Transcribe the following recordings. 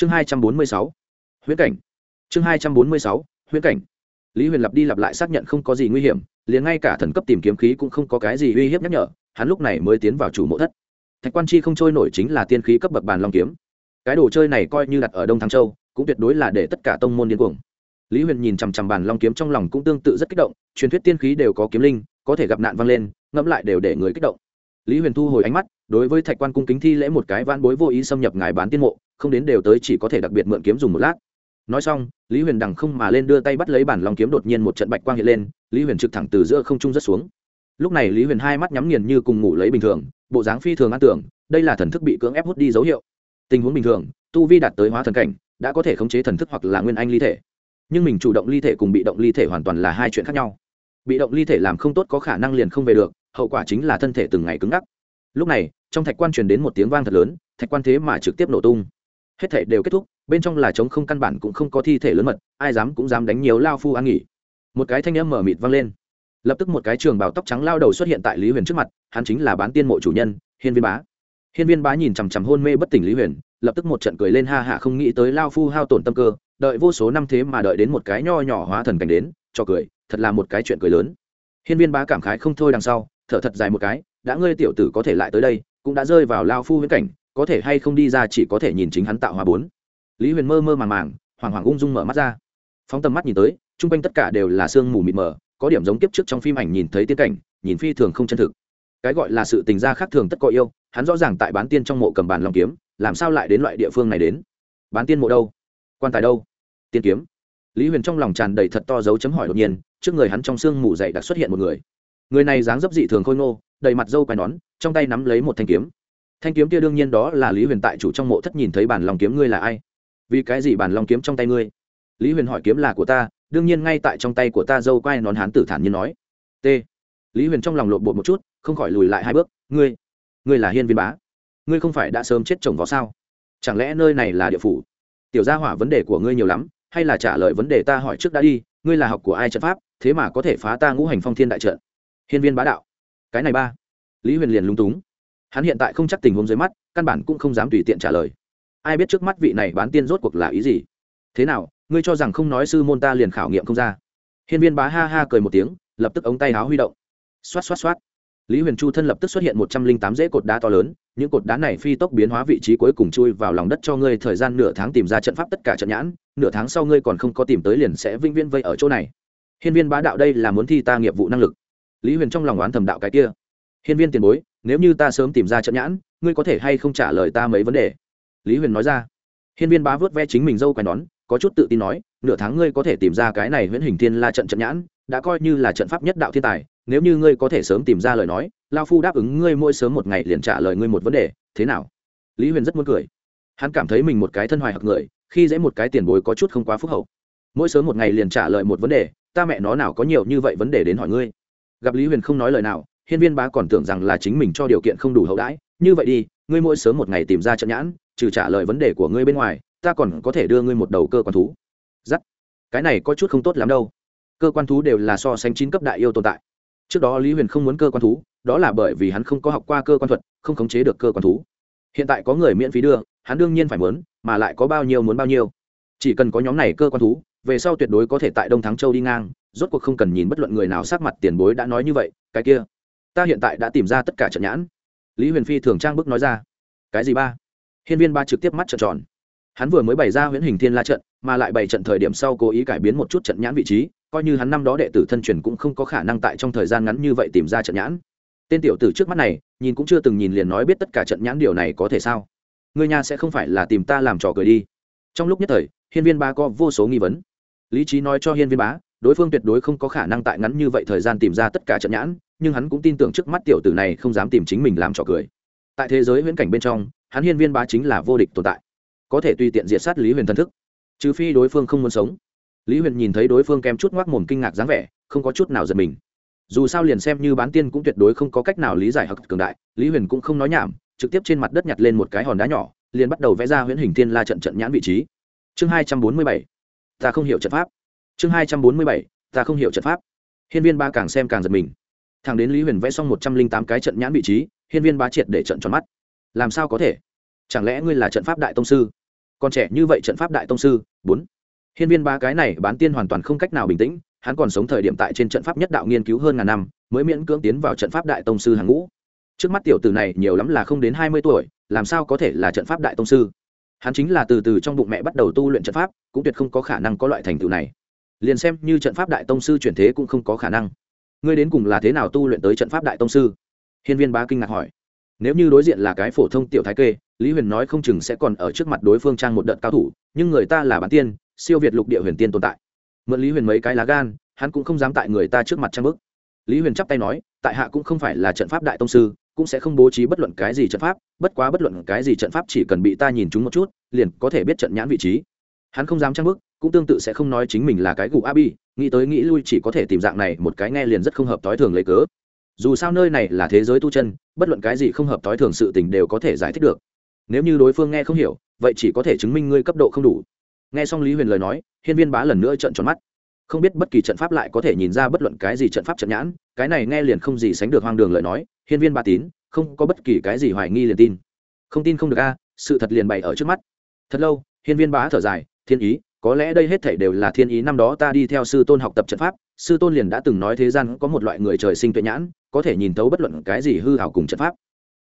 chương hai trăm bốn mươi sáu, huyễn cảnh. Chương hai trăm bốn mươi sáu, huyễn cảnh. Lý huyền lặp đi lặp lại xác nhận không có gì nguy hiểm, liền ngay cả thần cấp tìm kiếm khí cũng không có cái gì uy hiếp nhắc nhở, hắn lúc này mới tiến vào chủ mộ thất. Thạch quan chi không trôi nổi chính là tiên khí cấp bậc bàn long kiếm. Cái đồ chơi này coi như đặt ở đông thăng châu, cũng tuyệt đối là để tất cả tông môn điên cuồng. Lý huyền nhìn chằm chằm bàn long kiếm trong lòng cũng tương tự rất kích động, truyền thuyết tiên khí đều có kiếm linh, có thể gặp nạn vang lên, ngẫm lại đều để người kích động. Lý huyền thu hồi ánh mắt, đối với thạch quan cung kính thi lễ một cái van bối vô ý xâm nhập ngài bán tiên mộ không đến đều tới chỉ có thể đặc biệt mượn kiếm dùng một lát. Nói xong, lý huyền đằng không mà lên đưa tay bắt lấy bản long kiếm đột nhiên một trận bạch quang hiện lên, lý huyền trực thẳng từ giữa không trung rất xuống. Lúc này lý huyền hai mắt nhắm nghiền như cùng ngủ lấy bình thường, bộ dáng phi thường an tưởng, đây là thần thức bị cưỡng ép hút đi dấu hiệu. Tình huống bình thường, tu vi đạt tới hóa thần cảnh, đã có thể khống chế thần thức hoặc là nguyên anh ly thể. Nhưng mình chủ động ly thể cùng bị động ly thể hoàn toàn là hai chuyện khác nhau. Bị động ly thể làm không tốt có khả năng liền không về được, hậu quả chính là thân thể từng ngày cứng ngắc. Lúc này, trong thạch quan truyền đến một tiếng vang thật lớn, thạch quan thế mà trực tiếp nổ tung hết thể đều kết thúc, bên trong là trống không căn bản cũng không có thi thể lớn mật, ai dám cũng dám đánh nhiều lao phu an nghỉ. Một cái thanh âm mở mịt vang lên. Lập tức một cái trường bào tóc trắng lao đầu xuất hiện tại lý huyền trước mặt, hắn chính là bán tiên mộ chủ nhân, hiên viên bá. Hiên viên bá nhìn chằm chằm hôn mê bất tỉnh lý huyền, lập tức một trận cười lên ha hạ không nghĩ tới lao phu hao tổn tâm cơ, đợi vô số năm thế mà đợi đến một cái nho nhỏ hóa thần cảnh đến, cho cười, thật là một cái chuyện cười lớn. Hiên viên bá cảm khái không thôi đằng sau, thở thật dài một cái, đã ngươi tiểu tử có thể lại tới đây, cũng đã rơi vào lao phu huyễn cảnh có thể hay không đi ra chỉ có thể nhìn chính hắn tạo hóa bốn. Lý huyền mơ mơ màng màng hoàng hoàng ung dung mở mắt ra. Phóng tầm mắt nhìn tới, chung quanh tất cả đều là sương mù mịt mờ, có điểm giống kiếp trước trong phim ảnh nhìn thấy tiên cảnh, nhìn phi thường không chân thực. Cái gọi là sự tình gia khác thường tất có yêu, hắn rõ ràng tại bán tiên trong mộ cầm bàn lòng kiếm, làm sao lại đến loại địa phương này đến? Bán tiên mộ đâu? Quan tài đâu? Tiên kiếm. Lý huyền trong lòng tràn đầy thật to dấu chấm hỏi đột nhiên, trước người hắn trong sương mù dậy đã xuất hiện một người. Người này dáng dấp dị thường khôi ngô, đầy mặt râu quai nón, trong tay nắm lấy một thanh kiếm thanh kiếm kia đương nhiên đó là lý huyền tại chủ trong mộ thất nhìn thấy bản lòng kiếm ngươi là ai? Vì cái gì bản lòng kiếm trong tay ngươi? Lý huyền hỏi kiếm là của ta, đương nhiên ngay tại trong tay của ta dâu quai nón hán tử thản nhiên nói. T. Lý huyền trong lòng lộn bột một chút, không khỏi lùi lại hai bước. Ngươi ngươi là hiên viên bá. Ngươi không phải đã sớm chết chồng vào sao? Chẳng lẽ nơi này là địa phủ? Tiểu gia hỏa vấn đề của ngươi nhiều lắm, hay là trả lời vấn đề ta hỏi trước đã đi, ngươi là học của ai trận pháp, thế mà có thể phá ta ngũ hành phong thiên đại trận? Hiên viên bá đạo. Cái này ba. Lý huyền liền lung túng hắn hiện tại không chắc tình huống dưới mắt, căn bản cũng không dám tùy tiện trả lời. Ai biết trước mắt vị này bán tiên rốt cuộc là ý gì? Thế nào, ngươi cho rằng không nói sư môn ta liền khảo nghiệm không ra? Hiên viên bá ha ha cười một tiếng, lập tức ống tay áo huy động. Xoát xoát xoát. Lý huyền chu thân lập tức xuất hiện một trăm linh tám dãy cột đá to lớn, những cột đá này phi tốc biến hóa vị trí cuối cùng chui vào lòng đất cho ngươi thời gian nửa tháng tìm ra trận pháp tất cả trận nhãn, nửa tháng sau ngươi còn không có tìm tới liền sẽ vĩnh viễn vây ở chỗ này. Hiên viên bá đạo đây là muốn thi ta nghiệp vụ năng lực. Lý huyền trong lòng oán thầm đạo cái kia. Hiên viên tiền bối nếu như ta sớm tìm ra trận nhãn, ngươi có thể hay không trả lời ta mấy vấn đề? Lý huyền nói ra. Hiên viên bá vớt ve chính mình dâu quai nón, có chút tự tin nói, nửa tháng ngươi có thể tìm ra cái này huyễn hình thiên la trận trận nhãn, đã coi như là trận pháp nhất đạo thiên tài, nếu như ngươi có thể sớm tìm ra lời nói, lao phu đáp ứng ngươi mỗi sớm một ngày liền trả lời ngươi một vấn đề, thế nào? Lý huyền rất muốn cười. Hắn cảm thấy mình một cái thân hoài học người, khi dễ một cái tiền bối có chút không quá phúc hậu. Mỗi sớm một ngày liền trả lời một vấn đề, ta mẹ nó nào có nhiều như vậy vấn đề đến hỏi ngươi? Gặp lý huyền không nói lời nào hiên viên bá còn tưởng rằng là chính mình cho điều kiện không đủ hậu đãi, như vậy đi, ngươi mỗi sớm một ngày tìm ra trận nhãn, trừ trả lời vấn đề của ngươi bên ngoài, ta còn có thể đưa ngươi một đầu cơ quan thú. Giắt. Cái này có chút không tốt lắm đâu. Cơ quan thú đều là so sánh chín cấp đại yêu tồn tại. Trước đó lý huyền không muốn cơ quan thú, đó là bởi vì hắn không có học qua cơ quan thuật, không khống chế được cơ quan thú. Hiện tại có người miễn phí đưa, hắn đương nhiên phải muốn, mà lại có bao nhiêu muốn bao nhiêu. Chỉ cần có nhóm này cơ quan thú, về sau tuyệt đối có thể tại đông thắng châu đi ngang, rốt cuộc không cần nhìn bất luận người nào sát mặt tiền bối đã nói như vậy, cái kia ta hiện tại đã tìm ra tất cả trận nhãn. Lý huyền phi thường trang bức nói ra. Cái gì ba? Hiên viên ba trực tiếp mắt trợn tròn. Hắn vừa mới bày ra huyễn hình thiên la trận, mà lại bày trận thời điểm sau cố ý cải biến một chút trận nhãn vị trí, coi như hắn năm đó đệ tử thân truyền cũng không có khả năng tại trong thời gian ngắn như vậy tìm ra trận nhãn. Tên tiểu tử trước mắt này, nhìn cũng chưa từng nhìn liền nói biết tất cả trận nhãn điều này có thể sao? Người nhà sẽ không phải là tìm ta làm trò cười đi. Trong lúc nhất thời, hiên viên ba có vô số nghi vấn. Lý trí nói cho hiên viên bá đối phương tuyệt đối không có khả năng tại ngắn như vậy thời gian tìm ra tất cả trận nhãn nhưng hắn cũng tin tưởng trước mắt tiểu tử này không dám tìm chính mình làm trò cười. Tại thế giới huyễn cảnh bên trong, hắn hiên viên bá chính là vô địch tồn tại. Có thể tùy tiện diệt sát lý huyền thần thức, trừ phi đối phương không muốn sống. Lý huyền nhìn thấy đối phương kém chút ngoác mồm kinh ngạc dáng vẻ, không có chút nào giật mình. Dù sao liền xem như bán tiên cũng tuyệt đối không có cách nào lý giải hặc cường đại, lý huyền cũng không nói nhảm, trực tiếp trên mặt đất nhặt lên một cái hòn đá nhỏ, liền bắt đầu vẽ ra huyễn hình thiên la trận trận nhãn vị trí. Chương hai trăm bốn mươi bảy, ta không hiểu trận pháp. Chương hai trăm bốn mươi bảy, ta không hiểu trận pháp. Hiên viên ba càng xem càng giật mình thằng đến lý huyền vẽ xong một trăm linh tám cái trận nhãn vị trí, hiên viên ba triệt để trận tròn mắt. Làm sao có thể? Chẳng lẽ ngươi là trận pháp đại tông sư? Còn trẻ như vậy trận pháp đại tông sư, bốn. Hiên viên ba cái này bán tiên hoàn toàn không cách nào bình tĩnh, hắn còn sống thời điểm tại trên trận pháp nhất đạo nghiên cứu hơn ngàn năm, mới miễn cưỡng tiến vào trận pháp đại tông sư hàng ngũ. Trước mắt tiểu tử này nhiều lắm là không đến hai mươi tuổi, làm sao có thể là trận pháp đại tông sư? Hắn chính là từ từ trong bụng mẹ bắt đầu tu luyện trận pháp, cũng tuyệt không có khả năng có loại thành tựu này. Liền xem như trận pháp đại tông sư chuyển thế cũng không có khả năng ngươi đến cùng là thế nào tu luyện tới trận pháp đại tông sư? Hiên viên bá kinh ngạc hỏi. Nếu như đối diện là cái phổ thông tiểu thái kê, lý huyền nói không chừng sẽ còn ở trước mặt đối phương trang một đợt cao thủ, nhưng người ta là bán tiên, siêu việt lục địa huyền tiên tồn tại. Mượn lý huyền mấy cái lá gan, hắn cũng không dám tại người ta trước mặt trang bức. Lý huyền chắp tay nói, tại hạ cũng không phải là trận pháp đại tông sư, cũng sẽ không bố trí bất luận cái gì trận pháp, bất quá bất luận cái gì trận pháp chỉ cần bị ta nhìn chúng một chút, liền có thể biết trận nhãn vị trí hắn không dám trang bức cũng tương tự sẽ không nói chính mình là cái gù abi, nghĩ tới nghĩ lui chỉ có thể tìm dạng này, một cái nghe liền rất không hợp tối thường lấy cớ. Dù sao nơi này là thế giới tu chân, bất luận cái gì không hợp tối thường sự tình đều có thể giải thích được. Nếu như đối phương nghe không hiểu, vậy chỉ có thể chứng minh ngươi cấp độ không đủ. Nghe xong lý huyền lời nói, hiên viên bá lần nữa trợn tròn mắt. Không biết bất kỳ trận pháp lại có thể nhìn ra bất luận cái gì trận pháp trận nhãn, cái này nghe liền không gì sánh được hoang đường lời nói, hiên viên ba tín, không có bất kỳ cái gì hoài nghi liền tin. Không tin không được a, sự thật liền bày ở trước mắt. Thật lâu, hiên viên bá thở dài thiên ý, có lẽ đây hết thảy đều là thiên ý. Năm đó ta đi theo sư tôn học tập trận pháp, sư tôn liền đã từng nói thế gian có một loại người trời sinh tuệ nhãn, có thể nhìn thấu bất luận cái gì hư hảo cùng trận pháp.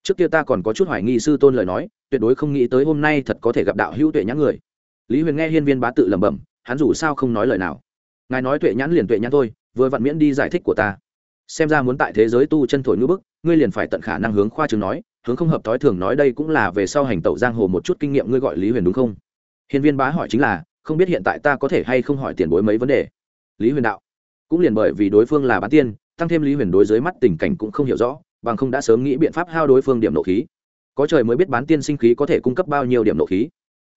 Trước kia ta còn có chút hoài nghi sư tôn lời nói, tuyệt đối không nghĩ tới hôm nay thật có thể gặp đạo hữu tuệ nhãn người. Lý huyền nghe hiên viên bá tự lẩm bẩm, hắn dù sao không nói lời nào. Ngài nói tuệ nhãn liền tuệ nhãn thôi, vừa vặn miễn đi giải thích của ta. Xem ra muốn tại thế giới tu chân thổi ngữ bức, ngươi liền phải tận khả năng hướng khoa trường nói, hướng không hợp thói thường nói đây cũng là về sau hành tẩu giang hồ một chút kinh nghiệm ngươi gọi lý huyền đúng không? Hiên viên bá hỏi chính là, không biết hiện tại ta có thể hay không hỏi tiền bối mấy vấn đề? Lý huyền đạo, cũng liền bởi vì đối phương là bán tiên, tăng thêm lý huyền đối dưới mắt tình cảnh cũng không hiểu rõ, bằng không đã sớm nghĩ biện pháp hao đối phương điểm nộ khí. Có trời mới biết bán tiên sinh khí có thể cung cấp bao nhiêu điểm nộ khí.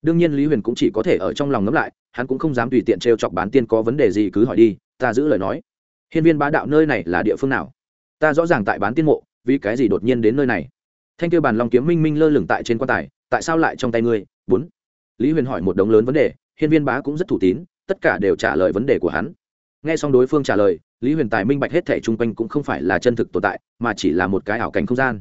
Đương nhiên lý huyền cũng chỉ có thể ở trong lòng ngấm lại, hắn cũng không dám tùy tiện t r e o chọc bán tiên có vấn đề gì cứ hỏi đi, ta giữ lời nói. Hiên viên bá đạo, nơi này là địa phương nào? Ta rõ ràng tại bán tiên mộ, vì cái gì đột nhiên đến nơi này? Thanh kêu bàn long kiếm minh minh lơ lửng tại trên quan tài, tại sao lại trong tay ngươi? Bốn lý huyền hỏi một đống lớn vấn đề, hiên viên bá cũng rất thủ tín, tất cả đều trả lời vấn đề của hắn. Nghe xong đối phương trả lời, lý huyền tài minh bạch hết thẻ chung quanh cũng không phải là chân thực tồn tại, mà chỉ là một cái ảo cảnh không gian.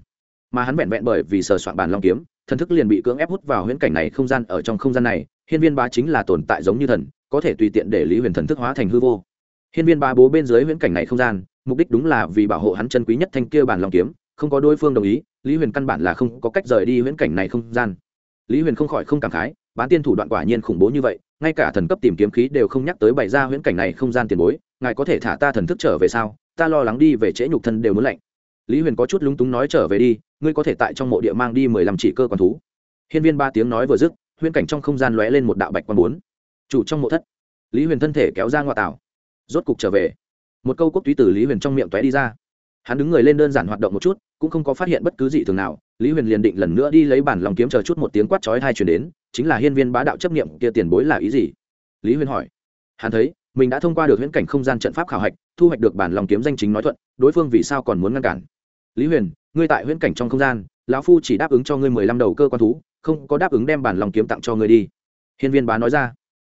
Mà hắn vẹn vẹn bởi vì sờ soạn bàn long kiếm, thần thức liền bị cưỡng ép hút vào huyễn cảnh này không gian ở trong không gian này, hiên viên bá chính là tồn tại giống như thần, có thể tùy tiện để lý huyền thần thức hóa thành hư vô. Hiên viên bá bố bên dưới huyễn cảnh này không gian, mục đích đúng là vì bảo hộ hắn chân quý nhất thanh kia bản Long kiếm, không có đối phương đồng ý, lý huyền căn bản là không có cách rời đi huyễn cảnh này không gian. Lý huyền không khỏi không cảm khái bán tiên thủ đoạn quả nhiên khủng bố như vậy, ngay cả thần cấp tìm kiếm khí đều không nhắc tới bày ra huyễn cảnh này không gian tiền bối, ngài có thể thả ta thần thức trở về sao? Ta lo lắng đi về trễ nhục thân đều muốn lạnh. Lý huyền có chút lúng túng nói trở về đi, ngươi có thể tại trong mộ địa mang đi mười lăm chỉ cơ quan thú. Hiên viên ba tiếng nói vừa dứt, huyễn cảnh trong không gian lóe lên một đạo bạch quan bốn. Chủ trong mộ thất. Lý huyền thân thể kéo ra ngoại tảo. Rốt cục trở về. Một câu quốc túy từ lý huyền trong miệng tóe đi ra. Hắn đứng người lên đơn giản hoạt động một chút, cũng không có phát hiện bất cứ gì thường nào. Lý huyền liền định lần nữa đi lấy bản lòng kiếm chờ chút một tiếng quát chói hai chuyển đến chính là hiên viên bá đạo chấp nghiệm kia tiền bối là ý gì? Lý huyền hỏi. Hắn thấy, mình đã thông qua được huyễn cảnh không gian trận pháp khảo hạch, thu hoạch được bản lòng kiếm danh chính nói thuận, đối phương vì sao còn muốn ngăn cản? Lý huyền, ngươi tại huyễn cảnh trong không gian, lão phu chỉ đáp ứng cho ngươi mười lăm đầu cơ quan thú, không có đáp ứng đem bản lòng kiếm tặng cho ngươi đi. Hiên viên bá nói ra.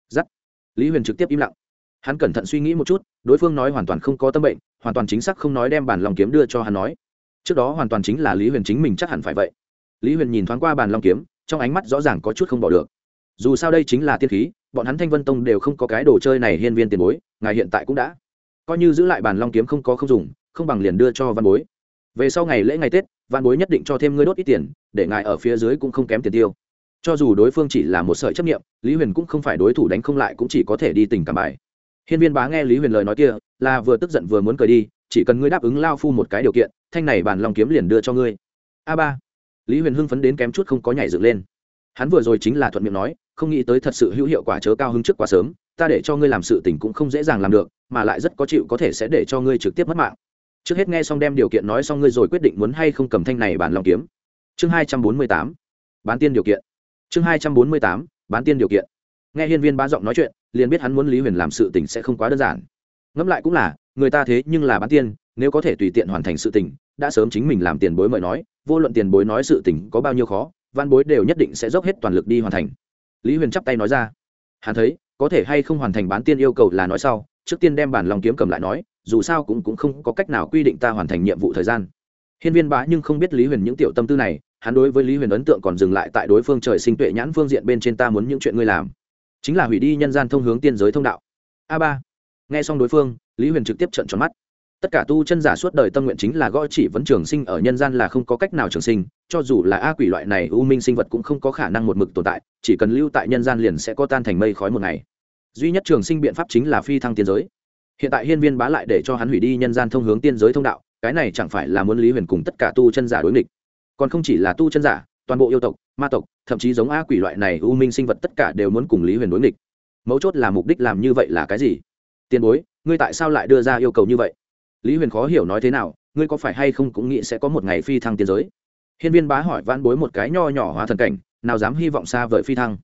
Giắt. Lý huyền trực tiếp im lặng. Hắn cẩn thận suy nghĩ một chút, đối phương nói hoàn toàn không có tâm bệnh, hoàn toàn chính xác không nói đem bản lòng kiếm đưa cho hắn nói. Trước đó hoàn toàn chính là lý huyền chính mình chắc hẳn phải vậy. Lý huyền nhìn thoáng qua bản lòng kiếm trong ánh mắt rõ ràng có chút không bỏ được. Dù sao đây chính là tiên khí, bọn hắn thanh vân tông đều không có cái đồ chơi này hiên viên tiền bối, ngài hiện tại cũng đã. Coi như giữ lại bản long kiếm không có không dùng, không bằng liền đưa cho văn bối. Về sau ngày lễ ngày tết, văn bối nhất định cho thêm ngươi đốt ít tiền, để ngài ở phía dưới cũng không kém tiền tiêu. Cho dù đối phương chỉ là một sợi chấp nghiệm lý huyền cũng không phải đối thủ đánh không lại cũng chỉ có thể đi tình cảm bài. Hiên viên bá nghe lý huyền lời nói kia, là vừa tức giận vừa muốn cười đi, chỉ cần ngươi đáp ứng lao phu một cái điều kiện, thanh này bản long kiếm liền đưa cho ngươi. A ba lý huyền hưng phấn đến kém chút không có nhảy dựng lên. Hắn vừa rồi chính là thuận miệng nói, không nghĩ tới thật sự hữu hiệu quả chớ cao hứng trước quá sớm, ta để cho ngươi làm sự tình cũng không dễ dàng làm được, mà lại rất có chịu có thể sẽ để cho ngươi trực tiếp mất mạng. Trước hết nghe xong đem điều kiện nói xong ngươi rồi quyết định muốn hay không cầm thanh này bản lòng kiếm. Chương hai trăm bốn mươi tám, bán tiên điều kiện. Chương hai trăm bốn mươi tám, bán tiên điều kiện. Nghe hiên viên bá giọng nói chuyện, liền biết hắn muốn lý huyền làm sự tình sẽ không quá đơn giản. Ngẫm lại cũng là, người ta thế nhưng là bán tiên, nếu có thể tùy tiện hoàn thành sự tình đã sớm chính mình làm tiền bối mời nói, vô luận tiền bối nói sự tình có bao nhiêu khó, văn bối đều nhất định sẽ dốc hết toàn lực đi hoàn thành. Lý huyền chắp tay nói ra. Hắn thấy, có thể hay không hoàn thành bán tiên yêu cầu là nói sau, trước tiên đem bản lòng kiếm cầm lại nói, dù sao cũng cũng không có cách nào quy định ta hoàn thành nhiệm vụ thời gian. Hiên viên bá nhưng không biết lý huyền những tiểu tâm tư này, hắn đối với lý huyền ấn tượng còn dừng lại tại đối phương trời sinh tuệ nhãn phương diện bên trên ta muốn những chuyện ngươi làm. Chính là hủy đi nhân gian thông hướng tiên giới thông đạo. A ba. Nghe xong đối phương, lý huyền trực tiếp trận tròn mắt tất cả tu chân giả suốt đời tâm nguyện chính là gõ chỉ vấn trường sinh, ở nhân gian là không có cách nào trường sinh, cho dù là a quỷ loại này u minh sinh vật cũng không có khả năng một mực tồn tại, chỉ cần lưu tại nhân gian liền sẽ có tan thành mây khói một ngày. Duy nhất trường sinh biện pháp chính là phi thăng tiên giới. Hiện tại hiên viên bá lại để cho hắn hủy đi nhân gian thông hướng tiên giới thông đạo, cái này chẳng phải là muốn lý huyền cùng tất cả tu chân giả đối nghịch. Còn không chỉ là tu chân giả, toàn bộ yêu tộc, ma tộc, thậm chí giống a quỷ loại này u minh sinh vật tất cả đều muốn cùng lý huyền đối nghịch. Mấu chốt là mục đích làm như vậy là cái gì? Tiền bối, ngươi tại sao lại đưa ra yêu cầu như vậy? Lý huyền khó hiểu nói thế nào, ngươi có phải hay không cũng nghĩ sẽ có một ngày phi thăng tiên giới? Hiên viên bá hỏi vãn bối một cái nho nhỏ hóa thần cảnh, nào dám hy vọng xa vời phi thăng?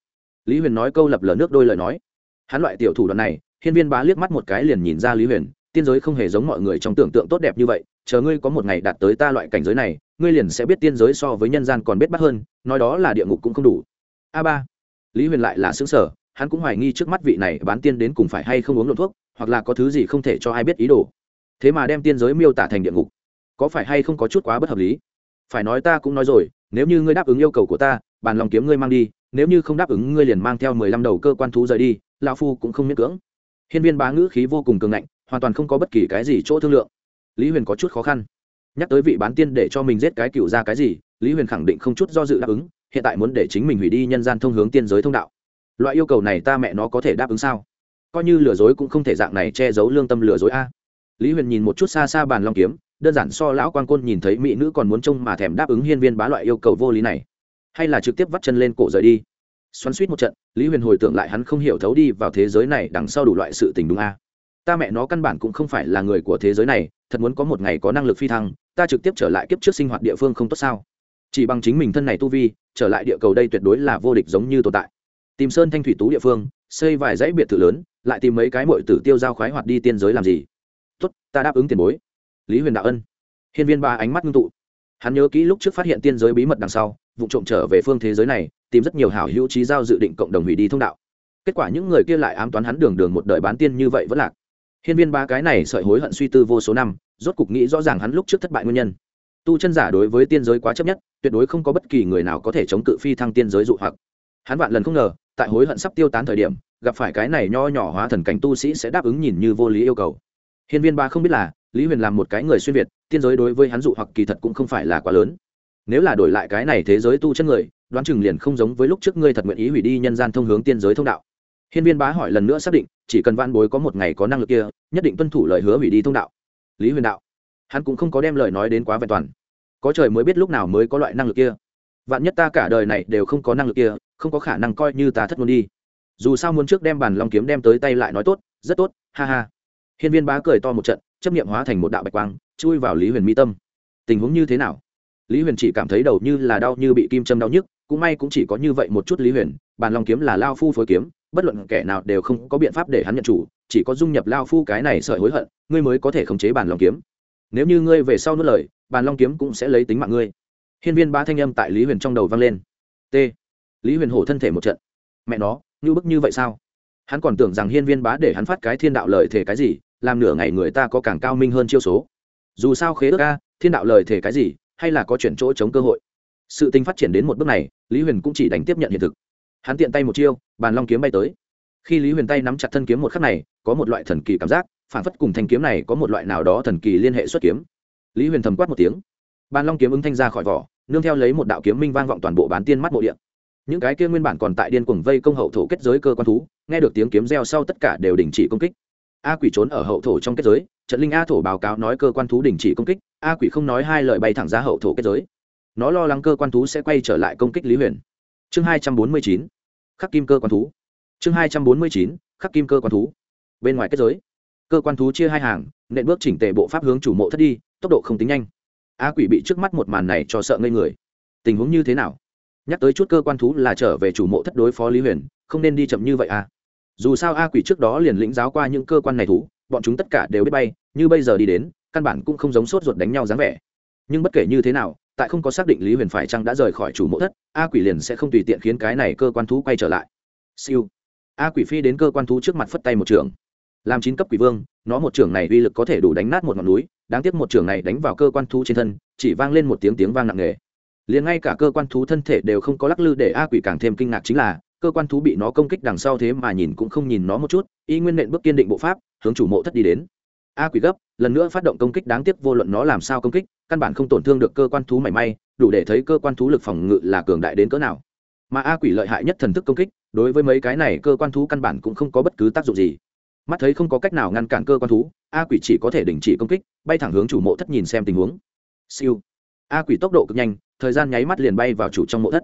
Lý huyền nói câu lập lờ nước đôi lời nói. Hắn loại tiểu thủ đoạn này, hiên viên bá liếc mắt một cái liền nhìn ra lý huyền, tiên giới không hề giống mọi người trong tưởng tượng tốt đẹp như vậy, chờ ngươi có một ngày đạt tới ta loại cảnh giới này, ngươi liền sẽ biết tiên giới so với nhân gian còn biết bắt hơn, nói đó là địa ngục cũng không đủ. A ba. Lý huyền lại là xứng sở hắn cũng hoài nghi trước mắt vị này bán tiên đến cùng phải hay không uống lộn thuốc, hoặc là có thứ gì không thể cho ai biết ý đồ thế mà đem tiên giới miêu tả thành địa ngục, có phải hay không có chút quá bất hợp lý? Phải nói ta cũng nói rồi, nếu như ngươi đáp ứng yêu cầu của ta bàn lòng kiếm ngươi mang đi, nếu như không đáp ứng ngươi liền mang theo mười lăm đầu cơ quan thú rời đi lao phu cũng không miễn cưỡng. Hiên viên bá ngữ khí vô cùng cường ngạnh, hoàn toàn không có bất kỳ cái gì chỗ thương lượng. Lý huyền có chút khó khăn. Nhắc tới vị bán tiên để cho mình giết cái cựu ra cái gì, lý huyền khẳng định không chút do dự đáp ứng, hiện tại muốn để chính mình hủy đi nhân gian thông hướng tiên giới thông đạo. Loại yêu cầu này ta mẹ nó có thể đáp ứng sao? Coi như lừa dối cũng không thể dạng này che giấu lương tâm lừa dối a lý huyền nhìn một chút xa xa bàn long kiếm, đơn giản so lão quan côn nhìn thấy mỹ nữ còn muốn trông mà thèm đáp ứng hiên viên bá loại yêu cầu vô lý này. Hay là trực tiếp vắt chân lên cổ rời đi. Xoắn suýt một trận, lý huyền hồi tưởng lại hắn không hiểu thấu đi vào thế giới này đằng sau đủ loại sự tình đúng a. Ta mẹ nó căn bản cũng không phải là người của thế giới này, thật muốn có một ngày có năng lực phi thăng, ta trực tiếp trở lại kiếp trước sinh hoạt địa phương không tốt sao? Chỉ bằng chính mình thân này tu vi, trở lại địa cầu đây tuyệt đối là vô địch giống như tồn tại. Tìm sơn thanh thủy tú địa phương, xây vài dãy biệt thự lớn, lại tìm mấy cái mội tử tiêu giao khoái hoạt đi tiên giới làm gì? Tốt, ta đáp ứng tiền bối. Lý huyền đạo ân. Hiên viên ba ánh mắt ngưng tụ. Hắn nhớ kỹ lúc trước phát hiện tiên giới bí mật đằng sau vụ trộm trở về phương thế giới này, tìm rất nhiều hảo hữu trí giao dự định cộng đồng hủy đi thông đạo. Kết quả những người kia lại ám toán hắn đường đường một đời bán tiên như vậy vẫn lạc. Hiên viên ba cái này sợi hối hận suy tư vô số năm, rốt cục nghĩ rõ ràng hắn lúc trước thất bại nguyên nhân. Tu chân giả đối với tiên giới quá chấp nhất, tuyệt đối không có bất kỳ người nào có thể chống cự phi thăng tiên giới dụ hoặc. Hắn vạn lần không ngờ, tại hối hận sắp tiêu tán thời điểm, gặp phải cái này nho nhỏ hóa thần cảnh tu sĩ sẽ đáp ứng nhìn như vô lý yêu cầu hiên viên ba không biết là, lý huyền làm một cái người xuyên việt, tiên giới đối với hắn dụ hoặc kỳ thật cũng không phải là quá lớn. Nếu là đổi lại cái này thế giới tu chân người, đoán chừng liền không giống với lúc trước ngươi thật nguyện ý hủy đi nhân gian thông hướng tiên giới thông đạo. Hiên viên bá hỏi lần nữa xác định, chỉ cần van bối có một ngày có năng lực kia, nhất định tuân thủ lời hứa hủy đi thông đạo. Lý huyền đạo, hắn cũng không có đem lời nói đến quá vẹn toàn. Có trời mới biết lúc nào mới có loại năng lực kia. Vạn nhất ta cả đời này đều không có năng lực kia, không có khả năng coi như ta thất luôn đi. Dù sao muốn trước đem bàn long kiếm đem tới tay lại nói tốt, rất tốt, ha ha hiên viên bá cười to một trận, chấp nghiệm hóa thành một đạo bạch quang, chui vào lý huyền mi tâm. Tình huống như thế nào? Lý huyền chỉ cảm thấy đầu như là đau như bị kim châm đau nhức, cũng may cũng chỉ có như vậy một chút lý huyền, bàn long kiếm là lao phu phối kiếm, bất luận kẻ nào đều không có biện pháp để hắn nhận chủ, chỉ có dung nhập lao phu cái này sợi hối hận, ngươi mới có thể khống chế bàn long kiếm. Nếu như ngươi về sau nuốt lời, bàn long kiếm cũng sẽ lấy tính mạng ngươi. Hiên viên ba thanh âm tại lý huyền trong đầu vang lên. T. Lý huyền hổ thân thể một trận. Mẹ nó, như bức như vậy sao? Hắn còn tưởng rằng hiên viên bá để hắn phát cái thiên đạo lời thể cái gì làm nửa ngày người ta có càng cao minh hơn chiêu số. Dù sao khế ước ca thiên đạo lời thể cái gì, hay là có chuyển chỗ chống cơ hội. Sự tình phát triển đến một bước này, lý huyền cũng chỉ đánh tiếp nhận hiện thực. Hắn tiện tay một chiêu, bàn long kiếm bay tới. Khi lý huyền tay nắm chặt thân kiếm một khắc này, có một loại thần kỳ cảm giác, phản phất cùng thanh kiếm này có một loại nào đó thần kỳ liên hệ xuất kiếm. Lý huyền thầm quát một tiếng. Bàn long kiếm ứng thanh ra khỏi vỏ, nương theo lấy một đạo kiếm minh vang vọng toàn bộ bán tiên mắt mộ điện những cái kia nguyên bản còn tại điên cuồng vây công hậu thổ kết giới cơ quan thú, nghe được tiếng kiếm reo sau tất cả đều đình chỉ công kích a quỷ trốn ở hậu thổ trong kết giới, trận linh a thổ báo cáo nói cơ quan thú đình chỉ công kích, a quỷ không nói hai lời bay thẳng ra hậu thổ kết giới. Nó lo lắng cơ quan thú sẽ quay trở lại công kích lý huyền. Chương hai trăm bốn mươi chín, khắc kim cơ quan thú. Chương hai trăm bốn mươi chín, khắc kim cơ quan thú. Bên ngoài kết giới, cơ quan thú chia hai hàng, nện bước chỉnh tề bộ pháp hướng chủ mộ thất đi, tốc độ không tính nhanh. A quỷ bị trước mắt một màn này cho sợ ngây người. Tình huống như thế nào? Nhắc tới chút cơ quan thú là trở về chủ mộ thất đối phó lý huyền, không nên đi chậm như vậy à? Dù sao a quỷ trước đó liền lĩnh giáo qua những cơ quan này thú, bọn chúng tất cả đều biết bay, như bây giờ đi đến, căn bản cũng không giống sốt ruột đánh nhau dáng vẻ. Nhưng bất kể như thế nào, tại không có xác định lý huyền phải chăng đã rời khỏi chủ mộ thất, a quỷ liền sẽ không tùy tiện khiến cái này cơ quan thú quay trở lại. Siêu. A quỷ phi đến cơ quan thú trước mặt phất tay một trường. Làm chín cấp quỷ vương, nó một trường này uy lực có thể đủ đánh nát một ngọn núi, đáng tiếc một trường này đánh vào cơ quan thú trên thân, chỉ vang lên một tiếng tiếng vang nặng nề. Liền ngay cả cơ quan thú thân thể đều không có lắc lư để a quỷ càng thêm kinh ngạc chính là cơ quan thú bị nó công kích đằng sau thế mà nhìn cũng không nhìn nó một chút, y nguyên nện bước kiên định bộ pháp, hướng chủ mộ thất đi đến. A quỷ gấp, lần nữa phát động công kích đáng tiếc vô luận nó làm sao công kích, căn bản không tổn thương được cơ quan thú mảy may, đủ để thấy cơ quan thú lực phòng ngự là cường đại đến cỡ nào. Mà a quỷ lợi hại nhất thần thức công kích, đối với mấy cái này cơ quan thú căn bản cũng không có bất cứ tác dụng gì. Mắt thấy không có cách nào ngăn cản cơ quan thú, a quỷ chỉ có thể đình chỉ công kích, bay thẳng hướng chủ mộ thất nhìn xem tình huống. Siêu. A quỷ tốc độ cực nhanh, thời gian nháy mắt liền bay vào chủ trong mộ thất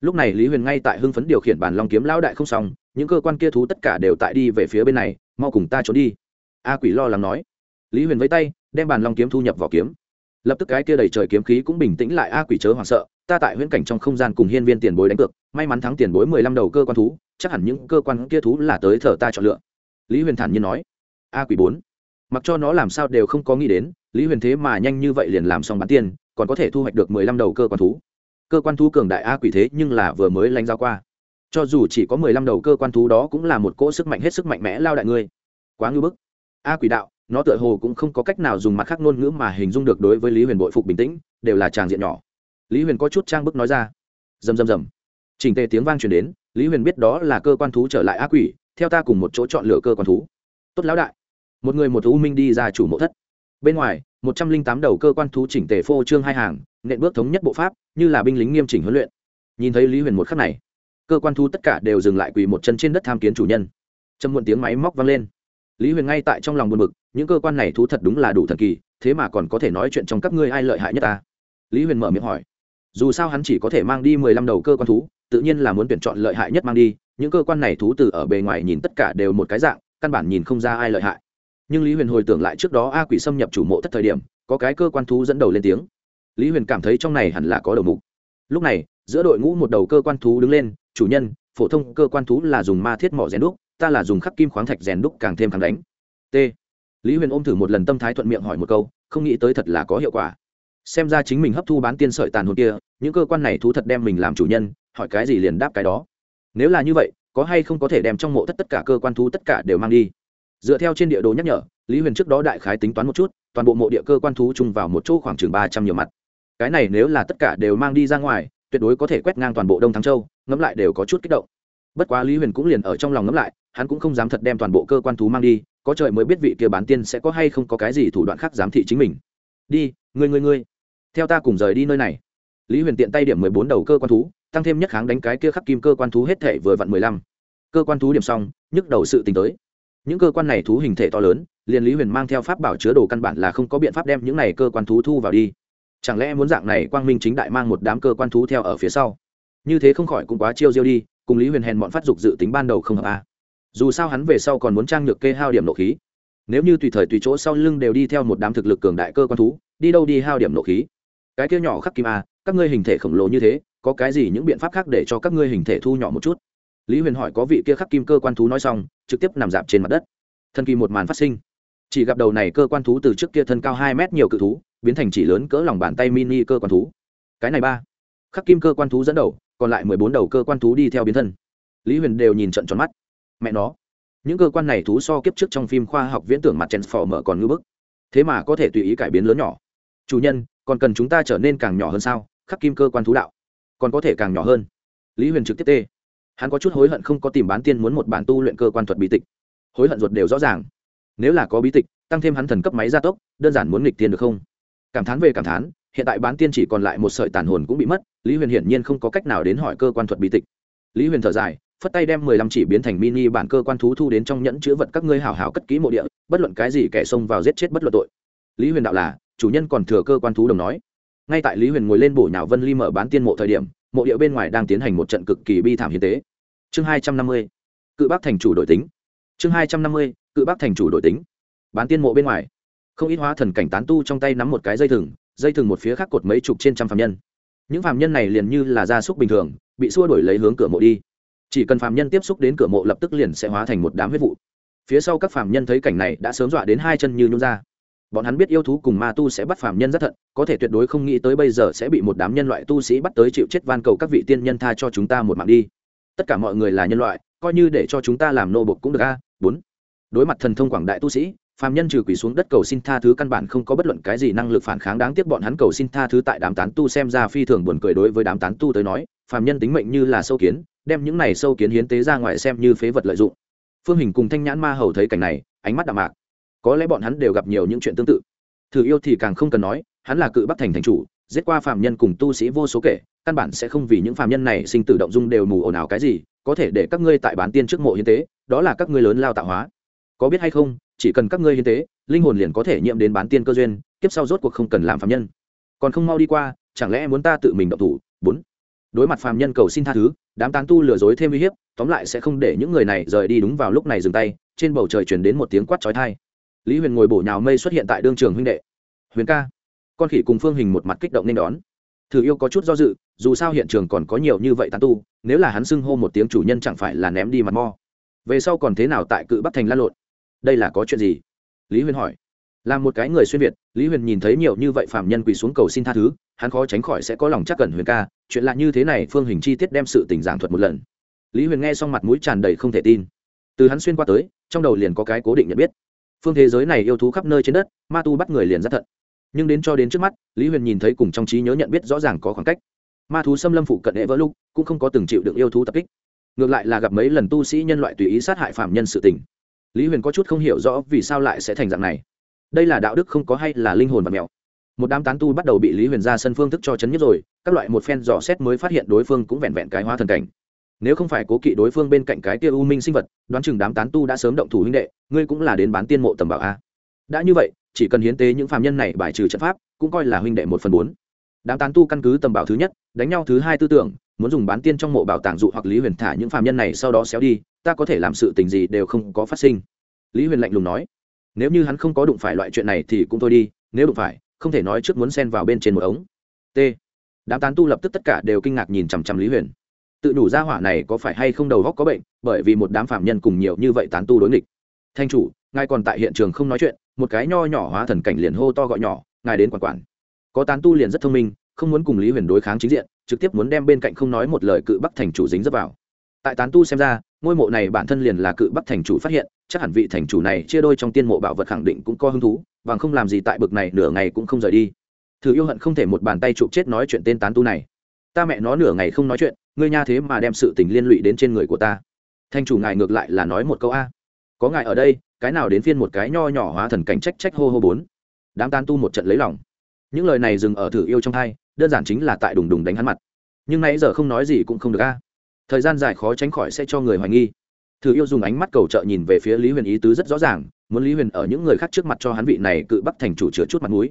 lúc này lý huyền ngay tại hưng phấn điều khiển bản long kiếm lão đại không xong, những cơ quan kia thú tất cả đều tại đi về phía bên này, mau cùng ta trốn đi. A quỷ lo lắng nói. Lý huyền vẫy tay, đem bàn long kiếm thu nhập vào kiếm. Lập tức cái kia đầy trời kiếm khí cũng bình tĩnh lại, a quỷ chớ hoảng sợ, ta tại huyễn cảnh trong không gian cùng hiên viên tiền bối đánh cược, may mắn thắng tiền bối mười lăm đầu cơ quan thú, chắc hẳn những cơ quan kia thú là tới thờ ta chọn lựa. Lý huyền thản nhiên nói. A quỷ bốn. Mặc cho nó làm sao đều không có nghĩ đến, lý huyền thế mà nhanh như vậy liền làm xong bán tiền, còn có thể thu hoạch được mười lăm đầu cơ quan thú cơ quan thú cường đại a quỷ thế nhưng là vừa mới lãnh giao qua. Cho dù chỉ có mười lăm đầu cơ quan thú đó cũng là một cỗ sức mạnh hết sức mạnh mẽ lao đại ngươi. Quá ngưu bức. A quỷ đạo, nó tựa hồ cũng không có cách nào dùng mặt khác ngôn ngữ mà hình dung được đối với lý huyền bội phục bình tĩnh, đều là tràng diện nhỏ. Lý huyền có chút trang bức nói ra. Rầm rầm rầm. Trình tề tiếng vang truyền đến, lý huyền biết đó là cơ quan thú trở lại a quỷ, theo ta cùng một chỗ chọn lựa cơ quan thú. Tốt lão đại. Một người một thú minh đi ra chủ mộ thất bên ngoài, một trăm linh tám đầu cơ quan thú chỉnh tề phô trương hai hàng, nện bước thống nhất bộ pháp, như là binh lính nghiêm chỉnh huấn luyện. Nhìn thấy lý huyền một khắc này, cơ quan thú tất cả đều dừng lại quỳ một chân trên đất tham kiến chủ nhân. Châm muộn tiếng máy móc vang lên. Lý huyền ngay tại trong lòng buồn bực, những cơ quan này thú thật đúng là đủ thần kỳ, thế mà còn có thể nói chuyện trong các ngươi ai lợi hại nhất ta? Lý huyền mở miệng hỏi. Dù sao hắn chỉ có thể mang đi mười lăm đầu cơ quan thú, tự nhiên là muốn tuyển chọn lợi hại nhất mang đi, những cơ quan này thú từ ở bề ngoài nhìn tất cả đều một cái dạng, căn bản nhìn không ra ai lợi hại nhưng lý huyền hồi tưởng lại trước đó a quỷ xâm nhập chủ mộ thất thời điểm, có cái cơ quan thú dẫn đầu lên tiếng. Lý huyền cảm thấy trong này hẳn là có đầu mục. Lúc này, giữa đội ngũ một đầu cơ quan thú đứng lên, chủ nhân, phổ thông cơ quan thú là dùng ma thiết mỏ rèn đúc, ta là dùng khắc kim khoáng thạch rèn đúc càng thêm kháng đánh. T. Lý huyền ôm thử một lần tâm thái thuận miệng hỏi một câu, không nghĩ tới thật là có hiệu quả. Xem ra chính mình hấp thu bán tiên sợi tàn hồn kia, những cơ quan này thú thật đem mình làm chủ nhân, hỏi cái gì liền đáp cái đó. Nếu là như vậy, có hay không có thể đem trong mộ thất tất cả cơ quan thú tất cả đều mang đi? Dựa theo trên địa đồ nhắc nhở, lý huyền trước đó đại khái tính toán một chút, toàn bộ mộ địa cơ quan thú chung vào một chỗ khoảng chừng ba trăm nhiều mặt. Cái này nếu là tất cả đều mang đi ra ngoài, tuyệt đối có thể quét ngang toàn bộ đông thắng châu, ngẫm lại đều có chút kích động. Bất quá lý huyền cũng liền ở trong lòng ngẫm lại, hắn cũng không dám thật đem toàn bộ cơ quan thú mang đi, có trời mới biết vị kia bán tiên sẽ có hay không có cái gì thủ đoạn khác giám thị chính mình. Đi, ngươi ngươi ngươi. Theo ta cùng rời đi nơi này. Lý huyền tiện tay điểm mười bốn đầu cơ quan thú, tăng thêm nhất kháng đánh cái kia khắc kim cơ quan thú hết thể vừa vặn mười lăm. Cơ quan thú điểm xong, nhức đầu sự tính tới những cơ quan này thú hình thể to lớn, liền lý huyền mang theo pháp bảo chứa đồ căn bản là không có biện pháp đem những này cơ quan thú thu vào đi. Chẳng lẽ muốn dạng này quang minh chính đại mang một đám cơ quan thú theo ở phía sau? Như thế không khỏi cũng quá chiêu diêu đi, cùng lý huyền hèn bọn phát dục dự tính ban đầu không hợp a. À. dù sao hắn về sau còn muốn trang nhược kê hao điểm nộ khí. Nếu như tùy thời tùy chỗ sau lưng đều đi theo một đám thực lực cường đại cơ quan thú, đi đâu đi hao điểm nộ khí? Cái kia nhỏ khắc kim a, các ngươi hình thể khổng lồ như thế, có cái gì những biện pháp khác để cho các ngươi hình thể thu nhỏ một chút? Lý huyền hỏi có vị kia khắc kim cơ quan thú nói xong trực tiếp nằm dạp trên mặt đất. Thần kỳ một màn phát sinh. Chỉ gặp đầu này cơ quan thú từ trước kia thân cao hai mét nhiều cự thú, biến thành chỉ lớn cỡ lòng bàn tay mini cơ quan thú. Cái này ba. Khắc kim cơ quan thú dẫn đầu, còn lại mười bốn đầu cơ quan thú đi theo biến thân. Lý huyền đều nhìn trận tròn mắt. Mẹ nó. Những cơ quan này thú so kiếp trước trong phim khoa học viễn tưởng mặt phò mở còn ngưỡng bức. Thế mà có thể tùy ý cải biến lớn nhỏ. Chủ nhân, còn cần chúng ta trở nên càng nhỏ hơn sao? Khắc kim cơ quan thú đạo. Còn có thể càng nhỏ hơn. Lý huyền trực tiếp tê hắn có chút hối hận không có tìm bán tiên muốn một bản tu luyện cơ quan thuật bí tịch. Hối hận ruột đều rõ ràng. Nếu là có bí tịch, tăng thêm hắn thần cấp máy gia tốc, đơn giản muốn nghịch tiên được không? Cảm thán về cảm thán, hiện tại bán tiên chỉ còn lại một sợi tàn hồn cũng bị mất, lý huyền hiển nhiên không có cách nào đến hỏi cơ quan thuật bí tịch. Lý huyền thở dài, phất tay đem mười lăm chỉ biến thành mini bản cơ quan thú thu đến trong nhẫn chữ vật các ngươi hảo hảo cất kỹ mộ địa, bất luận cái gì kẻ xông vào giết chết bất luận tội. Lý huyền đạo là, chủ nhân còn thừa cơ quan thú đồng nói. Ngay tại lý huyền ngồi lên bổ nhào vân ly mở bán tiên mộ thời điểm mộ địa bên ngoài đang tiến hành một trận cực kỳ bi thảm hiến tế. Chương hai trăm năm mươi, cự bác thành chủ đội tính. Chương hai trăm năm mươi, cự bác thành chủ đội tính. Bán tiên mộ bên ngoài. Không ít hóa thần cảnh tán tu trong tay nắm một cái dây thừng dây thừng một phía khác cột mấy chục trên trăm phạm nhân. Những phạm nhân này liền như là gia súc bình thường, bị xua đổi lấy hướng cửa mộ đi. Chỉ cần phạm nhân tiếp xúc đến cửa mộ lập tức liền sẽ hóa thành một đám huyết vụ. Phía sau các phạm nhân thấy cảnh này đã sớm dọa đến hai chân như nhún ra bọn hắn biết yêu thú cùng ma tu sẽ bắt phạm nhân rất thận, có thể tuyệt đối không nghĩ tới bây giờ sẽ bị một đám nhân loại tu sĩ bắt tới chịu chết van cầu các vị tiên nhân tha cho chúng ta một mạng đi. Tất cả mọi người là nhân loại, coi như để cho chúng ta làm nô bộc cũng được a. Bốn. Đối mặt thần thông quảng đại tu sĩ phạm nhân trừ quỷ xuống đất cầu xin tha thứ căn bản không có bất luận cái gì năng lực phản kháng đáng tiếc bọn hắn cầu xin tha thứ tại đám tán tu xem ra phi thường buồn cười đối với đám tán tu tới nói phạm nhân tính mệnh như là sâu kiến, đem những này sâu kiến hiến tế ra ngoài xem như phế vật lợi dụng. Phương hình cùng thanh nhãn ma hầu thấy cảnh này, ánh mắt đạm mạc có lẽ bọn hắn đều gặp nhiều những chuyện tương tự. Thử yêu thì càng không cần nói, hắn là cự bắc thành thành chủ, giết qua phạm nhân cùng tu sĩ vô số kể, căn bản sẽ không vì những phạm nhân này sinh tử động dung đều mù ồn ào cái gì, có thể để các ngươi tại bán tiên trước mộ hiến tế, đó là các ngươi lớn lao tạo hóa. Có biết hay không, chỉ cần các ngươi hiến tế, linh hồn liền có thể nhiễm đến bán tiên cơ duyên, kiếp sau rốt cuộc không cần làm phạm nhân. Còn không mau đi qua, chẳng lẽ muốn ta tự mình động thủ? Bốn. Đối mặt phạm nhân cầu xin tha thứ, đám tán tu lừa dối thêm uy hiếp, tóm lại sẽ không để những người này rời đi đúng vào lúc này dừng tay, trên bầu trời chuyển đến một tiếng quát trói thai lý huyền ngồi bổ nhào mây xuất hiện tại đương trường huynh đệ. Huyền ca. Con khỉ cùng phương hình một mặt kích động nên đón. Thử yêu có chút do dự, dù sao hiện trường còn có nhiều như vậy tán tu, nếu là hắn xưng hô một tiếng chủ nhân chẳng phải là ném đi mặt mo. Về sau còn thế nào tại cự bắc thành lan lộn? Đây là có chuyện gì? Lý huyền hỏi. Là một cái người xuyên việt, lý huyền nhìn thấy nhiều như vậy phạm nhân quỳ xuống cầu xin tha thứ, hắn khó tránh khỏi sẽ có lòng chắc cẩn huyền ca, chuyện lạ như thế này phương hình chi tiết đem sự tình giảng thuật một lần. Lý huyền nghe xong mặt mũi tràn đầy không thể tin. Từ hắn xuyên qua tới, trong đầu liền có cái cố định nhận biết phương thế giới này yêu thú khắp nơi trên đất, ma tu bắt người liền rất thận. Nhưng đến cho đến trước mắt, lý huyền nhìn thấy cùng trong trí nhớ nhận biết rõ ràng có khoảng cách. Ma thú xâm lâm phụ cận hệ vỡ lúc cũng không có từng chịu được yêu thú tập kích. Ngược lại là gặp mấy lần tu sĩ nhân loại tùy ý sát hại phạm nhân sự tình. Lý huyền có chút không hiểu rõ vì sao lại sẽ thành dạng này. Đây là đạo đức không có hay là linh hồn và mèo một đám tán tu bắt đầu bị lý huyền ra sân phương thức cho chấn nhất rồi, các loại một phen dò xét mới phát hiện đối phương cũng vẹn vẹn cái hóa thần cảnh nếu không phải cố kỵ đối phương bên cạnh cái kia u minh sinh vật, đoán chừng đám tán tu đã sớm động thủ huynh đệ, ngươi cũng là đến bán tiên mộ tầm bảo a. Đã như vậy, chỉ cần hiến tế những phạm nhân này bài trừ trận pháp, cũng coi là huynh đệ một phần bốn. Đám tán tu căn cứ tầm bảo thứ nhất, đánh nhau thứ hai tư tưởng, muốn dùng bán tiên trong mộ bảo tàng dụ hoặc lý huyền thả những phạm nhân này sau đó xéo đi, ta có thể làm sự tình gì đều không có phát sinh. Lý huyền lạnh lùng nói, nếu như hắn không có đụng phải loại chuyện này thì cũng thôi đi, nếu đụng phải, không thể nói trước muốn xen vào bên trên một ống. T. Đám tán tu lập tức tất cả đều kinh ngạc nhìn chằm chằm lý huyền tự đủ ra hỏa này có phải hay không đầu góc có bệnh, bởi vì một đám phạm nhân cùng nhiều như vậy tán tu đối nghịch. Thanh chủ, ngài còn tại hiện trường không nói chuyện, một cái nho nhỏ hóa thần cảnh liền hô to gọi nhỏ, ngài đến quản quản. Có tán tu liền rất thông minh, không muốn cùng lý huyền đối kháng chính diện, trực tiếp muốn đem bên cạnh không nói một lời cự bắc thành chủ dính dấp vào. Tại tán tu xem ra, ngôi mộ này bản thân liền là cự bắc thành chủ phát hiện, chắc hẳn vị thành chủ này chia đôi trong tiên mộ bảo vật khẳng định cũng có hứng thú và không làm gì tại bực này nửa ngày cũng không rời đi. Thử yêu hận không thể một bàn tay chụp chết nói chuyện tên tán tu này. Ta mẹ nó nửa ngày không nói chuyện ngươi nha thế mà đem sự tình liên lụy đến trên người của ta. Thanh chủ ngài ngược lại là nói một câu a. Có ngài ở đây, cái nào đến phiên một cái nho nhỏ hóa thần cảnh trách trách hô hô bốn. Đám tán tu một trận lấy lòng. Những lời này dừng ở thử yêu trong hai đơn giản chính là tại đùng đùng đánh hắn mặt. Nhưng nãy giờ không nói gì cũng không được a. Thời gian dài khó tránh khỏi sẽ cho người hoài nghi. Thử yêu dùng ánh mắt cầu trợ nhìn về phía lý huyền ý tứ rất rõ ràng, muốn lý huyền ở những người khác trước mặt cho hắn vị này cự bắc thành chủ chứa chút mặt mũi.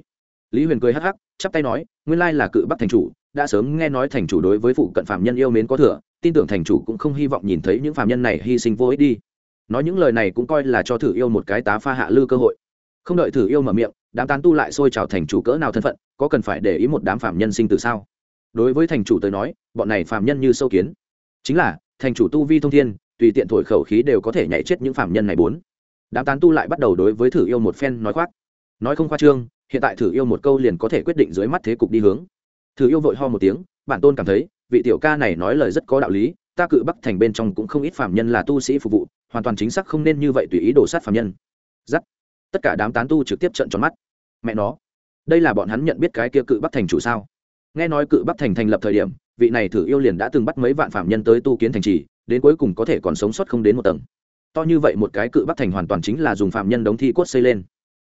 Lý huyền cười hắc hắc, chắp tay nói, nguyên lai là cự bắc thành chủ đã sớm nghe nói thành chủ đối với phụ cận phạm nhân yêu mến có thừa, tin tưởng thành chủ cũng không hy vọng nhìn thấy những phạm nhân này hy sinh vô ích đi. Nói những lời này cũng coi là cho thử yêu một cái tá pha hạ lư cơ hội. Không đợi thử yêu mở miệng, đám tán tu lại xôi trào thành chủ cỡ nào thân phận, có cần phải để ý một đám phạm nhân sinh từ sao? Đối với thành chủ tới nói, bọn này phạm nhân như sâu kiến. Chính là, thành chủ tu vi thông thiên, tùy tiện thổi khẩu khí đều có thể nhảy chết những phạm nhân này bốn. Đám tán tu lại bắt đầu đối với thử yêu một phen nói khoác. Nói không khoa trương, hiện tại thử yêu một câu liền có thể quyết định dưới mắt thế cục đi hướng thử yêu vội ho một tiếng, bản tôn cảm thấy, vị tiểu ca này nói lời rất có đạo lý, ta cự bắc thành bên trong cũng không ít phạm nhân là tu sĩ phục vụ, hoàn toàn chính xác không nên như vậy tùy ý đổ sát phạm nhân. Giắt. Tất cả đám tán tu trực tiếp trận tròn mắt. Mẹ nó. Đây là bọn hắn nhận biết cái kia cự bắc thành chủ sao? Nghe nói cự bắc thành thành lập thời điểm, vị này thử yêu liền đã từng bắt mấy vạn phạm nhân tới tu kiến thành trì, đến cuối cùng có thể còn sống sót không đến một tầng. To như vậy một cái cự bắc thành hoàn toàn chính là dùng phạm nhân đóng thi cốt xây lên.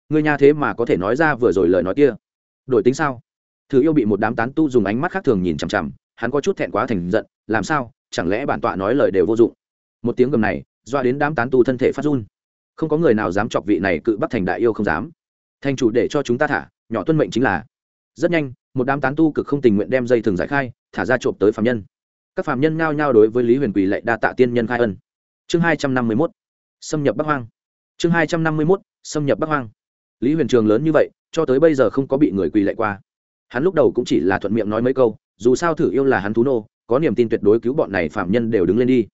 Người nhà thế mà có thể nói ra vừa rồi lời nói kia. Đổi tính sao? Thử yêu bị một đám tán tu dùng ánh mắt khác thường nhìn chằm chằm, hắn có chút thẹn quá thành giận, làm sao, chẳng lẽ bản tọa nói lời đều vô dụng? Một tiếng gầm này, doa đến đám tán tu thân thể phát run. Không có người nào dám chọc vị này cự bắt thành đại yêu không dám. Thành chủ để cho chúng ta thả, nhỏ tuân mệnh chính là. Rất nhanh, một đám tán tu cực không tình nguyện đem dây thừng giải khai, thả ra trộm tới phạm nhân. Các phạm nhân ngao nhao đối với lý huyền quỳ lệ đa tạ tiên nhân khai ân. Chương hai trăm năm mươi mốt, xâm nhập bắc hoang. Chương hai trăm năm mươi mốt, xâm nhập bắc hoang. Lý huyền trường lớn như vậy, cho tới bây giờ không có bị người quỳ lệ qua hắn lúc đầu cũng chỉ là thuận miệng nói mấy câu, dù sao thử yêu là hắn thú nô, có niềm tin tuyệt đối cứu bọn này phạm nhân đều đứng lên đi.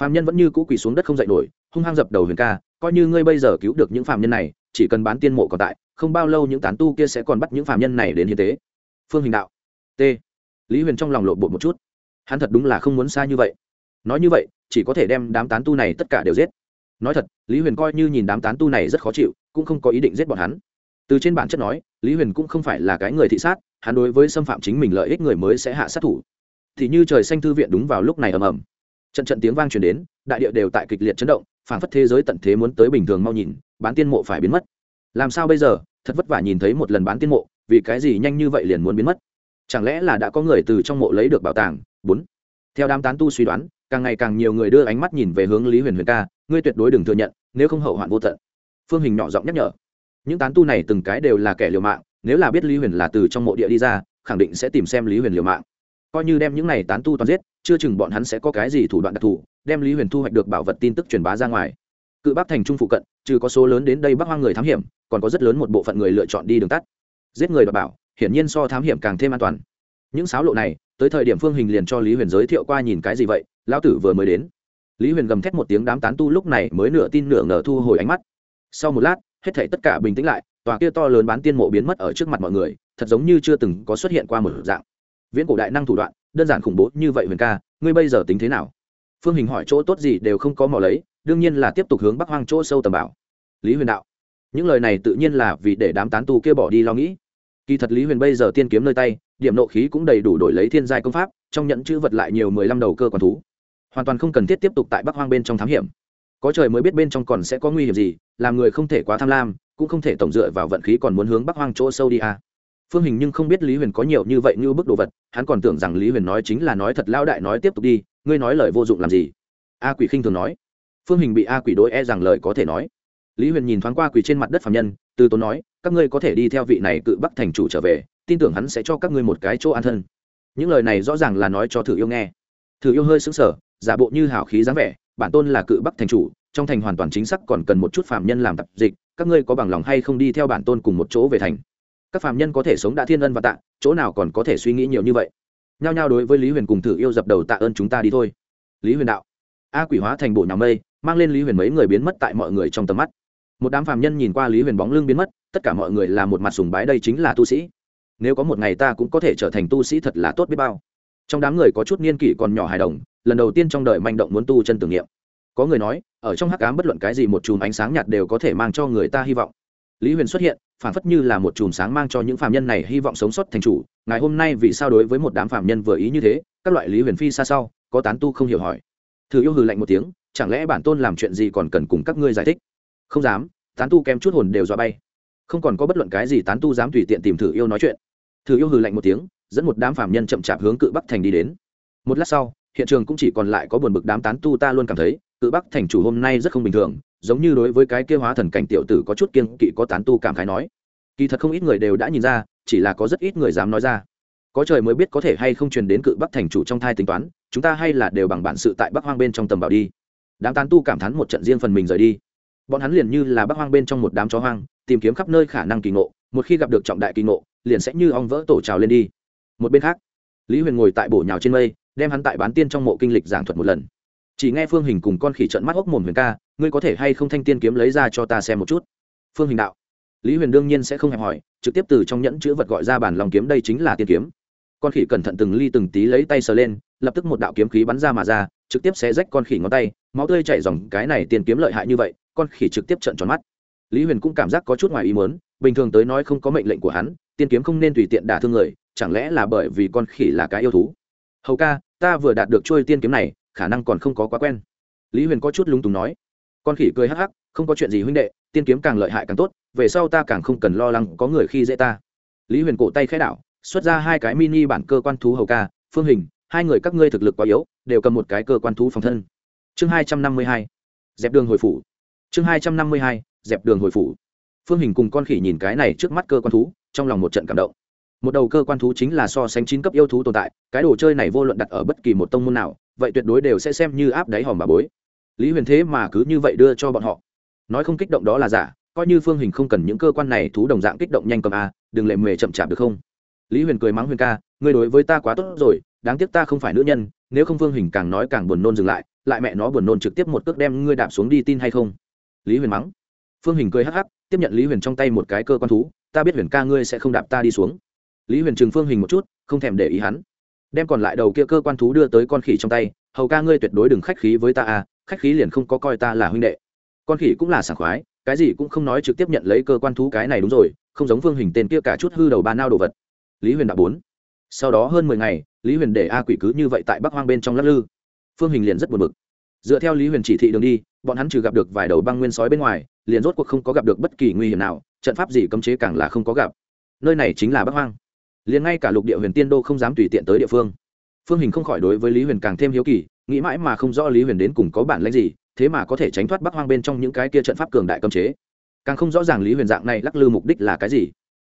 Phạm nhân vẫn như cũ quỳ xuống đất không dậy nổi, hung hăng dập đầu huyền ca, coi như ngươi bây giờ cứu được những phạm nhân này, chỉ cần bán tiên mộ còn tại, không bao lâu những tán tu kia sẽ còn bắt những phạm nhân này đến hiến tế. Phương hình đạo, t. Lý huyền trong lòng lộn bột một chút. Hắn thật đúng là không muốn xa như vậy. Nói như vậy, chỉ có thể đem đám tán tu này tất cả đều giết. Nói thật, lý huyền coi như nhìn đám tán tu này rất khó chịu, cũng không có ý định giết bọn hắn. Từ trên bản chất nói, lý huyền cũng không phải là cái người thị sát hắn đối với xâm phạm chính mình lợi ích người mới sẽ hạ sát thủ. Thì như trời xanh thư viện đúng vào lúc này ầm ầm. Trận trận tiếng vang truyền đến, đại địa đều tại kịch liệt chấn động, phảng phất thế giới tận thế muốn tới bình thường mau nhìn, bán tiên mộ phải biến mất. Làm sao bây giờ? Thật vất vả nhìn thấy một lần bán tiên mộ, vì cái gì nhanh như vậy liền muốn biến mất? Chẳng lẽ là đã có người từ trong mộ lấy được bảo tàng? Bốn. Theo đám tán tu suy đoán, càng ngày càng nhiều người đưa ánh mắt nhìn về hướng lý huyền huyền ca, ngươi tuyệt đối đừng thừa nhận, nếu không hậu hoạn vô tận. Phương hình nhỏ giọng nhắc nhở. Những tán tu này từng cái đều là kẻ liều mạng nếu là biết lý huyền là từ trong mộ địa đi ra, khẳng định sẽ tìm xem lý huyền liều mạng. Coi như đem những này tán tu toàn giết, chưa chừng bọn hắn sẽ có cái gì thủ đoạn đặc thù, đem lý huyền thu hoạch được bảo vật tin tức truyền bá ra ngoài. Cự bắc thành trung phụ cận, trừ có số lớn đến đây bắc hoang người thám hiểm, còn có rất lớn một bộ phận người lựa chọn đi đường tắt. Giết người đ bảo, hiển nhiên so thám hiểm càng thêm an toàn. Những sáo lộ này, tới thời điểm phương hình liền cho lý huyền giới thiệu qua nhìn cái gì vậy, lão tử vừa mới đến. Lý huyền gầm thét một tiếng đám tán tu lúc này mới nửa tin nửa ngờ thu hồi ánh mắt. Sau một lát, hết thảy tất cả bình tĩnh lại tòa kia to lớn bán tiên mộ biến mất ở trước mặt mọi người, thật giống như chưa từng có xuất hiện qua một dạng. Viễn cổ đại năng thủ đoạn, đơn giản khủng bố như vậy huyền ca, ngươi bây giờ tính thế nào? Phương hình hỏi chỗ tốt gì đều không có mò lấy, đương nhiên là tiếp tục hướng bắc hoang chỗ sâu tầm bảo. Lý huyền đạo. Những lời này tự nhiên là vì để đám tán tu kia bỏ đi lo nghĩ. Kỳ thật lý huyền bây giờ tiên kiếm nơi tay, điểm nộ khí cũng đầy đủ đổi lấy thiên giai công pháp, trong nhận chữ vật lại nhiều mười lăm đầu cơ quan thú. Hoàn toàn không cần thiết tiếp tục tại bắc hoang bên trong thám hiểm. Có trời mới biết bên trong còn sẽ có nguy hiểm gì, làm người không thể quá tham lam cũng không thể tổng dựa vào vận khí còn muốn hướng bắc hoang chỗ sâu đi à. phương hình nhưng không biết lý huyền có nhiều như vậy như bức đồ vật, hắn còn tưởng rằng lý huyền nói chính là nói thật lao đại nói tiếp tục đi, ngươi nói lời vô dụng làm gì? A quỷ khinh thường nói. Phương hình bị a quỷ đối e rằng lời có thể nói. Lý huyền nhìn thoáng qua quỷ trên mặt đất phạm nhân, từ tốn nói, các ngươi có thể đi theo vị này cự bắc thành chủ trở về, tin tưởng hắn sẽ cho các ngươi một cái chỗ an thân. Những lời này rõ ràng là nói cho thử yêu nghe. Thử yêu hơi xứng sở giả bộ như hảo khí dáng vẻ, bản tôn là cự bắc thành chủ trong thành hoàn toàn chính xác còn cần một chút phạm nhân làm tập dịch, các ngươi có bằng lòng hay không đi theo bản tôn cùng một chỗ về thành? Các phạm nhân có thể sống đã thiên ân và tạ, chỗ nào còn có thể suy nghĩ nhiều như vậy? Nhao nhao đối với lý huyền cùng thử yêu dập đầu tạ ơn chúng ta đi thôi. Lý huyền đạo, a quỷ hóa thành bộ nhà mây, mang lên lý huyền mấy người biến mất tại mọi người trong tầm mắt. Một đám phạm nhân nhìn qua lý huyền bóng lưng biến mất, tất cả mọi người là một mặt sùng bái đây chính là tu sĩ. Nếu có một ngày ta cũng có thể trở thành tu sĩ thật là tốt biết bao. Trong đám người có chút niên kỷ còn nhỏ hài đồng, lần đầu tiên trong đời manh động muốn tu chân tưởng niệm. Có người nói ở trong hắc ám bất luận cái gì một chùm ánh sáng nhạt đều có thể mang cho người ta hy vọng. Lý huyền xuất hiện, phản phất như là một chùm sáng mang cho những phạm nhân này hy vọng sống sót thành chủ. Ngày hôm nay vì sao đối với một đám phạm nhân vừa ý như thế? Các loại lý huyền phi xa sau, có tán tu không hiểu hỏi. Thử yêu hừ lạnh một tiếng, chẳng lẽ bản tôn làm chuyện gì còn cần cùng các ngươi giải thích? Không dám, tán tu kém chút hồn đều dọa bay. Không còn có bất luận cái gì tán tu dám tùy tiện tìm thử yêu nói chuyện. Thử yêu hừ lạnh một tiếng, dẫn một đám phạm nhân chậm chạp hướng cự bắc thành đi đến. Một lát sau, hiện trường cũng chỉ còn lại có buồn bực đám tán tu ta luôn cảm thấy cự bắc thành chủ hôm nay rất không bình thường, giống như đối với cái kia hóa thần cảnh tiểu tử có chút kiên kỵ, có tán tu cảm khái nói. Kỳ thật không ít người đều đã nhìn ra, chỉ là có rất ít người dám nói ra. Có trời mới biết có thể hay không truyền đến cự bắc thành chủ trong thai tính toán, chúng ta hay là đều bằng bản sự tại bắc hoang bên trong tầm bảo đi. Đám tán tu cảm thán một trận riêng phần mình rời đi. Bọn hắn liền như là bắc hoang bên trong một đám chó hoang, tìm kiếm khắp nơi khả năng kỳ ngộ, một khi gặp được trọng đại kỳ ngộ, liền sẽ như ong vỡ tổ trào lên đi. Một bên khác, lý huyền ngồi tại bổ nhào trên mây, đem hắn tại bán tiên trong mộ kinh lịch giảng thuật một lần chỉ nghe phương hình cùng con khỉ trận mắt hốc mồm huyền ca, ngươi có thể hay không thanh tiên kiếm lấy ra cho ta xem một chút? Phương hình đạo. Lý huyền đương nhiên sẽ không hẹp hỏi, trực tiếp từ trong nhẫn chữ vật gọi ra bản lòng kiếm đây chính là tiên kiếm. Con khỉ cẩn thận từng ly từng tí lấy tay sờ lên, lập tức một đạo kiếm khí bắn ra mà ra, trực tiếp xé rách con khỉ ngón tay, máu tươi chảy dòng, cái này tiền kiếm lợi hại như vậy. Con khỉ trực tiếp trận tròn mắt. Lý huyền cũng cảm giác có chút ngoài ý muốn, bình thường tới nói không có mệnh lệnh của hắn, tiên kiếm không nên tùy tiện đả thương người, chẳng lẽ là bởi vì con khỉ là cái yêu thú? Hầu ca, ta vừa đạt được trôi tiên kiếm này khả năng còn không có quá quen. Lý huyền có chút lúng túng nói. Con khỉ cười hắc hắc, không có chuyện gì huynh đệ, tiên kiếm càng lợi hại càng tốt, về sau ta càng không cần lo lắng có người khi dễ ta. Lý huyền cổ tay khẽ đảo, xuất ra hai cái mini bản cơ quan thú hầu ca, phương hình, hai người các ngươi thực lực quá yếu, đều cầm một cái cơ quan thú phòng thân. Chương hai trăm năm mươi hai, dẹp đường hồi phủ. Chương hai trăm năm mươi hai, dẹp đường hồi phủ. Phương hình cùng con khỉ nhìn cái này trước mắt cơ quan thú, trong lòng một trận cảm động. Một đầu cơ quan thú chính là so sánh chín cấp yêu thú tồn tại, cái đồ chơi này vô luận đặt ở bất kỳ một tông môn nào vậy tuyệt đối đều sẽ xem như áp đáy hòm bà bối. Lý huyền thế mà cứ như vậy đưa cho bọn họ. Nói không kích động đó là giả, coi như phương hình không cần những cơ quan này thú đồng dạng kích động nhanh cầm a, đừng lệ mề chậm chạp được không? Lý huyền cười mắng huyền ca, ngươi đối với ta quá tốt rồi, đáng tiếc ta không phải nữ nhân, nếu không phương hình càng nói càng buồn nôn dừng lại lại mẹ nó buồn nôn trực tiếp một cước đem ngươi đạp xuống đi tin hay không? Lý huyền mắng. Phương hình cười hắc hắc, tiếp nhận lý huyền trong tay một cái cơ quan thú, ta biết huyền ca ngươi sẽ không đạp ta đi xuống. Lý huyền trừng phương hình một chút, không thèm để ý hắn đem còn lại đầu kia cơ quan thú đưa tới con khỉ trong tay, hầu ca ngươi tuyệt đối đừng khách khí với ta à khách khí liền không có coi ta là huynh đệ. Con khỉ cũng là sảng khoái, cái gì cũng không nói trực tiếp nhận lấy cơ quan thú cái này đúng rồi, không giống phương hình tên kia cả chút hư đầu ba nao đồ vật. Lý huyền đã bốn. Sau đó hơn mười ngày, lý huyền để a quỷ cứ như vậy tại bắc hoang bên trong lắc lư. Phương hình liền rất buồn bực. Dựa theo lý huyền chỉ thị đường đi, bọn hắn trừ gặp được vài đầu băng nguyên sói bên ngoài, liền rốt cuộc không có gặp được bất kỳ nguy hiểm nào, trận pháp gì cấm chế càng là không có gặp. Nơi này chính là bắc hoang liền ngay cả lục địa huyền tiên đô không dám tùy tiện tới địa phương. Phương hình không khỏi đối với lý huyền càng thêm hiếu kỳ, nghĩ mãi mà không rõ lý huyền đến cùng có bản lãnh gì, thế mà có thể tránh thoát bắc hoang bên trong những cái kia trận pháp cường đại cấm chế. Càng không rõ ràng lý huyền dạng này lắc lư mục đích là cái gì.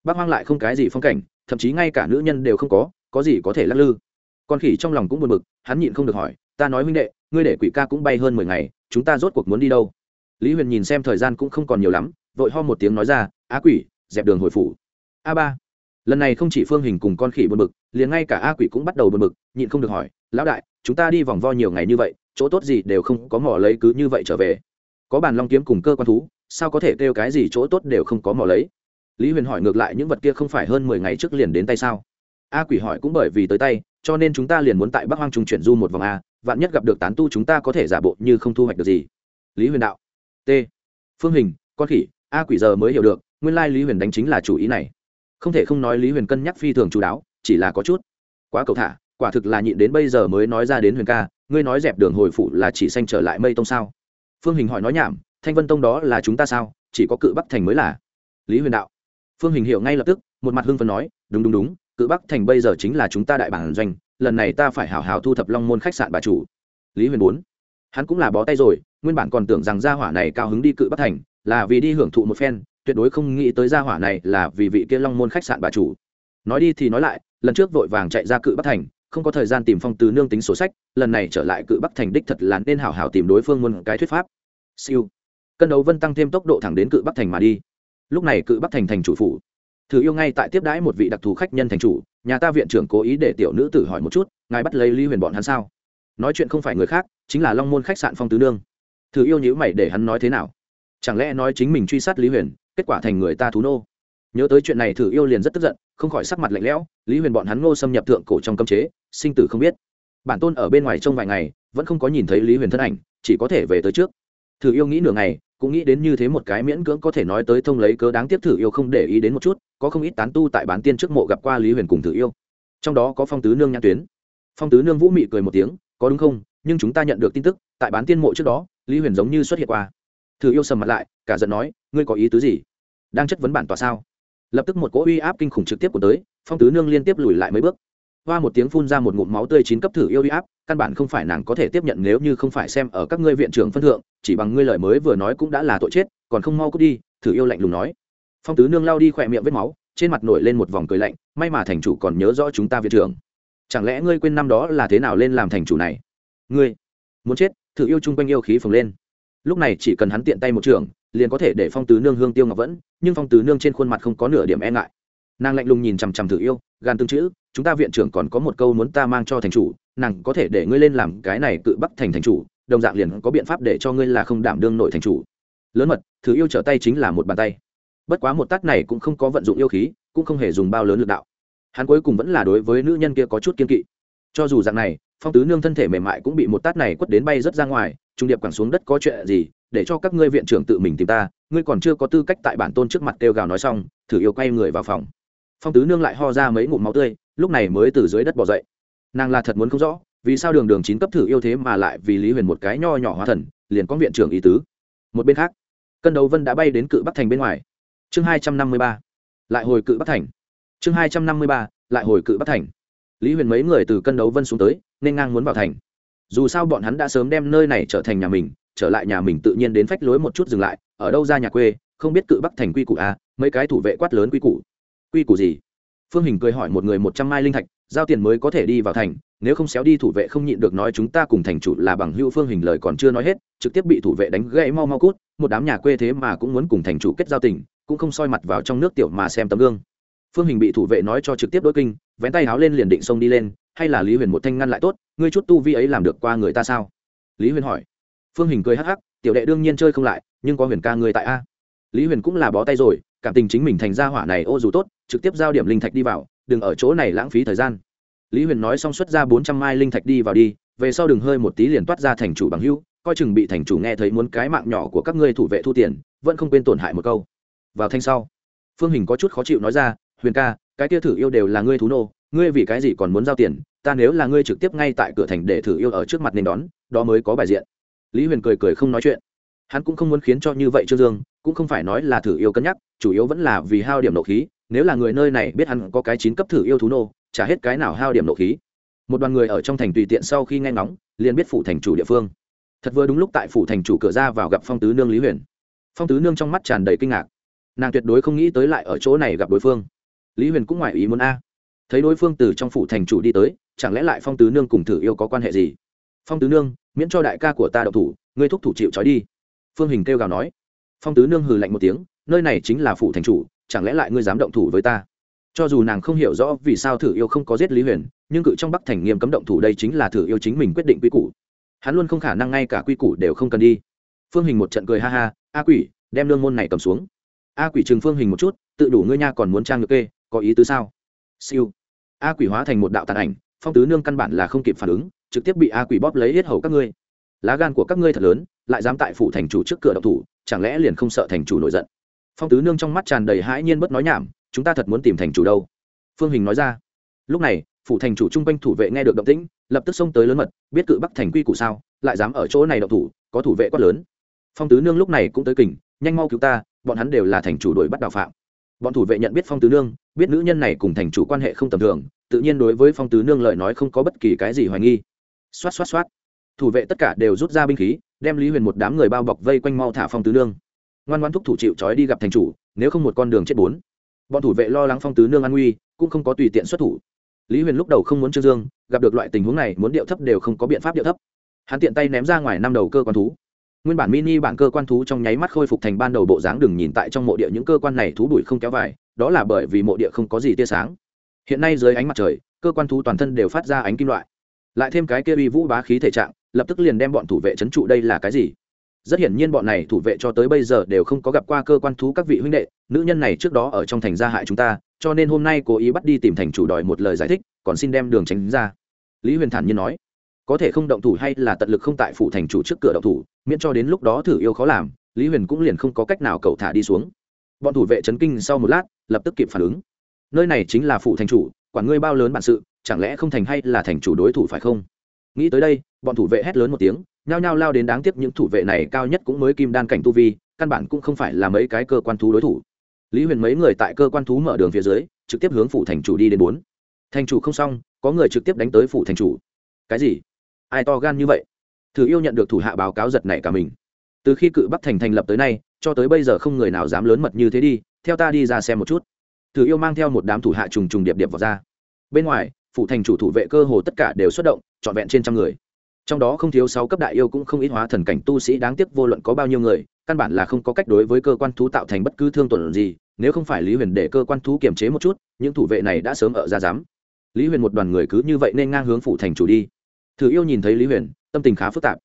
Bắc hoang lại không cái gì phong cảnh, thậm chí ngay cả nữ nhân đều không có có gì có thể lắc lư. Con khỉ trong lòng cũng buồn bực, hắn nhịn không được hỏi, ta nói huynh đệ, ngươi để quỷ ca cũng bay hơn mười ngày, chúng ta rốt cuộc muốn đi đâu? Lý huyền nhìn xem thời gian cũng không còn nhiều lắm, vội ho một tiếng nói ra, á quỷ, dẹp đường hồi phủ. A ba lần này không chỉ phương hình cùng con khỉ buồn bực, liền ngay cả a quỷ cũng bắt đầu buồn bực, nhịn không được hỏi, lão đại, chúng ta đi vòng vo nhiều ngày như vậy, chỗ tốt gì đều không có mỏ lấy cứ như vậy trở về. Có bàn long kiếm cùng cơ quan thú, sao có thể kêu cái gì chỗ tốt đều không có mỏ lấy? Lý huyền hỏi ngược lại, những vật kia không phải hơn mười ngày trước liền đến tay sao? A quỷ hỏi cũng bởi vì tới tay, cho nên chúng ta liền muốn tại bắc hoang trung chuyển du một vòng a, vạn nhất gặp được tán tu chúng ta có thể giả bộ như không thu hoạch được gì. Lý huyền đạo, t. Phương hình, con khỉ, a quỷ giờ mới hiểu được, nguyên lai lý huyền đánh chính là chủ ý này không thể không nói lý huyền cân nhắc phi thường chú đáo, chỉ là có chút. Quá cầu thả, quả thực là nhịn đến bây giờ mới nói ra đến huyền ca, ngươi nói dẹp đường hồi phụ là chỉ xanh trở lại mây tông sao? Phương hình hỏi nói nhảm, thanh vân tông đó là chúng ta sao? Chỉ có cự bắc thành mới là. Lý huyền đạo. Phương hình hiểu ngay lập tức, một mặt hưng phấn nói, đúng đúng đúng, cự bắc thành bây giờ chính là chúng ta đại bản doanh, lần này ta phải hào hào thu thập long môn khách sạn bà chủ. Lý huyền bốn. Hắn cũng là bó tay rồi, nguyên bản còn tưởng rằng gia hỏa này cao hứng đi cự bắc thành, là vì đi hưởng thụ một phen tuyệt đối không nghĩ tới gia hỏa này là vì vị kia long môn khách sạn bà chủ. Nói đi thì nói lại, lần trước vội vàng chạy ra cự bắc thành, không có thời gian tìm phong tứ nương tính sổ sách, lần này trở lại cự bắc thành đích thật là nên hảo hảo tìm đối phương muôn cái thuyết pháp. Siêu. Cân đấu vân tăng thêm tốc độ thẳng đến cự bắc thành mà đi. Lúc này cự bắc thành thành chủ phủ. Thử yêu ngay tại tiếp đãi một vị đặc thù khách nhân thành chủ, nhà ta viện trưởng cố ý để tiểu nữ tử hỏi một chút, ngài bắt lấy lý huyền bọn hắn sao? Nói chuyện không phải người khác, chính là long môn khách sạn phong tứ nương. Thử yêu nhữ mày để hắn nói thế nào? Chẳng lẽ nói chính mình truy sát lý huyền kết quả thành người ta thú nô. Nhớ tới chuyện này thử yêu liền rất tức giận, không khỏi sắc mặt lạnh lẽo, lý huyền bọn hắn ngô xâm nhập thượng cổ trong cấm chế, sinh tử không biết. Bản tôn ở bên ngoài trong vài ngày, vẫn không có nhìn thấy lý huyền thân ảnh, chỉ có thể về tới trước. Thử yêu nghĩ nửa ngày, cũng nghĩ đến như thế một cái miễn cưỡng có thể nói tới thông lấy cớ đáng tiếc thử yêu không để ý đến một chút, có không ít tán tu tại bán tiên trước mộ gặp qua lý huyền cùng thử yêu. Trong đó có phong tứ nương nhãn tuyến. Phong tứ nương vũ mị cười một tiếng, có đúng không? Nhưng chúng ta nhận được tin tức, tại bán tiên mộ trước đó, lý huyền giống như xuất hiện qua thử yêu sầm mặt lại, cả giận nói, ngươi có ý tứ gì? Đang chất vấn bản tòa sao? Lập tức một cỗ uy áp kinh khủng trực tiếp của tới, phong tứ nương liên tiếp lùi lại mấy bước. Hoa một tiếng phun ra một ngụm máu tươi chín cấp thử yêu uy áp, căn bản không phải nàng có thể tiếp nhận nếu như không phải xem ở các ngươi viện trưởng phân thượng, chỉ bằng ngươi lời mới vừa nói cũng đã là tội chết, còn không mau cút đi, thử yêu lạnh lùng nói. Phong tứ nương lao đi khỏe miệng vết máu, trên mặt nổi lên một vòng cười lạnh, may mà thành chủ còn nhớ rõ chúng ta viện trưởng. Chẳng lẽ ngươi quên năm đó là thế nào lên làm thành chủ này? Ngươi muốn chết, thử yêu chung quanh yêu khí phồng lên lúc này chỉ cần hắn tiện tay một trường, liền có thể để phong tứ nương hương tiêu ngọc vẫn, nhưng phong tứ nương trên khuôn mặt không có nửa điểm e ngại. Nàng lạnh lùng nhìn chằm chằm thử yêu, gan tương chữ, chúng ta viện trưởng còn có một câu muốn ta mang cho thành chủ, nàng có thể để ngươi lên làm cái này cự bắt thành thành chủ, đồng dạng liền có biện pháp để cho ngươi là không đảm đương nội thành chủ. Lớn mật, thử yêu trở tay chính là một bàn tay. Bất quá một tát này cũng không có vận dụng yêu khí, cũng không hề dùng bao lớn lực đạo. Hắn cuối cùng vẫn là đối với nữ nhân kia có chút kiên kỵ. Cho dù dạng này, phong tứ nương thân thể mềm mại cũng bị một tát này quất đến bay rất ra ngoài trung điệp quẳng xuống đất có chuyện gì, để cho các ngươi viện trưởng tự mình tìm ta, ngươi còn chưa có tư cách tại bản tôn trước mặt kêu gào nói xong, thử yêu quay người vào phòng. Phong tứ nương lại ho ra mấy ngụm máu tươi, lúc này mới từ dưới đất bỏ dậy. Nàng là thật muốn không rõ, vì sao đường đường chín cấp thử yêu thế mà lại vì lý huyền một cái nho nhỏ hóa thần, liền có viện trưởng ý tứ. Một bên khác, cân đấu vân đã bay đến cự bắc thành bên ngoài. Chương hai trăm năm mươi ba, lại hồi cự bắc thành. Chương hai trăm năm mươi ba, lại hồi cự bắc thành. Lý huyền mấy người từ cân đấu vân xuống tới, nên ngang muốn vào thành dù sao bọn hắn đã sớm đem nơi này trở thành nhà mình trở lại nhà mình tự nhiên đến phách lối một chút dừng lại ở đâu ra nhà quê không biết cự bắc thành quy củ à, mấy cái thủ vệ quát lớn quy củ. Quy củ gì? Phương hình cười hỏi một người một trăm mai linh thạch giao tiền mới có thể đi vào thành nếu không xéo đi thủ vệ không nhịn được nói chúng ta cùng thành chủ là bằng hữu phương hình lời còn chưa nói hết trực tiếp bị thủ vệ đánh gãy mau mau cút một đám nhà quê thế mà cũng muốn cùng thành chủ kết giao tình cũng không soi mặt vào trong nước tiểu mà xem tấm gương. Phương hình bị thủ vệ nói cho trực tiếp đôi kinh vén tay háo lên liền định xông đi lên hay là lý huyền một thanh ngăn lại tốt ngươi chút tu vi ấy làm được qua người ta sao lý huyền hỏi phương hình cười hắc hắc tiểu đệ đương nhiên chơi không lại nhưng có huyền ca người tại a lý huyền cũng là bó tay rồi cảm tình chính mình thành ra hỏa này ô dù tốt trực tiếp giao điểm linh thạch đi vào đừng ở chỗ này lãng phí thời gian lý huyền nói xong xuất ra bốn trăm mai linh thạch đi vào đi về sau đừng hơi một tí liền toát ra thành chủ bằng hưu coi chừng bị thành chủ nghe thấy muốn cái mạng nhỏ của các ngươi thủ vệ thu tiền vẫn không quên tổn hại một câu vào thanh sau phương hình có chút khó chịu nói ra huyền ca cái kia thử yêu đều là ngươi thú nô ngươi vì cái gì còn muốn giao tiền, ta nếu là ngươi trực tiếp ngay tại cửa thành để thử yêu ở trước mặt nên đón, đó mới có bài diện. Lý huyền cười cười không nói chuyện. Hắn cũng không muốn khiến cho như vậy trương dương, cũng không phải nói là thử yêu cân nhắc, chủ yếu vẫn là vì hao điểm nộ khí, nếu là người nơi này biết hắn có cái chín cấp thử yêu thú nô trả hết cái nào hao điểm nộ khí. Một đoàn người ở trong thành tùy tiện sau khi nghe ngóng, liền biết phủ thành chủ địa phương. Thật vừa đúng lúc tại phủ thành chủ cửa ra vào gặp phong tứ nương lý huyền. Phong tứ nương trong mắt tràn đầy kinh ngạc. Nàng tuyệt đối không nghĩ tới lại ở chỗ này gặp đối phương. Lý huyền cũng ngoài ý muốn a thấy đối phương từ trong phủ thành chủ đi tới, chẳng lẽ lại phong tứ nương cùng thử yêu có quan hệ gì? Phong tứ nương, miễn cho đại ca của ta đậu thủ, ngươi thúc thủ chịu trói đi. Phương hình kêu gào nói. Phong tứ nương hừ lạnh một tiếng, nơi này chính là phủ thành chủ, chẳng lẽ lại ngươi dám động thủ với ta? Cho dù nàng không hiểu rõ vì sao thử yêu không có giết lý huyền, nhưng cự trong bắc thành nghiêm cấm động thủ đây chính là thử yêu chính mình quyết định quy củ. Hắn luôn không khả năng ngay cả quy củ đều không cần đi. Phương hình một trận cười ha ha, a quỷ, đem lương môn này cầm xuống. A quỷ chừng phương hình một chút, tự đủ ngươi nha còn muốn trang ngược kê, có ý tứ sao? Siêu a quỷ hóa thành một đạo tàn ảnh, phong tứ nương căn bản là không kịp phản ứng, trực tiếp bị a quỷ bóp lấy hết hầu các ngươi. Lá gan của các ngươi thật lớn, lại dám tại phủ thành chủ trước cửa độc thủ, chẳng lẽ liền không sợ thành chủ nổi giận? Phong tứ nương trong mắt tràn đầy hãi nhiên bất nói nhảm, chúng ta thật muốn tìm thành chủ đâu? Phương hình nói ra. Lúc này, phủ thành chủ chung quanh thủ vệ nghe được động tĩnh, lập tức xông tới lớn mật, biết cự bắc thành quy củ sao, lại dám ở chỗ này độc thủ, có thủ vệ quát lớn. Phong tứ nương lúc này cũng tới kình, nhanh mau cứu ta, bọn hắn đều là thành chủ đội bắt đào phạm. Bọn thủ vệ nhận biết phong tứ nương biết nữ nhân này cùng thành chủ quan hệ không tầm thường, tự nhiên đối với phong tứ nương lời nói không có bất kỳ cái gì hoài nghi. Xoát xoát xoát. Thủ vệ tất cả đều rút ra binh khí, đem lý huyền một đám người bao bọc vây quanh mau thả phong tứ nương. Ngoan ngoan thúc thủ chịu trói đi gặp thành chủ, nếu không một con đường chết bốn. Bọn thủ vệ lo lắng phong tứ nương an nguy, cũng không có tùy tiện xuất thủ. Lý huyền lúc đầu không muốn trương dương, gặp được loại tình huống này, muốn điệu thấp đều không có biện pháp điệu thấp. Hắn tiện tay ném ra ngoài năm đầu cơ quan thú nguyên bản mini bản cơ quan thú trong nháy mắt khôi phục thành ban đầu bộ dáng đừng nhìn tại trong mộ địa những cơ quan này thú đuổi không kéo vải, đó là bởi vì mộ địa không có gì tia sáng. Hiện nay dưới ánh mặt trời, cơ quan thú toàn thân đều phát ra ánh kim loại. Lại thêm cái kia uy vũ bá khí thể trạng, lập tức liền đem bọn thủ vệ trấn trụ đây là cái gì? Rất hiển nhiên bọn này thủ vệ cho tới bây giờ đều không có gặp qua cơ quan thú các vị huynh đệ, nữ nhân này trước đó ở trong thành gia hại chúng ta, cho nên hôm nay cố ý bắt đi tìm thành chủ đòi một lời giải thích, còn xin đem đường tránh ra. Lý huyền thản nhiên nói có thể không động thủ hay là tận lực không tại phủ thành chủ trước cửa động thủ, miễn cho đến lúc đó thử yêu khó làm, lý huyền cũng liền không có cách nào cậu thả đi xuống. Bọn thủ vệ chấn kinh sau một lát, lập tức kịp phản ứng. Nơi này chính là phủ thành chủ, quản ngươi bao lớn bản sự, chẳng lẽ không thành hay là thành chủ đối thủ phải không? Nghĩ tới đây, bọn thủ vệ hét lớn một tiếng, nhao nhao lao đến đáng tiếc những thủ vệ này cao nhất cũng mới kim đan cảnh tu vi, căn bản cũng không phải là mấy cái cơ quan thú đối thủ. Lý huyền mấy người tại cơ quan thú mở đường phía dưới, trực tiếp hướng phủ thành chủ đi đến bốn. Thành chủ không xong, có người trực tiếp đánh tới phủ thành chủ. Cái gì? Ai to gan như vậy? Thử yêu nhận được thủ hạ báo cáo giật này cả mình. Từ khi cự bắc thành thành lập tới nay, cho tới bây giờ không người nào dám lớn mật như thế đi, theo ta đi ra xem một chút. Thử yêu mang theo một đám thủ hạ trùng trùng điệp điệp vào ra. Bên ngoài phủ thành chủ thủ vệ cơ hồ tất cả đều xuất động, trọn vẹn trên trăm người. Trong đó không thiếu sáu cấp đại yêu cũng không ít hóa thần cảnh tu sĩ đáng tiếc vô luận có bao nhiêu người, căn bản là không có cách đối với cơ quan thú tạo thành bất cứ thương tổn gì, nếu không phải lý huyền để cơ quan thú kiềm chế một chút, những thủ vệ này đã sớm ở ra dám. Lý huyền một đoàn người cứ như vậy nên ngang hướng phủ thành chủ đi thử yêu nhìn thấy lý huyền, tâm tình khá phức tạp.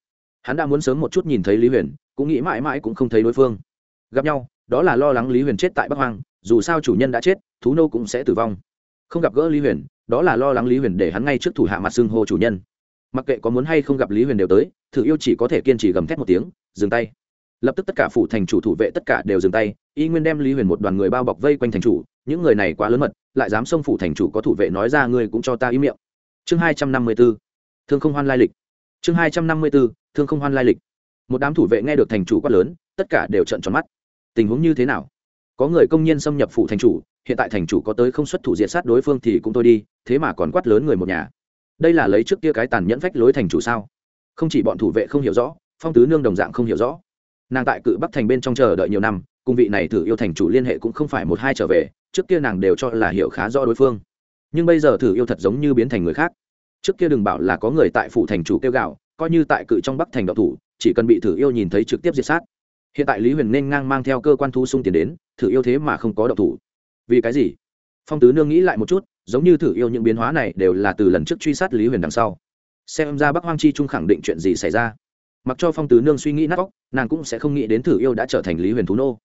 Hắn đã muốn sớm một chút nhìn thấy lý huyền, cũng nghĩ mãi mãi cũng không thấy đối phương. Gặp nhau, đó là lo lắng lý huyền chết tại bắc hoang, dù sao chủ nhân đã chết, thú nô cũng sẽ tử vong. Không gặp gỡ lý huyền, đó là lo lắng lý huyền để hắn ngay trước thủ hạ mặt xưng hô chủ nhân. Mặc kệ có muốn hay không gặp lý huyền đều tới, thử yêu chỉ có thể kiên trì gầm thét một tiếng, dừng tay. Lập tức tất cả phủ thành chủ thủ vệ tất cả đều dừng tay, y nguyên đem lý huyền một đoàn người bao bọc vây quanh thành chủ, những người này quá lớn mật, lại dám xông phủ thành chủ có thủ vệ nói ra ngươi cũng cho ta ý miệng. Chương hai trăm năm mươi b ố thương không hoan lai lịch. Chương hai trăm năm mươi b ố thương không hoan lai lịch. Một đám thủ vệ nghe được thành chủ quát lớn, tất cả đều trận tròn mắt. Tình huống như thế nào? Có người công nhân xâm nhập phủ thành chủ, hiện tại thành chủ có tới không xuất thủ diệt sát đối phương thì cũng thôi đi, thế mà còn quát lớn người một nhà. Đây là lấy trước kia cái tàn nhẫn phách lối thành chủ sao? Không chỉ bọn thủ vệ không hiểu rõ, phong tứ nương đồng dạng không hiểu rõ. Nàng tại cự bắc thành bên trong chờ đợi nhiều năm cung vị này thử yêu thành chủ liên hệ cũng không phải một hai trở về, trước kia nàng đều cho là hiểu khá rõ đối phương. Nhưng bây giờ thử yêu thật giống như biến thành người khác trước kia đừng bảo là có người tại phủ thành chủ kêu gạo, coi như tại cự trong bắc thành đậu thủ, chỉ cần bị thử yêu nhìn thấy trực tiếp diệt sát. Hiện tại lý huyền nên ngang mang theo cơ quan thu sung tiền đến, thử yêu thế mà không có đậu thủ. Vì cái gì? Phong tứ nương nghĩ lại một chút, giống như thử yêu những biến hóa này đều là từ lần trước truy sát lý huyền đằng sau. Xem ra bắc hoang chi trung khẳng định chuyện gì xảy ra. Mặc cho phong tứ nương suy nghĩ nát óc, nàng cũng sẽ không nghĩ đến thử yêu đã trở thành lý huyền thú nô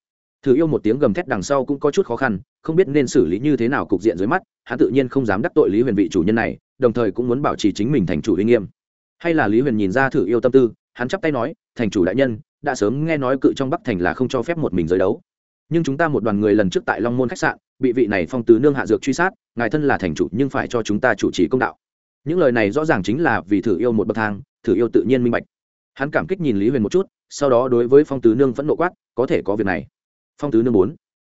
thử yêu một tiếng gầm thét đằng sau cũng có chút khó khăn, không biết nên xử lý như thế nào cục diện dưới mắt, hắn tự nhiên không dám đắc tội lý huyền vị chủ nhân này, đồng thời cũng muốn bảo trì chính mình thành chủ uy nghiêm. Hay là lý huyền nhìn ra thử yêu tâm tư, hắn chắp tay nói, thành chủ đại nhân, đã sớm nghe nói cự trong bắc thành là không cho phép một mình giới đấu. Nhưng chúng ta một đoàn người lần trước tại long môn khách sạn, bị vị này phong tứ nương hạ dược truy sát, ngài thân là thành chủ nhưng phải cho chúng ta chủ trì công đạo. Những lời này rõ ràng chính là vì thử yêu một bậc thang, thử yêu tự nhiên minh bạch. Hắn cảm kích nhìn lý huyền một chút, sau đó đối với phong tứ nương vẫn nộ quát, có thể có việc này phong tứ nương muốn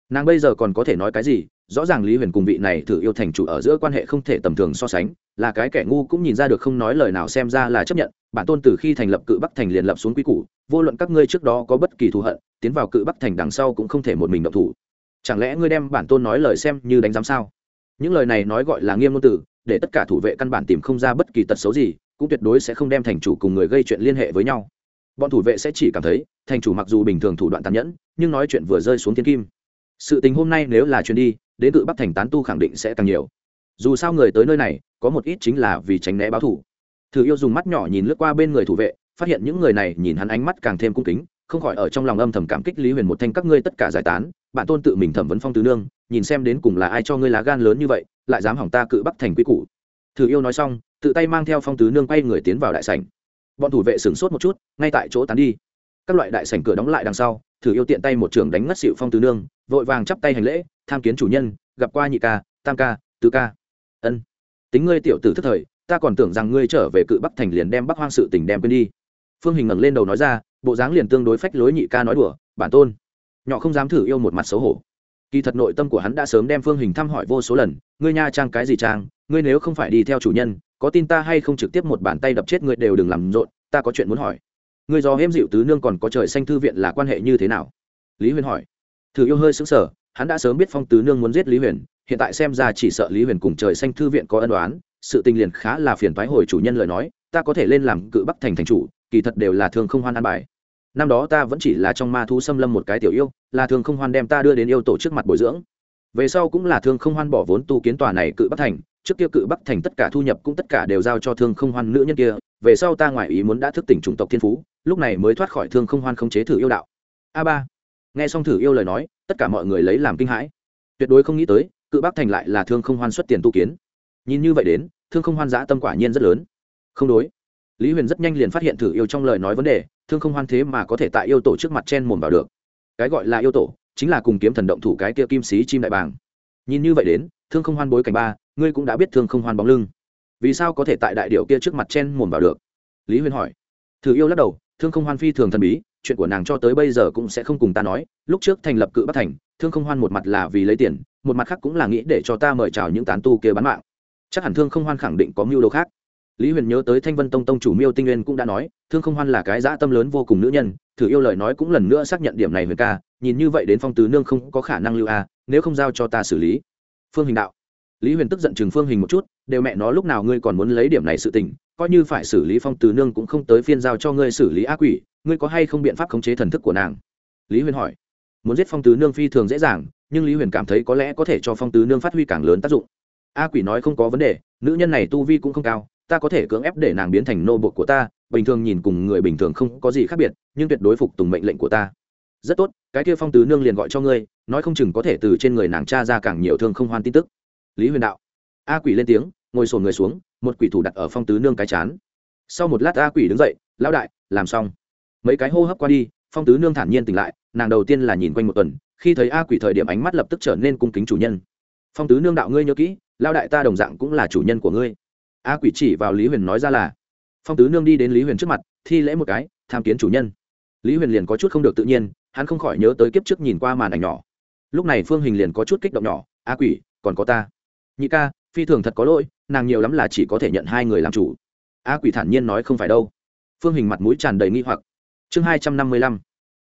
nàng bây giờ còn có thể nói cái gì? Rõ ràng lý huyền cùng vị này thử yêu thành chủ ở giữa quan hệ không thể tầm thường so sánh, là cái kẻ ngu cũng nhìn ra được không nói lời nào xem ra là chấp nhận, bản tôn từ khi thành lập cự bắc thành liền lập xuống quy củ, vô luận các ngươi trước đó có bất kỳ thù hận, tiến vào cự bắc thành đằng sau cũng không thể một mình động thủ. Chẳng lẽ ngươi đem bản tôn nói lời xem như đánh giám sao? Những lời này nói gọi là nghiêm ngôn từ, để tất cả thủ vệ căn bản tìm không ra bất kỳ tật xấu gì, cũng tuyệt đối sẽ không đem thành chủ cùng người gây chuyện liên hệ với nhau bọn thủ vệ sẽ chỉ cảm thấy, thành chủ mặc dù bình thường thủ đoạn tàn nhẫn, nhưng nói chuyện vừa rơi xuống thiên kim. Sự tình hôm nay nếu là chuyến đi, đến tự bắc thành tán tu khẳng định sẽ càng nhiều. Dù sao người tới nơi này, có một ít chính là vì tránh né báo thủ thử yêu dùng mắt nhỏ nhìn lướt qua bên người thủ vệ, phát hiện những người này nhìn hắn ánh mắt càng thêm cung kính, không khỏi ở trong lòng âm thầm cảm kích lý huyền một thanh các ngươi tất cả giải tán, bạn tôn tự mình thẩm vấn phong tứ nương, nhìn xem đến cùng là ai cho ngươi lá gan lớn như vậy, lại dám hỏng ta cự bắc thành quy củ. Thử yêu nói xong, tự tay mang theo phong tứ nương quay người tiến vào đại sảnh bọn thủ vệ sửng sốt một chút, ngay tại chỗ tán đi. Các loại đại sảnh cửa đóng lại đằng sau, thử yêu tiện tay một trường đánh ngất xịu phong tứ nương, vội vàng chắp tay hành lễ, tham kiến chủ nhân, gặp qua nhị ca, tam ca, tứ ca. Ân, tính ngươi tiểu tử thức thời, ta còn tưởng rằng ngươi trở về cự bắc thành liền đem bắc hoang sự tỉnh đem quên đi. Phương hình ngẩng lên đầu nói ra, bộ dáng liền tương đối phách lối nhị ca nói đùa, bản tôn, nhỏ không dám thử yêu một mặt xấu hổ. Kỳ thật nội tâm của hắn đã sớm đem phương hình thăm hỏi vô số lần, ngươi nha trang cái gì trang ngươi nếu không phải đi theo chủ nhân, có tin ta hay không trực tiếp một bàn tay đập chết ngươi đều đừng làm rộn, ta có chuyện muốn hỏi. Ngươi do hêm dịu tứ nương còn có trời xanh thư viện là quan hệ như thế nào? Lý huyền hỏi. Thử yêu hơi xứng sở hắn đã sớm biết phong tứ nương muốn giết lý huyền, hiện tại xem ra chỉ sợ lý huyền cùng trời xanh thư viện có ân đoán sự tình liền khá là phiền thoái hồi chủ nhân lời nói, ta có thể lên làm cự bắc thành thành chủ, kỳ thật đều là thương không hoan an bài. Năm đó ta vẫn chỉ là trong ma thú xâm lâm một cái tiểu yêu, là thương không hoan đem ta đưa đến yêu tổ trước mặt bồi dưỡng. Về sau cũng là thương không hoan bỏ vốn tu kiến tòa này cự bắc thành trước kia cự bắc thành tất cả thu nhập cũng tất cả đều giao cho thương không hoan nữ nhân kia, về sau ta ngoại ý muốn đã thức tỉnh chủng tộc thiên phú, lúc này mới thoát khỏi thương không hoan không chế thử yêu đạo. A ba, nghe xong thử yêu lời nói, tất cả mọi người lấy làm kinh hãi. Tuyệt đối không nghĩ tới, cự bắc thành lại là thương không hoan xuất tiền tu kiến. Nhìn như vậy đến, thương không hoan giã tâm quả nhiên rất lớn. Không đối. Lý huyền rất nhanh liền phát hiện thử yêu trong lời nói vấn đề, thương không hoan thế mà có thể tại yêu tổ trước mặt chen mồm vào được. Cái gọi là yêu tổ, chính là cùng kiếm thần động thủ cái kia kim sĩ chim đại bàng. Nhìn như vậy đến, thương không hoan bối cảnh ba ngươi cũng đã biết thương không hoan bóng lưng. Vì sao có thể tại đại điệu kia trước mặt chen mồm vào được? Lý huyền hỏi. Thử yêu lắc đầu, thương không hoan phi thường thần bí, chuyện của nàng cho tới bây giờ cũng sẽ không cùng ta nói. Lúc trước thành lập cự bắc thành, thương không hoan một mặt là vì lấy tiền, một mặt khác cũng là nghĩ để cho ta mời chào những tán tu kia bán mạng. Chắc hẳn thương không hoan khẳng định có mưu đồ khác. Lý huyền nhớ tới thanh vân tông tông chủ miêu tinh nguyên cũng đã nói, thương không hoan là cái dã tâm lớn vô cùng nữ nhân, thử yêu lời nói cũng lần nữa xác nhận điểm này huyền ca, nhìn như vậy đến phong tứ nương không có khả năng lưu a, nếu không giao cho ta xử lý. Phương hình đạo lý huyền tức giận chừng phương hình một chút, đều mẹ nó, lúc nào ngươi còn muốn lấy điểm này sự tình, coi như phải xử lý phong Từ nương cũng không tới phiên giao cho ngươi xử lý ác quỷ, ngươi có hay không biện pháp khống chế thần thức của nàng? Lý huyền hỏi. Muốn giết phong tứ nương phi thường dễ dàng, nhưng lý huyền cảm thấy có lẽ có thể cho phong tứ nương phát huy càng lớn tác dụng. A quỷ nói không có vấn đề, nữ nhân này tu vi cũng không cao, ta có thể cưỡng ép để nàng biến thành nô bột của ta, bình thường nhìn cùng người bình thường không có gì khác biệt, nhưng tuyệt đối phục tùng mệnh lệnh của ta. Rất tốt, cái kia phong tứ nương liền gọi cho ngươi, nói không chừng có thể từ trên người nàng cha ra càng nhiều thương không hoan tin tức lý huyền đạo. A quỷ lên tiếng, ngồi sồn người xuống, một quỷ thủ đặt ở phong tứ nương cái chán. Sau một lát a quỷ đứng dậy, lão đại, làm xong. Mấy cái hô hấp qua đi, phong tứ nương thản nhiên tỉnh lại, nàng đầu tiên là nhìn quanh một tuần, khi thấy a quỷ thời điểm ánh mắt lập tức trở nên cung kính chủ nhân. Phong tứ nương đạo ngươi nhớ kỹ lao đại ta đồng dạng cũng là chủ nhân của ngươi. A quỷ chỉ vào lý huyền nói ra là, phong tứ nương đi đến lý huyền trước mặt, thi lễ một cái, tham kiến chủ nhân. Lý huyền liền có chút không được tự nhiên, hắn không khỏi nhớ tới kiếp trước nhìn qua màn ảnh nhỏ. Lúc này phương hình liền có chút kích động nhỏ, a quỷ, còn có ta nhị ca, phi thường thật có lỗi, nàng nhiều lắm là chỉ có thể nhận hai người làm chủ. A quỷ thản nhiên nói không phải đâu. Phương hình mặt mũi tràn đầy nghi hoặc. Chương hai trăm năm mươi lăm,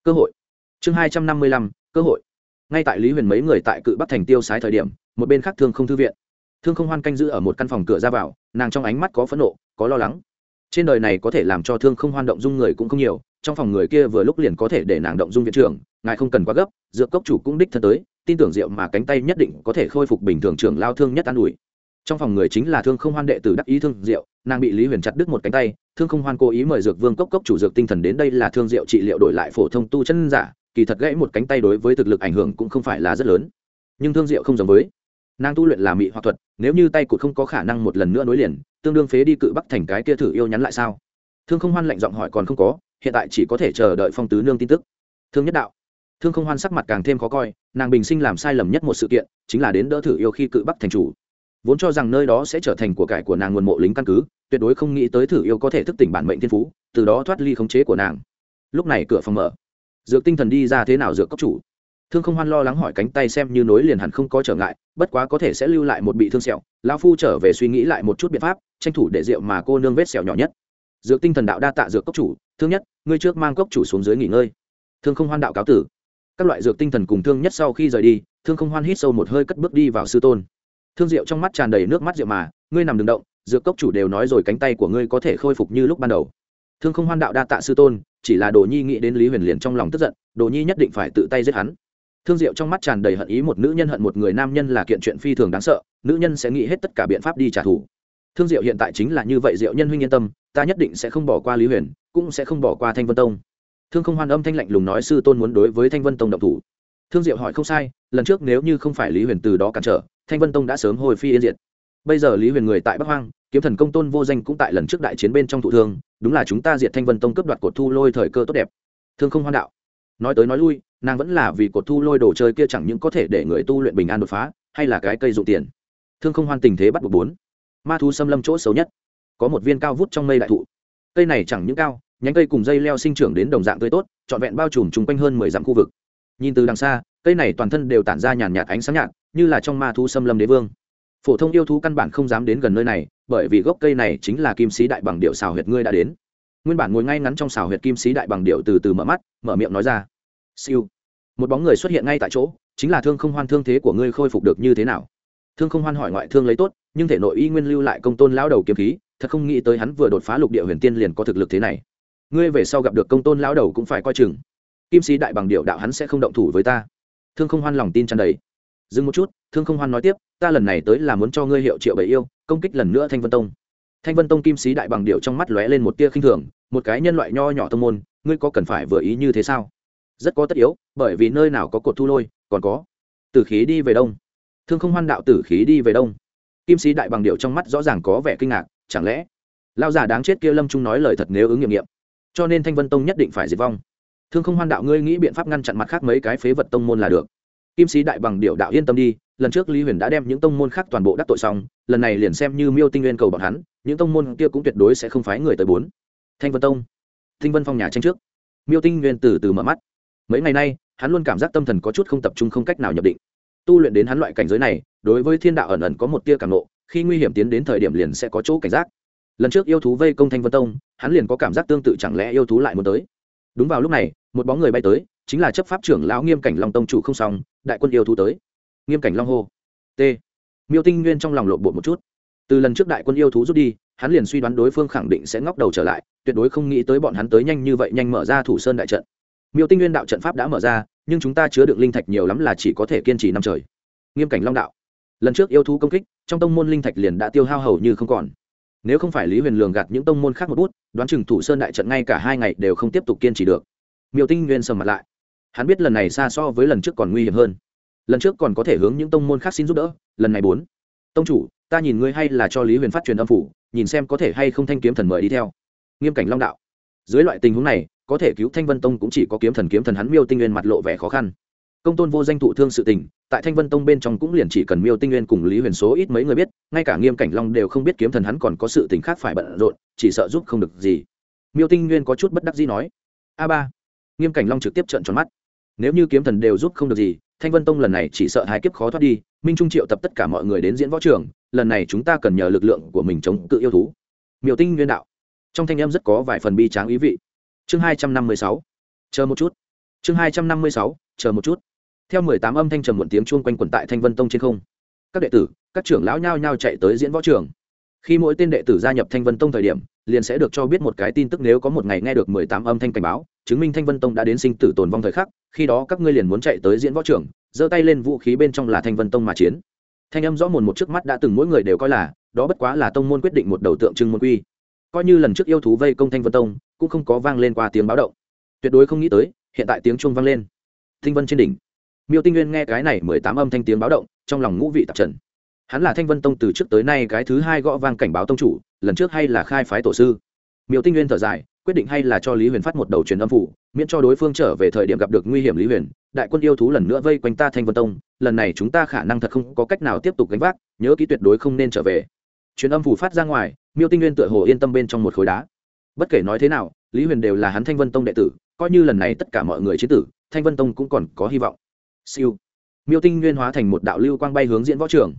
cơ hội. Chương hai trăm năm mươi lăm, cơ hội. Ngay tại lý huyền mấy người tại cự bắc thành tiêu sái thời điểm, một bên khác thương không thư viện. Thương không hoan canh giữ ở một căn phòng cửa ra vào, nàng trong ánh mắt có phẫn nộ, có lo lắng. Trên đời này có thể làm cho thương không hoan động dung người cũng không nhiều, trong phòng người kia vừa lúc liền có thể để nàng động dung viện trưởng, ngài không cần quá gấp, dược cốc chủ cũng đích thân tới tin tưởng rượu mà cánh tay nhất định có thể khôi phục bình thường trưởng lao thương nhất an ủi. Trong phòng người chính là thương không hoan đệ tử đắc ý thương diệu nàng bị lý huyền chặt đứt một cánh tay, thương không hoan cố ý mời dược vương cốc cốc chủ dược tinh thần đến đây là thương diệu trị liệu đổi lại phổ thông tu chân giả, kỳ thật gãy một cánh tay đối với thực lực ảnh hưởng cũng không phải là rất lớn. Nhưng thương diệu không giống với. Nàng tu luyện là mỹ hoặc thuật, nếu như tay cụt không có khả năng một lần nữa nối liền, tương đương phế đi cự bắc thành cái kia thử yêu nhắn lại sao? Thương không hoan lạnh giọng hỏi còn không có, hiện tại chỉ có thể chờ đợi phong tứ nương tin tức. Thương nhất đạo thương không hoan sắc mặt càng thêm khó coi, nàng bình sinh làm sai lầm nhất một sự kiện, chính là đến đỡ thử yêu khi cự bắc thành chủ. Vốn cho rằng nơi đó sẽ trở thành của cải của nàng nguồn mộ lính căn cứ, tuyệt đối không nghĩ tới thử yêu có thể thức tỉnh bản mệnh thiên phú, từ đó thoát ly khống chế của nàng. Lúc này cửa phòng mở. Dược tinh thần đi ra thế nào dược cấp chủ? Thương không hoan lo lắng hỏi cánh tay xem như nối liền hẳn không có trở ngại, bất quá có thể sẽ lưu lại một bị thương sẹo. Lao phu trở về suy nghĩ lại một chút biện pháp, tranh thủ để rượu mà cô nương vết sẹo nhỏ nhất. Dược tinh thần đạo đa tạ dược cốc chủ, thương nhất, ngươi trước mang cốc chủ xuống dưới nghỉ ngơi. Thương không hoan đạo cáo tử các loại dược tinh thần cùng thương nhất sau khi rời đi, thương không hoan hít sâu một hơi cất bước đi vào sư tôn. Thương diệu trong mắt tràn đầy nước mắt rượu mà, ngươi nằm đường động, dược cốc chủ đều nói rồi cánh tay của ngươi có thể khôi phục như lúc ban đầu. Thương không hoan đạo đa tạ sư tôn, chỉ là đồ nhi nghĩ đến lý huyền liền trong lòng tức giận, đồ nhi nhất định phải tự tay giết hắn. Thương diệu trong mắt tràn đầy hận ý một nữ nhân hận một người nam nhân là kiện chuyện phi thường đáng sợ, nữ nhân sẽ nghĩ hết tất cả biện pháp đi trả thù. Thương diệu hiện tại chính là như vậy, diệu nhân huynh yên tâm, ta nhất định sẽ không bỏ qua lý huyền, cũng sẽ không bỏ qua thanh vân tông thương không hoan âm thanh lạnh lùng nói sư tôn muốn đối với thanh vân tông động thủ. Thương diệu hỏi không sai, lần trước nếu như không phải lý huyền từ đó cản trở, thanh vân tông đã sớm hồi phi yên diệt. Bây giờ lý huyền người tại bắc hoang, kiếm thần công tôn vô danh cũng tại lần trước đại chiến bên trong thụ thương, đúng là chúng ta diệt thanh vân tông cướp đoạt cột thu lôi thời cơ tốt đẹp. Thương không hoan đạo. Nói tới nói lui, nàng vẫn là vì cột thu lôi đồ chơi kia chẳng những có thể để người tu luyện bình an đột phá, hay là cái cây dụ tiền. Thương không hoan tình thế bắt buộc bốn. Ma thu xâm lâm chỗ xấu nhất. Có một viên cao vút trong mây đại thụ. Cây này chẳng những cao nhánh cây cùng dây leo sinh trưởng đến đồng dạng tươi tốt, trọn vẹn bao trùm chung quanh hơn mười dặm khu vực. Nhìn từ đằng xa, cây này toàn thân đều tản ra nhàn nhạt ánh sáng nhạt, như là trong ma thu xâm lâm đế vương. Phổ thông yêu thú căn bản không dám đến gần nơi này, bởi vì gốc cây này chính là kim sĩ đại bằng điệu xào huyệt ngươi đã đến. Nguyên bản ngồi ngay ngắn trong xào huyệt kim sĩ đại bằng điệu từ từ mở mắt, mở miệng nói ra. Siêu. Một bóng người xuất hiện ngay tại chỗ, chính là thương không hoan thương thế của ngươi khôi phục được như thế nào? Thương không hoan hỏi ngoại thương lấy tốt, nhưng thể nội y nguyên lưu lại công tôn lão đầu kiếm khí, thật không nghĩ tới hắn vừa đột phá lục địa huyền tiên liền có thực lực thế này ngươi về sau gặp được công tôn lão đầu cũng phải coi chừng. Kim sĩ đại bằng điệu đạo hắn sẽ không động thủ với ta. Thương không hoan lòng tin tràn đầy. Dừng một chút, thương không hoan nói tiếp, ta lần này tới là muốn cho ngươi hiệu triệu bảy yêu, công kích lần nữa thanh vân tông. Thanh vân tông kim sĩ đại bằng điệu trong mắt lóe lên một tia khinh thường, một cái nhân loại nho nhỏ tông môn, ngươi có cần phải vừa ý như thế sao? Rất có tất yếu, bởi vì nơi nào có cột thu lôi, còn có tử khí đi về đông. Thương không hoan đạo tử khí đi về đông. Kim sĩ đại bằng điệu trong mắt rõ ràng có vẻ kinh ngạc, chẳng lẽ lao già đáng chết kia lâm trung nói lời thật nếu ứng nghiệm nghiệm? Cho nên thanh vân tông nhất định phải diệt vong thương không hoan đạo ngươi nghĩ biện pháp ngăn chặn mặt khác mấy cái phế vật tông môn là được kim sĩ đại bằng điệu đạo yên tâm đi lần trước lý huyền đã đem những tông môn khác toàn bộ đắc tội xong lần này liền xem như miêu tinh nguyên cầu bọn hắn những tông môn kia cũng tuyệt đối sẽ không phái người tới bốn thanh vân tông thanh vân phong nhà tranh trước miêu tinh nguyên từ từ mở mắt mấy ngày nay hắn luôn cảm giác tâm thần có chút không tập trung không cách nào nhập định tu luyện đến hắn loại cảnh giới này đối với thiên đạo ẩn ẩn có một tia cảm nộ khi nguy hiểm tiến đến thời điểm liền sẽ có chỗ cảnh giác lần trước yêu thú vây công thanh vân tông, hắn liền có cảm giác tương tự chẳng lẽ yêu thú lại muốn tới. Đúng vào lúc này, một bóng người bay tới, chính là chấp pháp trưởng lão nghiêm cảnh long tông chủ không xong, đại quân yêu thú tới. Nghiêm cảnh long hô. T. Miêu tinh nguyên trong lòng lộn bột một chút. Từ lần trước đại quân yêu thú rút đi, hắn liền suy đoán đối phương khẳng định sẽ ngóc đầu trở lại, tuyệt đối không nghĩ tới bọn hắn tới nhanh như vậy, nhanh mở ra thủ sơn đại trận. Miêu tinh nguyên đạo trận pháp đã mở ra, nhưng chúng ta chứa được linh thạch nhiều lắm là chỉ có thể kiên trì năm trời. Nghiêm cảnh long đạo. Lần trước yêu thú công kích, trong tông môn linh thạch liền đã tiêu hao hầu như không còn nếu không phải lý huyền lường gạt những tông môn khác một bút, đoán chừng thủ sơn đại trận ngay cả hai ngày đều không tiếp tục kiên trì được. Miêu tinh nguyên sầm mặt lại. Hắn biết lần này xa so với lần trước còn nguy hiểm hơn. Lần trước còn có thể hướng những tông môn khác xin giúp đỡ, lần này bốn. Tông chủ, ta nhìn ngươi hay là cho lý huyền phát truyền âm phủ, nhìn xem có thể hay không thanh kiếm thần mời đi theo. Nghiêm cảnh long đạo. Dưới loại tình huống này, có thể cứu thanh vân tông cũng chỉ có kiếm thần kiếm thần hắn miêu tinh nguyên mặt lộ vẻ khó khăn công tôn vô danh thụ thương sự tình, tại thanh vân tông bên trong cũng liền chỉ cần miêu tinh nguyên cùng lý huyền số ít mấy người biết, ngay cả nghiêm cảnh long đều không biết kiếm thần hắn còn có sự tình khác phải bận rộn, chỉ sợ giúp không được gì. Miêu tinh nguyên có chút bất đắc dĩ nói, a ba. Nghiêm cảnh long trực tiếp trợn tròn mắt. Nếu như kiếm thần đều giúp không được gì, thanh vân tông lần này chỉ sợ hai kiếp khó thoát đi, minh trung triệu tập tất cả mọi người đến diễn võ trường, lần này chúng ta cần nhờ lực lượng của mình chống cự yêu thú. Miêu tinh nguyên đạo. Trong thanh em rất có vài phần bi tráng ý vị. Chương hai trăm năm mươi sáu. Chờ một chút. Chương hai trăm năm mươi sáu. Chờ một chút theo mười tám âm thanh trầm muộn tiếng chuông quanh quẩn tại thanh vân tông trên không. Các đệ tử, các trưởng lão nhao nhao chạy tới diễn võ trường. Khi mỗi tên đệ tử gia nhập thanh vân tông thời điểm, liền sẽ được cho biết một cái tin tức nếu có một ngày nghe được mười tám âm thanh cảnh báo, chứng minh thanh vân tông đã đến sinh tử tồn vong thời khắc, khi đó các ngươi liền muốn chạy tới diễn võ trường, giơ tay lên vũ khí bên trong là thanh vân tông mà chiến. Thanh âm rõ mồn một trước mắt đã từng mỗi người đều coi là, đó bất quá là tông môn quyết định một đầu tượng trưng môn quy. Coi như lần trước yêu thú vây công thanh vân tông, cũng không có vang lên qua tiếng báo động. Tuyệt đối không nghĩ tới, hiện tại tiếng chuông vang lên. Thinh vân trên đỉnh miêu tinh nguyên nghe cái này mười tám âm thanh tiếng báo động, trong lòng ngũ vị tạp trần. Hắn là thanh vân tông từ trước tới nay cái thứ hai gõ vang cảnh báo tông chủ, lần trước hay là khai phái tổ sư. Miêu tinh nguyên thở dài, quyết định hay là cho lý huyền phát một đầu truyền âm phủ, miễn cho đối phương trở về thời điểm gặp được nguy hiểm lý huyền, đại quân yêu thú lần nữa vây quanh ta thanh vân tông, lần này chúng ta khả năng thật không có cách nào tiếp tục gánh vác, nhớ kỹ tuyệt đối không nên trở về. Truyền âm phủ phát ra ngoài, miêu tinh nguyên tựa hồ yên tâm bên trong một khối đá. Bất kể nói thế nào, lý huyền đều là hắn thanh vân tông đệ tử, coi như lần này tất cả mọi người chế tử, thanh vân tông cũng còn có hy vọng siêu. Miêu tinh nguyên hóa thành một đạo lưu quang bay hướng diễn võ trường.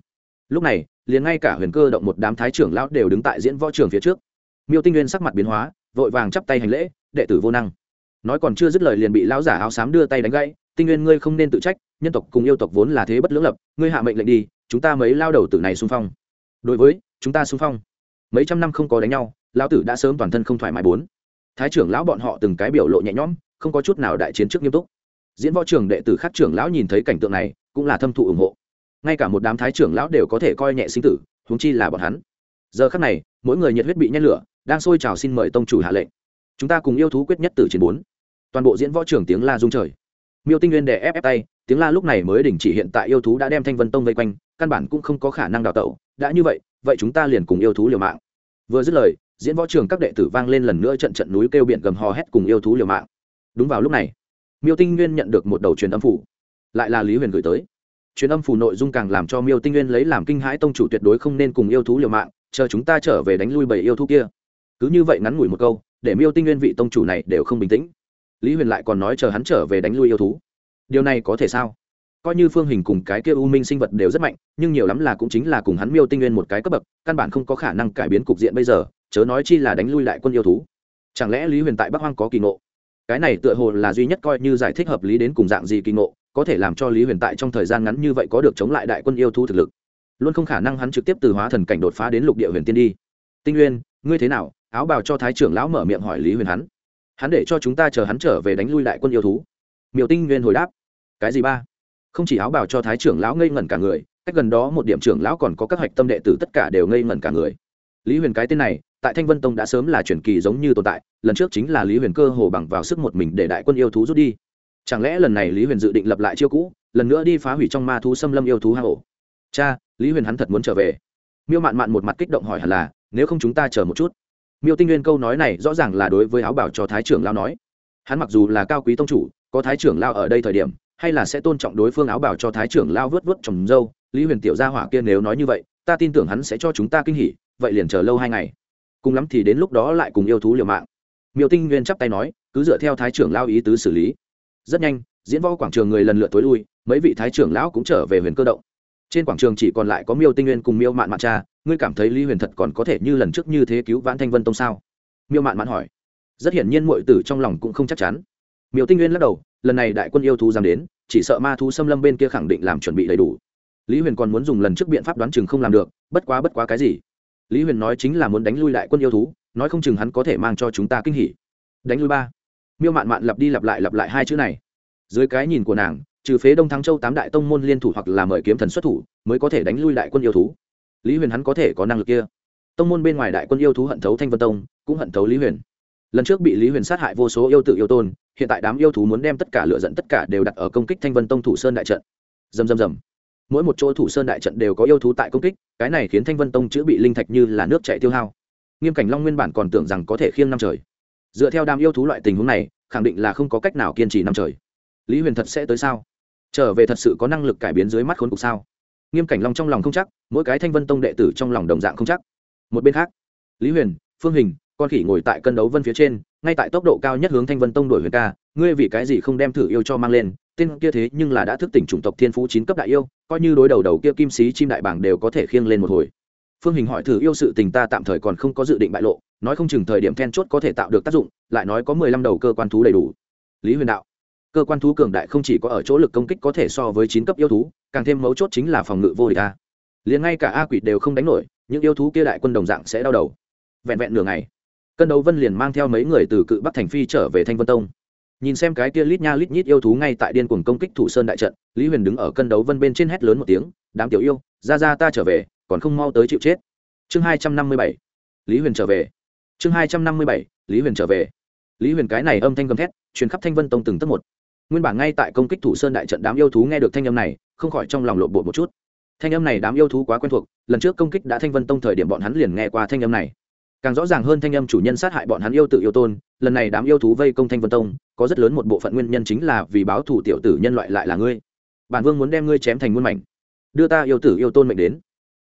Lúc này, liền ngay cả huyền cơ động một đám thái trưởng lão đều đứng tại diễn võ trường phía trước. Miêu tinh nguyên sắc mặt biến hóa, vội vàng chắp tay hành lễ, đệ tử vô năng. Nói còn chưa dứt lời liền bị lão giả áo xám đưa tay đánh gãy, tinh nguyên, ngươi không nên tự trách, nhân tộc cùng yêu tộc vốn là thế bất lưỡng lập, ngươi hạ mệnh lệnh đi, chúng ta mấy lao đầu tử này xung phong. Đối với, chúng ta xung phong. Mấy trăm năm không có đánh nhau, lão tử đã sớm toàn thân không thoải mái bốn. Thái trưởng lão bọn họ từng cái biểu lộ nhẹ nhõm, không có chút nào đại chiến trước nghiêm túc diễn võ trường đệ tử khác trưởng lão nhìn thấy cảnh tượng này, cũng là thâm thụ ủng hộ. Ngay cả một đám thái trưởng lão đều có thể coi nhẹ sinh tử, huống chi là bọn hắn. Giờ khắc này, mỗi người nhiệt huyết bị nhen lửa, đang sôi trào xin mời tông chủ hạ lệnh. Chúng ta cùng yêu thú quyết nhất tử chiến bốn. Toàn bộ diễn võ trường tiếng la rung trời. Miêu tinh nguyên đè ép ép tay, tiếng la lúc này mới đình chỉ hiện tại yêu thú đã đem thanh vân tông vây quanh, căn bản cũng không có khả năng đào tẩu. Đã như vậy vậy chúng ta liền cùng yêu thú liều mạng. Vừa dứt lời, diễn võ trường các đệ tử vang lên lần nữa trận trận núi kêu biển gầm hò hét cùng yêu thú liều mạng. Đúng vào lúc này miêu tinh nguyên nhận được một đầu truyền âm phủ. Lại là lý huyền gửi tới. Truyền âm phủ nội dung càng làm cho miêu tinh nguyên lấy làm kinh hãi tông chủ tuyệt đối không nên cùng yêu thú liều mạng, chờ chúng ta trở về đánh lui bảy yêu thú kia. Cứ như vậy ngắn ngủi một câu, để miêu tinh nguyên vị tông chủ này đều không bình tĩnh. Lý huyền lại còn nói chờ hắn trở về đánh lui yêu thú. Điều này có thể sao? Coi như phương hình cùng cái kia u minh sinh vật đều rất mạnh, nhưng nhiều lắm là cũng chính là cùng hắn miêu tinh nguyên một cái cấp bậc, căn bản không có khả năng cải biến cục diện bây giờ, chớ nói chi là đánh lui lại quân yêu thú. Chẳng lẽ lý huyền tại bắc hoang có kỳ ngộ? Cái này tựa hồ là duy nhất coi như giải thích hợp lý đến cùng dạng gì kỳ ngộ, có thể làm cho lý huyền tại trong thời gian ngắn như vậy có được chống lại đại quân yêu thú thực lực. Luôn không khả năng hắn trực tiếp từ hóa thần cảnh đột phá đến lục địa huyền tiên đi. Tinh nguyên ngươi thế nào? Áo bào cho thái trưởng lão mở miệng hỏi lý huyền hắn. Hắn để cho chúng ta chờ hắn trở về đánh lui đại quân yêu thú. Miều tinh nguyên hồi đáp. Cái gì ba? Không chỉ áo bào cho thái trưởng lão ngây ngẩn cả người, cách gần đó một điểm trưởng lão còn có các hạch tâm đệ tử tất cả đều ngây ngẩn cả người. Lý huyền cái tên này tại thanh vân tông đã sớm là truyền kỳ giống như tồn tại, lần trước chính là lý huyền cơ hồ bằng vào sức một mình để đại quân yêu thú rút đi. Chẳng lẽ lần này lý huyền dự định lập lại chiêu cũ, lần nữa đi phá hủy trong ma thú xâm lâm yêu thú hang ổ? Cha, lý huyền hắn thật muốn trở về. Miêu mạn mạn một mặt kích động hỏi hẳn là, nếu không chúng ta chờ một chút. Miêu tinh nguyên câu nói này rõ ràng là đối với áo bảo cho thái trưởng lao nói. Hắn mặc dù là cao quý tông chủ, có thái trưởng lao ở đây thời điểm, hay là sẽ tôn trọng đối phương áo bảo cho thái trưởng lao vớt vớt trồng dâu, lý huyền tiểu gia hỏa kia nếu nói như vậy, ta tin tưởng hắn sẽ cho chúng ta kinh hỉ, vậy liền chờ lâu hai ngày cùng lắm thì đến lúc đó lại cùng yêu thú liều mạng. Miêu tinh nguyên chắp tay nói, cứ dựa theo thái trưởng lao ý tứ xử lý. Rất nhanh, diễn võ quảng trường người lần lượt tối lui, mấy vị thái trưởng lão cũng trở về huyền cơ động. Trên quảng trường chỉ còn lại có miêu tinh nguyên cùng miêu mạn mạn cha, ngươi cảm thấy lý huyền thật còn có thể như lần trước như thế cứu vãn thanh vân tông sao? Miêu mạn mạn hỏi. Rất hiển nhiên mọi tử trong lòng cũng không chắc chắn. Miêu tinh nguyên lắc đầu, lần này đại quân yêu thú dám đến, chỉ sợ ma thú xâm lâm bên kia khẳng định làm chuẩn bị đầy đủ. Lý huyền còn muốn dùng lần trước biện pháp đoán chừng không làm được, bất quá bất quá cái gì? Lý huyền nói chính là muốn đánh lui đại quân yêu thú, nói không chừng hắn có thể mang cho chúng ta kinh hỉ. Đánh lui ba. Miêu mạn mạn lặp đi lặp lại lặp lại hai chữ này. Dưới cái nhìn của nàng, trừ phế đông thắng châu tám đại tông môn liên thủ hoặc là mời kiếm thần xuất thủ, mới có thể đánh lui đại quân yêu thú. Lý huyền hắn có thể có năng lực kia. Tông môn bên ngoài đại quân yêu thú hận thấu thanh vân tông, cũng hận thấu lý huyền. Lần trước bị lý huyền sát hại vô số yêu tự yêu tôn, hiện tại đám yêu thú muốn đem tất cả lựa dẫn tất cả đều đặt ở công kích thanh vân tông thủ sơn đại trận. Dầm dầm dầm mỗi một chỗ thủ sơn đại trận đều có yêu thú tại công kích, cái này khiến thanh vân tông chữa bị linh thạch như là nước chạy tiêu hao. Nghiêm cảnh long nguyên bản còn tưởng rằng có thể khiêng năm trời. Dựa theo đám yêu thú loại tình huống này, khẳng định là không có cách nào kiên trì năm trời. Lý huyền thật sẽ tới sao? Trở về thật sự có năng lực cải biến dưới mắt khốn cục sao? Nghiêm cảnh long trong lòng không chắc, mỗi cái thanh vân tông đệ tử trong lòng đồng dạng không chắc. Một bên khác, lý huyền, phương hình, con khỉ ngồi tại cân đấu vân phía trên, ngay tại tốc độ cao nhất hướng thanh vân tông đuổi huyền ca, ngươi vì cái gì không đem thử yêu cho mang lên tên kia thế nhưng là đã thức tỉnh chủng tộc thiên phú chín cấp đại yêu, coi như đối đầu đầu kia kim sĩ chim đại bảng đều có thể khiêng lên một hồi. Phương hình hỏi thử yêu sự tình ta tạm thời còn không có dự định bại lộ, nói không chừng thời điểm then chốt có thể tạo được tác dụng, lại nói có mười lăm đầu cơ quan thú đầy đủ. Lý huyền đạo, cơ quan thú cường đại không chỉ có ở chỗ lực công kích có thể so với chín cấp yêu thú, càng thêm mấu chốt chính là phòng ngự vô địch a. Liền ngay cả a quỷ đều không đánh nổi, những yêu thú kia đại quân đồng dạng sẽ đau đầu. Vẹn vẹn nửa ngày cân đấu vân liền mang theo mấy người từ cự bắc thành phi trở về thanh vân tông nhìn xem cái kia lít nha lít nhít yêu thú ngay tại điên cuồng công kích thủ sơn đại trận, lý huyền đứng ở cân đấu vân bên trên hét lớn một tiếng, đám tiểu yêu, ra ra ta trở về, còn không mau tới chịu chết. Chương hai trăm năm mươi bảy, lý huyền trở về. Chương hai trăm năm mươi bảy, lý huyền trở về. Lý huyền cái này âm thanh gầm thét, truyền khắp thanh vân tông từng tấc một. Nguyên bản ngay tại công kích thủ sơn đại trận đám yêu thú nghe được thanh âm này, không khỏi trong lòng lộn bộ một chút. Thanh âm này đám yêu thú quá quen thuộc, lần trước công kích đã thanh vân tông thời điểm bọn hắn liền nghe qua thanh âm này càng rõ ràng hơn thanh âm chủ nhân sát hại bọn hắn yêu tự yêu tôn, lần này đám yêu thú vây công thanh vân tông, có rất lớn một bộ phận nguyên nhân chính là vì báo thủ tiểu tử nhân loại lại là ngươi. Bản vương muốn đem ngươi chém thành muôn mảnh. Đưa ta yêu tử yêu tôn mệnh đến.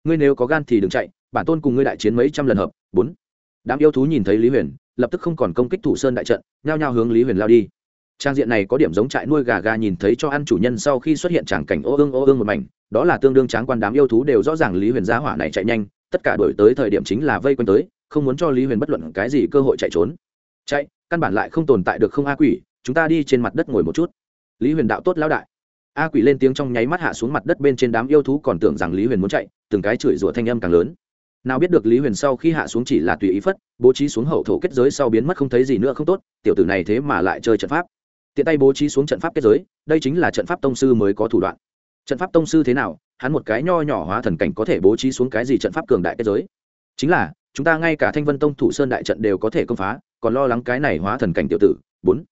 Ngươi nếu có gan thì đừng chạy, bản tôn cùng ngươi đại chiến mấy trăm lần hợp. Bốn. Đám yêu thú nhìn thấy lý huyền, lập tức không còn công kích thủ sơn đại trận, nhao nhao hướng lý huyền lao đi. Trang diện này có điểm giống trại nuôi gà gà nhìn thấy cho ăn chủ nhân sau khi xuất hiện tràng cảnh ô ương ô ương một mảnh, đó là tương đương tráng quan đám yêu thú đều rõ ràng lý huyền giá hỏa này chạy nhanh tất cả đổi tới thời điểm chính là vây quanh tới, không muốn cho lý huyền bất luận cái gì cơ hội chạy trốn. Chạy, căn bản lại không tồn tại được không a quỷ, chúng ta đi trên mặt đất ngồi một chút. Lý huyền đạo tốt lão đại. A quỷ lên tiếng trong nháy mắt hạ xuống mặt đất bên trên đám yêu thú còn tưởng rằng lý huyền muốn chạy, từng cái chửi rủa thanh âm càng lớn. Nào biết được lý huyền sau khi hạ xuống chỉ là tùy ý phất, bố trí xuống hậu thổ kết giới sau biến mất không thấy gì nữa không tốt, tiểu tử này thế mà lại chơi trận pháp. Tiện tay bố trí xuống trận pháp kết giới, đây chính là trận pháp tông sư mới có thủ đoạn trận pháp tông sư thế nào, hắn một cái nho nhỏ hóa thần cảnh có thể bố trí xuống cái gì trận pháp cường đại kết giới? Chính là, chúng ta ngay cả thanh vân tông thủ sơn đại trận đều có thể công phá, còn lo lắng cái này hóa thần cảnh tiểu tử. Bốn,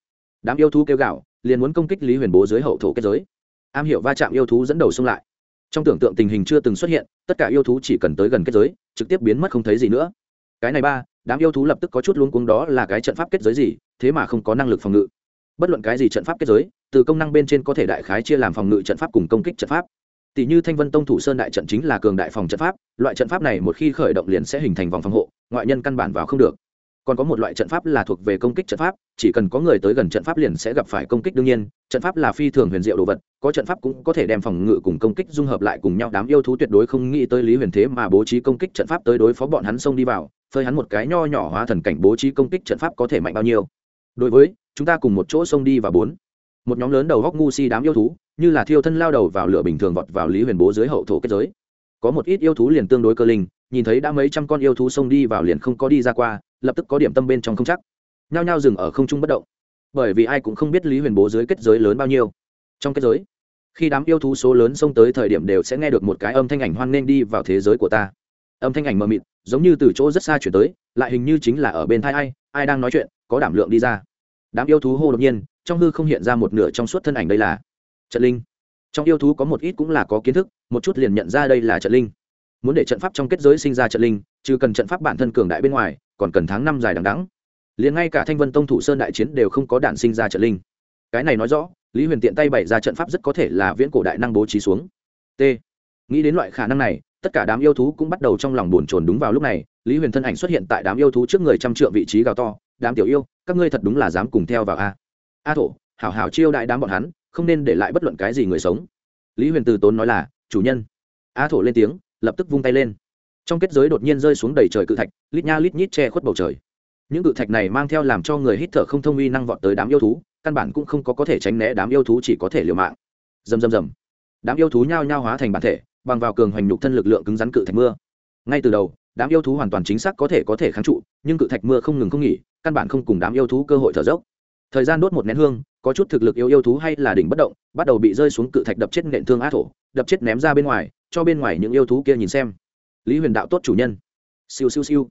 đám yêu thú kêu gạo liền muốn công kích lý huyền bố dưới hậu thổ kết giới. Am hiểu va chạm yêu thú dẫn đầu xông lại. Trong tưởng tượng tình hình chưa từng xuất hiện, tất cả yêu thú chỉ cần tới gần kết giới, trực tiếp biến mất không thấy gì nữa. Cái này ba, đám yêu thú lập tức có chút luống cuống đó là cái trận pháp kết giới gì, thế mà không có năng lực phòng ngự bất luận cái gì trận pháp kết giới, từ công năng bên trên có thể đại khái chia làm phòng ngự trận pháp cùng công kích trận pháp. Tỷ như thanh vân tông thủ sơn đại trận chính là cường đại phòng trận pháp, loại trận pháp này một khi khởi động liền sẽ hình thành vòng phòng hộ, ngoại nhân căn bản vào không được. Còn có một loại trận pháp là thuộc về công kích trận pháp, chỉ cần có người tới gần trận pháp liền sẽ gặp phải công kích đương nhiên, trận pháp là phi thường huyền diệu đồ vật, có trận pháp cũng có thể đem phòng ngự cùng công kích dung hợp lại cùng nhau, đám yêu thú tuyệt đối không nghĩ tới lý huyền thế mà bố trí công kích trận pháp tới đối phó bọn hắn xông đi vào, phơi hắn một cái nho nhỏ hóa thần cảnh bố trí công kích trận pháp có thể mạnh bao nhiêu. Đối với chúng ta cùng một chỗ xông đi và bốn. Một nhóm lớn đầu góc ngu si đám yêu thú, như là thiêu thân lao đầu vào lửa bình thường vọt vào lý huyền bố dưới hậu thổ kết giới. Có một ít yêu thú liền tương đối cơ linh, nhìn thấy đã mấy trăm con yêu thú xông đi vào liền không có đi ra qua, lập tức có điểm tâm bên trong không chắc. Nhao nhao dừng ở không trung bất động. Bởi vì ai cũng không biết lý huyền bố dưới kết giới lớn bao nhiêu. Trong kết giới, khi đám yêu thú số lớn xông tới thời điểm đều sẽ nghe được một cái âm thanh ảnh hoan nên đi vào thế giới của ta. Âm thanh ảnh mờ mịt, giống như từ chỗ rất xa chuyển tới, lại hình như chính là ở bên thai ai ai đang nói chuyện, có đảm lượng đi ra đám yêu thú hô đột nhiên, trong hư không hiện ra một nửa trong suốt thân ảnh đây là trận linh. Trong yêu thú có một ít cũng là có kiến thức, một chút liền nhận ra đây là trận linh. Muốn để trận pháp trong kết giới sinh ra trận linh chứ cần trận pháp bản thân cường đại bên ngoài, còn cần tháng năm dài đằng đắng liền ngay cả thanh vân tông thủ sơn đại chiến đều không có đạn sinh ra trận linh. Cái này nói rõ, lý huyền tiện tay bày ra trận pháp rất có thể là viễn cổ đại năng bố trí xuống. T. Nghĩ đến loại khả năng này, tất cả đám yêu thú cũng bắt đầu trong lòng buồn chồn đúng vào lúc này, lý huyền thân ảnh xuất hiện tại đám yêu thú trước người trăm trượng vị trí gào to đám tiểu yêu, các ngươi thật đúng là dám cùng theo vào a. A thổ, hảo hảo chiêu đại đám bọn hắn, không nên để lại bất luận cái gì người sống. Lý huyền từ tốn nói là, chủ nhân. A thổ lên tiếng, lập tức vung tay lên. Trong kết giới đột nhiên rơi xuống đầy trời cự thạch, lít nha lít nhít che khuất bầu trời. Những cự thạch này mang theo làm cho người hít thở không thông uy năng vọt tới đám yêu thú, căn bản cũng không có có thể tránh né đám yêu thú chỉ có thể liều mạng. Dầm dầm dầm đám yêu thú nhao nhao hóa thành bản thể, bằng vào cường hoành nhục thân lực lượng cứng rắn cự thạch mưa. Ngay từ đầu đám yêu thú hoàn toàn chính xác có thể có thể kháng trụ, nhưng cự thạch mưa không ngừng không nghỉ, căn bản không cùng đám yêu thú cơ hội thở dốc. Thời gian đốt một nén hương, có chút thực lực yêu yêu thú hay là đỉnh bất động, bắt đầu bị rơi xuống cự thạch đập chết nện thương á thổ, đập chết ném ra bên ngoài, cho bên ngoài những yêu thú kia nhìn xem. Lý huyền đạo tốt chủ nhân. Siêu siêu siêu.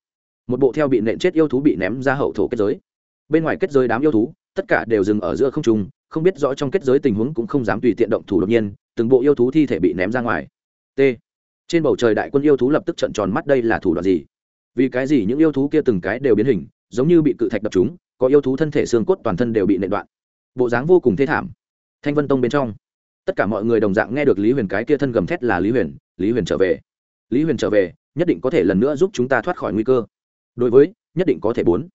Một bộ theo bị nện chết yêu thú bị ném ra hậu thổ kết giới. Bên ngoài kết giới đám yêu thú, tất cả đều dừng ở giữa không trung, không biết rõ trong kết giới tình huống cũng không dám tùy tiện động thủ đột nhiên, từng bộ yêu thú thi thể bị ném ra ngoài. T trên bầu trời đại quân yêu thú lập tức trận tròn mắt đây là thủ đoạn gì? Vì cái gì những yêu thú kia từng cái đều biến hình, giống như bị cự thạch đập chúng, có yêu thú thân thể xương cốt toàn thân đều bị nện đoạn. Bộ dáng vô cùng thê thảm. Thanh vân tông bên trong, tất cả mọi người đồng dạng nghe được lý huyền cái kia thân gầm thét là lý huyền lý huyền trở về. Lý huyền trở về, nhất định có thể lần nữa giúp chúng ta thoát khỏi nguy cơ. Đối với, nhất định có thể bốn.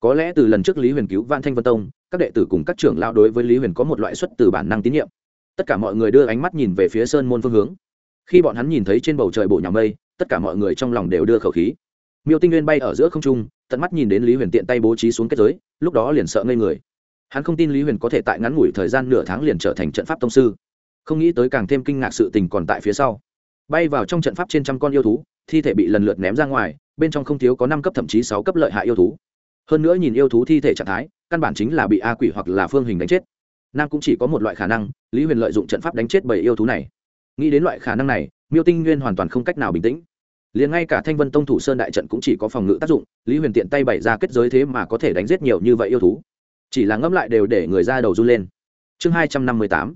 Có lẽ từ lần trước lý huyền cứu van thanh vân tông, các đệ tử cùng các trưởng lao đối với lý huyền có một loại xuất từ bản năng tín nhiệm. Tất cả mọi người đưa ánh mắt nhìn về phía sơn môn phương hướng khi bọn hắn nhìn thấy trên bầu trời bộ nhà mây, tất cả mọi người trong lòng đều đưa khẩu khí. Miêu tinh nguyên bay ở giữa không trung, tận mắt nhìn đến lý huyền tiện tay bố trí xuống kết giới, lúc đó liền sợ ngây người. Hắn không tin lý huyền có thể tại ngắn ngủi thời gian nửa tháng liền trở thành trận pháp tông sư. Không nghĩ tới càng thêm kinh ngạc sự tình còn tại phía sau. Bay vào trong trận pháp trên trăm con yêu thú, thi thể bị lần lượt ném ra ngoài, bên trong không thiếu có năm cấp thậm chí sáu cấp lợi hại yêu thú. Hơn nữa nhìn yêu thú thi thể trạng thái, căn bản chính là bị a quỷ hoặc là phương hình đánh chết. Nam cũng chỉ có một loại khả năng, lý huyền lợi dụng trận pháp đánh chết bảy yêu thú này nghĩ đến loại khả năng này, miêu tinh nguyên hoàn toàn không cách nào bình tĩnh. Liền ngay cả thanh vân tông thủ sơn đại trận cũng chỉ có phòng ngự tác dụng, lý huyền tiện tay bày ra kết giới thế mà có thể đánh giết nhiều như vậy yêu thú. Chỉ là ngẫm lại đều để người ra đầu run lên. Chương hai trăm năm mươi tám,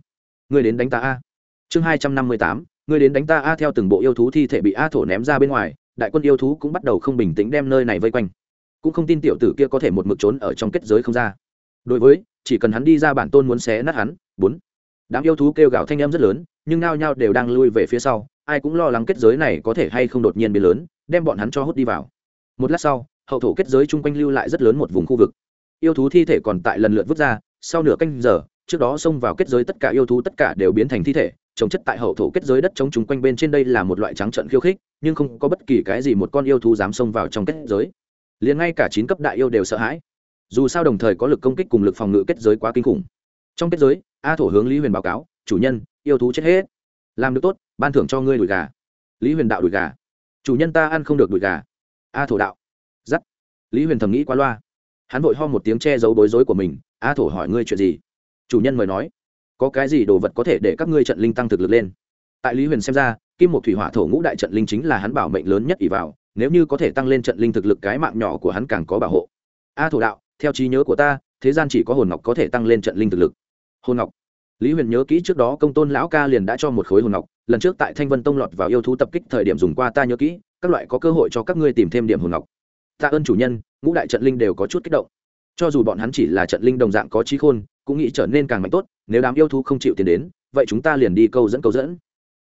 người đến đánh ta a. Chương hai trăm năm mươi tám, người đến đánh ta a theo từng bộ yêu thú thi thể bị a thổ ném ra bên ngoài, đại quân yêu thú cũng bắt đầu không bình tĩnh đem nơi này vây quanh. Cũng không tin tiểu tử kia có thể một mực trốn ở trong kết giới không ra. Đối với, chỉ cần hắn đi ra bản tôn muốn xé nát hắn, bốn đám yêu thú kêu gào thanh em rất lớn, nhưng nao nhao đều đang lui về phía sau, ai cũng lo lắng kết giới này có thể hay không đột nhiên biến lớn, đem bọn hắn cho hút đi vào. Một lát sau, hậu thổ kết giới chung quanh lưu lại rất lớn một vùng khu vực. Yêu thú thi thể còn tại lần lượt vứt ra, sau nửa canh giờ, trước đó xông vào kết giới tất cả yêu thú tất cả đều biến thành thi thể trồng chất tại hậu thổ kết giới đất chống chúng quanh bên trên đây là một loại trắng trận khiêu khích, nhưng không có bất kỳ cái gì một con yêu thú dám xông vào trong kết giới. Liền ngay cả chín cấp đại yêu đều sợ hãi. Dù sao đồng thời có lực công kích cùng lực phòng ngự kết giới quá kinh khủng. Trong kết giới a thổ hướng lý huyền báo cáo, chủ nhân, yêu thú chết hết. Làm được tốt, ban thưởng cho ngươi đùi gà. Lý huyền đạo đùi gà. Chủ nhân ta ăn không được đùi gà. A thổ đạo. Giắt. Lý huyền thầm nghĩ qua loa. Hắn vội ho một tiếng che giấu bối rối của mình. A thổ hỏi, ngươi chuyện gì? Chủ nhân mời nói, có cái gì đồ vật có thể để các ngươi trận linh tăng thực lực lên? Tại lý huyền xem ra, kim một thủy hỏa thổ ngũ đại trận linh chính là hắn bảo mệnh lớn nhất ỷ vào. Nếu như có thể tăng lên trận linh thực lực, cái mạng nhỏ của hắn càng có bảo hộ. A thổ đạo, theo trí nhớ của ta, thế gian chỉ có hồn ngọc có thể tăng lên trận linh thực lực hồn ngọc. Lý huyền nhớ kỹ trước đó công tôn lão ca liền đã cho một khối hồn ngọc, lần trước tại thanh vân tông lọt vào yêu thú tập kích thời điểm dùng qua ta nhớ kỹ, các loại có cơ hội cho các ngươi tìm thêm điểm hồn ngọc. Tạ ơn chủ nhân, ngũ đại trận linh đều có chút kích động. Cho dù bọn hắn chỉ là trận linh đồng dạng có trí khôn, cũng nghĩ trở nên càng mạnh tốt, nếu đám yêu thú không chịu tiền đến, vậy chúng ta liền đi câu dẫn câu dẫn.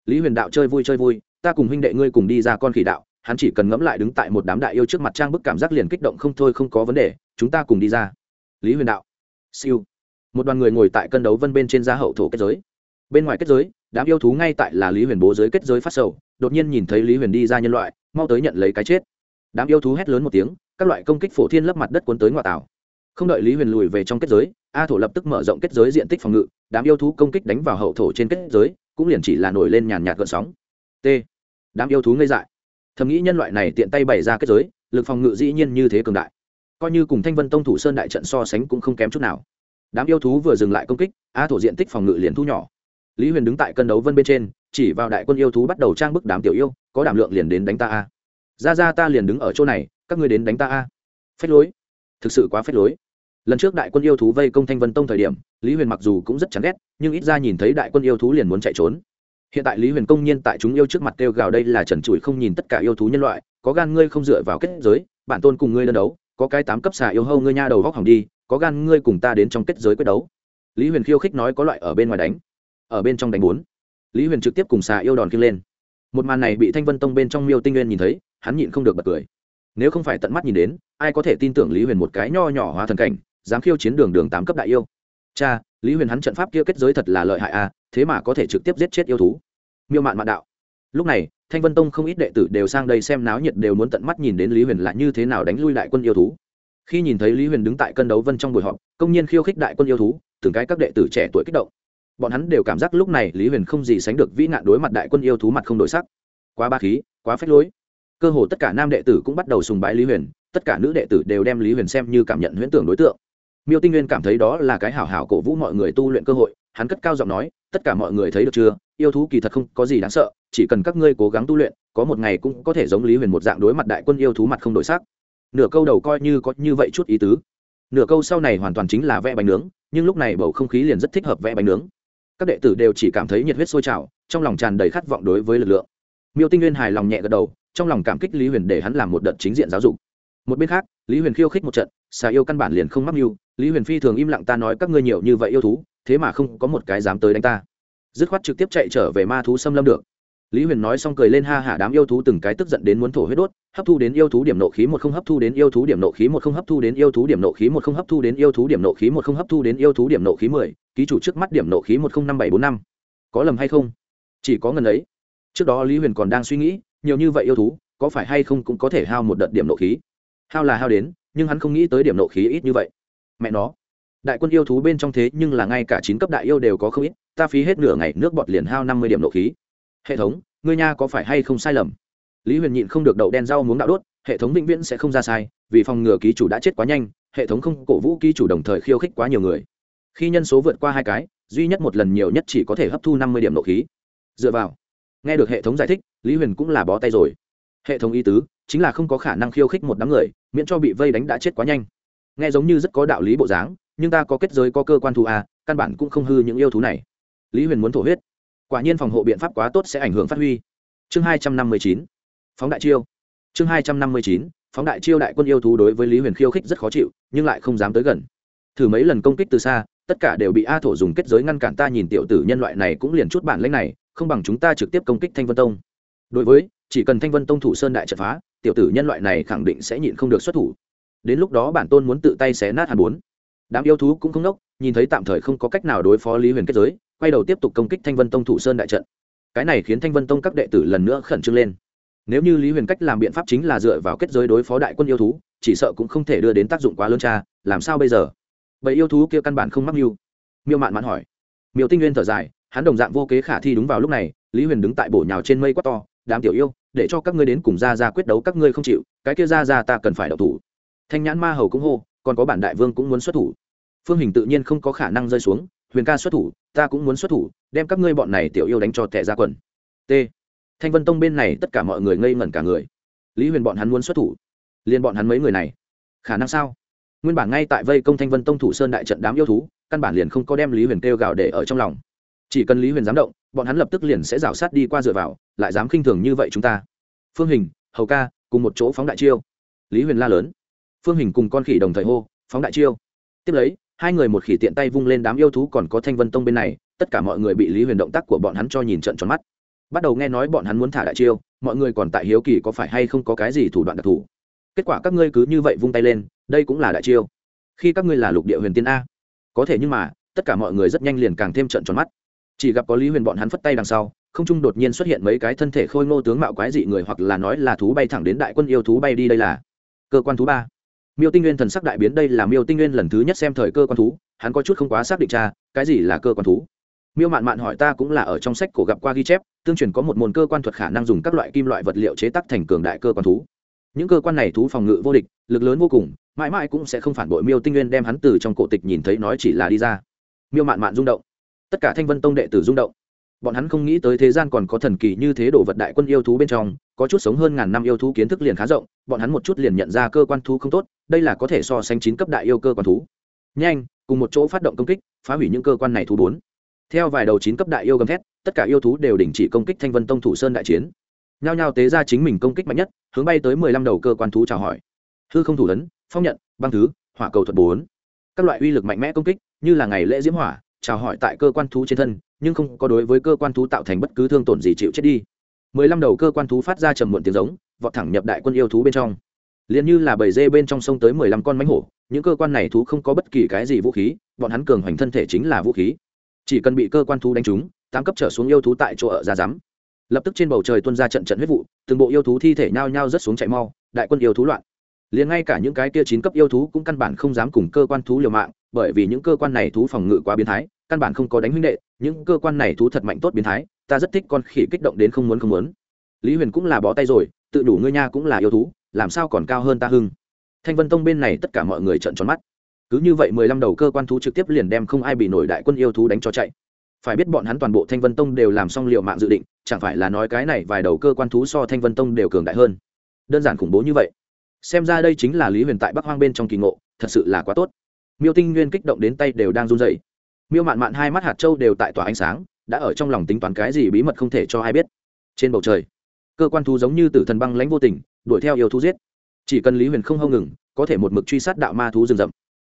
Lý huyền đạo chơi vui chơi vui, ta cùng huynh đệ ngươi cùng đi ra con khỉ đạo, hắn chỉ cần ngẫm lại đứng tại một đám đại yêu trước mặt trang bức cảm giác liền kích động không thôi không có vấn đề, chúng ta cùng đi ra. Lý huyền đạo, siêu một đoàn người ngồi tại cân đấu vân bên trên gia hậu thổ kết giới. Bên ngoài kết giới, đám yêu thú ngay tại là lý huyền bố giới kết giới phát sầu, đột nhiên nhìn thấy lý huyền đi ra nhân loại, mau tới nhận lấy cái chết. Đám yêu thú hét lớn một tiếng, các loại công kích phổ thiên lấp mặt đất cuốn tới ngoại tảo. Không đợi lý huyền lùi về trong kết giới, a thổ lập tức mở rộng kết giới diện tích phòng ngự, đám yêu thú công kích đánh vào hậu thổ trên kết giới, cũng liền chỉ là nổi lên nhàn nhạt gợn sóng. T. Đám yêu thú ngây dại. Thầm nghĩ nhân loại này tiện tay bày ra kết giới, lực phòng ngự dĩ nhiên như thế cường đại. Coi như cùng thanh vân tông thủ sơn đại trận so sánh cũng không kém chút nào đám yêu thú vừa dừng lại công kích a thổ diện tích phòng ngự liền thu nhỏ. Lý huyền đứng tại cân đấu vân bên trên, chỉ vào đại quân yêu thú bắt đầu trang bức đám tiểu yêu, có đảm lượng liền đến đánh ta a. Ra ra ta liền đứng ở chỗ này, các ngươi đến đánh ta a. Phách lối. Thực sự quá phách lối. Lần trước đại quân yêu thú vây công thanh vân tông thời điểm, lý huyền mặc dù cũng rất chán ghét, nhưng ít ra nhìn thấy đại quân yêu thú liền muốn chạy trốn. Hiện tại lý huyền công nhiên tại chúng yêu trước mặt kêu gào đây là trần trụi không nhìn tất cả yêu thú nhân loại, có gan ngươi không dựa vào kết giới, bản tôn cùng ngươi đơn đấu, có cái tám cấp xà yêu hâu ngươi nha đầu góc hỏng đi có gan ngươi cùng ta đến trong kết giới quyết đấu. Lý huyền khiêu khích nói có loại ở bên ngoài đánh, ở bên trong đánh bốn. Lý huyền trực tiếp cùng xà yêu đòn kiêng lên. Một màn này bị thanh vân tông bên trong miêu tinh nguyên nhìn thấy, hắn nhịn không được bật cười. Nếu không phải tận mắt nhìn đến, ai có thể tin tưởng lý huyền một cái nho nhỏ hóa thần cảnh, dám khiêu chiến đường đường tám cấp đại yêu? Cha, lý huyền hắn trận pháp kia kết giới thật là lợi hại à thế mà có thể trực tiếp giết chết yêu thú. Miêu mạn mạn đạo. Lúc này, thanh vân tông không ít đệ tử đều sang đây xem náo nhiệt đều muốn tận mắt nhìn đến lý huyền là như thế nào đánh lui đại quân yêu thú khi nhìn thấy lý huyền đứng tại cân đấu vân trong buổi họp, công nhiên khiêu khích đại quân yêu thú, từng cái các đệ tử trẻ tuổi kích động. Bọn hắn đều cảm giác lúc này lý huyền không gì sánh được vĩ nạn đối mặt đại quân yêu thú mặt không đổi sắc. Quá ba khí, quá phách lối. Cơ hồ tất cả nam đệ tử cũng bắt đầu sùng bái lý huyền, tất cả nữ đệ tử đều đem lý huyền xem như cảm nhận huyễn tưởng đối tượng. Miêu tinh nguyên cảm thấy đó là cái hảo hảo cổ vũ mọi người tu luyện cơ hội, hắn cất cao giọng nói, tất cả mọi người thấy được chưa? Yêu thú kỳ thật không có gì đáng sợ, chỉ cần các ngươi cố gắng tu luyện, có một ngày cũng có thể giống lý huyền một dạng đối mặt đại quân yêu thú mặt không đổi sắc nửa câu đầu coi như có như vậy chút ý tứ. Nửa câu sau này hoàn toàn chính là vẽ bánh nướng, nhưng lúc này bầu không khí liền rất thích hợp vẽ bánh nướng. Các đệ tử đều chỉ cảm thấy nhiệt huyết sôi trào, trong lòng tràn đầy khát vọng đối với lực lượng. Miêu tinh nguyên hài lòng nhẹ gật đầu, trong lòng cảm kích lý huyền để hắn làm một đợt chính diện giáo dục. Một bên khác, lý huyền khiêu khích một trận, xà yêu căn bản liền không mắc mưu, lý huyền phi thường im lặng ta nói các ngươi nhiều như vậy yêu thú, thế mà không có một cái dám tới đánh ta. Dứt khoát trực tiếp chạy trở về ma thú xâm lâm được lý huyền nói xong cười lên, ha hả đám yêu thú từng cái tức giận đến muốn thổ huyết đốt, hấp thu đến yêu thú điểm nộ khí một không, hấp thu đến yêu thú điểm nộ khí một không, hấp thu đến yêu thú điểm nộ khí một không, hấp thu đến yêu thú điểm nộ khí một không, hấp thu đến yêu thú điểm nộ khí mười, ký chủ trước mắt điểm nộ khí một không, năm, bảy, bốn, năm. Có lầm hay không? Chỉ có ngần ấy. Trước đó lý huyền còn đang suy nghĩ, nhiều như vậy yêu thú, có phải hay không cũng có thể hao một đợt điểm nộ khí? Hao là hao đến, nhưng hắn không nghĩ tới điểm nộ khí ít như vậy. Mẹ nó. Đại quân yêu thú bên trong thế nhưng là ngay cả chín cấp đại yêu đều có không ít, ta phí hết nửa ngày, nước bọt liền hao năm mươi điểm nộ khí hệ thống, ngươi nha có phải hay không sai lầm? Lý huyền nhịn không được đậu đen rau muống đạo đốt, hệ thống vĩnh viễn sẽ không ra sai, vì phòng ngừa ký chủ đã chết quá nhanh, hệ thống không cổ vũ ký chủ đồng thời khiêu khích quá nhiều người. Khi nhân số vượt qua hai cái, duy nhất một lần nhiều nhất chỉ có thể hấp thu năm mươi điểm nộ khí. Dựa vào, nghe được hệ thống giải thích, lý huyền cũng là bó tay rồi. Hệ thống ý tứ, chính là không có khả năng khiêu khích một đám người, miễn cho bị vây đánh đã chết quá nhanh. Nghe giống như rất có đạo lý bộ dáng, nhưng ta có kết giới có cơ quan thù a căn bản cũng không hư những yêu thú này. Lý huyền muốn thổ huyết quả nhiên phòng hộ biện pháp quá tốt sẽ ảnh hưởng phát huy. Chương hai trăm năm mươi chín, phóng đại chiêu. Chương hai trăm năm mươi chín, phóng đại chiêu đại quân yêu thú đối với lý huyền khiêu khích rất khó chịu, nhưng lại không dám tới gần. Thử mấy lần công kích từ xa, tất cả đều bị a thổ dùng kết giới ngăn cản, ta nhìn tiểu tử nhân loại này cũng liền chút bản lãnh này, không bằng chúng ta trực tiếp công kích thanh vân tông. Đối với, chỉ cần thanh vân tông thủ sơn đại trận phá, tiểu tử nhân loại này khẳng định sẽ nhịn không được xuất thủ. Đến lúc đó bản tôn muốn tự tay xé nát hàn bốn đám yêu thú cũng không nốc, nhìn thấy tạm thời không có cách nào đối phó lý huyền kết giới, quay đầu tiếp tục công kích thanh vân tông thủ sơn đại trận. Cái này khiến thanh vân tông các đệ tử lần nữa khẩn trương lên. Nếu như lý huyền cách làm biện pháp chính là dựa vào kết giới đối phó đại quân yêu thú, chỉ sợ cũng không thể đưa đến tác dụng quá lớn cha, làm sao bây giờ? Vậy yêu thú kia căn bản không mắc mưu. Miêu mạn mạn hỏi. Miêu tinh nguyên thở dài, hắn đồng dạng vô kế khả thi đúng vào lúc này, lý huyền đứng tại bổ nhào trên mây quát to, đám tiểu yêu, để cho các ngươi đến cùng ra ra quyết đấu các ngươi không chịu, cái kia ra ra ta cần phải đậu thủ. Thanh nhãn ma hầu cũng hô còn có bản đại vương cũng muốn xuất thủ. Phương hình tự nhiên không có khả năng rơi xuống, huyền ca xuất thủ, ta cũng muốn xuất thủ, đem các ngươi bọn này tiểu yêu đánh cho tệ ra quần. T. Thanh vân tông bên này tất cả mọi người ngây ngẩn cả người. Lý huyền bọn hắn muốn xuất thủ. Liền bọn hắn mấy người này. Khả năng sao? Nguyên bản ngay tại vây công thanh vân tông thủ sơn đại trận đám yêu thú, căn bản liền không có đem lý huyền kêu gào để ở trong lòng. Chỉ cần lý huyền dám động, bọn hắn lập tức liền sẽ rào sát đi qua dựa vào, lại dám khinh thường như vậy chúng ta. Phương hình, hầu ca, cùng một chỗ phóng đại chiêu. Lý huyền la lớn phương hình cùng con khỉ đồng thời hô, phóng đại chiêu. Tiếp lấy, hai người một khỉ tiện tay vung lên đám yêu thú còn có thanh vân tông bên này, tất cả mọi người bị lý huyền động tác của bọn hắn cho nhìn trận tròn mắt. Bắt đầu nghe nói bọn hắn muốn thả đại chiêu, mọi người còn tại hiếu kỳ có phải hay không có cái gì thủ đoạn đặc thù. Kết quả các ngươi cứ như vậy vung tay lên, đây cũng là đại chiêu. Khi các ngươi là lục địa huyền tiên a. Có thể nhưng mà, tất cả mọi người rất nhanh liền càng thêm trận tròn mắt. Chỉ gặp có lý huyền bọn hắn phất tay đằng sau, không trung đột nhiên xuất hiện mấy cái thân thể khôi ngô tướng mạo quái dị người hoặc là nói là thú bay thẳng đến đại quân yêu thú bay đi đây là. Cơ quan thú ba miêu tinh nguyên thần sắc đại biến, đây là miêu tinh nguyên lần thứ nhất xem thời cơ quan thú, hắn có chút không quá xác định cha, cái gì là cơ quan thú? Miêu mạn mạn hỏi ta cũng là ở trong sách cổ gặp qua ghi chép, tương truyền có một môn cơ quan thuật khả năng dùng các loại kim loại vật liệu chế tác thành cường đại cơ quan thú. Những cơ quan này thú phòng ngự vô địch, lực lớn vô cùng, mãi mãi cũng sẽ không phản bội miêu tinh nguyên đem hắn từ trong cổ tịch nhìn thấy nói chỉ là đi ra. Miêu mạn mạn rung động. Tất cả thanh vân tông đệ tử rung động bọn hắn không nghĩ tới thế gian còn có thần kỳ như thế đồ vật đại quân yêu thú bên trong, có chút sống hơn ngàn năm yêu thú kiến thức liền khá rộng, bọn hắn một chút liền nhận ra cơ quan thú không tốt, đây là có thể so sánh chín cấp đại yêu cơ quan thú. Nhanh, cùng một chỗ phát động công kích, phá hủy những cơ quan này thú bốn. Theo vài đầu chín cấp đại yêu gầm thét, tất cả yêu thú đều đình chỉ công kích thanh vân tông thủ sơn đại chiến. Nhao nhao tế ra chính mình công kích mạnh nhất, hướng bay tới mười lăm đầu cơ quan thú chào hỏi. Hư không thủ ấn, phong nhận, băng thứ, hỏa cầu thuật bốn. Các loại uy lực mạnh mẽ công kích, như là ngày lễ diễm hỏa, chào hỏi tại cơ quan thú trên thân nhưng không có đối với cơ quan thú tạo thành bất cứ thương tổn gì chịu chết đi. Mười lăm đầu cơ quan thú phát ra trầm muộn tiếng giống, vọt thẳng nhập đại quân yêu thú bên trong. Liền như là bầy dê bên trong sông tới mười lăm con mánh hổ, những cơ quan này thú không có bất kỳ cái gì vũ khí, bọn hắn cường hoành thân thể chính là vũ khí. Chỉ cần bị cơ quan thú đánh trúng, tám cấp trở xuống yêu thú tại chỗ ở ra rắm. Lập tức trên bầu trời tuôn ra trận trận huyết vụ, từng bộ yêu thú thi thể nhao nhao rất xuống chạy mau, đại quân yêu thú loạn. Liền ngay cả những cái kia chín cấp yêu thú cũng căn bản không dám cùng cơ quan thú liều mạng, bởi vì những cơ quan này thú phòng ngự quá biến thái căn bản không có đánh huynh đệ, những cơ quan này thú thật mạnh tốt biến thái, ta rất thích con khỉ kích động đến không muốn không muốn. Lý huyền cũng là bó tay rồi, tự đủ ngươi nha cũng là yêu thú, làm sao còn cao hơn ta hưng. Thanh vân tông bên này tất cả mọi người trợn tròn mắt. Cứ như vậy mười lăm đầu cơ quan thú trực tiếp liền đem không ai bị nổi đại quân yêu thú đánh cho chạy. Phải biết bọn hắn toàn bộ thanh vân tông đều làm xong liệu mạng dự định, chẳng phải là nói cái này vài đầu cơ quan thú so thanh vân tông đều cường đại hơn. Đơn giản khủng bố như vậy. Xem ra đây chính là lý huyền tại bắc hoang bên trong kỳ ngộ, thật sự là quá tốt. Miêu tinh nguyên kích động đến tay đều đang run dậy miêu mạn mạn hai mắt hạt châu đều tại tỏa ánh sáng, đã ở trong lòng tính toán cái gì bí mật không thể cho ai biết. Trên bầu trời, cơ quan thú giống như tử thần băng lãnh vô tình, đuổi theo yêu thú giết. Chỉ cần lý huyền không hâu ngừng, có thể một mực truy sát đạo ma thú rừng rậm.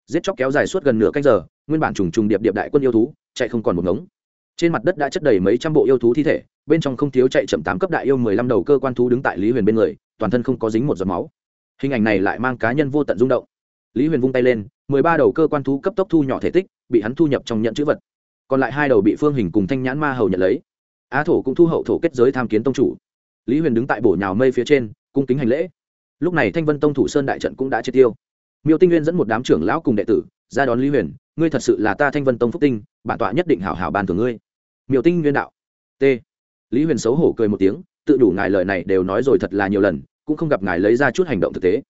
Giết chóc kéo dài suốt gần nửa canh giờ, nguyên bản trùng trùng điệp điệp đại quân yêu thú, chạy không còn một ngống. Trên mặt đất đã chất đầy mấy trăm bộ yêu thú thi thể, bên trong không thiếu chạy chậm tám cấp đại yêu mười lăm đầu cơ quan thú đứng tại lý huyền bên người, toàn thân không có dính một giọt máu. Hình ảnh này lại mang cá nhân vô tận rung động. Lý huyền vung tay lên, mười ba đầu cơ quan thú cấp tốc thu nhỏ thể tích bị hắn thu nhập trong nhận chữ vật. Còn lại hai đầu bị phương hình cùng thanh nhãn ma hầu nhận lấy. Á thổ cũng thu hậu thổ kết giới tham kiến tông chủ. Lý huyền đứng tại bổ nhào mây phía trên, cung kính hành lễ. Lúc này thanh vân tông thủ sơn đại trận cũng đã triệt tiêu. Miêu tinh nguyên dẫn một đám trưởng lão cùng đệ tử ra đón lý huyền, ngươi thật sự là ta thanh vân tông phúc tinh, bản tọa nhất định hảo hảo bàn thường ngươi. Miêu tinh nguyên đạo, t. Lý huyền xấu hổ cười một tiếng, tự đủ ngài lời này đều nói rồi thật là nhiều lần, cũng không gặp ngài lấy ra chút hành động thực tế.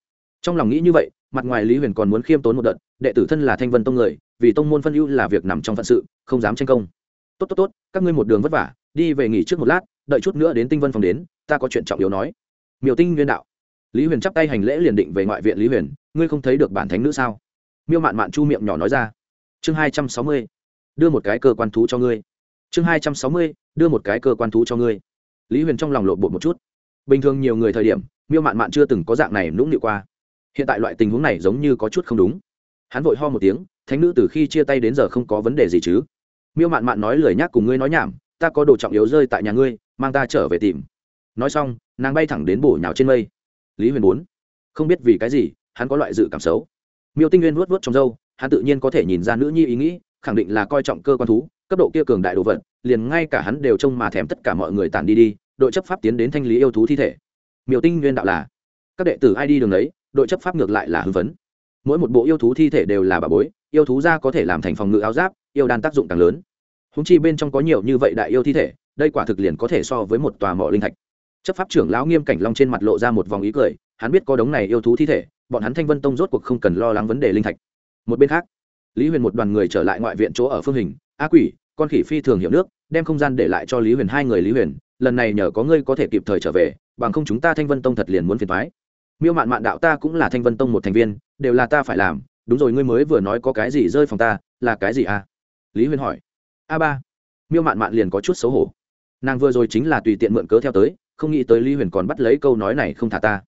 Trong lòng nghĩ như vậy mặt ngoài lý huyền còn muốn khiêm tốn một đợt đệ tử thân là thanh vân tông người vì tông môn phân ưu là việc nằm trong phận sự không dám tranh công tốt tốt tốt các ngươi một đường vất vả đi về nghỉ trước một lát đợi chút nữa đến tinh vân phòng đến ta có chuyện trọng yếu nói miêu tinh nguyên đạo lý huyền chắp tay hành lễ liền định về ngoại viện lý huyền ngươi không thấy được bản thánh nữ sao miêu mạn mạn chu miệng nhỏ nói ra chương hai trăm sáu mươi đưa một cái cơ quan thú cho ngươi chương hai trăm sáu mươi đưa một cái cơ quan thú cho ngươi lý huyền trong lòng lộn bột một chút bình thường nhiều người thời điểm miêu mạn mạn chưa từng có dạng này nũng nịu qua hiện tại loại tình huống này giống như có chút không đúng. Hắn vội ho một tiếng, thánh nữ từ khi chia tay đến giờ không có vấn đề gì chứ? Miêu mạn mạn nói lời nhắc cùng ngươi nói nhảm, ta có đồ trọng yếu rơi tại nhà ngươi, mang ta trở về tìm. Nói xong, nàng bay thẳng đến bổ nhào trên mây. Lý huyền bốn, không biết vì cái gì, hắn có loại dự cảm xấu. Miêu tinh nguyên vuốt vuốt trong râu, hắn tự nhiên có thể nhìn ra nữ nhi ý nghĩ, khẳng định là coi trọng cơ quan thú, cấp độ kia cường đại đồ vật, liền ngay cả hắn đều trông mà thèm tất cả mọi người tản đi đi, đội chấp pháp tiến đến thanh lý yêu thú thi thể. Miêu tinh nguyên đạo là, các đệ tử ai đi đường đấy đội chấp pháp ngược lại là hưng vấn mỗi một bộ yêu thú thi thể đều là bà bối, yêu thú ra có thể làm thành phòng ngự áo giáp, yêu đan tác dụng càng lớn. Húng chi bên trong có nhiều như vậy đại yêu thi thể, đây quả thực liền có thể so với một tòa mỏ linh thạch. Chấp pháp trưởng lão nghiêm cảnh long trên mặt lộ ra một vòng ý cười, hắn biết có đống này yêu thú thi thể, bọn hắn thanh vân tông rốt cuộc không cần lo lắng vấn đề linh thạch. Một bên khác, lý huyền một đoàn người trở lại ngoại viện chỗ ở phương hình, a quỷ, con khỉ phi thường hiệu nước, đem không gian để lại cho lý huyền hai người lý huyền, lần này nhờ có ngươi có thể kịp thời trở về, bằng không chúng ta thanh vân tông thật liền muốn phiền thoái miêu mạn mạn đạo ta cũng là thanh vân tông một thành viên, đều là ta phải làm. Đúng rồi, ngươi mới vừa nói có cái gì rơi phòng ta, là cái gì à? lý huyền hỏi. A ba. Miêu mạn mạn liền có chút xấu hổ. Nàng vừa rồi chính là tùy tiện mượn cớ theo tới, không nghĩ tới lý huyền còn bắt lấy câu nói này không thả ta.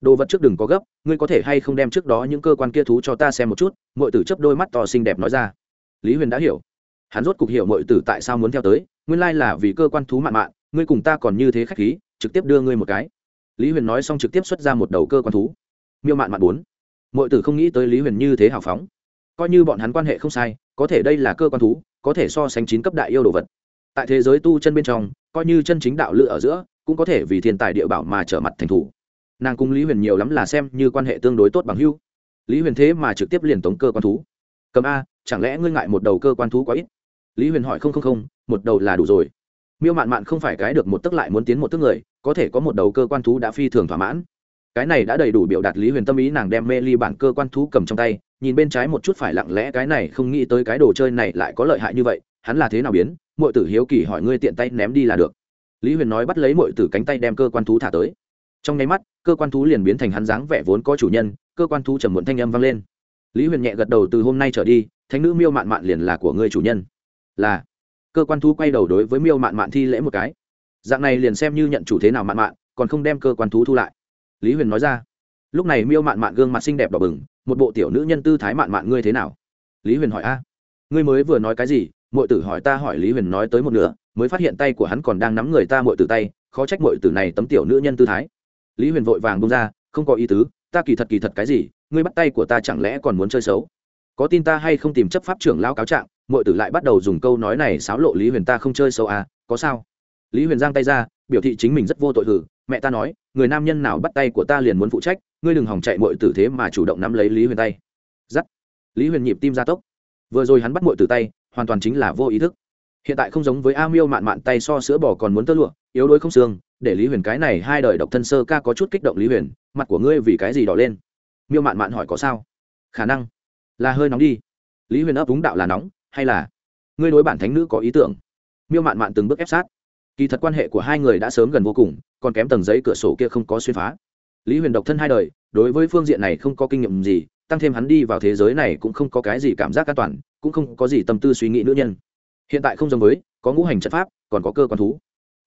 Đồ vật trước đừng có gấp, ngươi có thể hay không đem trước đó những cơ quan kia thú cho ta xem một chút m ộ i tử chấp đôi mắt to xinh đẹp nói ra. Lý huyền đã hiểu. Hắn rốt cục hiểu m ộ i tử tại sao muốn theo tới, nguyên lai là vì cơ quan thú mạn mạn, ngươi cùng ta còn như thế khách khí, trực tiếp đưa ngươi một cái lý huyền nói xong trực tiếp xuất ra một đầu cơ quan thú. Miêu mạn mạn bốn. M ộ i tử không nghĩ tới lý huyền như thế hào phóng. Coi như bọn hắn quan hệ không sai, có thể đây là cơ quan thú, có thể so sánh chín cấp đại yêu đồ vật. Tại thế giới tu chân bên trong, coi như chân chính đạo lự ở giữa, cũng có thể vì thiên tài địa bảo mà trở mặt thành thủ. Nàng cùng lý huyền nhiều lắm là xem như quan hệ tương đối tốt bằng hưu lý huyền thế mà trực tiếp liền tống cơ quan thú. Cầm a, chẳng lẽ ngươi ngại một đầu cơ quan thú quá ít? Lý huyền hỏi không không không, một đầu là đủ rồi miêu mạn mạn không phải cái được một tức lại muốn tiến một tức người, có thể có một đầu cơ quan thú đã phi thường thỏa mãn. Cái này đã đầy đủ biểu đạt lý huyền tâm ý nàng đem mê ly bản cơ quan thú cầm trong tay, nhìn bên trái một chút phải lặng lẽ cái này không nghĩ tới cái đồ chơi này lại có lợi hại như vậy, hắn là thế nào biến mọi tử hiếu kỳ hỏi ngươi tiện tay ném đi là được. Lý huyền nói bắt lấy mọi tử cánh tay đem cơ quan thú thả tới. Trong nháy mắt, cơ quan thú liền biến thành hắn dáng vẻ vốn có chủ nhân, cơ quan thú trầm muộn thanh âm vang lên. Lý huyền nhẹ gật đầu từ hôm nay trở đi, thánh nữ miêu mạn mạn liền là của ngươi chủ nhân. Là cơ quan thú quay đầu đối với miêu mạn mạn thi lễ một cái. Dạng này liền xem như nhận chủ thế nào mạn mạn, còn không đem cơ quan thú thu lại. Lý huyền nói ra. Lúc này miêu mạn mạn gương mặt xinh đẹp đỏ bừng, một bộ tiểu nữ nhân tư thái mạn mạn ngươi thế nào? Lý huyền hỏi a. Ngươi mới vừa nói cái gì? M ộ i tử hỏi ta hỏi lý huyền nói tới một nửa, mới phát hiện tay của hắn còn đang nắm người ta m ộ i tử tay, khó trách m ộ i tử này tấm tiểu nữ nhân tư thái. Lý huyền vội vàng bông ra, không có ý tứ, ta kỳ thật kỳ thật cái gì, ngươi bắt tay của ta chẳng lẽ còn muốn chơi xấu? Có tin ta hay không tìm chấp pháp trưởng lao cáo trạng mọi tử lại bắt đầu dùng câu nói này xáo lộ lý huyền ta không chơi xấu à có sao? Lý huyền giang tay ra, biểu thị chính mình rất vô tội hử, mẹ ta nói, người nam nhân nào bắt tay của ta liền muốn phụ trách, ngươi đừng hỏng chạy mọi tử thế mà chủ động nắm lấy lý huyền tay. Giắt. Lý huyền nhịp tim gia tốc. Vừa rồi hắn bắt mọi tử tay, hoàn toàn chính là vô ý thức. Hiện tại không giống với a miêu mạn mạn tay so sữa bò còn muốn tơ lụa, yếu đuối không xương, để lý huyền cái này hai đời độc thân sơ ca có chút kích động lý huyền, mặt của ngươi vì cái gì đỏ lên? Miêu mạn mạn hỏi có sao? Khả năng là hơi nóng đi. Lý huyền ấp đúng đạo là nóng, hay là? Ngươi đối bản thánh nữ có ý tưởng. Miêu mạn mạn từng bước ép sát. Kỳ thật quan hệ của hai người đã sớm gần vô cùng, còn kém tầng giấy cửa sổ kia không có xuyên phá. Lý huyền độc thân hai đời, đối với phương diện này không có kinh nghiệm gì, tăng thêm hắn đi vào thế giới này cũng không có cái gì cảm giác an toàn, cũng không có gì tâm tư suy nghĩ nữ nhân. Hiện tại không giống với, có ngũ hành trận pháp, còn có cơ quan thú.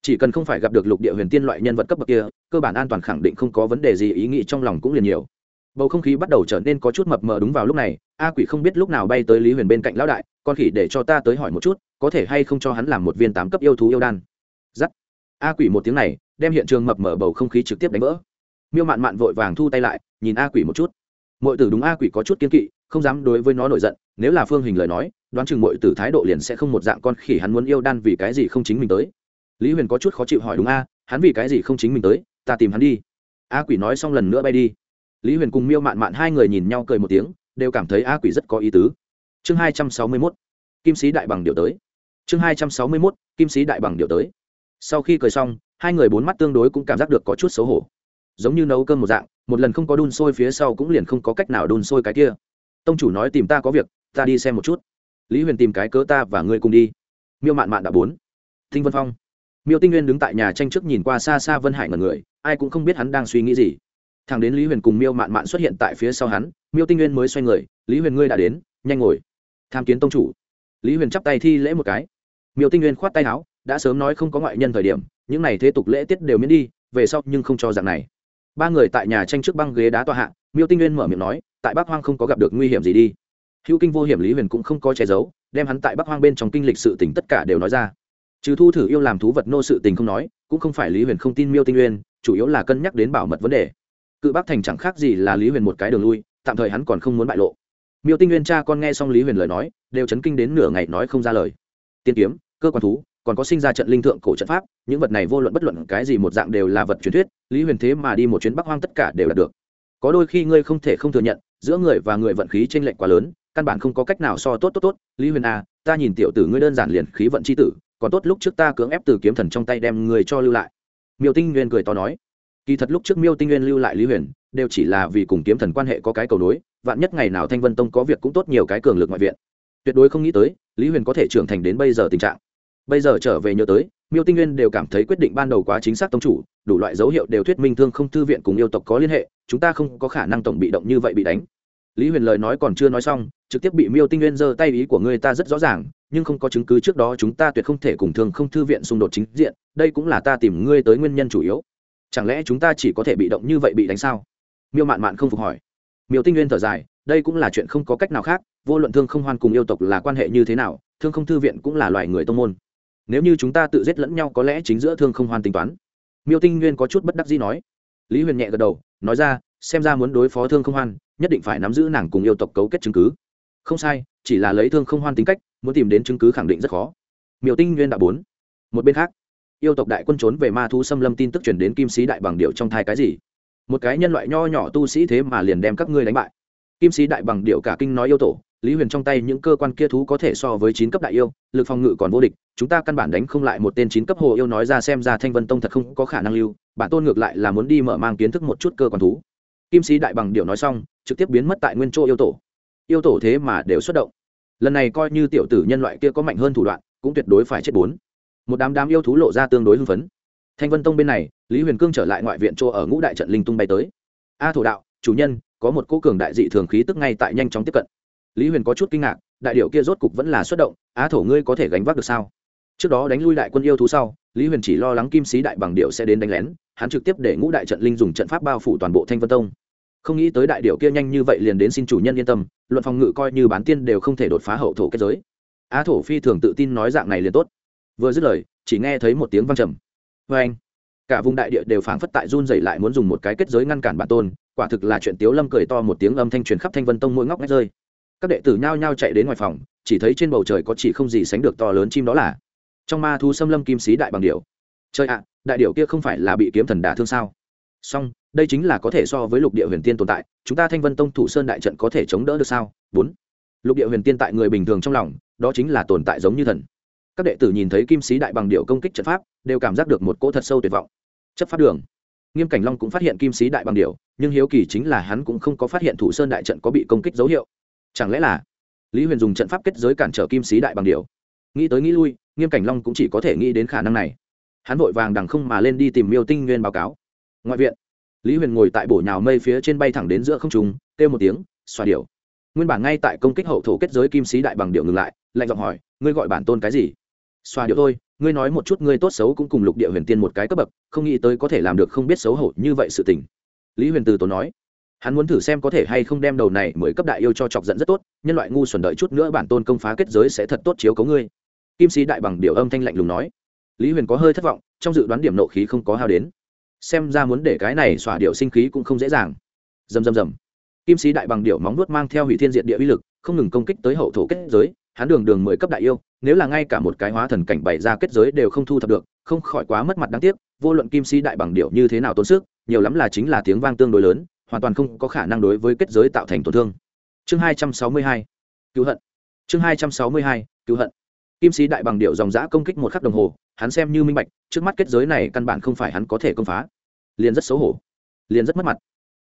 Chỉ cần không phải gặp được lục địa huyền tiên loại nhân vật cấp bậc kia, cơ bản an toàn khẳng định không có vấn đề gì, ý nghĩ trong lòng cũng liền nhiều bầu không khí bắt đầu trở nên có chút mập mờ đúng vào lúc này, a quỷ không biết lúc nào bay tới lý huyền bên cạnh lão đại, con khỉ để cho ta tới hỏi một chút, có thể hay không cho hắn làm một viên tám cấp yêu thú yêu đan. Giắt. A quỷ một tiếng này, đem hiện trường mập mờ bầu không khí trực tiếp đánh vỡ. Miêu mạn mạn vội vàng thu tay lại, nhìn a quỷ một chút. Mọi tử đúng a quỷ có chút kiên kỵ, không dám đối với nó nổi giận, nếu là phương hình lời nói, đoán chừng mọi tử thái độ liền sẽ không một dạng con khỉ hắn muốn yêu đan vì cái gì không chính mình tới. Lý huyền có chút khó chịu hỏi đúng a, hắn vì cái gì không chính mình tới, ta tìm hắn đi. A quỷ nói xong lần nữa bay đi lý huyền cùng miêu mạn mạn hai người nhìn nhau cười một tiếng, đều cảm thấy a quỷ rất có ý tứ. Chương hai trăm sáu mươi mốt, kim sĩ đại bằng điều tới. Chương hai trăm sáu mươi mốt, kim sĩ đại bằng điều tới. Sau khi cười xong, hai người bốn mắt tương đối cũng cảm giác được có chút xấu hổ. Giống như nấu cơm một dạng, một lần không có đun sôi phía sau cũng liền không có cách nào đun sôi cái kia. Tông chủ nói tìm ta có việc, ta đi xem một chút. Lý huyền tìm cái cớ ta và ngươi cùng đi. Miêu mạn mạn đã bốn. Thinh vân phong. Miêu tinh nguyên đứng tại nhà tranh trước nhìn qua xa xa vân hải ngần người, ai cũng không biết hắn đang suy nghĩ gì thằng đến lý huyền cùng miêu mạn mạn xuất hiện tại phía sau hắn, miêu tinh nguyên mới xoay người, lý huyền ngươi đã đến, nhanh ngồi. Tham kiến tông chủ. Lý huyền chắp tay thi lễ một cái. Miêu tinh nguyên khoát tay áo, đã sớm nói không có ngoại nhân thời điểm, những này thế tục lễ tiết đều miễn đi, về sau nhưng không cho dạng này. Ba người tại nhà tranh trước băng ghế đá tọa hạ, miêu tinh nguyên mở miệng nói, tại bắc hoang không có gặp được nguy hiểm gì đi. Hữu kinh vô hiểm lý huyền cũng không có che giấu, đem hắn tại bắc hoang bên trong kinh lịch sự tình tất cả đều nói ra. Trừ thu thử yêu làm thú vật nô sự tình không nói, cũng không phải lý huyền không tin miêu tinh nguyên, chủ yếu là cân nhắc đến bảo mật vấn đề cự bắc thành chẳng khác gì là lý huyền một cái đường lui, tạm thời hắn còn không muốn bại lộ. Miêu tinh nguyên cha con nghe xong lý huyền lời nói, đều chấn kinh đến nửa ngày nói không ra lời. Tiên kiếm, cơ quan thú, còn có sinh ra trận linh thượng cổ trận pháp, những vật này vô luận bất luận cái gì một dạng đều là vật truyền thuyết, lý huyền thế mà đi một chuyến bắc hoang tất cả đều là được. Có đôi khi ngươi không thể không thừa nhận, giữa người và người vận khí t r ê n lệch quá lớn, căn bản không có cách nào so tốt tốt tốt. Lý huyền a ta nhìn tiểu tử ngươi đơn giản liền khí vận c h i tử, còn tốt lúc trước ta cưỡng ép từ kiếm thần trong tay đem người cho lưu lại. Miêu tinh nguyên cười to nói kỳ thật lúc trước miêu tinh nguyên lưu lại lý huyền, đều chỉ là vì cùng kiếm thần quan hệ có cái cầu nối, vạn nhất ngày nào thanh vân tông có việc cũng tốt nhiều cái cường lực ngoại viện. Tuyệt đối không nghĩ tới, lý huyền có thể trưởng thành đến bây giờ tình trạng. Bây giờ trở về nhớ tới, miêu tinh nguyên đều cảm thấy quyết định ban đầu quá chính xác tông chủ, đủ loại dấu hiệu đều thuyết minh thương không thư viện cùng yêu tộc có liên hệ, chúng ta không có khả năng tổng bị động như vậy bị đánh. Lý huyền lời nói còn chưa nói xong, trực tiếp bị miêu tinh nguyên giơ tay ý của ngươi ta rất rõ ràng, nhưng không có chứng cứ trước đó chúng ta tuyệt không thể cùng thương không thư viện xung đột chính diện, đây cũng là ta tìm ngươi tới nguyên nhân chủ yếu chẳng lẽ chúng ta chỉ có thể bị động như vậy bị đánh sao? Miêu mạn mạn không phục hỏi. Miêu tinh nguyên thở dài, đây cũng là chuyện không có cách nào khác, vô luận thương không hoan cùng yêu tộc là quan hệ như thế nào, thương không thư viện cũng là loài người tông môn. Nếu như chúng ta tự giết lẫn nhau có lẽ chính giữa thương không hoan tính toán. Miêu tinh nguyên có chút bất đắc dĩ nói. Lý huyền nhẹ gật đầu, nói ra, xem ra muốn đối phó thương không hoan, nhất định phải nắm giữ nàng cùng yêu tộc cấu kết chứng cứ. Không sai, chỉ là lấy thương không hoan tính cách, muốn tìm đến chứng cứ khẳng định rất khó. Miêu tinh nguyên đã bốn. Một bên khác yêu tộc đại quân trốn về ma Thú xâm lâm tin tức chuyển đến kim sĩ đại bằng điệu trong thai cái gì? Một cái nhân loại nho nhỏ tu sĩ thế mà liền đem các ngươi đánh bại. Kim sĩ đại bằng điệu cả kinh nói yêu tổ, lý huyền trong tay những cơ quan kia thú có thể so với chín cấp đại yêu, lực phòng ngự còn vô địch, chúng ta căn bản đánh không lại một tên chín cấp hồ yêu nói ra xem ra thanh vân tông thật không có khả năng lưu, bản tôn ngược lại là muốn đi mở mang kiến thức một chút cơ quan thú. Kim sĩ đại bằng điệu nói xong, trực tiếp biến mất tại nguyên chỗ yêu tổ. Yêu tổ thế mà đều xuất động. Lần này coi như tiểu tử nhân loại kia có mạnh hơn thủ đoạn, cũng tuyệt đối phải chết bốn một đám đám yêu thú lộ ra tương đối hưng phấn. Thanh vân tông bên này, lý huyền cương trở lại ngoại viện chỗ ở ngũ đại trận linh tung bay tới. A thổ đạo, chủ nhân, có một cô cường đại dị thường khí tức ngay tại nhanh chóng tiếp cận. Lý huyền có chút kinh ngạc, đại điệu kia rốt cục vẫn là xuất động á thổ ngươi có thể gánh vác được sao? Trước đó đánh lui đại quân yêu thú sau, lý huyền chỉ lo lắng kim sĩ đại bằng điệu sẽ đến đánh lén, hắn trực tiếp để ngũ đại trận linh dùng trận pháp bao phủ toàn bộ thanh vân tông. Không nghĩ tới đại điệu kia nhanh như vậy liền đến xin chủ nhân yên tâm, luận phòng ngự coi như bán tiên đều không thể đột phá hậu thổ kết giới. Á thổ phi thường tự tin nói dạng này liền tốt vừa dứt lời, chỉ nghe thấy một tiếng văng trầm. Vê anh, cả vùng đại địa đều phảng phất tại run dày lại muốn dùng một cái kết giới ngăn cản bản tôn, quả thực là chuyện tiếu lâm cười to một tiếng âm thanh truyền khắp thanh vân tông mỗi ngóc ngách rơi. Các đệ tử nhao nhao chạy đến ngoài phòng, chỉ thấy trên bầu trời có chỉ không gì sánh được to lớn chim đó là trong ma thu xâm lâm kim sĩ đại bằng điệu trời ạ, đại điệu kia không phải là bị kiếm thần đả thương sao? Song đây chính là có thể so với lục địa huyền tiên tồn tại, chúng ta thanh vân tông thủ sơn đại trận có thể chống đỡ được sao? Bốn. Lục địa huyền tiên tại người bình thường trong lòng, đó chính là tồn tại giống như thần các đệ tử nhìn thấy kim sĩ đại bằng điệu công kích trận pháp, đều cảm giác được một cỗ thật sâu tuyệt vọng. Chấp pháp đường. Nghiêm cảnh long cũng phát hiện kim sĩ đại bằng điệu, nhưng hiếu kỳ chính là hắn cũng không có phát hiện thủ sơn đại trận có bị công kích dấu hiệu. Chẳng lẽ là lý huyền dùng trận pháp kết giới cản trở kim sĩ đại bằng điệu? Nghĩ tới nghĩ lui, nghiêm cảnh long cũng chỉ có thể nghĩ đến khả năng này. Hắn vội vàng đằng không mà lên đi tìm miêu tinh nguyên báo cáo. Ngoại viện, lý huyền ngồi tại bổ nhào mây phía trên bay thẳng đến giữa không trùng kêu một tiếng, xoa điệu nguyên bản ngay tại công kích hậu thổ kết giới kim sĩ đại bằng điệu ngừng lại, lạnh giọng hỏi, ngươi gọi bản tôn cái gì? Xoa điệu thôi, ngươi nói một chút ngươi tốt xấu cũng cùng lục địa huyền tiên một cái cấp bậc, không nghĩ tới có thể làm được không biết xấu hổ như vậy sự tình. Lý huyền từ tốn nói, hắn muốn thử xem có thể hay không đem đầu này mới cấp đại yêu cho chọc giận rất tốt, nhân loại ngu xuẩn đợi chút nữa bản tôn công phá kết giới sẽ thật tốt chiếu cấu ngươi. Kim sĩ đại bằng điệu âm thanh lạnh lùng nói, lý huyền có hơi thất vọng, trong dự đoán điểm nộ khí không có hao đến. Xem ra muốn để cái này xỏa điệu sinh khí cũng không dễ dàng. Dầm dầm dầm kim sĩ đại bằng điệu móng nuốt mang theo hủy thiên diện địa uy lực, không ngừng công kích tới hậu thổ kết giới hắn đường đường mười cấp đại yêu, nếu là ngay cả một cái hóa thần cảnh bày ra kết giới đều không thu thập được, không khỏi quá mất mặt đáng tiếc, vô luận kim sĩ đại bằng điệu như thế nào tốn sức, nhiều lắm là chính là tiếng vang tương đối lớn, hoàn toàn không có khả năng đối với kết giới tạo thành tổn thương. Chương hai trăm sáu mươi hai, cứu hận. Chương hai trăm sáu mươi hai, cứu hận. Kim sĩ đại bằng điệu dòng giã công kích một khắc đồng hồ, hắn xem như minh bạch, trước mắt kết giới này căn bản không phải hắn có thể công phá. Liền rất xấu hổ. Liền rất mất mặt.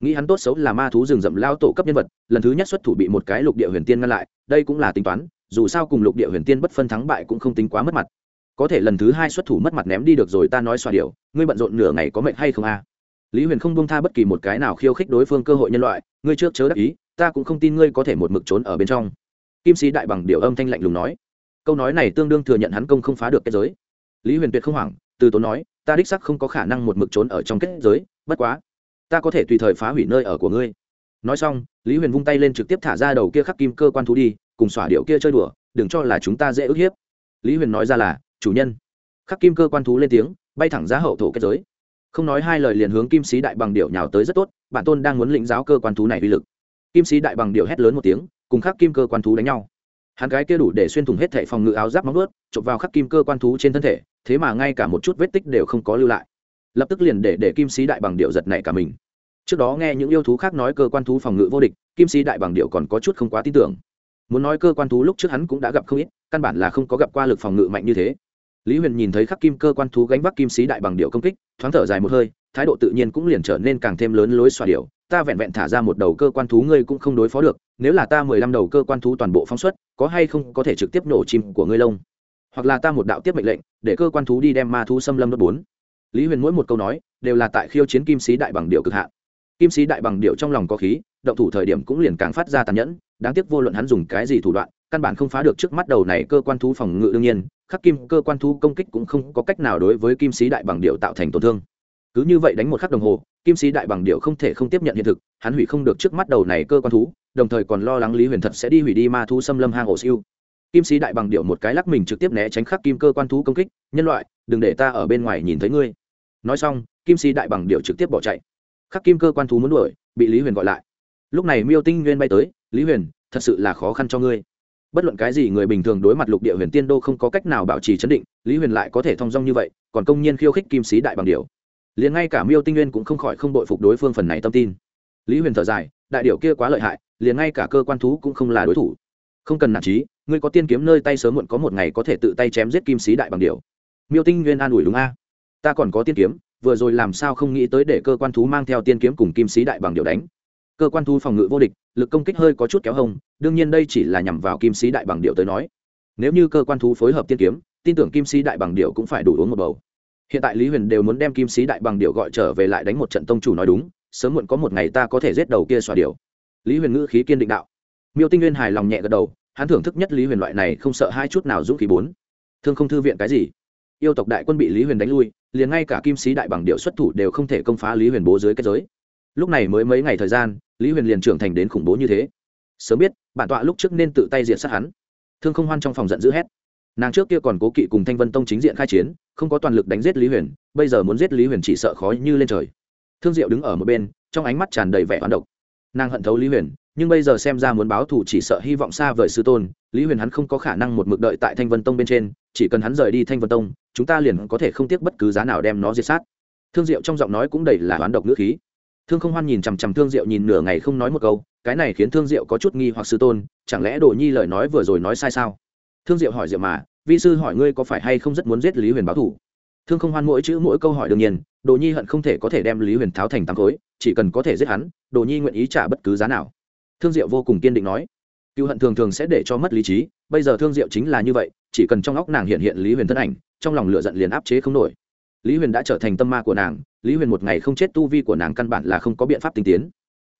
Nghĩ hắn tốt xấu là ma thú rừng rậm lao tổ cấp nhân vật, lần thứ nhất xuất thủ bị một cái lục địa huyền tiên ngăn lại, đây cũng là tính toán dù sao cùng lục địa huyền tiên bất phân thắng bại cũng không tính quá mất mặt. Có thể lần thứ hai xuất thủ mất mặt ném đi được rồi ta nói xoa điều, ngươi bận rộn nửa ngày có mệnh hay không a? Lý huyền không bông tha bất kỳ một cái nào khiêu khích đối phương cơ hội nhân loại, ngươi trước chớ đắc ý, ta cũng không tin ngươi có thể một mực trốn ở bên trong. Kim sĩ đại bằng điệu âm thanh lạnh lùng nói. Câu nói này tương đương thừa nhận hắn công không phá được kết giới. Lý huyền tuyệt không hoảng, từ tốn nói, ta đích sắc không có khả năng một mực trốn ở trong kết giới, bất quá, ta có thể tùy thời phá hủy nơi ở của ngươi. Nói xong, lý huyền vung tay lên trực tiếp thả ra đầu kia khắc kim cơ quan thú đi cùng xỏa điệu kia chơi đùa, đừng cho là chúng ta dễ ức hiếp. Lý huyền nói ra là, chủ nhân. Khắc kim cơ quan thú lên tiếng, bay thẳng ra hậu thổ kết giới. Không nói hai lời liền hướng kim sĩ đại bằng điệu nhào tới rất tốt, bản tôn đang muốn lĩnh giáo cơ quan thú này uy lực. Kim sĩ đại bằng điệu hét lớn một tiếng, cùng khắc kim cơ quan thú đánh nhau. Hắn gái kia đủ để xuyên thủng hết thệ phòng ngự áo giáp móng ướt chụp vào khắc kim cơ quan thú trên thân thể, thế mà ngay cả một chút vết tích đều không có lưu lại. Lập tức liền để để kim sĩ đại bằng điệu giật này cả mình. Trước đó nghe những yêu thú khác nói cơ quan thú phòng ngự vô địch, kim sĩ đại bằng điệu còn có chút không quá tin tưởng muốn nói cơ quan thú lúc trước hắn cũng đã gặp không ít, căn bản là không có gặp qua lực phòng ngự mạnh như thế. Lý huyền nhìn thấy khắc kim cơ quan thú gánh vác kim sĩ đại bằng điệu công kích, thoáng thở dài một hơi, thái độ tự nhiên cũng liền trở nên càng thêm lớn lối xoa điệu. Ta vẹn vẹn thả ra một đầu cơ quan thú ngươi cũng không đối phó được, nếu là ta mười lăm đầu cơ quan thú toàn bộ phóng xuất, có hay không có thể trực tiếp nổ chim của ngươi lông? Hoặc là ta một đạo tiếp mệnh lệnh, để cơ quan thú đi đem ma thú xâm lâm đốt bốn. Lý huyền mỗi một câu nói, đều là tại khiêu chiến kim sĩ đại bằng điệu cực hạn. Kim sĩ đại bằng điệu trong lòng có khí, động thủ thời điểm cũng liền càng phát ra tàn nhẫn đáng tiếc vô luận hắn dùng cái gì thủ đoạn, căn bản không phá được trước mắt đầu này cơ quan thú phòng ngự đương nhiên, khắc kim cơ quan thú công kích cũng không có cách nào đối với kim sĩ đại bằng điệu tạo thành tổn thương. Cứ như vậy đánh một khắc đồng hồ, kim sĩ đại bằng điệu không thể không tiếp nhận hiện thực, hắn hủy không được trước mắt đầu này cơ quan thú, đồng thời còn lo lắng lý huyền thật sẽ đi hủy đi ma thú xâm lâm hang ổ siêu. Kim sĩ đại bằng điệu một cái lắc mình trực tiếp né tránh khắc kim cơ quan thú công kích, nhân loại, đừng để ta ở bên ngoài nhìn thấy ngươi. Nói xong, kim sĩ đại bằng điệu trực tiếp bỏ chạy. Khắc kim cơ quan thú muốn đuổi, bị lý huyền gọi lại lúc này miêu tinh nguyên bay tới, lý huyền, thật sự là khó khăn cho ngươi. Bất luận cái gì người bình thường đối mặt lục địa huyền tiên đô không có cách nào bảo trì chấn định, lý huyền lại có thể thong dong như vậy, còn công nhiên khiêu khích kim sĩ đại bằng điệu liền ngay cả miêu tinh nguyên cũng không khỏi không đội phục đối phương phần này tâm tin. Lý huyền thở dài, đại điệu kia quá lợi hại, liền ngay cả cơ quan thú cũng không là đối thủ. Không cần nản trí ngươi có tiên kiếm nơi tay sớm muộn có một ngày có thể tự tay chém giết kim sĩ đại bằng điệu miêu tinh nguyên an ủi, đúng a, ta còn có tiên kiếm, vừa rồi làm sao không nghĩ tới để cơ quan thú mang theo tiên kiếm cùng kim sĩ đại bằng điệu đánh cơ quan thu phòng ngự vô địch, lực công kích hơi có chút kéo hông, đương nhiên đây chỉ là nhằm vào kim sĩ đại bằng điệu tới nói. Nếu như cơ quan thú phối hợp tiên kiếm, tin tưởng kim sĩ đại bằng điệu cũng phải đủ uống một bầu. Hiện tại lý huyền đều muốn đem kim sĩ đại bằng điệu gọi trở về lại đánh một trận tông chủ nói đúng, sớm muộn có một ngày ta có thể giết đầu kia xòa điệu lý huyền ngữ khí kiên định đạo. Miêu tinh nguyên hài lòng nhẹ gật đầu, hắn thưởng thức nhất lý huyền loại này không sợ hai chút nào dũng khí bốn. Thương không thư viện cái gì? Yêu tộc đại quân bị lý huyền đánh lui, liền ngay cả kim sĩ đại bằng điệu xuất thủ đều không thể công phá lý huyền bố dưới kết giới lúc này mới mấy ngày thời gian, lý huyền liền trưởng thành đến khủng bố như thế. Sớm biết, bản tọa lúc trước nên tự tay diện sát hắn. Thương không hoan trong phòng giận dữ hét. Nàng trước kia còn cố kỵ cùng thanh vân tông chính diện khai chiến, không có toàn lực đánh giết lý huyền, bây giờ muốn giết lý huyền chỉ sợ khó như lên trời. Thương diệu đứng ở một bên, trong ánh mắt tràn đầy vẻ hoán độc. Nàng hận thấu lý huyền, nhưng bây giờ xem ra muốn báo thù chỉ sợ hy vọng xa vời sư tôn, lý huyền hắn không có khả năng một mực đợi tại thanh vân tông bên trên, chỉ cần hắn rời đi thanh vân tông, chúng ta liền có thể không tiếc bất cứ giá nào đem nó diệt sát. Thương diệu trong giọng nói cũng đầy là hoán độc ngữ khí thương không hoan nhìn chằm chằm thương diệu nhìn nửa ngày không nói một câu, cái này khiến thương diệu có chút nghi hoặc sư tôn, chẳng lẽ đồ nhi lời nói vừa rồi nói sai sao? Thương diệu hỏi diệu mà, vi sư hỏi ngươi có phải hay không rất muốn giết lý huyền báo thủ? Thương không hoan mỗi chữ mỗi câu hỏi đương nhiên đồ nhi hận không thể có thể đem lý huyền tháo thành tám khối, chỉ cần có thể giết hắn đồ nhi nguyện ý trả bất cứ giá nào. Thương diệu vô cùng kiên định nói cựu hận thường thường sẽ để cho mất lý trí, bây giờ thương diệu chính là như vậy, chỉ cần trong óc nàng hiện hiện lý huyền thân ảnh, trong lòng lựa giận liền áp chế không nổi. Lý huyền đã trở thành tâm ma của nàng lý huyền một ngày không chết tu vi của nàng căn bản là không có biện pháp tinh tiến.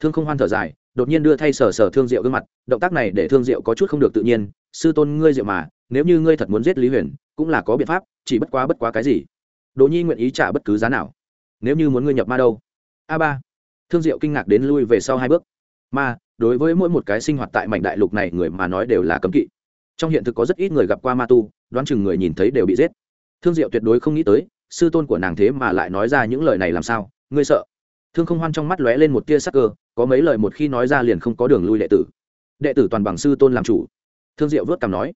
Thương không hoan thở dài, đột nhiên đưa thay sờ sờ thương diệu gương mặt, động tác này để thương diệu có chút không được tự nhiên, sư tôn ngươi diệu mà, nếu như ngươi thật muốn giết lý huyền, cũng là có biện pháp, chỉ bất quá bất quá cái gì? Đỗ nhi nguyện ý trả bất cứ giá nào. Nếu như muốn ngươi nhập ma đâu? A ba. Thương diệu kinh ngạc đến lui về sau hai bước. Ma, đối với mỗi một cái sinh hoạt tại mảnh đại lục này, người mà nói đều là cấm kỵ. Trong hiện thực có rất ít người gặp qua ma tu, đoán chừng người nhìn thấy đều bị giết. Thương diệu tuyệt đối không nghĩ tới sư tôn của nàng thế mà lại nói ra những lời này làm sao? Ngươi sợ? Thương không hoan trong mắt lóe lên một tia sắc cơ, có mấy lời một khi nói ra liền không có đường lui đệ tử. Đệ tử toàn bằng sư tôn làm chủ. Thương diệu vớt cằm nói.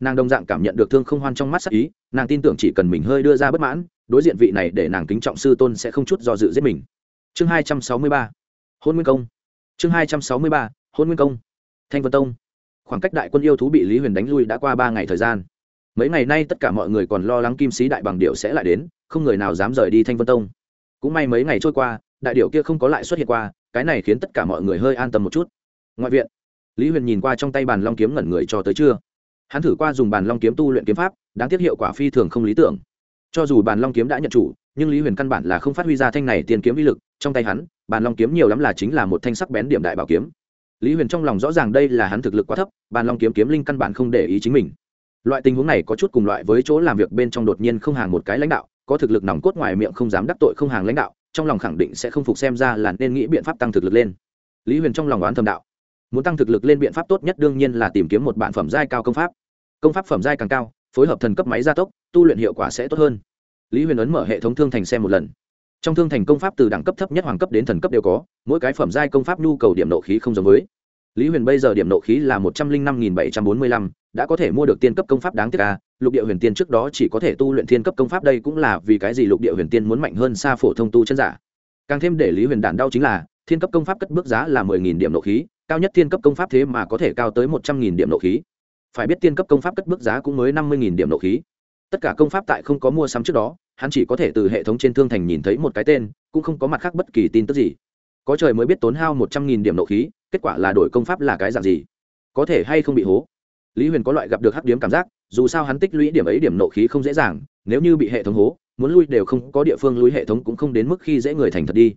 Nàng đồng dạng cảm nhận được thương không hoan trong mắt sắc ý, nàng tin tưởng chỉ cần mình hơi đưa ra bất mãn, đối diện vị này để nàng kính trọng sư tôn sẽ không chút do dự giết mình. Chương hai trăm sáu mươi ba. Hôn nguyên công. Chương hai trăm sáu mươi ba. Hôn nguyên công. Thanh vân tông. Khoảng cách đại quân yêu thú bị lý huyền đánh lui đã qua ba ngày thời gian. Mấy ngày nay tất cả mọi người còn lo lắng kim sĩ đại bằng điệu sẽ lại đến không người nào dám rời đi thanh vân tông. Cũng may mấy ngày trôi qua, đại điệu kia không có lại xuất hiện qua, cái này khiến tất cả mọi người hơi an tâm một chút. Ngoại viện, lý huyền nhìn qua trong tay bàn long kiếm ngẩn người cho tới trưa. hắn thử qua dùng bàn long kiếm tu luyện kiếm pháp, đáng tiếc hiệu quả phi thường không lý tưởng. Cho dù bàn long kiếm đã nhận chủ, nhưng lý huyền căn bản là không phát huy ra thanh này tiền kiếm uy lực, trong tay hắn, bàn long kiếm nhiều lắm là chính là một thanh sắc bén điểm đại bảo kiếm. Lý huyền trong lòng rõ ràng đây là hắn thực lực quá thấp, bàn long kiếm kiếm linh căn bản không để ý chính mình. Loại tình huống này có chút cùng loại với chỗ làm việc bên trong đột nhiên không hàng một cái lãnh đạo có thực lực nòng cốt ngoài miệng không dám đắc tội không hàng lãnh đạo, trong lòng khẳng định sẽ không phục xem ra là nên nghĩ biện pháp tăng thực lực lên. Lý huyền trong lòng đoán thầm đạo. Muốn tăng thực lực lên biện pháp tốt nhất đương nhiên là tìm kiếm một bản phẩm giai cao công pháp. Công pháp phẩm giai càng cao, phối hợp thần cấp máy gia tốc, tu luyện hiệu quả sẽ tốt hơn. Lý huyền ấn mở hệ thống thương thành xem một lần. Trong thương thành công pháp từ đẳng cấp thấp nhất, hoàng cấp đến thần cấp đều có, mỗi cái phẩm giai công pháp nhu cầu điểm nộ khí không giống với. Lý huyền bây giờ điểm nộ khí là một trăm linh năm nghìn bảy trăm bốn mươi lăm đã có thể mua được tiên cấp công pháp đáng tiếc à, lục địa huyền tiên trước đó chỉ có thể tu luyện thiên cấp công pháp đây cũng là vì cái gì lục địa huyền tiên muốn mạnh hơn xa phổ thông tu chân giả. Càng thêm để lý huyền đản đau chính là thiên cấp công pháp cất bước giá là mười nghìn điểm nộ khí cao nhất thiên cấp công pháp thế mà có thể cao tới một trăm nghìn điểm nộ khí. Phải biết tiên cấp công pháp cất bước giá cũng mới năm mươi nghìn điểm nộ khí. Tất cả công pháp tại không có mua sắm trước đó hắn chỉ có thể từ hệ thống trên thương thành nhìn thấy một cái tên cũng không có mặt khác bất kỳ tin tức gì. Có trời mới biết tốn hao một trăm nghìn điểm nộ khí kết quả là đổi công pháp là cái dạng gì? Có thể hay không bị hố? Lý huyền có loại gặp được hắc điếm cảm giác, dù sao hắn tích lũy điểm ấy điểm nộ khí không dễ dàng, nếu như bị hệ thống hố, muốn lui đều không có địa phương lui hệ thống cũng không đến mức khi dễ người thành thật đi.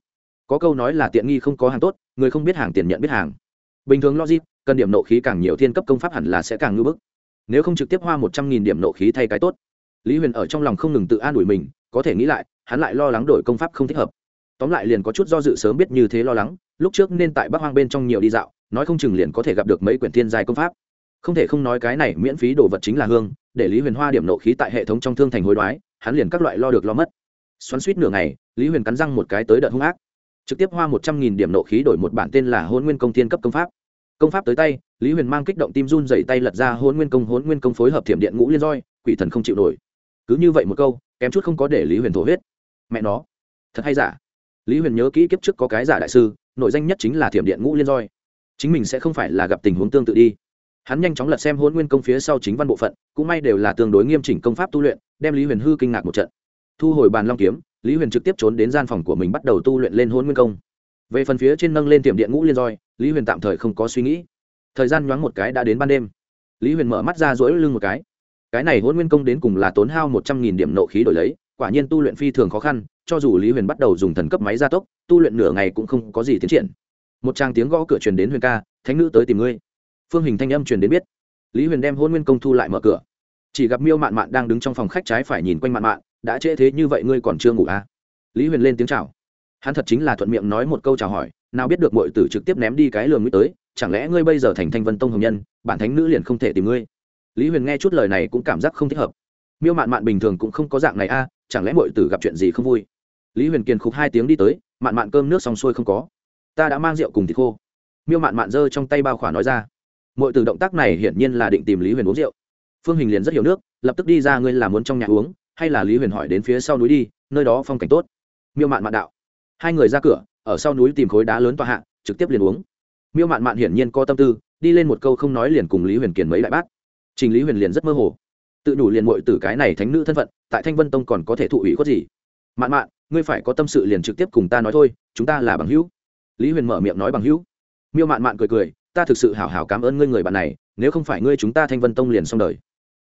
Có câu nói là tiện nghi không có hàng tốt, người không biết hàng tiền nhận biết hàng. Bình thường logic, cần điểm nộ khí càng nhiều thiên cấp công pháp hẳn là sẽ càng ngưỡng bức. Nếu không trực tiếp hoa một trăm nghìn điểm nộ khí thay cái tốt. Lý huyền ở trong lòng không ngừng tự an ủi mình, có thể nghĩ lại, hắn lại lo lắng đổi công pháp không thích hợp. Tóm lại liền có chút do dự sớm biết như thế lo lắng, lúc trước nên tại bắc hoang bên trong nhiều đi dạo, nói không chừng liền có thể gặp được mấy quyển thiên giai công pháp không thể không nói cái này miễn phí đồ vật chính là hương, để lý huyền hoa điểm nộ khí tại hệ thống trong thương thành hối đoái, hắn liền các loại lo được lo mất. Xoắn suýt nửa ngày, lý huyền cắn răng một cái tới đợt hung ác. Trực tiếp hoa một trăm nghìn điểm nộ khí đổi một bản tên là hôn nguyên công thiên cấp công pháp. Công pháp tới tay, lý huyền mang kích động tim run dày tay lật ra hôn nguyên công hôn nguyên công phối hợp thiểm điện ngũ liên roi, quỷ thần không chịu nổi. Cứ như vậy một câu, kém chút không có để lý huyền thổ huyết. Mẹ nó, thật hay giả? Lý huyền nhớ kỹ kiếp trước có cái giả đại sư, nội danh nhất chính là thiểm điện ngũ liên roi. Chính mình sẽ không phải là gặp tình huống tương tự đi hắn nhanh chóng lật xem hôn nguyên công phía sau chính văn bộ phận, cũng may đều là tương đối nghiêm chỉnh công pháp tu luyện, đem lý huyền hư kinh ngạc một trận. Thu hồi bàn long kiếm, lý huyền trực tiếp trốn đến gian phòng của mình bắt đầu tu luyện lên hôn nguyên công. Về phần phía trên nâng lên tiệm điện ngũ liên roi, lý huyền tạm thời không có suy nghĩ. Thời gian nhoáng một cái đã đến ban đêm. Lý huyền mở mắt ra rỗi lưng một cái. Cái này hôn nguyên công đến cùng là tốn hao một trăm nghìn điểm nộ khí đổi lấy, quả nhiên tu luyện phi thường khó khăn, cho dù lý huyền bắt đầu dùng thần cấp máy gia tốc, tu luyện nửa ngày cũng không có gì tiến triển. Một trang tiếng gõ cửa truyền đến huyền ca, thánh nữ tới tìm ngươi phương hình thanh âm truyền đến biết. Lý huyền đem hôn nguyên công thu lại mở cửa. Chỉ gặp miêu mạn mạn đang đứng trong phòng khách trái phải nhìn quanh mạn mạn đã trễ thế như vậy ngươi còn chưa ngủ à? Lý huyền lên tiếng chào. Hắn thật chính là thuận miệng nói một câu chào hỏi nào biết được mọi tử trực tiếp ném đi cái lường nghĩ tới chẳng lẽ ngươi bây giờ thành thanh vân tông hồng nhân bản thánh nữ liền không thể tìm ngươi? Lý huyền nghe chút lời này cũng cảm giác không thích hợp. Miêu mạn mạn bình thường cũng không có dạng này a à, chẳng lẽ mọi tử gặp chuyện gì không vui? Lý huyền kiên khục hai tiếng đi tới mạn mạn cơm nước xong xuôi không có. Ta đã mang rượu cùng thịt khô. Miêu mạn mạn giơ trong tay bao khỏa nói ra mọi từ động tác này hiển nhiên là định tìm lý huyền uống rượu. Phương hình liền rất hiểu nước, lập tức đi ra ngươi làm muốn trong nhà uống, hay là lý huyền hỏi đến phía sau núi đi, nơi đó phong cảnh tốt. Miêu mạn mạn đạo. Hai người ra cửa, ở sau núi tìm khối đá lớn tòa hạ, trực tiếp liền uống. Miêu mạn mạn hiển nhiên có tâm tư, đi lên một câu không nói liền cùng lý huyền kiền mấy đại bác trình lý huyền liền rất mơ hồ. Tự đủ liền mội từ cái này thánh nữ thân phận, tại thanh vân tông còn có thể thụ ủy khuất gì? Mạn mạn, ngươi phải có tâm sự liền trực tiếp cùng ta nói thôi, chúng ta là bằng hữu. Lý huyền mở miệng nói bằng hữu. Miêu mạn mạn cười cười ta thực sự hảo hảo cảm ơn ngươi người bạn này, nếu không phải ngươi chúng ta thanh vân tông liền xong đời.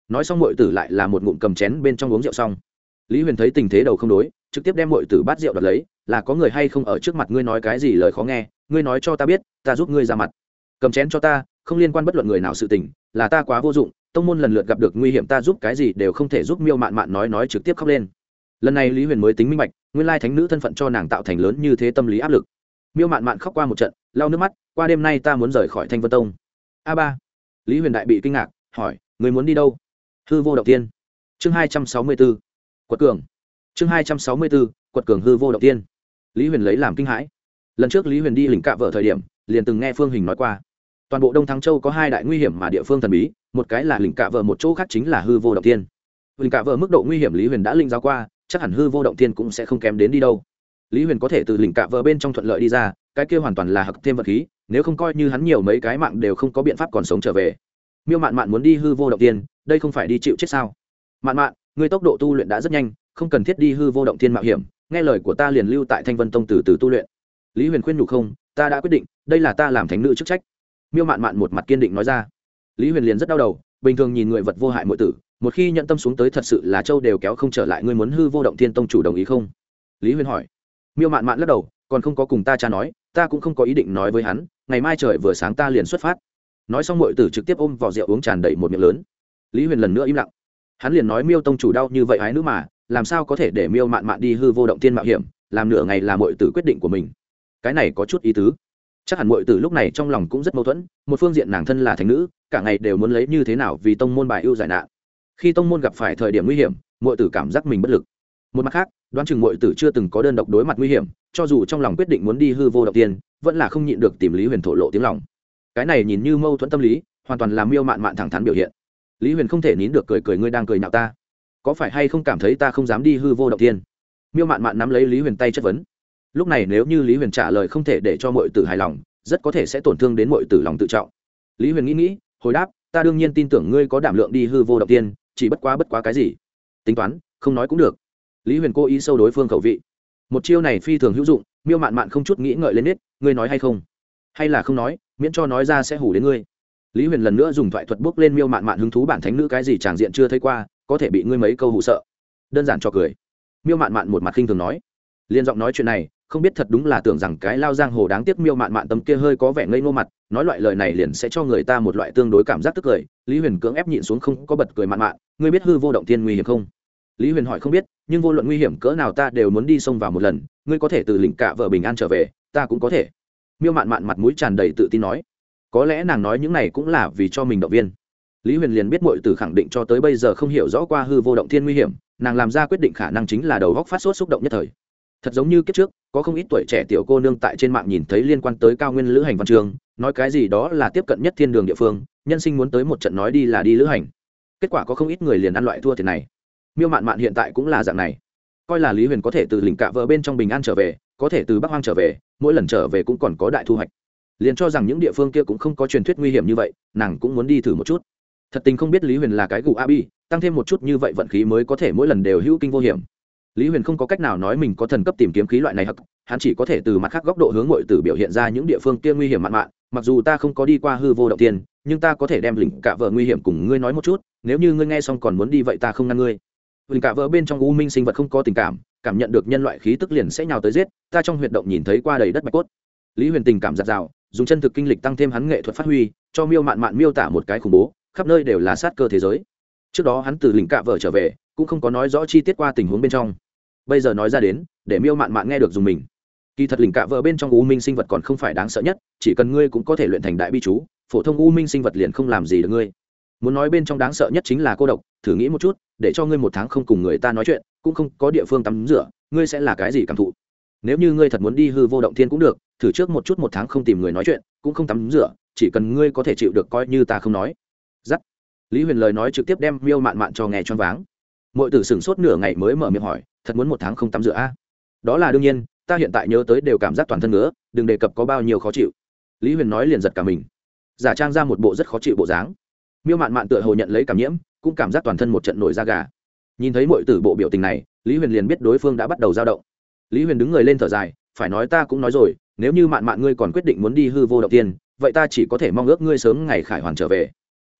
Nói xong mội tử lại là một ngụm cầm chén bên trong uống rượu xong. Lý huyền thấy tình thế đầu không đối, trực tiếp đem mội tử bát rượu đoạt lấy, là có người hay không ở trước mặt ngươi nói cái gì lời khó nghe, ngươi nói cho ta biết, ta giúp ngươi ra mặt. Cầm chén cho ta, không liên quan bất luận người nào sự tình, là ta quá vô dụng, tông môn lần lượt gặp được nguy hiểm ta giúp cái gì đều không thể giúp miêu mạn mạn nói nói trực tiếp khóc lên. Lần này lý huyền mới tính minh bạch, nguyên lai thánh nữ thân phận cho nàng tạo thành lớn như thế tâm lý áp lực. Miêu mạn mạn khóc qua một trận lau nước mắt, qua đêm nay ta muốn rời khỏi thanh vân tông. A ba. Lý huyền đại bị kinh ngạc, hỏi, người muốn đi đâu? Hư vô động tiên. Chương hai trăm sáu mươi b ố quật cường. Chương hai trăm sáu mươi b ố quật cường hư vô động tiên. Lý huyền lấy làm kinh hãi. Lần trước lý huyền đi lĩnh cạ vợ thời điểm, liền từng nghe phương hình nói qua. Toàn bộ đông thắng châu có hai đại nguy hiểm mà địa phương thần bí, một cái là lĩnh cạ vợ, một chỗ khác chính là hư vô động tiên. Lĩnh cạ vợ mức độ nguy hiểm lý huyền đã linh giáo qua, chắc hẳn hư vô động tiên cũng sẽ không kém đến đi đâu lý huyền có thể từ lĩnh cạ vợ bên trong thuận lợi đi ra, cái kia hoàn toàn là hặc thêm vật khí, nếu không coi như hắn nhiều mấy cái mạng đều không có biện pháp còn sống trở về. Miêu mạn mạn muốn đi hư vô động tiên đây không phải đi chịu chết sao? Mạn mạn người tốc độ tu luyện đã rất nhanh, không cần thiết đi hư vô động tiên mạo hiểm, nghe lời của ta liền lưu tại thanh vân tông từ từ tu luyện. Lý huyền khuyên nhủ không, ta đã quyết định, đây là ta làm thánh nữ chức trách. Miêu mạn mạn một mặt kiên định nói ra. Lý huyền liền rất đau đầu, bình thường nhìn người vật vô hại mọi tử, một khi nhận tâm xuống tới thật sự là châu đều kéo không trở lại, ngươi muốn hư vô động thiên tông chủ đồng ý không? Lý huyền hỏi miêu mạn mạn lắc đầu, còn không có cùng ta cha nói, ta cũng không có ý định nói với hắn, ngày mai trời vừa sáng ta liền xuất phát. Nói xong mọi tử trực tiếp ôm vào rượu uống tràn đầy một miệng lớn. Lý huyền lần nữa im lặng. Hắn liền nói miêu tông chủ đau như vậy ái nữ mà, làm sao có thể để miêu mạn mạn đi hư vô động tiên mạo hiểm, làm nửa ngày là mọi tử quyết định của mình. Cái này có chút ý tứ. Chắc hẳn mọi tử lúc này trong lòng cũng rất mâu thuẫn, một phương diện nàng thân là thành nữ, cả ngày đều muốn lấy như thế nào vì tông môn bài ưu giải nạn. Khi tông môn gặp phải thời điểm nguy hiểm mọi tử cảm giác mình bất lực. Một mặt khác đoán chừng mọi tử chưa từng có đơn độc đối mặt nguy hiểm, cho dù trong lòng quyết định muốn đi hư vô động tiên, vẫn là không nhịn được tìm lý huyền thổ lộ tiếng lòng. Cái này nhìn như mâu thuẫn tâm lý, hoàn toàn làm miêu mạn mạn thẳng thắn biểu hiện. Lý huyền không thể nín được cười cười ngươi đang cười nhạo ta. Có phải hay không cảm thấy ta không dám đi hư vô động tiên? Miêu mạn mạn nắm lấy lý huyền tay chất vấn. Lúc này nếu như lý huyền trả lời không thể để cho mọi tử hài lòng, rất có thể sẽ tổn thương đến mọi tử lòng tự trọng. Lý huyền nghĩ nghĩ, hồi đáp, ta đương nhiên tin tưởng ngươi có đảm lượng đi hư vô động tiên, chỉ bất quá bất quá cái gì? Tính toán, không nói cũng được lý huyền cố ý sâu đối phương khẩu vị. Một chiêu này phi thường hữu dụng, miêu mạn mạn không chút nghĩ ngợi lên nết, ngươi nói hay không? Hay là không nói, miễn cho nói ra sẽ hủ đến ngươi. Lý huyền lần nữa dùng thoại thuật bước lên miêu mạn mạn hứng thú bản thánh nữ cái gì tràng diện chưa thấy qua, có thể bị ngươi mấy câu hụ sợ. Đơn giản cho cười. Miêu mạn mạn một mặt khinh thường nói. Liên giọng nói chuyện này, không biết thật đúng là tưởng rằng cái lao giang hồ đáng tiếc miêu mạn mạn tấm kia hơi có vẻ ngây ngô mặt, nói loại lời này liền sẽ cho người ta một loại tương đối cảm giác tức cười. Lý huyền cưỡng ép nhịn xuống không có bật cười mạn mạn, ngươi biết hư vô động thiên nguy hiểm không? Lý huyền hỏi không biết, nhưng vô luận nguy hiểm cỡ nào ta đều muốn đi xông vào một lần, ngươi có thể từ lĩnh cạ vợ bình an trở về, ta cũng có thể. Miêu mạn mạn mặt mũi tràn đầy tự tin nói. Có lẽ nàng nói những này cũng là vì cho mình động viên. Lý huyền liền biết mọi từ khẳng định cho tới bây giờ không hiểu rõ qua hư vô động thiên nguy hiểm, nàng làm ra quyết định khả năng chính là đầu góc phát sốt xúc động nhất thời. Thật giống như kiếp trước, có không ít tuổi trẻ tiểu cô nương tại trên mạng nhìn thấy liên quan tới cao nguyên lữ hành văn trường, nói cái gì đó là tiếp cận nhất thiên đường địa phương, nhân sinh muốn tới một trận nói đi là đi lữ hành. Kết quả có không ít người liền ăn loại thua thiệt này miêu mạn mạn hiện tại cũng là dạng này. Coi là lý huyền có thể từ lình cạ vợ bên trong bình an trở về, có thể từ bắc hoang trở về, mỗi lần trở về cũng còn có đại thu hoạch. Liền cho rằng những địa phương kia cũng không có truyền thuyết nguy hiểm như vậy, nàng cũng muốn đi thử một chút. Thật tình không biết lý huyền là cái gù a bi tăng thêm một chút như vậy vận khí mới có thể mỗi lần đều hữu kinh vô hiểm. Lý huyền không có cách nào nói mình có thần cấp tìm kiếm khí loại này hắc, hắn chỉ có thể từ mặt khác góc độ hướng ngội tử biểu hiện ra những địa phương kia nguy hiểm mạn mạn, mặc dù ta không có đi qua hư vô động tiên nhưng ta có thể đem lỉnh cả vợ nguy hiểm cùng ngươi nói một chút, nếu như ngươi nghe xong còn muốn đi vậy ta không ngăn ngươi huỳnh cả vỡ bên trong u minh sinh vật không có tình cảm cảm nhận được nhân loại khí tức liền sẽ nhào tới giết, ta trong huyệt động nhìn thấy qua đầy đất bạch cốt. Lý huyền tình cảm giặt rào dùng chân thực kinh lịch tăng thêm hắn nghệ thuật phát huy, cho miêu mạn mạn miêu tả một cái khủng bố, khắp nơi đều là sát cơ thế giới. Trước đó hắn từ lình cạ vợ trở về, cũng không có nói rõ chi tiết qua tình huống bên trong. Bây giờ nói ra đến, để miêu mạn mạn nghe được dùng mình. Kỳ thật lình cạ vợ bên trong u minh sinh vật còn không phải đáng sợ nhất, chỉ cần ngươi cũng có thể luyện thành đại bi chú, phổ thông u minh sinh vật liền không làm gì được ngươi muốn nói bên trong đáng sợ nhất chính là cô độc, thử nghĩ một chút, để cho ngươi một tháng không cùng người ta nói chuyện, cũng không có địa phương tắm rửa, ngươi sẽ là cái gì cảm thụ? Nếu như ngươi thật muốn đi hư vô động thiên cũng được, thử trước một chút một tháng không tìm người nói chuyện, cũng không tắm rửa, chỉ cần ngươi có thể chịu được coi như ta không nói. Giắt. Lý huyền lời nói trực tiếp đem miêu mạn mạn cho nghe choáng váng. Mọi tử sửng sốt nửa ngày mới mở miệng hỏi, thật muốn một tháng không tắm rửa a? Đó là đương nhiên, ta hiện tại nhớ tới đều cảm giác toàn thân nữa đừng đề cập có bao nhiêu khó chịu. Lý huyền nói liền giật cả mình. Giả trang ra một bộ rất khó chịu bộ dáng miêu mạn mạn tựa hồ nhận lấy cảm nhiễm, cũng cảm giác toàn thân một trận nổi da gà. Nhìn thấy mọi tử bộ biểu tình này, lý huyền liền biết đối phương đã bắt đầu dao động. Lý huyền đứng người lên thở dài, phải nói ta cũng nói rồi, nếu như mạn mạn ngươi còn quyết định muốn đi hư vô đầu tiên, vậy ta chỉ có thể mong ước ngươi sớm ngày khải hoàn trở về.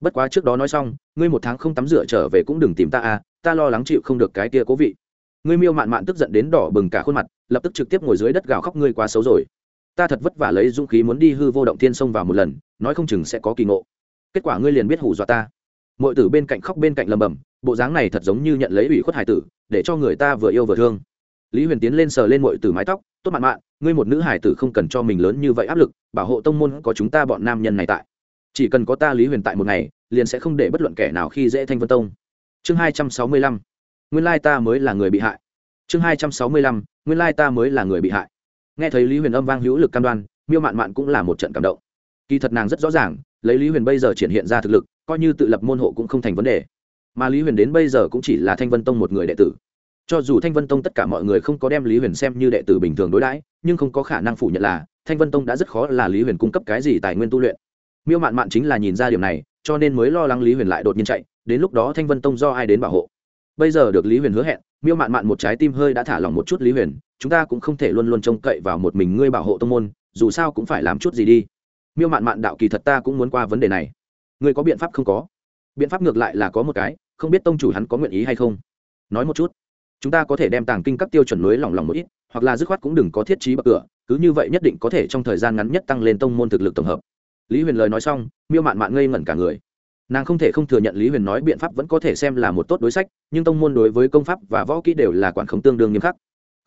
Bất quá trước đó nói xong, ngươi một tháng không tắm rửa trở về cũng đừng tìm ta à ta lo lắng chịu không được cái kia cố vị. Ngươi miêu mạn mạn tức giận đến đỏ bừng cả khuôn mặt, lập tức trực tiếp ngồi dưới đất gào khóc ngươi quá xấu rồi. Ta thật vất vả lấy dũng khí muốn đi hư vô động thiên sông vào một lần, nói không chừng sẽ có kỳ ngộ kết quả ngươi liền biết hù dọa ta. Mọi tử bên cạnh khóc bên cạnh lầm bầm, bộ dáng này thật giống như nhận lấy ủy khuất hải tử, để cho người ta vừa yêu vừa thương. Lý huyền tiến lên sờ lên mọi tử mái tóc, tốt mạn mạn, ngươi một nữ hải tử không cần cho mình lớn như vậy áp lực, bảo hộ tông môn có chúng ta bọn nam nhân này tại. Chỉ cần có ta lý huyền tại một ngày, liền sẽ không để bất luận kẻ nào khi dễ thanh vân tông. Chương hai trăm sáu mươi lăm. Nguyên lai ta mới là người bị hại. Chương hai trăm sáu mươi lăm. Nguyên lai ta mới là người bị hại. Nghe thấy lý huyền âm vang hữu lực cam đoan, miêu mạn mạn cũng là một trận cảm động. Kỳ thật nàng rất rõ ràng lấy lý huyền bây giờ triển hiện ra thực lực, coi như tự lập môn hộ cũng không thành vấn đề. Mà lý huyền đến bây giờ cũng chỉ là thanh vân tông một người đệ tử. Cho dù thanh vân tông tất cả mọi người không có đem lý huyền xem như đệ tử bình thường đối đãi, nhưng không có khả năng phủ nhận là thanh vân tông đã rất khó là lý huyền cung cấp cái gì tài nguyên tu luyện. Miêu mạn mạn chính là nhìn ra điều này, cho nên mới lo lắng lý huyền lại đột nhiên chạy, đến lúc đó thanh vân tông do ai đến bảo hộ. Bây giờ được lý huyền hứa hẹn, miêu mạn mạn một trái tim hơi đã thả lỏng một chút lý huyền, chúng ta cũng không thể luôn luôn trông cậy vào một mình ngươi bảo hộ tông môn, dù sao cũng phải làm chút gì đi miêu mạn mạn đạo kỳ thật ta cũng muốn qua vấn đề này. Ngươi có biện pháp không có? Biện pháp ngược lại là có một cái, không biết tông chủ hắn có nguyện ý hay không? Nói một chút. Chúng ta có thể đem tàng kinh các tiêu chuẩn núi lỏng lỏng một ít, hoặc là dứt khoát cũng đừng có thiết trí bậc cửa, cứ như vậy nhất định có thể trong thời gian ngắn nhất tăng lên tông môn thực lực tổng hợp. Lý huyền lời nói xong, miêu mạn mạn ngây ngẩn cả người. Nàng không thể không thừa nhận lý huyền nói biện pháp vẫn có thể xem là một tốt đối sách, nhưng tông môn đối với công pháp và võ kỹ đều là quản khống tương đương nghiêm khắc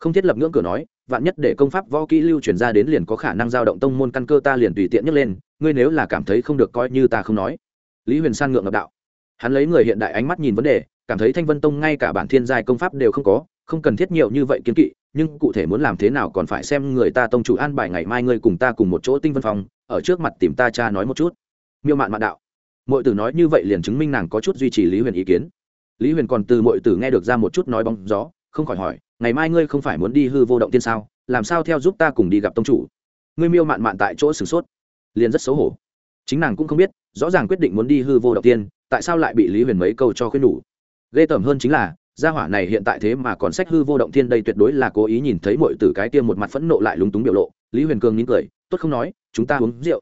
không thiết lập ngưỡng cửa nói, vạn nhất để công pháp võ kỹ lưu truyền ra đến liền có khả năng giao động tông môn căn cơ ta liền tùy tiện nhấc lên, ngươi nếu là cảm thấy không được coi như ta không nói. Lý huyền san ngượng ngập đạo. Hắn lấy người hiện đại ánh mắt nhìn vấn đề, cảm thấy thanh vân tông ngay cả bản thiên giai công pháp đều không có, không cần thiết nhiều như vậy kiến kỵ, nhưng cụ thể muốn làm thế nào còn phải xem người ta tông chủ an bài ngày mai ngươi cùng ta cùng một chỗ tinh vân phòng, ở trước mặt tìm ta cha nói một chút. Miêu mạn mạn đạo. Mọi tử nói như vậy liền chứng minh nàng có chút duy trì lý huyền ý kiến. Lý huyền còn từ mọi tử nghe được ra một chút nói bóng gió, không khỏi hỏi ngày mai ngươi không phải muốn đi hư vô động tiên sao? Làm sao theo giúp ta cùng đi gặp tông chủ? Ngươi miêu mạn mạn tại chỗ sửng sốt, liền rất xấu hổ. Chính nàng cũng không biết, rõ ràng quyết định muốn đi hư vô động tiên, tại sao lại bị lý huyền mấy câu cho khuyên nhủ. Ghê tởm hơn chính là, gia hỏa này hiện tại thế mà còn sách hư vô động thiên đây tuyệt đối là cố ý nhìn thấy mọi tử cái kia một mặt phẫn nộ lại lúng túng biểu lộ. Lý huyền cường nín cười, tốt không nói, chúng ta uống rượu.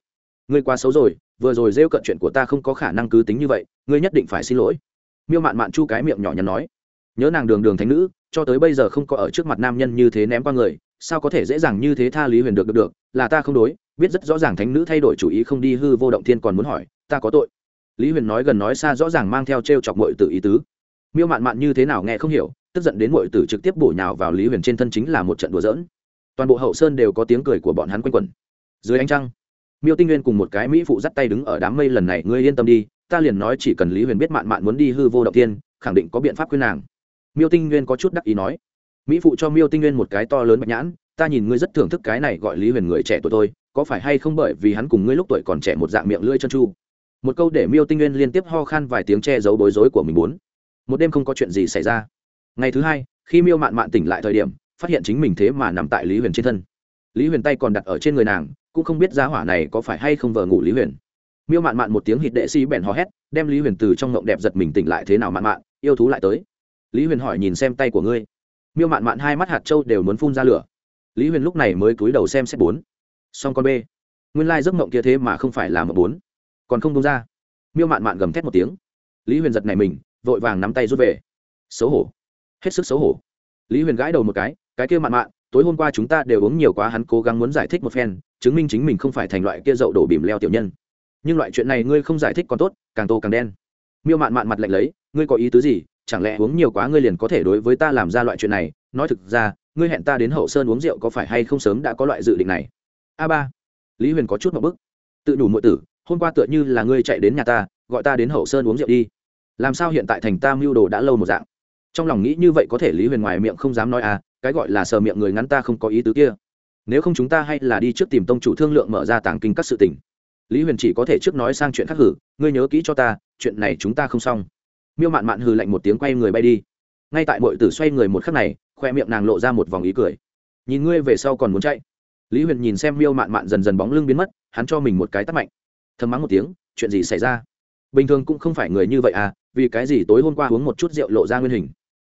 Ngươi quá xấu rồi, vừa rồi rêu cận chuyện của ta không có khả năng cứ tính như vậy, ngươi nhất định phải xin lỗi. Miêu mạn mạn chu cái miệng nhỏ nhắn nói nhớ nàng đường đường thánh nữ, cho tới bây giờ không có ở trước mặt nam nhân như thế ném qua người, sao có thể dễ dàng như thế tha lý huyền được được được, là ta không đối, biết rất rõ ràng thánh nữ thay đổi chủ ý không đi hư vô động thiên còn muốn hỏi, ta có tội. Lý huyền nói gần nói xa rõ ràng mang theo t r e o chọc mọi t ử ý tứ. Miêu mạn mạn như thế nào nghe không hiểu, tức giận đến mội tử trực tiếp bổ nhào vào lý huyền trên thân chính là một trận đùa dỡn toàn bộ hậu sơn đều có tiếng cười của bọn hắn quanh quẩn. Dưới ánh trăng, miêu tinh nguyên cùng một cái mỹ phụ dắt tay đứng ở đám mây lần này, ngươi yên tâm đi, ta liền nói chỉ cần lý huyền biết mạn mạn muốn đi hư vô động tiên khẳng định có biện pháp khuyên nàng miêu tinh nguyên có chút đắc ý nói, mỹ phụ cho miêu tinh nguyên một cái to lớn bạch nhãn, ta nhìn ngươi rất thưởng thức cái này gọi lý huyền người trẻ tuổi tôi có phải hay không bởi vì hắn cùng ngươi lúc tuổi còn trẻ một dạng miệng lưỡi chân chu? Một câu để miêu tinh nguyên liên tiếp ho khan vài tiếng che giấu bối rối của mình muốn. Một đêm không có chuyện gì xảy ra. Ngày thứ hai, khi miêu mạn mạn tỉnh lại thời điểm, phát hiện chính mình thế mà nằm tại lý huyền trên thân. Lý huyền tay còn đặt ở trên người nàng, cũng không biết giá hỏa này có phải hay không vờ ngủ lý huyền. Miêu mạn mạn một tiếng hít đệ sĩ bèn hò hét, đem lý huyền từ trong ngộng đẹp giật mình tỉnh lại thế nào mạn mạn, yêu thú lại tới lý huyền hỏi nhìn xem tay của ngươi. Miêu mạn mạn hai mắt hạt trâu đều muốn phun ra lửa. Lý huyền lúc này mới cúi đầu xem xét bốn. Song con b. Nguyên lai giấc mộng kia thế mà không phải là một bốn. Còn không công ra. Miêu mạn mạn gầm thét một tiếng. Lý huyền giật này mình, vội vàng nắm tay rút về. Xấu hổ. Hết sức xấu hổ. Lý huyền gãi đầu một cái cái kia mạn mạn, tối hôm qua chúng ta đều uống nhiều quá hắn cố gắng muốn giải thích một phen, chứng minh chính mình không phải thành loại kia dậu đổ bìm leo tiểu nhân. Nhưng loại chuyện này ngươi không giải thích còn tốt, càng tô càng đen. Miêu mạn mạn mặt lạnh lấy, ngươi có ý tứ gì chẳng lẽ uống nhiều quá ngươi liền có thể đối với ta làm ra loại chuyện này? Nói thực ra, ngươi hẹn ta đến hậu sơn uống rượu có phải hay không sớm đã có loại dự định này? A ba. Lý huyền có chút một bức. Tự đủ mọi tử, hôm qua tựa như là ngươi chạy đến nhà ta, gọi ta đến hậu sơn uống rượu đi. Làm sao hiện tại thành ta mưu đồ đã lâu một dạng? Trong lòng nghĩ như vậy có thể lý huyền ngoài miệng không dám nói à cái gọi là sờ miệng người ngắn ta không có ý tứ kia. Nếu không chúng ta hay là đi trước tìm tông chủ thương lượng mở ra tàng kinh các sự tình. Lý huyền chỉ có thể trước nói sang chuyện khác hử, ngươi nhớ kỹ cho ta, chuyện này chúng ta không xong miêu mạn mạn hừ lạnh một tiếng quay người bay đi. Ngay tại mọi tử xoay người một khắc này, khoe miệng nàng lộ ra một vòng ý cười. Nhìn ngươi về sau còn muốn chạy. Lý huyền nhìn xem miêu mạn mạn dần dần bóng lưng biến mất, hắn cho mình một cái tắt mạnh. Thầm mắng một tiếng, chuyện gì xảy ra? Bình thường cũng không phải người như vậy à vì cái gì tối hôm qua uống một chút rượu lộ ra nguyên hình?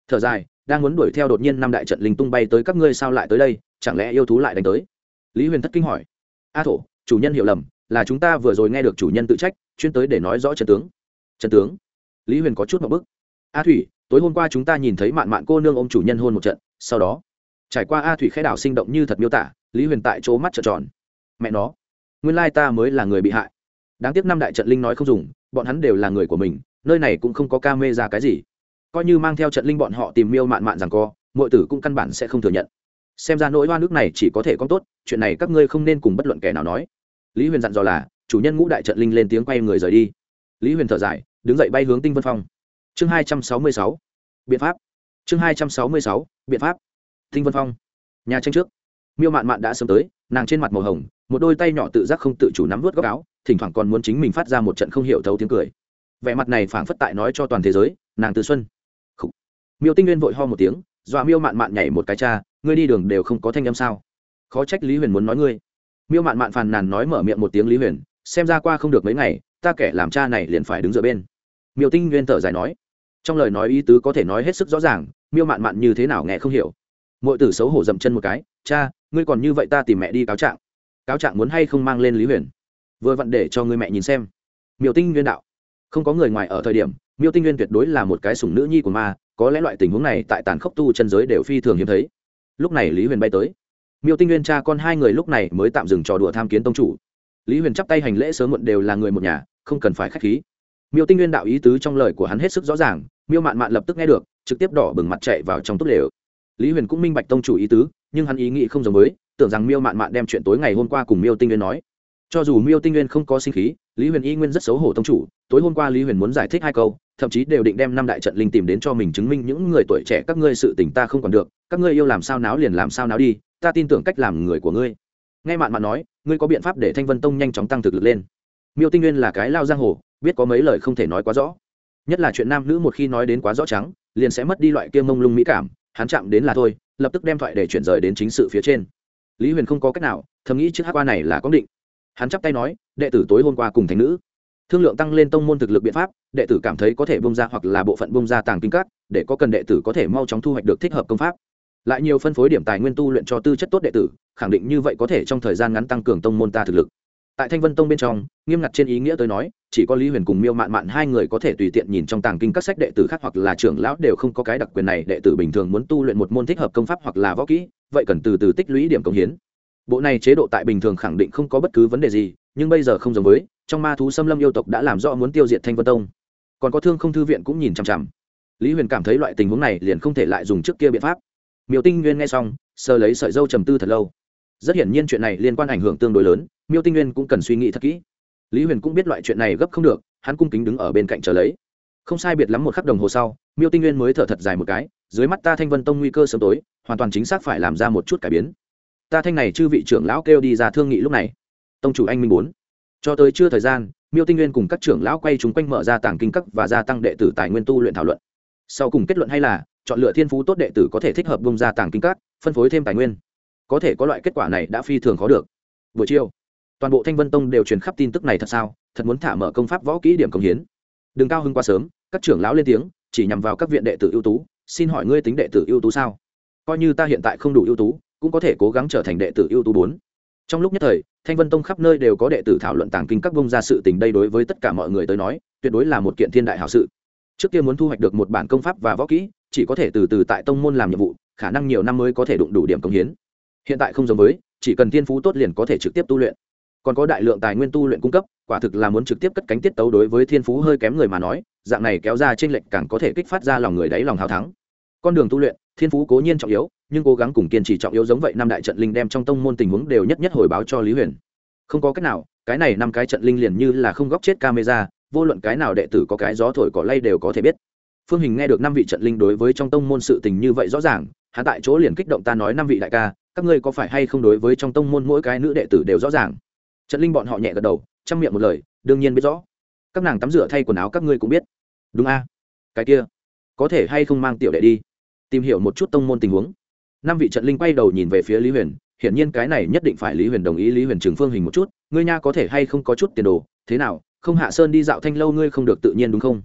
Thở dài, đang muốn đuổi theo đột nhiên năm đại trận linh tung bay tới các ngươi sao lại tới đây, chẳng lẽ yêu thú lại đánh tới? Lý huyền thất kinh hỏi. A thổ, chủ nhân hiểu lầm, là chúng ta vừa rồi nghe được chủ nhân tự trách, chuyên tới để nói rõ trận tướng. Trận tướng? Lý huyền có chút một bức. A thủy, tối hôm qua chúng ta nhìn thấy mạn mạn cô nương ôm chủ nhân hôn một trận, sau đó? Trải qua a thủy khẽ đảo sinh động như thật miêu tả, lý huyền tại chỗ mắt trợn tròn. Mẹ nó, nguyên lai ta mới là người bị hại. Đáng tiếc năm đại trận linh nói không dùng, bọn hắn đều là người của mình, nơi này cũng không có ca mê ra cái gì. Coi như mang theo trận linh bọn họ tìm miêu mạn mạn rằng co mọi tử cũng căn bản sẽ không thừa nhận. Xem ra nỗi hoa nước này chỉ có thể có tốt, chuyện này các ngươi không nên cùng bất luận kẻ nào nói. Lý huyền dặn dò là, chủ nhân ngũ đại trận linh lên tiếng quay người rời đi. Lý huyền thở dài đứng dậy bay hướng tinh vân phong. Chương hai trăm sáu mươi sáu, biện pháp. Chương hai trăm sáu mươi sáu, biện pháp. Tinh vân phong, nhà tranh trước. Miêu mạn mạn đã sớm tới, nàng trên mặt màu hồng, một đôi tay nhỏ tự giác không tự chủ nắm vớt góc áo, thỉnh thoảng còn muốn chính mình phát ra một trận không hiểu thấu tiếng cười. Vẻ mặt này phảng phất tại nói cho toàn thế giới, nàng từ xuân. Miêu tinh nguyên vội ho một tiếng, dọa miêu mạn mạn nhảy một cái cha, ngươi đi đường đều không có thanh âm sao? Khó trách lý huyền muốn nói ngươi. Miêu mạn mạn phàn nàn nói mở miệng một tiếng lý huyền, xem ra qua không được mấy ngày, ta kẻ làm cha này liền phải đứng dựa bên miêu tinh nguyên thở dài nói, trong lời nói ý tứ có thể nói hết sức rõ ràng, miêu mạn mạn như thế nào nghe không hiểu. Mọi tử xấu hổ dậm chân một cái, cha, ngươi còn như vậy ta tìm mẹ đi cáo trạng. Cáo trạng muốn hay không mang lên lý huyền? Vừa vặn để cho người mẹ nhìn xem. Miêu tinh nguyên đạo, không có người ngoài ở thời điểm, miêu tinh nguyên tuyệt đối là một cái sủng nữ nhi của ma, có lẽ loại tình huống này tại tàn khốc tu chân giới đều phi thường hiếm thấy. Lúc này lý huyền bay tới. Miêu tinh nguyên cha con hai người lúc này mới tạm dừng trò đùa tham kiến tông chủ. Lý huyền chắp tay hành lễ sớm muộn đều là người một nhà, không cần phải k h á c h khí miêu tinh nguyên đạo ý tứ trong lời của hắn hết sức rõ ràng, miêu mạn mạn lập tức nghe được, trực tiếp đỏ bừng mặt chạy vào trong túp lều. Lý huyền cũng minh bạch tông chủ ý tứ, nhưng hắn ý nghĩ không giống với, tưởng rằng miêu mạn mạn đem chuyện tối ngày hôm qua cùng miêu tinh nguyên nói. Cho dù miêu tinh nguyên không có sinh khí, lý huyền y nguyên rất xấu hổ tông chủ, tối hôm qua lý huyền muốn giải thích hai câu, thậm chí đều định đem năm đại trận linh tìm đến cho mình chứng minh những người tuổi trẻ các ngươi sự tình ta không còn được, các ngươi yêu làm sao náo liền làm sao náo đi, ta tin tưởng cách làm người của ngươi. Nghe mạn mạn nói, ngươi có biện pháp để thanh vân tông nhanh chóng tăng thực lực lên. Miêu tinh nguyên là cái lao giang hồ biết có mấy lời không thể nói quá rõ. Nhất là chuyện nam nữ một khi nói đến quá rõ trắng, liền sẽ mất đi loại kia mông lung mỹ cảm, hắn chạm đến là thôi, lập tức đem thoại để chuyển rời đến chính sự phía trên. Lý huyền không có cách nào, thầm nghĩ trước hát qua này là có định. Hắn chắp tay nói, đệ tử tối hôm qua cùng thành nữ. Thương lượng tăng lên tông môn thực lực biện pháp, đệ tử cảm thấy có thể bông ra hoặc là bộ phận bông ra tàng kinh cắt để có cần đệ tử có thể mau chóng thu hoạch được thích hợp công pháp. Lại nhiều phân phối điểm tài nguyên tu luyện cho tư chất tốt đệ tử, khẳng định như vậy có thể trong thời gian ngắn tăng cường tông môn ta thực lực. Tại thanh vân tông bên trong, nghiêm ngặt trên ý nghĩa tôi nói chỉ có lý huyền cùng miêu mạn mạn hai người có thể tùy tiện nhìn trong tàng kinh các sách đệ tử khác hoặc là trưởng lão đều không có cái đặc quyền này, đệ tử bình thường muốn tu luyện một môn thích hợp công pháp hoặc là võ kỹ, vậy cần từ từ tích lũy điểm công hiến. Bộ này chế độ tại bình thường khẳng định không có bất cứ vấn đề gì, nhưng bây giờ không giống với, trong ma thú xâm lâm yêu tộc đã làm rõ muốn tiêu diệt thanh vân tông. Còn có thương không thư viện cũng nhìn chằm chằm. Lý huyền cảm thấy loại tình huống này liền không thể lại dùng trước kia biện pháp. Miêu tinh nguyên nghe xong, sờ lấy sợi dâu trầm tư thật lâu. Rất hiển nhiên chuyện này liên quan ảnh hưởng tương đối lớn, miêu tinh nguyên cũng cần suy nghĩ thật kỹ lý huyền cũng biết loại chuyện này gấp không được, hắn cung kính đứng ở bên cạnh chờ lấy. Không sai biệt lắm một khắc đồng hồ sau, miêu tinh nguyên mới thở thật dài một cái, dưới mắt ta thanh vân tông nguy cơ sớm tối, hoàn toàn chính xác phải làm ra một chút cải biến. Ta thanh này chư vị trưởng lão kêu đi ra thương nghị lúc này. Tông chủ anh minh bốn cho tới chưa thời gian, miêu tinh nguyên cùng các trưởng lão quay chúng quanh mở ra tảng kinh cấp và gia tăng đệ tử tài nguyên tu luyện thảo luận. Sau cùng kết luận hay là, chọn lựa thiên phú tốt đệ tử có thể thích hợp bông ra tảng kinh các, phân phối thêm tài nguyên. Có thể có loại kết quả này đã phi thường khó được. Buổi chiều toàn bộ thanh vân tông đều truyền khắp tin tức này thật sao? Thật muốn thả mở công pháp võ kỹ điểm công hiến. Đừng cao hưng quá sớm, các trưởng lão lên tiếng, chỉ nhằm vào các viện đệ tử ưu tú, xin hỏi ngươi tính đệ tử ưu tú sao? Coi như ta hiện tại không đủ ưu tú, cũng có thể cố gắng trở thành đệ tử ưu tú bốn. Trong lúc nhất thời, thanh vân tông khắp nơi đều có đệ tử thảo luận tàng kinh các bông ra sự tình đây đối với tất cả mọi người tới nói, tuyệt đối là một kiện thiên đại hảo sự. Trước kia muốn thu hoạch được một bản công pháp và võ kỹ, chỉ có thể từ từ tại tông môn làm nhiệm vụ, khả năng nhiều năm mới có thể đụng đủ điểm công hiến. Hiện tại không giống với, chỉ cần thiên phú tốt liền có thể trực tiếp tu luyện còn có đại lượng tài nguyên tu luyện cung cấp, quả thực là muốn trực tiếp cất cánh tiết tấu đối với thiên phú hơi kém người mà nói, dạng này kéo ra trên lệnh càng có thể kích phát ra lòng người đáy lòng hào thắng. Con đường tu luyện, thiên phú cố nhiên trọng yếu, nhưng cố gắng cùng kiên trì trọng yếu giống vậy năm đại trận linh đem trong tông môn tình huống đều nhất nhất hồi báo cho lý huyền. Không có cách nào, cái này năm cái trận linh liền như là không góc chết camera, vô luận cái nào đệ tử có cái gió thổi cỏ lay đều có thể biết. Phương hình nghe được năm vị trận linh đối với trong tông môn sự tình như vậy rõ ràng, hắn tại chỗ liền kích động ta nói năm vị đại ca, các ngươi có phải hay không đối với trong tông môn mỗi cái nữ đệ tử đều rõ ràng? Trận linh bọn họ nhẹ gật đầu, chăm miệng một lời, đương nhiên biết rõ. Các nàng tắm rửa thay quần áo các ngươi cũng biết. Đúng a. Cái kia, có thể hay không mang tiểu đệ đi? Tìm hiểu một chút tông môn tình huống. Năm vị trận linh quay đầu nhìn về phía lý huyền, hiển nhiên cái này nhất định phải lý huyền đồng ý lý huyền trường phương hình một chút, ngươi nha có thể hay không có chút tiền đồ, thế nào, không hạ sơn đi dạo thanh lâu ngươi không được tự nhiên đúng không?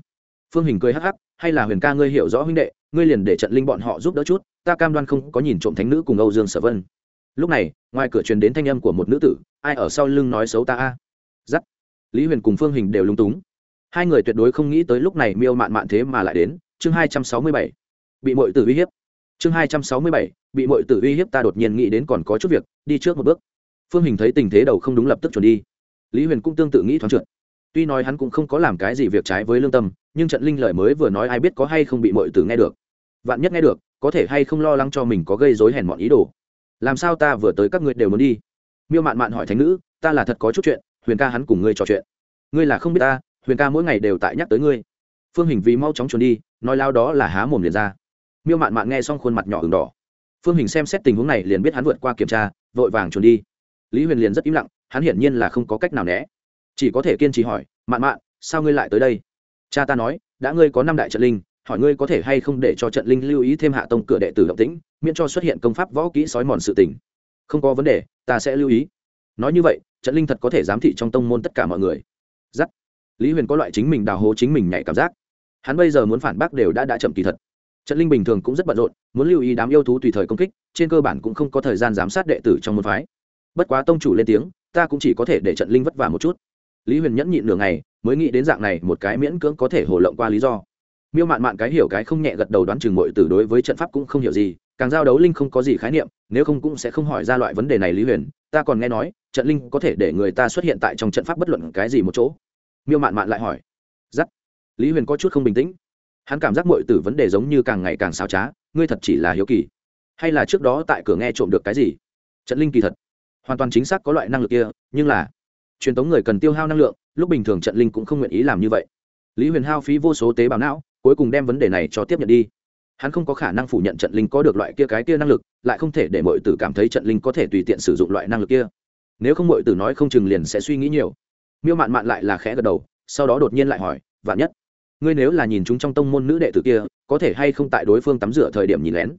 Phương hình cười hắc hắc, hay là huyền ca ngươi hiểu rõ huynh đệ, ngươi liền để trận linh bọn họ giúp đỡ chút, ta cam đoan không có nhìn trộm thánh nữ cùng âu dương sở vân lúc này, ngoài cửa truyền đến thanh âm của một nữ tử, ai ở sau lưng nói xấu ta a? Giắt. Lý huyền cùng phương hình đều lung túng. Hai người tuyệt đối không nghĩ tới lúc này miêu mạn mạn thế mà lại đến, chương hai trăm sáu mươi bảy. Bị mọi tử uy hiếp. Chương hai trăm sáu mươi bảy, bị mọi tử uy hiếp ta đột nhiên nghĩ đến còn có chút việc, đi trước một bước. Phương hình thấy tình thế đầu không đúng lập tức chuẩn đi. Lý huyền cũng tương tự nghĩ thoáng trượt. Tuy nói hắn cũng không có làm cái gì việc trái với lương tâm, nhưng trận linh lời mới vừa nói ai biết có hay không bị mọi tử nghe được. Vạn nhất nghe được, có thể hay không lo lắng cho mình có gây dối hèn mọn ý đồ làm sao ta vừa tới các ngươi đều muốn đi? Miêu mạn mạn hỏi thánh nữ, ta là thật có chút chuyện, huyền ca hắn cùng ngươi trò chuyện. Ngươi là không biết ta, huyền ca mỗi ngày đều tại nhắc tới ngươi. Phương hình vì mau chóng trốn đi, nói lao đó là há mồm liền ra. Miêu mạn mạn nghe xong khuôn mặt nhỏ ửng đỏ. Phương hình xem xét tình huống này liền biết hắn vượt qua kiểm tra, vội vàng trốn đi. Lý huyền liền rất im lặng, hắn hiển nhiên là không có cách nào né. Chỉ có thể kiên trì hỏi, mạn mạn, sao ngươi lại tới đây? Cha ta nói, đã ngươi có năm đại trận linh hỏi ngươi có thể hay không để cho trận linh lưu ý thêm hạ tông cửa đệ tử động tĩnh, miễn cho xuất hiện công pháp võ kỹ sói mòn sự tình. Không có vấn đề, ta sẽ lưu ý. Nói như vậy, trận linh thật có thể giám thị trong tông môn tất cả mọi người. Giắt lý huyền có loại chính mình đào hố chính mình nhảy cảm giác. Hắn bây giờ muốn phản bác đều đã đã chậm kỳ thật. Trận linh bình thường cũng rất bận rộn, muốn lưu ý đám yêu thú tùy thời công kích, trên cơ bản cũng không có thời gian giám sát đệ tử trong môn phái. Bất quá tông chủ lên tiếng, ta cũng chỉ có thể để trận linh vất vả một chút. Lý huyền nhẫn nhịn nửa ngày, mới nghĩ đến dạng này một cái miễn cưỡng có thể hồ lộng qua lý do miêu mạn mạn cái hiểu cái không nhẹ gật đầu đoán chừng mọi từ đối với trận pháp cũng không hiểu gì, càng giao đấu linh không có gì khái niệm, nếu không cũng sẽ không hỏi ra loại vấn đề này lý huyền, ta còn nghe nói, trận linh có thể để người ta xuất hiện tại trong trận pháp bất luận cái gì một chỗ. Miêu mạn mạn lại hỏi. Giắt lý huyền có chút không bình tĩnh. Hắn cảm giác mọi từ vấn đề giống như càng ngày càng xào trá, ngươi thật chỉ là hiếu kỳ. Hay là trước đó tại cửa nghe trộm được cái gì? Trận linh kỳ thật. Hoàn toàn chính xác có loại năng lực kia, nhưng là truyền tống người cần tiêu hao năng lượng, lúc bình thường trận linh cũng không nguyện ý làm như vậy. Lý huyền hao phí vô số tế bào não cuối cùng đem vấn đề này cho tiếp nhận đi. Hắn không có khả năng phủ nhận trận linh có được loại kia cái kia năng lực, lại không thể để mọi tử cảm thấy trận linh có thể tùy tiện sử dụng loại năng lực kia. Nếu không mọi tử nói không chừng liền sẽ suy nghĩ nhiều. Miêu mạn mạn lại là khẽ gật đầu, sau đó đột nhiên lại hỏi, vạn nhất, ngươi nếu là nhìn chúng trong tông môn nữ đệ tử kia, có thể hay không tại đối phương tắm rửa thời điểm nhìn lén?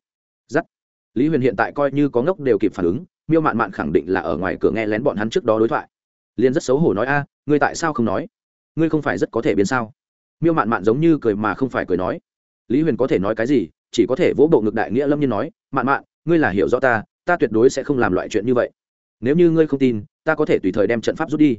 Giắt lý huyền hiện tại coi như có ngốc đều kịp phản ứng, miêu mạn mạn khẳng định là ở ngoài cửa nghe lén bọn hắn trước đó đối thoại. Liền rất xấu hổ nói, a, ngươi tại sao không nói? Ngươi không phải rất có thể biến sao? Miêu mạn mạn giống như cười mà không phải cười nói. Lý huyền có thể nói cái gì, chỉ có thể vỗ bộ ngực đại nghĩa lâm nhiên nói, mạn mạn, ngươi là hiểu rõ ta ta tuyệt đối sẽ không làm loại chuyện như vậy. Nếu như ngươi không tin, ta có thể tùy thời đem trận pháp rút đi.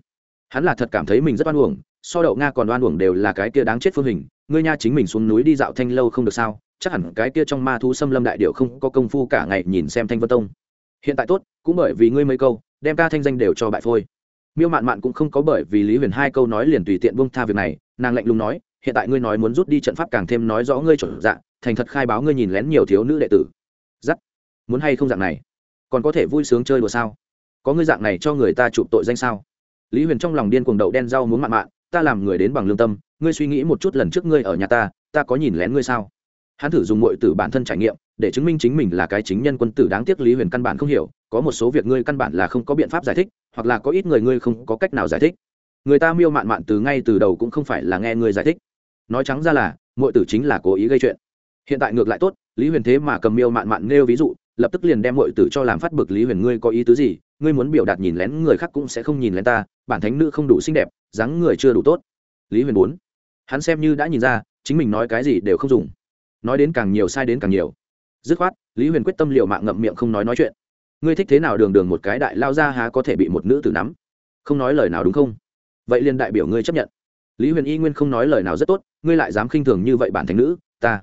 Hắn là thật cảm thấy mình rất oan uổng, so đậu nga còn oan uổng đều là cái kia đáng chết phương hình. Ngươi nha chính mình xuống núi đi dạo thanh lâu không được sao? Chắc hẳn cái kia trong ma thú xâm lâm đại điệu không có công phu cả ngày nhìn xem thanh vân tông. Hiện tại tốt, cũng bởi vì ngươi mấy câu, đem ca thanh danh đều cho bại phôi. Miêu mạn mạn cũng không có bởi vì lý huyền hai câu nói liền tùy tiện buông tha việc này, nàng lạnh lùng nói hiện tại ngươi nói muốn rút đi trận pháp càng thêm nói rõ ngươi chuẩn dạ thành thật khai báo ngươi nhìn lén nhiều thiếu nữ đệ tử. Giắt. Muốn hay không dạng này? Còn có thể vui sướng chơi đùa sao? Có ngươi dạng này cho người ta chụp tội danh sao? Lý huyền trong lòng điên cuồng đậu đen rau muốn mạn mạn, ta làm người đến bằng lương tâm, ngươi suy nghĩ một chút lần trước ngươi ở nhà ta ta có nhìn lén ngươi sao? Hắn thử dùng mọi từ bản thân trải nghiệm, để chứng minh chính mình là cái chính nhân quân tử đáng tiếc lý huyền căn bản không hiểu, có một số việc ngươi căn bản là không có biện pháp giải thích, hoặc là có ít người ngươi không có cách nào giải thích. Người ta miêu mạn mạn từ ngay từ đầu cũng không phải là nghe ngươi giải thích nói trắng ra là mọi tử chính là cố ý gây chuyện. Hiện tại ngược lại tốt, lý huyền thế mà cầm miêu mạn mạn nêu ví dụ, lập tức liền đem mọi tử cho làm phát bực. Lý huyền, ngươi có ý tứ gì? Ngươi muốn biểu đạt nhìn lén người khác cũng sẽ không nhìn lén ta, bản thánh nữ không đủ xinh đẹp, dáng người chưa đủ tốt. Lý huyền bốn, hắn xem như đã nhìn ra, chính mình nói cái gì đều không dùng. Nói đến càng nhiều, sai đến càng nhiều. Dứt khoát, lý huyền quyết tâm liệu mạng ngậm miệng không nói nói chuyện. Ngươi thích thế nào đường đường một cái đại lao ra há có thể bị một nữ tử nắm? Không nói lời nào đúng không? Vậy liền đại biểu ngươi chấp nhận lý huyền y nguyên không nói lời nào rất tốt, ngươi lại dám khinh thường như vậy bản thành nữ, ta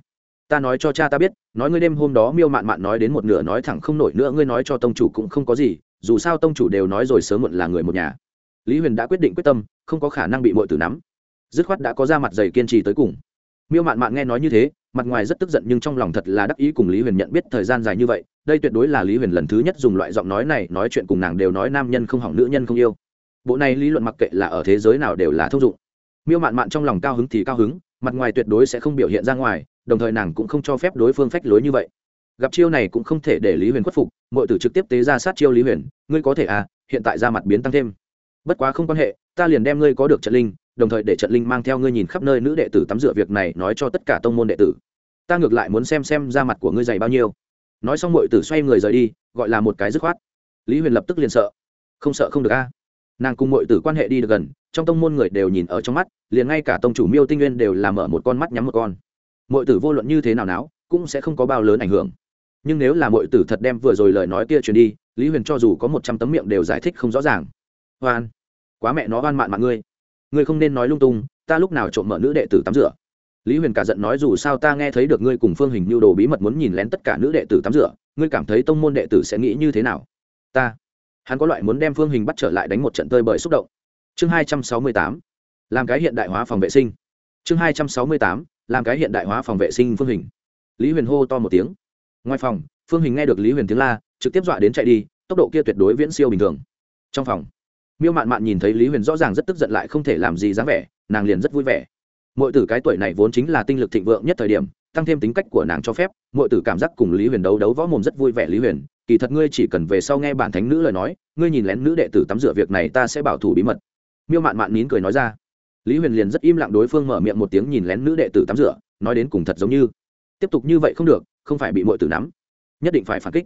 ta nói cho cha ta biết, nói ngươi đêm hôm đó miêu mạn mạn nói đến một nửa nói thẳng không nổi nữa, ngươi nói cho tông chủ cũng không có gì, dù sao tông chủ đều nói rồi sớm muộn là người một nhà. Lý huyền đã quyết định quyết tâm, không có khả năng bị mọi tử nắm. Dứt khoát đã có ra mặt dày kiên trì tới cùng. Miêu mạn mạn nghe nói như thế, mặt ngoài rất tức giận nhưng trong lòng thật là đắc ý cùng lý huyền nhận biết thời gian dài như vậy, đây tuyệt đối là lý huyền lần thứ nhất dùng loại giọng nói này nói chuyện cùng nàng đều nói nam nhân không hỏng nữ nhân không yêu. Bộ này lý luận mặc kệ là ở thế giới nào đều là thông dụng miêu mạn mạn trong lòng cao hứng thì cao hứng, mặt ngoài tuyệt đối sẽ không biểu hiện ra ngoài, đồng thời nàng cũng không cho phép đối phương phách lối như vậy. Gặp chiêu này cũng không thể để lý huyền khuất phục mọi tử trực tiếp tế ra sát chiêu lý huyền, ngươi có thể à hiện tại ra mặt biến tăng thêm. Bất quá không quan hệ, ta liền đem ngươi có được trận linh, đồng thời để trận linh mang theo ngươi nhìn khắp nơi nữ đệ tử tắm rửa việc này nói cho tất cả tông môn đệ tử. Ta ngược lại muốn xem xem ra mặt của ngươi dày bao nhiêu. Nói xong mọi tử xoay người rời đi, gọi là một cái dứt khoát. Lý huyền lập tức liền sợ. Không sợ không được a nàng cùng mọi tử quan hệ đi được gần, trong tông môn người đều nhìn ở trong mắt, liền ngay cả tông chủ miêu tinh nguyên đều làm mở một con mắt nhắm một con. Mọi tử vô luận như thế nào náo, cũng sẽ không có bao lớn ảnh hưởng. Nhưng nếu là mọi tử thật đem vừa rồi lời nói kia truyền đi, lý huyền cho dù có một trăm tấm miệng đều giải thích không rõ ràng. Hoan quá mẹ nó oan mạn mạng ngươi. Ngươi không nên nói lung tung, ta lúc nào trộm mở nữ đệ tử tắm rửa. Lý huyền cả giận nói dù sao ta nghe thấy được ngươi cùng phương hình nhu đồ bí mật muốn nhìn lén tất cả nữ đệ tử tắm rửa, ngươi cảm thấy tông môn đệ tử sẽ nghĩ như thế nào? Ta hắn có loại muốn đem phương hình bắt trở lại đánh một trận tơi bởi xúc động. Chương hai trăm sáu mươi tám, làm cái hiện đại hóa phòng vệ sinh. Chương hai trăm sáu mươi tám, làm cái hiện đại hóa phòng vệ sinh phương hình. Lý huyền hô to một tiếng. Ngoài phòng, phương hình nghe được lý huyền tiếng la, trực tiếp dọa đến chạy đi, tốc độ kia tuyệt đối viễn siêu bình thường. Trong phòng, miêu mạn mạn nhìn thấy lý huyền rõ ràng rất tức giận lại không thể làm gì dáng vẻ, nàng liền rất vui vẻ. Mọi tử cái tuổi này vốn chính là tinh lực thịnh vượng nhất thời điểm, tăng thêm tính cách của nàng cho phép mọi tử cảm giác cùng lý huyền đấu đấu võ mồm rất vui vẻ lý huyền kỳ thật ngươi chỉ cần về sau nghe bản thánh nữ lời nói, ngươi nhìn lén nữ đệ tử tắm rửa việc này ta sẽ bảo thủ bí mật. Miêu mạn mạn nín cười nói ra. Lý huyền liền rất im lặng đối phương mở miệng một tiếng nhìn lén nữ đệ tử tắm rửa, nói đến cùng thật giống như. Tiếp tục như vậy không được, không phải bị mọi tử nắm, nhất định phải phản kích.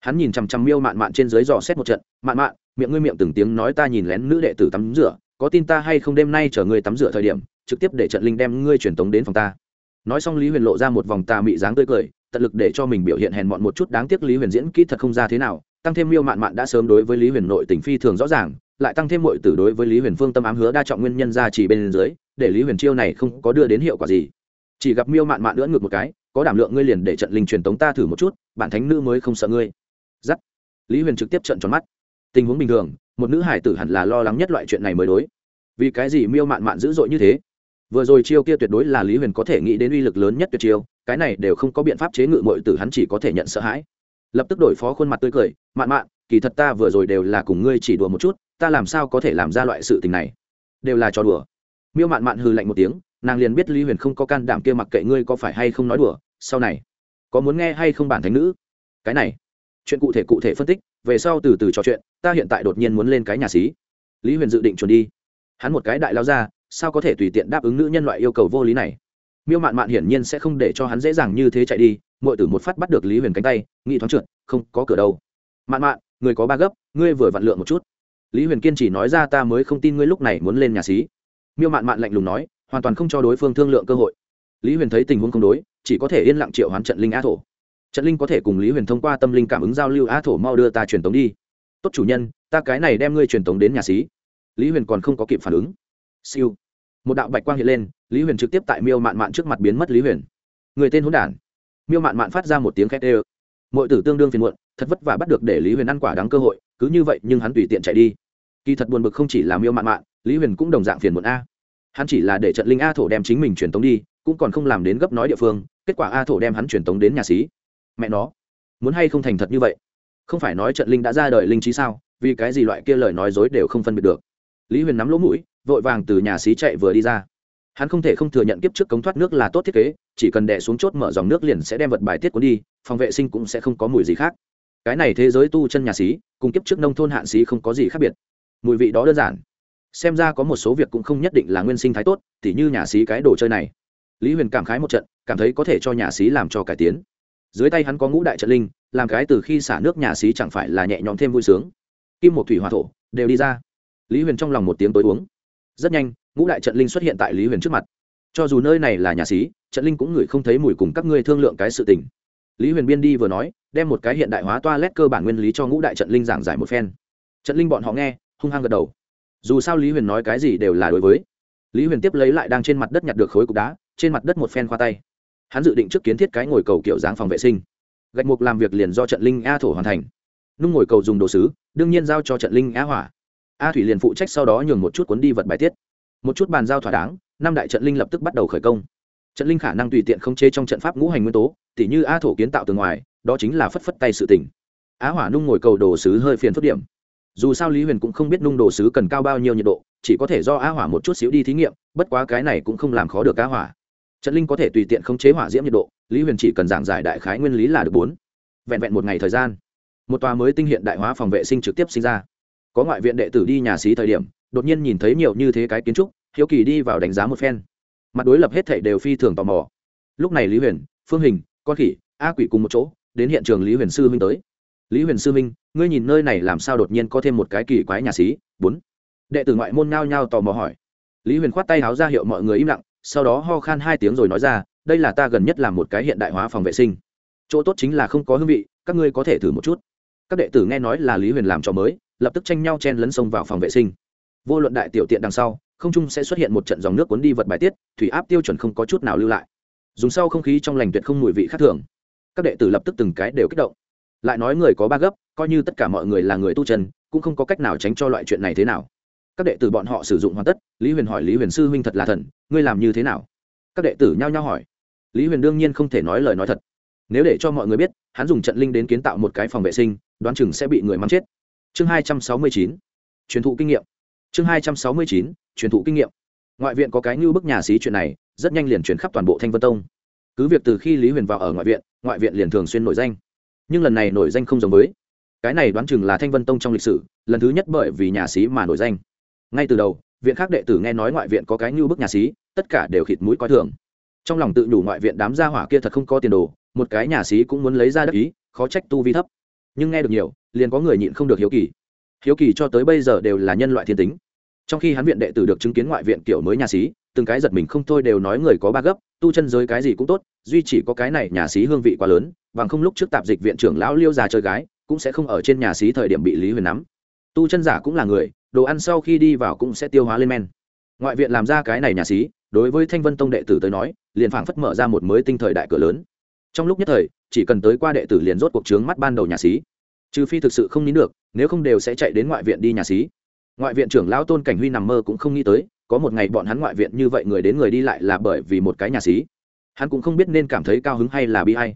Hắn nhìn chằm chằm miêu mạn mạn trên dưới dò xét một trận, mạn mạn, miệng ngươi miệng từng tiếng nói ta nhìn lén nữ đệ tử tắm rửa, có tin ta hay không đêm nay chở ngươi tắm rửa thời điểm, trực tiếp để trận linh đem ngươi truyền tống đến phòng ta. Nói xong lý huyền lộ ra một vòng tà mị dáng tươi cười tận lực để cho mình biểu hiện hèn mọn một chút, đáng tiếc lý huyền diễn kỹ thật không ra thế nào, tăng thêm miêu mạn mạn đã sớm đối với lý huyền nội tình phi thường rõ ràng, lại tăng thêm mọi tử đối với lý huyền phương tâm ám hứa đa trọng nguyên nhân ra chỉ bên dưới, để lý huyền chiêu này không có đưa đến hiệu quả gì. Chỉ gặp miêu mạn mạn nữa ngược một cái, có đảm lượng ngươi liền để trận linh truyền tống ta thử một chút bản thánh nữ mới không sợ ngươi. Giắt. Lý huyền trực tiếp trận tròn mắt. Tình huống bình thường, một nữ hải tử hẳn là lo lắng nhất loại chuyện này mới đối. Vì cái gì miêu mạn mạn dữ dội như thế? Vừa rồi chiêu kia tuyệt đối là lý huyền có thể nghĩ đến uy lực lớn nhất tuyệt chiêu cái này đều không có biện pháp chế ngự mọi tử, hắn chỉ có thể nhận sợ hãi. Lập tức đổi phó khuôn mặt tươi cười, mạn mạn, kỳ thật ta vừa rồi đều là cùng ngươi chỉ đùa một chút, ta làm sao có thể làm ra loại sự tình này? Đều là trò đùa. Miêu mạn mạn hừ lạnh một tiếng, nàng liền biết lý huyền không có can đảm kia mặc kệ ngươi có phải hay không nói đùa, sau này, có muốn nghe hay không bản thánh nữ? Cái này, chuyện cụ thể cụ thể phân tích, về sau từ từ trò chuyện, ta hiện tại đột nhiên muốn lên cái nhà xí. Lý huyền dự định chuẩn đi. Hắn một cái đại lao ra, sao có thể tùy tiện đáp ứng nữ nhân loại yêu cầu vô lý này? Miêu mạn mạn hiển nhiên sẽ không để cho hắn dễ dàng như thế chạy đi mọi tử một phát bắt được lý huyền cánh tay, nghĩ thoáng trượt, không có cửa đâu. Mạn mạn, người có ba gấp, ngươi vừa vặn lượng một chút. Lý huyền kiên chỉ nói ra ta mới không tin ngươi lúc này muốn lên nhà xí. Miêu mạn mạn lạnh lùng nói, hoàn toàn không cho đối phương thương lượng cơ hội. Lý huyền thấy tình huống không đối, chỉ có thể yên lặng triệu hoán trận linh á thổ. Trận linh có thể cùng lý huyền thông qua tâm linh cảm ứng giao lưu á thổ mau đưa ta truyền tống đi. Tốt chủ nhân, ta cái này đem ngươi truyền tống đến nhà xí. Lý huyền còn không có kịp phản ứng. Siêu một đạo bạch quang hiện lên, lý huyền trực tiếp tại miêu mạn mạn trước mặt biến mất lý huyền. Người tên hỗn đản. Miêu mạn mạn phát ra một tiếng khét ê mọi tử tương đương phiền muộn, thật vất vả bắt được để lý huyền ăn quả đáng cơ hội, cứ như vậy nhưng hắn tùy tiện chạy đi. Kỳ thật buồn bực không chỉ là miêu mạn mạn, lý huyền cũng đồng dạng phiền muộn a. Hắn chỉ là để trận linh a thổ đem chính mình truyền tống đi, cũng còn không làm đến gấp nói địa phương, kết quả a thổ đem hắn truyền tống đến nhà xí. Mẹ nó, muốn hay không thành thật như vậy? Không phải nói trận linh đã ra đời linh trí sao, vì cái gì loại kia lời nói dối đều không phân biệt được. Lý huyền nắm lỗ mũi vội vàng từ nhà xí chạy vừa đi ra. Hắn không thể không thừa nhận kiếp trước cống thoát nước là tốt thiết kế, chỉ cần đẻ xuống chốt mở dòng nước liền sẽ đem vật bài tiết cuốn đi, phòng vệ sinh cũng sẽ không có mùi gì khác. Cái này thế giới tu chân nhà xí, cùng kiếp trước nông thôn hạn xí không có gì khác biệt. Mùi vị đó đơn giản. Xem ra có một số việc cũng không nhất định là nguyên sinh thái tốt, tỉ như nhà xí cái đồ chơi này. Lý huyền cảm khái một trận, cảm thấy có thể cho nhà xí làm cho cải tiến. Dưới tay hắn có ngũ đại trận linh, làm cái từ khi xả nước nhà xí chẳng phải là nhẹ nhõm thêm vui sướng. Kim một thủy hòa thổ, đều đi ra. Lý huyền trong lòng một tiếng tối uống rất nhanh, ngũ đại trận linh xuất hiện tại lý huyền trước mặt. Cho dù nơi này là nhà xí, trận linh cũng ngửi không thấy mùi cùng các ngươi thương lượng cái sự tình. Lý huyền biên đi vừa nói, đem một cái hiện đại hóa toa lét cơ bản nguyên lý cho ngũ đại trận linh giảng giải một phen. Trận linh bọn họ nghe, hung hăng gật đầu. Dù sao lý huyền nói cái gì đều là đối với. Lý huyền tiếp lấy lại đang trên mặt đất nhặt được khối cục đá, trên mặt đất một phen khoa tay. Hắn dự định trước kiến thiết cái ngồi cầu kiểu dáng phòng vệ sinh. Gạch mục làm việc liền do trận linh a thổ hoàn thành. Nung ngồi cầu dùng đồ sứ, đương nhiên giao cho trận linh a hỏa a thủy liền phụ trách sau đó nhường một chút cuốn đi vật bài tiết. Một chút bàn giao thỏa đáng, năm đại trận linh lập tức bắt đầu khởi công. Trận linh khả năng tùy tiện khống chế trong trận pháp ngũ hành nguyên tố, tỉ như a thổ kiến tạo từ ngoài, đó chính là phất phất tay sự tỉnh á hỏa nung ngồi cầu đồ sứ hơi phiền phức điểm. Dù sao lý huyền cũng không biết nung đồ sứ cần cao bao nhiêu nhiệt độ, chỉ có thể do á hỏa một chút xíu đi thí nghiệm, bất quá cái này cũng không làm khó được á hỏa. Trận linh có thể tùy tiện khống chế hỏa diễm nhiệt độ, lý huyền chỉ cần giảng giải đại khái nguyên lý là được bốn. Vẹn vẹn một ngày thời gian, một tòa mới tinh hiện đại hóa phòng vệ sinh trực tiếp sinh ra có ngoại viện đệ tử đi nhà xí thời điểm, đột nhiên nhìn thấy nhiều như thế cái kiến trúc, hiếu kỳ đi vào đánh giá một phen. Mặt đối lập hết thảy đều phi thường tò mò. Lúc này lý huyền, phương hình, con khỉ, a quỷ cùng một chỗ, đến hiện trường lý huyền sư minh tới. Lý huyền sư minh ngươi nhìn nơi này làm sao đột nhiên có thêm một cái kỳ quái nhà xí? bốn. Đệ tử ngoại môn nhao nhao tò mò hỏi. Lý huyền khoát tay háo ra hiệu mọi người im lặng, sau đó ho khan hai tiếng rồi nói ra, đây là ta gần nhất làm một cái hiện đại hóa phòng vệ sinh. Chỗ tốt chính là không có hương vị, các ngươi có thể thử một chút. Các đệ tử nghe nói là lý huyền làm cho mới lập tức tranh nhau chen lấn sông vào phòng vệ sinh. Vô luận đại tiểu tiện đằng sau, không trung sẽ xuất hiện một trận dòng nước cuốn đi vật bài tiết, thủy áp tiêu chuẩn không có chút nào lưu lại. Dùng sau không khí trong lành tuyệt không mùi vị khác thường. Các đệ tử lập tức từng cái đều kích động. Lại nói người có ba gấp, coi như tất cả mọi người là người tu trần cũng không có cách nào tránh cho loại chuyện này thế nào. Các đệ tử bọn họ sử dụng hoàn tất, lý huyền hỏi lý huyền sư huynh thật là thần, ngươi làm như thế nào? Các đệ tử nhao nhao hỏi. Lý huyền đương nhiên không thể nói lời nói thật. Nếu để cho mọi người biết, hắn dùng trận linh đến kiến tạo một cái phòng vệ sinh, đoán chừng sẽ bị người mắng chết chương hai trăm sáu mươi chín, truyền thụ kinh nghiệm. Chương hai trăm sáu mươi chín, truyền thụ kinh nghiệm. Ngoại viện có cái như bức nhà xí chuyện này, rất nhanh liền chuyển khắp toàn bộ thanh vân tông. Cứ việc từ khi lý huyền vào ở ngoại viện ngoại viện liền thường xuyên nổi danh. Nhưng lần này nổi danh không giống với. Cái này đoán chừng là thanh vân tông trong lịch sử, lần thứ nhất bởi vì nhà xí mà nổi danh. Ngay từ đầu, viện khác đệ tử nghe nói ngoại viện có cái như bức nhà xí, tất cả đều khịt mũi coi thường. Trong lòng tự nhủ ngoại viện đám gia hỏa kia thật không có tiền đồ, một cái nhà xí cũng muốn lấy ra đắc ý, khó trách tu vi thấp nhưng nghe được nhiều, liền có người nhịn không được hiếu kỳ. Hiếu kỳ cho tới bây giờ đều là nhân loại thiên tính. Trong khi hắn viện đệ tử được chứng kiến ngoại viện kiểu mới nhà xí, từng cái giật mình không thôi đều nói người có ba gấp, tu chân giới cái gì cũng tốt, duy chỉ có cái này nhà xí hương vị quá lớn, bằng không lúc trước tạp dịch viện trưởng lão liêu già chơi gái, cũng sẽ không ở trên nhà xí thời điểm bị lý huyền nắm. Tu chân giả cũng là người, đồ ăn sau khi đi vào cũng sẽ tiêu hóa lên men. Ngoại viện làm ra cái này nhà xí, đối với thanh vân tông đệ tử tới nói, liền phảng phất mở ra một mới tinh thời đại cửa lớn trong lúc nhất thời, chỉ cần tới qua đệ tử liền rốt cuộc trướng mắt ban đầu nhà sĩ trừ phi thực sự không nín được, nếu không đều sẽ chạy đến ngoại viện đi nhà sĩ ngoại viện trưởng lão tôn cảnh huy nằm mơ cũng không nghĩ tới, có một ngày bọn hắn ngoại viện như vậy người đến người đi lại là bởi vì một cái nhà sĩ hắn cũng không biết nên cảm thấy cao hứng hay là bi hay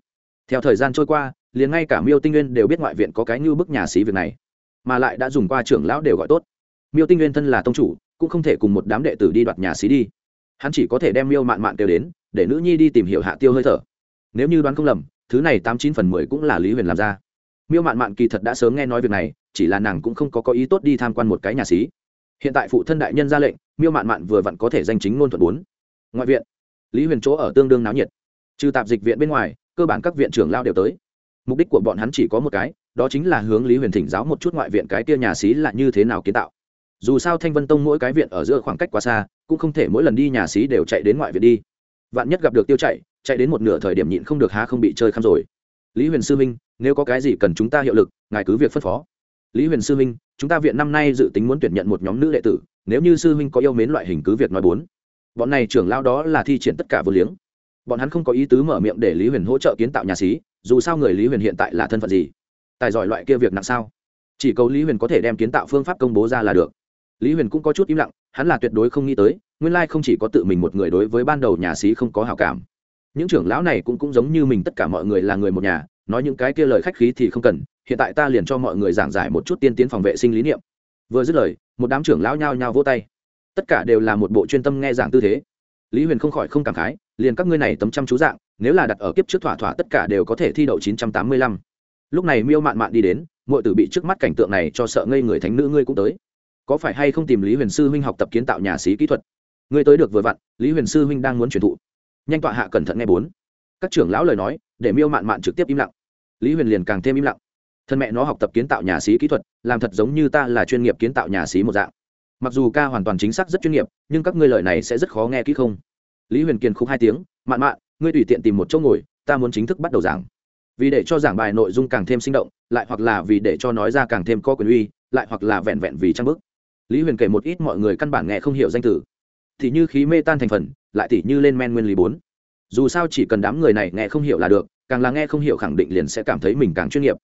theo thời gian trôi qua, liền ngay cả miêu tinh nguyên đều biết ngoại viện có cái như bức nhà sĩ việc này. Mà lại đã dùng qua trưởng lão đều gọi tốt. Miêu tinh nguyên thân là tông chủ, cũng không thể cùng một đám đệ tử đi đoạt nhà sĩ đi. Hắn chỉ có thể đem miêu mạn mạn kêu đến, để nữ nhi đi tìm hiểu hạ tiêu hơi thở nếu như đoán không lầm, thứ này tám chín phần mười cũng là lý huyền làm ra. Miêu mạn mạn kỳ thật đã sớm nghe nói việc này, chỉ là nàng cũng không có có ý tốt đi tham quan một cái nhà xí. Hiện tại phụ thân đại nhân ra lệnh, miêu mạn mạn vừa vặn có thể danh chính ngôn thuận bốn. Ngoại viện, lý huyền chỗ ở tương đương náo nhiệt. Trừ tạp dịch viện bên ngoài, cơ bản các viện trưởng lao đều tới. Mục đích của bọn hắn chỉ có một cái, đó chính là hướng lý huyền thỉnh giáo một chút ngoại viện cái tia nhà xí là như thế nào kiến tạo. Dù sao thanh vân tông mỗi cái viện ở giữa khoảng cách quá xa, cũng không thể mỗi lần đi nhà xí đều chạy đến ngoại viện đi. Vạn nhất gặp được tiêu chạy chạy đến một nửa thời điểm nhịn không được há không bị chơi khăm rồi. Lý huyền sư minh, nếu có cái gì cần chúng ta hiệu lực, ngài cứ việc phân phó. Lý huyền sư minh, chúng ta viện năm nay dự tính muốn tuyển nhận một nhóm nữ đệ tử, nếu như sư minh có yêu mến loại hình cứ việc nói bốn. Bọn này trưởng lao đó là thi triển tất cả vô liếng. Bọn hắn không có ý tứ mở miệng để lý huyền hỗ trợ kiến tạo nhà xí, dù sao người lý huyền hiện tại là thân phận gì? Tài giỏi loại kia việc nặng sao? Chỉ cầu lý huyền có thể đem kiến tạo phương pháp công bố ra là được. Lý huyền cũng có chút im lặng, hắn là tuyệt đối không nghĩ tới, nguyên lai không chỉ có tự mình một người đối với ban đầu nhà sĩ không có hào cảm những trưởng lão này cũng cũng giống như mình, tất cả mọi người là người một nhà, nói những cái kia lời khách khí thì không cần, hiện tại ta liền cho mọi người giảng giải một chút tiên tiến phòng vệ sinh lý niệm. Vừa dứt lời, một đám trưởng lão nhao nhao vỗ tay. Tất cả đều là một bộ chuyên tâm nghe giảng tư thế. Lý huyền không khỏi không cảm khái, liền các ngươi này tấm chăm chú dạng, nếu là đặt ở kiếp trước thỏa thỏa tất cả đều có thể thi đậu chín trăm tám mươi lăm. Lúc này miêu mạn mạn đi đến mọi tử bị trước mắt cảnh tượng này cho sợ ngây người thánh nữ ngươi cũng tới. Có phải hay không tìm lý huyền sư huynh học tập kiến tạo nhà sĩ kỹ thuật? Ngươi tới được vừa vặn, lý huyền sư huynh đang muốn truyền thụ nhanh tọa hạ cẩn thận nghe bốn. Các trưởng lão lời nói, để miêu mạn mạn trực tiếp im lặng. Lý huyền liền càng thêm im lặng. Thân mẹ nó học tập kiến tạo nhà sĩ kỹ thuật, làm thật giống như ta là chuyên nghiệp kiến tạo nhà sĩ một dạng. Mặc dù ca hoàn toàn chính xác rất chuyên nghiệp, nhưng các ngươi lời này sẽ rất khó nghe kỹ không? Lý huyền kiên khúc hai tiếng, mạn mạn, ngươi tùy tiện tìm một chỗ ngồi, ta muốn chính thức bắt đầu giảng. Vì để cho giảng bài nội dung càng thêm sinh động, lại hoặc là vì để cho nói ra càng thêm có quyền uy, lại hoặc là vẹn vẹn vì trang bức. Lý huyền kể một ít mọi người căn bản nghe không hiểu danh từ thì như khí mê tan thành phần, lại tỉ như lên men nguyên lý bốn. Dù sao chỉ cần đám người này nghe không hiểu là được, càng là nghe không hiểu khẳng định liền sẽ cảm thấy mình càng chuyên nghiệp.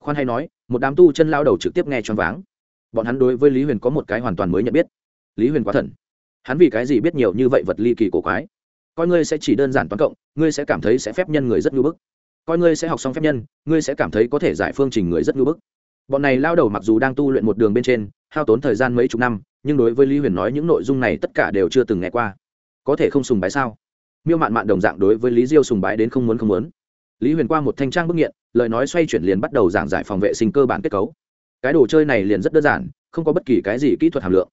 Khoan hay nói, một đám tu chân lao đầu trực tiếp nghe choáng váng. Bọn hắn đối với lý huyền có một cái hoàn toàn mới nhận biết. Lý huyền quá thần. Hắn vì cái gì biết nhiều như vậy vật ly kỳ cổ quái? Coi ngươi sẽ chỉ đơn giản toán cộng, ngươi sẽ cảm thấy sẽ phép nhân người rất ngưỡng bức. Coi ngươi sẽ học xong phép nhân, ngươi sẽ cảm thấy có thể giải phương trình người rất ngưỡng bức. Bọn này lao đầu mặc dù đang tu luyện một đường bên trên, hao tốn thời gian mấy chục năm nhưng đối với lý huyền nói những nội dung này tất cả đều chưa từng nghe qua. Có thể không sùng bái sao? Miêu mạn mạn đồng dạng đối với lý diêu sùng bái đến không muốn không muốn. Lý huyền qua một thanh trang bức nghiện, lời nói xoay chuyển liền bắt đầu giảng giải phòng vệ sinh cơ bản kết cấu. Cái đồ chơi này liền rất đơn giản, không có bất kỳ cái gì kỹ thuật hàm lượng.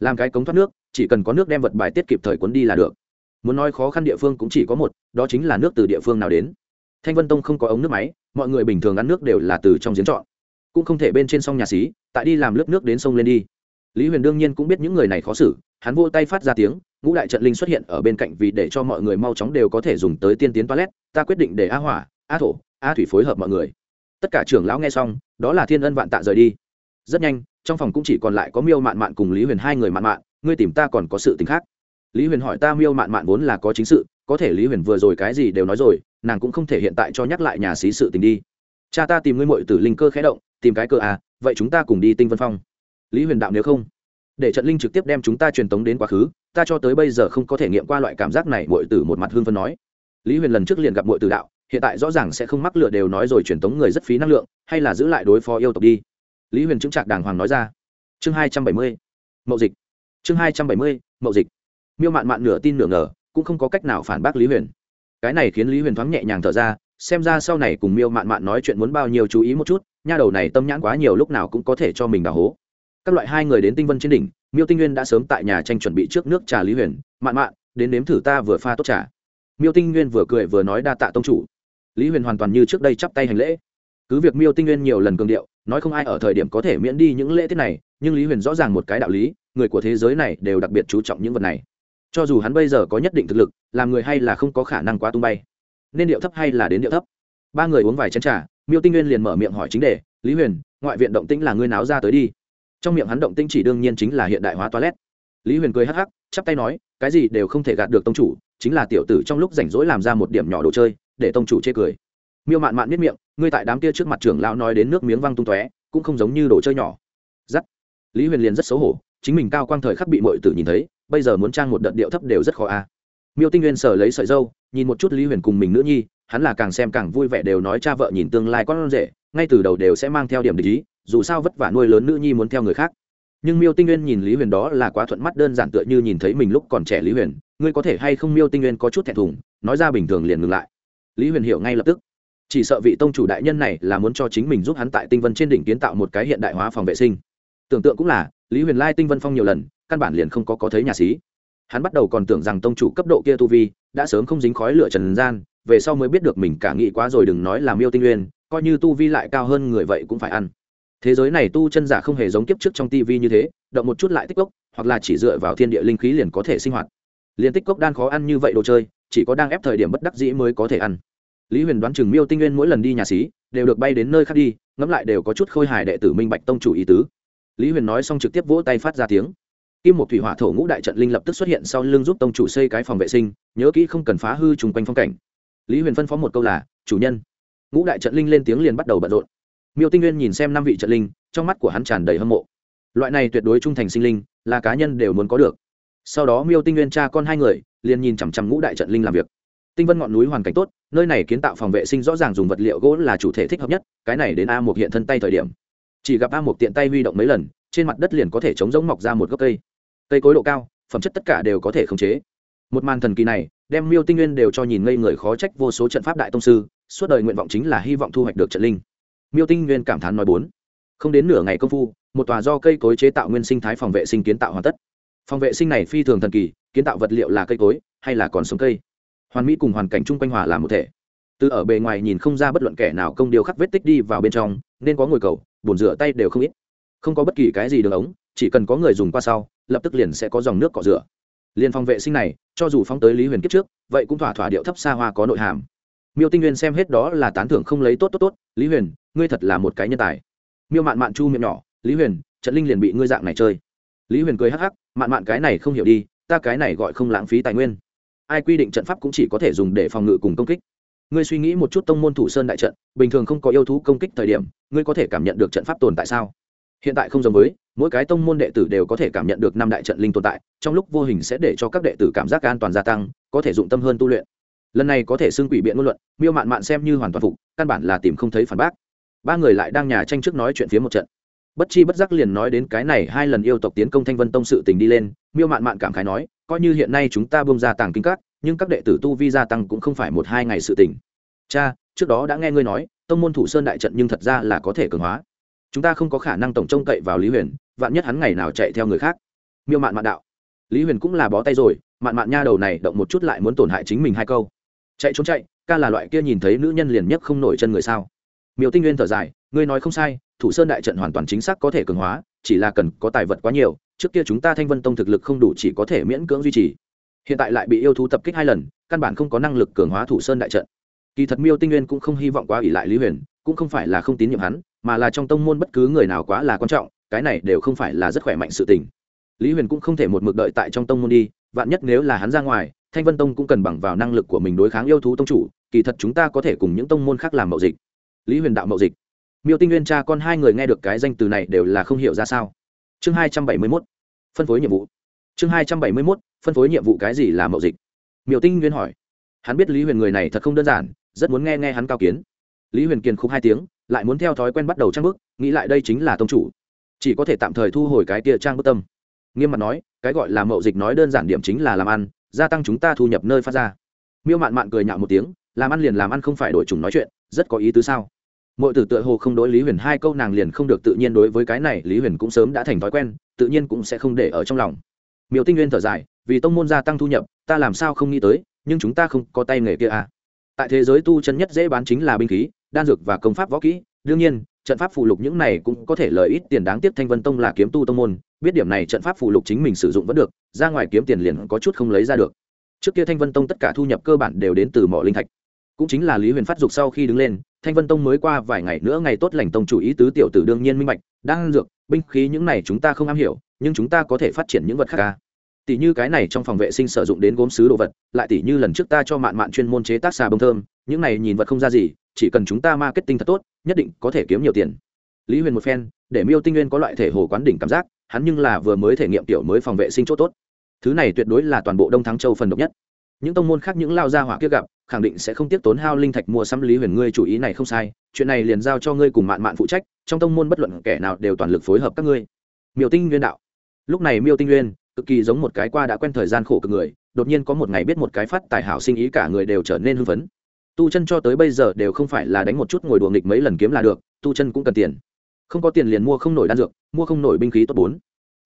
Làm cái cống thoát nước, chỉ cần có nước đem vật bài tiết kịp thời cuốn đi là được. Muốn nói khó khăn địa phương cũng chỉ có một, đó chính là nước từ địa phương nào đến. Thanh vân tông không có ống nước máy, mọi người bình thường ăn nước đều là từ trong giếng trọn cũng không thể bên trên sông nhà xí, tại đi làm lớp nước đến sông lên đi lý huyền đương nhiên cũng biết những người này khó xử, hắn vô tay phát ra tiếng, ngũ đại trận linh xuất hiện ở bên cạnh vì để cho mọi người mau chóng đều có thể dùng tới tiên tiến toilet, ta quyết định để a hỏa, a thổ, a thủy phối hợp mọi người. Tất cả trưởng lão nghe xong, đó là thiên ân vạn tạ rời đi. Rất nhanh, trong phòng cũng chỉ còn lại có miêu mạn mạn cùng lý huyền hai người mạn mạn, ngươi tìm ta còn có sự t khác. Lý huyền hỏi ta miêu mạn mạn vốn là có chính sự, có thể lý huyền vừa rồi cái gì đều nói rồi, nàng cũng không thể hiện tại cho nhắc lại nhà xí sự tình đi. Cha ta tìm ngươi mội từ linh cơ khẽ động, tìm cái cơ à vậy chúng ta cùng đi tinh vân phong lý huyền đạo nếu không, để trận linh trực tiếp đem chúng ta truyền tống đến quá khứ, ta cho tới bây giờ không có thể nghiệm qua loại cảm giác này mội tử một mặt hương phân nói. Lý huyền lần trước liền gặp mội tử đạo, hiện tại rõ ràng sẽ không mắc lựa đều nói rồi truyền tống người rất phí năng lượng, hay là giữ lại đối phó yêu tộc đi. Lý huyền chứng trạc đàng hoàng nói ra. Chương hai trăm bảy mươi, mậu dịch. Chương hai trăm bảy mươi, mậu dịch. Miêu mạn mạn nửa tin nửa ngờ, cũng không có cách nào phản bác lý huyền. Cái này khiến lý huyền thoáng nhẹ nhàng thở ra, xem ra sau này cùng miêu mạn mạn nói chuyện muốn bao nhiêu chú ý một chút, nha đầu này tâm nhãn quá nhiều lúc nào cũng có thể cho mình đào hố các loại hai người đến tinh vân trên đỉnh, miêu tinh nguyên đã sớm tại nhà tranh chuẩn bị trước nước trà lý huyền, mạn mạn, đến nếm thử ta vừa pha tốt trà. Miêu tinh nguyên vừa cười vừa nói đa tạ tông chủ. Lý huyền hoàn toàn như trước đây chắp tay hành lễ. Cứ việc miêu tinh nguyên nhiều lần cường điệu, nói không ai ở thời điểm có thể miễn đi những lễ tiết này, nhưng lý huyền rõ ràng một cái đạo lý, người của thế giới này đều đặc biệt chú trọng những vật này. Cho dù hắn bây giờ có nhất định thực lực, làm người hay là không có khả năng quá tung bay. Nên điệu thấp hay là đến điệu thấp? Ba người uống vài chén t r à miêu tinh nguyên liền mở miệng hỏi chính đề, lý huyền, ngoại viện động tĩnh là ngươi náo ra tới đi trong miệng hắn động tinh chỉ đương nhiên chính là hiện đại hóa toilet. Lý huyền cười hắc hắc, chắp tay nói, cái gì đều không thể gạt được tông chủ, chính là tiểu tử trong lúc rảnh rỗi làm ra một điểm nhỏ đồ chơi, để tông chủ chê cười. Miêu mạn mạn biết miệng, ngươi tại đám kia trước mặt trưởng lão nói đến nước miếng văng tung tóe, cũng không giống như đồ chơi nhỏ. Giắt. Lý huyền liền rất xấu hổ, chính mình cao quang thời khắc bị mọi tử nhìn thấy, bây giờ muốn trang một đợt điệu thấp đều rất khó a. À. miêu tinh nguyên sở lấy sợi dâu, nhìn một chút lý huyền cùng mình nữ nhi, hắn là càng xem càng vui vẻ đều nói cha vợ nhìn tương lai con rể, ngay từ đầu đều sẽ mang theo điểm để ý dù sao vất vả nuôi lớn nữ nhi muốn theo người khác. Nhưng miêu tinh nguyên nhìn lý huyền đó là quá thuận mắt, đơn giản tựa như nhìn thấy mình lúc còn trẻ lý huyền. Ngươi có thể hay không miêu tinh nguyên có chút thẹn thùng, nói ra bình thường liền ngừng lại. Lý huyền hiểu ngay lập tức. Chỉ sợ vị tông chủ đại nhân này là muốn cho chính mình giúp hắn tại tinh vân trên đỉnh kiến tạo một cái hiện đại hóa phòng vệ sinh. Tưởng tượng cũng là, lý huyền lai tinh vân phong nhiều lần, căn bản liền không có có thấy nhà sĩ hắn bắt đầu còn tưởng rằng tông chủ cấp độ kia tu vi, đã sớm không dính khói lửa trần gian, về sau mới biết được mình cả nghĩ quá rồi đừng nói là miêu tinh nguyên, coi như tu vi lại cao hơn người vậy cũng phải ăn thế giới này tu chân giả không hề giống kiếp trước trong tivi như thế, động một chút lại tích cốc, hoặc là chỉ dựa vào thiên địa linh khí liền có thể sinh hoạt. Liền tích cốc đan khó ăn như vậy đồ chơi, chỉ có đang ép thời điểm bất đắc dĩ mới có thể ăn. Lý huyền đoán chừng miêu tinh nguyên mỗi lần đi nhà xí, đều được bay đến nơi khác đi, ngẫm lại đều có chút khôi hài đệ tử minh bạch tông chủ ý tứ. Lý huyền nói xong trực tiếp vỗ tay phát ra tiếng. Kim một thủy hỏa thổ ngũ đại trận linh lập tức xuất hiện sau lưng giúp tông chủ xây cái phòng vệ sinh, nhớ kỹ không cần phá hư chung quanh phong cảnh. Lý huyền phân phó một câu là, chủ nhân. Ngũ đại trận linh lên tiếng liền bắt đầu bận rộn miêu tinh nguyên nhìn xem năm vị trận linh, trong mắt của hắn tràn đầy hâm mộ. Loại này tuyệt đối trung thành sinh linh, là cá nhân đều muốn có được. Sau đó miêu tinh nguyên cha con hai người, liền nhìn chằm chằm ngũ đại trận linh làm việc. Tinh vân ngọn núi hoàn cảnh tốt, nơi này kiến tạo phòng vệ sinh rõ ràng dùng vật liệu gỗ là chủ thể thích hợp nhất, cái này đến a một hiện thân tay thời điểm. Chỉ gặp a một tiện tay huy động mấy lần, trên mặt đất liền có thể chống giống mọc ra một gốc cây. Cây cối độ cao, phẩm chất tất cả đều có thể khống chế. Một màn thần kỳ này, đem miêu tinh nguyên đều cho nhìn ngây người khó trách vô số trận pháp đại tông sư, suốt đời nguyện vọng chính là hy vọng thu hoạch được trận linh miêu tinh nguyên cảm thán nói bốn. Không đến nửa ngày công phu, một tòa do cây cối chế tạo nguyên sinh thái phòng vệ sinh kiến tạo hoàn tất. Phòng vệ sinh này phi thường thần kỳ, kiến tạo vật liệu là cây cối, hay là còn sống cây? Hoàn mỹ cùng hoàn cảnh chung quanh hòa làm một thể. Từ ở bề ngoài nhìn không ra bất luận kẻ nào công điều khắc vết tích đi vào bên trong, nên có ngồi cầu bồn rửa tay đều không ít. Không có bất kỳ cái gì đường ống, chỉ cần có người dùng qua sau, lập tức liền sẽ có dòng nước cọ rửa. Liền phòng vệ sinh này, cho dù phóng tới lý huyền kiếp trước, vậy cũng thỏa thỏa điệu thấp xa hoa có nội hàm miêu tinh nguyên xem hết đó là tán thưởng không lấy tốt tốt tốt, lý huyền, ngươi thật là một cái nhân tài. Miêu mạn mạn chu miệng nhỏ, lý huyền, trận linh liền bị ngươi dạng này chơi. Lý huyền cười hắc hắc, mạn mạn cái này không hiểu đi, ta cái này gọi không lãng phí tài nguyên. Ai quy định trận pháp cũng chỉ có thể dùng để phòng ngự cùng công kích. Ngươi suy nghĩ một chút tông môn thủ sơn đại trận, bình thường không có yêu thú công kích thời điểm, ngươi có thể cảm nhận được trận pháp tồn tại sao? Hiện tại không giống với, mỗi cái tông môn đệ tử đều có thể cảm nhận được năm đại trận linh tồn tại, trong lúc vô hình sẽ để cho các đệ tử cảm giác an toàn gia tăng, có thể dụng tâm hơn tu luyện lần này có thể xưng quỷ biện ngôn luận, miêu mạn mạn xem như hoàn toàn phục, căn bản là tìm không thấy phản bác. Ba người lại đang nhà tranh trước nói chuyện phía một trận. Bất chi bất giác liền nói đến cái này hai lần yêu tộc tiến công thanh vân tông sự tình đi lên, miêu mạn mạn cảm khái nói, coi như hiện nay chúng ta bông ra tàng kinh các, nhưng các đệ tử tu vi gia tăng cũng không phải một hai ngày sự tình. Cha, trước đó đã nghe ngươi nói, tông môn thủ sơn đại trận nhưng thật ra là có thể cường hóa. Chúng ta không có khả năng tổng trông cậy vào lý huyền, vạn nhất hắn ngày nào chạy theo người khác. Miêu mạn mạn đạo. Lý huyền cũng là bó tay rồi, mạn mạn nha đầu này động một chút lại muốn tổn hại chính mình hai câu chạy trốn chạy, ca là loại kia nhìn thấy nữ nhân liền nhấc không nổi chân người sao? Miêu tinh nguyên thở dài, ngươi nói không sai, thủ sơn đại trận hoàn toàn chính xác có thể cường hóa, chỉ là cần có tài vật quá nhiều, trước kia chúng ta thanh vân tông thực lực không đủ chỉ có thể miễn cưỡng duy trì. Hiện tại lại bị yêu thú tập kích hai lần, căn bản không có năng lực cường hóa thủ sơn đại trận. Kỳ thật miêu tinh nguyên cũng không hy vọng quá ỷ lại lý huyền, cũng không phải là không tín nhiệm hắn, mà là trong tông môn bất cứ người nào quá là quan trọng, cái này đều không phải là rất khỏe mạnh sự tình. Lý huyền cũng không thể một mực đợi tại trong tông môn đi vạn nhất nếu là hắn ra ngoài, thanh vân tông cũng cần bằng vào năng lực của mình đối kháng yêu thú tông chủ, kỳ thật chúng ta có thể cùng những tông môn khác làm mậu dịch. Lý huyền đạo mậu dịch. Miêu tinh nguyên cha con hai người nghe được cái danh từ này đều là không hiểu ra sao. Chương hai trăm bảy mươi mốt. Phân phối nhiệm vụ. Chương hai trăm bảy mươi mốt, phân phối nhiệm vụ cái gì là mậu dịch? Miêu tinh nguyên hỏi. Hắn biết lý huyền người này thật không đơn giản, rất muốn nghe nghe hắn cao kiến. Lý huyền kiền khúc hai tiếng, lại muốn theo thói quen bắt đầu trang bức, nghĩ lại đây chính là tông chủ. Chỉ có thể tạm thời thu hồi cái tia trang bức tâm nghiêm mặt nói, cái gọi là mậu dịch nói đơn giản điểm chính là làm ăn, gia tăng chúng ta thu nhập nơi phát ra. Miêu mạn mạn cười nhạo một tiếng, làm ăn liền làm ăn không phải đổi chủng nói chuyện, rất có ý tứ sao? Mọi tử tựa hồ không đối lý huyền hai câu nàng liền không được tự nhiên đối với cái này, lý huyền cũng sớm đã thành thói quen, tự nhiên cũng sẽ không để ở trong lòng. Miêu tinh nguyên thở dài, vì tông môn gia tăng thu nhập, ta làm sao không nghĩ tới, nhưng chúng ta không có tay nghề kia à. Tại thế giới tu chân nhất dễ bán chính là binh khí, đan dược và công pháp võ kỹ, đương nhiên trận pháp phù lục những này cũng có thể lợi ít tiền đáng tiếc thanh vân tông là kiếm tu tông môn, biết điểm này trận pháp phù lục chính mình sử dụng vẫn được, ra ngoài kiếm tiền liền có chút không lấy ra được. Trước kia thanh vân tông tất cả thu nhập cơ bản đều đến từ mỏ linh thạch. Cũng chính là lý huyền phát dục sau khi đứng lên, thanh vân tông mới qua vài ngày nữa ngày tốt lành tông chủ ý tứ tiểu tử đương nhiên minh bạch, đang dược, binh khí những này chúng ta không am hiểu, nhưng chúng ta có thể phát triển những vật khác ca tỷ như cái này trong phòng vệ sinh sử dụng đến gốm sứ đồ vật, lại tỷ như lần trước ta cho mạn mạn chuyên môn chế tác xà bông thơm những này nhìn vật không ra gì, chỉ cần chúng ta marketing thật tốt, nhất định có thể kiếm nhiều tiền. Lý huyền một phen, để miêu tinh nguyên có loại thể hồ quán đỉnh cảm giác, hắn nhưng là vừa mới thể nghiệm tiểu mới phòng vệ sinh chỗ tốt. Thứ này tuyệt đối là toàn bộ đông thắng châu phần độc nhất. Những tông môn khác những lao gia hỏa kia gặp, khẳng định sẽ không tiếp tốn hao linh thạch mua sắm lý huyền, ngươi chủ ý này không sai, chuyện này liền giao cho ngươi cùng mạn mạn phụ trách, trong tông môn bất luận kẻ nào đều toàn lực phối hợp các ngươi. Miêu tinh nguyên đạo. Lúc này miêu tinh nguyên, cực kỳ giống một cái qua đã quen thời gian khổ cực người, đột nhiên có một ngày biết một cái phát tài hảo sinh ý cả người đều trở nên hưng phấn tu chân cho tới bây giờ đều không phải là đánh một chút ngồi đùa nghịch mấy lần kiếm là được, tu chân cũng cần tiền. Không có tiền liền mua không nổi đan dược, mua không nổi binh khí tốt bốn.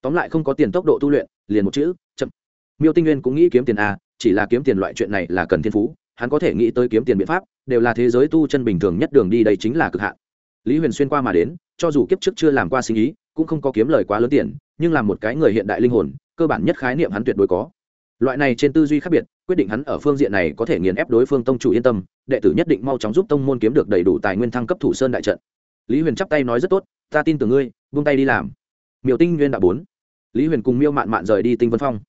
Tóm lại không có tiền tốc độ tu luyện, liền một chữ, chậm. Miêu tinh nguyên cũng nghĩ kiếm tiền à chỉ là kiếm tiền loại chuyện này là cần thiên phú, hắn có thể nghĩ tới kiếm tiền biện pháp, đều là thế giới tu chân bình thường nhất đường đi đây chính là cực hạn. Lý huyền xuyên qua mà đến, cho dù kiếp trước chưa làm qua sinh ý, cũng không có kiếm lời quá lớn tiền, nhưng là một cái người hiện đại linh hồn, cơ bản nhất khái niệm hắn tuyệt đối có. Loại này trên tư duy khác biệt quyết định hắn ở phương diện này có thể nghiền ép đối phương tông chủ yên tâm, đệ tử nhất định mau chóng giúp tông môn kiếm được đầy đủ tài nguyên thăng cấp thủ sơn đại trận. Lý huyền chắp tay nói rất tốt, ta tin tưởng ngươi vung tay đi làm. Miêu tinh nguyên đã bốn. Lý huyền cùng miêu mạn mạn rời đi tinh vân phong.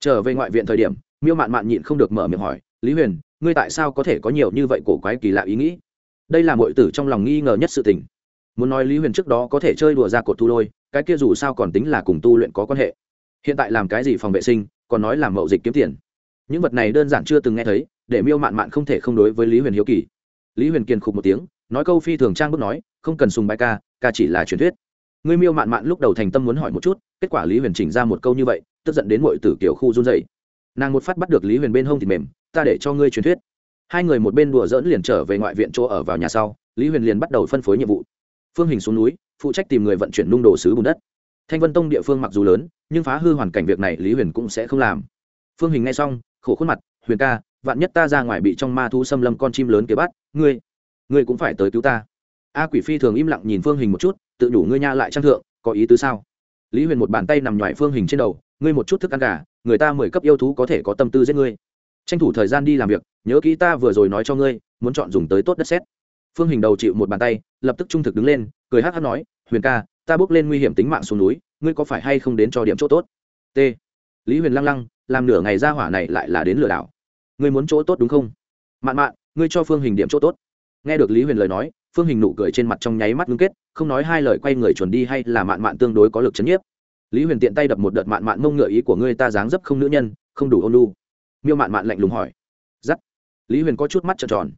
Trở về ngoại viện thời điểm, miêu mạn mạn nhịn không được mở miệng hỏi, lý huyền, ngươi tại sao có thể có nhiều như vậy cổ quái kỳ lạ ý nghĩ? Đây là mọi tử trong lòng nghi ngờ nhất sự tình. Muốn nói lý huyền trước đó có thể chơi đùa ra cột tu lôi, cái kia dù sao còn tính là cùng tu luyện có quan hệ. Hiện tại làm cái gì phòng vệ sinh, còn nói làm mậu dịch kiếm tiền những vật này đơn giản chưa từng nghe thấy, để miêu mạn mạn không thể không đối với lý huyền hiếu kỳ. Lý huyền kiên khục một tiếng, nói câu phi thường trang bước nói, không cần sùng bài ca ca chỉ là truyền thuyết. Ngươi miêu mạn mạn lúc đầu thành tâm muốn hỏi một chút, kết quả lý huyền chỉnh ra một câu như vậy, tức giận đến mọi tử kiểu khu run dày nàng một phát bắt được lý huyền bên hông thì mềm, ta để cho ngươi truyền thuyết. Hai người một bên đùa dỡn liền trở về ngoại viện chỗ ở vào nhà sau, lý huyền liền bắt đầu phân phối nhiệm vụ. Phương hình xuống núi, phụ trách tìm người vận chuyển nung đồ sứ bùn đất. Thanh vân tông địa phương mặc dù lớn, nhưng phá hư hoàn cảnh việc này lý huyền cũng sẽ không làm. Phương hình nghe xong khổ khuôn mặt, huyền ca, vạn nhất ta ra ngoài bị trong ma thu xâm lâm con chim lớn kế bắt, ngươi ngươi cũng phải tới cứu ta. A quỷ phi thường im lặng nhìn phương hình một chút, tự đủ ngươi nha lại trang thượng, có ý tứ sao? Lý huyền một bàn tay nằm ngoài phương hình trên đầu, ngươi một chút thức ăn gà, người ta mười cấp yêu thú có thể có tâm tư giết ngươi. Tranh thủ thời gian đi làm việc, nhớ kỹ ta vừa rồi nói cho ngươi, muốn chọn dùng tới tốt đất xét phương hình đầu chịu một bàn tay, lập tức trung thực đứng lên, cười hát hát nói, huyền ca, ta bước lên nguy hiểm tính mạng xuống núi, ngươi có phải hay không đến cho điểm chỗ tốt? T lý huyền lăng lăng, làm nửa ngày ra hỏa này lại là đến lừa đảo. Ngươi muốn chỗ tốt đúng không? Mạn mạn, ngươi cho phương hình điểm chỗ tốt. Nghe được lý huyền lời nói, phương hình nụ cười trên mặt trong nháy mắt ngưng kết, không nói hai lời quay người chuẩn đi hay là mạn mạn tương đối có lực c h ấ n nhiếp. Lý huyền tiện tay đập một đợt mạn mạn mông ngựa ý của ngươi ta dáng dấp không nữ nhân, không đủ ôn lu miêu mạn mạn lạnh lùng hỏi. Giắt. Lý huyền có chút mắt trợn tròn.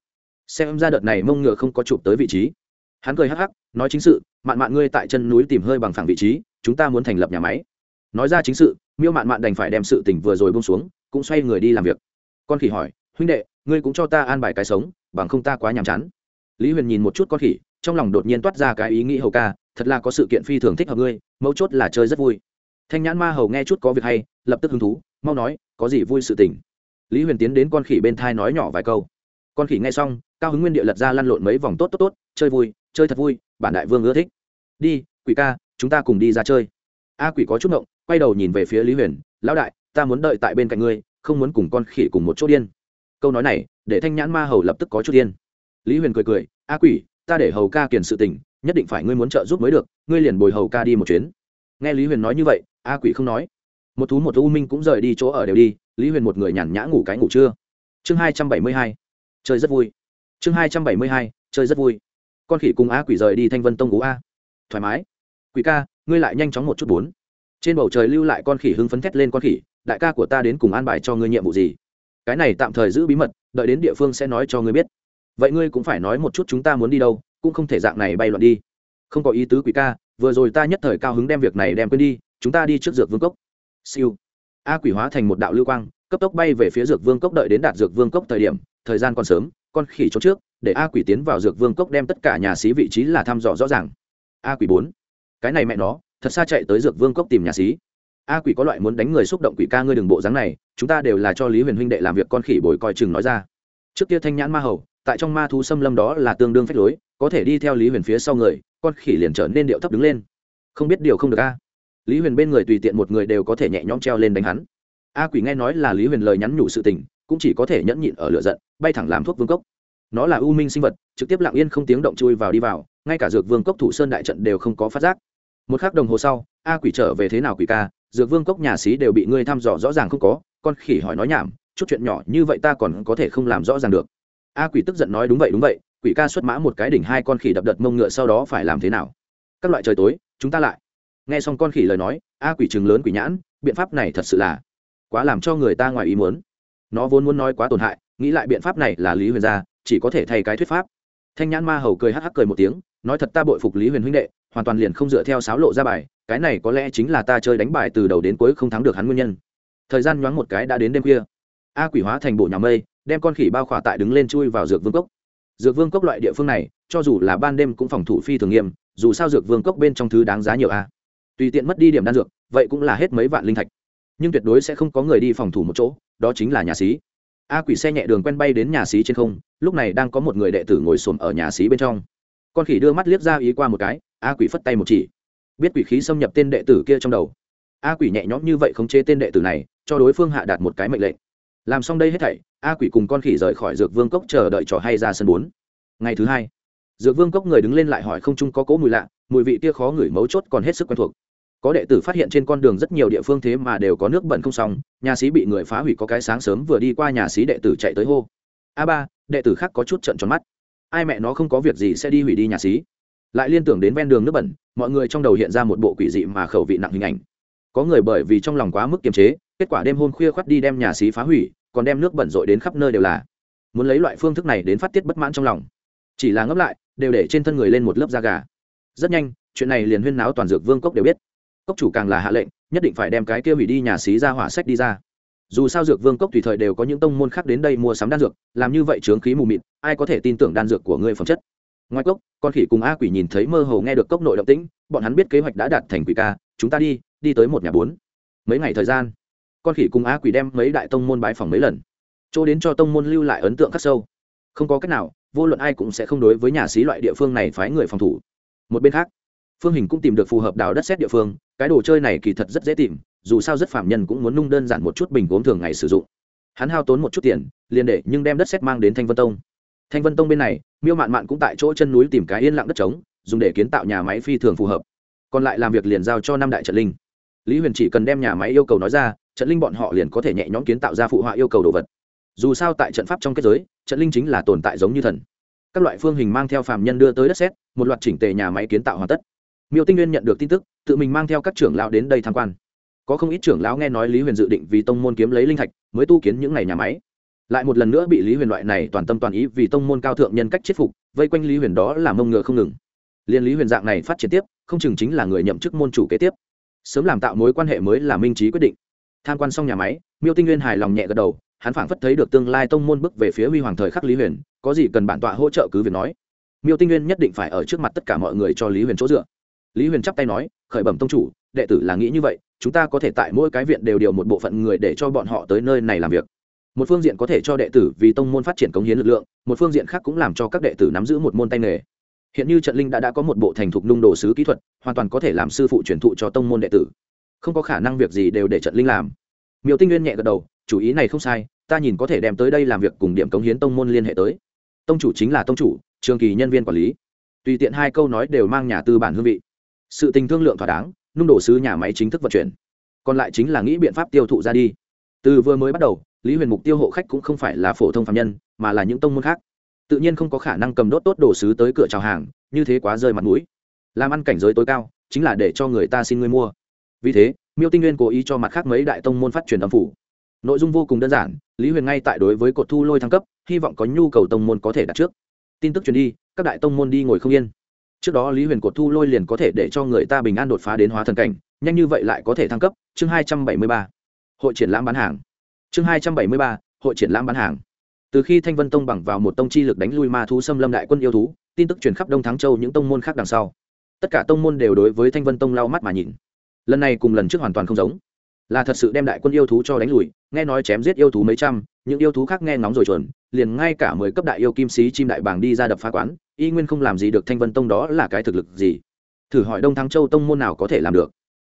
Xem ra đợt này mông ngựa không có chụp tới vị trí. Hắn cười hắc hắc, nói chính sự, mạn mạn ngươi tại chân núi tìm hơi bằng phẳng vị trí, chúng ta muốn thành lập nhà máy nói ra chính sự, miêu mạn mạn đành phải đem sự tỉnh vừa rồi bông xuống, cũng xoay người đi làm việc. Con khỉ hỏi, huynh đệ, ngươi cũng cho ta an bài cái sống, bằng không ta quá nhàm chán. Lý huyền nhìn một chút con khỉ, trong lòng đột nhiên toát ra cái ý nghĩ hầu ca, thật là có sự kiện phi thường thích hợp ngươi, mấu chốt là chơi rất vui. Thanh nhãn ma hầu nghe chút có việc hay, lập tức hứng thú, mau nói, có gì vui sự tình? Lý huyền tiến đến con khỉ bên thai nói nhỏ vài câu. Con khỉ nghe xong, cao hứng nguyên địa lật ra lăn lộn mấy vòng tốt tốt tốt, chơi vui, chơi thật vui, bản đại vương ưa thích. Đi, quỷ ca, chúng ta cùng đi ra chơi. A quỷ có chút ngộng quay đầu nhìn về phía lý huyền, lão đại, ta muốn đợi tại bên cạnh ngươi, không muốn cùng con khỉ cùng một chỗ điên. Câu nói này, để thanh nhãn ma hầu lập tức có chút điên. Lý huyền cười cười, a quỷ, ta để hầu ca kiền sự tình, nhất định phải ngươi muốn trợ giúp mới được, ngươi liền bồi hầu ca đi một chuyến. Nghe lý huyền nói như vậy, a quỷ không nói. Một thú một u minh cũng rời đi chỗ ở đều đi, lý huyền một người nhàn nhã ngủ cái ngủ trưa. Chương hai trăm bảy mươi hai, chơi rất vui. Chương hai trăm bảy mươi hai, chơi rất vui. Con khỉ cùng a quỷ rời đi thanh vân tông cú a. Thoải mái. Quỷ ca, ngươi lại nhanh chóng một chút bốn trên bầu trời lưu lại con khỉ hưng phấn thét lên con khỉ, đại ca của ta đến cùng an bài cho ngươi nhiệm vụ gì? Cái này tạm thời giữ bí mật, đợi đến địa phương sẽ nói cho ngươi biết. Vậy ngươi cũng phải nói một chút chúng ta muốn đi đâu, cũng không thể dạng này bay loạn đi. Không có ý tứ quỷ ca, vừa rồi ta nhất thời cao hứng đem việc này đem quên đi, chúng ta đi trước dược vương cốc. Siêu. A quỷ hóa thành một đạo lưu quang, cấp tốc bay về phía dược vương cốc đợi đến đạt dược vương cốc thời điểm, thời gian còn sớm, con khỉ trốn trước, để a quỷ tiến vào dược vương cốc đem tất cả nhà xí vị trí là thăm dò rõ ràng. A quỷ bốn. Cái này mẹ nó thật xa chạy tới dược vương cốc tìm nhà xí. A quỷ có loại muốn đánh người xúc động quỷ ca ngươi đừng bộ dáng này, chúng ta đều là cho lý huyền huynh đệ làm việc con khỉ bồi coi chừng nói ra. Trước kia thanh nhãn ma hầu, tại trong ma thú xâm lâm đó là tương đương phách lối, có thể đi theo lý huyền phía sau người, con khỉ liền trở nên điệu thấp đứng lên. Không biết điều không được a. Lý huyền bên người tùy tiện một người đều có thể nhẹ nhõm treo lên đánh hắn. A quỷ nghe nói là lý huyền lời nhắn nhủ sự tình, cũng chỉ có thể nhẫn nhịn ở lửa giận, bay thẳng làm thuốc vương cốc. Nó là u minh sinh vật, trực tiếp lặng yên không tiếng động chui vào đi vào, ngay cả dược vương cốc thủ sơn đại trận đều không có phát giác một k h ắ c đồng hồ sau, a quỷ trở về thế nào quỷ ca, dược vương cốc nhà xí đều bị ngươi thăm dò rõ ràng không có, con khỉ hỏi nói nhảm, chút chuyện nhỏ như vậy ta còn có thể không làm rõ ràng được. A quỷ tức giận nói đúng vậy đúng vậy, quỷ ca xuất mã một cái đỉnh hai con khỉ đập đợt mông ngựa sau đó phải làm thế nào? Các loại trời tối, chúng ta lại. Nghe xong con khỉ lời nói, a quỷ chừng lớn quỷ nhãn, biện pháp này thật sự là quá làm cho người ta ngoài ý muốn. Nó vốn muốn nói quá tổn hại, nghĩ lại biện pháp này là lý huyền gia, chỉ có thể thay cái thuyết pháp. Thanh nhãn ma hầu cười hắc hắc cười một tiếng nói thật ta bội phục lý huyền huynh đệ, hoàn toàn liền không dựa theo sáo lộ ra bài, cái này có lẽ chính là ta chơi đánh bài từ đầu đến cuối không thắng được hắn nguyên nhân. Thời gian nhoáng một cái đã đến đêm khuya. A quỷ hóa thành bộ nhà mây, đem con khỉ bao khỏa tại đứng lên chui vào dược vương cốc. Dược vương cốc loại địa phương này, cho dù là ban đêm cũng phòng thủ phi thường nghiêm, dù sao dược vương cốc bên trong thứ đáng giá nhiều a. Tùy tiện mất đi điểm đan dược, vậy cũng là hết mấy vạn linh thạch. Nhưng tuyệt đối sẽ không có người đi phòng thủ một chỗ, đó chính là nhà xí. A quỷ xe nhẹ đường quen bay đến nhà xí trên không, lúc này đang có một người đệ tử ngồi xổm ở nhà xí bên trong con khỉ đưa mắt liếc ra ý qua một cái, a quỷ phất tay một chỉ. Biết quỷ khí xâm nhập tên đệ tử kia trong đầu. A quỷ nhẹ nhõm như vậy khống chế tên đệ tử này, cho đối phương hạ đạt một cái mệnh lệnh. Làm xong đây hết thảy, a quỷ cùng con khỉ rời khỏi dược vương cốc chờ đợi trò hay ra sân bốn. Ngày thứ hai, dược vương cốc người đứng lên lại hỏi không chung có cỗ mùi lạ, mùi vị kia khó ngửi mấu chốt còn hết sức quen thuộc. Có đệ tử phát hiện trên con đường rất nhiều địa phương thế mà đều có nước bẩn không xong, nhà sĩ bị người phá hủy có cái sáng sớm vừa đi qua nhà sĩ đệ tử chạy tới hô. A ba, đệ tử khác có chút trận tròn mắt ai mẹ nó không có việc gì sẽ đi hủy đi nhà sĩ lại liên tưởng đến ven đường nước bẩn, mọi người trong đầu hiện ra một bộ quỷ dị mà khẩu vị nặng hình ảnh. Có người bởi vì trong lòng quá mức kiềm chế, kết quả đêm hôm khuya khoắt đi đem nhà sĩ phá hủy, còn đem nước bẩn rội đến khắp nơi đều là. Muốn lấy loại phương thức này đến phát tiết bất mãn trong lòng. Chỉ là ngấp lại, đều để trên thân người lên một lớp da gà. Rất nhanh, chuyện này liền huyên náo toàn dược vương cốc đều biết. Cốc chủ càng là hạ lệnh, nhất định phải đem cái kia hủy đi nhà xí ra hỏa sách đi ra dù sao dược vương cốc tùy thời đều có những tông môn khác đến đây mua sắm đan dược, làm như vậy trướng khí mù mịt, ai có thể tin tưởng đan dược của ngươi phẩm chất? Ngoài cốc, con khỉ cùng a quỷ nhìn thấy mơ hồ nghe được cốc nội động tĩnh, bọn hắn biết kế hoạch đã đạt thành quỷ ca, chúng ta đi đi tới một nhà bốn. Mấy ngày thời gian, con khỉ cùng a quỷ đem mấy đại tông môn bái phòng mấy lần. Chỗ đến cho tông môn lưu lại ấn tượng khắc sâu. Không có cách nào, vô luận ai cũng sẽ không đối với nhà xí loại địa phương này phái người phòng thủ. Một bên khác, phương hình cũng tìm được phù hợp đào đất xét địa phương, cái đồ chơi này kỳ thật rất dễ tìm dù sao rất phạm nhân cũng muốn nung đơn giản một chút bình gốm thường ngày sử dụng. Hắn hao tốn một chút tiền, liền để nhưng đem đất xét mang đến thanh vân tông. Thanh vân tông bên này, miêu mạn mạn cũng tại chỗ chân núi tìm cái yên lặng đất trống, dùng để kiến tạo nhà máy phi thường phù hợp. Còn lại làm việc liền giao cho năm đại trận linh. Lý huyền chỉ cần đem nhà máy yêu cầu nói ra, trận linh bọn họ liền có thể nhẹ nhõm kiến tạo ra phụ họa yêu cầu đồ vật. Dù sao tại trận pháp trong kết giới, trận linh chính là tồn tại giống như thần. Các loại phương hình mang theo phàm nhân đưa tới đất xét một loạt chỉnh tề nhà máy kiến tạo hoàn tất. Miêu tinh nguyên nhận được tin tức, tự mình mang theo các trưởng lão đến đây tham quan có không ít trưởng lão nghe nói lý huyền dự định vì tông môn kiếm lấy linh thạch, mới tu kiến những ngày nhà máy. Lại một lần nữa bị lý huyền loại này toàn tâm toàn ý vì tông môn cao thượng nhân cách chết phục, vây quanh lý huyền đó là mông ngựa không ngừng. Liên lý huyền dạng này phát triển tiếp, không chừng chính là người nhậm chức môn chủ kế tiếp. Sớm làm tạo mối quan hệ mới là minh trí quyết định. Tham quan xong nhà máy, miêu tinh nguyên hài lòng nhẹ gật đầu, hắn phảng phất thấy được tương lai tông môn bước về phía huy hoàng thời khắc lý huyền, có gì cần bản tọa hỗ trợ cứ việc nói. Miêu tinh nguyên nhất định phải ở trước mặt tất cả mọi người cho lý huyền chỗ dựa. Lý huyền chắp tay nói, khởi bẩm tông chủ đệ tử là nghĩ như vậy, chúng ta có thể tại mỗi cái viện đều điều một bộ phận người để cho bọn họ tới nơi này làm việc. Một phương diện có thể cho đệ tử vì tông môn phát triển cống hiến lực lượng, một phương diện khác cũng làm cho các đệ tử nắm giữ một môn tay nghề. Hiện như trận linh đã đã có một bộ thành thục nung đồ sứ kỹ thuật, hoàn toàn có thể làm sư phụ truyền thụ cho tông môn đệ tử. Không có khả năng việc gì đều để trận linh làm. Miêu tinh nguyên nhẹ gật đầu, chủ ý này không sai, ta nhìn có thể đem tới đây làm việc cùng điểm cống hiến tông môn liên hệ tới. Tông chủ chính là tông chủ, trường kỳ nhân viên quản lý. Tùy tiện hai câu nói đều mang nhà tư bản hương vị. Sự tình thương lượng thỏa đáng nung đổ sứ nhà máy chính thức vận chuyển. Còn lại chính là nghĩ biện pháp tiêu thụ ra đi. Từ vừa mới bắt đầu, lý huyền mục tiêu hộ khách cũng không phải là phổ thông phạm nhân, mà là những tông môn khác. Tự nhiên không có khả năng cầm đốt tốt đồ sứ tới cửa chào hàng, như thế quá rơi mặt mũi. Làm ăn cảnh giới tối cao, chính là để cho người ta xin người mua. Vì thế, miêu tinh nguyên cố ý cho mặt khác mấy đại tông môn phát truyền âm phủ. Nội dung vô cùng đơn giản, lý huyền ngay tại đối với cột thu lôi thăng cấp, hy vọng có nhu cầu tông môn có thể đặt trước. Tin tức truyền đi, các đại tông môn đi ngồi không yên trước đó lý huyền cột thu lôi liền có thể để cho người ta bình an đột phá đến hóa thần cảnh, nhanh như vậy lại có thể thăng cấp, chương hai trăm bảy mươi ba. Hội triển lãm bán hàng. Chương hai trăm bảy mươi ba, hội triển lãm bán hàng. Từ khi thanh vân tông bằng vào một tông chi lực đánh lui ma thú xâm lâm đại quân yêu thú, tin tức truyền khắp đông thắng châu những tông môn khác đằng sau. Tất cả tông môn đều đối với thanh vân tông lau mắt mà nhìn. Lần này cùng lần trước hoàn toàn không giống. Là thật sự đem đại quân yêu thú cho đánh lùi, nghe nói chém giết yêu thú mấy trăm những yêu thú khác nghe ngóng rồi chuẩn, liền ngay cả mười cấp đại yêu kim sĩ chim đại bàng đi ra đập phá quán, y nguyên không làm gì được thanh vân tông đó là cái thực lực gì? Thử hỏi đông thắng châu tông môn nào có thể làm được?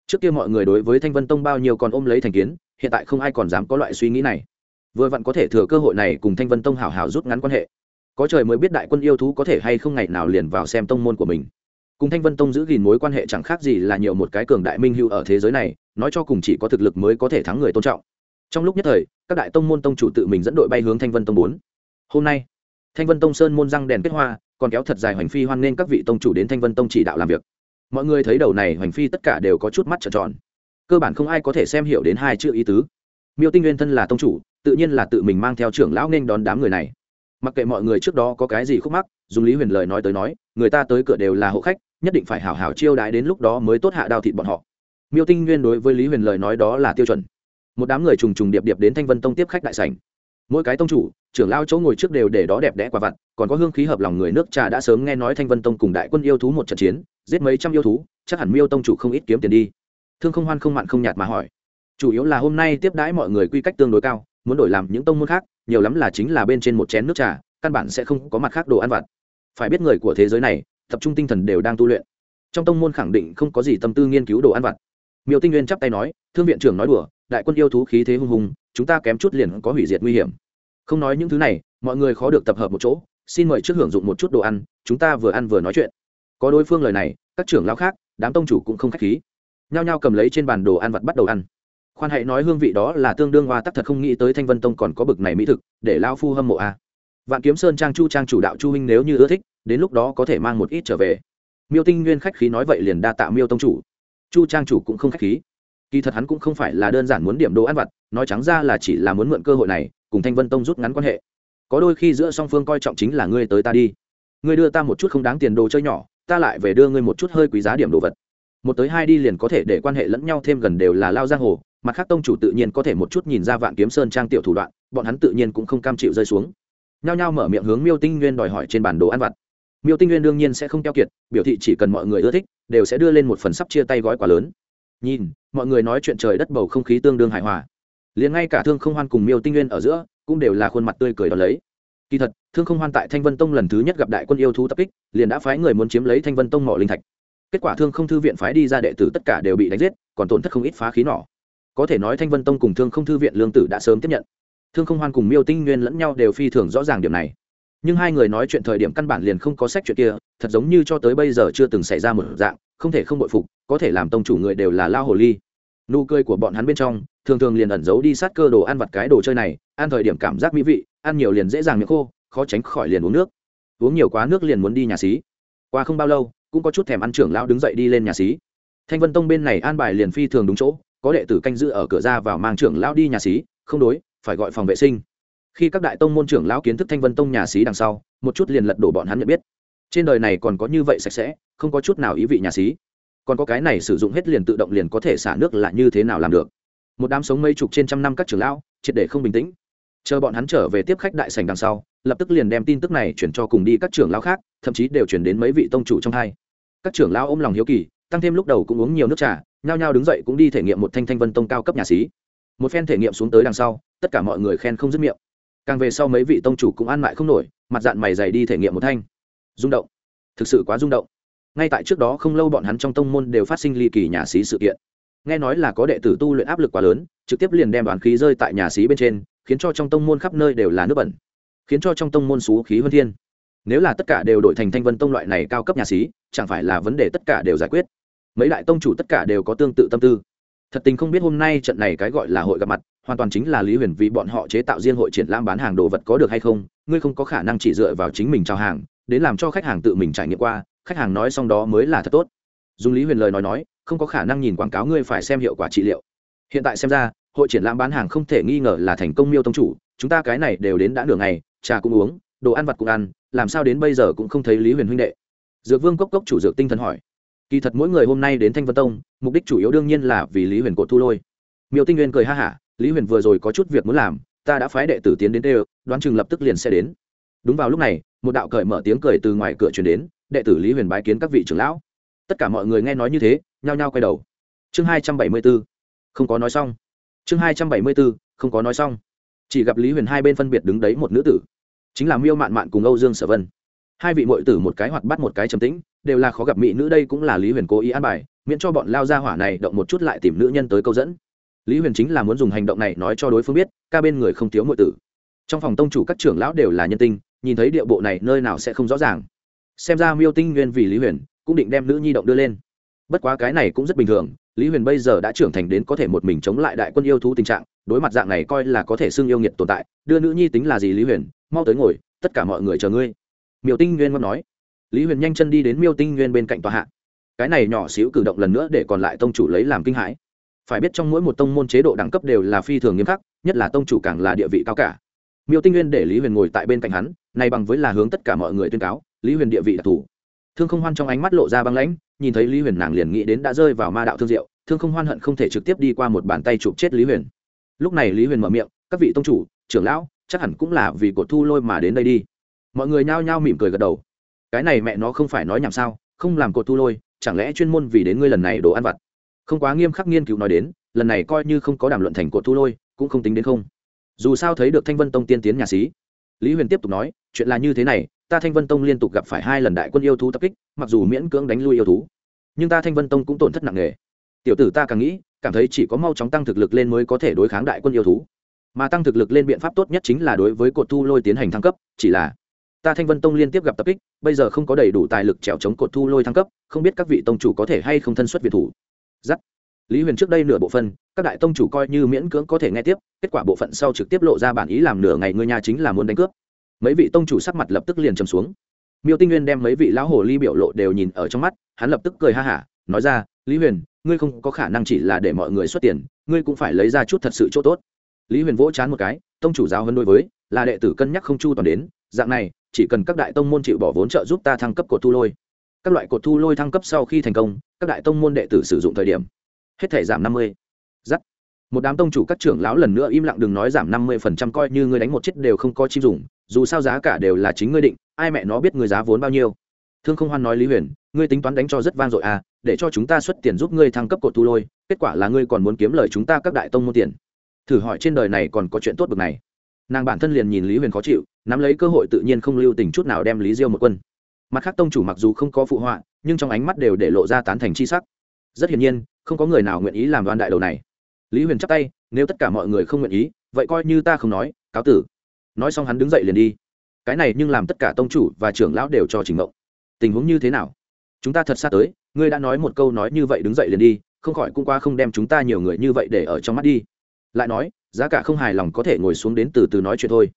Trước kia mọi người đối với thanh vân tông bao nhiêu còn ôm lấy thành kiến, hiện tại không ai còn dám có loại suy nghĩ này. Vừa vặn có thể thừa cơ hội này cùng thanh vân tông hảo hảo rút ngắn quan hệ. Có trời mới biết đại quân yêu thú có thể hay không ngày nào liền vào xem tông môn của mình. Cùng thanh vân tông giữ gìn mối quan hệ chẳng khác gì là nhiều một cái cường đại minh hữu ở thế giới này, nói cho cùng chỉ có thực lực mới có thể thắng người tôn trọng trong lúc nhất thời, các đại tông môn tông chủ tự mình dẫn đội bay hướng thanh vân tông bốn. Hôm nay, thanh vân tông sơn môn răng đèn kết hoa, còn kéo thật dài hoành phi hoan nghênh các vị tông chủ đến thanh vân tông chỉ đạo làm việc. Mọi người thấy đầu này hoành phi tất cả đều có chút mắt trợn tròn. Cơ bản không ai có thể xem hiểu đến hai chữ ý tứ. Miêu tinh nguyên thân là tông chủ, tự nhiên là tự mình mang theo trưởng lão nên đón đám người này. Mặc kệ mọi người trước đó có cái gì khúc mắc, dùng lý huyền lời nói tới nói, người ta tới cửa đều là hộ khách, nhất định phải hảo hảo chiêu đãi đến lúc đó mới tốt hạ đao thịt bọn họ. Miêu tinh nguyên đối với lý huyền lời nói đó là tiêu chuẩn một đám người trùng trùng điệp điệp đến thanh vân tông tiếp khách đại sảnh. Mỗi cái tông chủ, trưởng lao chỗ ngồi trước đều để đó đẹp đẽ quả vặt, còn có hương khí hợp lòng người nước trà đã sớm nghe nói thanh vân tông cùng đại quân yêu thú một trận chiến, giết mấy trăm yêu thú, chắc hẳn miêu tông chủ không ít kiếm tiền đi. Thương không hoan không mặn không nhạt mà hỏi. Chủ yếu là hôm nay tiếp đãi mọi người quy cách tương đối cao, muốn đổi làm những tông môn khác, nhiều lắm là chính là bên trên một chén nước trà, căn bản sẽ không có mặt khác đồ ăn vặt. Phải biết người của thế giới này, tập trung tinh thần đều đang tu luyện. Trong tông môn khẳng định không có gì tâm tư nghiên cứu đồ ăn vặt miêu tinh nguyên chắp tay nói, thương viện trưởng nói đùa, đại quân yêu thú khí thế hung hùng, chúng ta kém chút liền có hủy diệt nguy hiểm. Không nói những thứ này, mọi người khó được tập hợp một chỗ, xin mời trước hưởng dụng một chút đồ ăn, chúng ta vừa ăn vừa nói chuyện. Có đối phương lời này, các trưởng lão khác, đám tông chủ cũng không khách khí. Nhao nhao cầm lấy trên bàn đồ ăn vặt bắt đầu ăn. Khoan hãy nói hương vị đó là tương đương hoa tắc thật không nghĩ tới thanh vân tông còn có bực này mỹ thực, để lao phu hâm mộ a. Vạn kiếm sơn trang chu trang chủ đạo chu huynh nếu như ưa thích, đến lúc đó có thể mang một ít trở về. Miêu tinh nguyên khách khí nói vậy liền đa tạ miêu tông chủ chu trang chủ cũng không khách khí. Kỳ thật hắn cũng không phải là đơn giản muốn điểm đồ ăn vặt, nói trắng ra là chỉ là muốn mượn cơ hội này, cùng thanh vân tông rút ngắn quan hệ. Có đôi khi giữa song phương coi trọng chính là ngươi tới ta đi. Ngươi đưa ta một chút không đáng tiền đồ chơi nhỏ, ta lại về đưa ngươi một chút hơi quý giá điểm đồ vật. Một tới hai đi liền có thể để quan hệ lẫn nhau thêm gần đều là lao giang hồ, mặt khác tông chủ tự nhiên có thể một chút nhìn ra vạn kiếm sơn trang tiểu thủ đoạn, bọn hắn tự nhiên cũng không cam chịu rơi xuống. Nhao nhao mở miệng hướng miêu tinh nguyên đòi hỏi trên bản đồ ăn vặt miêu tinh nguyên đương nhiên sẽ không keo kiệt, biểu thị chỉ cần mọi người ưa thích, đều sẽ đưa lên một phần sắp chia tay gói quà lớn. Nhìn, mọi người nói chuyện trời đất bầu không khí tương đương hài hòa. Liền ngay cả thương không hoan cùng miêu tinh nguyên ở giữa, cũng đều là khuôn mặt tươi cười đón lấy. Kỳ thật, thương không hoan tại thanh vân tông lần thứ nhất gặp đại quân yêu thú tập kích, liền đã phái người muốn chiếm lấy thanh vân tông mỏ linh thạch. Kết quả thương không thư viện phái đi ra đệ tử tất cả đều bị đánh giết, còn tổn thất không ít phá khí nỏ. Có thể nói thanh vân tông cùng thương không thư viện lương tử đã sớm tiếp nhận. Thương không hoan cùng miêu tinh nguyên lẫn nhau đều phi thường rõ ràng điểm này nhưng hai người nói chuyện thời điểm căn bản liền không có sách chuyện kia, thật giống như cho tới bây giờ chưa từng xảy ra một dạng, không thể không bội phục, có thể làm tông chủ người đều là lao hồ ly. Nụ cười của bọn hắn bên trong, thường thường liền ẩn giấu đi sát cơ đồ ăn vặt cái đồ chơi này, ăn thời điểm cảm giác mỹ vị, ăn nhiều liền dễ dàng miệng khô, khó tránh khỏi liền uống nước. Uống nhiều quá nước liền muốn đi nhà xí. Qua không bao lâu, cũng có chút thèm ăn trưởng lão đứng dậy đi lên nhà xí. Thanh vân tông bên này an bài liền phi thường đúng chỗ, có đệ tử canh giữ ở cửa ra vào mang trưởng lão đi nhà xí, không đối, phải gọi phòng vệ sinh khi các đại tông môn trưởng lão kiến thức thanh vân tông nhà xí đằng sau, một chút liền lật đổ bọn hắn nhận biết. Trên đời này còn có như vậy sạch sẽ, không có chút nào ý vị nhà xí. Còn có cái này sử dụng hết liền tự động liền có thể xả nước là như thế nào làm được? Một đám sống mấy chục trên trăm năm các trưởng lão, triệt để không bình tĩnh. Chờ bọn hắn trở về tiếp khách đại sành đằng sau, lập tức liền đem tin tức này chuyển cho cùng đi các trưởng lão khác, thậm chí đều chuyển đến mấy vị tông chủ trong hai. Các trưởng lão ôm lòng hiếu kỳ, tăng thêm lúc đầu cũng uống nhiều nước trà, nhao nhao đứng dậy cũng đi thể nghiệm một thanh thanh vân tông cao cấp nhà xí. Một phen thể nghiệm xuống tới đằng sau, tất cả mọi người khen không dứt miệng càng về sau mấy vị tông chủ cũng ăn mại không nổi, mặt dạng mày dày đi thể nghiệm một thanh. Rung động. Thực sự quá rung động. Ngay tại trước đó không lâu bọn hắn trong tông môn đều phát sinh ly kỳ nhà xí sự kiện. Nghe nói là có đệ tử tu luyện áp lực quá lớn, trực tiếp liền đem đoàn khí rơi tại nhà xí bên trên, khiến cho trong tông môn khắp nơi đều là nước bẩn. Khiến cho trong tông môn xú khí huân thiên. Nếu là tất cả đều đổi thành thanh vân tông loại này cao cấp nhà xí, chẳng phải là vấn đề tất cả đều giải quyết? Mấy đại tông chủ tất cả đều có tương tự tâm tư. Thật tình không biết hôm nay trận này cái gọi là hội gặp mặt hoàn toàn chính là lý huyền vì bọn họ chế tạo riêng hội triển lãm bán hàng đồ vật có được hay không, ngươi không có khả năng chỉ dựa vào chính mình trao hàng, đến làm cho khách hàng tự mình trải nghiệm qua, khách hàng nói xong đó mới là thật tốt. Dùng lý huyền lời nói nói, không có khả năng nhìn quảng cáo ngươi phải xem hiệu quả trị liệu. Hiện tại xem ra, hội triển lãm bán hàng không thể nghi ngờ là thành công miêu tông chủ, chúng ta cái này đều đến đã nửa ngày, trà cũng uống, đồ ăn vặt cũng ăn, làm sao đến bây giờ cũng không thấy lý huyền huynh đệ. Dược vương cốc cốc chủ dược tinh thần hỏi. Kỳ thật mỗi người hôm nay đến thanh vân tông, mục đích chủ yếu đương nhiên là vì lý huyền cột thu lôi. Miêu tinh nguyên cười ha hả lý huyền vừa rồi có chút việc muốn làm, ta đã phái đệ tử tiến đến tê đoán chừng lập tức liền sẽ đến. Đúng vào lúc này, một đạo cởi mở tiếng cười từ ngoài cửa truyền đến, đệ tử lý huyền bái kiến các vị trưởng lão. Tất cả mọi người nghe nói như thế, nhao nhao quay đầu. Chương hai trăm bảy mươi b ố không có nói xong. Chương hai trăm bảy mươi b ố không có nói xong. Chỉ gặp lý huyền hai bên phân biệt đứng đấy một nữ tử, chính là miêu mạn mạn cùng âu dương sở vân. Hai vị mội tử một cái hoặc bắt một cái trầm tĩnh, đều là khó gặp mỹ nữ đây cũng là lý huyền cố ý an bài, miễn cho bọn lao ra hỏa này động một chút lại tìm nữ nhân tới câu dẫn lý huyền chính là muốn dùng hành động này nói cho đối phương biết, ca bên người không thiếu mội tử. Trong phòng tông chủ các trưởng lão đều là nhân tinh, nhìn thấy địa bộ này nơi nào sẽ không rõ ràng. Xem ra miêu tinh nguyên vì lý huyền, cũng định đem nữ nhi động đưa lên. Bất quá cái này cũng rất bình thường, lý huyền bây giờ đã trưởng thành đến có thể một mình chống lại đại quân yêu thú tình trạng, đối mặt dạng này coi là có thể xưng yêu nghiệt tồn tại, đưa nữ nhi tính là gì lý huyền, mau tới ngồi, tất cả mọi người chờ ngươi. Miêu tinh nguyên ngon nói. Lý huyền nhanh chân đi đến miêu tinh nguyên bên cạnh tòa hạ. Cái này nhỏ xíu cử động lần nữa để còn lại tông chủ lấy làm kinh hãi phải biết trong mỗi một tông môn chế độ đẳng cấp đều là phi thường nghiêm khắc, nhất là tông chủ càng là địa vị cao cả. Miêu tinh nguyên để lý huyền ngồi tại bên cạnh hắn, này bằng với là hướng tất cả mọi người tuyên cáo, lý huyền địa vị đặc thù. Thương không hoan trong ánh mắt lộ ra băng lãnh, nhìn thấy lý huyền nàng liền nghĩ đến đã rơi vào ma đạo thương diệu, thương không hoan hận không thể trực tiếp đi qua một bàn tay chụp chết lý huyền. Lúc này lý huyền mở miệng, các vị tông chủ, trưởng lão, chắc hẳn cũng là vì cột thu lôi mà đến đây đi. Mọi người nhao nhao mỉm cười gật đầu. Cái này mẹ nó không phải nói nhảm sao, không làm cột thu lôi, chẳng lẽ chuyên môn vì đến ngươi lần này đồ ăn vặt? Không quá nghiêm khắc nghiên cứu nói đến, lần này coi như không có đàm luận thành cột thu lôi, cũng không tính đến không. Dù sao thấy được thanh vân tông tiên tiến nhà sĩ lý huyền tiếp tục nói, chuyện là như thế này, ta thanh vân tông liên tục gặp phải hai lần đại quân yêu thú tập kích, mặc dù miễn cưỡng đánh lui yêu thú, nhưng ta thanh vân tông cũng tổn thất nặng nề. Tiểu tử ta càng nghĩ, cảm thấy chỉ có mau chóng tăng thực lực lên mới có thể đối kháng đại quân yêu thú. Mà tăng thực lực lên biện pháp tốt nhất chính là đối với cột thu lôi tiến hành thăng cấp, chỉ là ta thanh vân tông liên tiếp gặp tập kích, bây giờ không có đầy đủ tài lực trèo chống cột thu lôi thăng cấp, không biết các vị tông chủ có thể hay không thân xuất việt thủ dắt lý huyền trước đây nửa bộ phân các đại tông chủ coi như miễn cưỡng có thể nghe tiếp, kết quả bộ phận sau trực tiếp lộ ra bản ý làm nửa ngày người nhà chính là muốn đánh cướp. Mấy vị tông chủ sắc mặt lập tức liền trầm xuống. Miêu tinh nguyên đem mấy vị lão hồ ly biểu lộ đều nhìn ở trong mắt, hắn lập tức cười ha hả, nói ra, lý huyền, ngươi không có khả năng chỉ là để mọi người xuất tiền, ngươi cũng phải lấy ra chút thật sự chỗ tốt. Lý huyền vỗ chán một cái, tông chủ giáo hơn đối với, là đệ tử cân nhắc không chu toàn đến, dạng này, chỉ cần các đại tông môn chịu bỏ vốn trợ giúp ta thăng cấp cột thu lôi các loại cột thu lôi thăng cấp sau khi thành công, các đại tông môn đệ tử sử dụng thời điểm, hết thể giảm năm mươi. Giắt. Một đám tông chủ các trưởng lão lần nữa im lặng đừng nói giảm năm mươi phần trăm coi như ngươi đánh một chiếc đều không có chim dùng, dù sao giá cả đều là chính ngươi định, ai mẹ nó biết người giá vốn bao nhiêu. Thương không hoan nói lý huyền, ngươi tính toán đánh cho rất vang dội à để cho chúng ta xuất tiền giúp ngươi thăng cấp cột thu lôi, kết quả là ngươi còn muốn kiếm lời chúng ta các đại tông môn tiền. Thử hỏi trên đời này còn có chuyện tốt bực này. Nàng bản thân liền nhìn lý huyền khó chịu, nắm lấy cơ hội tự nhiên không lưu tình chút nào đem lý diêu một quân mặt khác tông chủ mặc dù không có phụ họa, nhưng trong ánh mắt đều để lộ ra tán thành c h i sắc. Rất hiển nhiên, không có người nào nguyện ý làm đoan đại đầu này. Lý huyền chắp tay, nếu tất cả mọi người không nguyện ý, vậy coi như ta không nói, cáo tử. Nói xong hắn đứng dậy liền đi. Cái này nhưng làm tất cả tông chủ và trưởng lão đều cho trình mộng. Tình huống như thế nào? Chúng ta thật xa tới, ngươi đã nói một câu nói như vậy đứng dậy liền đi, không khỏi cũng qua không đem chúng ta nhiều người như vậy để ở trong mắt đi. Lại nói, giá cả không hài lòng có thể ngồi xuống đến từ từ nói chuyện thôi.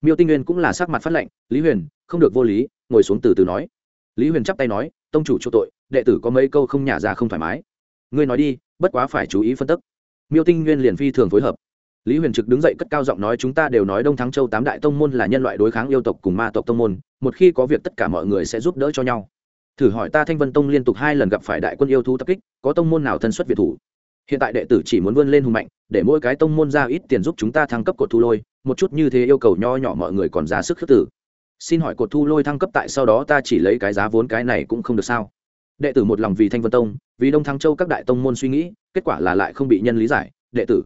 Miêu tinh nguyên cũng là sắc mặt phát lệnh, lý huyền, không được vô lý ngồi xuống từ từ nói. Lý huyền chắp tay nói, tông chủ chỗ tội, đệ tử có mấy câu không nhả ra không thoải mái. Ngươi nói đi, bất quá phải chú ý phân tích miêu tinh nguyên liền phi thường phối hợp. Lý huyền trực đứng dậy cất cao giọng nói, chúng ta đều nói đông thắng châu tám đại tông môn là nhân loại đối kháng yêu tộc cùng ma tộc tông môn, một khi có việc tất cả mọi người sẽ giúp đỡ cho nhau. Thử hỏi ta thanh vân tông liên tục hai lần gặp phải đại quân yêu thú tập kích, có tông môn nào thân xuất việt thủ? Hiện tại đệ tử chỉ muốn vươn lên hùng mạnh, để mỗi cái tông môn ra ít tiền giúp chúng ta thăng cấp cột thu lôi, một chút như thế yêu cầu nho nhỏ mọi người còn ra sức khước tử xin hỏi cột thu lôi thăng cấp tại sau đó ta chỉ lấy cái giá vốn cái này cũng không được sao? Đệ tử một lòng vì thanh vân tông, vì đông thăng châu các đại tông môn suy nghĩ, kết quả là lại không bị nhân lý giải, đệ tử.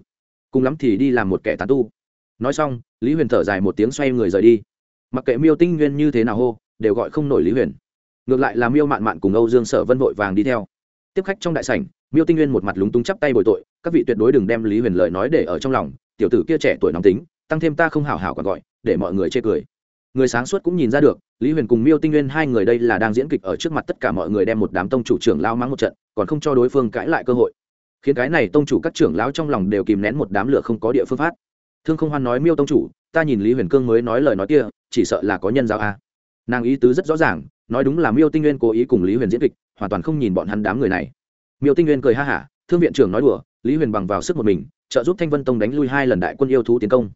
Cùng lắm thì đi làm một kẻ tán tu. Nói xong, lý huyền thở dài một tiếng xoay người rời đi. Mặc kệ miêu tinh nguyên như thế nào hô, đều gọi không nổi lý huyền. Ngược lại là miêu mạn mạn cùng âu dương sở vân vội vàng đi theo. Tiếp khách trong đại sảnh, miêu tinh nguyên một mặt lúng túng chắp tay bồi tội, các vị tuyệt đối đừng đem lý huyền lời nói để ở trong lòng, tiểu tử kia trẻ tuổi nóng tính, tăng thêm ta không hảo hảo còn gọi, để mọi người chê cười người sáng suốt cũng nhìn ra được, lý huyền cùng miêu tinh nguyên hai người đây là đang diễn kịch ở trước mặt tất cả mọi người đem một đám tông chủ trưởng lao mắng một trận, còn không cho đối phương cãi lại cơ hội. Khiến cái này tông chủ các trưởng lão trong lòng đều kìm nén một đám lửa không có địa phương phát. Thương không hoan nói, miêu tông chủ, ta nhìn lý huyền cương mới nói lời nói kia, chỉ sợ là có nhân giáo a. Nàng ý tứ rất rõ ràng, nói đúng là miêu tinh nguyên cố ý cùng lý huyền diễn kịch, hoàn toàn không nhìn bọn hắn đám người này. Miêu tinh nguyên cười ha hả, thương viện trưởng nói đùa, lý huyền bằng vào sức một mình, trợ giúp thanh vân tông đánh lui hai lần đại quân yêu thú tiến công.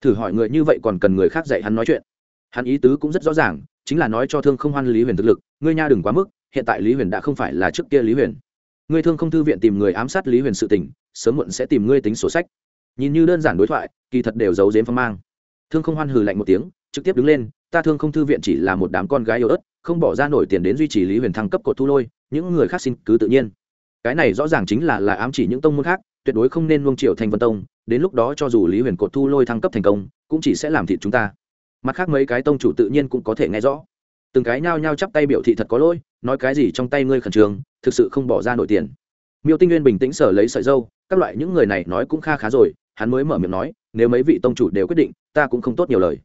Thử hỏi người như vậy còn cần người khác dạy hắn nói chuyện hắn ý tứ cũng rất rõ ràng, chính là nói cho thương không hoan lý huyền thực lực, ngươi nha đừng quá mức, hiện tại lý huyền đã không phải là trước kia lý huyền. Ngươi thương không thư viện tìm người ám sát lý huyền sự tình, sớm muộn sẽ tìm ngươi tính sổ sách. Nhìn như đơn giản đối thoại, kỳ thật đều giấu dếm phong mang. Thương không hoan hừ lạnh một tiếng, trực tiếp đứng lên, ta thương không thư viện chỉ là một đám con gái yêu ớt, không bỏ ra nổi tiền đến duy trì lý huyền thăng cấp cột thu lôi, những người khác xin cứ tự nhiên. Cái này rõ ràng chính là là ám chỉ những tông môn khác, tuyệt đối không nên luông triệu thành vân tông, đến lúc đó cho dù lý huyền cột thu lôi thăng cấp thành công, cũng chỉ sẽ làm thịt chúng ta mặt khác mấy cái tông chủ tự nhiên cũng có thể nghe rõ. Từng cái nhao nhao chắp tay biểu thị thật có lỗi, nói cái gì trong tay ngươi khẩn trương, thực sự không bỏ ra nổi tiền. Miêu tinh nguyên bình tĩnh sở lấy sợi dâu, các loại những người này nói cũng kha khá rồi, hắn mới mở miệng nói, nếu mấy vị tông chủ đều quyết định, ta cũng không tốt nhiều lời.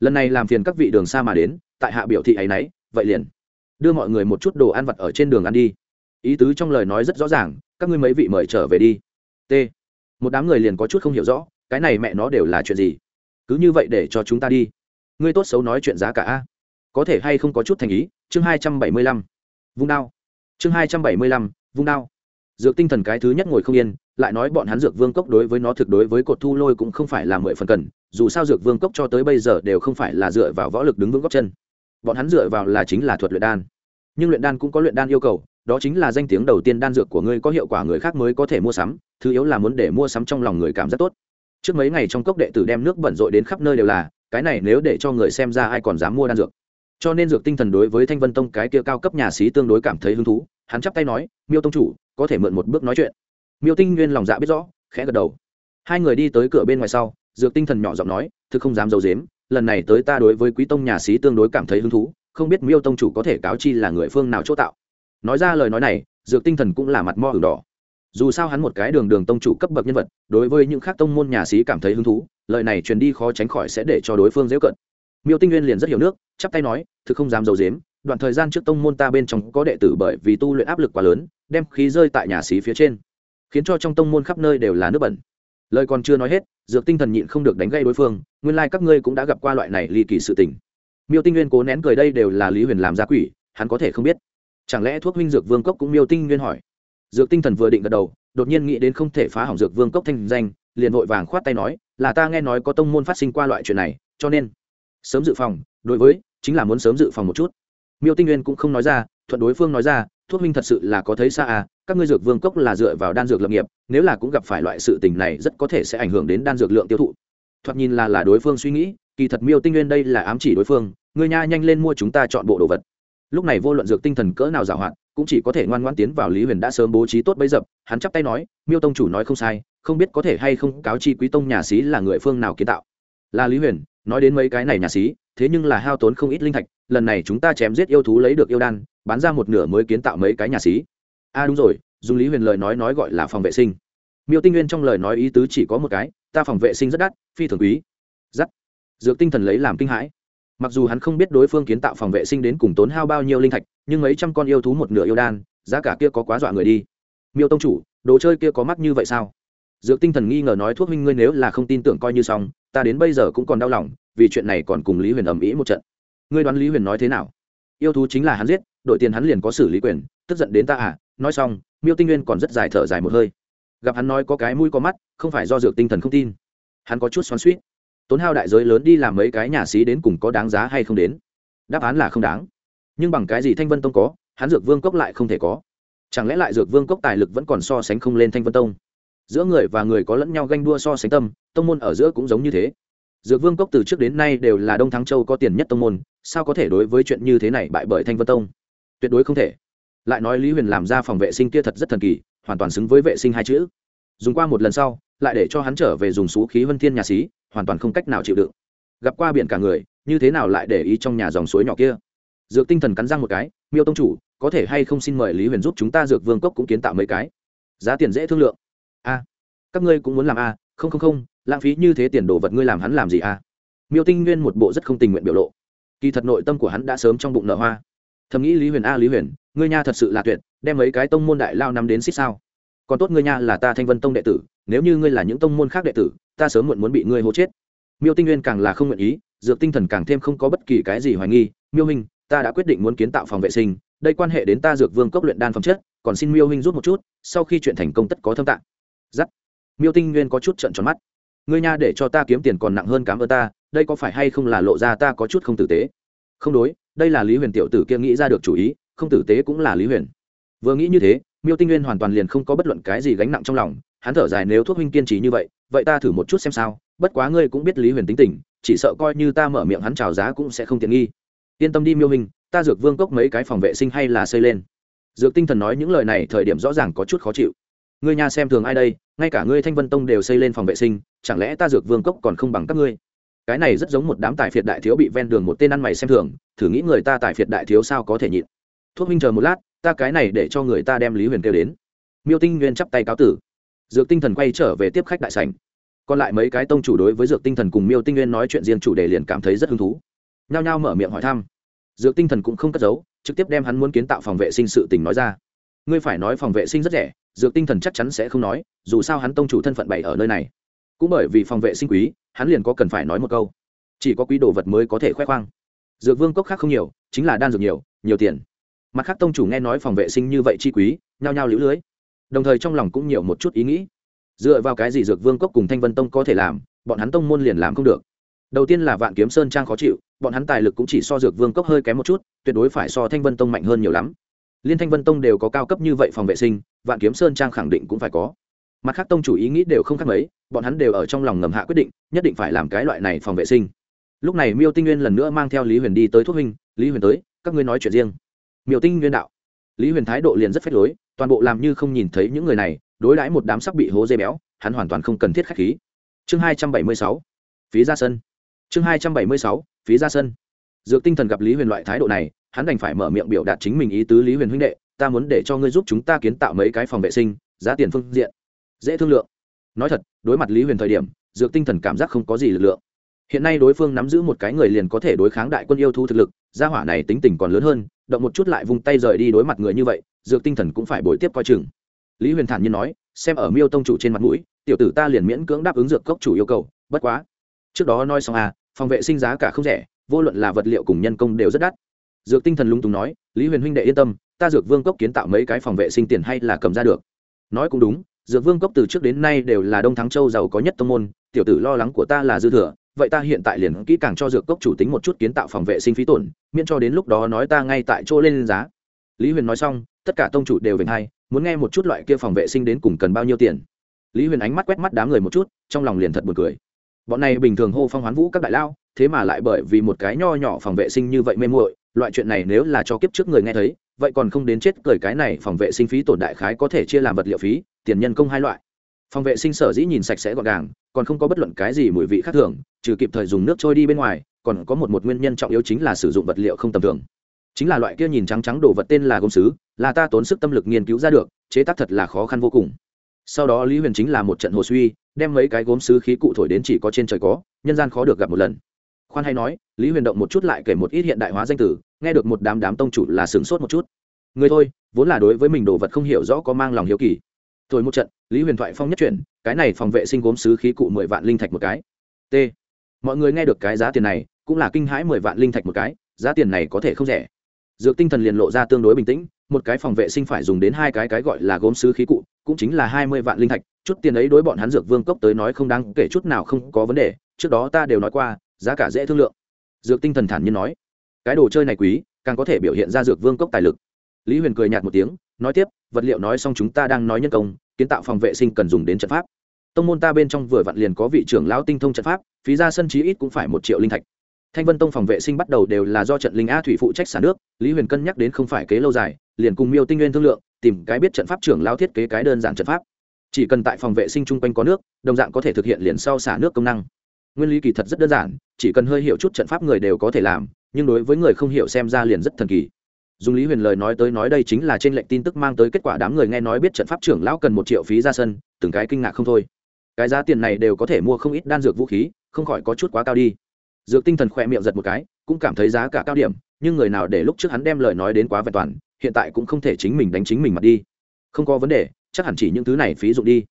Lần này làm phiền các vị đường xa mà đến, tại hạ biểu thị ấy y vậy liền. Đưa mọi người một chút đồ ăn vặt ở trên đường ăn đi. Ý tứ trong lời nói rất rõ ràng, các ngươi mấy vị mời trở về đi. T. Một đám người liền có chút không hiểu rõ, cái này mẹ nó đều là chuyện gì? Cứ như vậy để cho chúng ta đi ngươi tốt xấu nói chuyện giá cả a. Có thể hay không có chút thành ý? Chương hai trăm bảy mươi lăm. Vung đao. Chương hai trăm bảy mươi lăm, vung đao. Dược tinh thần cái thứ nhất ngồi không yên, lại nói bọn hắn dược vương cốc đối với nó thực đối với cột thu lôi cũng không phải là mười phần cần, dù sao dược vương cốc cho tới bây giờ đều không phải là dựa vào võ lực đứng vững góc chân. Bọn hắn dựa vào là chính là thuật luyện đan. Nhưng luyện đan cũng có luyện đan yêu cầu, đó chính là danh tiếng đầu tiên đan dược của ngươi có hiệu quả người khác mới có thể mua sắm, thứ yếu là muốn để mua sắm trong lòng người cảm giác tốt. Trước mấy ngày trong cốc đệ tử đem nước bẩn rội đến khắp nơi đều là cái này nếu để cho người xem ra ai còn dám mua đan dược. Cho nên dược tinh thần đối với thanh vân tông cái kia cao cấp nhà sĩ tương đối cảm thấy hứng thú, hắn chắp tay nói, miêu tông chủ, có thể mượn một bước nói chuyện. Miêu tinh nguyên lòng dạ biết rõ, khẽ gật đầu. Hai người đi tới cửa bên ngoài sau, dược tinh thần nhỏ giọng nói, thực không dám d i ấ u dếm lần này tới ta đối với quý tông nhà sĩ tương đối cảm thấy hứng thú, không biết miêu tông chủ có thể cáo chi là người phương nào chỗ tạo. Nói ra lời nói này, dược tinh thần cũng là mặt mo hưởng đỏ dù sao hắn một cái đường đường tông chủ cấp bậc nhân vật, đối với những khác tông môn nhà sĩ cảm thấy hứng thú, lời này truyền đi khó tránh khỏi sẽ để cho đối phương dễ cận. Miêu tinh nguyên liền rất hiểu nước, chắp tay nói, thực không dám d i ấ u dếm đoạn thời gian trước tông môn ta bên trong có đệ tử bởi vì tu luyện áp lực quá lớn, đem khí rơi tại nhà sĩ phía trên, khiến cho trong tông môn khắp nơi đều là nước bẩn. Lời còn chưa nói hết, dược tinh thần nhịn không được đánh gây đối phương, nguyên lai、like、các ngươi cũng đã gặp qua loại này ly kỳ sự tình. Miêu tinh nguyên cố nén cười đây đều là lý huyền làm gia quỷ, hắn có thể không biết. Chẳng lẽ thuốc huynh dược vương cốc cũng miêu tinh nguyên hỏi? Dược tinh thần vừa định gật đầu, đột nhiên nghĩ đến không thể phá hỏng dược vương cốc thanh danh, liền vội vàng khoát tay nói, là ta nghe nói có tông môn phát sinh qua loại chuyện này, cho nên sớm dự phòng, đối với, chính là muốn sớm dự phòng một chút. Miêu tinh nguyên cũng không nói ra, thuận đối phương nói ra, thuốc minh thật sự là có thấy xa à các ngươi dược vương cốc là dựa vào đan dược lập nghiệp, nếu là cũng gặp phải loại sự tình này rất có thể sẽ ảnh hưởng đến đan dược lượng tiêu thụ. Thoạt nhìn là là đối phương suy nghĩ, kỳ thật miêu tinh nguyên đây là ám chỉ đối phương người nha, nhanh lên mua chúng ta chọn bộ đồ vật. Lúc này vô luận dược tinh thần cỡ nào giảo hoạt cũng chỉ có thể ngoan ngoan tiến vào lý huyền đã sớm bố trí tốt bấy dập, hắn chắp tay nói, miêu tông chủ nói không sai, không biết có thể hay không cáo chi quý tông nhà sĩ là người phương nào kiến tạo. Là lý huyền, nói đến mấy cái này nhà sĩ thế nhưng là hao tốn không ít linh thạch, lần này chúng ta chém giết yêu thú lấy được yêu đan, bán ra một nửa mới kiến tạo mấy cái nhà sĩ. a, đúng rồi, dùng lý huyền lời nói nói gọi là phòng vệ sinh. Miêu tinh nguyên trong lời nói ý tứ chỉ có một cái, ta phòng vệ sinh rất đắt, phi thường quý. Dắt dược tinh thần lấy làm kinh hãi. Mặc dù hắn không biết đối phương kiến tạo phòng vệ sinh đến cùng tốn hao bao nhiêu linh thạch nhưng mấy trăm con yêu thú một nửa yêu đan, giá cả kia có quá dọa người đi. Miêu tông chủ, đồ chơi kia có mắc như vậy sao? Dược tinh thần nghi ngờ nói, thuốc minh ngươi nếu là không tin tưởng coi như xong, ta đến bây giờ cũng còn đau lòng, vì chuyện này còn cùng lý huyền ầm ĩ một trận. Ngươi đoán lý huyền nói thế nào? Yêu thú chính là hắn giết, đội tiền hắn liền có xử lý quyền, tức giận đến ta à? Nói xong, miêu tinh nguyên còn rất dài thở dài một hơi. Gặp hắn nói có cái mũi có mắt, không phải do dược tinh thần không tin. Hắn có chút xoắn suýt tốn hao đại giới lớn đi làm mấy cái nhà xí đến cùng có đáng giá hay không đến? Đáp án là không đáng nhưng bằng cái gì thanh vân tông có hắn dược vương cốc lại không thể có. Chẳng lẽ lại dược vương cốc tài lực vẫn còn so sánh không lên thanh vân tông? Giữa người và người có lẫn nhau ganh đua so sánh tâm, tông môn ở giữa cũng giống như thế. Dược vương cốc từ trước đến nay đều là đông thắng châu có tiền nhất tông môn, sao có thể đối với chuyện như thế này bại bởi thanh vân tông? Tuyệt đối không thể. Lại nói lý huyền làm ra phòng vệ sinh kia thật rất thần kỳ, hoàn toàn xứng với vệ sinh hai chữ. Dùng qua một lần sau, lại để cho hắn trở về dùng xú khí vân thiên nhà xí, hoàn toàn không cách nào chịu đựng. Gặp qua biển cả người, như thế nào lại để ý trong nhà dòng suối nhỏ kia? Dược tinh thần cắn răng một cái, miêu tông chủ, có thể hay không xin mời lý huyền giúp chúng ta dược vương cốc cũng kiến tạo mấy cái? Giá tiền dễ thương lượng. A, các ngươi cũng muốn làm a, không không không, lãng phí như thế tiền đồ vật ngươi làm hắn làm gì a? Miêu tinh nguyên một bộ rất không tình nguyện biểu lộ. Kỳ thật nội tâm của hắn đã sớm trong bụng nợ hoa. Thầm nghĩ lý huyền a, lý huyền, ngươi nha thật sự là tuyệt, đem mấy cái tông môn đại lao nắm đến xích sao? Còn tốt ngươi nha là ta thanh vân tông đệ tử, nếu như ngươi là những tông môn khác đệ tử, ta sớm muộn muốn bị ngươi hố chết. Miêu tinh nguyên càng là không nguyện ý, dược tinh thần càng thêm không có bất kỳ cái gì hoài nghi. Miêu hình ta đã quyết định muốn kiến tạo phòng vệ sinh, đây quan hệ đến ta dược vương cốc luyện đan phẩm chất, còn xin miêu huynh rút một chút, sau khi chuyện thành công tất có thâm tạng. Giắt. Miêu tinh nguyên có chút trận tròn mắt. Ngươi nha để cho ta kiếm tiền còn nặng hơn cám ơn ta, đây có phải hay không là lộ ra ta có chút không tử tế? Không đối, đây là lý huyền tiểu tử kia nghĩ ra được chủ ý, không tử tế cũng là lý huyền. Vừa nghĩ như thế, miêu tinh nguyên hoàn toàn liền không có bất luận cái gì gánh nặng trong lòng, hắn thở dài nếu thuốc huynh kiên trì như vậy vậy ta thử một chút xem sao, bất quá ngươi cũng biết lý huyền tính tình, chỉ sợ coi như ta mở miệng hắn trào giá cũng sẽ không tiện nghi yên tâm đi miêu hình, ta dược vương cốc mấy cái phòng vệ sinh hay là xây lên. Dược tinh thần nói những lời này thời điểm rõ ràng có chút khó chịu. Ngươi nhà xem thường ai đây, ngay cả ngươi thanh vân tông đều xây lên phòng vệ sinh, chẳng lẽ ta dược vương cốc còn không bằng các ngươi? Cái này rất giống một đám tài phiệt đại thiếu bị ven đường một tên ăn mày xem thường, thử nghĩ người ta tài phiệt đại thiếu sao có thể nhịn. Thuốc minh chờ một lát, ta cái này để cho người ta đem lý huyền kêu đến. Miêu tinh nguyên chắp tay cáo tử. Dược tinh thần quay trở về tiếp khách đại sành còn lại mấy cái tông chủ đối với dược tinh thần cùng miêu tinh nguyên nói chuyện riêng chủ đề liền cảm thấy rất hứng thú nhao nhao mở miệng hỏi thăm. Dược tinh thần cũng không cất giấu, trực tiếp đem hắn muốn kiến tạo phòng vệ sinh sự tình nói ra. Ngươi phải nói phòng vệ sinh rất rẻ, dược tinh thần chắc chắn sẽ không nói, dù sao hắn tông chủ thân phận bày ở nơi này. Cũng bởi vì phòng vệ sinh quý, hắn liền có cần phải nói một câu. Chỉ có quý đồ vật mới có thể khoe khoang. Dược vương cốc khác không nhiều, chính là đan dược nhiều nhiều tiền. Mặt khác tông chủ nghe nói phòng vệ sinh như vậy chi quý, nhao nhao lũ lưới. Đồng thời trong lòng cũng nhiều một chút ý nghĩ. Dựa vào cái gì dược vương cốc cùng thanh vân tông có thể làm, bọn hắn tông môn liền làm không được đầu tiên là vạn kiếm sơn trang khó chịu, bọn hắn tài lực cũng chỉ so dược vương cốc hơi kém một chút, tuyệt đối phải so thanh vân tông mạnh hơn nhiều lắm. Liên thanh vân tông đều có cao cấp như vậy phòng vệ sinh, vạn kiếm sơn trang khẳng định cũng phải có. Mặt khác tông chủ ý nghĩ đều không khác mấy, bọn hắn đều ở trong lòng ngầm hạ quyết định, nhất định phải làm cái loại này phòng vệ sinh. Lúc này miêu tinh nguyên lần nữa mang theo lý huyền đi tới thuốc huynh, lý huyền tới, các ngươi nói chuyện riêng. Miêu tinh nguyên đạo. Lý huyền thái độ liền rất phép lối, toàn bộ làm như không nhìn thấy những người này, đối đãi một đám sắc bị hố dây béo, hắn hoàn toàn không cần thiết khách khí. Chương hai trăm bảy mươi sáu, phí ra sân chương hai trăm bảy mươi sáu, phí ra sân dược tinh thần gặp lý huyền loại thái độ này, hắn đành phải mở miệng biểu đạt chính mình ý tứ lý huyền huynh đệ, ta muốn để cho ngươi giúp chúng ta kiến tạo mấy cái phòng vệ sinh, giá tiền phương diện, dễ thương lượng. Nói thật, đối mặt lý huyền thời điểm, dược tinh thần cảm giác không có gì lực lượng. Hiện nay đối phương nắm giữ một cái người liền có thể đối kháng đại quân yêu thu thực lực, gia hỏa này tính tình còn lớn hơn, động một chút lại vung tay rời đi đối mặt người như vậy, dược tinh thần cũng phải bồi tiếp coi chừng. Lý huyền thản nhiên nói, xem ở miêu tông chủ trên mặt mũi, tiểu tử ta liền miễn cưỡng đáp ứng dược cốc chủ yêu cầu, bất quá trước đó nói xong à phòng vệ sinh giá cả không rẻ, vô luận là vật liệu cùng nhân công đều rất đắt. Dược tinh thần lung túng nói, lý huyền huynh đệ yên tâm, ta dược vương cốc kiến tạo mấy cái phòng vệ sinh tiền hay là cầm ra được. Nói cũng đúng, dược vương cốc từ trước đến nay đều là đông thắng châu giàu có nhất tông môn, tiểu tử lo lắng của ta là dư thừa, vậy ta hiện tại liền kỹ càng cho dược cốc chủ tính một chút kiến tạo phòng vệ sinh phí tổn, miễn cho đến lúc đó nói ta ngay tại chỗ lên giá. Lý huyền nói xong, tất cả tông chủ đều về hay muốn nghe một chút loại kia phòng vệ sinh đến cùng cần bao nhiêu tiền. Lý huyền ánh mắt quét mắt đám người một chút, trong lòng liền thật buồn cười bọn này bình thường hô phong hoán vũ các đại lao, thế mà lại bởi vì một cái nho nhỏ phòng vệ sinh như vậy mê muội, loại chuyện này nếu là cho kiếp trước người nghe thấy, vậy còn không đến chết cười cái này phòng vệ sinh phí tổn đại khái có thể chia làm vật liệu phí, tiền nhân công hai loại. Phòng vệ sinh sở dĩ nhìn sạch sẽ gọn gàng, còn không có bất luận cái gì mùi vị khác thường, trừ kịp thời dùng nước trôi đi bên ngoài, còn có một một nguyên nhân trọng yếu chính là sử dụng vật liệu không tầm thường. Chính là loại kia nhìn trắng trắng đồ vật tên là gốm sứ, là ta tốn sức tâm lực nghiên cứu ra được, chế tác thật là khó khăn vô cùng sau đó lý huyền chính là một trận hồ suy, đem mấy cái gốm sứ khí cụ thổi đến chỉ có trên trời có, nhân gian khó được gặp một lần. Khoan hay nói, lý huyền động một chút lại kể một ít hiện đại hóa danh tử, nghe được một đám đám tông chủ là sửng sốt một chút. Người thôi, vốn là đối với mình đồ vật không hiểu rõ có mang lòng hiếu kỳ. Thổi một trận, lý huyền thoại phong nhất chuyển, cái này phòng vệ sinh gốm sứ khí cụ mười vạn linh thạch một cái. T. Mọi người nghe được cái giá tiền này, cũng là kinh hãi mười vạn linh thạch một cái, giá tiền này có thể không rẻ. Dược tinh thần liền lộ ra tương đối bình tĩnh, một cái phòng vệ sinh phải dùng đến hai cái cái gọi là gốm sứ khí cụ cũng chính là hai mươi vạn linh thạch, chút tiền ấy đối bọn hắn dược vương cốc tới nói không đáng kể chút nào không có vấn đề, trước đó ta đều nói qua, giá cả dễ thương lượng. Dược tinh thần thản nhiên nói, cái đồ chơi này quý, càng có thể biểu hiện ra dược vương cốc tài lực. Lý huyền cười nhạt một tiếng, nói tiếp, vật liệu nói xong chúng ta đang nói nhân công, kiến tạo phòng vệ sinh cần dùng đến trận pháp. Tông môn ta bên trong vừa vặn liền có vị trưởng lão tinh thông trận pháp, phí ra sân chí ít cũng phải một triệu linh thạch. Thanh vân tông phòng vệ sinh bắt đầu đều là do trận linh a thủy phụ trách xả nước, lý huyền cân nhắc đến không phải kế lâu dài, liền cùng miêu tinh nguyên thương lượng tìm cái biết trận pháp trưởng lão thiết kế cái đơn giản trận pháp. Chỉ cần tại phòng vệ sinh chung quanh có nước, đồng dạng có thể thực hiện liền sau xả nước công năng. Nguyên lý kỳ thật rất đơn giản, chỉ cần hơi hiểu chút trận pháp người đều có thể làm, nhưng đối với người không hiểu xem ra liền rất thần kỳ. Dùng lý huyền lời nói tới nói đây chính là trên lệnh tin tức mang tới kết quả đám người nghe nói biết trận pháp trưởng lão cần một triệu phí ra sân, từng cái kinh ngạc không thôi. Cái giá tiền này đều có thể mua không ít đan dược vũ khí, không khỏi có chút quá cao đi. Dược tinh thần khỏe miệng giật một cái, cũng cảm thấy giá cả cao điểm, nhưng người nào để lúc trước hắn đem lời nói đến quá vẹn toàn hiện tại cũng không thể chính mình đánh chính mình mặt đi. Không có vấn đề, chắc hẳn chỉ những thứ này phí dụng đi.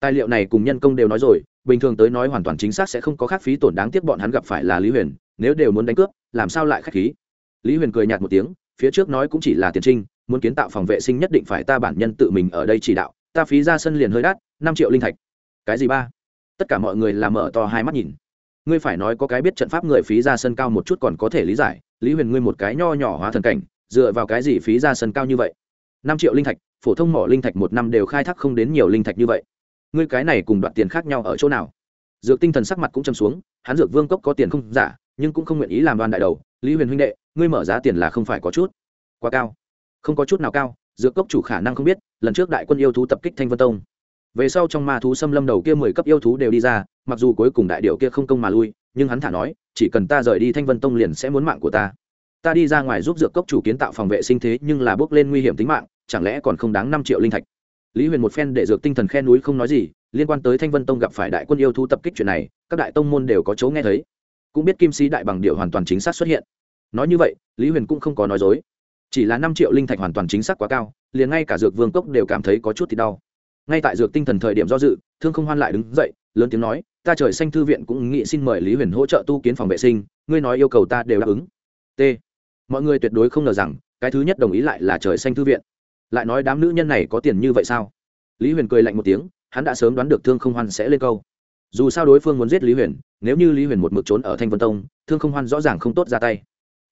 Tài liệu này cùng nhân công đều nói rồi, bình thường tới nói hoàn toàn chính xác sẽ không có khác phí tổn đáng tiếc bọn hắn gặp phải là lý huyền, nếu đều muốn đánh cướp, làm sao lại k h á c h khí? Lý huyền cười nhạt một tiếng, phía trước nói cũng chỉ là tiền trinh, muốn kiến tạo phòng vệ sinh nhất định phải ta bản nhân tự mình ở đây chỉ đạo, ta phí ra sân liền hơi đắt, năm triệu linh thạch. Cái gì ba? Tất cả mọi người làm mở to hai mắt nhìn. Ngươi phải nói có cái biết trận pháp người phí ra sân cao một chút còn có thể lý giải, lý huyền ngươi một cái nho nhỏ hóa thần cảnh dựa vào cái gì phí ra sân cao như vậy? Năm triệu linh thạch, phổ thông mỏ linh thạch một năm đều khai thác không đến nhiều linh thạch như vậy. Ngươi cái này cùng đoạt tiền khác nhau ở chỗ nào? Dược tinh thần sắc mặt cũng châm xuống, hắn dược vương cốc có tiền không giả, nhưng cũng không nguyện ý làm đoàn đại đầu. Lý huyền huynh đệ, ngươi mở giá tiền là không phải có chút quá cao. Không có chút nào cao, dược cốc chủ khả năng không biết, lần trước đại quân yêu thú tập kích thanh vân tông. Về sau trong ma thú xâm lâm đầu kia mười cấp yêu thú đều đi ra, mặc dù cuối cùng đại điệu kia không công mà lui, nhưng hắn thả nói, chỉ cần ta rời đi thanh vân tông liền sẽ muốn mạng của ta ta đi ra ngoài giúp dược cốc chủ kiến tạo phòng vệ sinh thế nhưng là bước lên nguy hiểm tính mạng, chẳng lẽ còn không đáng năm triệu linh thạch? Lý huyền một phen để dược tinh thần khen núi không nói gì, liên quan tới thanh vân tông gặp phải đại quân yêu thú tập kích chuyện này, các đại tông môn đều có chỗ nghe thấy. Cũng biết kim sĩ đại bằng điệu hoàn toàn chính xác xuất hiện. Nói như vậy, lý huyền cũng không có nói dối. Chỉ là năm triệu linh thạch hoàn toàn chính xác quá cao, liền ngay cả dược vương cốc đều cảm thấy có chút thì đau. Ngay tại dược tinh thần thời điểm do dự, thương không hoan lại đứng dậy, lớn tiếng nói, ta trời xanh thư viện cũng nghĩ xin mời lý huyền hỗ trợ tu kiến phòng vệ sinh, ngươi nói yêu cầu ta đều đáp ứng. T mọi người tuyệt đối không ngờ rằng, cái thứ nhất đồng ý lại là trời xanh thư viện. Lại nói đám nữ nhân này có tiền như vậy sao? Lý huyền cười lạnh một tiếng, hắn đã sớm đoán được thương không hoan sẽ lên câu. Dù sao đối phương muốn giết lý huyền, nếu như lý huyền một mực trốn ở thanh vân tông, thương không hoan rõ ràng không tốt ra tay.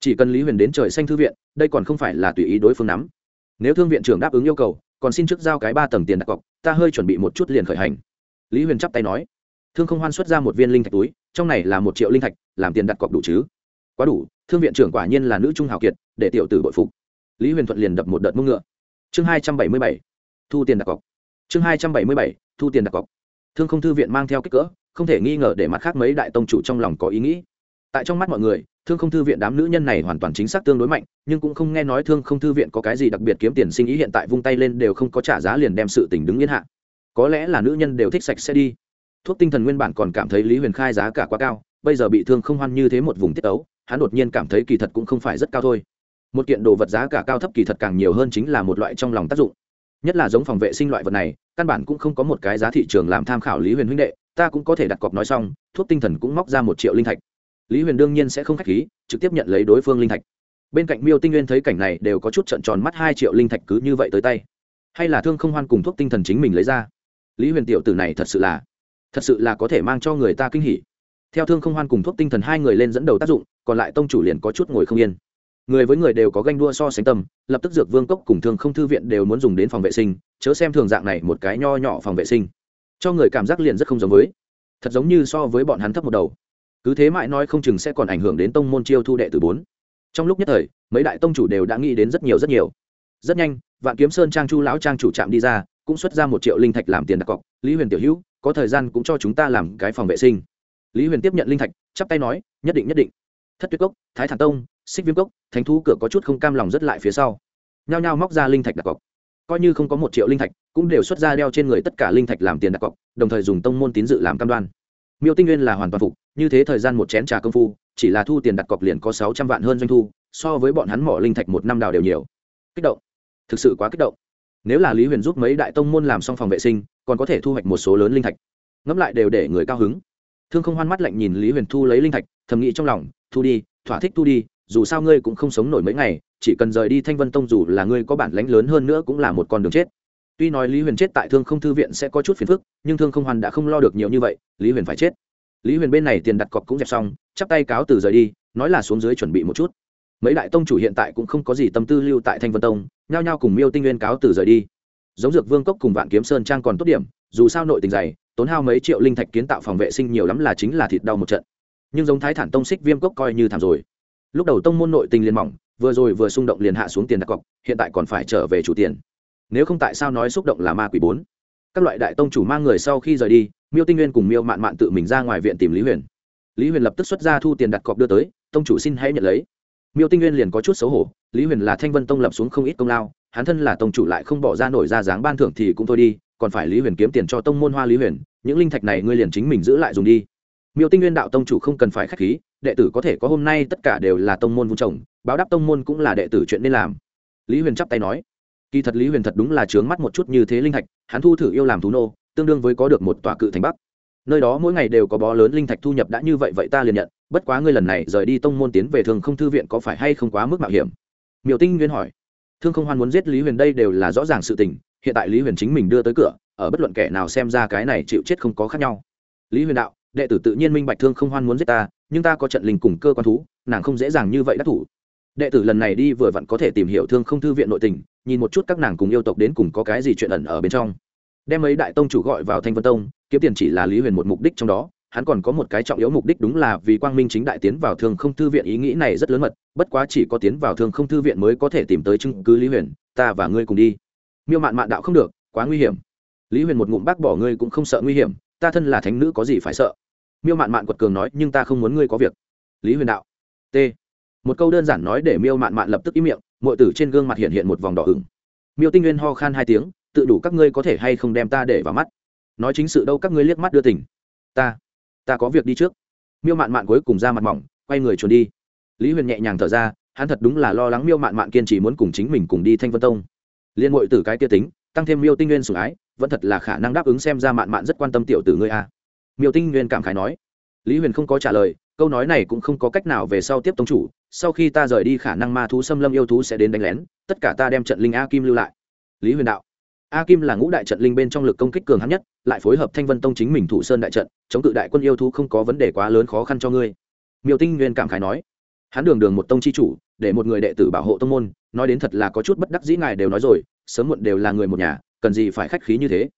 Chỉ cần lý huyền đến trời xanh thư viện, đây còn không phải là tùy ý đối phương nắm. Nếu thương viện trưởng đáp ứng yêu cầu, còn xin trước giao cái ba tầng tiền đặt cọc, ta hơi chuẩn bị một chút liền khởi hành. Lý huyền chắp tay nói. Thương không hoan xuất ra một viên linh thạch túi, trong này là một triệu linh thạch, làm tiền đặt cọc đủ chứ? Quá đủ, thương viện trưởng quả nhiên là nữ trung hào kiệt, để tiểu tử bội phục. Lý huyền thuận liền đập một đợt mông ngựa. Chương hai trăm bảy mươi bảy, thu tiền đặt cọc. Chương hai trăm bảy mươi bảy, thu tiền đặt cọc. Thương không thư viện mang theo kích cỡ, không thể nghi ngờ để mặt khác mấy đại tông chủ trong lòng có ý nghĩ. Tại trong mắt mọi người, thương không thư viện đám nữ nhân này hoàn toàn chính xác tương đối mạnh, nhưng cũng không nghe nói thương không thư viện có cái gì đặc biệt kiếm tiền sinh ý hiện tại vung tay lên đều không có trả giá liền đem sự tình đứng yên hạ. Có lẽ là nữ nhân đều thích sạch sẽ đi. Thuốc tinh thần nguyên bản còn cảm thấy lý huyền khai giá cả quá cao, bây giờ bị thương không hoan như thế một vùng tiết ấu hắn đột nhiên cảm thấy kỳ thật cũng không phải rất cao thôi. Một kiện đồ vật giá cả cao thấp kỳ thật càng nhiều hơn chính là một loại trong lòng tác dụng. Nhất là giống phòng vệ sinh loại vật này, căn bản cũng không có một cái giá thị trường làm tham khảo lý huyền huynh đệ, ta cũng có thể đặt cọc nói xong, thuốc tinh thần cũng móc ra một triệu linh thạch. Lý huyền đương nhiên sẽ không k h á c h khí, trực tiếp nhận lấy đối phương linh thạch. Bên cạnh miêu tinh nguyên thấy cảnh này đều có chút trận tròn mắt hai triệu linh thạch cứ như vậy tới tay. Hay là thương không hoan cùng thuốc tinh thần chính mình lấy ra. Lý huyền tiểu tử này thật sự là, thật sự là có thể mang cho người ta kinh hỉ theo thương không hoan cùng thuốc tinh thần hai người lên dẫn đầu tác dụng, còn lại tông chủ liền có chút ngồi không yên. Người với người đều có ganh đua so sánh tâm, lập tức dược vương cốc cùng thương không thư viện đều muốn dùng đến phòng vệ sinh, chớ xem thường dạng này một cái nho nhỏ phòng vệ sinh. Cho người cảm giác liền rất không giống với, thật giống như so với bọn hắn thấp một đầu. Cứ thế mãi nói không chừng sẽ còn ảnh hưởng đến tông môn chiêu thu đệ từ bốn. Trong lúc nhất thời, mấy đại tông chủ đều đã nghĩ đến rất nhiều rất nhiều. Rất nhanh, vạn kiếm sơn trang chu lão trang chủ trạm đi ra, cũng xuất ra một triệu linh thạch làm tiền đặt cọc. Lý huyền tiểu hữu, có thời gian cũng cho chúng ta làm cái phòng vệ sinh lý huyền tiếp nhận linh thạch, chắp tay nói, nhất định nhất định. Thất tuyết cốc, thái thản tông, xích viêm cốc, thánh thú cửa có chút không cam lòng rất lại phía sau. Nhao nhao móc ra linh thạch đặt cọc. Coi như không có một triệu linh thạch, cũng đều xuất ra đeo trên người tất cả linh thạch làm tiền đặt cọc, đồng thời dùng tông môn tín dự làm cam đoan. Miêu tinh nguyên là hoàn toàn phục, như thế thời gian một chén trà công phu, chỉ là thu tiền đặt cọc liền có sáu trăm vạn hơn doanh thu, so với bọn hắn mỏ linh thạch một năm đào đều nhiều. Kích động. Thực sự quá kích động. Nếu là lý huyền giúp mấy đại tông môn làm xong phòng vệ sinh, còn có thể thu hoạch một số lớn linh thạch. Ngẫm lại đều để người cao hứng thương không hoan mắt lạnh nhìn lý huyền thu lấy linh thạch, thầm nghĩ trong lòng, thu đi, thỏa thích thu đi, dù sao ngươi cũng không sống nổi mấy ngày, chỉ cần rời đi thanh vân tông dù là ngươi có bản lánh lớn hơn nữa cũng là một con đường chết. Tuy nói lý huyền chết tại thương không thư viện sẽ có chút phiền phức, nhưng thương không hoàn đã không lo được nhiều như vậy, lý huyền phải chết. Lý huyền bên này tiền đặt cọc cũng dẹp xong, chắp tay cáo từ rời đi, nói là xuống dưới chuẩn bị một chút. Mấy đại tông chủ hiện tại cũng không có gì tâm tư lưu tại thanh vân tông, nhao nhao cùng miêu tinh nguyên cáo từ rời đi. Giống dược vương cốc cùng vạn kiếm sơn trang còn tốt điểm, dù sao nội tình dày tốn hao mấy triệu linh thạch kiến tạo phòng vệ sinh nhiều lắm là chính là thịt đau một trận. Nhưng giống thái thản tông xích viêm cốc coi như thảm rồi. Lúc đầu tông môn nội tình liền mỏng, vừa rồi vừa xung động liền hạ xuống tiền đặt cọc, hiện tại còn phải trở về chủ tiền. Nếu không tại sao nói xúc động là ma quỷ bốn? Các loại đại tông chủ mang người sau khi rời đi, miêu tinh nguyên cùng miêu mạn mạn tự mình ra ngoài viện tìm lý huyền. Lý huyền lập tức xuất ra thu tiền đặt cọc đưa tới, tông chủ xin hãy nhận lấy. Miêu tinh nguyên liền có chút xấu hổ, lý huyền là thanh vân tông lập xuống không ít công lao, hắn thân là tông chủ lại không bỏ ra nổi ra dáng ban thưởng thì cũng thôi đi còn phải lý huyền kiếm tiền cho tông môn hoa lý huyền, những linh thạch này ngươi liền chính mình giữ lại dùng đi. Miêu tinh nguyên đạo tông chủ không cần phải k h á c h khí, đệ tử có thể có hôm nay tất cả đều là tông môn vung trồng, báo đáp tông môn cũng là đệ tử chuyện nên làm. Lý huyền chắp tay nói, kỳ thật lý huyền thật đúng là trướng mắt một chút như thế linh thạch, hắn thu thử yêu làm thú nô, tương đương với có được một tòa cự thành bắc. Nơi đó mỗi ngày đều có bó lớn linh thạch thu nhập đã như vậy vậy ta liền nhận, bất quá ngươi lần này rời đi tông môn tiến về thường không thư viện có phải hay không quá mức mạo hiểm? Miêu tinh nguyên hỏi, thương không hoan muốn giết lý huyền đây đều là rõ ràng sự tình hiện tại lý huyền chính mình đưa tới cửa, ở bất luận kẻ nào xem ra cái này chịu chết không có khác nhau. Lý huyền đạo, đệ tử tự nhiên minh bạch thương không hoan muốn giết ta, nhưng ta có trận linh cùng cơ quan thú, nàng không dễ dàng như vậy đắc thủ. Đệ tử lần này đi vừa vặn có thể tìm hiểu thương không thư viện nội tình, nhìn một chút các nàng cùng yêu tộc đến cùng có cái gì chuyện ẩn ở bên trong. Đem mấy đại tông chủ gọi vào thanh vân tông, kiếm tiền chỉ là lý huyền một mục đích trong đó, hắn còn có một cái trọng yếu mục đích đúng là vì quang minh chính đại tiến vào thương không thư viện, ý nghĩ này rất lớn mật, bất quá chỉ có tiến vào thương không thư viện mới có thể tìm tới chứng cứ lý huyền, ta và ngươi cùng đi miêu mạn mạn đạo không được, quá nguy hiểm. Lý huyền một ngụm bác bỏ ngươi cũng không sợ nguy hiểm, ta thân là thánh nữ có gì phải sợ? Miêu mạn mạn quật cường nói, nhưng ta không muốn ngươi có việc. Lý huyền đạo, t. Một câu đơn giản nói để miêu mạn mạn lập tức im miệng mọi tử trên gương mặt hiện hiện một vòng đỏ ửng. Miêu tinh nguyên ho khan hai tiếng, tự đủ các ngươi có thể hay không đem ta để vào mắt? Nói chính sự đâu các ngươi liếc mắt đưa tỉnh ta ta có việc đi trước. Miêu mạn mạn cuối cùng ra mặt mỏng, quay người trốn đi. Lý huyền nhẹ nhàng thở ra, hắn thật đúng là lo lắng miêu mạn mạn kiên trì muốn cùng chính mình cùng đi thanh vân tông liên hội tử cái kia tính, tăng thêm miêu tinh nguyên sủng ái, vẫn thật là khả năng đáp ứng xem ra mạn mạn rất quan tâm tiểu tử ngươi a. Miêu tinh nguyên cảm khái nói. Lý huyền không có trả lời, câu nói này cũng không có cách nào về sau tiếp tông chủ, sau khi ta rời đi khả năng ma thú xâm lâm yêu thú sẽ đến đánh lén, tất cả ta đem trận linh a kim lưu lại. Lý huyền đạo. A kim là ngũ đại trận linh bên trong lực công kích cường hắn nhất, lại phối hợp thanh vân tông chính mình thủ sơn đại trận, chống cự đại quân yêu thú không có vấn đề quá lớn khó khăn cho ngươi. Miêu tinh nguyên cảm khái nói. Hắn đường đường một tông chi chủ, để một người đệ tử bảo hộ tông môn, nói đến thật là có chút bất đắc dĩ ngài đều nói rồi sớm muộn đều là người một nhà, cần gì phải khách khí như thế?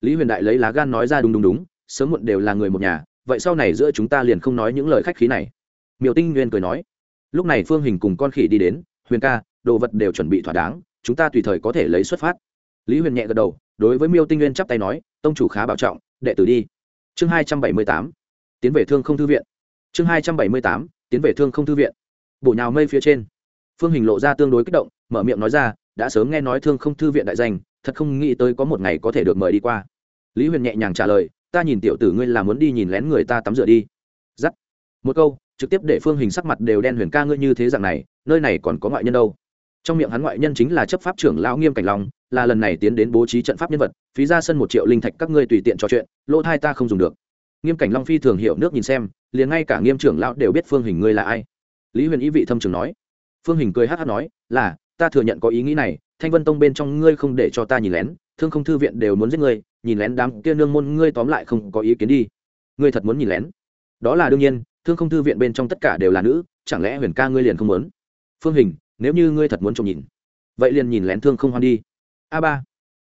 Lý huyền đại lấy lá gan nói ra đúng đúng đúng, sớm muộn đều là người một nhà, vậy sau này giữa chúng ta liền không nói những lời khách khí này. Miêu tinh nguyên cười nói, lúc này phương hình cùng con khỉ đi đến, huyền ca, đồ vật đều chuẩn bị thỏa đáng, chúng ta tùy thời có thể lấy xuất phát. Lý huyền nhẹ gật đầu, đối với miêu tinh nguyên chắp tay nói, tông chủ khá bảo trọng, đệ tử đi. Chương hai trăm bảy mươi tám, tiến về thương không thư viện. Chương hai trăm bảy mươi tám, tiến về thương không thư viện. Bổ nhào mây phía trên. Phương hình lộ ra tương đối kích động, mở miệng nói ra đã sớm nghe nói thương không thư viện đại danh, thật không nghĩ tới có một ngày có thể được mời đi qua. Lý huyền nhẹ nhàng trả lời, ta nhìn tiểu tử ngươi là muốn đi nhìn lén người ta tắm rửa đi. Giắt. Một câu, trực tiếp để phương hình sắc mặt đều đen huyền ca ngươi như thế dạng này, nơi này còn có ngoại nhân đâu. Trong miệng hắn ngoại nhân chính là chấp pháp trưởng lão nghiêm cảnh long, là lần này tiến đến bố trí trận pháp nhân vật, phí ra sân một triệu linh thạch các ngươi tùy tiện trò chuyện, lỗ thai ta không dùng được. Nghiêm cảnh long phi thường hiểu nước nhìn xem, liền ngay cả nghiêm trưởng lão đều biết phương hình ngươi là ai. Lý huyền ý vị thâm trường nói. Phương hình cười hát hát nói, là ta thừa nhận có ý nghĩ này, thanh vân tông bên trong ngươi không để cho ta nhìn lén, thương không thư viện đều muốn giết ngươi, nhìn lén đám kia nương môn ngươi tóm lại không có ý kiến đi. Ngươi thật muốn nhìn lén? Đó là đương nhiên, thương không thư viện bên trong tất cả đều là nữ, chẳng lẽ huyền ca ngươi liền không muốn? Phương hình, nếu như ngươi thật muốn trông nhìn, vậy liền nhìn lén thương không hoan đi. A ba.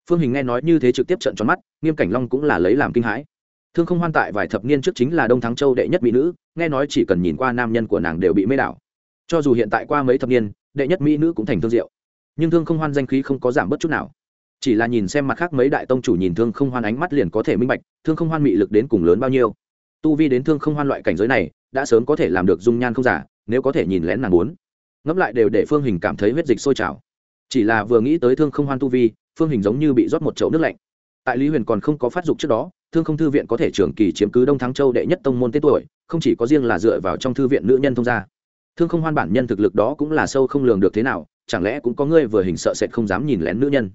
Phương hình nghe nói như thế trực tiếp trận tròn mắt, nghiêm cảnh long cũng là lấy làm kinh hãi. Thương không hoan tại vài thập niên trước chính là đông thắng châu đệ nhất mỹ nữ, nghe nói chỉ cần nhìn qua nam nhân của nàng đều bị mê đảo. Cho dù hiện tại qua mấy thập niên đệ nhất mỹ nữ cũng thành thương diệu. Nhưng thương không hoan danh khí không có giảm bớt chút nào. Chỉ là nhìn xem mặt khác mấy đại tông chủ nhìn thương không hoan ánh mắt liền có thể minh bạch, thương không hoan mị lực đến cùng lớn bao nhiêu. Tu vi đến thương không hoan loại cảnh giới này, đã sớm có thể làm được dung nhan không giả, nếu có thể nhìn lén nàng muốn. Ngẫm lại đều để phương hình cảm thấy huyết dịch sôi trào. Chỉ là vừa nghĩ tới thương không hoan tu vi, phương hình giống như bị rót một chậu nước lạnh. Tại lý huyền còn không có phát dục trước đó, thương không thư viện có thể trường kỳ chiếm cứ đông thắng châu đệ nhất tông môn tên tuổi, không chỉ có riêng là dựa vào trong thư viện nữ nhân thông gia thương không hoan bản nhân thực lực đó cũng là sâu không lường được thế nào, chẳng lẽ cũng có ngươi vừa hình sợ sệt không dám nhìn lén nữ nhân?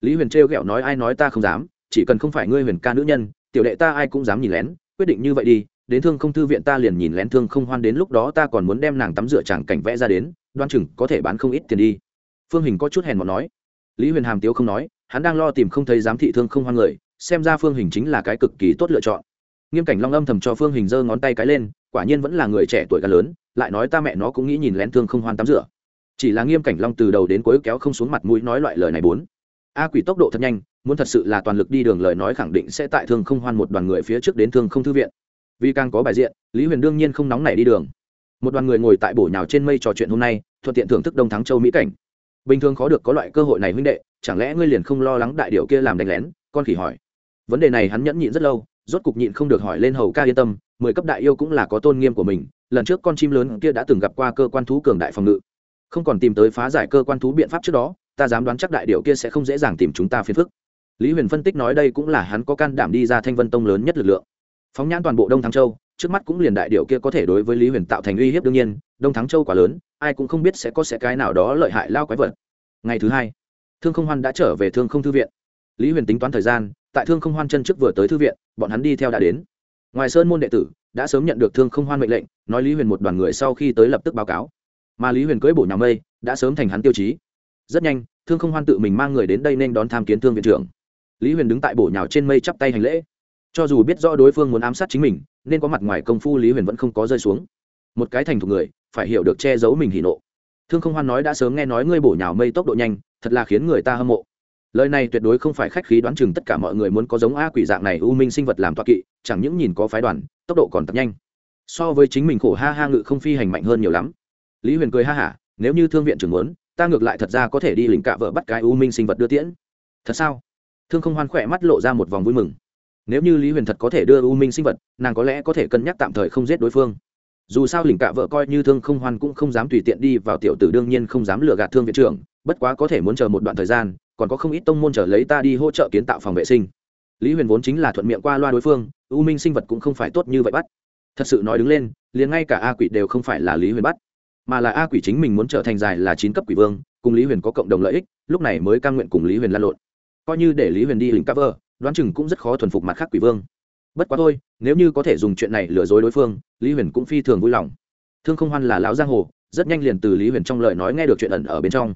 Lý huyền trêu ghẹo nói, ai nói ta không dám, chỉ cần không phải ngươi huyền ca nữ nhân, tiểu đệ ta ai cũng dám nhìn lén, quyết định như vậy đi, đến thương không thư viện ta liền nhìn lén thương không hoan, đến lúc đó ta còn muốn đem nàng tắm rửa chẳng cảnh vẽ ra đến, đoan chừng có thể bán không ít tiền đi. Phương hình có chút hèn mọn nói. Lý huyền hàm tiếu không nói, hắn đang lo tìm không thấy giám thị thương không hoan người, xem ra phương hình chính là cái cực kỳ tốt lựa chọn. Nghiêm cảnh long âm thầm cho phương hình giơ ngón tay cái lên, quả nhiên vẫn là người trẻ tuổi gần lớn lại nói ta mẹ nó cũng nghĩ nhìn lén thương không hoan tắm rửa. Chỉ là nghiêm cảnh long từ đầu đến cuối kéo không xuống mặt mũi nói loại lời này bốn. A quỷ tốc độ thật nhanh, muốn thật sự là toàn lực đi đường lời nói khẳng định sẽ tại thương không hoan một đoàn người phía trước đến thương không thư viện. Vì càng có bài diện, lý huyền đương nhiên không nóng nảy đi đường. Một đoàn người ngồi tại bổ nhào trên mây trò chuyện hôm nay, thuận tiện thưởng thức đông thắng châu mỹ cảnh. Bình thường khó được có loại cơ hội này huynh đệ, chẳng lẽ ngươi liền không lo lắng đại điệu kia làm đánh lén? Con khỉ hỏi. Vấn đề này hắn nhẫn nhịn rất lâu, rốt cục nhịn không được hỏi lên hầu ca yên tâm, mười cấp đại yêu cũng là có tôn nghiêm của mình lần trước con chim lớn kia đã từng gặp qua cơ quan thú cường đại phòng ngự. Không còn tìm tới phá giải cơ quan thú biện pháp trước đó, ta dám đoán chắc đại điệu kia sẽ không dễ dàng tìm chúng ta phiền phức. Lý huyền phân tích nói đây cũng là hắn có can đảm đi ra thanh vân tông lớn nhất lực lượng. Phóng nhãn toàn bộ đông thắng châu, trước mắt cũng liền đại điệu kia có thể đối với lý huyền tạo thành uy hiếp đương nhiên, đông thắng châu quá lớn, ai cũng không biết sẽ có sẽ cái nào đó lợi hại lao quái vật. Ngày thứ hai, thương không hoan đã trở về thương không thư viện. Lý huyền tính toán thời gian, tại thương không hoan chân trước vừa tới thư viện, bọn hắn đi theo đã đến. Ngoài sơn môn đệ tử đã sớm nhận được thương không hoan mệnh lệnh, nói lý huyền một đoàn người sau khi tới lập tức báo cáo. Mà lý huyền cưỡi bổ nhà mây, đã sớm thành hắn tiêu chí. Rất nhanh, thương không hoan tự mình mang người đến đây nên đón tham kiến thương viện trưởng. Lý huyền đứng tại bổ nhào trên mây chắp tay hành lễ. Cho dù biết rõ đối phương muốn ám sát chính mình, nên có mặt ngoài công phu lý huyền vẫn không có rơi xuống. Một cái thành thục người, phải hiểu được che giấu mình hỉ nộ. Thương không hoan nói đã sớm nghe nói ngươi bổ nhào mây tốc độ nhanh, thật là khiến người ta hâm mộ lời này tuyệt đối không phải khách khí đoán chừng tất cả mọi người muốn có giống a quỷ dạng này u minh sinh vật làm toa kỵ, chẳng những nhìn có phái đoàn, tốc độ còn tập nhanh. So với chính mình khổ ha ha ngự không phi hành mạnh hơn nhiều lắm. Lý huyền cười ha hả, nếu như thương viện trưởng muốn, ta ngược lại thật ra có thể đi lĩnh cạ vợ bắt cái u minh sinh vật đưa tiễn. Thật sao? Thương không hoan khỏe mắt lộ ra một vòng vui mừng. Nếu như lý huyền thật có thể đưa u minh sinh vật, nàng có lẽ có thể cân nhắc tạm thời không giết đối phương. Dù sao lĩnh cạ vợ coi như thương không hoan cũng không dám tùy tiện đi vào tiểu tử đương nhiên không dám lừa gạt thương viện trưởng, bất quá có thể muốn chờ một đoạn thời gian còn có không ít tông môn trở lấy ta đi hỗ trợ kiến tạo phòng vệ sinh. Lý huyền vốn chính là thuận miệng qua loa đối phương, u minh sinh vật cũng không phải tốt như vậy bắt. Thật sự nói đứng lên, liền ngay cả a quỷ đều không phải là lý huyền bắt, mà là a quỷ chính mình muốn trở thành dài là chín cấp quỷ vương, cùng lý huyền có cộng đồng lợi ích, lúc này mới c nguyện cùng lý huyền lan lộn. Coi như để lý huyền đi hình cover, đoán chừng cũng rất khó thuần phục mặt khác quỷ vương. Bất quá thôi, nếu như có thể dùng chuyện này lừa dối đối phương, lý huyền cũng phi thường vui lòng. Thương không hoan là lão giang hồ, rất nhanh liền từ lý huyền trong lời nói nghe được chuyện ẩn ở bên trong.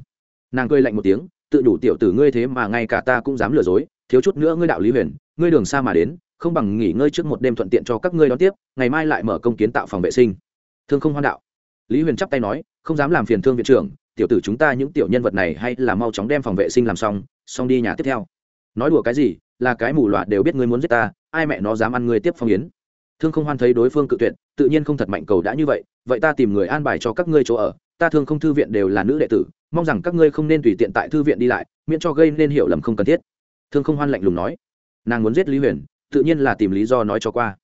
Nàng cười lạnh một tiếng tự đủ tiểu tử ngươi thế mà ngay cả ta cũng dám lừa dối, thiếu chút nữa ngươi đạo lý huyền, ngươi đường xa mà đến, không bằng nghỉ ngơi trước một đêm thuận tiện cho các ngươi đón tiếp, ngày mai lại mở công kiến tạo phòng vệ sinh. Thương không hoan đạo. Lý huyền chắp tay nói, không dám làm phiền thương viện trưởng, tiểu tử chúng ta những tiểu nhân vật này hay là mau chóng đem phòng vệ sinh làm xong xong đi nhà tiếp theo. Nói đùa cái gì, là cái mù loạt đều biết ngươi muốn giết ta, ai mẹ nó dám ăn ngươi tiếp phong yến. Thương không hoan thấy đối phương cự tuyệt, tự nhiên không thật mạnh cầu đã như vậy vậy ta tìm người an bài cho các ngươi chỗ ở, ta thương không thư viện đều là nữ đệ tử mong rằng các ngươi không nên tùy tiện tại thư viện đi lại, miễn cho gây nên hiểu lầm không cần thiết. Thương không hoan lạnh lùng nói. Nàng muốn giết lý huyền, tự nhiên là tìm lý do nói cho qua.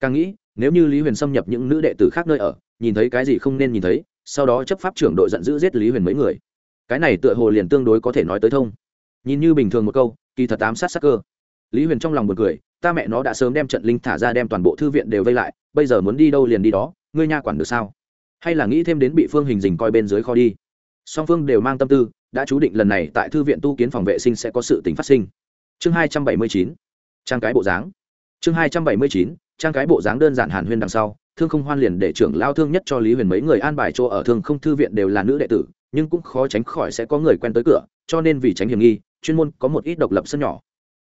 Càng nghĩ, nếu như lý huyền xâm nhập những nữ đệ tử khác nơi ở, nhìn thấy cái gì không nên nhìn thấy, sau đó chấp pháp trưởng đội giận dữ giết lý huyền mấy người. Cái này tựa hồ liền tương đối có thể nói tới thông. Nhìn như bình thường một câu, kỳ thật tám sát sắc cơ. Lý huyền trong lòng một cười, ta mẹ nó đã sớm đem trận linh thả ra đem toàn bộ thư viện đều vây lại, bây giờ muốn đi đâu liền đi đó, ngươi nha quản được sao? Hay là nghĩ thêm đến bị phương hình dình coi bên dưới kho đi? Song phương đều mang tâm tư, đã chú định lần này tại thư viện tu kiến phòng vệ sinh sẽ có sự tính phát sinh. Chương hai trăm bảy mươi chín, trang cái bộ dáng. Chương hai trăm bảy mươi chín, trang cái bộ dáng đơn giản hàn huyên đằng sau, thương không hoan liền để trưởng lao thương nhất cho lý huyền mấy người an bài chỗ ở thương không thư viện đều là nữ đệ tử, nhưng cũng khó tránh khỏi sẽ có người quen tới cửa, cho nên vì tránh hiểm nghi, chuyên môn có một ít độc lập sân nhỏ.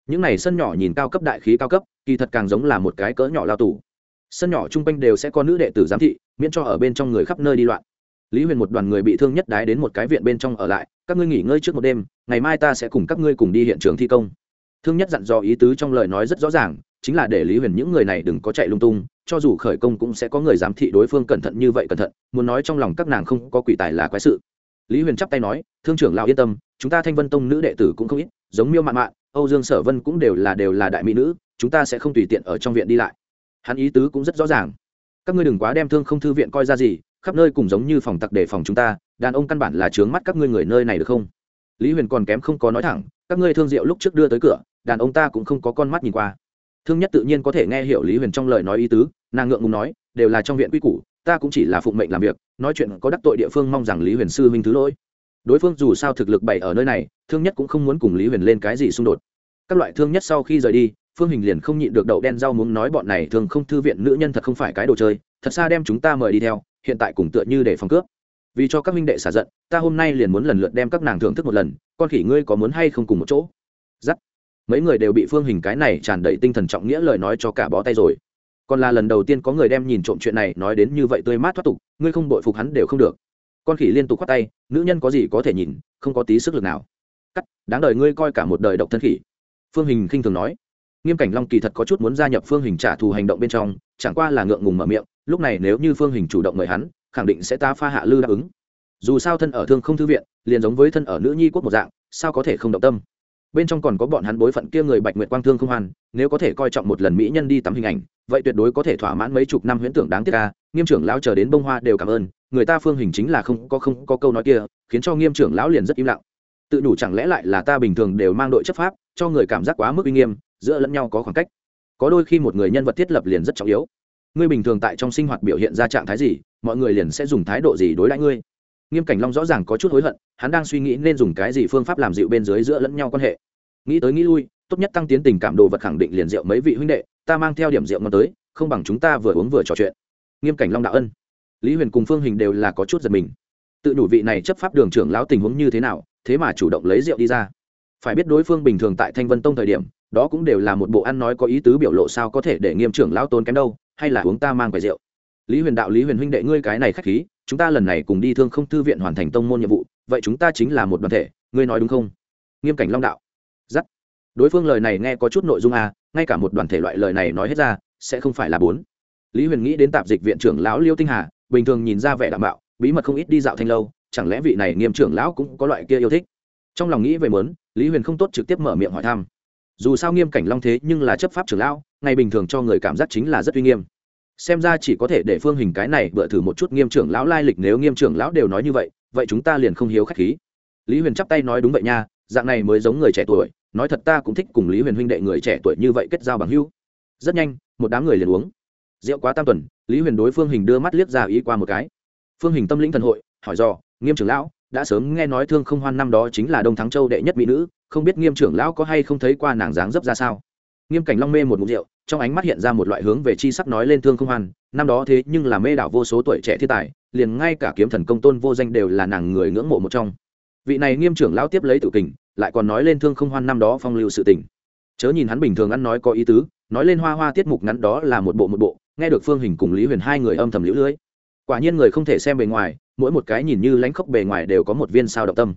Những này sân nhỏ nhìn cao cấp đại khí cao cấp, kỳ thật càng giống là một cái cỡ nhỏ lao tù. Sân nhỏ chung quanh đều sẽ có nữ đệ tử giám thị, miễn cho ở bên trong người khắp nơi đi loạn lý huyền một đoàn người bị thương nhất đái đến một cái viện bên trong ở lại, các ngươi nghỉ ngơi trước một đêm, ngày mai ta sẽ cùng các ngươi cùng đi hiện trường thi công. Thương nhất dặn dò ý tứ trong lời nói rất rõ ràng, chính là để lý huyền những người này đừng có chạy lung tung, cho dù khởi công cũng sẽ có người giám thị đối phương cẩn thận như vậy cẩn thận, muốn nói trong lòng các nàng không có quỷ tài là quái sự. Lý huyền chắp tay nói, thương trưởng lão yên tâm, chúng ta thanh vân tông nữ đệ tử cũng không ít, giống miêu mạn mạn, âu dương sở vân cũng đều là đều là đại mỹ nữ, chúng ta sẽ không tùy tiện ở trong viện đi lại. Hắn ý tứ cũng rất rõ ràng. Các ngươi đừng quá đem thương không thư viện coi ra gì khắp nơi cùng giống như phòng tặc để phòng chúng ta, đàn ông căn bản là trướng mắt các ngươi người nơi này được không? Lý huyền còn kém không có nói thẳng, các ngươi thương diệu lúc trước đưa tới cửa, đàn ông ta cũng không có con mắt nhìn qua. Thương nhất tự nhiên có thể nghe hiểu lý huyền trong lời nói ý tứ, nàng ngượng ngùng nói, đều là trong viện quy củ, ta cũng chỉ là phụng mệnh làm việc, nói chuyện có đắc tội địa phương mong rằng lý huyền sư huynh thứ lỗi. Đối phương dù sao thực lực bày ở nơi này, thương nhất cũng không muốn cùng lý huyền lên cái gì xung đột. Các loại thương nhất sau khi rời đi, phương hình liền không nhịn được đậu đen rau muốn nói bọn này thường không thư viện nữ nhân thật không phải cái đồ chơi, thật xa đem chúng ta mời đi theo hiện tại cùng tựa như để phòng cướp. Vì cho các minh đệ xả giận, ta hôm nay liền muốn lần lượt đem các nàng thưởng thức một lần, con khỉ ngươi có muốn hay không cùng một chỗ? Giắt. Mấy người đều bị phương hình cái này tràn đầy tinh thần trọng nghĩa lời nói cho cả bó tay rồi. Còn là lần đầu tiên có người đem nhìn trộm chuyện này nói đến như vậy tươi mát thoát tục, ngươi không bội phục hắn đều không được. Con khỉ liên tục khoát tay, nữ nhân có gì có thể nhìn, không có tí sức lực nào. Cắt, đáng đời ngươi coi cả một đời độc thân khỉ. Phương hình khinh thường nói. Nghiêm cảnh long kỳ thật có chút muốn gia nhập phương hình trả thù hành động bên trong, chẳng qua là ngượng ngùng mở miệng lúc này nếu như phương hình chủ động mời hắn, khẳng định sẽ ta pha hạ lư đáp ứng. Dù sao thân ở thương không thư viện, liền giống với thân ở nữ nhi quốc một dạng, sao có thể không động tâm? Bên trong còn có bọn hắn bối phận kia người bạch nguyệt quang thương không hoàn nếu có thể coi trọng một lần mỹ nhân đi tắm hình ảnh, vậy tuyệt đối có thể thỏa mãn mấy chục năm huyễn tưởng đáng tiếc ca nghiêm trưởng lão chờ đến bông hoa đều cảm ơn, người ta phương hình chính là không có không có câu nói kia, khiến cho nghiêm trưởng lão liền rất im lặng. Tự đủ chẳng lẽ lại là ta bình thường đều mang đội chấp pháp, cho người cảm giác quá mức uy nghiêm, giữa lẫn nhau có khoảng cách. Có đôi khi một người nhân vật thiết lập liền rất trọng yếu ngươi bình thường tại trong sinh hoạt biểu hiện ra trạng thái gì, mọi người liền sẽ dùng thái độ gì đối đãi ngươi. Nghiêm cảnh long rõ ràng có chút hối hận, hắn đang suy nghĩ nên dùng cái gì phương pháp làm dịu bên dưới giữa lẫn nhau quan hệ. Nghĩ tới nghĩ lui, tốt nhất tăng tiến tình cảm đồ vật khẳng định liền rượu mấy vị huynh đệ, ta mang theo điểm rượu ngon tới, không bằng chúng ta vừa uống vừa trò chuyện. Nghiêm cảnh long đạo ân. Lý huyền cùng phương hình đều là có chút giật mình. Tự đủ vị này chấp pháp đường trưởng lão tình huống như thế nào, thế mà chủ động lấy rượu đi ra. Phải biết đối phương bình thường tại thanh vân tông thời điểm đó cũng đều là một bộ ăn nói có ý tứ biểu lộ sao có thể để nghiêm trưởng lão tôn kém đâu, hay là uống ta mang về rượu. Lý huyền đạo, lý huyền huynh đệ ngươi cái này khách khí, chúng ta lần này cùng đi thương không thư viện hoàn thành tông môn nhiệm vụ, vậy chúng ta chính là một đoàn thể, ngươi nói đúng không? Nghiêm cảnh long đạo. Giắt. Đối phương lời này nghe có chút nội dung à ngay cả một đoàn thể loại lời này nói hết ra, sẽ không phải là bốn. Lý huyền nghĩ đến tạp dịch viện trưởng lão liêu tinh hà, bình thường nhìn ra vẻ đảm bảo, bí mật không ít đi dạo thanh lâu, chẳng lẽ vị này nghiêm trưởng lão cũng có loại kia yêu thích? Trong lòng nghĩ về mớn lý huyền không tốt trực tiếp mở miệng hỏi thăm dù sao nghiêm cảnh long thế nhưng là chấp pháp trưởng lão, ngày bình thường cho người cảm giác chính là rất uy nghiêm. Xem ra chỉ có thể để phương hình cái này bựa thử một chút nghiêm trưởng lão lai lịch nếu nghiêm trưởng lão đều nói như vậy vậy chúng ta liền không hiếu k h á c h khí. Lý huyền chắp tay nói đúng vậy nha, dạng này mới giống người trẻ tuổi, nói thật ta cũng thích cùng lý huyền huynh đệ người trẻ tuổi như vậy kết giao bằng hưu rất nhanh, một đám người liền uống. Rượu quá tam tuần, lý huyền đối phương hình đưa mắt liếc ra ý qua một cái. Phương hình tâm lĩnh thần hội, hỏi do nghiêm trưởng lão, đã sớm nghe nói thương không hoan năm đó chính là đông thắng châu đệ nhất mỹ nữ không biết nghiêm trưởng lão có hay không thấy qua nàng dáng dấp ra sao. Nghiêm cảnh long mê một mục rượu, trong ánh mắt hiện ra một loại hướng về chi sắc nói lên thương không hoan, năm đó thế nhưng là mê đảo vô số tuổi trẻ thiên tài, liền ngay cả kiếm thần công tôn vô danh đều là nàng người ngưỡng mộ một trong. Vị này nghiêm trưởng lão tiếp lấy tự kình, lại còn nói lên thương không hoan năm đó phong lưu sự tình. Chớ nhìn hắn bình thường ăn nói có ý tứ, nói lên hoa hoa tiết mục ngắn đó là một bộ một bộ, nghe được phương hình cùng lý huyền hai người âm thầm lũ lưỡi quả nhiên người không thể xem bề ngoài, mỗi một cái nhìn như lãnh khốc bề ngoài đều có một viên sao động tâm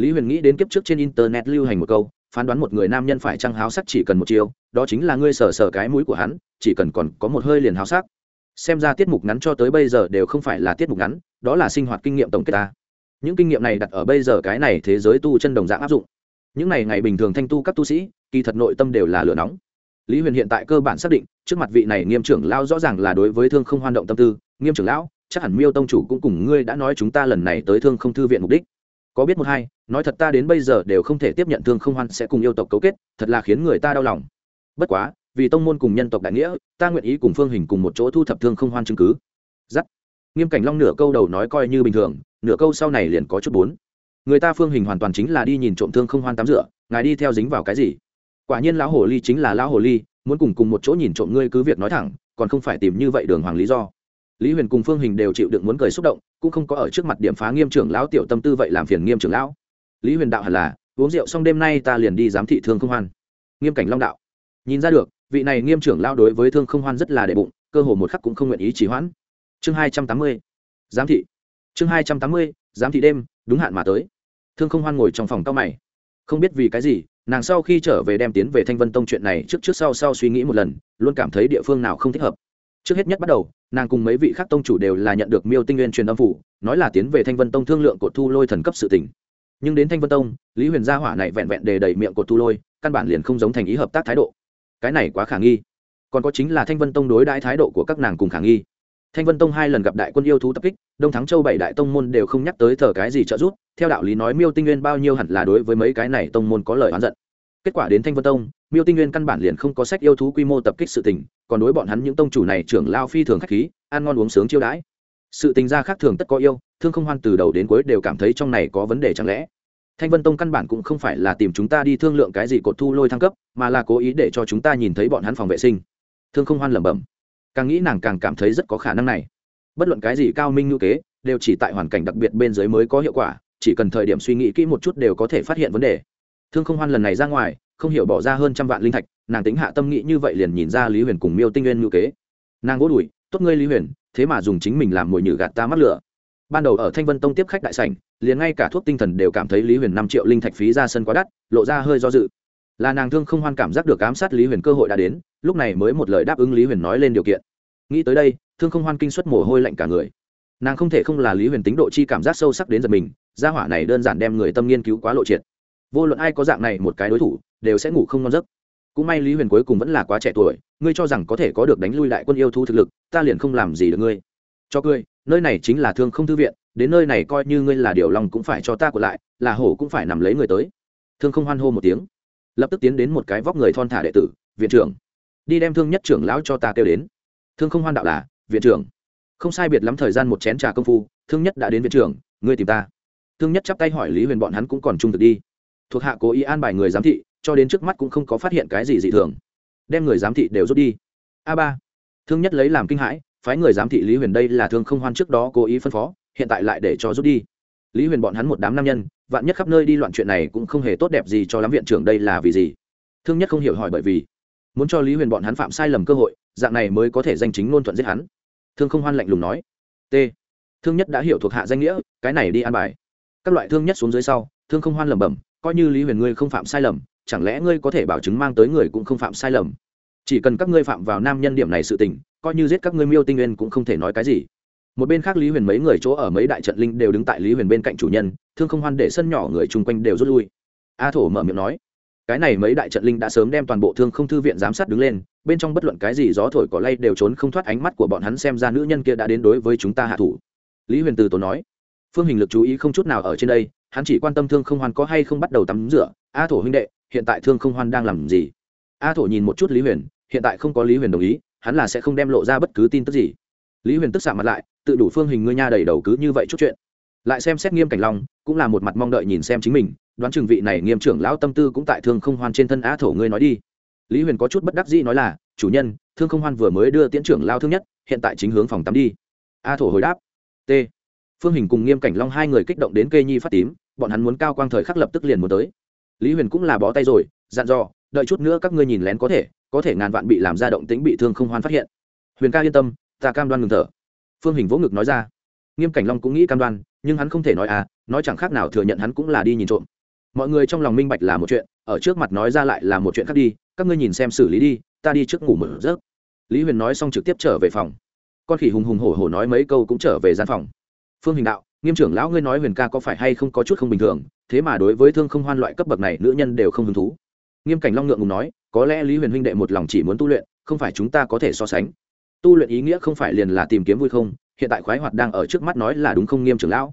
lý huyền nghĩ đến kiếp trước trên internet lưu hành một câu, phán đoán một người nam nhân phải trăng háo sắc chỉ cần một chiều đó chính là ngươi sờ sờ cái mũi của hắn, chỉ cần còn có một hơi liền háo sắc. Xem ra tiết mục ngắn cho tới bây giờ đều không phải là tiết mục ngắn, đó là sinh hoạt kinh nghiệm tổng kết ta. Những kinh nghiệm này đặt ở bây giờ cái này thế giới tu chân đồng dạng áp dụng. Những này ngày bình thường thanh tu các tu sĩ, kỳ thật nội tâm đều là lửa nóng. Lý huyền hiện tại cơ bản xác định, trước mặt vị này nghiêm trưởng lao rõ ràng là đối với thương không hoan động tâm tư, nghiêm trưởng lão, chắc hẳn miêu tông chủ cũng cùng ngươi đã nói chúng ta lần này tới thương không thư viện mục đích có biết một hai, nói thật ta đến bây giờ đều không thể tiếp nhận thương không hoan sẽ cùng yêu tộc cấu kết, thật là khiến người ta đau lòng. Bất quá, vì tông môn cùng nhân tộc đại nghĩa, ta nguyện ý cùng phương hình cùng một chỗ thu thập thương không hoan chứng cứ. Giắt. Nghiêm cảnh long nửa câu đầu nói coi như bình thường, nửa câu sau này liền có chút bốn. Người ta phương hình hoàn toàn chính là đi nhìn trộm thương không hoan tắm rửa, ngài đi theo dính vào cái gì? Quả nhiên lão hồ ly chính là lão hồ ly, muốn cùng cùng một chỗ nhìn trộm ngươi cứ việc nói thẳng, còn không phải tìm như vậy đường hoàng lý do lý huyền cùng phương hình đều chịu đựng muốn cười xúc động, cũng không có ở trước mặt điểm phá nghiêm trưởng lão tiểu tâm tư vậy làm phiền nghiêm trưởng lão. Lý huyền đạo hẳn là, uống rượu xong đêm nay ta liền đi giám thị thương không hoan. Nghiêm cảnh long đạo. Nhìn ra được, vị này nghiêm trưởng lão đối với thương không hoan rất là đệ bụng, cơ hồ một khắc cũng không nguyện ý chỉ hoãn. Chương hai trăm tám mươi, giám thị. Chương hai trăm tám mươi, giám thị đêm, đúng hạn mà tới. Thương không hoan ngồi trong phòng cao mày. Không biết vì cái gì, nàng sau khi trở về đem tiến về thanh vân tông chuyện này trước trước sau sau suy nghĩ một lần, luôn cảm thấy địa phương nào không thích hợp trước hết nhất bắt đầu, nàng cùng mấy vị khác tông chủ đều là nhận được miêu tinh nguyên truyền âm phủ, nói là tiến về thanh vân tông thương lượng cột thu lôi thần cấp sự tỉnh nhưng đến thanh vân tông, lý huyền gia hỏa này vẹn vẹn đề đầy miệng cột thu lôi, căn bản liền không giống thành ý hợp tác thái độ. Cái này quá khả nghi. Còn có chính là thanh vân tông đối đãi thái độ của các nàng cùng khả nghi. Thanh vân tông hai lần gặp đại quân yêu thú tập kích, đông thắng châu bảy đại tông môn đều không nhắc tới thờ cái gì trợ giúp, theo đạo lý nói miêu tinh nguyên bao nhiêu hẳn là đối với mấy cái này tông môn có lời oán giận. Kết quả đến thanh vân tông miêu tinh nguyên căn bản liền không có sách yêu thú quy mô tập kích sự tình, còn đối bọn hắn những tông chủ này trưởng lao phi thường k h á c h khí, ăn ngon uống sướng chiêu đãi. Sự tình ra khác thường tất có yêu, thương không hoan từ đầu đến cuối đều cảm thấy trong này có vấn đề chẳng lẽ. Thanh vân tông căn bản cũng không phải là tìm chúng ta đi thương lượng cái gì cột thu lôi thăng cấp, mà là cố ý để cho chúng ta nhìn thấy bọn hắn phòng vệ sinh. Thương không hoan lẩm bẩm. Càng nghĩ nàng càng cảm thấy rất có khả năng này. Bất luận cái gì cao minh ngữ kế, đều chỉ tại hoàn cảnh đặc biệt bên dưới mới có hiệu quả, chỉ cần thời điểm suy nghĩ kỹ một chút đều có thể phát hiện vấn đề. Thương không hoan lần này ra ngoài không hiểu bỏ ra hơn trăm vạn linh thạch, nàng tính hạ tâm nghĩ như vậy liền nhìn ra lý huyền cùng miêu tinh nguyên ngữ kế. Nàng vỗ đùi, tốt ngươi lý huyền, thế mà dùng chính mình làm mồi nhử gạt ta mắc lửa. Ban đầu ở thanh vân tông tiếp khách đại sảnh, liền ngay cả thuốc tinh thần đều cảm thấy lý huyền năm triệu linh thạch phí ra sân quá đắt, lộ ra hơi do dự. Là nàng thương không hoan cảm giác được ám sát lý huyền cơ hội đã đến, lúc này mới một lời đáp ứng lý huyền nói lên điều kiện. Nghĩ tới đây, thương không hoan kinh suất mồ hôi lạnh cả người. Nàng không thể không là lý huyền tính độ chi cảm giác sâu sắc đến giật mình, gia hỏa này đơn giản đem người tâm nghiên cứu quá lộ triệt vô luận ai có dạng này một cái đối thủ, đều sẽ ngủ không ngon giấc. Cũng may lý huyền cuối cùng vẫn là quá trẻ tuổi, ngươi cho rằng có thể có được đánh lui đại quân yêu thú thực lực, ta liền không làm gì được ngươi. Cho cười, nơi này chính là thương không thư viện, đến nơi này coi như ngươi là điều lòng cũng phải cho ta của lại, là hổ cũng phải nằm lấy người tới. Thương không hoan hô một tiếng. Lập tức tiến đến một cái vóc người thon thả đệ tử, viện trưởng, đi đem thương nhất trưởng lão cho ta kêu đến. Thương không hoan đạo là, viện trưởng. Không sai biệt lắm thời gian một chén trà công phu, thương nhất đã đến viện trưởng, ngươi tìm ta. Thương nhất chắp tay hỏi lý huyền bọn hắn cũng còn trung thực đi thuộc hạ cố ý an bài người giám thị, cho đến trước mắt cũng không có phát hiện cái gì dị thường. Đem người giám thị đều rút đi. A ba. Thương nhất lấy làm kinh hãi, phái người giám thị lý huyền đây là thương không hoan trước đó cố ý phân phó, hiện tại lại để cho rút đi. Lý huyền bọn hắn một đám nam nhân, vạn nhất khắp nơi đi loạn chuyện này cũng không hề tốt đẹp gì cho lắm viện trưởng đây là vì gì. Thương nhất không hiểu hỏi bởi vì, muốn cho lý huyền bọn hắn phạm sai lầm cơ hội, dạng này mới có thể danh chính ngôn thuận giết hắn. Thương không hoan lạnh lùng nói. T. Thương nhất đã hiểu thuộc hạ danh nghĩa, cái này đi an bài. Các loại thương nhất xuống dưới sau, thương không hoan lẩm bẩm coi như lý huyền ngươi không phạm sai lầm, chẳng lẽ ngươi có thể bảo chứng mang tới người cũng không phạm sai lầm? Chỉ cần các ngươi phạm vào nam nhân điểm này sự tình, coi như giết các ngươi miêu tinh nguyên cũng không thể nói cái gì. Một bên khác lý huyền mấy người chỗ ở mấy đại trận linh đều đứng tại lý huyền bên cạnh chủ nhân, thương không hoan để sân nhỏ người chung quanh đều rút lui. A thổ mở miệng nói, cái này mấy đại trận linh đã sớm đem toàn bộ thương không thư viện giám sát đứng lên, bên trong bất luận cái gì gió thổi cỏ lay đều trốn không thoát ánh mắt của bọn hắn xem ra nữ nhân kia đã đến đối với chúng ta hạ thủ. Lý huyền từ tổ nói, phương hình lực chú ý không chút nào ở trên đây hắn chỉ quan tâm thương không hoan có hay không bắt đầu tắm rửa. A thổ huynh đệ, hiện tại thương không hoan đang làm gì? A thổ nhìn một chút lý huyền, hiện tại không có lý huyền đồng ý, hắn là sẽ không đem lộ ra bất cứ tin tức gì. Lý huyền tức xạ mặt lại, tự đủ phương hình ngươi nha đầy đầu cứ như vậy chút chuyện. Lại xem xét nghiêm cảnh long, cũng là một mặt mong đợi nhìn xem chính mình, đoán chừng vị này nghiêm trưởng lão tâm tư cũng tại thương không hoan trên thân a thổ ngươi nói đi. Lý huyền có chút bất đắc dĩ nói là, chủ nhân, thương không hoan vừa mới đưa tiễn trưởng lao thương nhất, hiện tại chính hướng phòng tắm đi. A thổ hồi đáp, t. Phương hình cùng nghiêm cảnh long hai người kích động đến cây nhi phát tím bọn hắn muốn cao quang thời khắc lập tức liền muốn tới. Lý huyền cũng là bó tay rồi, dặn dò, đợi chút nữa các ngươi nhìn lén có thể có thể ngàn vạn bị làm ra động tính bị thương không hoan phát hiện. Huyền ca yên tâm, ta cam đoan ngừng thở. Phương hình vỗ ngực nói ra. Nghiêm cảnh long cũng nghĩ cam đoan, nhưng hắn không thể nói à nói chẳng khác nào thừa nhận hắn cũng là đi nhìn trộm. Mọi người trong lòng minh bạch là một chuyện, ở trước mặt nói ra lại là một chuyện khác đi, các ngươi nhìn xem xử lý đi, ta đi trước ngủ mở giấc. Lý huyền nói xong trực tiếp trở về phòng. Con khỉ hùng hùng hổ hổ nói mấy câu cũng trở về gian phòng. Phương hình đạo nghiêm trưởng lão ngươi nói huyền ca có phải hay không có chút không bình thường, thế mà đối với thương không hoan loại cấp bậc này nữ nhân đều không hứng thú. Nghiêm cảnh long ngượng ngùng nói, có lẽ lý huyền huynh đệ một lòng chỉ muốn tu luyện, không phải chúng ta có thể so sánh. Tu luyện ý nghĩa không phải liền là tìm kiếm vui không, hiện tại khoái hoạt đang ở trước mắt nói là đúng không nghiêm trưởng lão?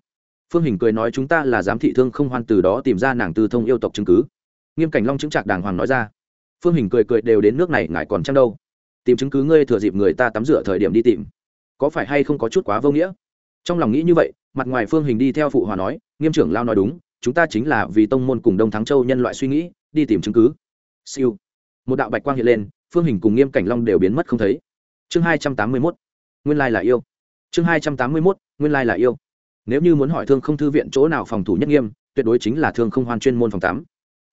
Phương hình cười nói chúng ta là giám thị thương không hoan từ đó tìm ra nàng tư thông yêu tộc chứng cứ. Nghiêm cảnh long chứng trạc đàng hoàng nói ra. Phương hình cười cười đều đến nước này, ngài còn chăng đâu? Tìm chứng cứ ngươi thừa dịp người ta tắm rửa thời điểm đi tìm. Có phải hay không có chút quá vô nghĩa? Trong lòng nghĩ như vậy, mặt ngoài phương hình đi theo phụ hòa nói, nghiêm trưởng lao nói đúng, chúng ta chính là vì tông môn cùng đông thắng châu nhân loại suy nghĩ, đi tìm chứng cứ. Siêu. Một đạo bạch quang hiện lên, phương hình cùng nghiêm cảnh long đều biến mất không thấy. Chương hai trăm tám mươi mốt, nguyên lai là yêu. Chương hai trăm tám mươi mốt, nguyên lai là yêu. Nếu như muốn hỏi thương không thư viện chỗ nào phòng thủ nhất nghiêm, tuyệt đối chính là thương không hoan chuyên môn phòng tám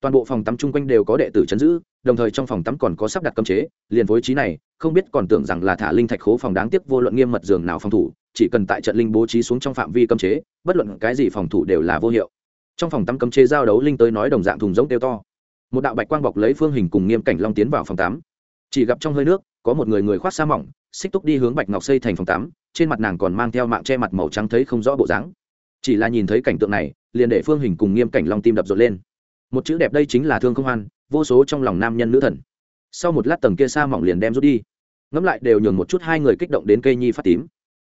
toàn bộ phòng tắm chung quanh đều có đệ tử chấn giữ, đồng thời trong phòng tắm còn có sắp đặt cấm chế, liền phối trí này, không biết còn tưởng rằng là thả linh thạch khố phòng đáng tiếc vô luận nghiêm mật giường nào phòng thủ, chỉ cần tại trận linh bố trí xuống trong phạm vi cấm chế, bất luận cái gì phòng thủ đều là vô hiệu. Trong phòng tắm cấm chế giao đấu linh tới nói đồng dạng thùng giống tiêu to. Một đạo bạch quang bọc lấy phương hình cùng nghiêm cảnh long tiến vào phòng tắm. Chỉ gặp trong hơi nước, có một người người khoác sa mỏng, xích túc đi hướng bạch ngọc xây thành phòng tắm, trên mặt nàng còn mang theo mạng che mặt màu trắng thấy không rõ bộ dáng. Chỉ là nhìn thấy cảnh tượng này, liền để phương hình cùng nghiêm cảnh long tim đập rộn lên một chữ đẹp đây chính là thương không hoan, vô số trong lòng nam nhân nữ thần. Sau một lát tầng kia sa mỏng liền đem rút đi. Ngẫm lại đều nhường một chút hai người kích động đến cây nhi phát tím.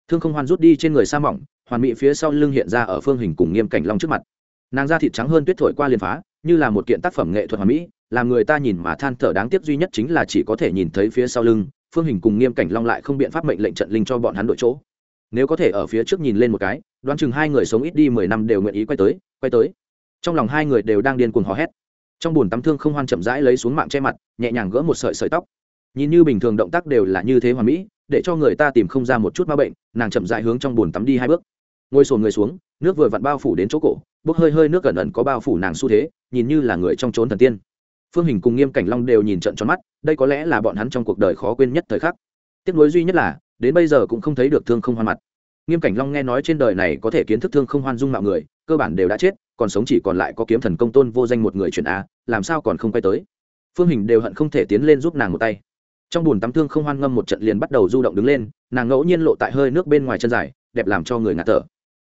Thương không hoan rút đi trên người sa mỏng, hoàn mỹ phía sau lưng hiện ra ở phương hình cùng nghiêm cảnh long trước mặt. Nàng da thịt trắng hơn tuyết thổi qua liền phá, như là một kiện tác phẩm nghệ thuật hoàn mỹ, làm người ta nhìn mà than thở đáng tiếc duy nhất chính là chỉ có thể nhìn thấy phía sau lưng, phương hình cùng nghiêm cảnh long lại không biện pháp mệnh lệnh trận linh cho bọn hắn đội chỗ. Nếu có thể ở phía trước nhìn lên một cái, đoán chừng hai người sống ít đi mười năm đều nguyện ý quay tới quay tới trong lòng hai người đều đang điên cuồng hò hét. Trong bùn tắm thương không hoan chậm rãi lấy xuống mạng che mặt, nhẹ nhàng gỡ một sợi sợi tóc. Nhìn như bình thường động tác đều là như thế hoàn mỹ, để cho người ta tìm không ra một chút ma bệnh, nàng chậm rãi hướng trong bùn tắm đi hai bước. Ngồi sồn người xuống, nước vừa vặn bao phủ đến chỗ cổ, bốc hơi hơi nước gần ẩn có bao phủ nàng xu thế, nhìn như là người trong trốn thần tiên. Phương hình cùng nghiêm cảnh long đều nhìn trận tròn mắt, đây có lẽ là bọn hắn trong cuộc đời khó quên nhất thời khắc. Tiếc nuối duy nhất là, đến bây giờ cũng không thấy được thương không hoan mặt. Nghiêm cảnh long nghe nói trên đời này có thể kiến thức thương không hoan dung mạo người, cơ bản đều đã chết còn sống chỉ còn lại có kiếm thần công tôn vô danh một người chuyển a, làm sao còn không quay tới? Phương hình đều hận không thể tiến lên giúp nàng một tay. Trong bùn tắm thương không hoan ngâm một trận liền bắt đầu du động đứng lên, nàng ngẫu nhiên lộ tại hơi nước bên ngoài chân dài, đẹp làm cho người ngạt thở.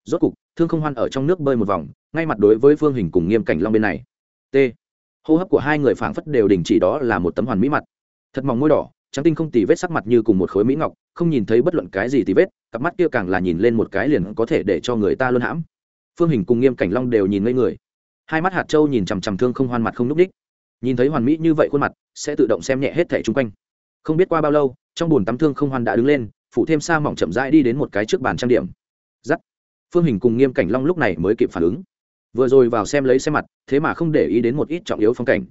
Rốt cục, thương không hoan ở trong nước bơi một vòng, ngay mặt đối với phương hình cùng nghiêm cảnh long bên này. T. Hô hấp của hai người phảng phất đều đình chỉ đó là một tấm hoàn mỹ mặt. Thật mỏng môi đỏ, trắng tinh không tì vết sắc mặt như cùng một khối mỹ ngọc, không nhìn thấy bất luận cái gì tì vết, cặp mắt kia càng là nhìn lên một cái liền có thể để cho người ta luôn hãm phương hình cùng nghiêm cảnh long đều nhìn ngây người. Hai mắt hạt trâu nhìn chằm chằm thương không hoan mặt không n ú c đích. Nhìn thấy hoàn mỹ như vậy khuôn mặt, sẽ tự động xem nhẹ hết thẻ chung quanh. Không biết qua bao lâu, trong bồn tắm thương không hoan đã đứng lên, phủ thêm xa mỏng chậm rãi đi đến một cái trước bàn trang điểm. Giắt. Phương hình cùng nghiêm cảnh long lúc này mới kịp phản ứng. Vừa rồi vào xem lấy xem mặt, thế mà không để ý đến một ít trọng yếu phong cảnh.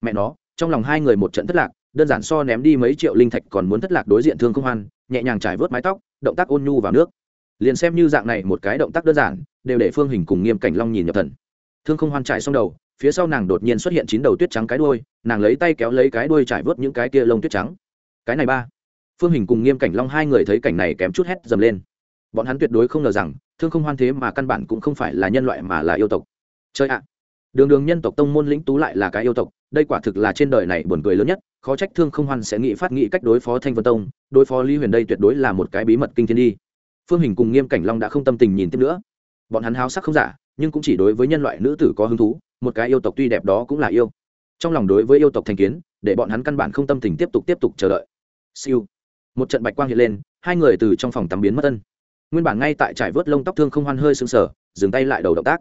Mẹ nó, trong lòng hai người một trận thất lạc, đơn giản so ném đi mấy triệu linh thạch còn muốn thất lạc đối diện thương không hoan, nhẹ nhàng trải vớt mái tóc, động tác ôn nhu vào nước liền xem như dạng này một cái động tác đơn giản, đều để phương hình cùng nghiêm cảnh long nhìn nhập thần. Thương không hoan trải xong đầu, phía sau nàng đột nhiên xuất hiện chín đầu tuyết trắng cái đuôi, nàng lấy tay kéo lấy cái đuôi trải vớt những cái kia lông tuyết trắng. Cái này ba. Phương hình cùng nghiêm cảnh long hai người thấy cảnh này kém chút hét dầm lên. Bọn hắn tuyệt đối không ngờ rằng, thương không hoan thế mà căn bản cũng không phải là nhân loại mà là yêu tộc. Chơi ạ. Đường đường nhân tộc tông môn lĩnh tú lại là cái yêu tộc, đây quả thực là trên đời này buồn cười lớn nhất, khó trách thương không hoan sẽ nghĩ phát nghĩ cách đối phó thanh vân tông, đối phó lý huyền đây tuyệt đối là một cái bí mật kinh thiên đi phương hình cùng nghiêm cảnh long đã không tâm tình nhìn tiếp nữa. Bọn hắn háo sắc không giả, nhưng cũng chỉ đối với nhân loại nữ tử có hứng thú, một cái yêu tộc tuy đẹp đó cũng là yêu. Trong lòng đối với yêu tộc thành kiến, để bọn hắn căn bản không tâm tình tiếp tục tiếp tục chờ đợi. Siêu. Một trận bạch quang hiện lên, hai người từ trong phòng tắm biến mất tân nguyên bản ngay tại trải vớt lông tóc thương không hoan hơi sưng sờ, dừng tay lại đầu động tác.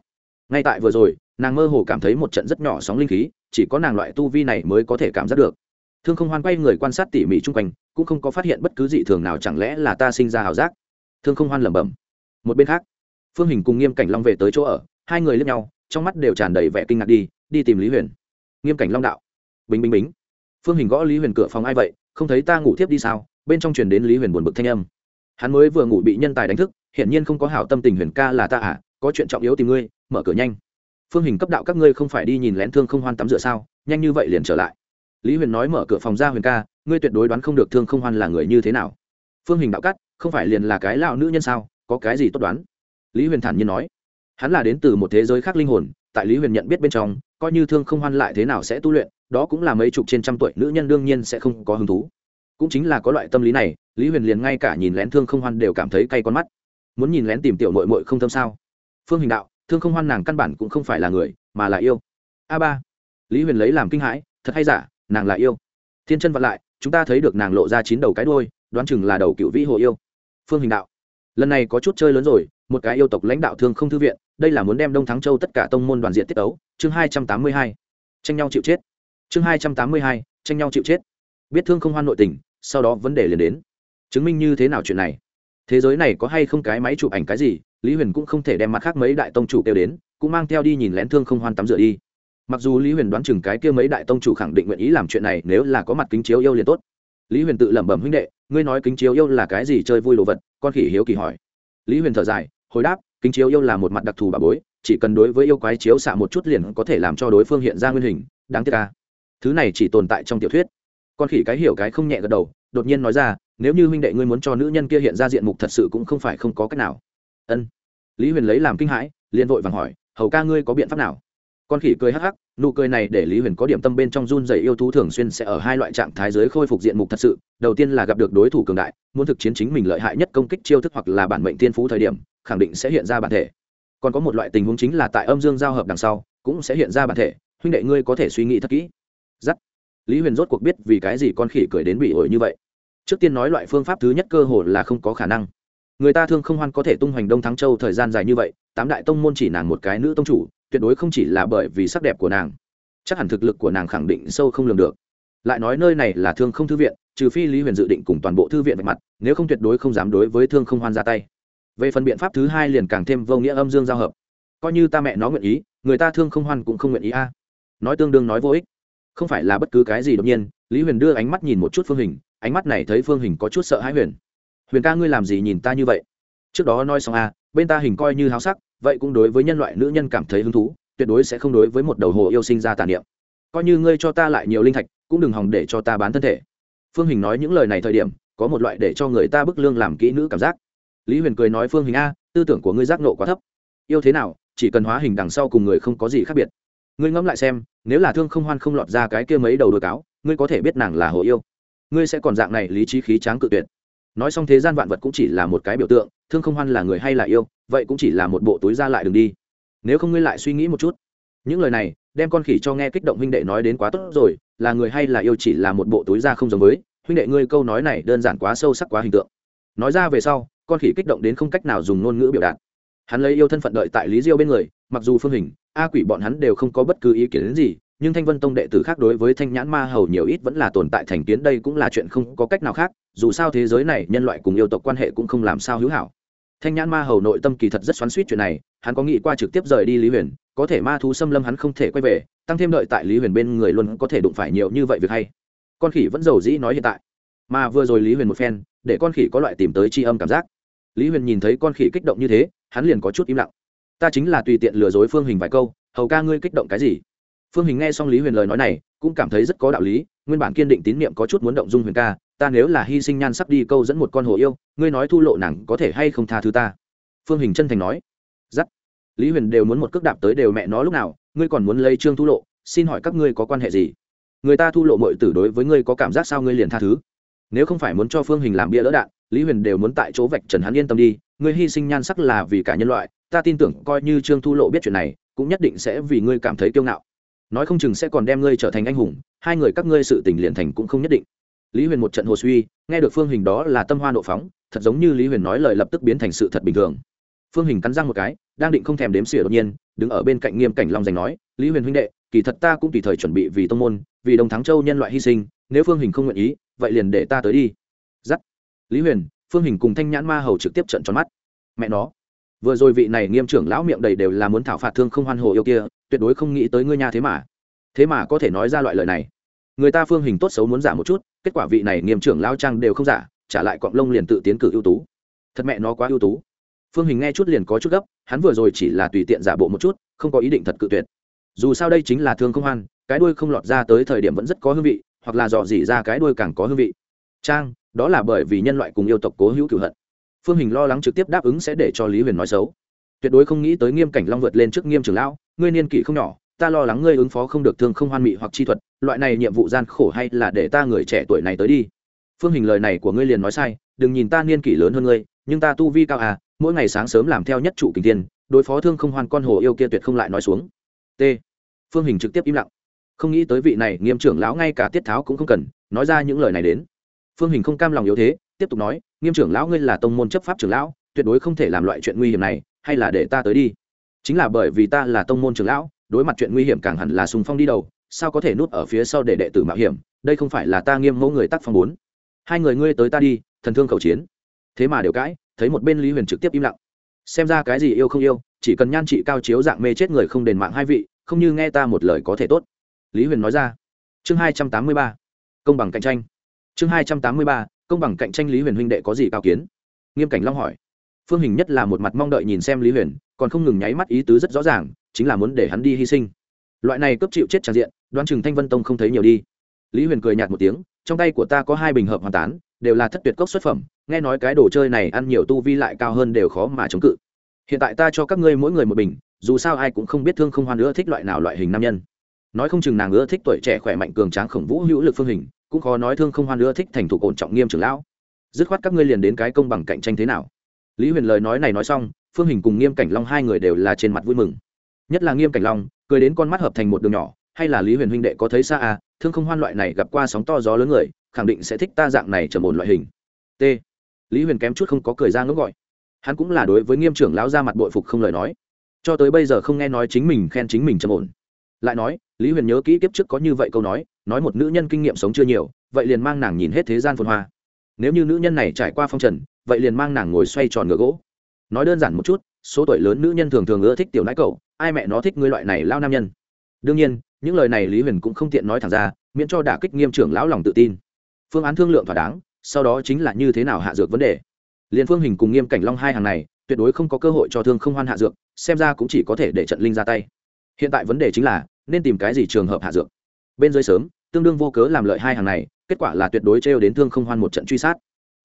Ngay tại vừa rồi, nàng mơ hồ cảm thấy một trận rất nhỏ sóng linh khí, chỉ có nàng loại tu vi này mới có thể cảm giác được. Thương không hoan quay người quan sát tỉ mỉ chung quanh, cũng không có phát hiện bất cứ dị thường nào, chẳng lẽ là ta sinh ra ảo giác? Thương không hoan lẩm bẩm. Một bên khác, phương hình cùng nghiêm cảnh long về tới chỗ ở, hai người lướt nhau, trong mắt đều tràn đầy vẻ kinh ngạc đi đi tìm lý huyền. Nghiêm cảnh long đạo, bình bình bính phương hình gõ lý huyền cửa phòng ai vậy, không thấy ta ngủ thiếp đi sao? Bên trong truyền đến lý huyền buồn bực thanh âm. Hắn mới vừa ngủ bị nhân tài đánh thức, hiển nhiên không có hảo tâm tình huyền ca là ta à có chuyện trọng yếu tìm ngươi, mở cửa nhanh. Phương hình cấp đạo các ngươi không phải đi nhìn lén thương không hoan tắm rửa sao, nhanh như vậy liền trở lại. Lý huyền nói mở cửa phòng ra huyền ca, ngươi tuyệt đối đoán không được thương không hoan là người như thế nào. Phương hình đạo cắt không phải liền là cái lão nữ nhân sao, có cái gì tốt đoán? Lý huyền thản nhiên nói. Hắn là đến từ một thế giới khác linh hồn, tại lý huyền nhận biết bên trong, coi như thương không hoan lại thế nào sẽ tu luyện, đó cũng là mấy chục trên trăm tuổi nữ nhân đương nhiên sẽ không có hứng thú. Cũng chính là có loại tâm lý này, lý huyền liền ngay cả nhìn lén thương không hoan đều cảm thấy cay con mắt. Muốn nhìn lén tìm tiểu nội mội không thâm sao? Phương hình đạo, thương không hoan nàng căn bản cũng không phải là người, mà là yêu. A ba. Lý huyền lấy làm kinh hãi, thật hay giả, nàng là yêu. Thiên chân vặn lại, chúng ta thấy được nàng lộ ra chín đầu cái đôi đoán chừng là đầu cựu vĩ hồ yêu phương hình đạo. Lần này có chút chơi lớn rồi, một cái yêu tộc lãnh đạo thương không thư viện, đây là muốn đem đông thắng châu tất cả tông môn đoàn diện tiết ấu chương hai trăm tám mươi hai. Tranh nhau chịu chết. Chương hai trăm tám mươi hai. Tranh nhau chịu chết. Biết thương không hoan nội tình, sau đó vấn đề liền đến. Chứng minh như thế nào chuyện này? Thế giới này có hay không cái máy chụp ảnh cái gì, lý huyền cũng không thể đem mặt khác mấy đại tông chủ kêu đến, cũng mang theo đi nhìn lén thương không hoan tắm rửa đi. Mặc dù lý huyền đoán chừng cái kia mấy đại tông chủ khẳng định nguyện ý làm chuyện này, nếu là có mặt kính chiếu yêu liền tốt. Lý huyền tự lẩm bẩm huynh đệ ngươi nói kính chiếu yêu là cái gì chơi vui đồ vật con khỉ hiếu kỳ hỏi lý huyền thở dài hồi đáp kính chiếu yêu là một mặt đặc thù bà bối chỉ cần đối với yêu quái chiếu xạ một chút liền có thể làm cho đối phương hiện ra nguyên hình đáng tiếc ca thứ này chỉ tồn tại trong tiểu thuyết con khỉ cái hiểu cái không nhẹ gật đầu đột nhiên nói ra nếu như huynh đệ ngươi muốn cho nữ nhân kia hiện ra diện mục thật sự cũng không phải không có cách nào ân lý huyền lấy làm kinh hãi liền vội vàng hỏi hầu ca ngươi có biện pháp nào con khỉ cười hắc hắc nụ cười này để lý huyền có điểm tâm bên trong run dày yêu thú thường xuyên sẽ ở hai loại trạng thái giới khôi phục diện mục thật sự. Đầu tiên là gặp được đối thủ cường đại, muốn thực chiến chính mình lợi hại nhất công kích chiêu thức hoặc là bản mệnh tiên phú thời điểm, khẳng định sẽ hiện ra bản thể. Còn có một loại tình huống chính là tại âm dương giao hợp đằng sau, cũng sẽ hiện ra bản thể. Huynh đệ ngươi có thể suy nghĩ thật kỹ. Giắt. Lý huyền rốt cuộc biết vì cái gì con khỉ cười đến bị ổi như vậy. Trước tiên nói loại phương pháp thứ nhất cơ hồ là không có khả năng. Người ta thương không hoan có thể tung hoành đông thắng châu thời gian dài như vậy, tám đại tông môn chỉ nàng một cái nữ tông chủ tuyệt đối không chỉ là bởi vì sắc đẹp của nàng, chắc hẳn thực lực của nàng khẳng định sâu không lường được. Lại nói nơi này là thương không thư viện, trừ phi lý huyền dự định cùng toàn bộ thư viện vạch mặt, nếu không tuyệt đối không dám đối với thương không hoan ra tay. Về phần biện pháp thứ hai liền càng thêm vô nghĩa âm dương giao hợp. Coi như ta mẹ nó nguyện ý, người ta thương không hoan cũng không nguyện ý a. Nói tương đương nói vô ích. Không phải là bất cứ cái gì đột nhiên, lý huyền đưa ánh mắt nhìn một chút phương hình, ánh mắt này thấy phương hình có chút sợ hãi huyền. Huyền ca, ngươi làm gì nhìn ta như vậy? Trước đó nói xong a, bên ta hình coi như háo sắc vậy cũng đối với nhân loại nữ nhân cảm thấy hứng thú, tuyệt đối sẽ không đối với một đầu hồ yêu sinh ra tàn niệm. Coi như ngươi cho ta lại nhiều linh thạch, cũng đừng hòng để cho ta bán thân thể. Phương hình nói những lời này thời điểm, có một loại để cho người ta bức lương làm kỹ nữ cảm giác. Lý huyền cười nói, phương hình a, tư tưởng của ngươi giác nộ quá thấp. Yêu thế nào, chỉ cần hóa hình đằng sau cùng người không có gì khác biệt. Ngươi ngẫm lại xem, nếu là thương không hoan không lọt ra cái kia mấy đầu đôi cáo, ngươi có thể biết nàng là hồ yêu. Ngươi sẽ còn dạng này lý trí khí tráng cự tuyệt. Nói xong thế gian vạn vật cũng chỉ là một cái biểu tượng, thương không hoan là người hay là yêu vậy cũng chỉ là một bộ túi ra lại đường đi. Nếu không ngươi lại suy nghĩ một chút. Những lời này, đem con khỉ cho nghe kích động huynh đệ nói đến quá tốt rồi, là người hay là yêu chỉ là một bộ túi ra không giống với, huynh đệ ngươi câu nói này đơn giản quá sâu sắc quá hình tượng. Nói ra về sau, con khỉ kích động đến không cách nào dùng ngôn ngữ biểu đạt. Hắn lấy yêu thân phận đợi tại lý diêu bên người, mặc dù phương hình, a quỷ bọn hắn đều không có bất cứ ý kiến đến gì, nhưng thanh vân tông đệ tử khác đối với thanh nhãn ma hầu nhiều ít vẫn là tồn tại thành kiến, đây cũng là chuyện không có cách nào khác, dù sao thế giới này nhân loại cùng yêu tộc quan hệ cũng không làm sao hữu hảo thanh nhãn ma hầu nội tâm kỳ thật rất xoắn suýt chuyện này, hắn có nghĩ qua trực tiếp rời đi lý huyền, có thể ma thú xâm lâm hắn không thể quay về, tăng thêm đợi tại lý huyền bên người luôn có thể đụng phải nhiều như vậy việc hay. Con khỉ vẫn giàu dĩ nói hiện tại. Mà vừa rồi lý huyền một phen, để con khỉ có loại tìm tới tri âm cảm giác. Lý huyền nhìn thấy con khỉ kích động như thế, hắn liền có chút im lặng. Ta chính là tùy tiện lừa dối phương hình vài câu, hầu ca ngươi kích động cái gì? Phương hình nghe xong lý huyền lời nói này, cũng cảm thấy rất có đạo lý nguyên bản kiên định tín nhiệm có chút muốn động dung huyền ca, ta nếu là hy sinh nhan sắp đi câu dẫn một con hồ yêu, ngươi nói thu lộ nàng có thể hay không tha thứ ta? Phương hình chân thành nói. Giắt lý huyền đều muốn một cước đạp tới đều mẹ nó lúc nào, ngươi còn muốn lấy trương thu lộ, xin hỏi các ngươi có quan hệ gì? Người ta thu lộ mọi tử đối với ngươi có cảm giác sao ngươi liền tha thứ? Nếu không phải muốn cho phương hình làm bia lỡ đạn, lý huyền đều muốn tại chỗ vạch trần hắn yên tâm đi, ngươi hy sinh nhan sắc là vì cả nhân loại, ta tin tưởng coi như trương thu lộ biết chuyện này, cũng nhất định sẽ vì ngươi cảm thấy kiêu ngạo nói không chừng sẽ còn đem ngươi trở thành anh hùng, hai người các ngươi sự tình liền thành cũng không nhất định. Lý huyền một trận hồ suy, nghe được phương hình đó là tâm hoa nộ phóng, thật giống như lý huyền nói lời lập tức biến thành sự thật bình thường. Phương hình cắn răng một cái, đang định không thèm đếm xỉa đột nhiên, đứng ở bên cạnh nghiêm cảnh long giành nói, lý huyền huynh đệ, kỳ thật ta cũng tùy thời chuẩn bị vì tông môn, vì đồng thắng châu nhân loại hy sinh, nếu phương hình không nguyện ý, vậy liền để ta tới đi. Giắt. Lý huyền, phương hình cùng thanh nhãn ma hầu trực tiếp trận tròn mắt. Mẹ nó vừa rồi vị này nghiêm trưởng lão miệng đầy đều là muốn thảo phạt thương không hoan hồ yêu kia, tuyệt đối không nghĩ tới ngươi nha thế mà. Thế mà có thể nói ra loại lời này. Người ta phương hình tốt xấu muốn giả một chút, kết quả vị này nghiêm trưởng lao trang đều không giả, trả lại cọng lông liền tự tiến cử ưu tú. Thật mẹ nó quá ưu tú. Phương hình nghe chút liền có chút gấp, hắn vừa rồi chỉ là tùy tiện giả bộ một chút, không có ý định thật cự tuyệt. Dù sao đây chính là thương không hoan, cái đuôi không lọt ra tới thời điểm vẫn rất có hương vị, hoặc là dò dỉ ra cái đuôi càng có hương vị. Trang, đó là bởi vì nhân loại cùng yêu tộc cố hữu cửu hận phương hình lo lắng trực tiếp đáp ứng sẽ để cho lý huyền nói xấu. Tuyệt đối không nghĩ tới nghiêm cảnh long vượt lên trước nghiêm trường lão, ngươi niên kỷ không nhỏ, ta lo lắng ngươi ứng phó không được thương không hoan mị hoặc chi thuật, loại này nhiệm vụ gian khổ hay là để ta người trẻ tuổi này tới đi. Phương hình lời này của ngươi liền nói sai, đừng nhìn ta niên kỷ lớn hơn ngươi, nhưng ta tu vi cao à mỗi ngày sáng sớm làm theo nhất trụ kinh tiên đối phó thương không hoan con hồ yêu kia tuyệt không lại nói xuống. T. Phương hình trực tiếp im lặng. Không nghĩ tới vị này, nghiêm trưởng lão ngay cả tiết tháo cũng không cần, nói ra những lời này đến. Phương hình không cam lòng yếu thế tiếp tục nói, nghiêm trưởng lão ngươi là tông môn chấp pháp trưởng lão, tuyệt đối không thể làm loại chuyện nguy hiểm này, hay là để ta tới đi. Chính là bởi vì ta là tông môn trưởng lão, đối mặt chuyện nguy hiểm càng hẳn là sùng phong đi đầu, sao có thể núp ở phía sau để đệ tử mạo hiểm, đây không phải là ta nghiêm mẫu người tác phong bốn hai người ngươi tới ta đi, thần thương khẩu chiến. Thế mà đều cãi, thấy một bên lý huyền trực tiếp im lặng. Xem ra cái gì yêu không yêu, chỉ cần nhan trị cao chiếu dạng mê chết người không đền mạng hai vị, không như nghe ta một lời có thể tốt. Lý huyền nói ra. Chương hai trăm tám mươi ba, công bằng cạnh tranh. Chương hai trăm tám mươi ba công bằng cạnh tranh lý huyền huynh đệ có gì cao kiến? Nghiêm cảnh long hỏi. Phương hình nhất là một mặt mong đợi nhìn xem lý huyền, còn không ngừng nháy mắt ý tứ rất rõ ràng, chính là muốn để hắn đi hy sinh. Loại này cấp chịu chết tràn diện, đoán chừng thanh vân tông không thấy nhiều đi. Lý huyền cười nhạt một tiếng, trong tay của ta có hai bình hợp hoàn tán, đều là thất tuyệt cốc xuất phẩm, nghe nói cái đồ chơi này ăn nhiều tu vi lại cao hơn đều khó mà chống cự. Hiện tại ta cho các ngươi mỗi người một bình, dù sao ai cũng không biết thương không hoan nữa thích loại nào loại hình nam nhân. Nói không chừng nàng ưa thích tuổi trẻ khỏe mạnh cường tráng khổng vũ hữu lực phương hình cũng khó nói thương không hoan nữa, thích thành thủ ổn trọng nghiêm trưởng lão. Dứt khoát các ngươi liền đến cái công bằng cạnh tranh thế nào? Lý huyền lời nói này nói xong, phương hình cùng nghiêm cảnh long hai người đều là trên mặt vui mừng. Nhất là nghiêm cảnh long, cười đến con mắt hợp thành một đường nhỏ, hay là lý huyền huynh đệ có thấy xa à thương không hoan loại này gặp qua sóng to gió lớn người, khẳng định sẽ thích ta dạng này trầm ổn loại hình. T. Lý huyền kém chút không có cười ra ngốc gọi. Hắn cũng là đối với nghiêm trưởng lão ra mặt bội phục không lời nói. Cho tới bây giờ không nghe nói chính mình khen chính mình trầm ổn. Lại nói lý huyền nhớ kỹ kiếp trước có như vậy câu nói nói một nữ nhân kinh nghiệm sống chưa nhiều, vậy liền mang nàng nhìn hết thế gian phồn hoa. Nếu như nữ nhân này trải qua phong trần, vậy liền mang nàng ngồi xoay tròn ngựa gỗ. Nói đơn giản một chút, số tuổi lớn nữ nhân thường thường ưa thích tiểu nãi cậu, ai mẹ nó thích ngươi loại này lao nam nhân. Đương nhiên, những lời này lý huyền cũng không tiện nói thẳng ra, miễn cho đả kích nghiêm trưởng lão lòng tự tin. Phương án thương lượng thỏa đáng, sau đó chính là như thế nào hạ dược vấn đề. Liền phương hình cùng nghiêm cảnh long hai hàng này, tuyệt đối không có cơ hội cho thương không hoan hạ dược, xem ra cũng chỉ có thể để trận linh ra tay. Hiện tại vấn đề chính là nên tìm cái gì trường hợp hạ dược. Bên dưới sớm, tương đương vô cớ làm lợi hai hàng này, kết quả là tuyệt đối trêu đến thương không hoan một trận truy sát.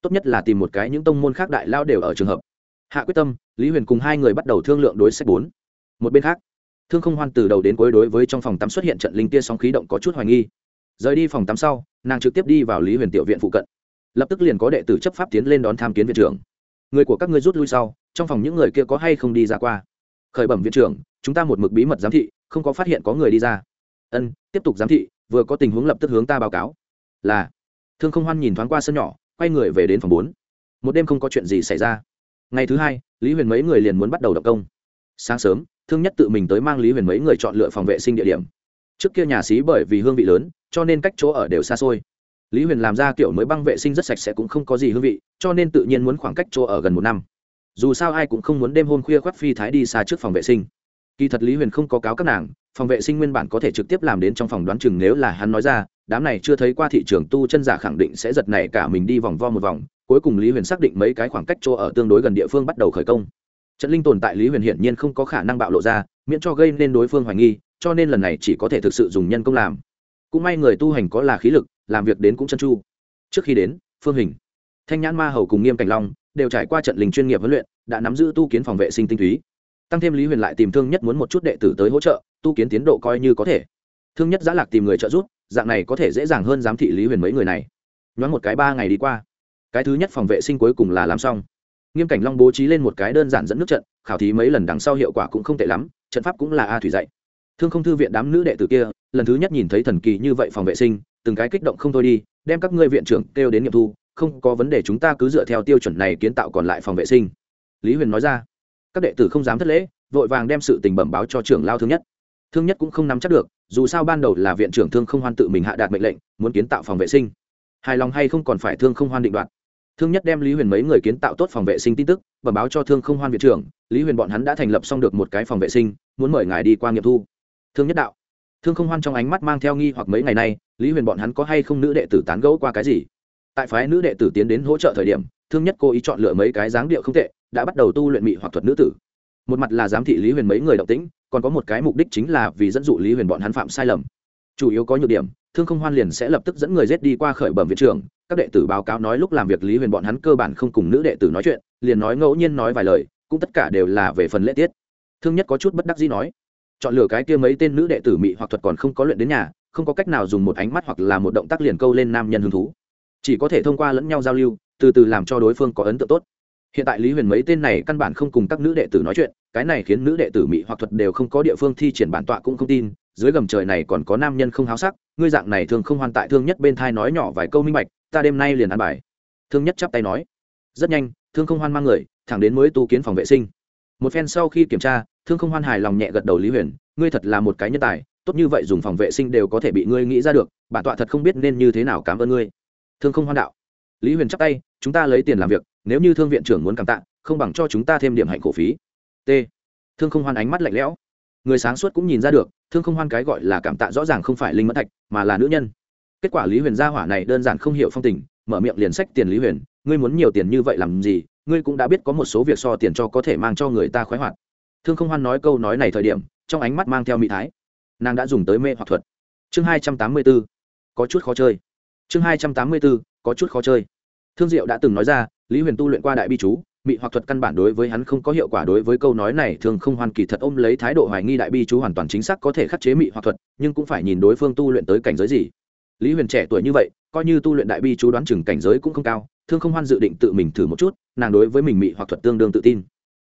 Tốt nhất là tìm một cái những tông môn khác đại lao đều ở trường hợp. Hạ quyết tâm, lý huyền cùng hai người bắt đầu thương lượng đối sách bốn. Một bên khác, thương không hoan từ đầu đến cuối đối với trong phòng tắm xuất hiện trận linh tia sóng khí động có chút hoài nghi. Rời đi phòng tắm sau, nàng trực tiếp đi vào lý huyền tiểu viện phụ cận. Lập tức liền có đệ tử chấp pháp tiến lên đón tham kiến viện trưởng. Người của các ngươi rút lui sau, trong phòng những người kia có hay không đi ra qua? Khởi bẩm viện trưởng, chúng ta một mực bí mật giám thị không có phát hiện có người đi ra. Ân, tiếp tục giám thị, vừa có tình huống lập tức hướng ta báo cáo. Là, thương không hoan nhìn thoáng qua sân nhỏ, quay người về đến phòng bốn. Một đêm không có chuyện gì xảy ra. Ngày thứ hai, lý huyền mấy người liền muốn bắt đầu động công. Sáng sớm, thương nhất tự mình tới mang lý huyền mấy người chọn lựa phòng vệ sinh địa điểm. Trước kia nhà xí bởi vì hương vị lớn, cho nên cách chỗ ở đều xa xôi. Lý huyền làm ra kiểu mới băng vệ sinh rất sạch sẽ cũng không có gì hương vị, cho nên tự nhiên muốn khoảng cách chỗ ở gần một năm. Dù sao ai cũng không muốn đêm hôm khuya khoác phi thái đi xa trước phòng vệ sinh kỳ thật lý huyền không có cáo các nàng, phòng vệ sinh nguyên bản có thể trực tiếp làm đến trong phòng đoán chừng nếu là hắn nói ra, đám này chưa thấy qua thị trường tu chân giả khẳng định sẽ giật này cả mình đi vòng vo một vòng, cuối cùng lý huyền xác định mấy cái khoảng cách chỗ ở tương đối gần địa phương bắt đầu khởi công. Trận linh tồn tại lý huyền hiển nhiên không có khả năng bạo lộ ra, miễn cho gây nên đối phương hoài nghi, cho nên lần này chỉ có thể thực sự dùng nhân công làm. Cũng may người tu hành có là khí lực, làm việc đến cũng chân chu. Trước khi đến, phương hình, thanh nhãn ma hầu cùng nghiêm cảnh long đều trải qua trận linh chuyên nghiệp huấn luyện, đã nắm giữ tu kiến phòng vệ sinh tinh túy tăng thêm lý huyền lại tìm thương nhất muốn một chút đệ tử tới hỗ trợ, tu kiến tiến độ coi như có thể. Thương nhất giã lạc tìm người trợ giúp, dạng này có thể dễ dàng hơn giám thị lý huyền mấy người này. Nhoáng một cái ba ngày đi qua, cái thứ nhất phòng vệ sinh cuối cùng là làm xong. Nghiêm cảnh long bố trí lên một cái đơn giản dẫn nước trận, khảo thí mấy lần đằng sau hiệu quả cũng không tệ lắm, trận pháp cũng là a thủy dạy. Thương không thư viện đám nữ đệ tử kia, lần thứ nhất nhìn thấy thần kỳ như vậy phòng vệ sinh, từng cái kích động không thôi đi, đem các ngươi viện trưởng kêu đến nghiệm thu, không có vấn đề chúng ta cứ dựa theo tiêu chuẩn này kiến tạo còn lại phòng vệ sinh. Lý huyền nói ra các đệ tử không dám thất lễ, vội vàng đem sự tình bẩm báo cho trưởng lao thương nhất. Thương nhất cũng không nắm chắc được, dù sao ban đầu là viện trưởng thương không hoan tự mình hạ đạt mệnh lệnh, muốn kiến tạo phòng vệ sinh. Hài lòng hay không còn phải thương không hoan định đoạt. Thương nhất đem lý huyền mấy người kiến tạo tốt phòng vệ sinh tin tức, bẩm báo cho thương không hoan viện trưởng, lý huyền bọn hắn đã thành lập xong được một cái phòng vệ sinh, muốn mời ngài đi qua nghiệm thu. Thương nhất đạo. Thương không hoan trong ánh mắt mang theo nghi hoặc mấy ngày nay, lý huyền bọn hắn có hay không nữ đệ tử tán gẫu qua cái gì? Tại phái nữ đệ tử tiến đến hỗ trợ thời điểm, thương nhất cố ý chọn lựa mấy cái dáng điệu không tệ đã bắt đầu tu luyện mị hoặc thuật nữ tử. Một mặt là giám thị lý huyền mấy người động tĩnh, còn có một cái mục đích chính là vì dẫn dụ lý huyền bọn hắn phạm sai lầm. Chủ yếu có nhược điểm, thương không hoan liền sẽ lập tức dẫn người rết đi qua khởi bẩm viện trưởng, các đệ tử báo cáo nói lúc làm việc lý huyền bọn hắn cơ bản không cùng nữ đệ tử nói chuyện, liền nói ngẫu nhiên nói vài lời, cũng tất cả đều là về phần lễ tiết. Thương nhất có chút bất đắc dĩ nói, chọn lựa cái kia mấy tên nữ đệ tử mị hoặc thuật còn không có luyện đến nhà, không có cách nào dùng một ánh mắt hoặc là một động tác liền câu lên nam nhân hứng thú. Chỉ có thể thông qua lẫn nhau giao lưu, từ từ làm cho đối phương có ấn tượng tốt hiện tại lý huyền mấy tên này căn bản không cùng các nữ đệ tử nói chuyện, cái này khiến nữ đệ tử mỹ hoặc thuật đều không có địa phương thi triển bản tọa cũng không tin, dưới gầm trời này còn có nam nhân không háo sắc, ngươi dạng này thường không hoàn tại thương nhất bên thai nói nhỏ vài câu minh bạch, ta đêm nay liền ăn bài. Thương nhất chắp tay nói, rất nhanh, thương không hoan mang người, thẳng đến mới tu kiến phòng vệ sinh. Một phen sau khi kiểm tra, thương không hoan hài lòng nhẹ gật đầu lý huyền, ngươi thật là một cái nhân tài, tốt như vậy dùng phòng vệ sinh đều có thể bị ngươi nghĩ ra được, bản tọa thật không biết nên như thế nào cảm ơn ngươi. Thương không hoan đạo, lý huyền chắp tay, chúng ta lấy tiền làm việc nếu như thương viện trưởng muốn cảm tạ, không bằng cho chúng ta thêm điểm hạnh cổ phí. T. Thương không hoan ánh mắt lạnh lẽo. Người sáng suốt cũng nhìn ra được, thương không hoan cái gọi là cảm tạ rõ ràng không phải linh mẫn thạch, mà là nữ nhân. Kết quả lý huyền gia hỏa này đơn giản không hiểu phong tình, mở miệng liền sách tiền lý huyền, ngươi muốn nhiều tiền như vậy làm gì? Ngươi cũng đã biết có một số việc so tiền cho có thể mang cho người ta khoái hoạt. Thương không hoan nói câu nói này thời điểm, trong ánh mắt mang theo mỹ thái. Nàng đã dùng tới mê hoặc thuật. Chương hai trăm tám mươi b ố có chút khó chơi. Chương hai trăm tám mươi b ố có chút khó chơi. Thương diệu đã từng nói ra lý huyền tu luyện qua đại bi chú, mị hoặc thuật căn bản đối với hắn không có hiệu quả đối với câu nói này thường không hoàn kỳ thật ôm lấy thái độ hoài nghi đại bi chú hoàn toàn chính xác có thể khắc chế mị hoặc thuật, nhưng cũng phải nhìn đối phương tu luyện tới cảnh giới gì. Lý huyền trẻ tuổi như vậy, coi như tu luyện đại bi chú đoán chừng cảnh giới cũng không cao, thương không hoan dự định tự mình thử một chút, nàng đối với mình mị hoặc thuật tương đương tự tin.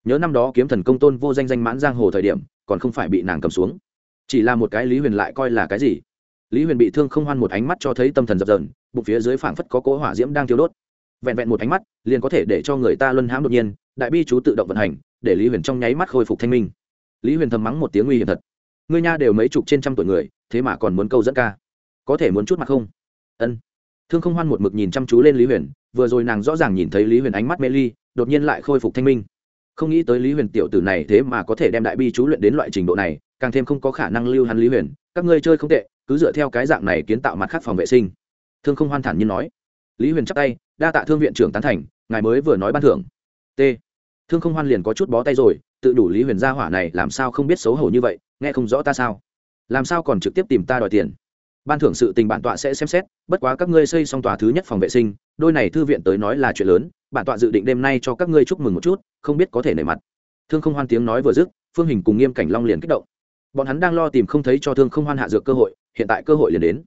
Nhớ năm đó kiếm thần công tôn vô danh danh mãn giang hồ thời điểm, còn không phải bị nàng cầm xuống. Chỉ là một cái lý huyền lại coi là cái gì? Lý huyền bị thương không hoan một ánh mắt cho thấy tâm thần dập dờn, bụng phía dưới phảng phất có cỗ hỏa diễm đang thiêu đốt vẹn vẹn một ánh mắt, liền có thể để cho người ta luân hãm đột nhiên, đại bi chú tự động vận hành, để lý huyền trong nháy mắt khôi phục thanh minh. Lý huyền thầm mắng một tiếng nguy hiểm thật. Ngươi nha đều mấy chục trên trăm tuổi người, thế mà còn muốn câu dẫn ca. Có thể muốn chút mặt không? Ân. Thương không hoan một mực nhìn chăm chú lên lý huyền, vừa rồi nàng rõ ràng nhìn thấy lý huyền ánh mắt mê ly, đột nhiên lại khôi phục thanh minh. Không nghĩ tới lý huyền tiểu tử này thế mà có thể đem đại bi chú luyện đến loại trình độ này, càng thêm không có khả năng lưu hắn lý huyền. Các ngươi chơi không tệ, cứ dựa theo cái dạng này kiến tạo mặt khác phòng vệ sinh. Thương không hoan thản nhiên nói. Lý huyền chắc tay đa tạ thương viện trưởng tán thành, ngài mới vừa nói ban thưởng. T. Thương không hoan liền có chút bó tay rồi, tự đủ lý huyền gia hỏa này làm sao không biết xấu hổ như vậy, nghe không rõ ta sao? Làm sao còn trực tiếp tìm ta đòi tiền? Ban thưởng sự tình bản tọa sẽ xem xét, bất quá các ngươi xây xong tòa thứ nhất phòng vệ sinh, đôi này thư viện tới nói là chuyện lớn, bản tọa dự định đêm nay cho các ngươi chúc mừng một chút, không biết có thể nể mặt. Thương không hoan tiếng nói vừa dứt, phương hình cùng nghiêm cảnh long liền kích động. Bọn hắn đang lo tìm không thấy cho thương không hoan hạ dược cơ hội, hiện tại cơ hội liền đến.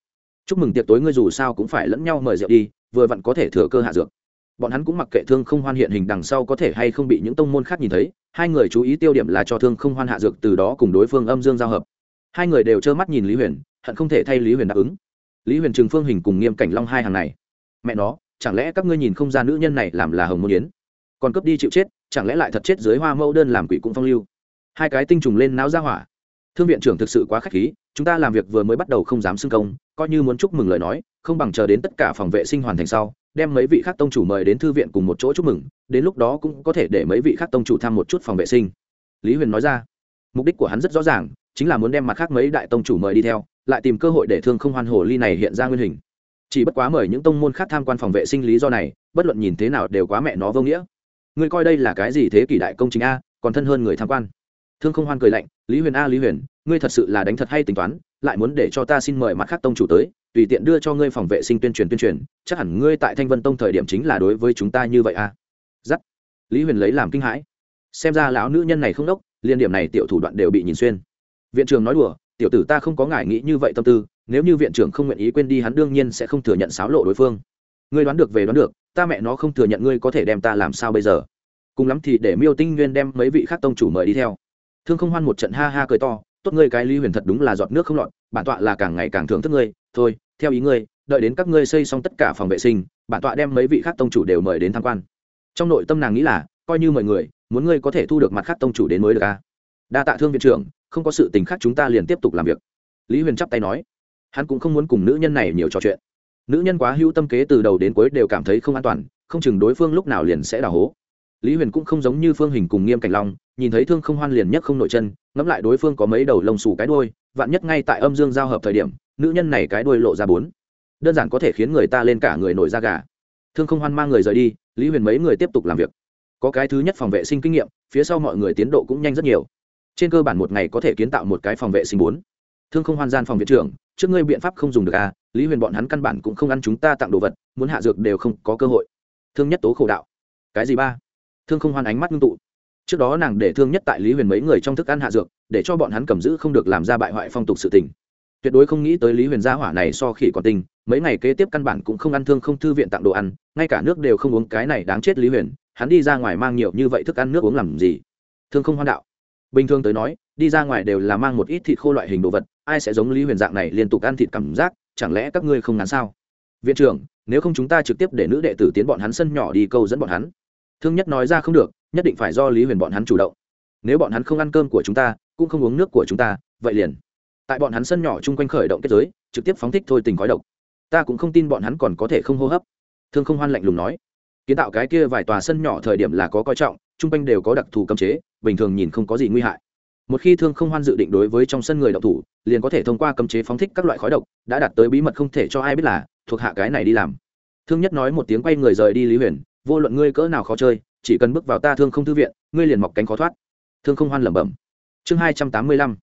Chúc mừng tiệc tối ngươi dù sao cũng phải lẫn nhau mời rượu đi vừa vặn có thể thừa cơ hạ dược. Bọn hắn cũng mặc kệ thương không hoan hiện hình đằng sau có thể hay không bị những tông môn khác nhìn thấy, hai người chú ý tiêu điểm là cho thương không hoan hạ dược từ đó cùng đối phương âm dương giao hợp. Hai người đều trơ mắt nhìn lý huyền, hận không thể thay lý huyền đáp ứng. Lý huyền trừng phương hình cùng nghiêm cảnh long hai hàng này. Mẹ nó, chẳng lẽ các ngươi nhìn không ra nữ nhân này làm là hồng môn yến? Còn cướp đi chịu chết, chẳng lẽ lại thật chết dưới hoa mẫu đơn làm quỷ cũng phong lưu? Hai cái tinh trùng lên náo ra hỏa. Thương viện trưởng thực sự quá k h á c h khí, chúng ta làm việc vừa mới bắt đầu không dám xưng công coi như muốn chúc mừng lời nói, không bằng chờ đến tất cả phòng vệ sinh hoàn thành sau, đem mấy vị khác tông chủ mời đến thư viện cùng một chỗ chúc mừng, đến lúc đó cũng có thể để mấy vị khác tông chủ thăm một chút phòng vệ sinh. Lý huyền nói ra. Mục đích của hắn rất rõ ràng, chính là muốn đem mặt khác mấy đại tông chủ mời đi theo, lại tìm cơ hội để thương không hoan hồ ly này hiện ra nguyên hình. Chỉ bất quá mời những tông môn khác tham quan phòng vệ sinh lý do này, bất luận nhìn thế nào đều quá mẹ nó vô nghĩa. Ngươi coi đây là cái gì thế kỷ đại công chính a, còn thân hơn người tham quan. Thương không hoan cười lạnh, lý huyền a, lý huyền ngươi thật sự là đánh thật hay tính toán, lại muốn để cho ta xin mời mặt khác tông chủ tới, tùy tiện đưa cho ngươi phòng vệ sinh tuyên truyền tuyên truyền, chắc hẳn ngươi tại thanh vân tông thời điểm chính là đối với chúng ta như vậy à? Giắt lý huyền lấy làm kinh hãi. Xem ra lão nữ nhân này không đốc, liên điểm này tiểu thủ đoạn đều bị nhìn xuyên. Viện trưởng nói đùa, tiểu tử ta không có ngại nghĩ như vậy tâm tư, nếu như viện trưởng không nguyện ý quên đi hắn đương nhiên sẽ không thừa nhận xáo lộ đối phương. Ngươi đoán được về đoán được, ta mẹ nó không thừa nhận ngươi có thể đem ta làm sao bây giờ. Cùng lắm thì để miêu tinh nguyên đem mấy vị khác tông chủ mời đi theo. Thương không hoan một trận ha ha cười to tốt ngươi cái lý huyền thật đúng là giọt nước không lọt, bản tọa là càng ngày càng thưởng thức ngươi, thôi, theo ý ngươi, đợi đến các ngươi xây xong tất cả phòng vệ sinh, bản tọa đem mấy vị khác tông chủ đều mời đến tham quan. Trong nội tâm nàng nghĩ là, coi như mọi người, muốn ngươi có thể thu được mặt khác tông chủ đến mới được a à? đa tạ thương viện trưởng, không có sự tình khác chúng ta liền tiếp tục làm việc. Lý huyền chắp tay nói. Hắn cũng không muốn cùng nữ nhân này nhiều trò chuyện. Nữ nhân quá hữu tâm kế từ đầu đến cuối đều cảm thấy không an toàn, không chừng đối phương lúc nào liền sẽ đào hố lý huyền cũng không giống như phương hình cùng nghiêm cảnh long, nhìn thấy thương không hoan liền nhất không nội chân, ngẫm lại đối phương có mấy đầu lông xù cái đôi vạn nhất ngay tại âm dương giao hợp thời điểm, nữ nhân này cái đôi lộ ra bốn. Đơn giản có thể khiến người ta lên cả người nổi da gà. Thương không hoan mang người rời đi, lý huyền mấy người tiếp tục làm việc. Có cái thứ nhất phòng vệ sinh kinh nghiệm, phía sau mọi người tiến độ cũng nhanh rất nhiều. Trên cơ bản một ngày có thể kiến tạo một cái phòng vệ sinh bốn. Thương không hoan gian phòng viện trưởng, trước ngươi biện pháp không dùng được à lý huyền bọn hắn căn bản cũng không ăn chúng ta tặng đồ vật, muốn hạ dược đều không có cơ hội. Thương nhất tố khổ đạo. Cái gì ba? Thương không hoan ánh mắt ngưng tụ. Trước đó nàng để thương nhất tại lý huyền mấy người trong thức ăn hạ dược, để cho bọn hắn cầm giữ không được làm ra bại hoại phong tục sự tình. Tuyệt đối không nghĩ tới lý huyền gia hỏa này so khỉ còn tình, mấy ngày kế tiếp căn bản cũng không ăn thương không thư viện tặng đồ ăn, ngay cả nước đều không uống, cái này đáng chết lý huyền, hắn đi ra ngoài mang nhiều như vậy thức ăn nước uống làm gì? Thương không hoan đạo. Bình thường tới nói, đi ra ngoài đều là mang một ít thịt khô loại hình đồ vật, ai sẽ giống lý huyền dạng này liên tục ăn thịt cảm giác, chẳng lẽ các ngươi không ngán sao? Viện trưởng, nếu không chúng ta trực tiếp để nữ đệ tử tiến bọn hắn sân nhỏ đi câu dẫn bọn hắn thương nhất nói ra không được, nhất định phải do lý huyền bọn hắn chủ động. Nếu bọn hắn không ăn cơm của chúng ta, cũng không uống nước của chúng ta, vậy liền. Tại bọn hắn sân nhỏ chung quanh khởi động kết giới, trực tiếp phóng thích thôi tình khói độc. Ta cũng không tin bọn hắn còn có thể không hô hấp. Thương không hoan lạnh lùng nói. Kiến tạo cái kia vài tòa sân nhỏ thời điểm là có coi trọng, chung quanh đều có đặc thù cấm chế, bình thường nhìn không có gì nguy hại. Một khi thương không hoan dự định đối với trong sân người độc thủ, liền có thể thông qua cấm chế phóng thích các loại khói độc, đã đạt tới bí mật không thể cho ai biết là thuộc hạ cái này đi làm. Thương nhất nói một tiếng quay người rời đi lý huyền vô luận ngươi cỡ nào khó chơi, chỉ cần bước vào ta thương không thư viện, ngươi liền mọc cánh khó thoát. Thương không hoan lẩm bẩm. Chương hai trăm tám mươi lăm.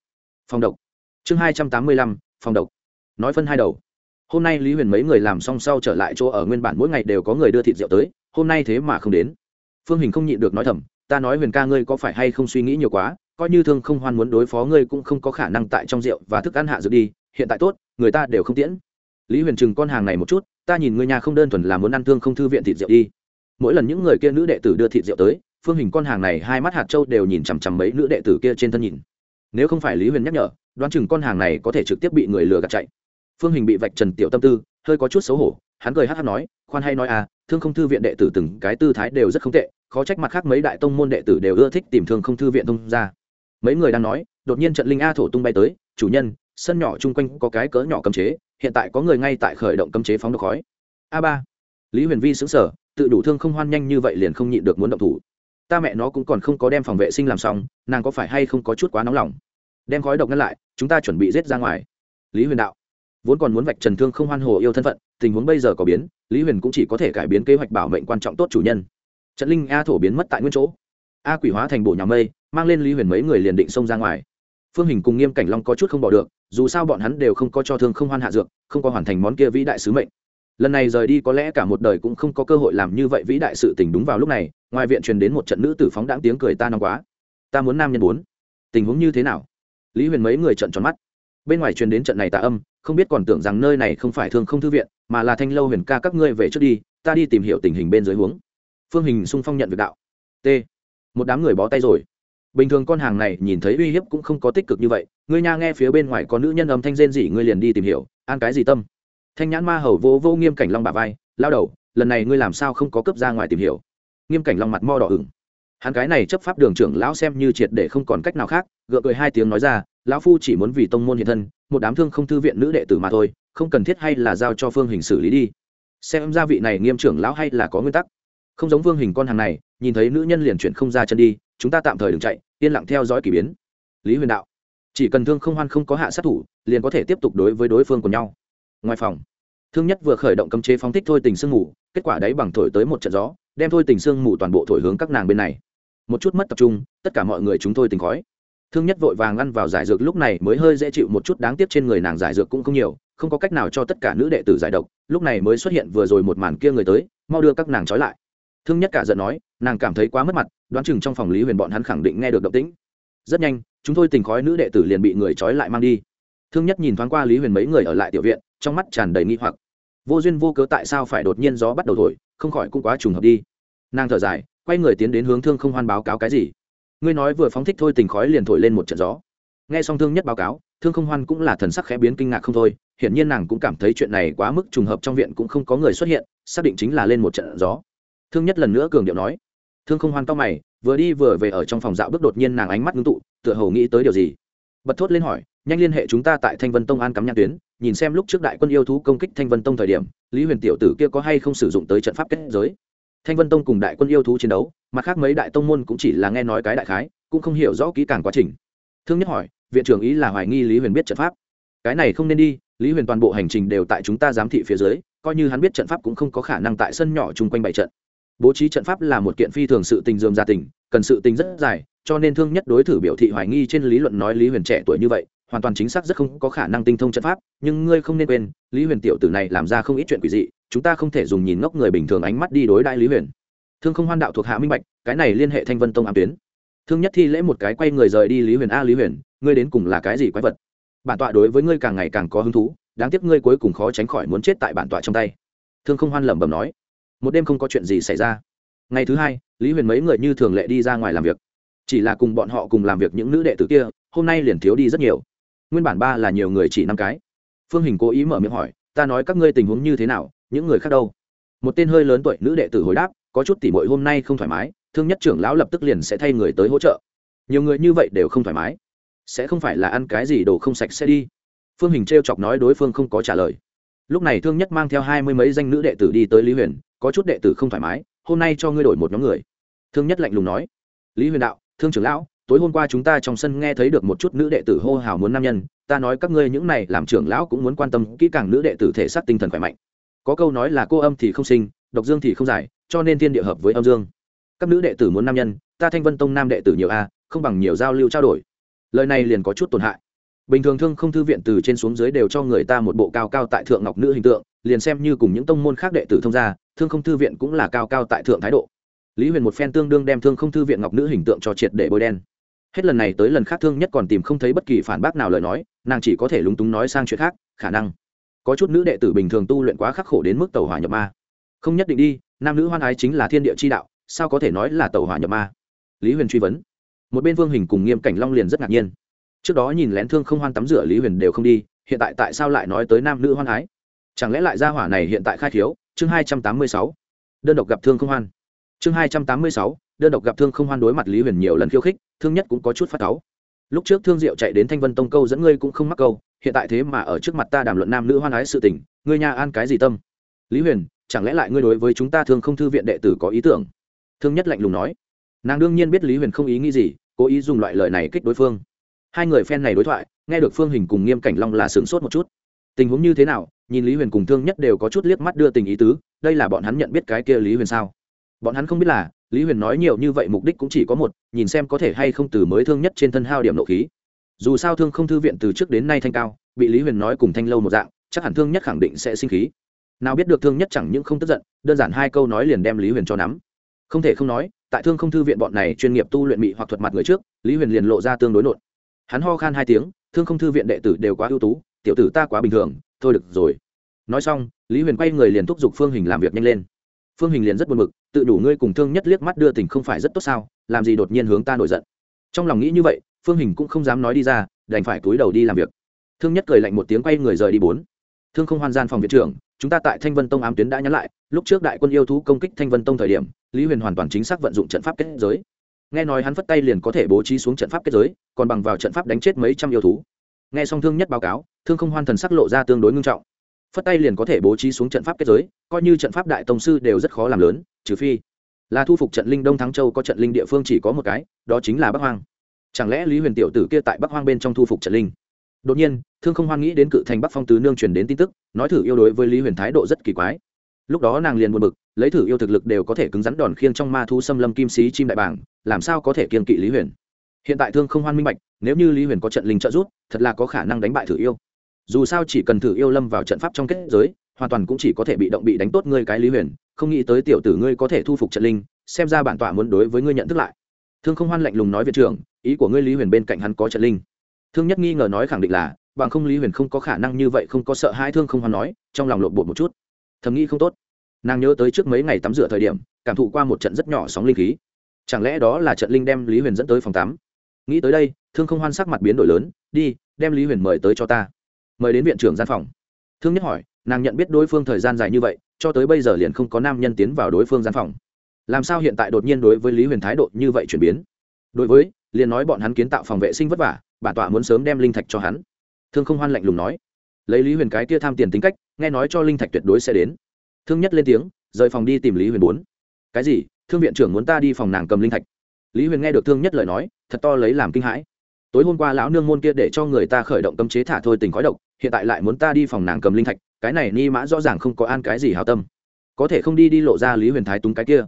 Phòng độc. Chương hai trăm tám mươi lăm, phòng độc. Nói phân hai đầu. Hôm nay lý huyền mấy người làm xong sau trở lại chỗ ở nguyên bản mỗi ngày đều có người đưa thịt rượu tới, hôm nay thế mà không đến. Phương hình không nhịn được nói thầm, ta nói huyền ca ngươi có phải hay không suy nghĩ nhiều quá, coi như thương không hoan muốn đối phó ngươi cũng không có khả năng tại trong rượu và thức ăn hạ dược đi, hiện tại tốt, người ta đều không tiễn. Lý huyền chừng con hàng này một chút, ta nhìn người nhà không đơn thuần là muốn ăn thương không thư viện thịt rượu đi mỗi lần những người kia nữ đệ tử đưa thịt rượu tới, phương hình con hàng này hai mắt hạt châu đều nhìn chằm chằm mấy nữ đệ tử kia trên thân nhìn. Nếu không phải lý huyền nhắc nhở, đoán chừng con hàng này có thể trực tiếp bị người lừa gạt chạy. Phương hình bị vạch trần tiểu tâm tư, hơi có chút xấu hổ, hắn cười hát hát nói, khoan hay nói à thương không thư viện đệ tử từng cái tư thái đều rất không tệ, khó trách mặt khác mấy đại tông môn đệ tử đều ưa thích tìm thương không thư viện thông ra mấy người đang nói, đột nhiên trận linh a thổ tung bay tới, chủ nhân, sân nhỏ chung quanh có cái cỡ nhỏ cấm chế, hiện tại có người ngay tại khởi động cấm chế phóng độc khói. A ba. Lý huyền vi xứng sở tự đủ thương không hoan nhanh như vậy liền không nhịn được muốn động thủ. Ta mẹ nó cũng còn không có đem phòng vệ sinh làm xong, nàng có phải hay không có chút quá nóng lòng? Đem khói độc ngăn lại, chúng ta chuẩn bị rết ra ngoài. Lý huyền đạo. Vốn còn muốn vạch trần thương không hoan hồ yêu thân phận, tình huống bây giờ có biến, lý huyền cũng chỉ có thể cải biến kế hoạch bảo mệnh quan trọng tốt chủ nhân. Trận linh a thổ biến mất tại nguyên chỗ. A quỷ hóa thành bộ nhà mây, mang lên lý huyền mấy người liền định xông ra ngoài. Phương hình cùng nghiêm cảnh long có chút không bỏ được, dù sao bọn hắn đều không có cho thương không hoan hạ dược, không có hoàn thành món kia vĩ đại sứ mệnh lần này rời đi có lẽ cả một đời cũng không có cơ hội làm như vậy vĩ đại sự tình đúng vào lúc này, ngoài viện truyền đến một trận nữ tử phóng đáng tiếng cười ta nóng quá. Ta muốn nam nhân bốn. Tình huống như thế nào? Lý huyền mấy người trận tròn mắt. Bên ngoài truyền đến trận này tạ âm, không biết còn tưởng rằng nơi này không phải thương không thư viện, mà là thanh lâu huyền ca các ngươi về trước đi, ta đi tìm hiểu tình hình bên dưới huống. Phương hình sung phong nhận việc đạo. T. Một đám người bó tay rồi. Bình thường con hàng này nhìn thấy uy hiếp cũng không có tích cực như vậy, ngươi nha nghe phía bên ngoài có nữ nhân âm thanh rên rỉ, ngươi liền đi tìm hiểu, an cái gì tâm? Thanh nhãn ma hầu vô vô nghiêm cảnh long bà vai, lao đầu, lần này ngươi làm sao không có cấp ra ngoài tìm hiểu? Nghiêm cảnh long mặt mo đỏ ửng. Hắn cái này chấp pháp đường trưởng lão xem như triệt để không còn cách nào khác, gượng cười hai tiếng nói ra, lão phu chỉ muốn vì tông môn hiện thân, một đám thương không thư viện nữ đệ tử mà thôi, không cần thiết hay là giao cho phương hình xử lý đi. Xem ra vị này nghiêm trưởng lão hay là có nguyên tắc. Không giống phương hình con hàng này, nhìn thấy nữ nhân liền chuyển không ra chân đi, chúng ta tạm thời đừng chạy, yên lặng theo dõi k ỳ biến. Lý huyền đạo, chỉ cần thương không hoan không có hạ sát thủ, liền có thể tiếp tục đối với đối phương của nhau ngoài phòng. Thương nhất vừa khởi động cấm chế phóng thích thôi tình sương mù kết quả đấy bằng thổi tới một trận gió, đem thôi tình sương mù toàn bộ thổi hướng các nàng bên này. Một chút mất tập trung, tất cả mọi người chúng tôi tình khói. Thương nhất vội vàng ăn vào giải dược lúc này mới hơi dễ chịu một chút, đáng tiếc trên người nàng giải dược cũng không nhiều, không có cách nào cho tất cả nữ đệ tử giải độc, lúc này mới xuất hiện vừa rồi một màn kia người tới, mau đưa các nàng trói lại. Thương nhất cả giận nói, nàng cảm thấy quá mất mặt, đoán chừng trong phòng lý huyền bọn hắn khẳng định nghe được động tĩnh. Rất nhanh, chúng tôi tình khói nữ đệ tử liền bị người trói lại mang đi thương nhất nhìn thoáng qua lý huyền mấy người ở lại tiểu viện, trong mắt tràn đầy nghi hoặc. Vô duyên vô cớ tại sao phải đột nhiên gió bắt đầu thổi, không khỏi cũng quá trùng hợp đi. Nàng thở dài, quay người tiến đến hướng thương không hoan báo cáo cái gì. Ngươi nói vừa phóng thích thôi tình khói liền thổi lên một trận gió. Nghe xong thương nhất báo cáo, thương không hoan cũng là thần sắc khẽ biến kinh ngạc không thôi. Hiển nhiên nàng cũng cảm thấy chuyện này quá mức trùng hợp trong viện cũng không có người xuất hiện, xác định chính là lên một trận gió. Thương nhất lần nữa cường điệu nói. Thương không hoan cao mày, vừa đi vừa về ở trong phòng dạo bước đột nhiên nàng ánh mắt ngưng tụ, tựa hồ nghĩ tới điều gì bật thốt lên hỏi, nhanh liên hệ chúng ta tại thanh vân tông an cắm nhãn tuyến, nhìn xem lúc trước đại quân yêu thú công kích thanh vân tông thời điểm, lý huyền tiểu tử kia có hay không sử dụng tới trận pháp kết giới. Thanh vân tông cùng đại quân yêu thú chiến đấu, mặt khác mấy đại tông môn cũng chỉ là nghe nói cái đại khái, cũng không hiểu rõ kỹ càng quá trình. Thương nhất hỏi, viện trưởng ý là hoài nghi lý huyền biết trận pháp? Cái này không nên đi, lý huyền toàn bộ hành trình đều tại chúng ta giám thị phía dưới, coi như hắn biết trận pháp cũng không có khả năng tại sân nhỏ chung quanh bảy trận. Bố trí trận pháp là một kiện phi thường sự tình dườm gia tình cần sự tình rất dài, cho nên thương nhất đối thử biểu thị hoài nghi trên lý luận nói lý huyền trẻ tuổi như vậy, hoàn toàn chính xác rất không có khả năng tinh thông trận pháp, nhưng ngươi không nên quên, lý huyền tiểu tử này làm ra không ít chuyện quỷ dị, chúng ta không thể dùng nhìn ngốc người bình thường ánh mắt đi đối đại lý huyền. Thương không hoan đạo thuộc hạ minh bạch, cái này liên hệ thanh vân tông ám tuyến. Thương nhất thi lễ một cái quay người rời đi lý huyền a, lý huyền, ngươi đến cùng là cái gì quái vật? Bản tọa đối với ngươi càng ngày càng có hứng thú, đáng tiếc ngươi cuối cùng khó tránh khỏi muốn chết tại bản tọa trong tay. Thương không hoan lẩm bẩm nói, một đêm không có chuyện gì xảy ra ngày thứ hai, lý huyền mấy người như thường lệ đi ra ngoài làm việc. Chỉ là cùng bọn họ cùng làm việc những nữ đệ tử kia, hôm nay liền thiếu đi rất nhiều. Nguyên bản ba là nhiều người chỉ năm cái. Phương hình cố ý mở miệng hỏi, ta nói các ngươi tình huống như thế nào, những người khác đâu? Một tên hơi lớn tuổi nữ đệ tử hồi đáp, có chút tỉ mội hôm nay không thoải mái, thương nhất trưởng lão lập tức liền sẽ thay người tới hỗ trợ. Nhiều người như vậy đều không thoải mái. Sẽ không phải là ăn cái gì đồ không sạch sẽ đi. Phương hình t r e o chọc nói đối phương không có trả lời. Lúc này thương nhất mang theo hai mươi mấy danh nữ đệ tử đi tới lý huyền, có chút đệ tử không thoải mái hôm nay cho ngươi đổi một nhóm người. Thương nhất lạnh lùng nói. Lý huyền đạo, thương trưởng lão, tối hôm qua chúng ta trong sân nghe thấy được một chút nữ đệ tử hô hào muốn nam nhân. Ta nói các ngươi những này làm trưởng lão cũng muốn quan tâm kỹ càng nữ đệ tử thể xác tinh thần khỏe mạnh. Có câu nói là cô âm thì không sinh, độc dương thì không giải, cho nên thiên địa hợp với âm dương. Các nữ đệ tử muốn nam nhân, ta thanh vân tông nam đệ tử nhiều a, không bằng nhiều giao lưu trao đổi. Lời này liền có chút tổn hại. Bình thường thương không thư viện từ trên xuống dưới đều cho người ta một bộ cao cao tại thượng ngọc nữ hình tượng liền xem như cùng những tông môn khác đệ tử thông gia, thương không thư viện cũng là cao cao tại thượng thái độ. Lý huyền một phen tương đương đem thương không thư viện ngọc nữ hình tượng cho triệt để bôi đen. Hết lần này tới lần khác thương nhất còn tìm không thấy bất kỳ phản bác nào lời nói, nàng chỉ có thể lúng túng nói sang chuyện khác, khả năng có chút nữ đệ tử bình thường tu luyện quá khắc khổ đến mức tàu hỏa nhập ma. Không nhất định đi, nam nữ hoan ái chính là thiên địa chi đạo, sao có thể nói là tàu hỏa nhập ma? Lý huyền truy vấn. Một bên vương hình cùng nghiêm cảnh long liền rất ngạc nhiên. Trước đó nhìn lén thương không hoan tắm rửa lý huyền đều không đi, hiện tại tại sao lại nói tới nam nữ hoan ái? Chẳng lẽ lại gia hỏa này hiện tại khai thiếu chương hai trăm tám mươi sáu. Đơn độc gặp thương không hoan. Chương hai trăm tám mươi sáu. Đơn độc gặp thương không hoan đối mặt lý huyền nhiều lần khiêu khích, thương nhất cũng có chút phát cáu. Lúc trước thương diệu chạy đến thanh vân tông câu dẫn ngươi cũng không mắc câu, hiện tại thế mà ở trước mặt ta đàm luận nam nữ hoan ái sự tình, ngươi nhà an cái gì tâm? Lý huyền, chẳng lẽ lại ngươi đối với chúng ta thương không thư viện đệ tử có ý tưởng? Thương nhất lạnh lùng nói. Nàng đương nhiên biết lý huyền không ý nghĩ gì, cố ý dùng loại lời này kích đối phương. Hai người phen này đối thoại, nghe được phương hình cùng nghiêm cảnh long là sướng sốt một chút tình huống như thế nào, nhìn lý huyền cùng thương nhất đều có chút liếc mắt đưa tình ý tứ, đây là bọn hắn nhận biết cái kia lý huyền sao? Bọn hắn không biết là, lý huyền nói nhiều như vậy mục đích cũng chỉ có một, nhìn xem có thể hay không từ mới thương nhất trên thân hao điểm nộ khí. Dù sao thương không thư viện từ trước đến nay thanh cao, bị lý huyền nói cùng thanh lâu một dạng, chắc hẳn thương nhất khẳng định sẽ sinh khí. Nào biết được thương nhất chẳng những không tức giận, đơn giản hai câu nói liền đem lý huyền cho nắm. Không thể không nói, tại thương không thư viện bọn này chuyên nghiệp tu luyện mị hoặc thuật mặt người trước, lý huyền liền lộ ra tương đối nộn. Hắn ho khan hai tiếng, thương không thư viện đệ tử đều quá ưu tú tiểu tử ta quá bình thường, thôi được rồi. Nói xong, lý huyền quay người liền thúc giục phương hình làm việc nhanh lên. Phương hình liền rất buồn mực tự đủ ngươi cùng thương nhất liếc mắt đưa tình không phải rất tốt sao, làm gì đột nhiên hướng ta nổi giận. Trong lòng nghĩ như vậy, phương hình cũng không dám nói đi ra, đành phải túi đầu đi làm việc. Thương nhất cười lạnh một tiếng quay người rời đi bốn. Thương không hoan gian phòng viện trưởng, chúng ta tại thanh vân tông ám tuyến đã nhắn lại, lúc trước đại quân yêu thú công kích thanh vân tông thời điểm, lý huyền hoàn toàn chính xác vận dụng trận pháp kết giới. Nghe nói hắn phất tay liền có thể bố trí xuống trận pháp kết giới, còn bằng vào trận pháp đánh chết mấy trăm yêu thú. Nghe xong thương nhất báo cáo thương không hoan thần sắc lộ ra tương đối ngưng trọng. Phất tay liền có thể bố trí xuống trận pháp kết giới, coi như trận pháp đại tông sư đều rất khó làm lớn, trừ phi là thu phục trận linh đông thắng châu có trận linh địa phương chỉ có một cái, đó chính là bắc hoang. Chẳng lẽ lý huyền tiểu tử kia tại bắc hoang bên trong thu phục trận linh? Đột nhiên, thương không hoan nghĩ đến cự thành bắc phong tứ nương truyền đến tin tức, nói thử yêu đối với lý huyền thái độ rất kỳ quái. Lúc đó nàng liền buồn bực, lấy thử yêu thực lực đều có thể cứng rắn đòn khiêng trong ma thu xâm lâm kim sĩ chim đại bảng, làm sao có thể kiên kỵ lý huyền? Hiện tại thương không hoan minh bạch, nếu như lý huyền có trận linh trợ giúp, thật là có khả năng đánh bại thử yêu dù sao chỉ cần thử yêu lâm vào trận pháp trong kết giới, hoàn toàn cũng chỉ có thể bị động bị đánh tốt ngươi cái lý huyền, không nghĩ tới tiểu tử ngươi có thể thu phục trận linh, xem ra bản tọa muốn đối với ngươi nhận thức lại. Thương không hoan lạnh lùng nói viện trưởng, ý của ngươi lý huyền bên cạnh hắn có trận linh. Thương nhất nghi ngờ nói khẳng định là, bằng không lý huyền không có khả năng như vậy, không có sợ hai thương không hoan nói, trong lòng lộn bột một chút. Thầm nghĩ không tốt. Nàng nhớ tới trước mấy ngày tắm rửa thời điểm, cảm thụ qua một trận rất nhỏ sóng linh khí. Chẳng lẽ đó là trận linh đem lý huyền dẫn tới phòng tắm? Nghĩ tới đây, thương không hoan sắc mặt biến đổi lớn, đi, đem lý huyền mời tới cho ta mời đến viện trưởng gian phòng. Thương nhất hỏi, nàng nhận biết đối phương thời gian dài như vậy, cho tới bây giờ liền không có nam nhân tiến vào đối phương gian phòng. Làm sao hiện tại đột nhiên đối với lý huyền thái độ như vậy chuyển biến? Đối với, liền nói bọn hắn kiến tạo phòng vệ sinh vất vả, bản tọa muốn sớm đem linh thạch cho hắn. Thương không hoan lạnh lùng nói, lấy lý huyền cái kia tham tiền tính cách, nghe nói cho linh thạch tuyệt đối sẽ đến. Thương nhất lên tiếng, rời phòng đi tìm lý huyền bốn. Cái gì? Thương viện trưởng muốn ta đi phòng nàng cầm linh thạch. Lý huyền nghe được thương nhất lời nói, thật to lấy làm kinh hãi tối hôm qua lão nương môn kia để cho người ta khởi động cấm chế thả thôi tình khói độc, hiện tại lại muốn ta đi phòng nàng cầm linh thạch, cái này ni mã rõ ràng không có an cái gì hào tâm. Có thể không đi đi lộ ra lý huyền thái túng cái kia.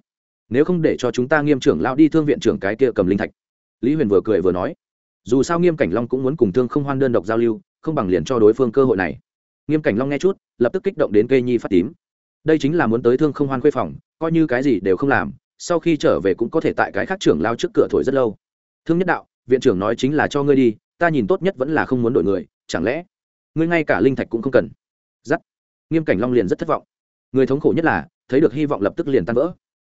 Nếu không để cho chúng ta nghiêm trưởng lão đi thương viện trưởng cái kia cầm linh thạch. Lý huyền vừa cười vừa nói. Dù sao nghiêm cảnh long cũng muốn cùng thương không hoan đơn độc giao lưu, không bằng liền cho đối phương cơ hội này. Nghiêm cảnh long nghe chút, lập tức kích động đến cây nhi phát tím. Đây chính là muốn tới thương không hoan khuê phòng, coi như cái gì đều không làm, sau khi trở về cũng có thể tại cái khác trưởng lao trước cửa thổi rất lâu. Thương nhất đạo viện trưởng nói chính là cho ngươi đi, ta nhìn tốt nhất vẫn là không muốn đổi người, chẳng lẽ ngươi ngay cả linh thạch cũng không cần? Giắt. Nghiêm cảnh long liền rất thất vọng. Người thống khổ nhất là, thấy được hy vọng lập tức liền tan vỡ.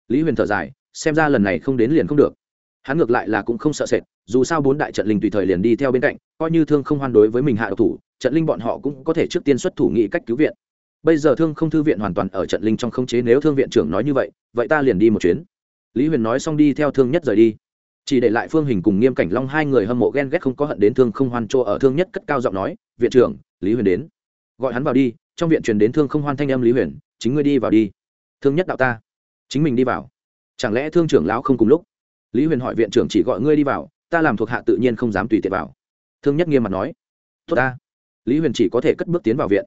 Lý huyền thở dài, xem ra lần này không đến liền không được. Hắn ngược lại là cũng không sợ sệt, dù sao bốn đại trận linh tùy thời liền đi theo bên cạnh, coi như thương không hoan đối với mình hạ độc thủ, trận linh bọn họ cũng có thể trước tiên xuất thủ nghị cách cứu viện. Bây giờ thương không thư viện hoàn toàn ở trận linh trong không chế, nếu thương viện trưởng nói như vậy vậy ta liền đi một chuyến. Lý huyền nói xong đi theo thương nhất rời đi chỉ để lại phương hình cùng nghiêm cảnh long hai người hâm mộ ghen ghét không có hận đến thương không hoan chỗ ở thương nhất cất cao giọng nói, viện trưởng, lý huyền đến. Gọi hắn vào đi, trong viện truyền đến thương không hoan thanh âm lý huyền, chính ngươi đi vào đi. Thương nhất đạo ta. Chính mình đi vào. Chẳng lẽ thương trưởng lão không cùng lúc? Lý huyền hỏi, viện trưởng chỉ gọi ngươi đi vào, ta làm thuộc hạ tự nhiên không dám tùy tiện vào. Thương nhất nghiêm mặt nói, tốt ta. Lý huyền chỉ có thể cất bước tiến vào viện.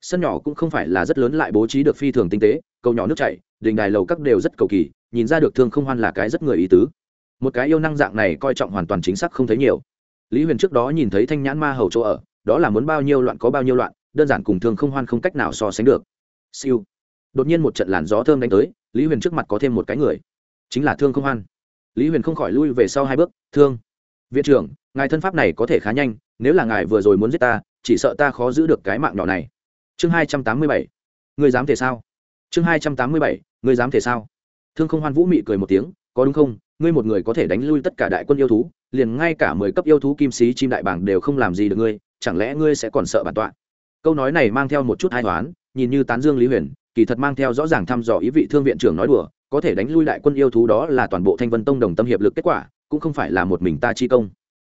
Sân nhỏ cũng không phải là rất lớn lại bố trí được phi thường tinh tế, cầu nhỏ nước chảy, đình đài lầu các đều rất cầu kỳ, nhìn ra được thương không hoan là cái rất người ý tứ một cái yêu năng dạng này coi trọng hoàn toàn chính xác không thấy nhiều. Lý huyền trước đó nhìn thấy thanh nhãn ma hầu chỗ ở, đó là muốn bao nhiêu loạn có bao nhiêu loạn, đơn giản cùng thương không hoan không cách nào so sánh được. Siêu. Đột nhiên một trận làn gió thơm đánh tới, lý huyền trước mặt có thêm một cái người. Chính là thương không hoan. Lý huyền không khỏi lui về sau hai bước, thương, viện trưởng, ngài thân pháp này có thể khá nhanh, nếu là ngài vừa rồi muốn giết ta, chỉ sợ ta khó giữ được cái mạng nhỏ này. Chương hai trăm tám mươi bảy. Người dám thể sao? Chương hai trăm tám mươi bảy. Người dám thể sao? Thương không hoan vũ mị cười một tiếng, có đúng không? Ngươi một người có thể đánh lui tất cả đại quân yêu thú, liền ngay cả mười cấp yêu thú kim sĩ chim đại bảng đều không làm gì được ngươi, chẳng lẽ ngươi sẽ còn sợ bản tọa? Câu nói này mang theo một chút hai toán nhìn như tán dương lý huyền, kỳ thật mang theo rõ ràng thăm dò ý vị thương viện trưởng nói đùa, có thể đánh lui đại quân yêu thú đó là toàn bộ thanh vân tông đồng tâm hiệp lực kết quả, cũng không phải là một mình ta chi công.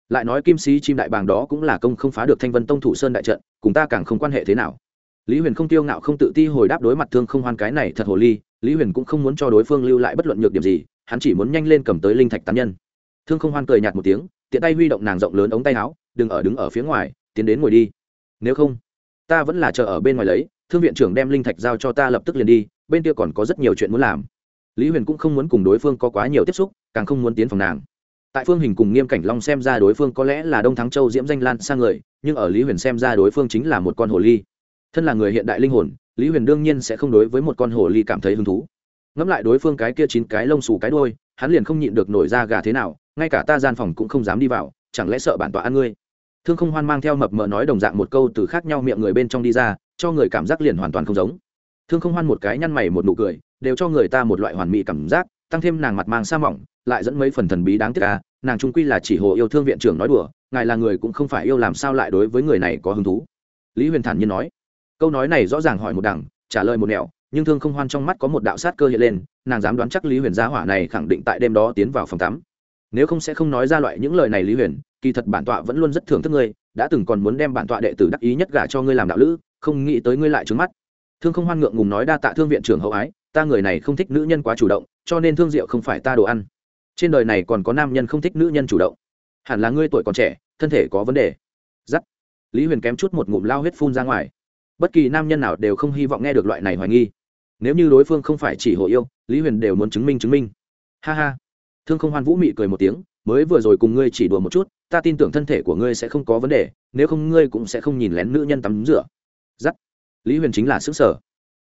Lại nói kim sĩ chim đại bàng đó cũng là công không phá được thanh vân tông thủ sơn đại trận, cùng ta càng không quan hệ thế nào. Lý huyền không tiêu ngạo không tự ti hồi đáp đối mặt thương không hoan cái này thật hồ ly lý huyền cũng không muốn cho đối phương lưu lại bất luận nhược điểm gì, hắn chỉ muốn nhanh lên cầm tới linh thạch tán nhân. Thương không hoan cười nhạt một tiếng, tiện tay huy động nàng rộng lớn ống tay áo, đừng ở đứng ở phía ngoài, tiến đến ngồi đi. Nếu không, ta vẫn là chờ ở bên ngoài lấy, thương viện trưởng đem linh thạch giao cho ta lập tức liền đi, bên kia còn có rất nhiều chuyện muốn làm. Lý huyền cũng không muốn cùng đối phương có quá nhiều tiếp xúc, càng không muốn tiến phòng nàng. Tại phương hình cùng nghiêm cảnh long xem ra đối phương có lẽ là đông thắng châu diễm danh lan sang người, nhưng ở lý huyền xem ra đối phương chính là một con hồ ly. Thân là người hiện đại linh hồn lý huyền đương nhiên sẽ không đối với một con hồ ly cảm thấy hứng thú. Ngẫm lại đối phương cái kia chín cái lông xù cái đôi hắn liền không nhịn được nổi ra gà thế nào, ngay cả ta gian phòng cũng không dám đi vào, chẳng lẽ sợ bản tọa ăn ngươi? Thương không hoan mang theo mập mờ nói đồng dạng một câu từ khác nhau miệng người bên trong đi ra, cho người cảm giác liền hoàn toàn không giống. Thương không hoan một cái nhăn mày một nụ cười, đều cho người ta một loại hoàn mỹ cảm giác, tăng thêm nàng mặt mang sa mỏng, lại dẫn mấy phần thần bí đáng tiếc ca nàng trung quy là chỉ hồ yêu thương viện trưởng nói đùa, ngài là người cũng không phải yêu làm sao lại đối với người này có hứng thú. Lý huyền thản nhiên nói câu nói này rõ ràng hỏi một đằng, trả lời một nẻo, nhưng thương không hoan trong mắt có một đạo sát cơ hiện lên, nàng dám đoán chắc lý huyền gia hỏa này khẳng định tại đêm đó tiến vào phòng tắm. Nếu không sẽ không nói ra loại những lời này lý huyền, kỳ thật bản tọa vẫn luôn rất thưởng thức ngươi, đã từng còn muốn đem bản tọa đệ tử đắc ý nhất gả cho ngươi làm đạo lữ, không nghĩ tới ngươi lại trứng mắt. Thương không hoan ngượng ngùng nói đa tạ thương viện trưởng hậu ái, ta người này không thích nữ nhân quá chủ động, cho nên thương diệu không phải ta đồ ăn. Trên đời này còn có nam nhân không thích nữ nhân chủ động. Hẳn là ngươi tuổi còn trẻ, thân thể có vấn đề. Giắt. Lý huyền kém chút một ngụm lao huyết phun ra ngoài bất kỳ nam nhân nào đều không hy vọng nghe được loại này hoài nghi. Nếu như đối phương không phải chỉ hộ yêu, lý huyền đều muốn chứng minh chứng minh. Ha ha. Thương không hoan vũ mị cười một tiếng, mới vừa rồi cùng ngươi chỉ đùa một chút, ta tin tưởng thân thể của ngươi sẽ không có vấn đề, nếu không ngươi cũng sẽ không nhìn lén nữ nhân tắm rửa. Giắt. Lý huyền chính là xứ sở.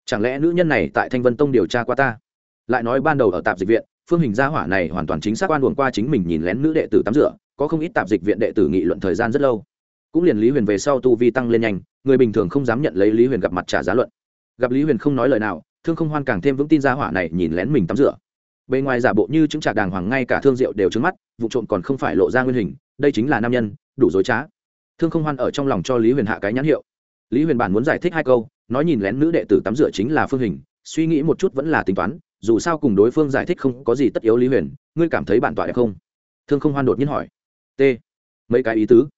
Chẳng lẽ nữ nhân này tại thanh vân tông điều tra qua ta? Lại nói ban đầu ở tạp dịch viện, phương hình gia hỏa này hoàn toàn chính xác quan luồng qua chính mình nhìn lén nữ đệ tử tắm rửa, có không ít tạp dịch viện đệ tử nghị luận thời gian rất lâu cũng liền lý huyền về sau tu vi tăng lên nhanh, người bình thường không dám nhận lấy lý huyền gặp mặt trả giá luận. Gặp lý huyền không nói lời nào, thương không hoan càng thêm vững tin gia hỏa này nhìn lén mình tắm rửa. Bề ngoài giả bộ như chứng trà đàng hoàng, ngay cả thương diệu đều trứng mắt, vụ trộm còn không phải lộ ra nguyên hình, đây chính là nam nhân, đủ dối trá. Thương không hoan ở trong lòng cho lý huyền hạ cái nhãn hiệu. Lý huyền bản muốn giải thích hai câu, nói nhìn lén nữ đệ tử tắm rửa chính là phương hình, suy nghĩ một chút vẫn là tính toán, dù sao cùng đối phương giải thích không có gì tất yếu lý huyền, ngươi cảm thấy bản tọa đẹp không? Thương không hoan đột nhiên hỏi. T. Mấy cái ý tứ?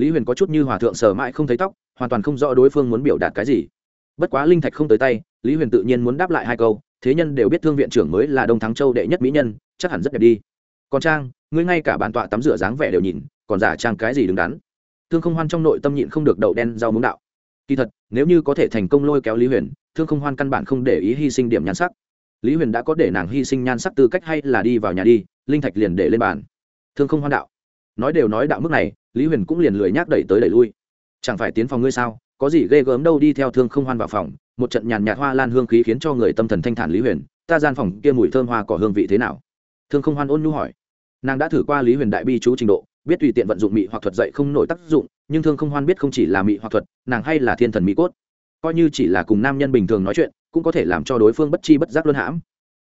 Lý huyền có chút như hòa thượng sờ mãi không thấy tóc, hoàn toàn không rõ đối phương muốn biểu đạt cái gì. Bất quá linh thạch không tới tay, lý huyền tự nhiên muốn đáp lại hai câu, thế nhân đều biết thương viện trưởng mới là đông thắng châu đệ nhất mỹ nhân, chắc hẳn rất đẹp đi. Còn trang, ngươi ngay cả bản tọa tắm rửa dáng vẻ đều nhìn, còn giả trang cái gì đứng đắn? Thương không hoan trong nội tâm nhịn không được đậu đen rau muống đạo. Kỳ thật, nếu như có thể thành công lôi kéo lý huyền, thương không hoan căn bản không để ý hy sinh điểm nhan sắc. Lý huyền đã có để nàng hy sinh nhan sắc tư cách hay là đi vào nhà đi, linh thạch liền để lên bàn. Thương không hoan đạo. Nói đều nói đạo mức này lý huyền cũng liền lười nhác đẩy tới đẩy lui. Chẳng phải tiến phòng ngươi sao? Có gì ghê gớm đâu đi theo thương không hoan vào phòng, một trận nhàn nhạt hoa lan hương khí khiến cho người tâm thần thanh thản lý huyền, ta gian phòng kia mùi thơm hoa cỏ hương vị thế nào? Thương không hoan ôn nhu hỏi. Nàng đã thử qua lý huyền đại bi chú trình độ, biết tùy tiện vận dụng mị hoặc thuật dạy không nổi tác dụng, nhưng thương không hoan biết không chỉ là mị hoặc thuật, nàng hay là thiên thần mỹ cốt. Coi như chỉ là cùng nam nhân bình thường nói chuyện, cũng có thể làm cho đối phương bất chi bất giác luân hãm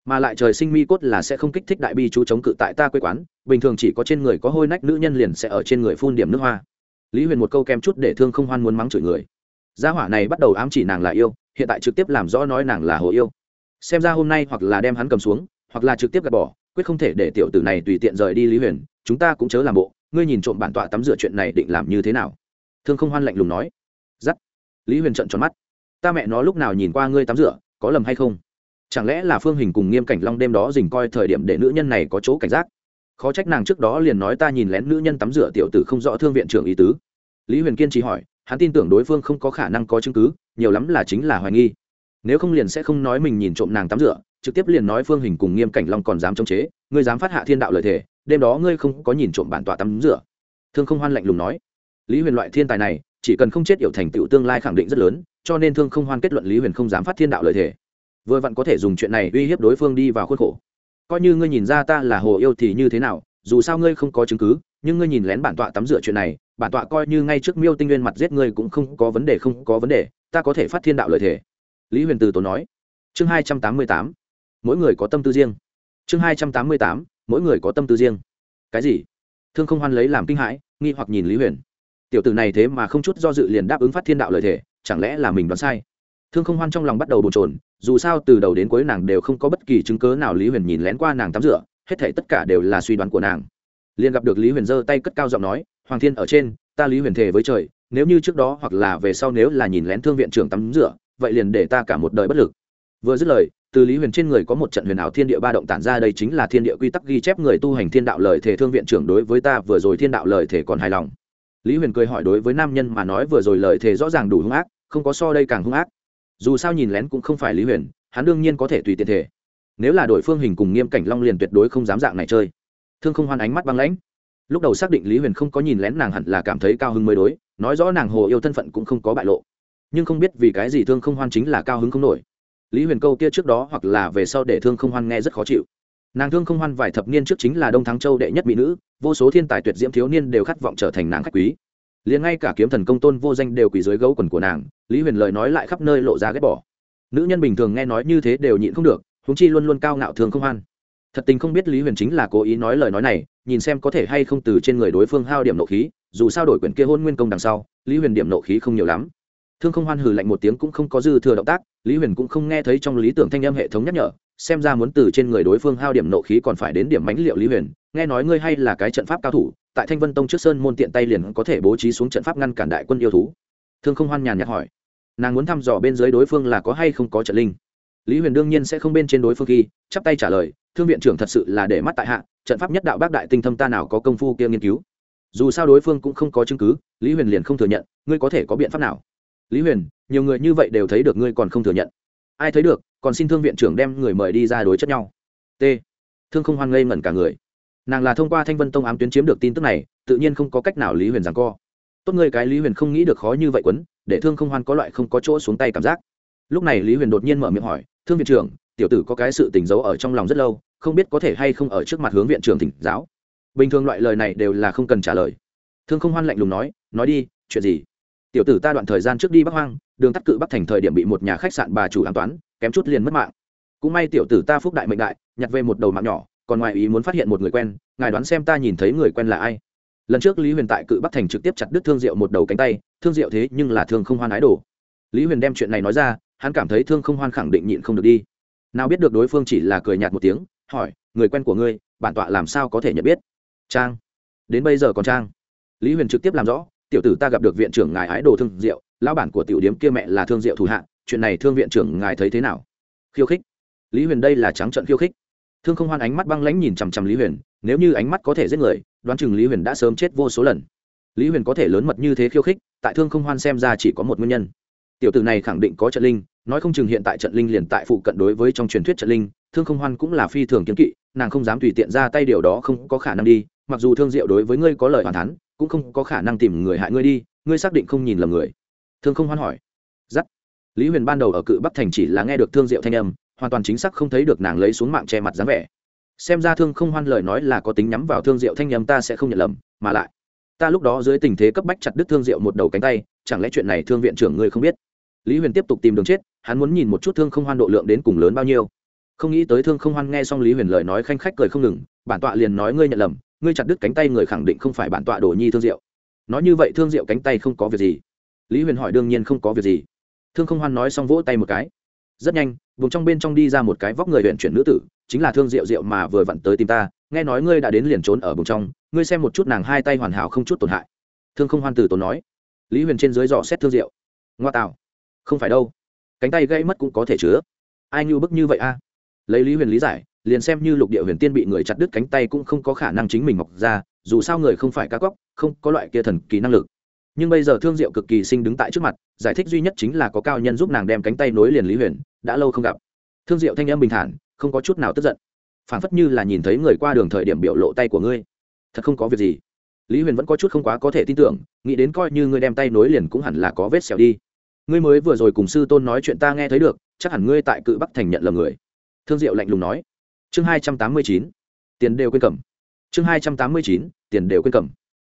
mà lại trời sinh mi cốt là sẽ không kích thích đại bi chú chống cự tại ta quê quán, bình thường chỉ có trên người có hôi nách nữ nhân liền sẽ ở trên người phun điểm nước hoa. Lý huyền một câu kem chút để thương không hoan muốn mắng chửi người. Gia hỏa này bắt đầu ám chỉ nàng là yêu, hiện tại trực tiếp làm rõ nói nàng là hồ yêu. Xem ra hôm nay hoặc là đem hắn cầm xuống, hoặc là trực tiếp gạt bỏ, quyết không thể để tiểu tử này tùy tiện rời đi lý huyền, chúng ta cũng chớ làm bộ, ngươi nhìn trộm bản tọa tắm rửa chuyện này định làm như thế nào? Thương không hoan lạnh lùng nói. Giắt. Lý huyền trận tròn mắt. Ta mẹ nó lúc nào nhìn qua ngươi tắm rửa, có lầm hay không? Chẳng lẽ là phương hình cùng nghiêm cảnh long đêm đó dình coi thời điểm để nữ nhân này có chỗ cảnh giác? Khó trách nàng trước đó liền nói ta nhìn lén nữ nhân tắm rửa tiểu tử không rõ thương viện trưởng ý tứ. Lý huyền kiên trì hỏi, hắn tin tưởng đối phương không có khả năng có chứng cứ, nhiều lắm là chính là hoài nghi. Nếu không liền sẽ không nói mình nhìn trộm nàng tắm rửa, trực tiếp liền nói phương hình cùng nghiêm cảnh long còn dám chống chế, ngươi dám phát hạ thiên đạo lời thề, đêm đó ngươi không có nhìn trộm bản tọa tắm rửa. Thương không hoan lạnh lùng nói. Lý huyền loại thiên tài này, chỉ cần không chết yểu thành tựu tương lai khẳng định rất lớn, cho nên thương không hoan kết luận lý huyền không dám phát thiên đạo lời thề vừa vặn có thể dùng chuyện này uy hiếp đối phương đi vào khuôn khổ. Coi như ngươi nhìn ra ta là hồ yêu thì như thế nào, dù sao ngươi không có chứng cứ, nhưng ngươi nhìn lén bản tọa tắm rửa chuyện này, bản tọa coi như ngay trước miêu tinh nguyên mặt giết ngươi cũng không có vấn đề, không có vấn đề, ta có thể phát thiên đạo lợi thế lý huyền từ tốn nói. Chương hai trăm tám mươi tám. Mỗi người có tâm tư riêng. Chương hai trăm tám mươi tám. Mỗi người có tâm tư riêng. Cái gì? Thương không hoan lấy làm kinh hãi, nghi hoặc nhìn lý huyền. Tiểu tử này thế mà không chút do dự liền đáp ứng phát thiên đạo lợi thế chẳng lẽ là mình đoán sai? Thương không hoan trong lòng bắt đầu bồn trồn dù sao từ đầu đến cuối nàng đều không có bất kỳ chứng cớ nào lý huyền nhìn lén qua nàng tắm rửa, hết thể tất cả đều là suy đoán của nàng. Liền gặp được lý huyền giơ tay cất cao giọng nói, hoàng thiên ở trên, ta lý huyền thề với trời, nếu như trước đó hoặc là về sau nếu là nhìn lén thương viện trưởng tắm rửa, vậy liền để ta cả một đời bất lực. Vừa dứt lời, từ lý huyền trên người có một trận huyền ảo thiên địa ba động tản ra, đây chính là thiên địa quy tắc ghi chép người tu hành thiên đạo lời thể thương viện trưởng đối với ta vừa rồi thiên đạo lời thể còn hài lòng. Lý huyền cười hỏi đối với nam nhân mà nói vừa rồi lời thể rõ ràng đủ hung ác, không có so đây càng hung ác dù sao nhìn lén cũng không phải lý huyền, hắn đương nhiên có thể tùy tiện thể. Nếu là đội phương hình cùng nghiêm cảnh long liền tuyệt đối không dám dạng này chơi. Thương không hoan ánh mắt băng lãnh. Lúc đầu xác định lý huyền không có nhìn lén nàng hẳn là cảm thấy cao hứng mới đối, nói rõ nàng hồ yêu thân phận cũng không có bại lộ. Nhưng không biết vì cái gì thương không hoan chính là cao hứng không nổi. Lý huyền câu kia trước đó hoặc là về sau để thương không hoan nghe rất khó chịu. Nàng thương không hoan vài thập niên trước chính là đông thắng châu đệ nhất mỹ nữ, vô số thiên tài tuyệt diễm thiếu niên đều khát vọng trở thành nàng khách quý liền ngay cả kiếm thần công tôn vô danh đều quỳ dưới gấu quần của nàng, lý huyền lời nói lại khắp nơi lộ ra ghét bỏ. Nữ nhân bình thường nghe nói như thế đều nhịn không được húng chi luôn luôn cao ngạo thường không hoan. Thật tình không biết lý huyền chính là cố ý nói lời nói này, nhìn xem có thể hay không từ trên người đối phương hao điểm nộ khí, dù sao đổi quyển kia hôn nguyên công đằng sau, lý huyền điểm nộ khí không nhiều lắm. Thương không hoan hừ lạnh một tiếng cũng không có dư thừa động tác, lý huyền cũng không nghe thấy trong lý tưởng thanh âm hệ thống nhắc nhở, xem ra muốn từ trên người đối phương hao điểm nộ khí còn phải đến điểm mãnh liệu lý huyền, nghe nói ngươi hay là cái trận pháp cao thủ tại thanh vân tông trước sơn môn tiện tay liền có thể bố trí xuống trận pháp ngăn cản đại quân yêu thú. Thương không hoan nhàn nhạt hỏi, nàng muốn thăm dò bên dưới đối phương là có hay không có trận linh? Lý huyền đương nhiên sẽ không bên trên đối phương khi chắp tay trả lời, thương viện trưởng thật sự là để mắt tại hạ, trận pháp nhất đạo bác đại tinh thâm ta nào có công phu kia nghiên cứu? Dù sao đối phương cũng không có chứng cứ, lý huyền liền không thừa nhận, ngươi có thể có biện pháp nào? Lý huyền, nhiều người như vậy đều thấy được ngươi còn không thừa nhận. Ai thấy được, còn xin thương viện trưởng đem người mời đi ra đối chất nhau. T. Thương không hoan ngây ngẩn cả người nàng là thông qua thanh vân tông ám tuyến chiếm được tin tức này, tự nhiên không có cách nào lý huyền rằng co. Tốt người cái lý huyền không nghĩ được khó như vậy quấn, để thương không hoan có loại không có chỗ xuống tay cảm giác. Lúc này lý huyền đột nhiên mở miệng hỏi, thương viện trưởng, tiểu tử có cái sự tình giấu ở trong lòng rất lâu, không biết có thể hay không ở trước mặt hướng viện trưởng thỉnh giáo? Bình thường loại lời này đều là không cần trả lời. Thương không hoan lạnh lùng nói nói đi, chuyện gì? Tiểu tử ta đoạn thời gian trước đi bắc hoang, đường tắt cự bắc thành thời điểm bị một nhà khách sạn bà chủ an toán, kém chút liền mất mạng. Cũng may tiểu tử ta phúc đại mệnh đại, nhặt về một đầu mạng nhỏ còn ngoài ý muốn phát hiện một người quen, ngài đoán xem ta nhìn thấy người quen là ai. Lần trước lý huyền tại cự bắc thành trực tiếp chặt đứt thương diệu một đầu cánh tay, thương diệu thế nhưng là thương không hoan ái đồ. Lý huyền đem chuyện này nói ra, hắn cảm thấy thương không hoan khẳng định nhịn không được đi. Nào biết được đối phương chỉ là cười nhạt một tiếng, hỏi, người quen của ngươi, bản tọa làm sao có thể nhận biết? Trang. Đến bây giờ còn trang. Lý huyền trực tiếp làm rõ, tiểu tử ta gặp được viện trưởng ngài ái đồ thương diệu, lão bản của tiểu điếm kia mẹ là thương diệu thủ hạ, chuyện này thương viện trưởng ngài thấy thế nào? Khiêu khích. Lý huyền đây là trắng trận khiêu khích thương không hoan ánh mắt băng lãnh nhìn chằm chằm lý huyền, nếu như ánh mắt có thể giết người, đoán chừng lý huyền đã sớm chết vô số lần. Lý huyền có thể lớn mật như thế khiêu khích, tại thương không hoan xem ra chỉ có một nguyên nhân. Tiểu tử này khẳng định có trận linh, nói không chừng hiện tại trận linh liền tại phụ cận đối với trong truyền thuyết trận linh, thương không hoan cũng là phi thường kiếm kỵ, nàng không dám tùy tiện ra tay điều đó không có khả năng đi, mặc dù thương diệu đối với ngươi có lời hoàn thắn cũng không có khả năng tìm người hại ngươi đi, ngươi xác định không nhìn lầm người. Thương không hoan hỏi. Giắt. Lý huyền ban đầu ở cự bắc thành chỉ là nghe được thương diệu thanh âm hoàn toàn chính xác không thấy được nàng lấy xuống mạng che mặt dáng vẻ. Xem ra thương không hoan lời nói là có tính nhắm vào thương diệu thanh âm ta sẽ không nhận lầm, mà lại, ta lúc đó dưới tình thế cấp bách chặt đứt thương diệu một đầu cánh tay, chẳng lẽ chuyện này thương viện trưởng ngươi không biết? Lý huyền tiếp tục tìm đường chết, hắn muốn nhìn một chút thương không hoan độ lượng đến cùng lớn bao nhiêu. Không nghĩ tới thương không hoan nghe xong lý huyền lời nói khanh khách cười không ngừng, bản tọa liền nói ngươi nhận lầm, ngươi chặt đứt cánh tay người khẳng định không phải bản tọa đồ nhi thương diệu. Nói như vậy thương diệu cánh tay không có việc gì. Lý huyền hỏi đương nhiên không có việc gì. Thương không hoan nói xong vỗ tay một cái rất nhanh, vùng trong bên trong đi ra một cái vóc người huyện chuyển nữ tử, chính là thương diệu diệu mà vừa vặn tới tìm ta, nghe nói ngươi đã đến liền trốn ở vùng trong, ngươi xem một chút nàng hai tay hoàn hảo không chút tổn hại. Thương không hoan tử tốn nói. Lý huyền trên dưới dò xét thương diệu. Ngoa tạo. Không phải đâu. Cánh tay gây mất cũng có thể chứa. Ai như bức như vậy a? Lấy lý huyền lý giải, liền xem như lục địa huyền tiên bị người chặt đứt cánh tay cũng không có khả năng chính mình mọc ra, dù sao người không phải cá cóc, không có loại kia thần kỳ năng lực nhưng bây giờ thương diệu cực kỳ sinh đứng tại trước mặt, giải thích duy nhất chính là có cao nhân giúp nàng đem cánh tay nối liền lý huyền, đã lâu không gặp. Thương diệu thanh âm bình thản, không có chút nào tức giận. Phản phất như là nhìn thấy người qua đường thời điểm biểu lộ tay của ngươi. Thật không có việc gì. Lý huyền vẫn có chút không quá có thể tin tưởng, nghĩ đến coi như ngươi đem tay nối liền cũng hẳn là có vết xẻo đi. Ngươi mới vừa rồi cùng sư tôn nói chuyện ta nghe thấy được, chắc hẳn ngươi tại cự bắc thành nhận lầm người. Thương diệu lạnh lùng nói. Chương hai trăm tám mươi chín, tiền đều quên cầm. Chương hai trăm tám mươi chín, tiền đều quên cầm.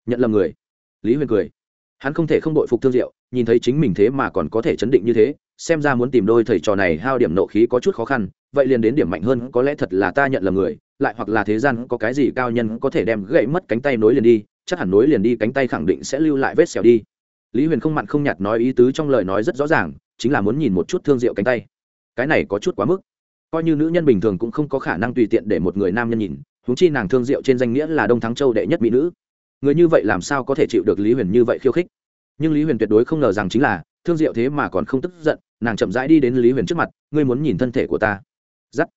Nhận lầm người. Lý huyền cười hắn không thể không đội phục thương diệu, nhìn thấy chính mình thế mà còn có thể chấn định như thế, xem ra muốn tìm đôi thầy trò này hao điểm nộ khí có chút khó khăn, vậy liền đến điểm mạnh hơn, có lẽ thật là ta nhận là người, lại hoặc là thế gian có cái gì cao nhân có thể đem gãy mất cánh tay nối liền đi, chắc hẳn nối liền đi cánh tay khẳng định sẽ lưu lại vết xẻo đi. Lý huyền không mặn không nhạt nói ý tứ trong lời nói rất rõ ràng, chính là muốn nhìn một chút thương diệu cánh tay. Cái này có chút quá mức. Coi như nữ nhân bình thường cũng không có khả năng tùy tiện để một người nam nhân nhìn húng chi nàng thương diệu trên danh nghĩa là đông thắng châu đệ nhất mỹ nữ người như vậy làm sao có thể chịu được lý huyền như vậy khiêu khích nhưng lý huyền tuyệt đối không ngờ rằng chính là thương diệu thế mà còn không tức giận nàng chậm rãi đi đến lý huyền trước mặt ngươi muốn nhìn thân thể của ta giắt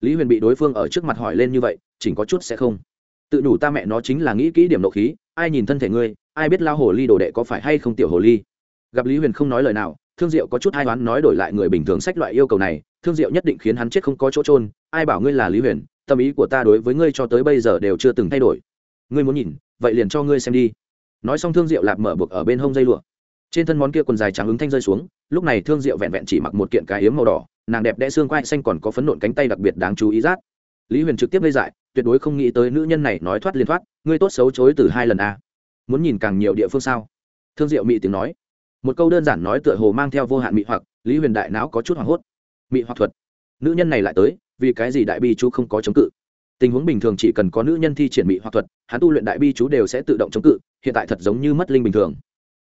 lý huyền bị đối phương ở trước mặt hỏi lên như vậy chỉnh có chút sẽ không tự đủ ta mẹ nó chính là nghĩ kỹ điểm nộ khí ai nhìn thân thể ngươi ai biết lao hồ ly đồ đệ có phải hay không tiểu hồ ly gặp lý huyền không nói lời nào thương diệu có chút hai đoán nói đổi lại người bình thường sách loại yêu cầu này thương diệu nhất định khiến hắn chết không có chỗ trôn ai bảo ngươi là lý huyền tâm ý của ta đối với ngươi cho tới bây giờ đều chưa từng thay đổi ngươi muốn nhìn, vậy liền cho ngươi xem đi. Nói xong thương diệu lạp mở buộc ở bên hông dây lụa. Trên thân món kia quần dài trắng ứng thanh rơi xuống, lúc này thương diệu vẹn vẹn chỉ mặc một kiện cái yếm màu đỏ, nàng đẹp đẽ xương quai xanh còn có phấn nộn cánh tay đặc biệt đáng chú ý rát. Lý huyền trực tiếp gây dại, tuyệt đối không nghĩ tới nữ nhân này nói thoát liên thoát, ngươi tốt xấu chối từ hai lần a muốn nhìn càng nhiều địa phương sao? Thương diệu mị tiếng nói. Một câu đơn giản nói tựa hồ mang theo vô hạn mị hoặc, lý huyền đại não có chút hoảng hốt. Mị hoặc thuật. Nữ nhân này lại tới, vì cái gì đại bi chú không có chống cự? Tình huống bình thường chỉ cần có nữ nhân thi triển mỹ hoặc thuật, hắn tu luyện đại bi chú đều sẽ tự động chống cự, hiện tại thật giống như mất linh bình thường.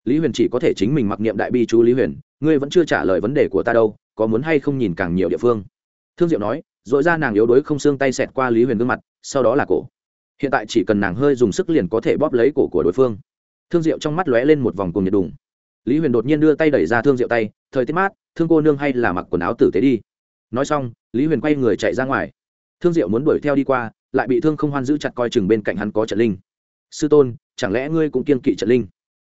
Lý huyền chỉ có thể chính mình mặc niệm đại bi chú lý huyền, ngươi vẫn chưa trả lời vấn đề của ta đâu, có muốn hay không nhìn càng nhiều địa phương. Thương diệu nói dội ra nàng yếu đuối không xương tay xẹt qua lý huyền gương mặt, sau đó là cổ. Hiện tại chỉ cần nàng hơi dùng sức liền có thể bóp lấy cổ của đối phương. Thương diệu trong mắt lóe lên một vòng cùng nhiệt đùng. Lý huyền đột nhiên đưa tay đẩy ra thương diệu tay, thời tiết mát, thương cô nương hay là mặc quần áo tử tế đi. Nói xong, lý huyền quay người chạy ra ngoài thương diệu muốn đuổi theo đi qua, lại bị thương không hoan giữ chặt coi chừng bên cạnh hắn có trận linh. Sư tôn, chẳng lẽ ngươi cũng kiên kỵ trận linh?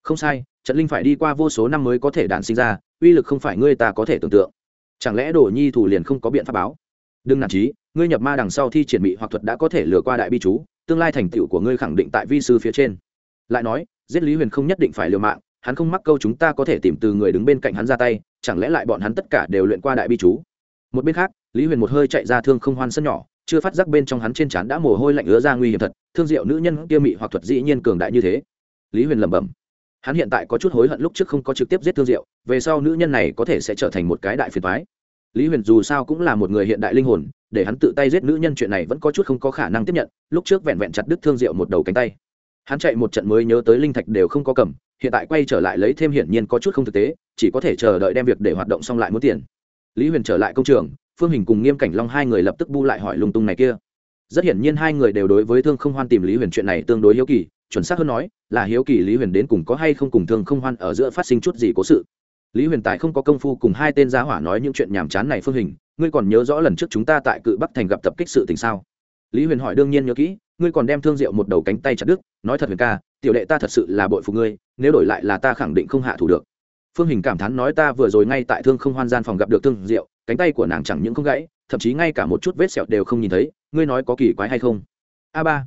Không sai, trận linh phải đi qua vô số năm mới có thể đản sinh ra, uy lực không phải ngươi ta có thể tưởng tượng. Chẳng lẽ đồ nhi thủ liền không có biện pháp báo? Đừng nản trí ngươi nhập ma đằng sau thi triển bị hoặc thuật đã có thể lừa qua đại bi chú, tương lai thành tựu của ngươi khẳng định tại vi sư phía trên. Lại nói, giết lý huyền không nhất định phải liều mạng, hắn không mắc câu chúng ta có thể tìm từ người đứng bên cạnh hắn ra tay, chẳng lẽ lại bọn hắn tất cả đều luyện qua đại bi chú? Một bên khác lý huyền một hơi chạy ra thương không hoan sân nhỏ, chưa phát giác bên trong hắn trên trán đã mồ hôi lạnh ứa ra nguy hiểm thật, thương diệu nữ nhân kia mị hoặc thuật dĩ nhiên cường đại như thế. Lý huyền lẩm bẩm, hắn hiện tại có chút hối hận lúc trước không có trực tiếp giết thương diệu, về sau nữ nhân này có thể sẽ trở thành một cái đại phiền thoái lý huyền dù sao cũng là một người hiện đại linh hồn, để hắn tự tay giết nữ nhân chuyện này vẫn có chút không có khả năng tiếp nhận, lúc trước vẹn vẹn chặt đứt thương diệu một đầu cánh tay. Hắn chạy một trận mới nhớ tới linh thạch đều không có cầm, hiện tại quay trở lại lấy thêm hiển nhiên có chút không thực tế, chỉ có thể chờ đợi đem việc để hoạt động xong lại muốn tiền. Lý huyền trở lại công trường phương hình cùng nghiêm cảnh long hai người lập tức bu lại hỏi lung tung này kia. Rất hiển nhiên hai người đều đối với thương không hoan tìm lý huyền chuyện này tương đối hiếu kỳ, chuẩn xác hơn nói, là hiếu kỳ lý huyền đến cùng có hay không cùng thương không hoan ở giữa phát sinh chút gì cố sự. Lý huyền tài không có công phu cùng hai tên gia hỏa nói những chuyện nhàm chán này phương hình, ngươi còn nhớ rõ lần trước chúng ta tại cự bắc thành gặp tập kích sự tình sao? Lý huyền hỏi đương nhiên nhớ kỹ, ngươi còn đem thương diệu một đầu cánh tay chặt đứt, nói thật huyền ca, tiểu đệ ta thật sự là bội phụ ngươi, nếu đổi lại là ta khẳng định không hạ thủ được. Phương hình cảm thán nói ta vừa rồi ngay tại thương không hoan gian phòng gặp được thương diệu cánh tay của nàng chẳng những không gãy, thậm chí ngay cả một chút vết sẹo đều không nhìn thấy, ngươi nói có kỳ quái hay không? A ba,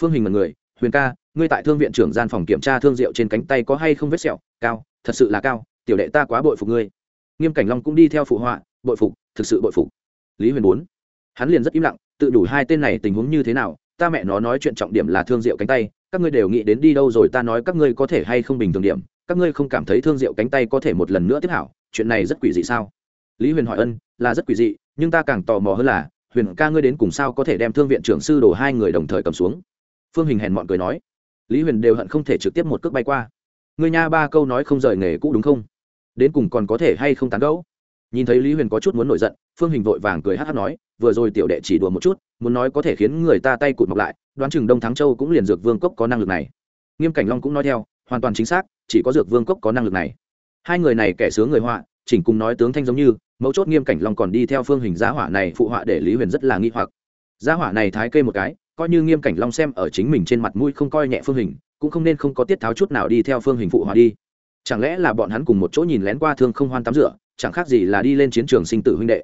phương hình mật người huyền ca, ngươi tại thương viện trưởng gian phòng kiểm tra thương diệu trên cánh tay có hay không vết sẹo? Cao, thật sự là cao, tiểu đệ ta quá bội phục ngươi. Nghiêm cảnh long cũng đi theo phụ họa, bội phục, thực sự bội phục. Lý huyền bốn, hắn liền rất im lặng, tự đủ hai tên này tình huống như thế nào, ta mẹ nó nói chuyện trọng điểm là thương diệu cánh tay, các ngươi đều nghĩ đến đi đâu rồi, ta nói các ngươi có thể hay không bình thường điểm, các ngươi không cảm thấy thương diệu cánh tay có thể một lần nữa tiếp hảo, chuyện này rất quỷ dị sao? Lý huyền hỏi ân, là rất quỷ dị, nhưng ta càng tò mò hơn là, huyền ca ngươi đến cùng sao có thể đem thương viện trưởng sư đồ hai người đồng thời cầm xuống? Phương hình hèn mọn cười nói. Lý huyền đều hận không thể trực tiếp một cước bay qua. Ngươi nha ba câu nói không rời nghề cũ đúng không? Đến cùng còn có thể hay không tán gẫu? Nhìn thấy lý huyền có chút muốn nổi giận, phương hình vội vàng cười hát hát nói, vừa rồi tiểu đệ chỉ đùa một chút, muốn nói có thể khiến người ta tay cụt mọc lại, đoán chừng đông thắng châu cũng liền dược vương cốc có năng lực này. Nghiêm cảnh long cũng nói theo, hoàn toàn chính xác, chỉ có dược vương cốc có năng lực này. Hai người này kẻ sướng người họa chỉnh cùng nói tướng thanh giống như, mấu chốt nghiêm cảnh long còn đi theo phương hình giá hỏa này phụ họa để lý huyền rất là nghi hoặc. Giá hỏa này thái kê một cái, coi như nghiêm cảnh long xem ở chính mình trên mặt mũi không coi nhẹ phương hình, cũng không nên không có tiết tháo chút nào đi theo phương hình phụ họa đi. Chẳng lẽ là bọn hắn cùng một chỗ nhìn lén qua thương không hoan tắm rửa, chẳng khác gì là đi lên chiến trường sinh tử huynh đệ.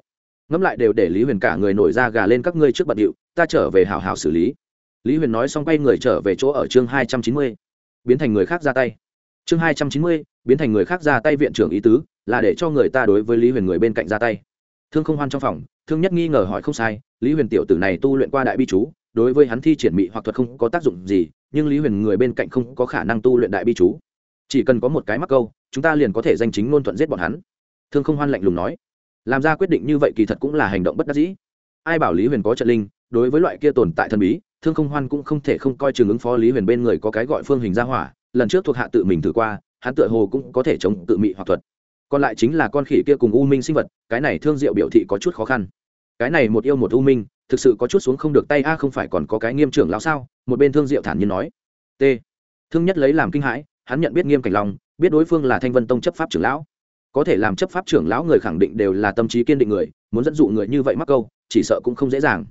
Ngẫm lại đều để lý huyền cả người nổi ra gà lên các ngươi trước bận điệu, ta trở về hào hào xử lý. Lý huyền nói xong quay người trở về chỗ ở chương hai trăm chín mươi. Biến thành người khác ra tay. Chương hai trăm chín mươi, biến thành người khác ra tay viện trưởng ý tứ là để cho người ta đối với lý huyền người bên cạnh ra tay. Thương không hoan trong phòng, thương nhất nghi ngờ hỏi không sai, lý huyền tiểu tử này tu luyện qua đại bi chú, đối với hắn thi triển mị hoặc thuật không có tác dụng gì, nhưng lý huyền người bên cạnh không có khả năng tu luyện đại bi chú. Chỉ cần có một cái mắc câu, chúng ta liền có thể danh chính ngôn thuận giết bọn hắn. Thương không hoan lạnh lùng nói. Làm ra quyết định như vậy kỳ thật cũng là hành động bất đắc dĩ. Ai bảo lý huyền có trận linh, đối với loại kia tồn tại thần bí, thương không hoan cũng không thể không coi chừng ứng phó lý huyền bên người có cái gọi phương hình ra hỏa, lần trước thuộc hạ tự mình thử qua, hắn tựa hồ cũng có thể chống tự mị hoặc thuật còn lại chính là con khỉ kia cùng u minh sinh vật, cái này thương diệu biểu thị có chút khó khăn. Cái này một yêu một u minh, thực sự có chút xuống không được tay a, không phải còn có cái nghiêm trưởng lão sao? Một bên thương diệu thản nhiên nói. T. Thương nhất lấy làm kinh hãi, hắn nhận biết nghiêm cảnh long, biết đối phương là thanh vân tông chấp pháp trưởng lão. Có thể làm chấp pháp trưởng lão người khẳng định đều là tâm trí kiên định người, muốn dẫn dụ người như vậy mắc câu, chỉ sợ cũng không dễ dàng.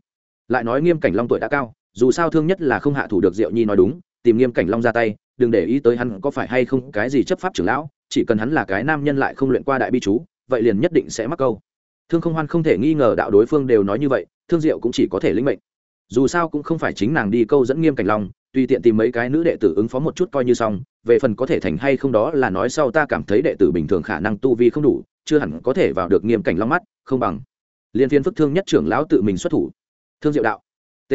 Lại nói nghiêm cảnh long tuổi đã cao, dù sao thương nhất là không hạ thủ được diệu nhi nói đúng, tìm nghiêm cảnh long ra tay, đừng để ý tới hắn có phải hay không cái gì chấp pháp trưởng lão chỉ cần hắn là cái nam nhân lại không luyện qua đại bi chú, vậy liền nhất định sẽ mắc câu. Thương không hoan không thể nghi ngờ đạo đối phương đều nói như vậy, thương diệu cũng chỉ có thể lĩnh mệnh. Dù sao cũng không phải chính nàng đi câu dẫn nghiêm cảnh long, tùy tiện tìm mấy cái nữ đệ tử ứng phó một chút coi như xong, về phần có thể thành hay không đó là nói sau ta cảm thấy đệ tử bình thường khả năng tu vi không đủ, chưa hẳn có thể vào được nghiêm cảnh long mắt, không bằng. Liên phiên phức thương nhất trưởng lão tự mình xuất thủ. Thương diệu đạo, t.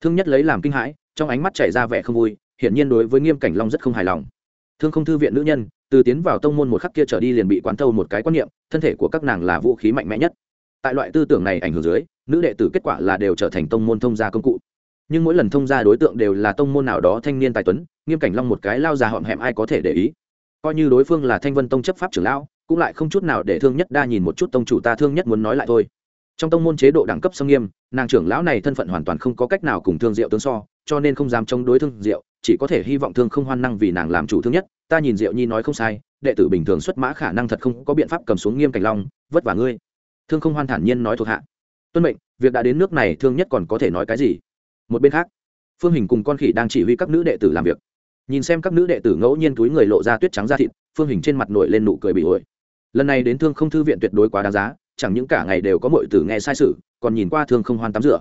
Thương nhất lấy làm kinh hãi, trong ánh mắt chảy ra vẻ không vui, hiển nhiên đối với nghiêm cảnh long rất không hài lòng. Thương không thư viện nữ nhân từ tiến vào tông môn một khắc kia trở đi liền bị quán thâu một cái quan niệm, thân thể của các nàng là vũ khí mạnh mẽ nhất. Tại loại tư tưởng này ảnh hưởng dưới, nữ đệ tử kết quả là đều trở thành tông môn thông gia công cụ. Nhưng mỗi lần thông gia đối tượng đều là tông môn nào đó thanh niên tài tuấn, nghiêm cảnh long một cái lao già họm hẹm ai có thể để ý. Coi như đối phương là thanh vân tông chấp pháp trưởng lão, cũng lại không chút nào để thương nhất đa nhìn một chút tông chủ ta thương nhất muốn nói lại thôi. Trong tông môn chế độ đẳng cấp xâm nghiêm, nàng trưởng lão này thân phận hoàn toàn không có cách nào cùng thương diệu tướng so, cho nên không dám chống đối thương diệu chỉ có thể hy vọng thương không hoan năng vì nàng làm chủ thương nhất. Ta nhìn diệu nhi nói không sai, đệ tử bình thường xuất mã khả năng thật không có biện pháp cầm xuống nghiêm cảnh long, vất vả ngươi. Thương không hoan thản nhiên nói thuộc hạ. Tuân mệnh, việc đã đến nước này thương nhất còn có thể nói cái gì? Một bên khác, phương hình cùng con khỉ đang chỉ huy các nữ đệ tử làm việc. Nhìn xem các nữ đệ tử ngẫu nhiên túi người lộ ra tuyết trắng da thịt, phương hình trên mặt nổi lên nụ cười bị ổi. Lần này đến thương không thư viện tuyệt đối quá đáng giá, chẳng những cả ngày đều có mọi tử nghe sai sự, còn nhìn qua thương không hoan tắm rửa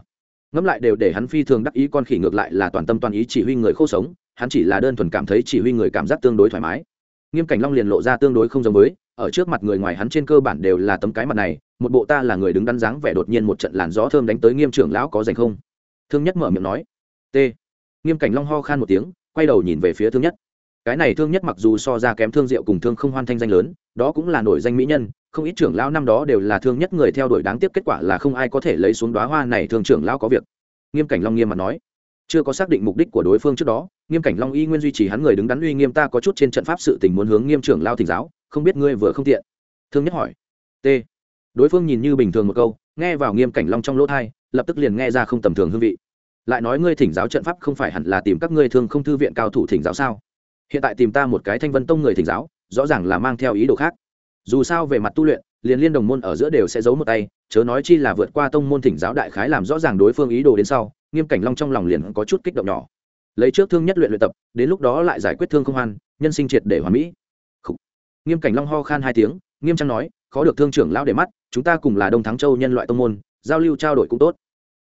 ngẫm lại đều để hắn phi thường đắc ý, con khỉ ngược lại là toàn tâm toàn ý chỉ huy người khô sống, hắn chỉ là đơn thuần cảm thấy chỉ huy người cảm giác tương đối thoải mái. Nghiêm cảnh long liền lộ ra tương đối không giống với, ở trước mặt người ngoài hắn trên cơ bản đều là tấm cái mặt này, một bộ ta là người đứng đắn dáng vẻ đột nhiên một trận làn gió thơm đánh tới nghiêm trưởng lão có dành không? Thương nhất mở miệng nói. T. Nghiêm cảnh long ho khan một tiếng, quay đầu nhìn về phía thương nhất. Cái này thương nhất mặc dù so ra kém thương diệu cùng thương không hoan thanh danh lớn, đó cũng là nổi danh mỹ nhân không ít trưởng lão năm đó đều là thương nhất người theo đuổi đáng tiếc kết quả là không ai có thể lấy xuống đoá hoa này thương trưởng lão có việc. Nghiêm cảnh long nghiêm mà nói, chưa có xác định mục đích của đối phương trước đó, nghiêm cảnh long y nguyên duy trì hắn người đứng đắn uy nghiêm ta có chút trên trận pháp sự tình muốn hướng nghiêm trưởng lao thỉnh giáo, không biết ngươi vừa không tiện. Thương nhất hỏi, t. Đối phương nhìn như bình thường một câu, nghe vào nghiêm cảnh long trong lỗ thai lập tức liền nghe ra không tầm thường hương vị. Lại nói, ngươi thỉnh giáo trận pháp không phải hẳn là tìm các ngươi thương không thư viện cao thủ thỉnh giáo sao? Hiện tại tìm ta một cái thanh vân tông người thỉnh giáo, rõ ràng là mang theo ý đồ khác dù sao về mặt tu luyện, liền liên đồng môn ở giữa đều sẽ giấu một tay, chớ nói chi là vượt qua tông môn thỉnh giáo đại khái làm rõ ràng đối phương ý đồ đến sau, nghiêm cảnh long trong lòng liền có chút kích động nhỏ. Lấy trước thương nhất luyện luyện tập, đến lúc đó lại giải quyết thương không hoan, nhân sinh triệt để hoàn mỹ. Nghiêm cảnh long ho khan hai tiếng, nghiêm trang nói, khó được thương trưởng lão để mắt, chúng ta cùng là đông thắng châu nhân loại tông môn, giao lưu trao đổi cũng tốt.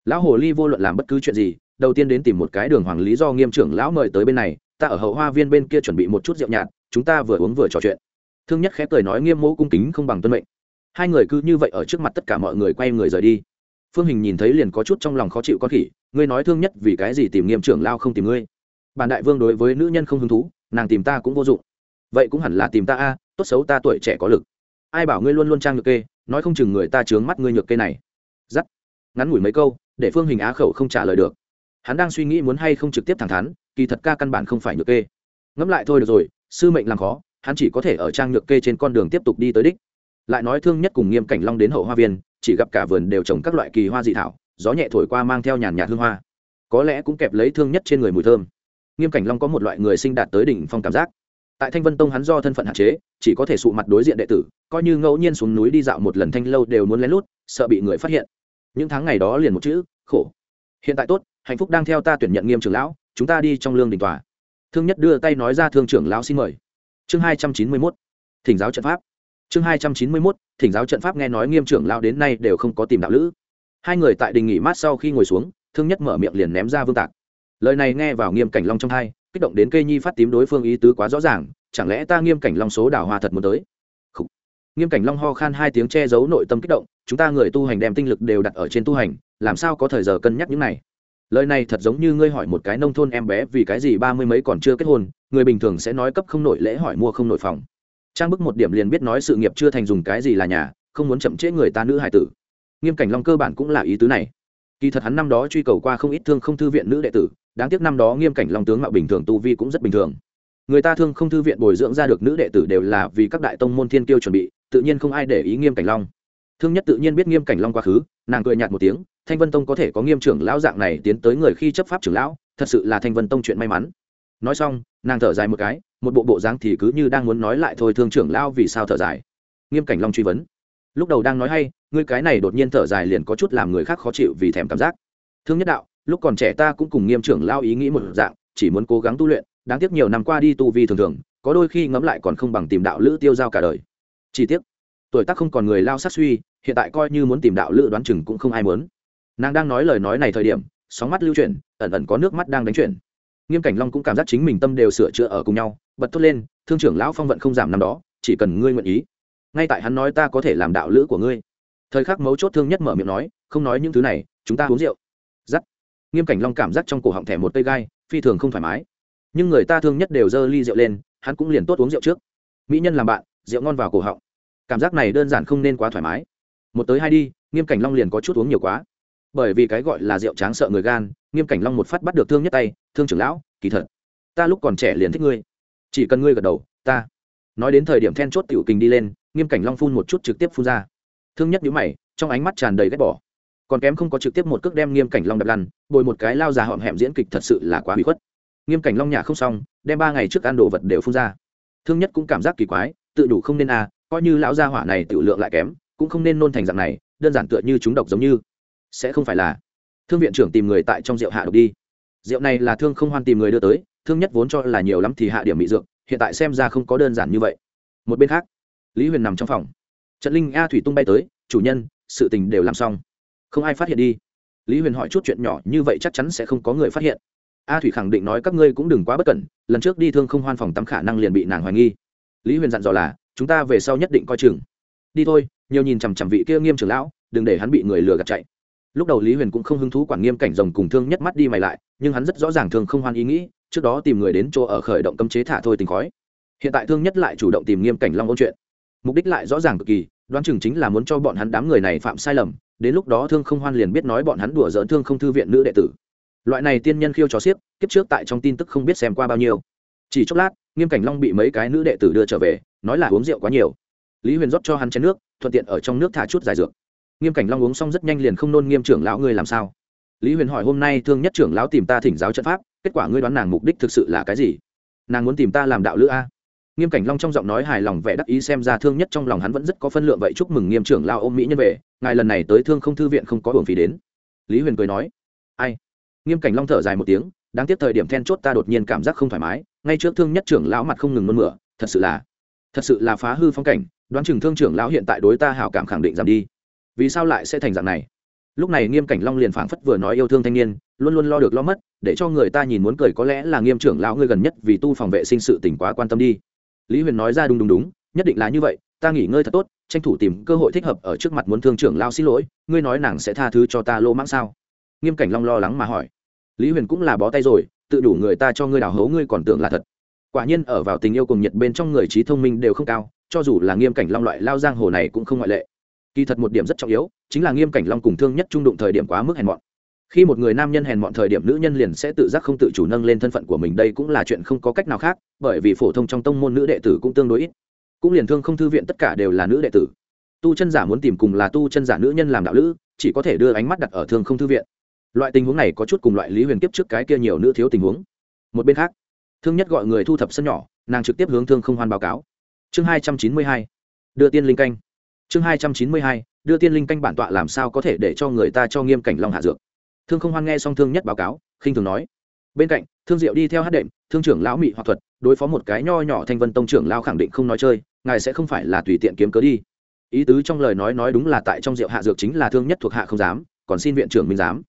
Lão hồ ly vô luận làm bất cứ chuyện gì, đầu tiên đến tìm một cái đường hoàng lý do nghiêm trưởng lão mời tới bên này, ta ở hậu hoa viên bên kia chuẩn bị một chút rượu nhạt, chúng ta vừa uống vừa trò chuyện thương nhất khẽ cười nói nghiêm mẫu cung kính không bằng tuân mệnh. Hai người cứ như vậy ở trước mặt tất cả mọi người quay người rời đi. Phương hình nhìn thấy liền có chút trong lòng khó chịu con khỉ, ngươi nói thương nhất vì cái gì tìm nghiêm trưởng lao không tìm ngươi? Bản đại vương đối với nữ nhân không hứng thú, nàng tìm ta cũng vô dụng. Vậy cũng hẳn là tìm ta a, tốt xấu ta tuổi trẻ có lực. Ai bảo ngươi luôn luôn trang nhược kê, nói không chừng người ta chướng mắt ngươi nhược kê này. Giắt. Ngắn ngủi mấy câu, để phương hình á khẩu không trả lời được. Hắn đang suy nghĩ muốn hay không trực tiếp thẳng thắn, kỳ thật ca căn bản không phải nhược kê. Ngẫm lại thôi được rồi, sư mệnh làm khó hắn chỉ có thể ở trang nhược kê trên con đường tiếp tục đi tới đích. Lại nói thương nhất cùng nghiêm cảnh long đến hậu hoa viên, chỉ gặp cả vườn đều trồng các loại kỳ hoa dị thảo, gió nhẹ thổi qua mang theo nhàn nhạt hương hoa. Có lẽ cũng kẹp lấy thương nhất trên người mùi thơm. Nghiêm cảnh long có một loại người sinh đạt tới đỉnh phong cảm giác. Tại thanh vân tông hắn do thân phận hạn chế, chỉ có thể sụ mặt đối diện đệ tử, coi như ngẫu nhiên xuống núi đi dạo một lần thanh lâu đều muốn lén lút, sợ bị người phát hiện. Những tháng ngày đó liền một chữ, khổ. Hiện tại tốt, hạnh phúc đang theo ta tuyển nhận nghiêm trưởng lão, chúng ta đi trong lương đình tòa. Thương nhất đưa tay nói ra thương trưởng lão xin mời chương hai trăm chín mươi mốt, thỉnh giáo trận pháp. Chương hai trăm chín mươi mốt, thỉnh giáo trận pháp nghe nói nghiêm trưởng lão đến nay đều không có tìm đạo lữ. Hai người tại đình nghỉ mát sau khi ngồi xuống, thương nhất mở miệng liền ném ra vương tạc. Lời này nghe vào nghiêm cảnh long trong hai, kích động đến cây nhi phát tím đối phương ý tứ quá rõ ràng, chẳng lẽ ta nghiêm cảnh long số đảo hoa thật muốn tới? Khủ. nghiêm cảnh long ho khan hai tiếng che giấu nội tâm kích động, chúng ta người tu hành đem tinh lực đều đặt ở trên tu hành, làm sao có thời giờ cân nhắc những này? Lời này thật giống như ngươi hỏi một cái nông thôn em bé vì cái gì ba mươi mấy còn chưa kết hôn, người bình thường sẽ nói cấp không nổi lễ hỏi mua không nổi phòng. Trang bức một điểm liền biết nói sự nghiệp chưa thành dùng cái gì là nhà, không muốn chậm trễ người ta nữ hải tử. Nghiêm cảnh long cơ bản cũng là ý tứ này. Kỳ thật hắn năm đó truy cầu qua không ít thương không thư viện nữ đệ tử, đáng tiếc năm đó nghiêm cảnh long tướng mạo bình thường tu vi cũng rất bình thường. Người ta thương không thư viện bồi dưỡng ra được nữ đệ tử đều là vì các đại tông môn thiên kiêu chuẩn bị, tự nhiên không ai để ý nghiêm cảnh long. Thương nhất tự nhiên biết nghiêm cảnh long quá khứ, nàng cười nhạt một tiếng thanh vân tông có thể có nghiêm trưởng lão dạng này tiến tới người khi chấp pháp trưởng lão, thật sự là thanh vân tông chuyện may mắn. Nói xong, nàng thở dài một cái, một bộ bộ dáng thì cứ như đang muốn nói lại thôi thương trưởng lão vì sao thở dài. Nghiêm cảnh long truy vấn. Lúc đầu đang nói hay, ngươi cái này đột nhiên thở dài liền có chút làm người khác khó chịu vì thèm cảm giác. Thương nhất đạo, lúc còn trẻ ta cũng cùng nghiêm trưởng lao ý nghĩ một dạng, chỉ muốn cố gắng tu luyện, đáng tiếc nhiều năm qua đi tu vi thường thường, có đôi khi ngẫm lại còn không bằng tìm đạo lữ tiêu giao cả đời. Chi tiết tuổi tác không còn người lao sát suy, hiện tại coi như muốn tìm đạo lữ đoán chừng cũng không ai muốn nàng đang nói lời nói này thời điểm, sóng mắt lưu chuyển, ẩn ẩn có nước mắt đang đánh chuyển. Nghiêm cảnh long cũng cảm giác chính mình tâm đều sửa chữa ở cùng nhau, bật thốt lên, thương trưởng lão phong vận không giảm năm đó, chỉ cần ngươi nguyện ý. Ngay tại hắn nói ta có thể làm đạo lữ của ngươi. Thời khắc mấu chốt thương nhất mở miệng nói, không nói những thứ này, chúng ta uống rượu. Giắt. Nghiêm cảnh long cảm giác trong cổ họng thẻ một cây gai, phi thường không thoải mái. Nhưng người ta thương nhất đều dơ ly rượu lên, hắn cũng liền tốt uống rượu trước. Mỹ nhân làm bạn, rượu ngon vào cổ họng. Cảm giác này đơn giản không nên quá thoải mái. Một tới hai đi, nghiêm cảnh long liền có chút uống nhiều quá bởi vì cái gọi là rượu tráng sợ người gan, nghiêm cảnh long một phát bắt được thương nhất tay, thương trưởng lão, kỳ thật, ta lúc còn trẻ liền thích ngươi. Chỉ cần ngươi gật đầu, ta nói đến thời điểm then chốt tiểu kình đi lên, nghiêm cảnh long phun một chút trực tiếp phun ra. Thương nhất nhíu mày, trong ánh mắt tràn đầy ghét bỏ. Còn kém không có trực tiếp một cước đem nghiêm cảnh long đập lăn, bồi một cái lao già họm hẹm diễn kịch thật sự là quá bị khuất. Nghiêm cảnh long nhà không xong, đem ba ngày trước ăn đồ vật đều phun ra. Thương nhất cũng cảm giác kỳ quái, tự đủ không nên à coi như lão gia hỏa này tiểu lượng lại kém, cũng không nên nôn thành dạng này, đơn giản tựa như chúng độc giống như sẽ không phải là thương viện trưởng tìm người tại trong rượu hạ độc đi. Rượu này là thương không hoan tìm người đưa tới, thương nhất vốn cho là nhiều lắm thì hạ điểm bị dược, hiện tại xem ra không có đơn giản như vậy. Một bên khác, lý huyền nằm trong phòng. Trận linh a thủy tung bay tới, chủ nhân, sự tình đều làm xong. Không ai phát hiện đi. Lý huyền hỏi chút chuyện nhỏ như vậy chắc chắn sẽ không có người phát hiện. A thủy khẳng định nói các ngươi cũng đừng quá bất cẩn, lần trước đi thương không hoan phòng tắm khả năng liền bị nàng hoài nghi. Lý huyền dặn dò là, chúng ta về sau nhất định coi chừng. Đi thôi, nhiều nhìn chằm chằm vị kia nghiêm trưởng lão, đừng để hắn bị người lừa gạt chạy lúc đầu lý huyền cũng không hứng thú quản nghiêm cảnh rồng cùng thương nhất mắt đi mày lại, nhưng hắn rất rõ ràng thương không hoan ý nghĩ, trước đó tìm người đến chỗ ở khởi động cấm chế thả thôi tình khói. Hiện tại thương nhất lại chủ động tìm nghiêm cảnh long ôn chuyện. Mục đích lại rõ ràng cực kỳ, đoán chừng chính là muốn cho bọn hắn đám người này phạm sai lầm, đến lúc đó thương không hoan liền biết nói bọn hắn đùa dỡn thương không thư viện nữ đệ tử. Loại này tiên nhân khiêu trò xiếc, kiếp trước tại trong tin tức không biết xem qua bao nhiêu. Chỉ chốc lát, nghiêm cảnh long bị mấy cái nữ đệ tử đưa trở về, nói là uống rượu quá nhiều. Lý huyền rót cho hắn chén nước, thuận tiện ở trong nước thả chút giải dược nghiêm cảnh long uống xong rất nhanh liền không nôn nghiêm trưởng lão, ngươi làm sao? Lý huyền hỏi, hôm nay thương nhất trưởng lão tìm ta thỉnh giáo trận pháp, kết quả ngươi đoán nàng mục đích thực sự là cái gì? Nàng muốn tìm ta làm đạo lữ a? Nghiêm cảnh long trong giọng nói hài lòng vẻ đắc ý, xem ra thương nhất trong lòng hắn vẫn rất có phân lượng, vậy chúc mừng nghiêm trưởng lao ôm mỹ nhân về, ngài lần này tới thương không thư viện không có hưởng phí đến. Lý huyền cười nói, ai? Nghiêm cảnh long thở dài một tiếng, đáng tiếc thời điểm then chốt ta đột nhiên cảm giác không thoải mái, ngay trước thương nhất trưởng lão mặt không ngừng nôn mửa, thật sự là, thật sự là phá hư phong cảnh, đoán chừng thương trưởng lão hiện tại đối ta hảo cảm khẳng định giảm đi vì sao lại sẽ thành dạng này? Lúc này nghiêm cảnh long liền phảng phất vừa nói yêu thương thanh niên, luôn luôn lo được lo mất, để cho người ta nhìn muốn cười có lẽ là nghiêm trưởng lão ngươi gần nhất vì tu phòng vệ sinh sự tỉnh quá quan tâm đi. Lý huyền nói ra đúng đúng đúng, nhất định là như vậy, ta nghỉ ngơi thật tốt, tranh thủ tìm cơ hội thích hợp ở trước mặt muốn thương trưởng lao xin lỗi, ngươi nói nàng sẽ tha thứ cho ta lô mãng sao? Nghiêm cảnh long lo lắng mà hỏi. Lý huyền cũng là bó tay rồi, tự đủ người ta cho ngươi đào hấu ngươi còn tưởng là thật. Quả nhiên ở vào tình yêu cùng nhiệt bên trong người trí thông minh đều không cao, cho dù là nghiêm cảnh long loại lao giang hồ này cũng không ngoại lệ kỳ thật một điểm rất trọng yếu, chính là nghiêm cảnh long cùng thương nhất trung đụng thời điểm quá mức hèn mọn. Khi một người nam nhân hèn mọn thời điểm nữ nhân liền sẽ tự giác không tự chủ nâng lên thân phận của mình, đây cũng là chuyện không có cách nào khác, bởi vì phổ thông trong tông môn nữ đệ tử cũng tương đối ít. Cũng liền thương không thư viện tất cả đều là nữ đệ tử. Tu chân giả muốn tìm cùng là tu chân giả nữ nhân làm đạo lữ, chỉ có thể đưa ánh mắt đặt ở thương không thư viện. Loại tình huống này có chút cùng loại lý huyền kiếp trước cái kia nhiều nữ thiếu tình huống. Một bên khác, thương nhất gọi người thu thập sân nhỏ, nàng trực tiếp hướng thương không hoan báo cáo. Chương hai trăm chín mươi hai, đưa tiên linh canh chương hai trăm chín mươi hai, đưa tiên linh canh bản tọa làm sao có thể để cho người ta cho nghiêm cảnh long hạ dược. Thương không hoan nghe xong thương nhất báo cáo, khinh thường nói. Bên cạnh, thương diệu đi theo hát đệm, thương trưởng lão mỹ hoặc thuật, đối phó một cái nho nhỏ thanh vân tông trưởng lao khẳng định không nói chơi, ngài sẽ không phải là tùy tiện kiếm cớ đi. Ý tứ trong lời nói nói đúng là tại trong rượu hạ dược chính là thương nhất thuộc hạ không dám, còn xin viện trưởng minh dám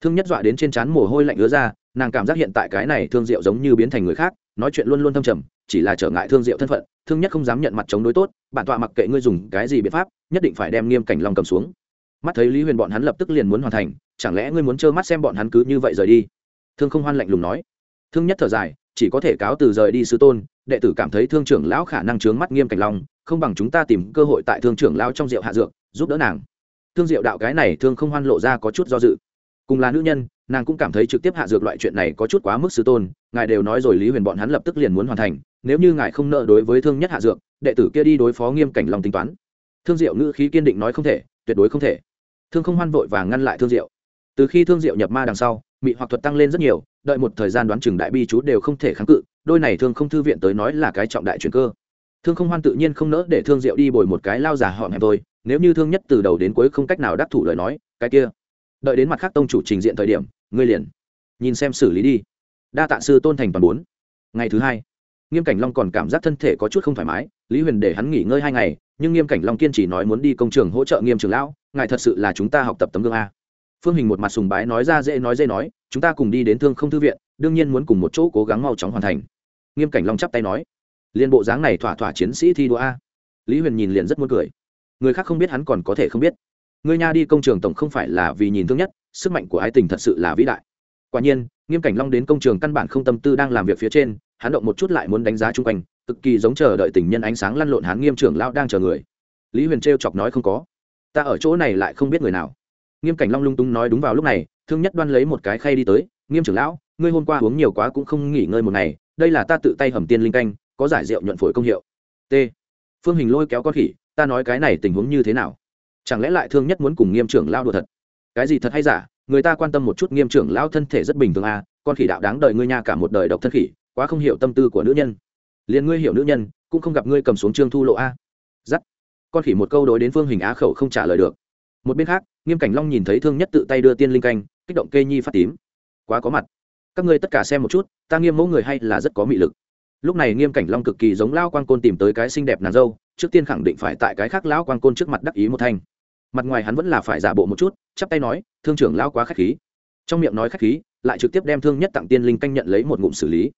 thương nhất dọa đến trên trán mồ hôi lạnh ứa ra, nàng cảm giác hiện tại cái này thương diệu giống như biến thành người khác, nói chuyện luôn luôn thâm trầm chỉ là trở ngại thương diệu thân phận, thương nhất không dám nhận mặt chống đối tốt, bản tọa mặc kệ ngươi dùng cái gì biện pháp, nhất định phải đem nghiêm cảnh long cầm xuống. Mắt thấy lý huyền bọn hắn lập tức liền muốn hoàn thành, chẳng lẽ ngươi muốn trơ mắt xem bọn hắn cứ như vậy rời đi? Thương không hoan lạnh lùng nói. Thương nhất thở dài, chỉ có thể cáo từ rời đi sư tôn, đệ tử cảm thấy thương trưởng lão khả năng chướng mắt nghiêm cảnh long, không bằng chúng ta tìm cơ hội tại thương trưởng lão trong rượu hạ dược, giúp đỡ nàng. Thương diệu đạo cái này thương không hoan lộ ra có chút do dự. Cùng là nữ nhân, nàng cũng cảm thấy trực tiếp hạ dược loại chuyện này có chút quá mức sư tôn, ngài đều nói rồi lý huyền bọn hắn lập tức liền muốn hoàn thành nếu như ngài không nợ đối với thương nhất hạ dược, đệ tử kia đi đối phó nghiêm cảnh lòng tính toán. Thương diệu ngữ khí kiên định nói không thể, tuyệt đối không thể. Thương không hoan vội và ngăn lại thương diệu. Từ khi thương diệu nhập ma đằng sau, mị hoặc thuật tăng lên rất nhiều, đợi một thời gian đoán chừng đại bi chú đều không thể kháng cự, đôi này thương không thư viện tới nói là cái trọng đại chuyển cơ. Thương không hoan tự nhiên không nỡ để thương diệu đi bồi một cái lao giả họ hẹp thôi, nếu như thương nhất từ đầu đến cuối không cách nào đắc thủ lời nói, cái kia. Đợi đến mặt khác tông chủ trình diện thời điểm, ngươi liền nhìn xem xử lý đi. Đa tạ sư tôn thành toàn bốn. Ngày thứ hai nghiêm cảnh long còn cảm giác thân thể có chút không thoải mái, lý huyền để hắn nghỉ ngơi hai ngày, nhưng nghiêm cảnh long kiên trì nói muốn đi công trường hỗ trợ nghiêm trường lão, ngài thật sự là chúng ta học tập tấm gương a. Phương hình một mặt sùng bái nói ra dễ nói dễ nói, chúng ta cùng đi đến thương không thư viện, đương nhiên muốn cùng một chỗ cố gắng mau chóng hoàn thành. Nghiêm cảnh long chắp tay nói liên bộ dáng này thỏa thỏa chiến sĩ thi đua a. Lý huyền nhìn liền rất muốn cười. Người khác không biết hắn còn có thể không biết. Người nha đi công trường tổng không phải là vì nhìn thương nhất, sức mạnh của ái tình thật sự là vĩ đại. Quả nhiên, nghiêm cảnh long đến công trường căn bản không tâm tư đang làm việc phía trên hắn động một chút lại muốn đánh giá chung quanh, cực kỳ giống chờ đợi tình nhân ánh sáng lăn lộn hắn nghiêm trưởng lão đang chờ người. Lý huyền t chọc nói không có. Ta ở chỗ này lại không biết người nào. Nghiêm cảnh long lung tung nói đúng vào lúc này, thương nhất đoan lấy một cái khay đi tới, nghiêm trưởng lão, ngươi hôm qua uống nhiều quá cũng không nghỉ ngơi một ngày, đây là ta tự tay hầm tiên linh canh, có giải rượu nhuận phổi công hiệu. T. Phương hình lôi kéo con khỉ, ta nói cái này tình huống như thế nào? Chẳng lẽ lại thương nhất muốn cùng nghiêm trưởng lao đùa thật? Cái gì thật hay giả? Người ta quan tâm một chút nghiêm trưởng lao thân thể rất bình thường à con khỉ đạo đáng đợi ngươi nha cả một đời độc thân khỉ quá không hiểu tâm tư của nữ nhân. Liền ngươi hiểu nữ nhân, cũng không gặp ngươi cầm xuống trương thu lộ a. Giắt. Con khỉ một câu đối đến phương hình á khẩu không trả lời được. Một bên khác, nghiêm cảnh long nhìn thấy thương nhất tự tay đưa tiên linh canh, kích động kê nhi phát tím. Quá có mặt. Các ngươi tất cả xem một chút, ta nghiêm mẫu người hay là rất có mị lực. Lúc này nghiêm cảnh long cực kỳ giống lao quan côn tìm tới cái xinh đẹp nàng dâu, trước tiên khẳng định phải tại cái khác lão quan côn trước mặt đắc ý một thanh. Mặt ngoài hắn vẫn là phải giả bộ một chút, chắp tay nói, thương trưởng lao quá k h á c h khí. Trong miệng nói k h á c h khí, lại trực tiếp đem thương nhất tặng tiên linh canh nhận lấy một ngụm xử lý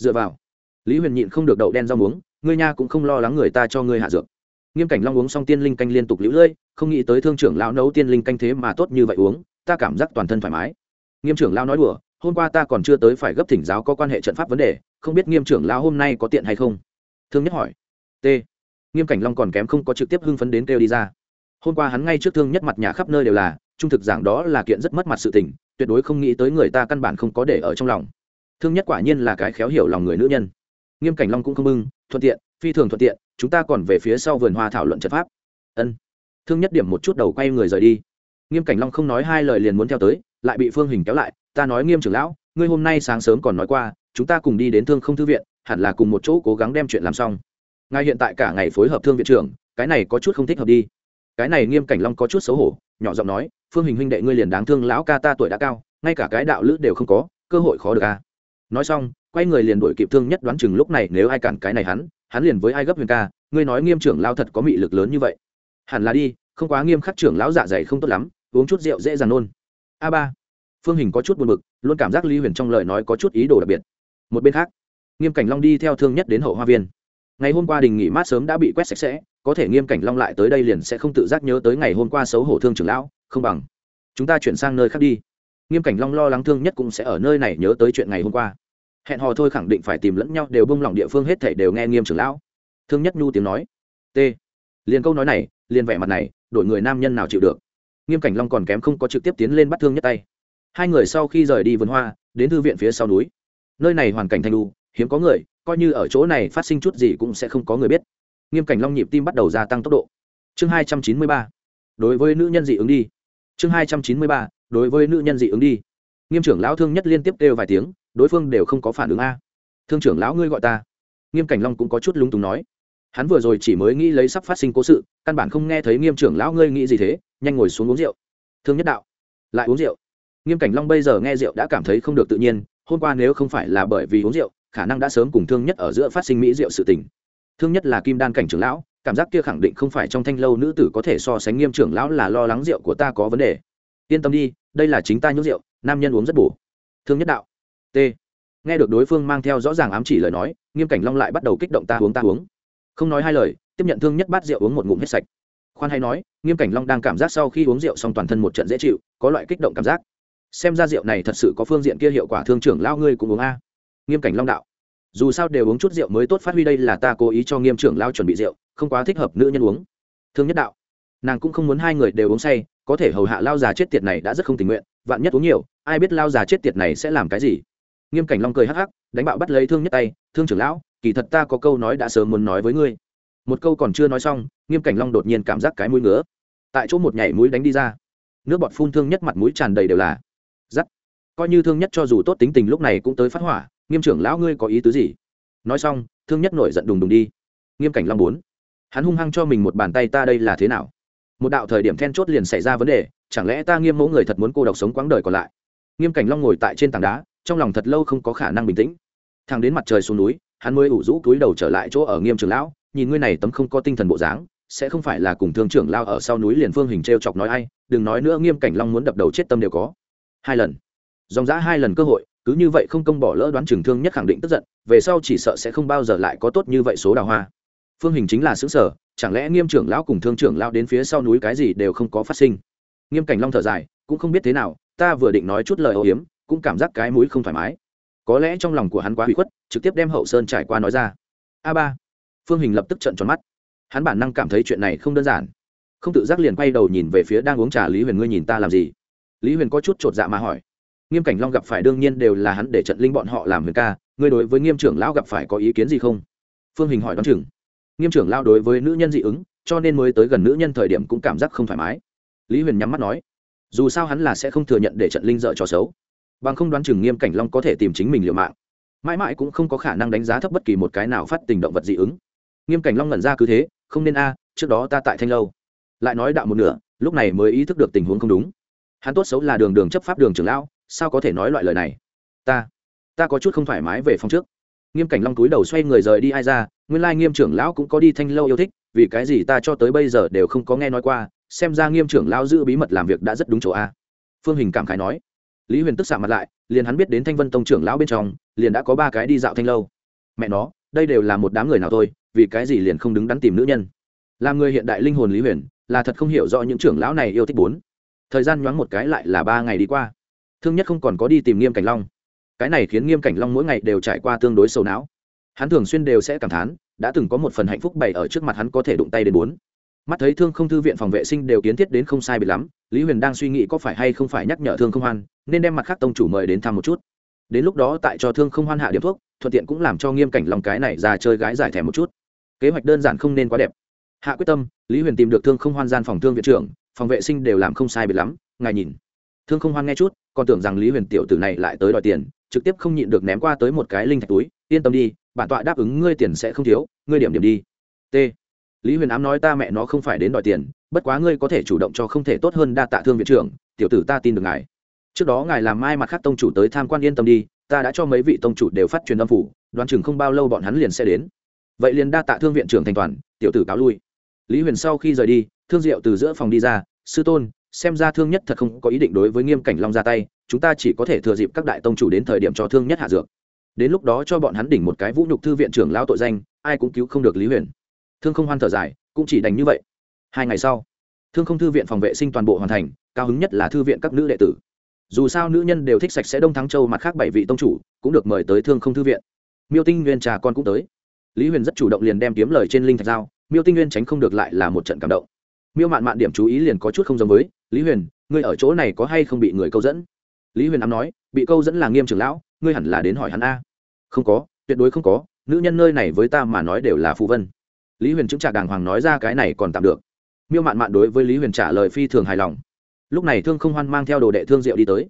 dựa vào. Lý huyền nhịn không được đậu đen rau muống, ngươi nha cũng không lo lắng người ta cho ngươi hạ dược. Nghiêm cảnh long uống xong tiên linh canh liên tục lũ lưỡi không nghĩ tới thương trưởng lão nấu tiên linh canh thế mà tốt như vậy uống, ta cảm giác toàn thân thoải mái. Nghiêm trưởng lão nói đùa, hôm qua ta còn chưa tới phải gấp thỉnh giáo có quan hệ trận pháp vấn đề, không biết nghiêm trưởng lão hôm nay có tiện hay không? Thương nhất hỏi. T. Nghiêm cảnh long còn kém không có trực tiếp hưng phấn đến kêu đi ra. Hôm qua hắn ngay trước thương nhất mặt nhà khắp nơi đều là, trung thực giảng đó là kiện rất mất mặt sự tình, tuyệt đối không nghĩ tới người ta căn bản không có để ở trong lòng thương nhất quả nhiên là cái khéo hiểu lòng người nữ nhân. Nghiêm cảnh long cũng không bưng thuận tiện, phi thường thuận tiện, chúng ta còn về phía sau vườn hoa thảo luận trận pháp. Ân. Thương nhất điểm một chút đầu quay người rời đi. Nghiêm cảnh long không nói hai lời liền muốn theo tới, lại bị phương hình kéo lại, ta nói nghiêm trưởng lão, ngươi hôm nay sáng sớm còn nói qua, chúng ta cùng đi đến thương không thư viện, hẳn là cùng một chỗ cố gắng đem chuyện làm xong. Ngài hiện tại cả ngày phối hợp thương viện trưởng, cái này có chút không thích hợp đi. Cái này nghiêm cảnh long có chút xấu hổ, nhỏ giọng nói, phương hình huynh đệ ngươi liền đáng thương lão ca ta tuổi đã cao, ngay cả cái đạo lữ đều không có, cơ hội khó được à nói xong, quay người liền đổi kịp thương nhất đoán chừng lúc này, nếu ai cản cái này hắn hắn liền với ai gấp huyền ca, ngươi nói nghiêm trưởng lao thật có mị lực lớn như vậy. Hẳn là đi, không quá nghiêm khắc trưởng lão dạ dày không tốt lắm, uống chút rượu dễ dàng nôn a ba, phương hình có chút buồn bực, luôn cảm giác lý huyền trong lời nói có chút ý đồ đặc biệt. Một bên khác, nghiêm cảnh long đi theo thương nhất đến hậu hoa viên. Ngày hôm qua đình nghỉ mát sớm đã bị quét sạch sẽ, có thể nghiêm cảnh long lại tới đây liền sẽ không tự giác nhớ tới ngày hôm qua xấu hổ thương trưởng lão, không bằng. Chúng ta chuyển sang nơi khác đi. Nghiêm cảnh long lo lắng thương nhất cũng sẽ ở nơi này nhớ tới chuyện ngày hôm qua hẹn hò thôi khẳng định phải tìm lẫn nhau đều bông lỏng địa phương hết thể đều nghe nghiêm trưởng lão. Thương nhất nhu tiếng nói. T. Liền câu nói này, liền vẻ mặt này, đổi người nam nhân nào chịu được. Nghiêm cảnh long còn kém không có trực tiếp tiến lên bắt thương nhất tay. Hai người sau khi rời đi vườn hoa, đến thư viện phía sau núi. Nơi này hoàn cảnh thanh lu hiếm có người, coi như ở chỗ này phát sinh chút gì cũng sẽ không có người biết. Nghiêm cảnh long nhịp tim bắt đầu gia tăng tốc độ. Chương hai trăm chín mươi ba. Đối với nữ nhân dị ứng đi. Chương hai trăm chín mươi ba. Đối với nữ nhân dị ứng đi. Nghiêm trưởng lão thương nhất liên tiếp kêu vài tiếng đối phương đều không có phản ứng a. Thương trưởng lão ngươi gọi ta. Nghiêm cảnh long cũng có chút lúng túng nói. Hắn vừa rồi chỉ mới nghĩ lấy sắp phát sinh cố sự, căn bản không nghe thấy nghiêm trưởng lão ngươi nghĩ gì thế, nhanh ngồi xuống uống rượu. Thương nhất đạo, lại uống rượu. Nghiêm cảnh long bây giờ nghe rượu đã cảm thấy không được tự nhiên, hôm qua nếu không phải là bởi vì uống rượu, khả năng đã sớm cùng thương nhất ở giữa phát sinh mỹ rượu sự tình. Thương nhất là kim đan cảnh trưởng lão, cảm giác kia khẳng định không phải trong thanh lâu nữ tử có thể so sánh nghiêm trưởng lão là lo lắng rượu của ta có vấn đề. Yên tâm đi, đây là chính ta nhúng rượu, nam nhân uống rất bổ. Thương nhất đạo t. Nghe được đối phương mang theo rõ ràng ám chỉ lời nói, nghiêm cảnh long lại bắt đầu kích động ta uống ta uống. Không nói hai lời, tiếp nhận thương nhất bát rượu uống một ngụm hết sạch. Khoan hay nói, nghiêm cảnh long đang cảm giác sau khi uống rượu xong toàn thân một trận dễ chịu, có loại kích động cảm giác. Xem ra rượu này thật sự có phương diện kia hiệu quả, thương trưởng lao ngươi cũng uống a. Nghiêm cảnh long đạo. Dù sao đều uống chút rượu mới tốt phát huy đây là ta cố ý cho nghiêm trưởng lao chuẩn bị rượu, không quá thích hợp nữ nhân uống. Thương nhất đạo. Nàng cũng không muốn hai người đều uống say, có thể hầu hạ lao già chết tiệt này đã rất không tình nguyện, vạn nhất uống nhiều, ai biết lao già chết tiệt này sẽ làm cái gì? Nghiêm cảnh long cười hắc hắc, đánh bạo bắt lấy thương nhất tay, thương trưởng lão, kỳ thật ta có câu nói đã sớm muốn nói với ngươi. Một câu còn chưa nói xong, nghiêm cảnh long đột nhiên cảm giác cái mũi ngứa. Tại chỗ một nhảy mũi đánh đi ra. Nước bọt phun thương nhất mặt mũi tràn đầy đều là. Giắt. Coi như thương nhất cho dù tốt tính tình lúc này cũng tới phát hỏa, nghiêm trưởng lão ngươi có ý tứ gì? Nói xong, thương nhất nổi giận đùng đùng đi. Nghiêm cảnh long bốn. Hắn hung hăng cho mình một bàn tay, ta đây là thế nào? Một đạo thời điểm then chốt liền xảy ra vấn đề, chẳng lẽ ta nghiêm mẫu người thật muốn cô độc sống quãng đời còn lại? Nghiêm cảnh long ngồi tại trên tảng đá trong lòng thật lâu không có khả năng bình tĩnh. Thằng đến mặt trời xuống núi, hắn mới ủ rũ túi đầu trở lại chỗ ở nghiêm trường lão, nhìn ngươi này tấm không có tinh thần bộ dáng, sẽ không phải là cùng thương trưởng lao ở sau núi liền phương hình t r e o chọc nói ai, đừng nói nữa nghiêm cảnh long muốn đập đầu chết tâm đều có. Hai lần. Dòng giã hai lần cơ hội, cứ như vậy không công bỏ lỡ đoán trường thương nhất khẳng định tức giận, về sau chỉ sợ sẽ không bao giờ lại có tốt như vậy số đào hoa. Phương hình chính là xứng sở, chẳng lẽ nghiêm trưởng lão cùng thương trưởng lao đến phía sau núi cái gì đều không có phát sinh? Nghiêm cảnh long thở dài, cũng không biết thế nào, ta vừa định nói chút lời âu hiếm cũng cảm giác cái mũi không thoải mái. Có lẽ trong lòng của hắn quá hủy khuất, trực tiếp đem hậu sơn trải qua nói ra. A ba. Phương hình lập tức trận tròn mắt. Hắn bản năng cảm thấy chuyện này không đơn giản. Không tự giác liền quay đầu nhìn về phía đang uống trà lý huyền, ngươi nhìn ta làm gì? Lý huyền có chút t r ộ t dạ mà hỏi. Nghiêm cảnh long gặp phải đương nhiên đều là hắn để trận linh bọn họ làm huyền ca, ngươi đối với nghiêm trưởng lão gặp phải có ý kiến gì không? Phương hình hỏi đón chừng. Nghiêm trưởng lão đối với nữ nhân dị ứng, cho nên mới tới gần nữ nhân thời điểm cũng cảm giác không thoải mái. Lý huyền nhắm mắt nói, dù sao hắn là sẽ không thừa nhận để trận linh dợ trò xấu bằng không đoán chừng nghiêm cảnh long có thể tìm chính mình liều mạng. Mãi mãi cũng không có khả năng đánh giá thấp bất kỳ một cái nào phát tình động vật dị ứng. Nghiêm cảnh long ngẩn ra cứ thế, không nên a, trước đó ta tại thanh lâu. Lại nói đạo một nửa, lúc này mới ý thức được tình huống không đúng. Hắn tốt xấu là đường đường chấp pháp đường trưởng lão, sao có thể nói loại lời này? Ta ta có chút không thoải mái về phòng trước. Nghiêm cảnh long túi đầu xoay người rời đi ai ra, nguyên lai nghiêm trưởng lão cũng có đi thanh lâu yêu thích, vì cái gì ta cho tới bây giờ đều không có nghe nói qua, xem ra nghiêm trưởng lão giữ bí mật làm việc đã rất đúng chỗ a. Phương hình cảm khái nói lý huyền tức xạ mặt lại, liền hắn biết đến thanh vân tông trưởng lão bên trong, liền đã có ba cái đi dạo thanh lâu. Mẹ nó, đây đều là một đám người nào thôi, vì cái gì liền không đứng đắn tìm nữ nhân? Làm người hiện đại linh hồn lý huyền, là thật không hiểu rõ những trưởng lão này yêu thích bốn. Thời gian nhoáng một cái lại là ba ngày đi qua. Thương nhất không còn có đi tìm nghiêm cảnh long. Cái này khiến nghiêm cảnh long mỗi ngày đều trải qua tương đối sầu não. Hắn thường xuyên đều sẽ cảm thán, đã từng có một phần hạnh phúc bày ở trước mặt hắn có thể đụng tay đến bốn. Mắt thấy thương không thư viện phòng vệ sinh đều kiến thiết đến không sai bị lắm, lý huyền đang suy nghĩ có phải hay không phải nhắc nhở thương không hoan nên đem mặt khác tông chủ mời đến thăm một chút. Đến lúc đó tại cho thương không hoan hạ điểm thuốc, thuận tiện cũng làm cho nghiêm cảnh lòng cái này ra chơi gái giải thẻ một chút. Kế hoạch đơn giản không nên quá đẹp. Hạ quyết tâm, lý huyền tìm được thương không hoan gian phòng thương viện trưởng, phòng vệ sinh đều làm không sai biệt lắm, ngài nhìn. Thương không hoan nghe chút, còn tưởng rằng lý huyền tiểu tử này lại tới đòi tiền, trực tiếp không nhịn được ném qua tới một cái linh thạch túi, yên tâm đi, bản tọa đáp ứng ngươi tiền sẽ không thiếu, ngươi điểm điểm đi. T. Lý huyền ám nói ta mẹ nó không phải đến đòi tiền, bất quá ngươi có thể chủ động cho không thể tốt hơn đa tạ thương viện trưởng, tiểu tử ta tin được ngài trước đó ngài làm mai mặt khác tông chủ tới tham quan yên tâm đi, ta đã cho mấy vị tông chủ đều phát truyền âm phủ, đoán chừng không bao lâu bọn hắn liền sẽ đến. Vậy liền đa tạ thương viện trưởng thành toàn, tiểu tử cáo lui. Lý huyền sau khi rời đi, thương diệu từ giữa phòng đi ra, sư tôn, xem ra thương nhất thật không có ý định đối với nghiêm cảnh long ra tay, chúng ta chỉ có thể thừa dịp các đại tông chủ đến thời điểm cho thương nhất hạ dược. Đến lúc đó cho bọn hắn đỉnh một cái vũ nhục thư viện trưởng lao tội danh, ai cũng cứu không được lý huyền. Thương không hoan thở dài, cũng chỉ đành như vậy. Hai ngày sau, thương không thư viện phòng vệ sinh toàn bộ hoàn thành, cao hứng nhất là thư viện các nữ đệ tử dù sao nữ nhân đều thích sạch sẽ đông thắng châu mặt khác bảy vị tông chủ, cũng được mời tới thương không thư viện. Miêu tinh nguyên trà con cũng tới. Lý huyền rất chủ động liền đem kiếm lời trên linh thạch giao, miêu tinh nguyên tránh không được lại là một trận cảm động. Miêu mạn mạn điểm chú ý liền có chút không giống với, lý huyền, ngươi ở chỗ này có hay không bị người câu dẫn? Lý huyền ám nói, bị câu dẫn là nghiêm trưởng lão, ngươi hẳn là đến hỏi hắn a. Không có, tuyệt đối không có, nữ nhân nơi này với ta mà nói đều là phù vân. Lý huyền chứng trả đàng hoàng nói ra cái này còn tạm được. Miêu mạn mạn đối với lý huyền trả lời phi thường hài lòng lúc này thương không hoan mang theo đồ đệ thương diệu đi tới.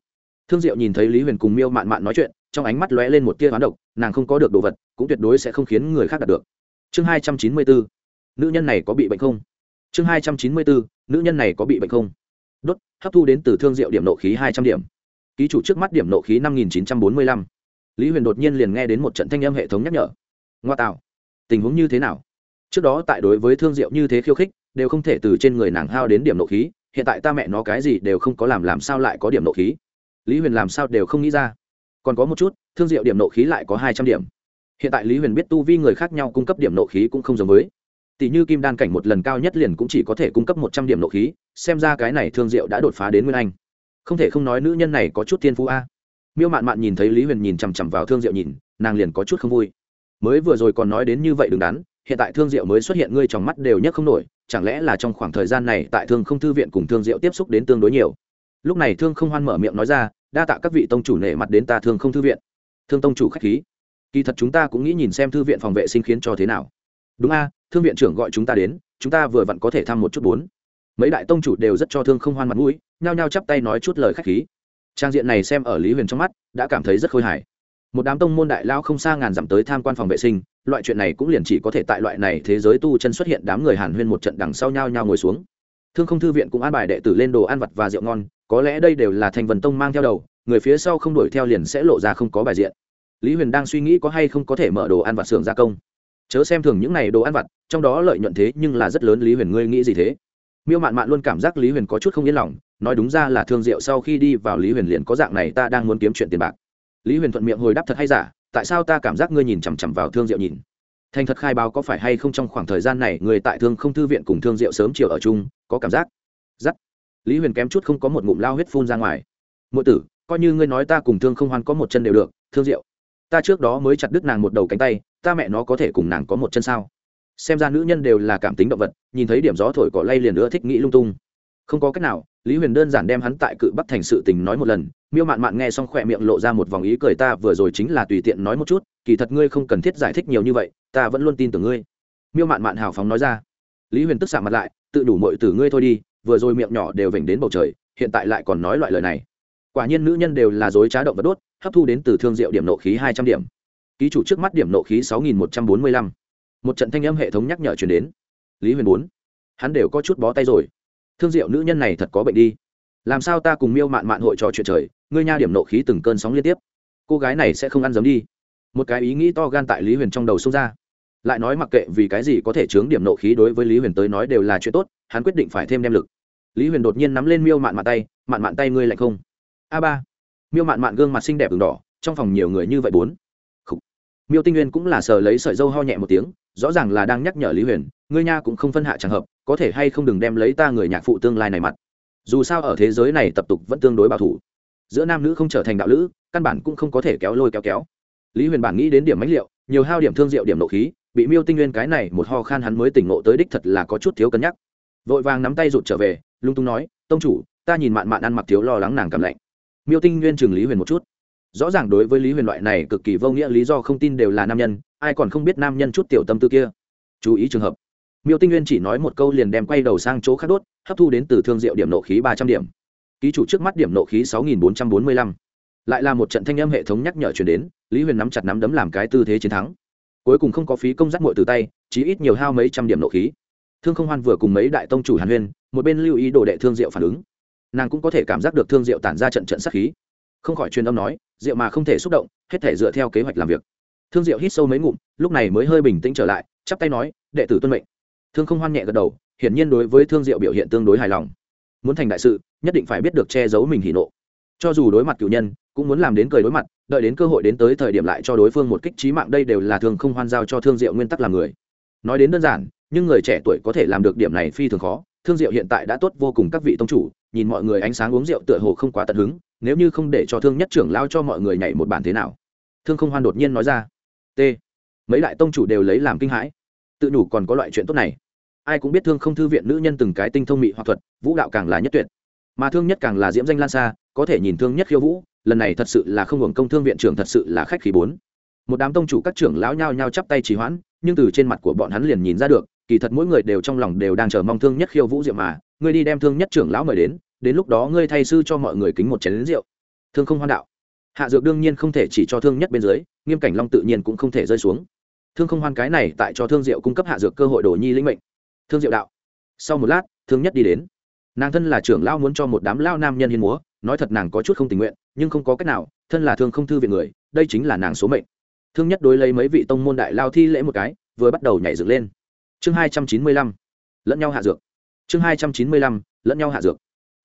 Thương diệu nhìn thấy lý huyền cùng miêu mạn mạn nói chuyện, trong ánh mắt lóe lên một tia hoán độc, nàng không có được đồ vật, cũng tuyệt đối sẽ không khiến người khác đạt được. Chương hai trăm chín mươi bốn, nữ nhân này có bị bệnh không? Chương hai trăm chín mươi bốn, nữ nhân này có bị bệnh không? Đốt, hấp thu đến từ thương diệu điểm nộ khí hai trăm điểm. Ký chủ trước mắt điểm nộ khí năm nghìn chín trăm bốn mươi lăm. Lý huyền đột nhiên liền nghe đến một trận thanh âm hệ thống nhắc nhở. Ngoa tạo. Tình huống như thế nào? Trước đó tại đối với thương diệu như thế khiêu khích, đều không thể từ trên người nàng hao đến điểm nộ khí hiện tại ta mẹ nó cái gì đều không có làm làm sao lại có điểm nộ khí? Lý huyền làm sao đều không nghĩ ra. Còn có một chút, thương diệu điểm nộ khí lại có hai trăm điểm. Hiện tại lý huyền biết tu vi người khác nhau cung cấp điểm nộ khí cũng không giống với. Tỷ như kim đan cảnh một lần cao nhất liền cũng chỉ có thể cung cấp một trăm điểm nộ khí, xem ra cái này thương diệu đã đột phá đến nguyên anh. Không thể không nói nữ nhân này có chút thiên phú a. Miêu mạn mạn nhìn thấy lý huyền nhìn chằm chằm vào thương diệu nhìn, nàng liền có chút không vui. Mới vừa rồi còn nói đến như vậy đừng đắn, hiện tại thương diệu mới xuất hiện, ngươi trong mắt đều nhất không nổi chẳng lẽ là trong khoảng thời gian này tại thương không thư viện cùng thương diệu tiếp xúc đến tương đối nhiều? Lúc này thương không hoan mở miệng nói ra, đa tạ các vị tông chủ nể mặt đến ta thương không thư viện. Thương tông chủ k h á c h khí. Kỳ thật chúng ta cũng nghĩ nhìn xem thư viện phòng vệ sinh khiến cho thế nào. Đúng a, thương viện trưởng gọi chúng ta đến, chúng ta vừa vặn có thể thăm một chút bốn. Mấy đại tông chủ đều rất cho thương không hoan mặt mũi, nhao nhao chắp tay nói chút lời k h á c h khí. Trang diện này xem ở lý huyền trong mắt, đã cảm thấy rất khôi hài một đám tông môn đại lao không xa ngàn dặm tới tham quan phòng vệ sinh, loại chuyện này cũng liền chỉ có thể tại loại này thế giới tu chân xuất hiện đám người hàn huyên một trận đằng sau nhau nhau ngồi xuống. Thương không thư viện cũng an bài đệ tử lên đồ ăn vặt và rượu ngon, có lẽ đây đều là thành vần tông mang theo đầu, người phía sau không đuổi theo liền sẽ lộ ra không có bài diện. Lý huyền đang suy nghĩ có hay không có thể mở đồ ăn vặt xưởng gia công. Chớ xem thường những này đồ ăn vặt, trong đó lợi nhuận thế nhưng là rất lớn, lý huyền ngươi nghĩ gì thế? Miêu mạn mạn luôn cảm giác lý huyền có chút không yên lòng, nói đúng ra là thương diệu sau khi đi vào lý huyền liền có dạng này, ta đang muốn kiếm chuyện tiền bạc lý huyền thuận miệng hồi đáp thật hay giả, tại sao ta cảm giác ngươi nhìn chằm chằm vào thương diệu nhìn? Thành thật khai báo có phải hay không trong khoảng thời gian này người tại thương không thư viện cùng thương diệu sớm chiều ở chung, có cảm giác? Giắt lý huyền kém chút không có một ngụm lao huyết phun ra ngoài. Mỗi tử, coi như ngươi nói ta cùng thương không hoan có một chân đều được, thương diệu. Ta trước đó mới chặt đứt nàng một đầu cánh tay, ta mẹ nó có thể cùng nàng có một chân sao? Xem ra nữ nhân đều là cảm tính động vật, nhìn thấy điểm gió thổi cỏ lay liền nữa thích nghĩ lung tung. Không có cách nào lý huyền đơn giản đem hắn tại cự bắc thành sự tình nói một lần, miêu mạn mạn nghe xong khỏe miệng lộ ra một vòng ý cười ta vừa rồi chính là tùy tiện nói một chút, kỳ thật ngươi không cần thiết giải thích nhiều như vậy, ta vẫn luôn tin tưởng ngươi. Miêu mạn mạn hào phóng nói ra. Lý huyền tức xạ mặt lại, tự đủ mọi từ ngươi thôi đi, vừa rồi miệng nhỏ đều vểnh đến bầu trời, hiện tại lại còn nói loại lời này. Quả nhiên nữ nhân đều là dối trá động vật đốt, hấp thu đến từ thương diệu điểm nộ khí hai trăm điểm. Ký chủ trước mắt điểm nộ khí sáu nghìn một trăm bốn mươi lăm. Một trận thanh âm hệ thống nhắc nhở chuyển đến. Lý huyền bốn. Hắn đều có chút bó tay rồi thương diệu nữ nhân này thật có bệnh đi. Làm sao ta cùng miêu mạn mạn hội trò chuyện trời, ngươi nha điểm nộ khí từng cơn sóng liên tiếp. Cô gái này sẽ không ăn giấm đi. Một cái ý nghĩ to gan tại lý huyền trong đầu xông ra. Lại nói mặc kệ vì cái gì có thể chướng điểm nộ khí đối với lý huyền tới nói đều là chuyện tốt, hắn quyết định phải thêm đem lực. Lý huyền đột nhiên nắm lên miêu mạn mạn tay, mạn mạn tay ngươi lạnh không? A ba. Miêu mạn mạn gương mặt xinh đẹp v đỏ, trong phòng nhiều người như vậy bốn. Miêu tinh nguyên cũng là sờ lấy sợi dâu ho nhẹ một tiếng, rõ ràng là đang nhắc nhở lý huyền, ngươi nha cũng không phân hạ trường hợp có thể hay không đừng đem lấy ta người nhạc phụ tương lai này mặt. Dù sao ở thế giới này tập tục vẫn tương đối bảo thủ. Giữa nam nữ không trở thành đạo lữ, căn bản cũng không có thể kéo lôi kéo kéo. Lý huyền bản nghĩ đến điểm mánh liệu, nhiều hao điểm thương diệu điểm nộ khí, bị miêu tinh nguyên cái này một ho khan hắn mới tỉnh ngộ tới đích thật là có chút thiếu cân nhắc. Vội vàng nắm tay rụt trở về, lung tung nói, tông chủ, ta nhìn mạn mạn ăn mặc thiếu lo lắng nàng cảm lạnh. Miêu tinh nguyên chừng lý huyền một chút. Rõ ràng đối với lý huyền loại này cực kỳ vô nghĩa lý do không tin đều là nam nhân, ai còn không biết nam nhân chút tiểu tâm tư kia. Chú ý trường hợp miêu tinh nguyên chỉ nói một câu liền đem quay đầu sang chỗ khác đốt, hấp thu đến từ thương diệu điểm nộ khí ba trăm điểm. Ký chủ trước mắt điểm nộ khí sáu nghìn bốn trăm bốn mươi lăm. Lại là một trận thanh âm hệ thống nhắc nhở chuyển đến, lý huyền nắm chặt nắm đấm làm cái tư thế chiến thắng. Cuối cùng không có phí công giác mội từ tay, chí ít nhiều hao mấy trăm điểm nộ khí. Thương không hoan vừa cùng mấy đại tông chủ hàn huyên, một bên lưu ý đồ đệ thương diệu phản ứng. Nàng cũng có thể cảm giác được thương diệu tản ra trận trận sắc khí. Không khỏi truyền âm nói, diệu mà không thể xúc động, hết thể dựa theo kế hoạch làm việc. Thương diệu hít sâu mấy ngụm, lúc này mới hơi bình tĩnh trở lại, chắp tay nói, đệ tử tuân mệnh thương không hoan nhẹ gật đầu, hiển nhiên đối với thương diệu biểu hiện tương đối hài lòng. Muốn thành đại sự, nhất định phải biết được che giấu mình hỉ nộ. Cho dù đối mặt cựu nhân, cũng muốn làm đến cười đối mặt, đợi đến cơ hội đến tới thời điểm lại cho đối phương một kích trí mạng đây đều là Thương không hoan giao cho thương diệu nguyên tắc làm người. Nói đến đơn giản, nhưng người trẻ tuổi có thể làm được điểm này phi thường khó. Thương diệu hiện tại đã tốt vô cùng các vị tông chủ, nhìn mọi người ánh sáng uống rượu tựa hồ không quá tận hứng, nếu như không để cho thương nhất trưởng lao cho mọi người nhảy một bản thế nào? Thương không hoan đột nhiên nói ra, t. Mấy đại tông chủ đều lấy làm kinh hãi tự nhủ còn có loại chuyện tốt này. Ai cũng biết thương không thư viện nữ nhân từng cái tinh thông mỹ hoặc thuật, vũ đạo càng là nhất tuyệt. Mà thương nhất càng là diễm danh lan xa, có thể nhìn thương nhất khiêu vũ, lần này thật sự là không hưởng công thương viện trưởng thật sự là khách khí bốn. Một đám tông chủ các trưởng lão nhao nhao chắp tay trì hoãn, nhưng từ trên mặt của bọn hắn liền nhìn ra được, kỳ thật mỗi người đều trong lòng đều đang chờ mong thương nhất khiêu vũ diệu mà. Ngươi đi đem thương nhất trưởng lão mời đến đến lúc đó ngươi thay sư cho mọi người kính một chén lính rượu. Thương không hoan đạo. Hạ dược đương nhiên không thể chỉ cho thương nhất bên dưới, nghiêm cảnh long tự nhiên cũng không thể rơi xuống thương không hoan cái này tại cho thương diệu cung cấp hạ dược cơ hội đổ nhi lĩnh mệnh. Thương diệu đạo, sau một lát, thương nhất đi đến. Nàng thân là trưởng lao muốn cho một đám lao nam nhân hiên múa, nói thật nàng có chút không tình nguyện, nhưng không có cách nào, thân là thương không thư viện người, đây chính là nàng số mệnh. Thương nhất đối lấy mấy vị tông môn đại lao thi lễ một cái, vừa bắt đầu nhảy dựng lên. Chương hai trăm chín mươi lăm, lẫn nhau hạ dược. Chương hai trăm chín mươi lăm, lẫn nhau hạ dược.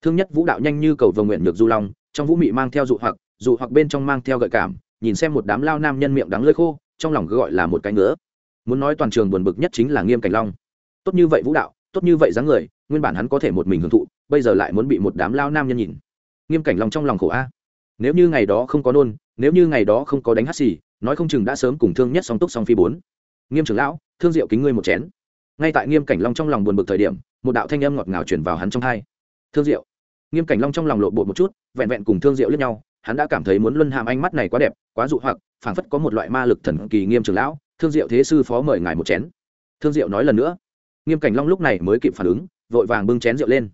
Thương nhất vũ đạo nhanh như cầu vồng nguyện nhược du long, trong vũ mị mang theo dụ hoặc dụ hoặc bên trong mang theo gợi cảm, nhìn xem một đám lao nam nhân miệng đắng lơi khô trong lòng gọi là một cái ngứa. Muốn nói toàn trường buồn bực nhất chính là nghiêm cảnh long. Tốt như vậy vũ đạo, tốt như vậy dáng người, nguyên bản hắn có thể một mình hưởng thụ, bây giờ lại muốn bị một đám lao nam nhân nhìn. Nghiêm cảnh long trong lòng khổ a. Nếu như ngày đó không có nôn, nếu như ngày đó không có đánh hắt xì, nói không chừng đã sớm cùng thương nhất song túc song phi bốn. Nghiêm trưởng lão, thương diệu kính ngươi một chén. Ngay tại nghiêm cảnh long trong lòng buồn bực thời điểm, một đạo thanh âm ngọt ngào chuyển vào hắn trong hai thương diệu. Nghiêm cảnh long trong lòng lộ bộ một chút, vẹn vẹn cùng thương diệu lẫn nhau hắn đã cảm thấy muốn luân hàm ánh mắt này quá đẹp, quá dụ hoặc, phảng phất có một loại ma lực thần kỳ nghiêm trưởng lão, thương diệu thế sư phó mời ngài một chén. Thương diệu nói lần nữa. Nghiêm cảnh long lúc này mới kịp phản ứng, vội vàng bưng chén rượu lên.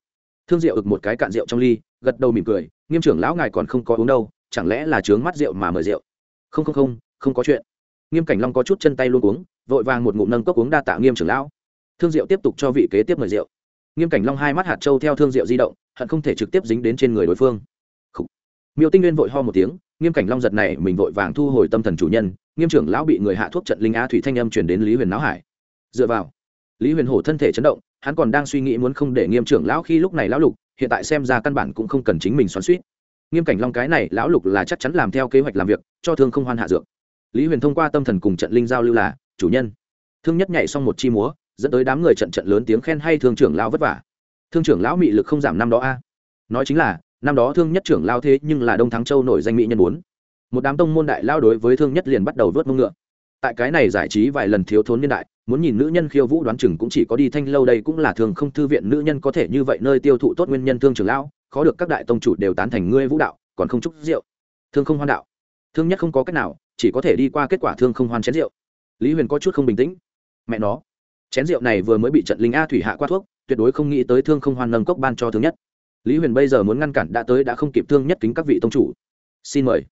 Thương diệu ực một cái cạn rượu trong ly, gật đầu mỉm cười, nghiêm trưởng lão ngài còn không có uống đâu, chẳng lẽ là trướng mắt rượu mà mời rượu? Không không không không có chuyện. Nghiêm cảnh long có chút chân tay luôn uống, vội vàng một ngụm nâng cốc uống đa tạ nghiêm trưởng lão. Thương diệu tiếp tục cho vị kế tiếp mời rượu. Nghiêm cảnh long hai mắt hạt trâu theo thương diệu di động, hận không thể trực tiếp dính đến trên người đối phương miêu tinh nguyên vội ho một tiếng nghiêm cảnh long giật này mình vội vàng thu hồi tâm thần chủ nhân nghiêm trưởng lão bị người hạ thuốc trận linh á thủy thanh âm chuyển đến lý huyền náo hải dựa vào lý huyền hổ thân thể chấn động hắn còn đang suy nghĩ muốn không để nghiêm trưởng lão khi lúc này lão lục hiện tại xem ra căn bản cũng không cần chính mình xoắn suýt nghiêm cảnh long cái này lão lục là chắc chắn làm theo kế hoạch làm việc cho thương không hoan hạ dược lý huyền thông qua tâm thần cùng trận linh giao lưu là chủ nhân thương nhất nhảy xong một chi múa dẫn tới đám người trận trận lớn tiếng khen hay thương trưởng lão vất vả thương trưởng lão mị lực không giảm năm đó a nói chính là năm đó thương nhất trưởng lao thế nhưng là đông thắng châu nổi danh mỹ nhân bốn. Một đám tông môn đại lao đối với thương nhất liền bắt đầu vớt mông ngựa. Tại cái này giải trí vài lần thiếu thốn niên đại, muốn nhìn nữ nhân khiêu vũ đoán chừng cũng chỉ có đi thanh lâu đây cũng là thường không thư viện nữ nhân có thể như vậy nơi tiêu thụ tốt nguyên nhân thương trưởng lão, khó được các đại tông chủ đều tán thành ngươi vũ đạo, còn không chúc rượu. Thương không hoan đạo. Thương nhất không có cách nào, chỉ có thể đi qua kết quả thương không hoan chén rượu. Lý huyền có chút không bình tĩnh. Mẹ nó, chén rượu này vừa mới bị trận linh a thủy hạ qua thuốc, tuyệt đối không nghĩ tới thương không hoan nâng cốc ban cho thương nhất lý huyền bây giờ muốn ngăn cản đã tới đã không kịp thương nhất kính các vị tông chủ. Xin mời.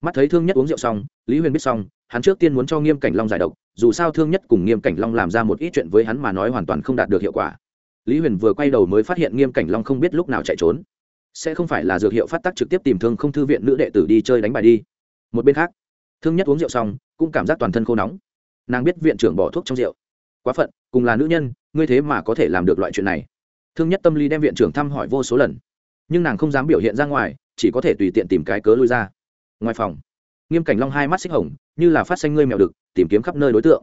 Mắt thấy thương nhất uống rượu xong, lý huyền biết xong, hắn trước tiên muốn cho nghiêm cảnh long giải độc, dù sao thương nhất cùng nghiêm cảnh long làm ra một ít chuyện với hắn mà nói hoàn toàn không đạt được hiệu quả. Lý huyền vừa quay đầu mới phát hiện nghiêm cảnh long không biết lúc nào chạy trốn. Sẽ không phải là dược hiệu phát tác trực tiếp tìm thương không thư viện nữ đệ tử đi chơi đánh bài đi. Một bên khác, thương nhất uống rượu xong, cũng cảm giác toàn thân khô nóng. Nàng biết viện trưởng bỏ thuốc trong rượu. Quá phận, cùng là nữ nhân, ngươi thế mà có thể làm được loại chuyện này thương nhất tâm lý đem viện trưởng thăm hỏi vô số lần. Nhưng nàng không dám biểu hiện ra ngoài, chỉ có thể tùy tiện tìm cái cớ lui ra. Ngoài phòng, nghiêm cảnh long hai mắt xích hồng, như là phát xanh ngươi mèo đực, tìm kiếm khắp nơi đối tượng.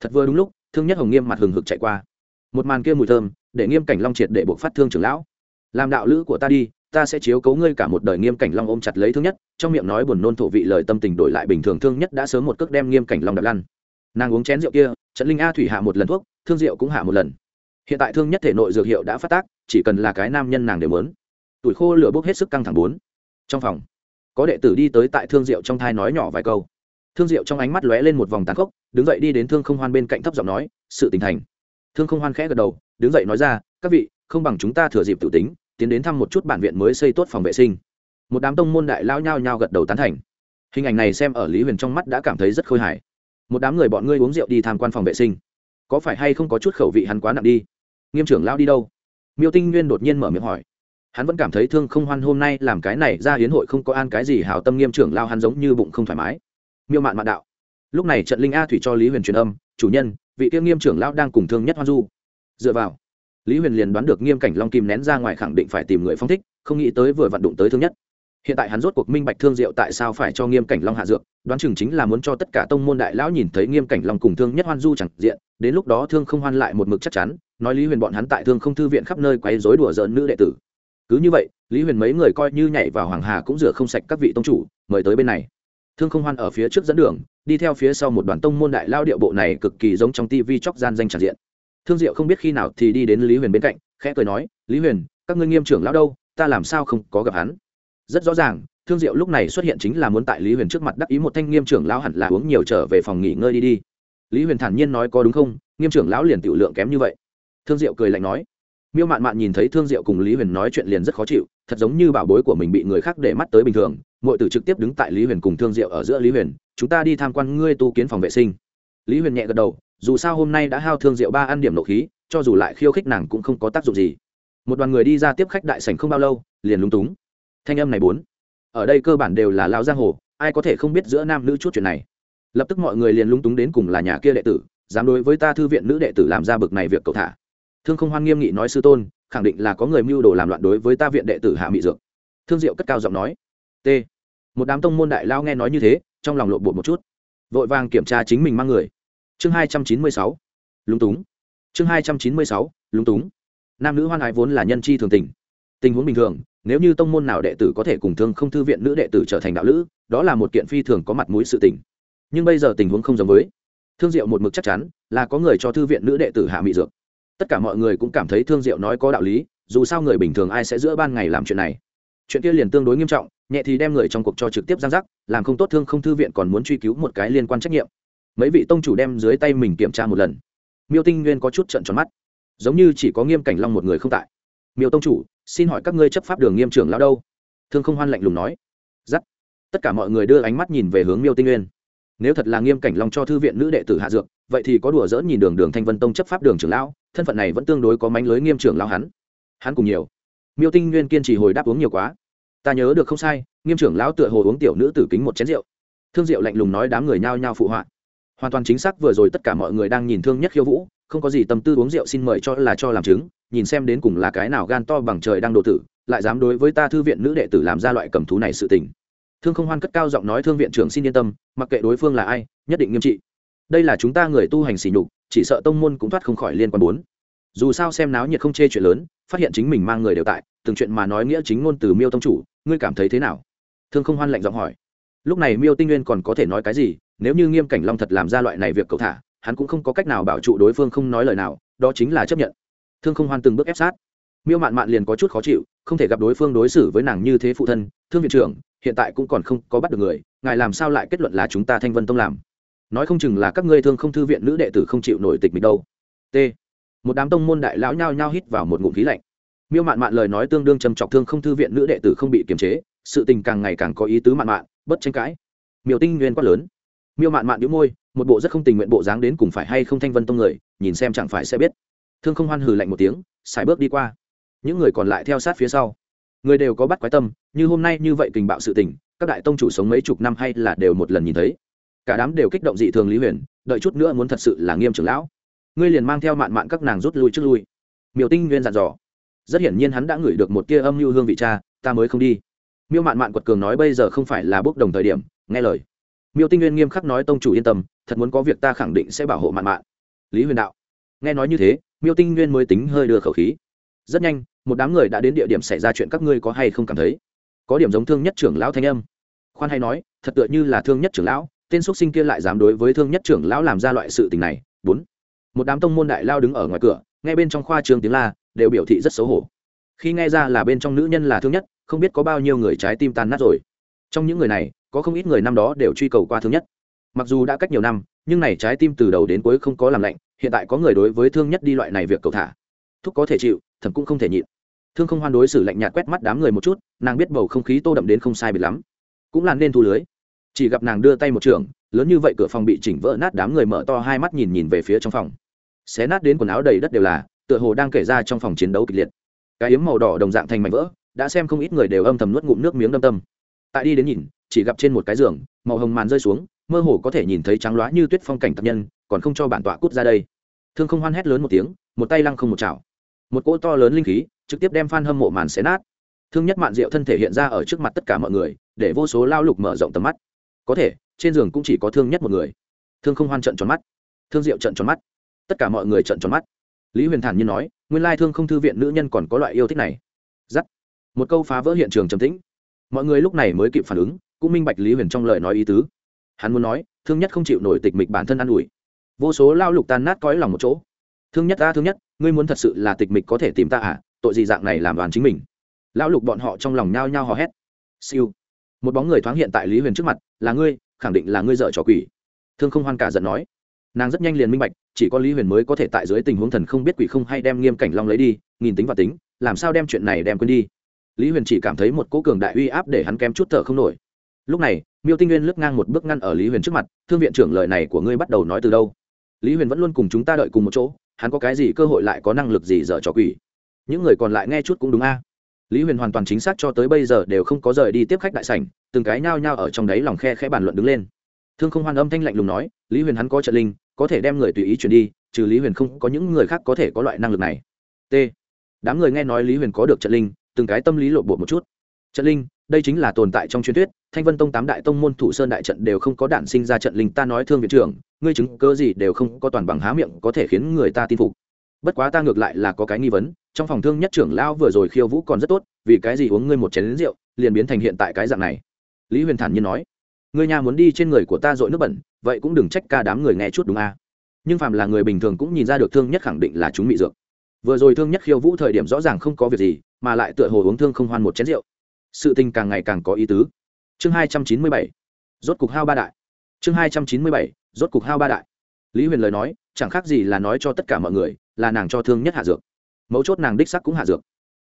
Thật vừa đúng lúc, thương nhất hồng nghiêm mặt hừng hực chạy qua. Một màn kia mùi thơm, để nghiêm cảnh long triệt để buộc phát thương trưởng lão. Làm đạo lữ của ta đi, ta sẽ chiếu cấu ngươi cả một đời. Nghiêm cảnh long ôm chặt lấy thương nhất, trong miệng nói buồn nôn thổ vị lời tâm tình đổi lại bình thường. Thương nhất đã sớm một cước đem nghiêm cảnh long đập lăn. Nàng uống chén rượu kia, trận linh a thủy hạ một lần thuốc, thương rượu cũng hạ một lần hiện tại thương nhất thể nội dược hiệu đã phát tác, chỉ cần là cái nam nhân nàng đều muốn. Tuổi khô lửa bốc hết sức căng thẳng bốn. Trong phòng, có đệ tử đi tới tại thương diệu trong thai nói nhỏ vài câu. Thương diệu trong ánh mắt lóe lên một vòng tàn khốc, đứng dậy đi đến thương không hoan bên cạnh thấp giọng nói, sự tình thành. Thương không hoan khẽ gật đầu, đứng dậy nói ra, các vị, không bằng chúng ta thừa dịp tự tính, tiến đến thăm một chút bản viện mới xây tốt phòng vệ sinh. Một đám tông môn đại lao nhao nhao gật đầu tán thành. Hình ảnh này xem ở lý huyền trong mắt đã cảm thấy rất khôi hài. Một đám người bọn ngươi uống rượu đi tham quan phòng vệ sinh có phải hay không có chút khẩu vị hắn quá nặng đi? Nghiêm trưởng lao đi đâu? Miêu tinh nguyên đột nhiên mở miệng hỏi. Hắn vẫn cảm thấy thương không hoan hôm nay làm cái này ra hiến hội không có an cái gì hào tâm nghiêm trưởng lao hắn giống như bụng không thoải mái. Miêu mạn mạn đạo. Lúc này trận linh a thủy cho lý huyền truyền âm, chủ nhân, vị tiêu nghiêm trưởng lao đang cùng thương nhất hoan du. Dựa vào, lý huyền liền đoán được nghiêm cảnh long kim nén ra ngoài khẳng định phải tìm người phong thích, không nghĩ tới vừa vận đụng tới thương nhất hiện tại hắn rốt cuộc minh bạch thương diệu tại sao phải cho nghiêm cảnh long hạ dược, đoán chừng chính là muốn cho tất cả tông môn đại lão nhìn thấy nghiêm cảnh long cùng thương nhất hoan du chẳng diện, đến lúc đó thương không hoan lại một mực chắc chắn, nói lý huyền bọn hắn tại thương không thư viện khắp nơi quấy rối đùa giỡn nữ đệ tử. Cứ như vậy, lý huyền mấy người coi như nhảy vào hoàng hà cũng rửa không sạch các vị tông chủ, mời tới bên này. Thương không hoan ở phía trước dẫn đường, đi theo phía sau một đoàn tông môn đại lao điệu bộ này cực kỳ giống trong tivi chóc gian danh tràn diện. Thương diệu không biết khi nào thì đi đến lý huyền bên cạnh, khẽ cười nói, lý huyền, các ngươi nghiêm trưởng lão đâu? Ta làm sao không có gặp hắn? Rất rõ ràng, thương diệu lúc này xuất hiện chính là muốn tại lý huyền trước mặt đắc ý một thanh nghiêm trưởng lão hẳn là uống nhiều trở về phòng nghỉ ngơi đi đi. Lý huyền thản nhiên nói có đúng không? Nghiêm trưởng lão liền tiểu lượng kém như vậy. Thương diệu cười lạnh nói. Miêu mạn mạn nhìn thấy thương diệu cùng lý huyền nói chuyện liền rất khó chịu, thật giống như bảo bối của mình bị người khác để mắt tới bình thường. Mọi tử trực tiếp đứng tại lý huyền cùng thương diệu ở giữa lý huyền, chúng ta đi tham quan ngươi tu kiến phòng vệ sinh. Lý huyền nhẹ gật đầu, dù sao hôm nay đã hao thương diệu ba ăn điểm nộ khí, cho dù lại khiêu khích nàng cũng không có tác dụng gì. Một đoàn người đi ra tiếp khách đại sảnh không bao lâu, liền lúng túng thanh âm này bốn. Ở đây cơ bản đều là lao giang hồ, ai có thể không biết giữa nam nữ chút chuyện này. Lập tức mọi người liền lúng túng đến cùng là nhà kia đệ tử, dám đối với ta thư viện nữ đệ tử làm ra bực này việc cầu thả. Thương không hoan nghiêm nghị nói sư tôn, khẳng định là có người mưu đồ làm loạn đối với ta viện đệ tử hạ mị dược. Thương diệu cất cao giọng nói. T. Một đám tông môn đại lao nghe nói như thế, trong lòng lộn bột một chút. Vội vàng kiểm tra chính mình mang người. Chương hai trăm chín mươi sáu. Lúng túng. Chương hai trăm chín mươi sáu, lúng túng. Nam nữ hoan ái vốn là nhân chi thường tình. Tình huống bình thường nếu như tông môn nào đệ tử có thể cùng thương không thư viện nữ đệ tử trở thành đạo lữ, đó là một kiện phi thường có mặt mũi sự tình. Nhưng bây giờ tình huống không giống với. Thương diệu một mực chắc chắn là có người cho thư viện nữ đệ tử hạ mị dược. Tất cả mọi người cũng cảm thấy thương diệu nói có đạo lý, dù sao người bình thường ai sẽ giữa ban ngày làm chuyện này. Chuyện kia liền tương đối nghiêm trọng, nhẹ thì đem người trong cuộc cho trực tiếp giang giác làm không tốt thương không thư viện còn muốn truy cứu một cái liên quan trách nhiệm. Mấy vị tông chủ đem dưới tay mình kiểm tra một lần. Miêu tinh nguyên có chút trận tròn mắt. Giống như chỉ có nghiêm cảnh long một người không tại. Miêu tông chủ xin hỏi các ngươi chấp pháp đường nghiêm trưởng lão đâu? Thương không hoan lạnh lùng nói. Giắt. Tất cả mọi người đưa ánh mắt nhìn về hướng miêu tinh nguyên. Nếu thật là nghiêm cảnh long cho thư viện nữ đệ tử hạ dược, vậy thì có đùa dỡn nhìn đường đường thanh vân tông chấp pháp đường trưởng lão, thân phận này vẫn tương đối có mánh lưới nghiêm trưởng lão hắn. Hắn cùng nhiều. Miêu tinh nguyên kiên trì hồi đáp uống nhiều quá. Ta nhớ được không sai, nghiêm trưởng lão tựa hồ uống tiểu nữ tử kính một chén rượu. Thương diệu lạnh lùng nói đám người nhao nhao phụ họa. Hoàn toàn chính xác vừa rồi tất cả mọi người đang nhìn thương nhất khiêu vũ không có gì tâm tư uống rượu xin mời cho là cho làm chứng, nhìn xem đến cùng là cái nào gan to bằng trời đang độ tử, lại dám đối với ta thư viện nữ đệ tử làm ra loại cầm thú này sự tình. Thương không hoan cất cao giọng nói, thương viện trưởng xin yên tâm, mặc kệ đối phương là ai, nhất định nghiêm trị. Đây là chúng ta người tu hành xỉ nhục, chỉ sợ tông môn cũng thoát không khỏi liên quan bốn. Dù sao xem náo nhiệt không chê chuyện lớn, phát hiện chính mình mang người đều tại, từng chuyện mà nói nghĩa chính ngôn từ miêu tông chủ, ngươi cảm thấy thế nào? Thương không hoan lạnh giọng hỏi. Lúc này miêu tinh nguyên còn có thể nói cái gì, nếu như nghiêm cảnh long thật làm ra loại này việc cầu thả hắn cũng không có cách nào bảo trụ đối phương không nói lời nào, đó chính là chấp nhận. Thương không hoan từng bước ép sát. Miêu mạn mạn liền có chút khó chịu, không thể gặp đối phương đối xử với nàng như thế phụ thân, thương viện trưởng, hiện tại cũng còn không có bắt được người, ngài làm sao lại kết luận là chúng ta thanh vân tông làm? Nói không chừng là các ngươi thương không thư viện nữ đệ tử không chịu nổi tịch mình đâu. T. Một đám tông môn đại lão nhao nhao hít vào một ngụm khí lạnh. Miêu mạn mạn lời nói tương đương trầm trọc thương không thư viện nữ đệ tử không bị kiềm chế, sự tình càng ngày càng có ý tứ mạn mạn, bất tranh cãi. Miêu tinh nguyên quát lớn. Miêu mạn mạn đĩu môi một bộ rất không tình nguyện bộ dáng đến cùng phải hay không thanh vân tông người, nhìn xem chẳng phải sẽ biết. Thương không hoan hừ lạnh một tiếng xài bước đi qua. Những người còn lại theo sát phía sau. Người đều có bắt quái tâm, như hôm nay như vậy kình bạo sự tình, các đại tông chủ sống mấy chục năm hay là đều một lần nhìn thấy. Cả đám đều kích động dị thường lý huyền, đợi chút nữa muốn thật sự là nghiêm trưởng lão. Ngươi liền mang theo mạn mạn các nàng rút lui trước lui. Miêu tinh nguyên dặn dò. Rất hiển nhiên hắn đã ngửi được một tia âm mưu hương vị cha, ta mới không đi. Miêu mạn mạn quật cường nói bây giờ không phải là bước đồng thời điểm, nghe lời. Miêu tinh nguyên nghiêm khắc nói tông chủ yên tâm thật muốn có việc ta khẳng định sẽ bảo hộ mạn mạn. Lý huyền đạo. Nghe nói như thế, miêu tinh nguyên mới tính hơi đưa khẩu khí. Rất nhanh, một đám người đã đến địa điểm xảy ra chuyện các ngươi có hay không cảm thấy? Có điểm giống thương nhất trưởng lão thanh âm. Khoan hay nói, thật tựa như là thương nhất trưởng lão, tên x sinh kia lại dám đối với thương nhất trưởng lão làm ra loại sự tình này. Bốn. Một đám tông môn đại lao đứng ở ngoài cửa, nghe bên trong khoa trường tiếng la, đều biểu thị rất xấu hổ. Khi nghe ra là bên trong nữ nhân là thương nhất, không biết có bao nhiêu người trái tim tan nát rồi. Trong những người này, có không ít người năm đó đều truy cầu qua thương nhất mặc dù đã cách nhiều năm, nhưng này trái tim từ đầu đến cuối không có làm lạnh, hiện tại có người đối với thương nhất đi loại này việc cầu thả. Thúc có thể chịu, thầm cũng không thể nhịn. Thương không hoan đối xử lạnh nhạt quét mắt đám người một chút, nàng biết bầu không khí tô đậm đến không sai biệt lắm. Cũng là nên thu lưới. Chỉ gặp nàng đưa tay một trường, lớn như vậy cửa phòng bị chỉnh vỡ nát đám người mở to hai mắt nhìn nhìn về phía trong phòng. Xé nát đến quần áo đầy đất đều là, tựa hồ đang kể ra trong phòng chiến đấu kịch liệt. Cái yếm màu đỏ đồng dạng thành mảnh vỡ, đã xem không ít người đều âm thầm nuốt ngụm nước miếng đâm tâm. Tại đi đến nhìn, chỉ gặp trên một cái giường, màu hồng màn rơi xuống mơ hồ có thể nhìn thấy trắng loá như tuyết phong cảnh tập nhân, còn không cho bản tọa cút ra đây. Thương không hoan hét lớn một tiếng, một tay lăng không một chảo. Một cỗ to lớn linh khí trực tiếp đem phan hâm mộ màn xé nát. Thương nhất mạn diệu thân thể hiện ra ở trước mặt tất cả mọi người, để vô số lao lục mở rộng tầm mắt. Có thể, trên giường cũng chỉ có thương nhất một người. Thương không hoan trận tròn mắt. Thương diệu trận tròn mắt. Tất cả mọi người trận tròn mắt. Lý huyền thản nhiên nói, nguyên lai thương không thư viện nữ nhân còn có loại yêu thích này. Giắt một câu phá vỡ hiện trường trầm tĩnh. Mọi người lúc này mới kịp phản ứng, cũng minh bạch lý huyền trong lời nói ý tứ hắn muốn nói, thương nhất không chịu nổi tịch mịch bản thân an ủi. Vô số lao lục tan nát cõi lòng một chỗ. Thương nhất ta, thương nhất, ngươi muốn thật sự là tịch mịch có thể tìm ta à? Tội gì dạng này làm đoàn chính mình? Lão lục bọn họ trong lòng nhao nhao hò hét. Siêu. Một bóng người thoáng hiện tại lý huyền trước mặt, là ngươi, khẳng định là ngươi dợ trò quỷ. Thương không hoan cả giận nói. Nàng rất nhanh liền minh bạch, chỉ có lý huyền mới có thể tại dưới tình huống thần không biết quỷ không hay đem nghiêm cảnh long lấy đi, nghìn tính và tính, làm sao đem chuyện này đem quên đi. Lý huyền chỉ cảm thấy một cỗ cường đại uy áp để hắn kém chút thở không nổi. Lúc này miêu tinh nguyên lướt ngang một bước ngăn ở lý huyền trước mặt thương viện trưởng lời này của ngươi bắt đầu nói từ đâu lý huyền vẫn luôn cùng chúng ta đợi cùng một chỗ hắn có cái gì cơ hội lại có năng lực gì dở trò quỷ những người còn lại nghe chút cũng đúng a à? lý huyền hoàn toàn chính xác cho tới bây giờ đều không có rời đi tiếp khách đại sảnh từng cái nhao nhao ở trong đấy lòng khe khẽ bàn luận đứng lên thương không hoan âm thanh lạnh lùng nói lý huyền hắn có trận linh có thể đem người tùy ý chuyển đi trừ lý huyền không có những người khác có thể có loại năng lực này t đám người nghe nói lý huyền có được trận linh từng cái tâm lý lộ bộ một chút trận linh đây chính là tồn tại trong truyền thuyết thanh vân tông tám đại tông môn thủ sơn đại trận đều không có đạn sinh ra trận linh, ta nói thương viện trưởng, ngươi chứng cơ gì đều không có toàn bằng há miệng có thể khiến người ta tin phục. Bất quá ta ngược lại là có cái nghi vấn, trong phòng thương nhất trưởng lão vừa rồi khiêu vũ còn rất tốt, vì cái gì uống ngươi một chén rượu, liền biến thành hiện tại cái dạng này? Lý huyền thản nhiên nói, ngươi nhà muốn đi trên người của ta dội nước bẩn, vậy cũng đừng trách ca đám người nghe chút đúng a nhưng phàm là người bình thường cũng nhìn ra được thương nhất khẳng định là chúng bị dược. Vừa rồi thương nhất khiêu vũ thời điểm rõ ràng không có việc gì, mà lại tựa hồ uống thương không hoan một chén rượu. Sự tình càng ngày càng có ý tứ chương hai trăm chín mươi bảy, rốt cục hao ba đại. Chương hai trăm chín mươi bảy, rốt cục hao ba đại. Lý huyền lời nói, chẳng khác gì là nói cho tất cả mọi người, là nàng cho thương nhất hạ dược. Mấu chốt nàng đích sắc cũng hạ dược.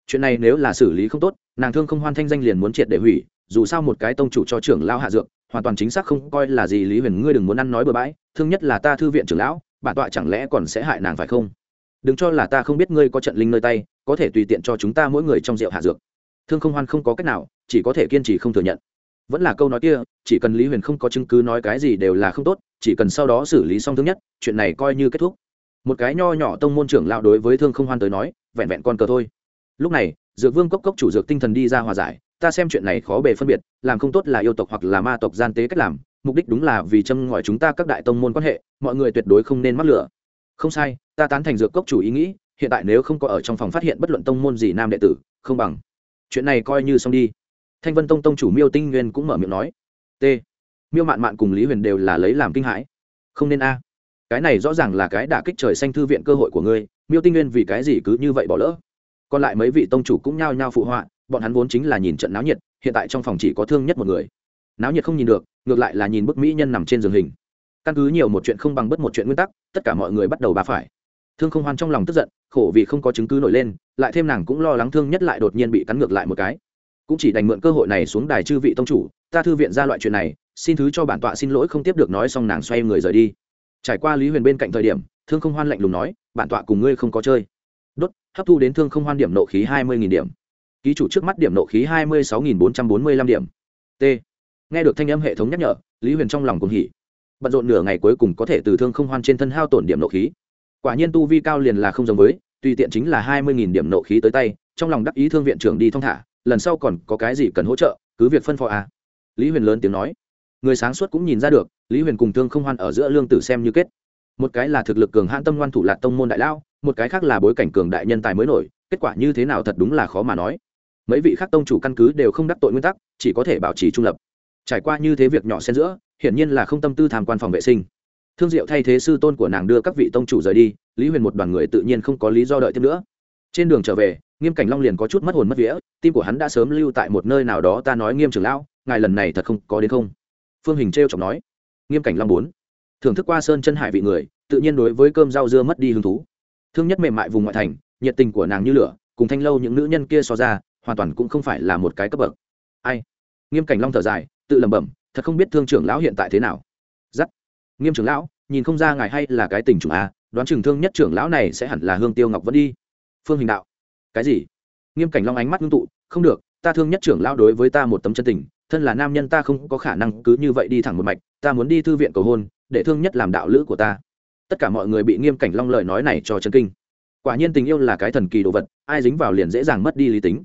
Chuyện này nếu là xử lý không tốt, nàng thương không hoan thanh danh liền muốn triệt để hủy, dù sao một cái tông chủ cho trưởng lao hạ dược, hoàn toàn chính xác không coi là gì. Lý huyền, ngươi đừng muốn ăn nói bừa bãi, thương nhất là ta thư viện trưởng lão, bản tọa chẳng lẽ còn sẽ hại nàng phải không? Đừng cho là ta không biết ngươi có trận linh nơi tay, có thể tùy tiện cho chúng ta mỗi người trong rượu hạ dược. Thương không hoan không có cách nào, chỉ có thể kiên trì không thừa nhận vẫn là câu nói kia, chỉ cần lý huyền không có chứng cứ nói cái gì đều là không tốt, chỉ cần sau đó xử lý xong thứ nhất, chuyện này coi như kết thúc. Một cái nho nhỏ tông môn trưởng lão đối với thương không hoan tới nói, vẹn vẹn con cờ thôi. Lúc này, dược vương cốc cốc chủ dược tinh thần đi ra hòa giải, ta xem chuyện này khó bề phân biệt, làm không tốt là yêu tộc hoặc là ma tộc gian tế cách làm, mục đích đúng là vì châm ngòi chúng ta các đại tông môn quan hệ, mọi người tuyệt đối không nên mắc lửa. Không sai, ta tán thành dược cốc chủ ý nghĩ, hiện tại nếu không có ở trong phòng phát hiện bất luận tông môn gì nam đệ tử, không bằng. Chuyện này coi như xong đi thanh vân tông tông chủ miêu tinh nguyên cũng mở miệng nói, t, miêu mạn mạn cùng lý huyền đều là lấy làm kinh hãi. Không nên a. Cái này rõ ràng là cái đả kích trời xanh thư viện cơ hội của ngươi, miêu tinh nguyên vì cái gì cứ như vậy bỏ lỡ? Còn lại mấy vị tông chủ cũng nhao nhao phụ họa, bọn hắn vốn chính là nhìn trận náo nhiệt, hiện tại trong phòng chỉ có thương nhất một người. Náo nhiệt không nhìn được, ngược lại là nhìn bức mỹ nhân nằm trên giường hình. Căn cứ nhiều một chuyện không bằng bất một chuyện nguyên tắc, tất cả mọi người bắt đầu bà phải. Thương không hoan trong lòng tức giận, khổ vì không có chứng cứ nổi lên, lại thêm nàng cũng lo lắng thương nhất lại đột nhiên bị cắn ngược lại một cái cũng chỉ đành mượn cơ hội này xuống đài chư vị tông chủ, ta thư viện ra loại chuyện này, xin thứ cho bản tọa xin lỗi không tiếp được nói xong nàng xoay người rời đi. Trải qua lý huyền bên cạnh thời điểm, thương không hoan lạnh lùng nói, bản tọa cùng ngươi không có chơi. Đốt, hấp thu đến thương không hoan điểm nộ khí hai mươi điểm. Ký chủ trước mắt điểm nộ khí hai mươi sáu bốn trăm bốn mươi lăm điểm. T. Nghe được thanh âm hệ thống nhắc nhở, lý huyền trong lòng cùng hỉ. Bận rộn nửa ngày cuối cùng có thể từ thương không hoan trên thân hao tổn điểm nộ khí. Quả nhiên tu vi cao liền là không giống với, tùy tiện chính là hai mươi điểm nộ khí tới tay, trong lòng đắc ý thương viện trưởng đi thong thả lần sau còn có cái gì cần hỗ trợ, cứ việc phân phó à. lý huyền lớn tiếng nói. Người sáng suốt cũng nhìn ra được, lý huyền cùng thương không hoan ở giữa lương tử xem như kết. Một cái là thực lực cường hãn tâm ngoan thủ lạc tông môn đại lao, một cái khác là bối cảnh cường đại nhân tài mới nổi, kết quả như thế nào thật đúng là khó mà nói. Mấy vị khác tông chủ căn cứ đều không đắc tội nguyên tắc, chỉ có thể bảo trì trung lập. Trải qua như thế việc nhỏ xen giữa, hiển nhiên là không tâm tư tham quan phòng vệ sinh. Thương diệu thay thế sư tôn của nàng đưa các vị tông chủ rời đi, lý huyền một đoàn người tự nhiên không có lý do đợi thêm nữa. Trên đường trở về nghiêm cảnh long liền có chút mất hồn mất vía, tim của hắn đã sớm lưu tại một nơi nào đó, ta nói nghiêm trưởng lão, ngài lần này thật không có đến không? Phương hình t r chọc nói. Nghiêm cảnh long bốn. Thưởng thức qua sơn chân hải vị người, tự nhiên đối với cơm rau dưa mất đi hứng thú. Thương nhất mềm mại vùng ngoại thành, nhiệt tình của nàng như lửa, cùng thanh lâu những nữ nhân kia so ra, hoàn toàn cũng không phải là một cái cấp bậc. Ai? Nghiêm cảnh long thở dài, tự lẩm bẩm, thật không biết thương trưởng lão hiện tại thế nào. Giắt. Nghiêm trưởng lão, nhìn không ra ngài hay là cái tình chủ à đoán chừng thương nhất trưởng lão này sẽ hẳn là hương tiêu ngọc vẫn đi. Phương hình đạo cái gì? Nghiêm cảnh long ánh mắt ngưng tụ, không được, ta thương nhất trưởng lão đối với ta một tấm chân tình, thân là nam nhân ta không có khả năng cứ như vậy đi thẳng một mạch, ta muốn đi thư viện cầu hôn, để thương nhất làm đạo lữ của ta. Tất cả mọi người bị nghiêm cảnh long lời nói này cho chân kinh. Quả nhiên tình yêu là cái thần kỳ đồ vật, ai dính vào liền dễ dàng mất đi lý tính.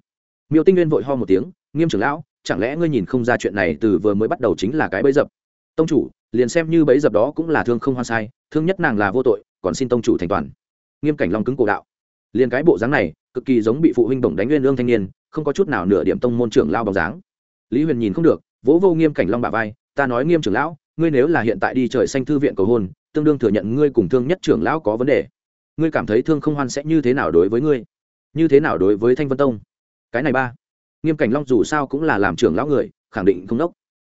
Miêu tinh nguyên vội ho một tiếng, nghiêm trưởng lão, chẳng lẽ ngươi nhìn không ra chuyện này từ vừa mới bắt đầu chính là cái bẫy dập? Tông chủ, liền xem như bẫy dập đó cũng là thương không hoan sai, thương nhất nàng là vô tội, còn xin tông chủ thành toàn. Nghiêm cảnh long cứng cổ đạo, liền cái bộ dáng này cực kỳ giống bị phụ huynh bổng đánh nguyên lương thanh niên, không có chút nào nửa điểm tông môn trưởng lao bóng dáng. Lý huyền nhìn không được, vỗ vô nghiêm cảnh long bà vai, ta nói nghiêm trưởng lão, ngươi nếu là hiện tại đi trời xanh thư viện cầu hôn, tương đương thừa nhận ngươi cùng thương nhất trưởng lão có vấn đề. Ngươi cảm thấy thương không hoan sẽ như thế nào đối với ngươi? Như thế nào đối với thanh vân tông? Cái này ba. Nghiêm cảnh long dù sao cũng là làm trưởng lão người, khẳng định không đốc.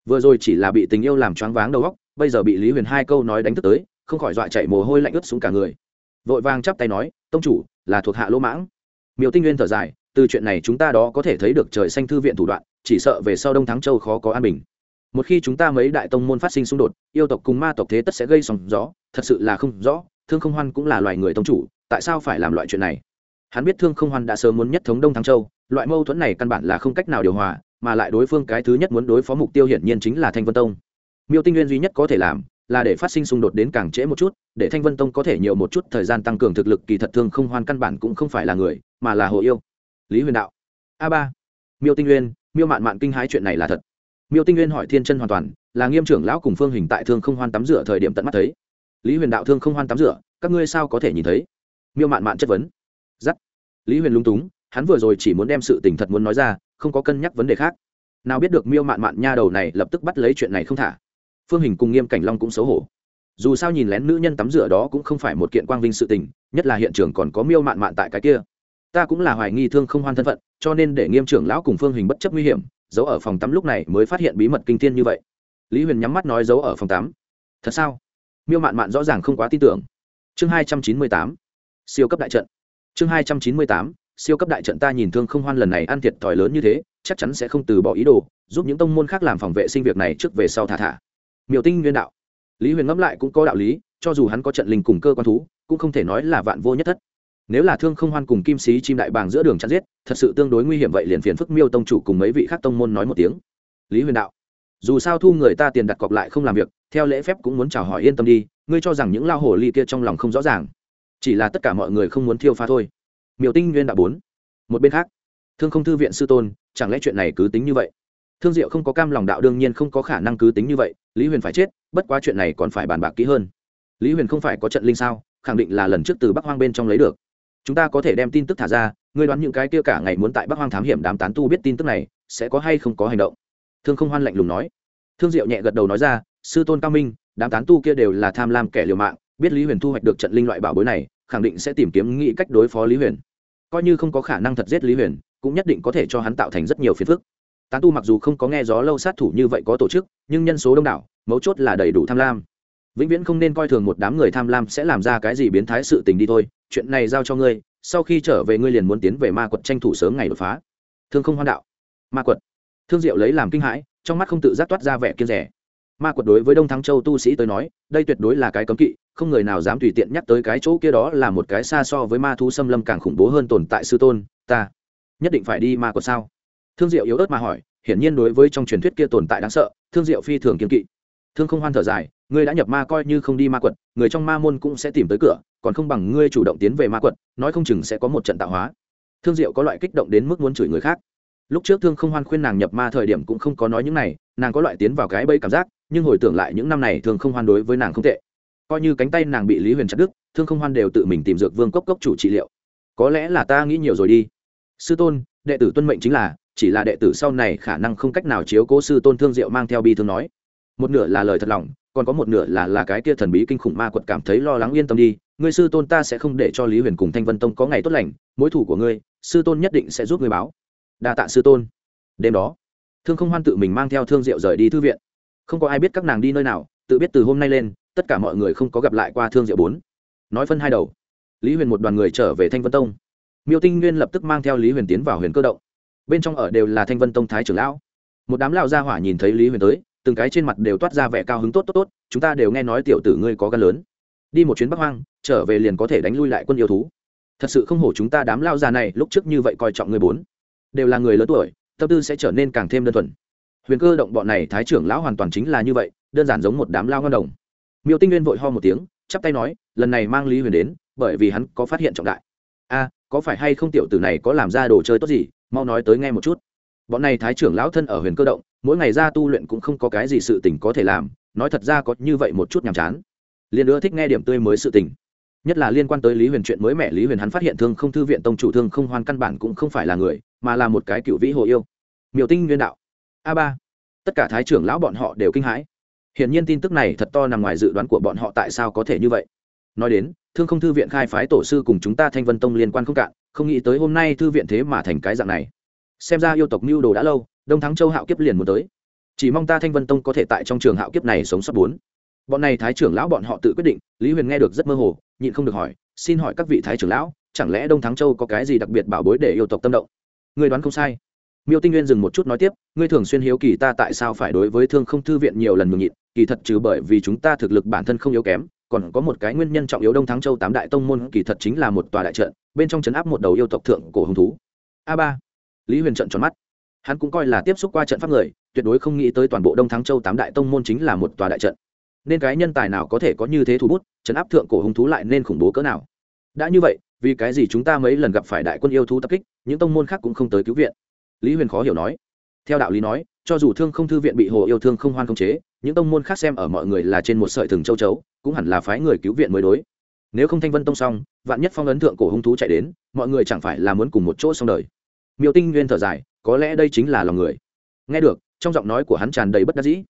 Vừa rồi chỉ là bị tình yêu làm choáng váng đầu óc, bây giờ bị lý huyền hai câu nói đánh thức tới, không khỏi dọa chạy mồ hôi lạnh ướt xuống cả người. Vội vàng chắp tay nói, tông chủ, là thuộc hạ lỗ mãng miêu tinh nguyên thở dài, từ chuyện này chúng ta đó có thể thấy được trời xanh thư viện thủ đoạn, chỉ sợ về sau đông thắng châu khó có an bình. Một khi chúng ta mấy đại tông môn phát sinh xung đột, yêu tộc cùng ma tộc thế tất sẽ gây sóng gió, thật sự là không rõ, thương không hoan cũng là loài người tông chủ, tại sao phải làm loại chuyện này? Hắn biết thương không hoan đã sớm muốn nhất thống đông thắng châu, loại mâu thuẫn này căn bản là không cách nào điều hòa, mà lại đối phương cái thứ nhất muốn đối phó mục tiêu hiển nhiên chính là thanh vân tông. Miêu tinh nguyên duy nhất có thể làm, là để phát sinh xung đột đến càng trễ một chút, để thanh vân tông có thể nhiều một chút thời gian tăng cường thực lực, kỳ thật thương không hoan căn bản cũng không phải là người mà là hồ yêu. Lý huyền đạo. A ba. Miêu tinh nguyên, miêu mạn mạn kinh hái chuyện này là thật. Miêu tinh nguyên hỏi thiên chân hoàn toàn, là nghiêm trưởng lão cùng phương hình tại thương không hoan tắm rửa thời điểm tận mắt thấy. Lý huyền đạo thương không hoan tắm rửa, các ngươi sao có thể nhìn thấy? Miêu mạn mạn chất vấn. Giắt. Lý huyền lung túng, hắn vừa rồi chỉ muốn đem sự tình thật muốn nói ra, không có cân nhắc vấn đề khác. Nào biết được miêu mạn mạn nha đầu này lập tức bắt lấy chuyện này không thả. Phương hình cùng nghiêm cảnh long cũng xấu hổ. Dù sao nhìn lén nữ nhân tắm rửa đó cũng không phải một kiện quang vinh sự tình, nhất là hiện trường còn có miêu mạn mạn tại cái kia ta cũng là hoài nghi thương không hoan thân phận, cho nên để nghiêm trưởng lão cùng phương hình bất chấp nguy hiểm, giấu ở phòng tắm lúc này mới phát hiện bí mật kinh thiên như vậy. Lý huyền nhắm mắt nói giấu ở phòng tắm. Thật sao? Miêu mạn mạn rõ ràng không quá tin tưởng. Chương hai trăm chín mươi tám, siêu cấp đại trận. Chương hai trăm chín mươi tám, siêu cấp đại trận ta nhìn thương không hoan lần này ăn thiệt thòi lớn như thế, chắc chắn sẽ không từ bỏ ý đồ, giúp những tông môn khác làm phòng vệ sinh việc này trước về sau thả thả. Miêu tinh nguyên đạo. Lý huyền ngẫm lại cũng có đạo lý, cho dù hắn có trận linh cùng cơ quan thú, cũng không thể nói là vạn vô nhất thất nếu là thương không hoan cùng kim sĩ chim đại bàng giữa đường chặn giết, thật sự tương đối nguy hiểm vậy liền phiền phức miêu tông chủ cùng mấy vị khác tông môn nói một tiếng. Lý huyền đạo, dù sao thu người ta tiền đặt cọc lại không làm việc, theo lễ phép cũng muốn chào hỏi yên tâm đi, ngươi cho rằng những lao hồ ly kia trong lòng không rõ ràng. Chỉ là tất cả mọi người không muốn thiêu pha thôi. Miêu tinh nguyên đạo bốn, một bên khác, thương không thư viện sư tôn, chẳng lẽ chuyện này cứ tính như vậy? Thương diệu không có cam lòng đạo đương nhiên không có khả năng cứ tính như vậy, lý huyền phải chết, bất quá chuyện này còn phải bàn bạc kỹ hơn. Lý huyền không phải có trận linh sao, khẳng định là lần trước từ bắc hoang bên trong lấy được chúng ta có thể đem tin tức thả ra, ngươi đoán những cái kia cả ngày muốn tại bắc hoang thám hiểm đám tán tu biết tin tức này, sẽ có hay không có hành động? Thương không hoan lạnh lùng nói. Thương diệu nhẹ gật đầu nói ra, sư tôn cao minh, đám tán tu kia đều là tham lam kẻ liều mạng, biết lý huyền thu hoạch được trận linh loại bảo bối này, khẳng định sẽ tìm kiếm nghĩ cách đối phó lý huyền. Coi như không có khả năng thật giết lý huyền, cũng nhất định có thể cho hắn tạo thành rất nhiều phiền phức. Tán tu mặc dù không có nghe gió lâu sát thủ như vậy có tổ chức, nhưng nhân số đông đảo, mấu chốt là đầy đủ tham lam. Vĩnh viễn không nên coi thường một đám người tham lam sẽ làm ra cái gì biến thái sự tình đi thôi chuyện này giao cho ngươi, sau khi trở về ngươi liền muốn tiến về ma quật tranh thủ sớm ngày đột phá. Thương không hoan đạo. Ma quật. Thương diệu lấy làm kinh hãi, trong mắt không tự giác toát ra vẻ kiên rẻ. Ma quật đối với đông thắng châu tu sĩ tới nói, đây tuyệt đối là cái cấm kỵ, không người nào dám tùy tiện nhắc tới cái chỗ kia đó là một cái xa so với ma thú xâm lâm càng khủng bố hơn tồn tại sư tôn, ta nhất định phải đi ma quật sao? Thương diệu yếu ớt mà hỏi, hiển nhiên đối với trong truyền thuyết kia tồn tại đáng sợ, thương diệu phi thường kiên kỵ. Thương không hoan thở dài, ngươi đã nhập ma coi như không đi ma quật, người trong ma môn cũng sẽ tìm tới cửa còn không bằng ngươi chủ động tiến về ma quật, nói không chừng sẽ có một trận tạo hóa. Thương diệu có loại kích động đến mức muốn chửi người khác. Lúc trước thương không hoan khuyên nàng nhập ma thời điểm cũng không có nói những này, nàng có loại tiến vào cái bẫy cảm giác, nhưng hồi tưởng lại những năm này thương không hoan đối với nàng không tệ. Coi như cánh tay nàng bị lý huyền chặt đứt, thương không hoan đều tự mình tìm dược vương cốc cốc chủ trị liệu. Có lẽ là ta nghĩ nhiều rồi đi. Sư tôn, đệ tử tuân mệnh chính là, chỉ là đệ tử sau này khả năng không cách nào chiếu cố sư tôn thương diệu mang theo bi thương nói. Một nửa là lời thật lòng, còn có một nửa là là cái kia thần bí kinh khủng ma quật cảm thấy lo lắng yên tâm đi ngươi sư tôn ta sẽ không để cho lý huyền cùng thanh vân tông có ngày tốt lành, mối thủ của ngươi, sư tôn nhất định sẽ giúp ngươi báo. Đa tạ sư tôn. Đêm đó, thương không hoan tự mình mang theo thương diệu rời đi thư viện. Không có ai biết các nàng đi nơi nào, tự biết từ hôm nay lên, tất cả mọi người không có gặp lại qua thương diệu bốn. Nói phân hai đầu, lý huyền một đoàn người trở về thanh vân tông. Miêu tinh nguyên lập tức mang theo lý huyền tiến vào huyền cơ động. Bên trong ở đều là thanh vân tông thái trưởng lão. Một đám lão gia hỏa nhìn thấy lý huyền tới, từng cái trên mặt đều toát ra vẻ cao hứng tốt tốt tốt, chúng ta đều nghe nói tiểu tử ngươi có gan lớn đi một chuyến bắc hoang, trở về liền có thể đánh lui lại quân yêu thú. Thật sự không hổ chúng ta đám lao già này lúc trước như vậy coi trọng người bốn. Đều là người lớn tuổi, tâm tư sẽ trở nên càng thêm đơn thuần. Huyền cơ động bọn này thái trưởng lão hoàn toàn chính là như vậy, đơn giản giống một đám lao ngon đồng. Miêu tinh nguyên vội ho một tiếng, chắp tay nói, lần này mang lý huyền đến, bởi vì hắn có phát hiện trọng đại. A có phải hay không tiểu tử này có làm ra đồ chơi tốt gì? Mau nói tới nghe một chút. Bọn này thái trưởng lão thân ở huyền cơ động, mỗi ngày ra tu luyện cũng không có cái gì sự tình có thể làm, nói thật ra có như vậy một chút nhàm chán liền nữa thích nghe điểm tươi mới sự tình. Nhất là liên quan tới lý huyền chuyện mới mẹ lý huyền hắn phát hiện thương không thư viện tông chủ thương không hoan căn bản cũng không phải là người, mà là một cái cựu vĩ hồ yêu. Miểu tinh nguyên đạo. A ba. Tất cả thái trưởng lão bọn họ đều kinh hãi. Hiển nhiên tin tức này thật to nằm ngoài dự đoán của bọn họ tại sao có thể như vậy. Nói đến, thương không thư viện khai phái tổ sư cùng chúng ta thanh vân tông liên quan không cạn, không nghĩ tới hôm nay thư viện thế mà thành cái dạng này. Xem ra yêu tộc mưu đồ đã lâu, đông thắng châu hạo kiếp liền muốn tới. Chỉ mong ta thanh vân tông có thể tại trong trường hạo kiếp này sống sót bốn bọn này thái trưởng lão bọn họ tự quyết định, lý huyền nghe được rất mơ hồ, nhịn không được hỏi, xin hỏi các vị thái trưởng lão, chẳng lẽ đông thắng châu có cái gì đặc biệt bảo bối để yêu tộc tâm động? Người đoán không sai. Miêu tinh nguyên dừng một chút nói tiếp, ngươi thường xuyên hiếu kỳ ta tại sao phải đối với thương không thư viện nhiều lần mường nhịn, kỳ thật trừ bởi vì chúng ta thực lực bản thân không yếu kém, còn có một cái nguyên nhân trọng yếu đông thắng châu tám đại tông môn kỳ thật chính là một tòa đại trận, bên trong chấn áp một đầu yêu tộc thượng cổ hứng thú. A ba. Lý huyền trận tròn mắt. Hắn cũng coi là tiếp xúc qua trận pháp người, tuyệt đối không nghĩ tới toàn bộ đông thắng châu tám đại tông môn chính là một tòa đại trận nên cái nhân tài nào có thể có như thế thủ bút chấn áp thượng cổ hung thú lại nên khủng bố cỡ nào? Đã như vậy, vì cái gì chúng ta mấy lần gặp phải đại quân yêu thú tập kích, những tông môn khác cũng không tới cứu viện? Lý huyền khó hiểu nói. Theo đạo lý nói, cho dù thương không thư viện bị hồ yêu thương không hoan không chế, những tông môn khác xem ở mọi người là trên một sợi thừng châu chấu, cũng hẳn là phái người cứu viện mới đối. Nếu không thanh vân tông xong, vạn nhất phong ấn thượng cổ hung thú chạy đến, mọi người chẳng phải là muốn cùng một chỗ xong đời? Miêu tinh nguyên thở dài, có lẽ đây chính là lòng người. Nghe được, trong giọng nói của hắn tràn đầy bất đắc dĩ.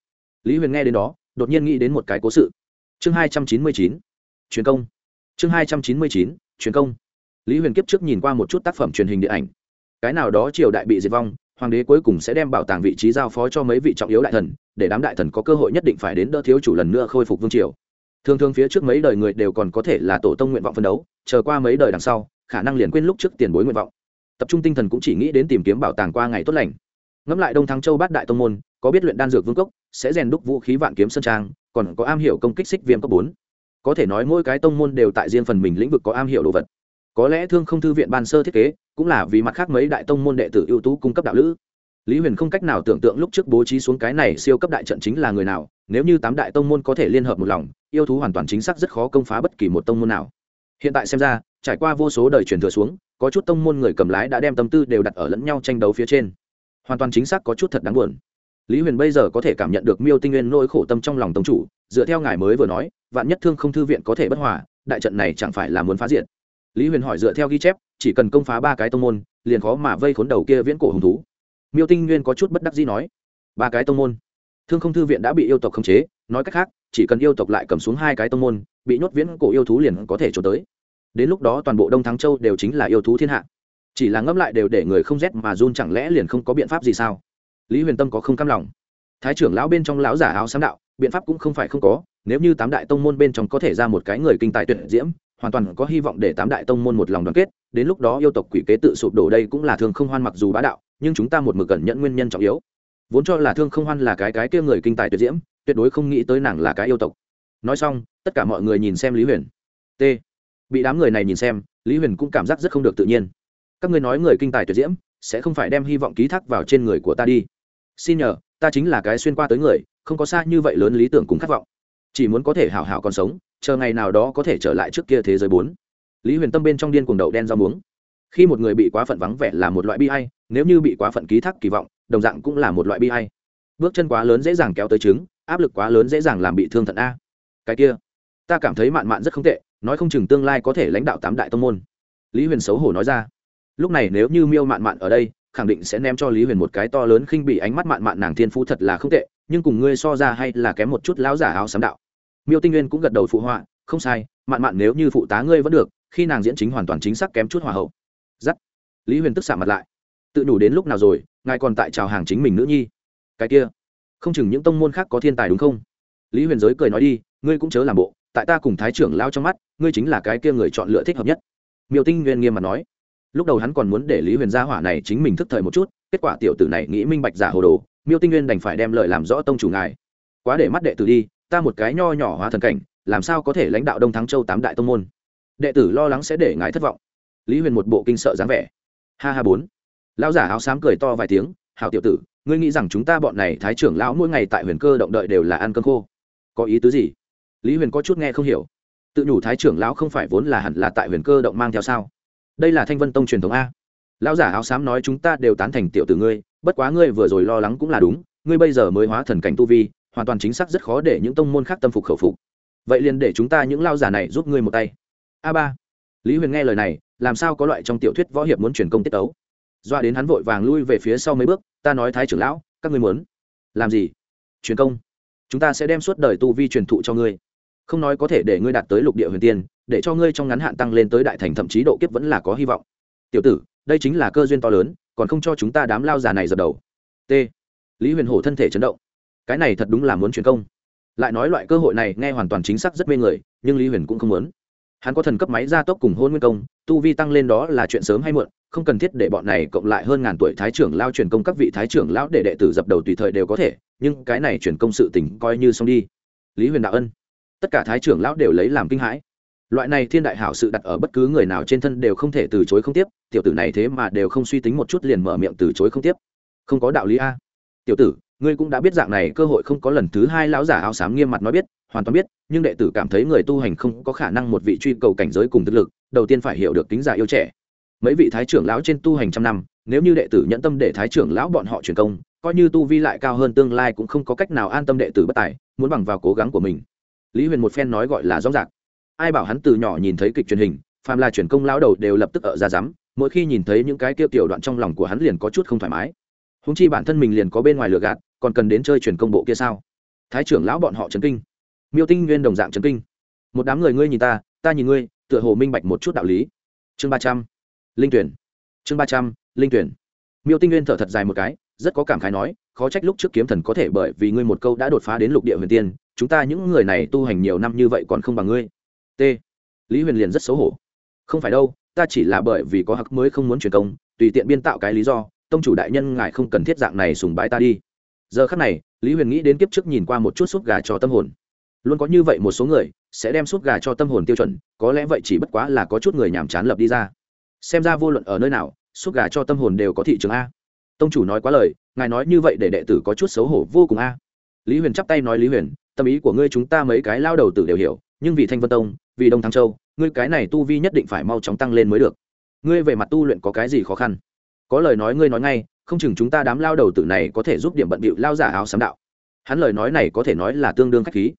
Lý huyền nghe đến đó đột nhiên nghĩ đến một cái cố sự. Chương hai trăm chín mươi chín, truyền công. Chương hai trăm chín mươi chín, truyền công. Lý huyền kiếp trước nhìn qua một chút tác phẩm truyền hình điện ảnh. Cái nào đó triều đại bị diệt vong, hoàng đế cuối cùng sẽ đem bảo tàng vị trí giao phó cho mấy vị trọng yếu đại thần, để đám đại thần có cơ hội nhất định phải đến đỡ thiếu chủ lần nữa khôi phục vương triều. Thường thường phía trước mấy đời người đều còn có thể là tổ tông nguyện vọng phân đấu, chờ qua mấy đời đằng sau, khả năng liền quên lúc trước tiền bối nguyện vọng. Tập trung tinh thần cũng chỉ nghĩ đến tìm kiếm bảo tàng qua ngày tốt lành ngẫm lại đông thắng châu bát đại tông môn, có biết luyện đan dược vương cốc, sẽ rèn đúc vũ khí vạn kiếm sơn trang, còn có am hiểu công kích xích viêm cấp bốn. Có thể nói mỗi cái tông môn đều tại riêng phần mình lĩnh vực có am hiểu đồ vật. Có lẽ thương không thư viện ban sơ thiết kế, cũng là vì mặt khác mấy đại tông môn đệ tử ưu tú cung cấp đạo lữ. Lý huyền không cách nào tưởng tượng lúc trước bố trí xuống cái này siêu cấp đại trận chính là người nào, nếu như tám đại tông môn có thể liên hợp một lòng, yêu thú hoàn toàn chính xác rất khó công phá bất kỳ một tông môn nào. Hiện tại xem ra, trải qua vô số đời truyền thừa xuống, có chút tông môn người cầm lái đã đem tâm tư đều đặt ở lẫn nhau tranh đấu phía trên hoàn toàn chính xác có chút thật đáng buồn. Lý huyền bây giờ có thể cảm nhận được miêu tinh nguyên nỗi khổ tâm trong lòng tông chủ, dựa theo ngài mới vừa nói, vạn nhất thương không thư viện có thể bất hòa, đại trận này chẳng phải là muốn phá diện lý huyền hỏi dựa theo ghi chép, chỉ cần công phá ba cái tông môn, liền khó mà vây khốn đầu kia viễn cổ hùng thú. Miêu tinh nguyên có chút bất đắc dĩ nói, ba cái tông môn? Thương không thư viện đã bị yêu tộc khống chế, nói cách khác, chỉ cần yêu tộc lại cầm xuống hai cái tông môn, bị nhốt viễn cổ yêu thú liền có thể trốn tới. Đến lúc đó toàn bộ đông thắng châu đều chính là yêu thú thiên hạ chỉ là ngẫm lại đều để người không rét mà run chẳng lẽ liền không có biện pháp gì sao? Lý huyền tâm có không cam lòng. Thái trưởng lão bên trong lão giả áo sáng đạo, biện pháp cũng không phải không có, nếu như tám đại tông môn bên trong có thể ra một cái người kinh tài tuyệt diễm, hoàn toàn có hy vọng để tám đại tông môn một lòng đoàn kết, đến lúc đó yêu tộc quỷ kế tự sụp đổ đây cũng là thương không hoan mặc dù bá đạo, nhưng chúng ta một mực cẩn nhận nguyên nhân trọng yếu. Vốn cho là thương không hoan là cái cái kia người kinh tài tuyệt diễm, tuyệt đối không nghĩ tới nàng là cái yêu tộc. Nói xong, tất cả mọi người nhìn xem lý huyền. T. Bị đám người này nhìn xem, lý huyền cũng cảm giác rất không được tự nhiên các ngươi nói người kinh tài tuyệt diễm, sẽ không phải đem hy vọng ký thác vào trên người của ta đi. Xin nhờ, ta chính là cái xuyên qua tới người, không có xa như vậy lớn lý tưởng cùng khát vọng. Chỉ muốn có thể hảo hảo còn sống, chờ ngày nào đó có thể trở lại trước kia thế giới bốn. Lý huyền tâm bên trong điên cuồng đậu đen rau muống. Khi một người bị quá phận vắng vẻ là một loại bi hay nếu như bị quá phận ký thác kỳ vọng, đồng dạng cũng là một loại bi hay bước chân quá lớn dễ dàng kéo tới trứng, áp lực quá lớn dễ dàng làm bị thương thận a. Cái kia, ta cảm thấy mạn mạn rất không tệ, nói không chừng tương lai có thể lãnh đạo tám đại tông môn. Lý huyền xấu hổ nói ra lúc này nếu như miêu mạn mạn ở đây, khẳng định sẽ ném cho lý huyền một cái to lớn khinh bị ánh mắt mạn mạn nàng thiên phú thật là không tệ, nhưng cùng ngươi so ra hay là kém một chút lão giả áo sám đạo. Miêu tinh nguyên cũng gật đầu phụ họa, không sai, mạn mạn nếu như phụ tá ngươi vẫn được, khi nàng diễn chính hoàn toàn chính xác kém chút hòa hậu. Giắt. Lý huyền tức xạ mặt lại. Tự đủ đến lúc nào rồi, ngài còn tại chào hàng chính mình nữ nhi. Cái kia. Không chừng những tông môn khác có thiên tài đúng không? Lý huyền giới cười nói đi, ngươi cũng chớ làm bộ, tại ta cùng thái trưởng lao trong mắt, ngươi chính là cái kia người chọn lựa thích hợp nhất. Miêu tinh nguyên nghiêm mặt nói lúc đầu hắn còn muốn để lý huyền gia hỏa này chính mình thức thời một chút, kết quả tiểu tử này nghĩ minh bạch giả hồ đồ, miêu tinh nguyên đành phải đem lời làm rõ tông chủ ngài. Quá để mắt đệ tử đi, ta một cái nho nhỏ hóa thần cảnh, làm sao có thể lãnh đạo đông thắng châu tám đại tông môn? Đệ tử lo lắng sẽ để ngài thất vọng. Lý huyền một bộ kinh sợ dáng vẻ. Ha ha bốn. Lão giả áo xám cười to vài tiếng hào tiểu tử, ngươi nghĩ rằng chúng ta bọn này thái trưởng lão mỗi ngày tại huyền cơ động đợi đều là ăn cơm khô? Có ý tứ gì? Lý huyền có chút nghe không hiểu. Tự nhủ thái trưởng lão không phải vốn là hẳn là tại huyền cơ động mang theo sao? Đây là thanh vân tông truyền thống a. Lão giả áo xám nói chúng ta đều tán thành tiểu tử ngươi, bất quá ngươi vừa rồi lo lắng cũng là đúng, ngươi bây giờ mới hóa thần cảnh tu vi, hoàn toàn chính xác rất khó để những tông môn khác tâm phục khẩu phục. Vậy liền để chúng ta những lao giả này giúp ngươi một tay. A ba. Lý huyền nghe lời này, làm sao có loại trong tiểu thuyết võ hiệp muốn truyền công tiết tấu? Doa đến hắn vội vàng lui về phía sau mấy bước, ta nói thái trưởng lão, các ngươi muốn làm gì? Truyền công. Chúng ta sẽ đem suốt đời tu vi truyền thụ cho ngươi không nói có thể để ngươi đạt tới lục địa huyền tiên, để cho ngươi trong ngắn hạn tăng lên tới đại thành, thậm chí độ kiếp vẫn là có hy vọng. Tiểu tử, đây chính là cơ duyên to lớn, còn không cho chúng ta đám lao già này dập đầu. T. Lý huyền hổ thân thể chấn động. Cái này thật đúng là muốn truyền công. Lại nói loại cơ hội này nghe hoàn toàn chính xác rất mê người, nhưng lý huyền cũng không muốn. Hắn có thần cấp máy gia tốc cùng hôn nguyên công, tu vi tăng lên đó là chuyện sớm hay muộn, không cần thiết để bọn này cộng lại hơn ngàn tuổi thái trưởng lao truyền công các vị thái trưởng lão để đệ tử dập đầu tùy thời đều có thể, nhưng cái này truyền công sự tỉnh coi như xong đi. Lý huyền đạo ân tất cả thái trưởng lão đều lấy làm kinh hãi. Loại này thiên đại hảo sự đặt ở bất cứ người nào trên thân đều không thể từ chối không tiếp, tiểu tử này thế mà đều không suy tính một chút liền mở miệng từ chối không tiếp. Không có đạo lý a. Tiểu tử, ngươi cũng đã biết dạng này cơ hội không có lần thứ hai lão giả áo xám nghiêm mặt nói biết, hoàn toàn biết, nhưng đệ tử cảm thấy người tu hành không có khả năng một vị truy cầu cảnh giới cùng thực lực, đầu tiên phải hiểu được tính giả yêu trẻ. Mấy vị thái trưởng lão trên tu hành trăm năm, nếu như đệ tử nhẫn tâm để thái trưởng lão bọn họ truyền công, coi như tu vi lại cao hơn tương lai cũng không có cách nào an tâm đệ tử bất tài, muốn bằng vào cố gắng của mình lý huyền một phen nói gọi là rõ ràng. Ai bảo hắn từ nhỏ nhìn thấy kịch truyền hình, phàm là truyền công lão đầu đều lập tức ở ra rắm mỗi khi nhìn thấy những cái tiêu tiểu đoạn trong lòng của hắn liền có chút không thoải mái. Húng chi bản thân mình liền có bên ngoài lừa gạt, còn cần đến chơi truyền công bộ kia sao? Thái trưởng lão bọn họ trấn kinh. Miêu tinh nguyên đồng dạng trấn kinh. Một đám người ngươi nhìn ta ta nhìn ngươi, tựa hồ minh bạch một chút đạo lý. Chương ba trăm, linh tuyển. Chương ba trăm, linh tuyển. Miêu tinh nguyên thở thật dài một cái, rất có cảm khái nói, khó trách lúc trước kiếm thần có thể bởi vì ngươi một câu đã đột phá đến lục địa huyền tiên chúng ta những người này tu hành nhiều năm như vậy còn không bằng ngươi. T. Lý huyền liền rất xấu hổ. Không phải đâu, ta chỉ là bởi vì có hặc mới không muốn truyền công, tùy tiện biên tạo cái lý do, tông chủ đại nhân ngài không cần thiết dạng này sùng bái ta đi. Giờ khắc này, lý huyền nghĩ đến kiếp trước nhìn qua một chút súp gà cho tâm hồn. Luôn có như vậy một số người, sẽ đem súp gà cho tâm hồn tiêu chuẩn, có lẽ vậy chỉ bất quá là có chút người nhàm chán lập đi ra. Xem ra vô luận ở nơi nào, súp gà cho tâm hồn đều có thị trường a. Tông chủ nói quá lời, ngài nói như vậy để đệ tử có chút xấu hổ vô cùng a. Lý huyền chắp tay nói lý huyền tâm ý của ngươi chúng ta mấy cái lao đầu tử đều hiểu, nhưng vì thanh vân tông, vì đông thăng châu, ngươi cái này tu vi nhất định phải mau chóng tăng lên mới được. Ngươi về mặt tu luyện có cái gì khó khăn? Có lời nói ngươi nói ngay, không chừng chúng ta đám lao đầu tử này có thể giúp điểm bận bịu lao giả áo sám đạo. Hắn lời nói này có thể nói là tương đương khách khí.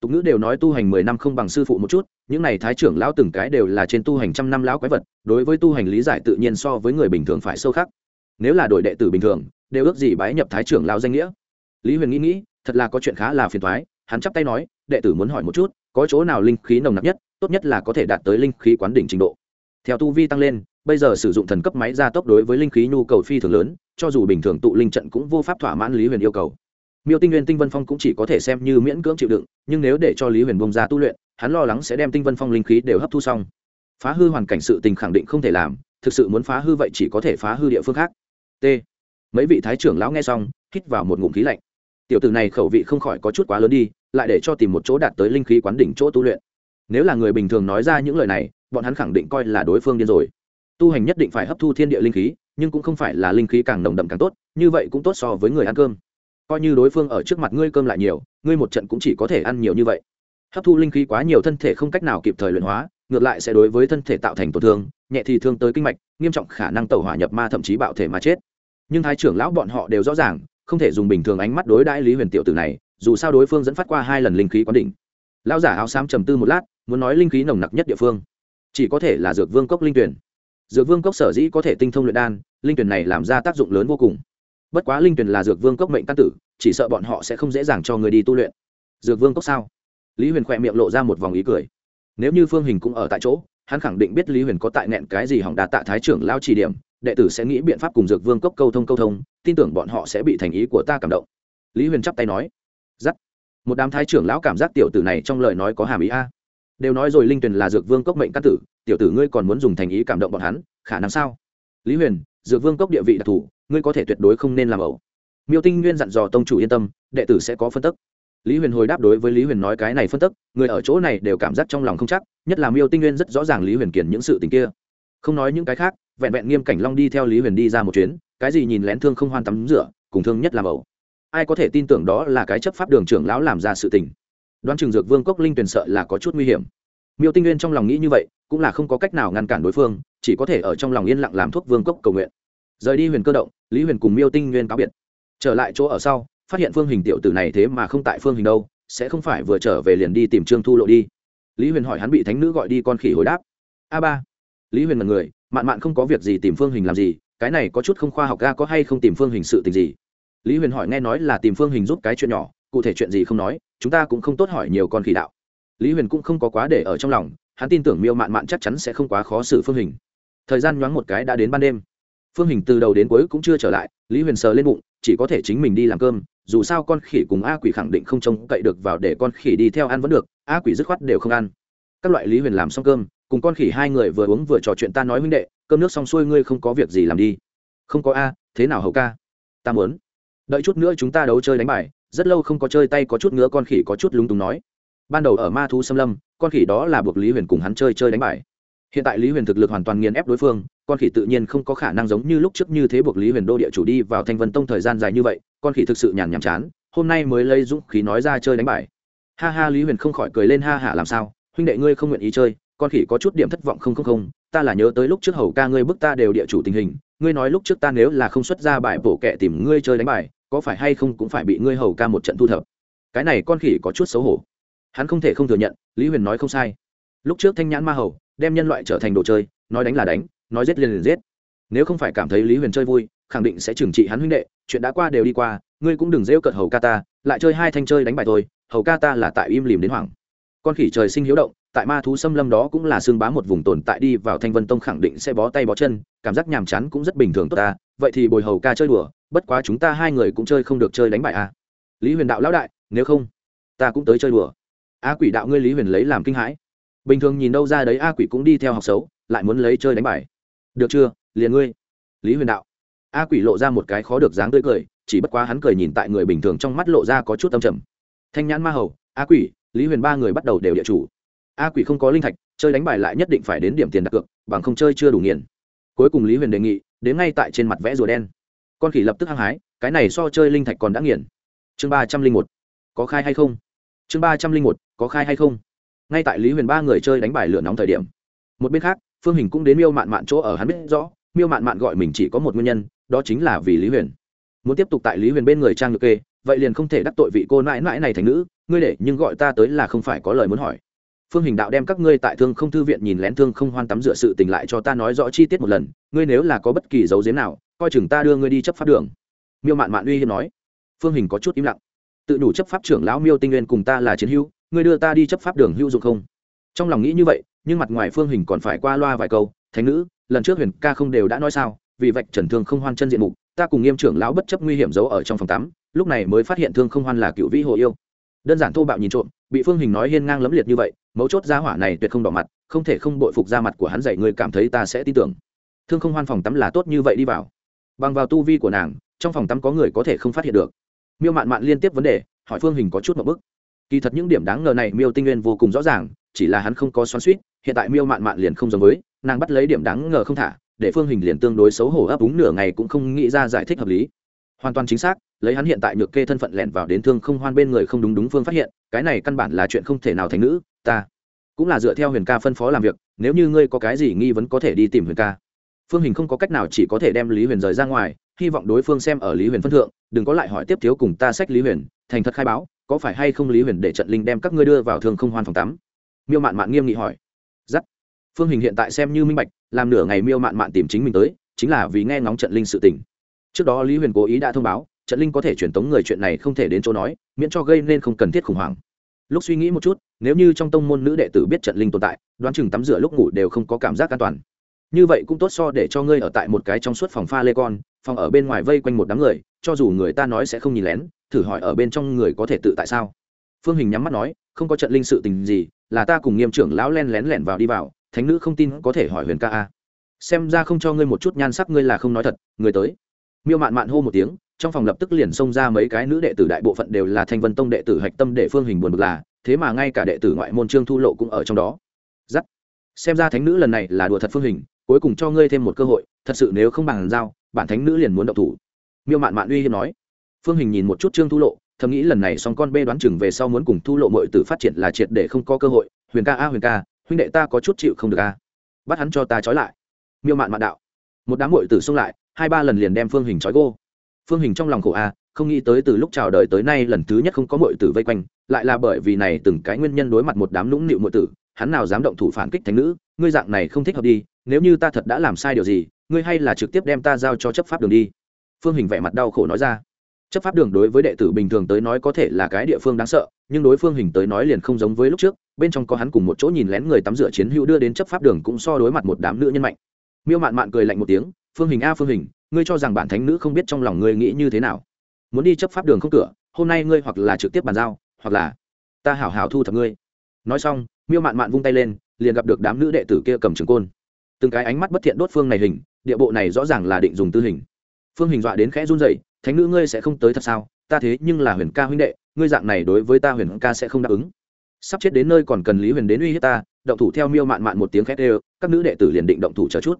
Tục ngữ đều nói tu hành mười năm không bằng sư phụ một chút, những này thái trưởng lão từng cái đều là trên tu hành trăm năm lão quái vật, đối với tu hành lý giải tự nhiên so với người bình thường phải sâu khác nếu là đội đệ tử bình thường, đều ước gì bái nhập thái trưởng lão danh nghĩa. Lý huyền nghĩ nghĩ, thật là có chuyện khá là phiền thoái hắn chắp tay nói, đệ tử muốn hỏi một chút, có chỗ nào linh khí nồng nặc nhất, tốt nhất là có thể đạt tới linh khí quán đỉnh trình độ? Theo tu vi tăng lên, bây giờ sử dụng thần cấp máy gia tốc đối với linh khí nhu cầu phi thường lớn, cho dù bình thường tụ linh trận cũng vô pháp thỏa mãn lý huyền yêu cầu. Miêu tinh nguyên tinh vân phong cũng chỉ có thể xem như miễn cưỡng chịu đựng, nhưng nếu để cho lý huyền bông ra tu luyện, hắn lo lắng sẽ đem tinh vân phong linh khí đều hấp thu xong. Phá hư hoàn cảnh sự tình khẳng định không thể làm, thực sự muốn phá hư vậy chỉ có thể phá hư địa phương khác. T. Mấy vị thái trưởng lão nghe xong, hít vào một ngụm khí lạnh tiểu tử này khẩu vị không khỏi có chút quá lớn đi, lại để cho tìm một chỗ đạt tới linh khí quán đỉnh chỗ tu luyện. Nếu là người bình thường nói ra những lời này, bọn hắn khẳng định coi là đối phương điên rồi. Tu hành nhất định phải hấp thu thiên địa linh khí, nhưng cũng không phải là linh khí càng nồng đậm càng tốt, như vậy cũng tốt so với người ăn cơm. Coi như đối phương ở trước mặt ngươi cơm lại nhiều, ngươi một trận cũng chỉ có thể ăn nhiều như vậy. Hấp thu linh khí quá nhiều thân thể không cách nào kịp thời luyện hóa, ngược lại sẽ đối với thân thể tạo thành tổn thương, nhẹ thì thương tới kinh mạch, nghiêm trọng khả năng tẩu hỏa nhập ma thậm chí bạo thể mà chết. Nhưng thái trưởng lão bọn họ đều rõ ràng không thể dùng bình thường ánh mắt đối đãi lý huyền tiểu tử này, dù sao đối phương dẫn phát qua hai lần linh khí quán đỉnh. Lão giả áo xám trầm tư một lát, muốn nói linh khí nồng nặc nhất địa phương, chỉ có thể là dược vương cốc linh tuyển. Dược vương cốc sở dĩ có thể tinh thông luyện đan, linh tuyển này làm ra tác dụng lớn vô cùng. Bất quá linh tuyển là dược vương cốc mệnh căn tử, chỉ sợ bọn họ sẽ không dễ dàng cho người đi tu luyện. Dược vương cốc sao? Lý huyền khỏe miệng lộ ra một vòng ý cười. Nếu như phương hình cũng ở tại chỗ, hắn khẳng định biết lý huyền có tại nẹn cái gì hỏng đạt tạ thái trưởng lao chỉ điểm đệ tử sẽ nghĩ biện pháp cùng dược vương cốc câu thông câu thông, tin tưởng bọn họ sẽ bị thành ý của ta cảm động. Lý huyền chắp tay nói. Giắt một đám thái trưởng lão cảm giác tiểu tử này trong lời nói có hàm ý a. Đều nói rồi linh tuyền là dược vương cốc mệnh căn tử, tiểu tử ngươi còn muốn dùng thành ý cảm động bọn hắn, khả năng sao? Lý huyền, dược vương cốc địa vị đặc thù, ngươi có thể tuyệt đối không nên làm ẩu. Miêu tinh nguyên dặn dò tông chủ yên tâm, đệ tử sẽ có phân tức. Lý huyền hồi đáp đối với lý huyền nói cái này phân tức, người ở chỗ này đều cảm giác trong lòng không chắc, nhất là miêu tinh nguyên rất rõ ràng lý huyền kiển những sự tình kia. Không nói những cái khác vẹn vẹn nghiêm cảnh long đi theo lý huyền đi ra một chuyến cái gì nhìn lén thương không hoan tắm rửa cùng thương nhất làm ẩu. ai có thể tin tưởng đó là cái chấp pháp đường trưởng lão làm ra sự tình đoán chừng dược vương cốc linh tuyển sợ là có chút nguy hiểm miêu tinh nguyên trong lòng nghĩ như vậy cũng là không có cách nào ngăn cản đối phương chỉ có thể ở trong lòng yên lặng làm thuốc vương cốc cầu nguyện rời đi huyền cơ động lý huyền cùng miêu tinh nguyên cáo biệt trở lại chỗ ở sau phát hiện phương hình tiểu tử này thế mà không tại phương hình đâu sẽ không phải vừa trở về liền đi tìm trương thu lộ đi lý huyền hỏi hắn bị thánh nữ gọi đi con khỉ hồi đáp a ba lý huyền mật người mạn mạn không có việc gì tìm phương hình làm gì, cái này có chút không khoa học ga có hay không tìm phương hình sự tình gì? Lý huyền hỏi nghe nói là tìm phương hình giúp cái chuyện nhỏ, cụ thể chuyện gì không nói, chúng ta cũng không tốt hỏi nhiều con khỉ đạo. Lý huyền cũng không có quá để ở trong lòng, hắn tin tưởng miêu mạn mạn chắc chắn sẽ không quá khó xử phương hình. Thời gian nhoáng một cái đã đến ban đêm. Phương hình từ đầu đến cuối cũng chưa trở lại, lý huyền sờ lên bụng, chỉ có thể chính mình đi làm cơm, dù sao con khỉ cùng a quỷ khẳng định không trông cậy được vào để con khỉ đi theo ăn vẫn được, a quỷ dứt khoát đều không ăn. Các loại lý huyền làm xong cơm cùng con khỉ hai người vừa uống vừa trò chuyện ta nói huynh đệ, cơm nước xong xuôi ngươi không có việc gì làm đi. Không có a, thế nào hầu ca? Ta muốn. Đợi chút nữa chúng ta đấu chơi đánh bài, rất lâu không có chơi tay có chút ngứa con khỉ có chút lúng túng nói. Ban đầu ở ma thu xâm lâm, con khỉ đó là buộc lý huyền cùng hắn chơi chơi đánh bài. Hiện tại lý huyền thực lực hoàn toàn nghiền ép đối phương, con khỉ tự nhiên không có khả năng giống như lúc trước như thế buộc lý huyền đô địa chủ đi vào thanh vân tông thời gian dài như vậy, con khỉ thực sự nhàn nhàm chán, hôm nay mới lấy dũng khí nói ra chơi đánh bài. Ha ha, lý huyền không khỏi cười lên ha hả, làm sao? Huynh đệ ngươi không nguyện ý chơi con khỉ có chút điểm thất vọng không không không, ta là nhớ tới lúc trước hầu ca ngươi bức ta đều địa chủ tình hình, ngươi nói lúc trước ta nếu là không xuất ra bài bổ kẹ tìm ngươi chơi đánh bài, có phải hay không cũng phải bị ngươi hầu ca một trận thu thập. Cái này con khỉ có chút xấu hổ. Hắn không thể không thừa nhận, lý huyền nói không sai. Lúc trước thanh nhãn ma hầu, đem nhân loại trở thành đồ chơi, nói đánh là đánh, nói giết liền liền giết. Nếu không phải cảm thấy lý huyền chơi vui, khẳng định sẽ trừng trị hắn huynh đệ, chuyện đã qua đều đi qua, ngươi cũng đừng rêu cợt hầu ca ta, lại chơi hai thanh chơi đánh bài thôi, hầu ca ta là tại im lìm đến hoảng. Con khỉ trời sinh hiếu động tại ma thú xâm lâm đó cũng là xương bá một vùng tồn tại đi vào thanh vân tông khẳng định sẽ bó tay bó chân, cảm giác nhàm chán cũng rất bình thường tốt ta, vậy thì bồi hầu ca chơi đùa, bất quá chúng ta hai người cũng chơi không được chơi đánh bài à. lý huyền đạo lão đại, nếu không, ta cũng tới chơi đùa. A quỷ đạo ngươi lý huyền lấy làm kinh hãi. Bình thường nhìn đâu ra đấy a quỷ cũng đi theo học xấu, lại muốn lấy chơi đánh bài được chưa, liền ngươi. Lý huyền đạo. A quỷ lộ ra một cái khó được dáng tươi cười, chỉ bất quá hắn cười nhìn tại người bình thường trong mắt lộ ra có chút tâm trầm. Thanh nhãn ma hầu, a quỷ, lý huyền ba người bắt đầu đều địa chủ a quỷ không có linh thạch, chơi đánh bài lại nhất định phải đến điểm tiền đặt cược, bằng không chơi chưa đủ nghiền. Cuối cùng lý huyền đề nghị, đến ngay tại trên mặt vẽ rùa đen. Con khỉ lập tức hăng hái, cái này so chơi linh thạch còn đã nghiền. Chương ba trăm linh một, có khai hay không? Chương ba trăm linh một, có khai hay không? Ngay tại lý huyền ba người chơi đánh bài lửa nóng thời điểm, một bên khác, phương hình cũng đến miêu mạn mạn chỗ ở hắn biết rõ, miêu mạn mạn gọi mình chỉ có một nguyên nhân, đó chính là vì lý huyền. Muốn tiếp tục tại lý huyền bên người trang được kê, vậy liền không thể đắc tội vị cô nãi nãi này thành nữ, ngươi để nhưng gọi ta tới là không phải có lời muốn hỏi phương hình đạo đem các ngươi tại thương không thư viện nhìn lén thương không hoan tắm rửa sự tình lại cho ta nói rõ chi tiết một lần, ngươi nếu là có bất kỳ dấu giếm nào, coi chừng ta đưa ngươi đi chấp pháp đường. Miêu mạn mạn uy hiếm nói. Phương hình có chút im lặng. Tự đủ chấp pháp trưởng lão miêu tinh nguyên cùng ta là chiến hữu, ngươi đưa ta đi chấp pháp đường hữu dụng không? Trong lòng nghĩ như vậy, nhưng mặt ngoài phương hình còn phải qua loa vài câu, thánh nữ, lần trước huyền ca không đều đã nói sao, vì vạch trần thương không hoan chân diện mục, ta cùng nghiêm trưởng lão bất chấp nguy hiểm giấu ở trong phòng tắm, lúc này mới phát hiện thương không hoan là cựu vĩ hồ yêu. Đơn giản thô bạo nhìn trộm, bị phương hình nói hiên ngang lẫm liệt như vậy mấu chốt ra hỏa này tuyệt không đỏ mặt, không thể không bội phục ra mặt của hắn dạy người cảm thấy ta sẽ tin tưởng. Thương không hoan phòng tắm là tốt như vậy đi vào. Bằng vào tu vi của nàng, trong phòng tắm có người có thể không phát hiện được. Miêu mạn mạn liên tiếp vấn đề, hỏi phương hình có chút một bức. Kỳ thật những điểm đáng ngờ này miêu tinh nguyên vô cùng rõ ràng, chỉ là hắn không có xoắn suýt hiện tại miêu mạn mạn liền không giống với, nàng bắt lấy điểm đáng ngờ không thả, để phương hình liền tương đối xấu hổ ấp úng nửa ngày cũng không nghĩ ra giải thích hợp lý. Hoàn toàn chính xác, lấy hắn hiện tại nhược kê thân phận lẻn vào đến thương không hoan bên người không đúng đúng phương phát hiện, cái này căn bản là chuyện không thể nào thành nữ ta cũng là dựa theo huyền ca phân phó làm việc, nếu như ngươi có cái gì nghi vấn có thể đi tìm huyền ca. Phương hình không có cách nào chỉ có thể đem lý huyền rời ra ngoài, hy vọng đối phương xem ở lý huyền phân thượng, đừng có lại hỏi tiếp thiếu cùng ta sách lý huyền, thành thật khai báo, có phải hay không lý huyền để trận linh đem các ngươi đưa vào thương không hoan phòng tắm? Miêu mạn mạn nghiêm nghị hỏi. Giắt. Phương hình hiện tại xem như minh bạch, làm nửa ngày miêu mạn mạn tìm chính mình tới, chính là vì nghe ngóng trận linh sự tình. Trước đó lý huyền cố ý đã thông báo, trận linh có thể truyền tống người chuyện này không thể đến chỗ nói, miễn cho gây nên không cần thiết khủng hoảng lúc suy nghĩ một chút, nếu như trong tông môn nữ đệ tử biết trận linh tồn tại, đoán chừng tắm rửa lúc ngủ đều không có cảm giác an toàn. Như vậy cũng tốt so để cho ngươi ở tại một cái trong suốt phòng pha lê con, phòng ở bên ngoài vây quanh một đám người, cho dù người ta nói sẽ không nhìn lén, thử hỏi ở bên trong người có thể tự tại sao? Phương hình nhắm mắt nói, không có trận linh sự tình gì, là ta cùng nghiêm trưởng lão len lén lẻn vào đi vào, thánh nữ không tin có thể hỏi huyền ca a. Xem ra không cho ngươi một chút nhan sắc ngươi là không nói thật người tới miêu mạn mạn hô một tiếng, trong phòng lập tức liền xông ra mấy cái nữ đệ tử đại bộ phận đều là thanh vân tông đệ tử hạch tâm đệ phương hình buồn bực là, thế mà ngay cả đệ tử ngoại môn trương thu lộ cũng ở trong đó. Giắt. Xem ra thánh nữ lần này là đùa thật phương hình, cuối cùng cho ngươi thêm một cơ hội, thật sự nếu không bằng giao, bản thánh nữ liền muốn động thủ. Miêu mạn mạn uy hiếp nói. Phương hình nhìn một chút trương thu lộ, thầm nghĩ lần này xong con bê đoán chừng về sau muốn cùng thu lộ mọi tử phát triển là triệt để không có cơ hội, huyền ca a huyền ca, huynh đệ ta có chút chịu không được a. Bắt hắn cho ta trói lại. Miêu mạn mạn đạo. Một đám mọi tử xông lại hai ba lần liền đem phương hình trói gô. Phương hình trong lòng khổ a, không nghĩ tới từ lúc chào đời tới nay lần thứ nhất không có mọi tử vây quanh, lại là bởi vì này từng cái nguyên nhân đối mặt một đám nũng nịu mọi tử, hắn nào dám động thủ phản kích thánh nữ, ngươi dạng này không thích hợp đi, nếu như ta thật đã làm sai điều gì, ngươi hay là trực tiếp đem ta giao cho chấp pháp đường đi. Phương hình vẻ mặt đau khổ nói ra. Chấp pháp đường đối với đệ tử bình thường tới nói có thể là cái địa phương đáng sợ, nhưng đối phương hình tới nói liền không giống với lúc trước, bên trong có hắn cùng một chỗ nhìn lén người tắm rửa chiến hữu đưa đến chấp pháp đường cũng so đối mặt một đám nữ nhân mạnh. Miêu mạn mạn cười lạnh một tiếng phương hình a, phương hình, ngươi cho rằng bản thánh nữ không biết trong lòng ngươi nghĩ như thế nào? Muốn đi chấp pháp đường không cửa, hôm nay ngươi hoặc là trực tiếp bàn giao, hoặc là ta hảo hảo thu thập ngươi. Nói xong, miêu mạn mạn vung tay lên, liền gặp được đám nữ đệ tử kia cầm trường côn. Từng cái ánh mắt bất thiện đốt phương này hình, địa bộ này rõ ràng là định dùng tư hình. Phương hình dọa đến khẽ run rẩy, thánh nữ ngươi sẽ không tới thật sao? Ta thế nhưng là huyền ca huynh đệ, ngươi dạng này đối với ta huyền ca sẽ không đáp ứng. Sắp chết đến nơi còn cần lý huyền đến uy hiếp ta, động thủ theo miêu mạn mạn một tiếng khét đều các nữ đệ tử liền định động thủ chờ chút.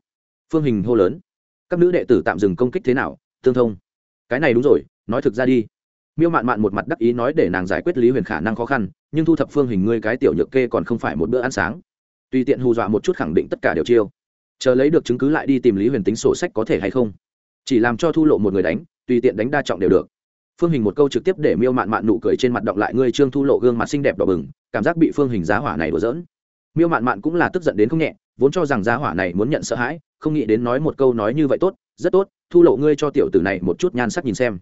Phương hình hô lớn các nữ đệ tử tạm dừng công kích thế nào, tương thông. Cái này đúng rồi, nói thực ra đi. Miêu mạn mạn một mặt đắc ý nói để nàng giải quyết lý huyền khả năng khó khăn, nhưng thu thập phương hình ngươi cái tiểu nhược kê còn không phải một bữa ăn sáng. Tùy tiện hù dọa một chút khẳng định tất cả đều chiêu. Chờ lấy được chứng cứ lại đi tìm lý huyền tính sổ sách có thể hay không. Chỉ làm cho thu lộ một người đánh, tùy tiện đánh đa trọng đều được. Phương hình một câu trực tiếp để miêu mạn mạn nụ cười trên mặt đọng lại ngươi trương thu lộ gương mặt xinh đẹp đỏ bừng, cảm giác bị phương hình giá hỏa này đổ dỡn miêu mạn mạn cũng là tức giận đến không nhẹ, vốn cho rằng giá hỏa này muốn nhận sợ hãi không nghĩ đến nói một câu nói như vậy tốt, rất tốt, thu lộ ngươi cho tiểu tử này một chút nhan sắc nhìn xem.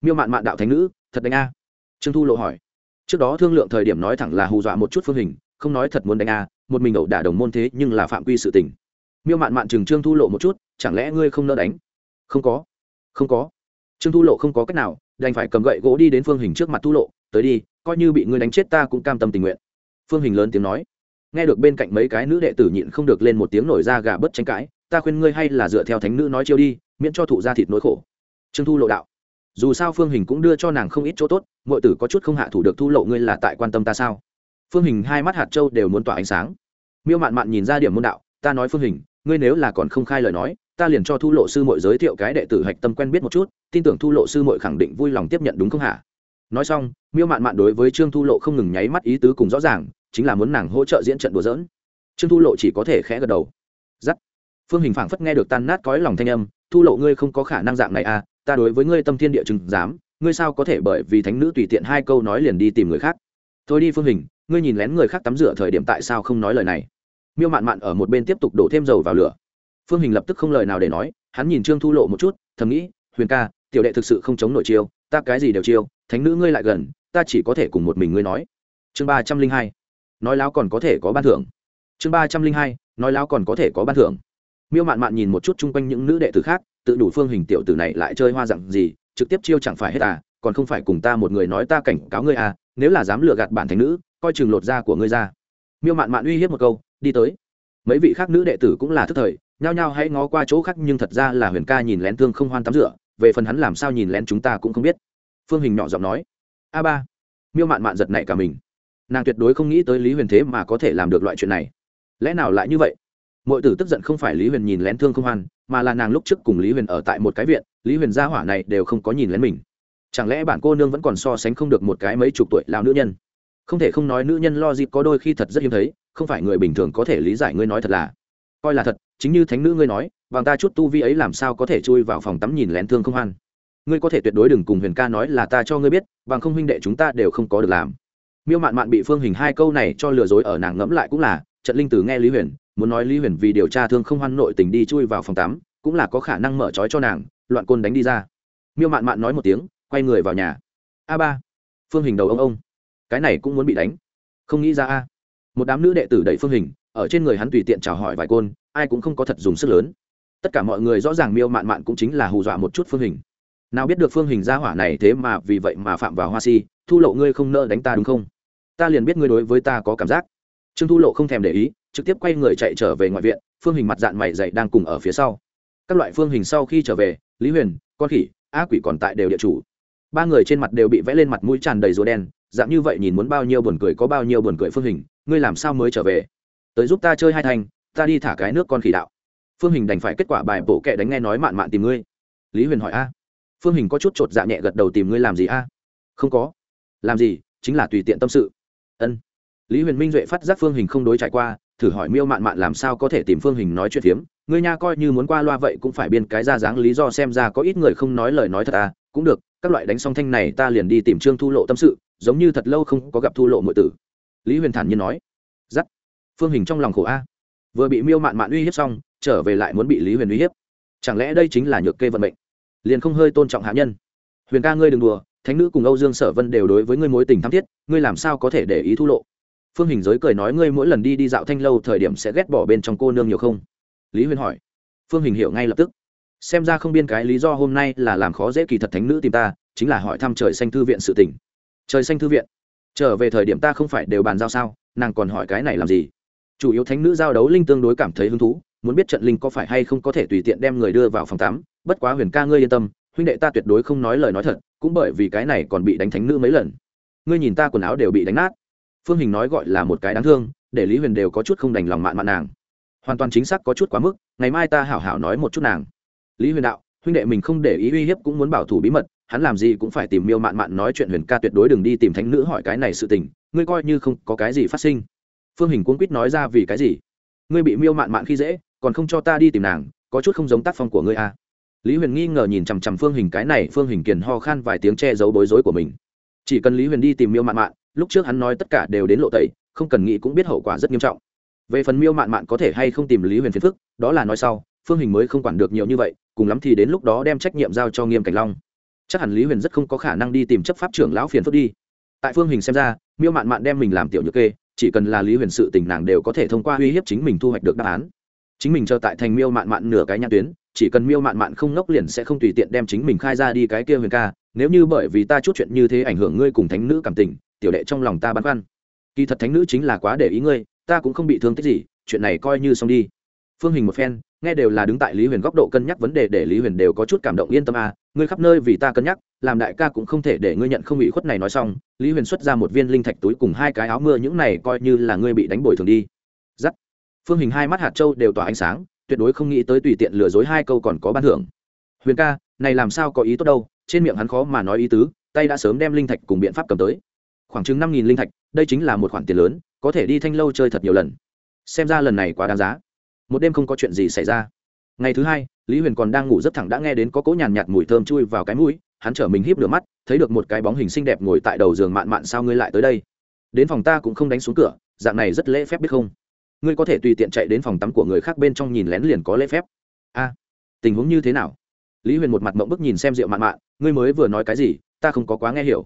Miêu mạn mạn đạo thánh nữ, thật đánh a. Trương thu lộ hỏi. Trước đó thương lượng thời điểm nói thẳng là hù dọa một chút phương hình, không nói thật muốn đánh a, một mình ẩu đả đồng môn thế nhưng là phạm quy sự tình. Miêu mạn mạn chừng trương thu lộ một chút, chẳng lẽ ngươi không nỡ đánh? Không có. Không có. Trương thu lộ không có cách nào, đành phải cầm gậy gỗ đi đến phương hình trước mặt thu lộ, tới đi, coi như bị ngươi đánh chết ta cũng cam tâm tình nguyện. Phương hình lớn tiếng nói. Nghe được bên cạnh mấy cái nữ đệ tử nhịn không được lên một tiếng nổi ra gà bớt tranh cãi ta khuyên ngươi hay là dựa theo thánh nữ nói chiêu đi, miễn cho thụ ra thịt nỗi khổ. Trương thu lộ đạo, dù sao phương hình cũng đưa cho nàng không ít chỗ tốt mọi tử có chút không hạ thủ được thu lộ ngươi là tại quan tâm ta sao? Phương hình hai mắt hạt châu đều muốn tỏa ánh sáng. Miêu mạn mạn nhìn ra điểm môn đạo, ta nói phương hình, ngươi nếu là còn không khai lời nói, ta liền cho thu lộ sư mội giới thiệu cái đệ tử hạch tâm quen biết một chút, tin tưởng thu lộ sư mội khẳng định vui lòng tiếp nhận đúng không hả? Nói xong, miêu mạn mạn đối với trương thu lộ không ngừng nháy mắt ý tứ cùng rõ ràng, chính là muốn nàng hỗ trợ diễn trận đùa dỡn trương thu lộ chỉ có thể khẽ gật đầu. Giắt phương hình phảng phất nghe được tan nát cõi lòng thanh âm, thu lộ ngươi không có khả năng dạng này à ta đối với ngươi tâm thiên địa chừng dám, ngươi sao có thể bởi vì thánh nữ tùy tiện hai câu nói liền đi tìm người khác? Thôi đi phương hình, ngươi nhìn lén người khác tắm rửa thời điểm tại sao không nói lời này? Miêu mạn mạn ở một bên tiếp tục đổ thêm dầu vào lửa. Phương hình lập tức không lời nào để nói, hắn nhìn trương thu lộ một chút, thầm nghĩ, huyền ca, tiểu đệ thực sự không chống nổi chiêu, ta cái gì đều chiêu, thánh nữ ngươi lại gần, ta chỉ có thể cùng một mình ngươi nói. Chương ba trăm linh hai, nói láo còn có thể có ban thưởng. Chương ba trăm linh hai, nói láo còn có thể có ban thưởng miêu mạn mạn nhìn một chút chung quanh những nữ đệ tử khác, tự đủ phương hình tiểu tử này lại chơi hoa dặn gì, trực tiếp chiêu chẳng phải hết à còn không phải cùng ta một người nói ta cảnh cáo ngươi à nếu là dám lừa gạt bản thánh nữ, coi chừng lột da của ngươi ra. Miêu mạn mạn uy hiếp một câu, đi tới. Mấy vị khác nữ đệ tử cũng là thức thời, nhao nhao hãy ngó qua chỗ khác nhưng thật ra là huyền ca nhìn lén thương không hoan tắm rửa, về phần hắn làm sao nhìn lén chúng ta cũng không biết. Phương hình nhỏ giọng nói. A ba. Miêu mạn mạn giật nảy cả mình. Nàng tuyệt đối không nghĩ tới lý huyền thế mà có thể làm được loại chuyện này. Lẽ nào lại như vậy? Mọi tử tức giận không phải lý huyền nhìn lén thương không hoan, mà là nàng lúc trước cùng lý huyền ở tại một cái viện, lý huyền gia hỏa này đều không có nhìn lén mình. Chẳng lẽ bản cô nương vẫn còn so sánh không được một cái mấy chục tuổi lao nữ nhân? Không thể không nói nữ nhân lo dịp có đôi khi thật rất hiếm thấy, không phải người bình thường có thể lý giải ngươi nói thật là. Coi là thật, chính như thánh nữ ngươi nói, bằng ta chút tu vi ấy làm sao có thể chui vào phòng tắm nhìn lén thương không hoan? Ngươi có thể tuyệt đối đừng cùng huyền ca nói là ta cho ngươi biết, bằng không huynh đệ chúng ta đều không có được làm. Miêu mạn mạn bị phương hình hai câu này cho lừa dối ở nàng ngẫm lại cũng là trận linh tử nghe lý huyền muốn nói lý huyền vì điều tra thương không hoan nội tình đi chui vào phòng tắm, cũng là có khả năng mở trói cho nàng, loạn côn đánh đi ra. Miêu mạn mạn nói một tiếng, quay người vào nhà. A ba. Phương hình đầu ông ông. Cái này cũng muốn bị đánh. Không nghĩ ra a. Một đám nữ đệ tử đẩy phương hình, ở trên người hắn tùy tiện chào hỏi vài côn, ai cũng không có thật dùng sức lớn. Tất cả mọi người rõ ràng miêu mạn mạn cũng chính là hù dọa một chút phương hình. Nào biết được phương hình ra hỏa này thế mà vì vậy mà phạm vào hoa si, thu lộ ngươi không nợ đánh ta đúng không? Ta liền biết ngươi đối với ta có cảm giác trương thu lộ không thèm để ý, trực tiếp quay người chạy trở về ngoại viện, phương hình mặt dạng mày dậy đang cùng ở phía sau. Các loại phương hình sau khi trở về, lý huyền, con khỉ á quỷ còn tại đều địa chủ. Ba người trên mặt đều bị vẽ lên mặt mũi tràn đầy rùa đen, dạng như vậy nhìn muốn bao nhiêu buồn cười có bao nhiêu buồn cười phương hình, ngươi làm sao mới trở về? Tới giúp ta chơi hai thành, ta đi thả cái nước con khỉ đạo. Phương hình đành phải kết quả bài bổ kệ đánh nghe nói mạn mạn tìm ngươi. Lý huyền hỏi, a, phương hình có chút chột dạ nhẹ gật đầu tìm ngươi làm gì, a? Không có. Làm gì? Chính là tùy tiện tâm sự. Ân lý huyền minh duệ phát giác phương hình không đối trải qua, thử hỏi miêu mạn mạn làm sao có thể tìm phương hình nói chuyện phiếm. Ngươi nha coi như muốn qua loa vậy cũng phải biên cái ra dáng lý do xem ra có ít người không nói lời nói thật à. Cũng được, các loại đánh song thanh này ta liền đi tìm trương thu lộ tâm sự, giống như thật lâu không có gặp thu lộ mọi tử. Lý huyền thản nhiên nói. Giắt. Phương hình trong lòng khổ a. Vừa bị miêu mạn mạn uy hiếp xong, trở về lại muốn bị lý huyền uy hiếp. Chẳng lẽ đây chính là nhược kê vận mệnh? Liền không hơi tôn trọng hạ nhân. Huyền ca ngươi đừng đùa, thánh nữ cùng âu dương sở vân đều đối với ngươi mối tình thắm thiết, ngươi làm sao có thể để ý thu lộ? Phương hình giới cười nói, ngươi mỗi lần đi đi dạo thanh lâu thời điểm sẽ ghét bỏ bên trong cô nương nhiều không? Lý Huyên hỏi. Phương hình hiểu ngay lập tức. Xem ra không biên cái lý do hôm nay là làm khó dễ kỳ thật thánh nữ tìm ta, chính là hỏi thăm trời xanh thư viện sự tình. trời xanh thư viện? Trở về thời điểm ta không phải đều bàn giao sao? Nàng còn hỏi cái này làm gì? Chủ yếu thánh nữ giao đấu linh tương đối cảm thấy hứng thú, muốn biết trận linh có phải hay không có thể tùy tiện đem người đưa vào phòng tắm. Bất quá huyền ca ngươi yên tâm, huynh đệ ta tuyệt đối không nói lời nói thật, cũng bởi vì cái này còn bị đánh thánh nữ mấy lần. Ngươi nhìn ta quần áo đều bị đánh nát phương hình nói gọi là một cái đáng thương, để lý huyền đều có chút không đành lòng mạn mạn nàng. Hoàn toàn chính xác có chút quá mức, ngày mai ta hảo hảo nói một chút nàng. Lý huyền đạo, huynh đệ mình không để ý uy hiếp cũng muốn bảo thủ bí mật, hắn làm gì cũng phải tìm miêu mạn mạn nói chuyện huyền ca tuyệt đối đừng đi tìm thánh nữ hỏi cái này sự tình, ngươi coi như không có cái gì phát sinh. Phương hình cuốn quýt nói ra vì cái gì? Ngươi bị miêu mạn mạn khi dễ, còn không cho ta đi tìm nàng, có chút không giống tác phong của ngươi à. lý huyền nghi ngờ nhìn chằm chằm phương hình cái này, phương hình kiền ho khan vài tiếng che giấu bối rối của mình. Chỉ cần lý huyền đi tìm miêu mạn mạn lúc trước hắn nói tất cả đều đến lộ tẩy, không cần nghĩ cũng biết hậu quả rất nghiêm trọng. Về phần miêu mạn mạn có thể hay không tìm lý huyền phiền phức, đó là nói sau, phương hình mới không quản được nhiều như vậy, cùng lắm thì đến lúc đó đem trách nhiệm giao cho nghiêm cảnh long. Chắc hẳn lý huyền rất không có khả năng đi tìm chấp pháp trưởng lão phiền phức đi. Tại phương hình xem ra, miêu mạn mạn đem mình làm tiểu nhược kê, chỉ cần là lý huyền sự tình nàng đều có thể thông qua uy hiếp chính mình thu hoạch được đáp án. Chính mình chờ tại thành miêu mạn mạn nửa cái nhãn tuyến, chỉ cần miêu mạn mạn không ngốc liền sẽ không tùy tiện đem chính mình khai ra đi cái kia huyền ca, nếu như bởi vì ta chút chuyện như thế ảnh hưởng ngươi cùng thánh nữ cảm tình tiểu đệ trong lòng ta băn khoăn. Kỳ thật thánh nữ chính là quá để ý ngươi, ta cũng không bị thương tích gì, chuyện này coi như xong đi. Phương hình một phen, nghe đều là đứng tại lý huyền góc độ cân nhắc vấn đề để lý huyền đều có chút cảm động yên tâm à ngươi khắp nơi vì ta cân nhắc, làm đại ca cũng không thể để ngươi nhận không bị khuất này nói xong, lý huyền xuất ra một viên linh thạch túi cùng hai cái áo mưa những này coi như là ngươi bị đánh bồi thường đi. Giắt. Phương hình hai mắt hạt châu đều tỏa ánh sáng, tuyệt đối không nghĩ tới tùy tiện lừa dối hai câu còn có ban thưởng. Huyền ca, này làm sao có ý tốt đâu, trên miệng hắn khó mà nói ý tứ, tay đã sớm đem linh thạch cùng biện pháp cầm tới khoảng chừng năm nghìn linh thạch, đây chính là một khoản tiền lớn, có thể đi thanh lâu chơi thật nhiều lần. Xem ra lần này quá đáng giá. Một đêm không có chuyện gì xảy ra. Ngày thứ hai, lý huyền còn đang ngủ rất thẳng đã nghe đến có cỗ nhàn nhạt mùi thơm chui vào cái mũi, hắn trở mình híp lửa mắt, thấy được một cái bóng hình xinh đẹp ngồi tại đầu giường mạn mạn sao ngươi lại tới đây? Đến phòng ta cũng không đánh xuống cửa, dạng này rất lễ phép biết không? Ngươi có thể tùy tiện chạy đến phòng tắm của người khác bên trong nhìn lén liền có lễ phép. A, tình huống như thế nào? Lý huyền một mặt mộng bức nhìn xem rượu mạn mạn, ngươi mới vừa nói cái gì, ta không có quá nghe hiểu.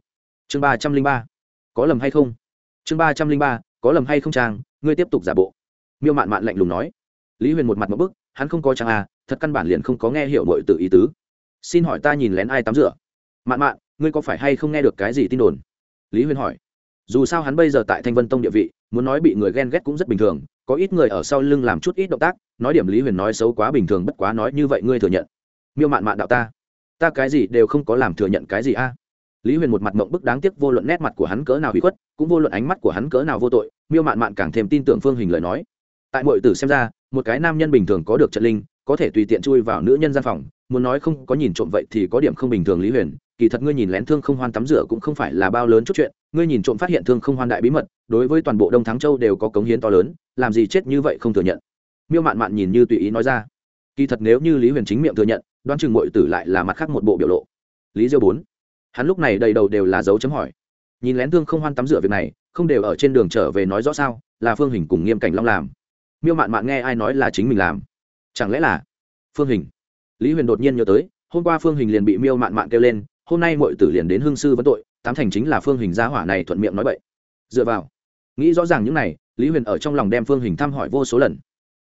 Chương ba trăm linh ba có lầm hay không? Chương ba trăm linh ba, có lầm hay không trang ngươi tiếp tục giả bộ. Miêu mạn mạn lạnh lùng nói. Lý huyền một mặt một bức, hắn không có trang à thật căn bản liền không có nghe hiểu mọi tự ý tứ. Xin hỏi ta nhìn lén ai tắm rửa? Mạn mạn, ngươi có phải hay không nghe được cái gì tin đồn? Lý huyền hỏi. Dù sao hắn bây giờ tại thanh vân tông địa vị, muốn nói bị người ghen ghét cũng rất bình thường, có ít người ở sau lưng làm chút ít động tác, nói điểm lý huyền nói xấu quá bình thường bất quá nói như vậy ngươi thừa nhận. Miêu mạn mạn đạo ta ta cái gì đều không có làm thừa nhận cái gì a lý huyền một mặt mộng bức đáng tiếc vô luận nét mặt của hắn cỡ nào hủy khuất, cũng vô luận ánh mắt của hắn cỡ nào vô tội, miêu mạn mạn càng thêm tin tưởng phương hình lời nói. Tại mọi tử xem ra, một cái nam nhân bình thường có được trận linh, có thể tùy tiện chui vào nữ nhân gian phòng, muốn nói không có nhìn trộm vậy thì có điểm không bình thường lý huyền. Kỳ thật ngươi nhìn lén thương không hoan tắm rửa cũng không phải là bao lớn chút chuyện, ngươi nhìn trộm phát hiện thương không hoan đại bí mật, đối với toàn bộ đông thắng châu đều có cống hiến to lớn, làm gì chết như vậy không thừa nhận. Miêu mạn mạn nhìn như tùy ý nói ra. Kỳ thật nếu như lý huyền chính miệng thừa nhận, đoán chừng mọi tử lại là mặt khác một bộ biểu lộ. Lý diêu bốn hắn lúc này đầy đầu đều là dấu chấm hỏi. Nhìn lén thương không hoan tắm rửa việc này, không đều ở trên đường trở về nói rõ sao, là phương hình cùng nghiêm cảnh long làm. Miêu mạn mạn nghe ai nói là chính mình làm. Chẳng lẽ là phương hình? Lý huyền đột nhiên nhớ tới, hôm qua phương hình liền bị miêu mạn mạn kêu lên, hôm nay mọi tử liền đến hương sư vấn tội, tám thành chính là phương hình gia hỏa này thuận miệng nói vậy dựa vào. Nghĩ rõ ràng những này, lý huyền ở trong lòng đem phương hình thăm hỏi vô số lần.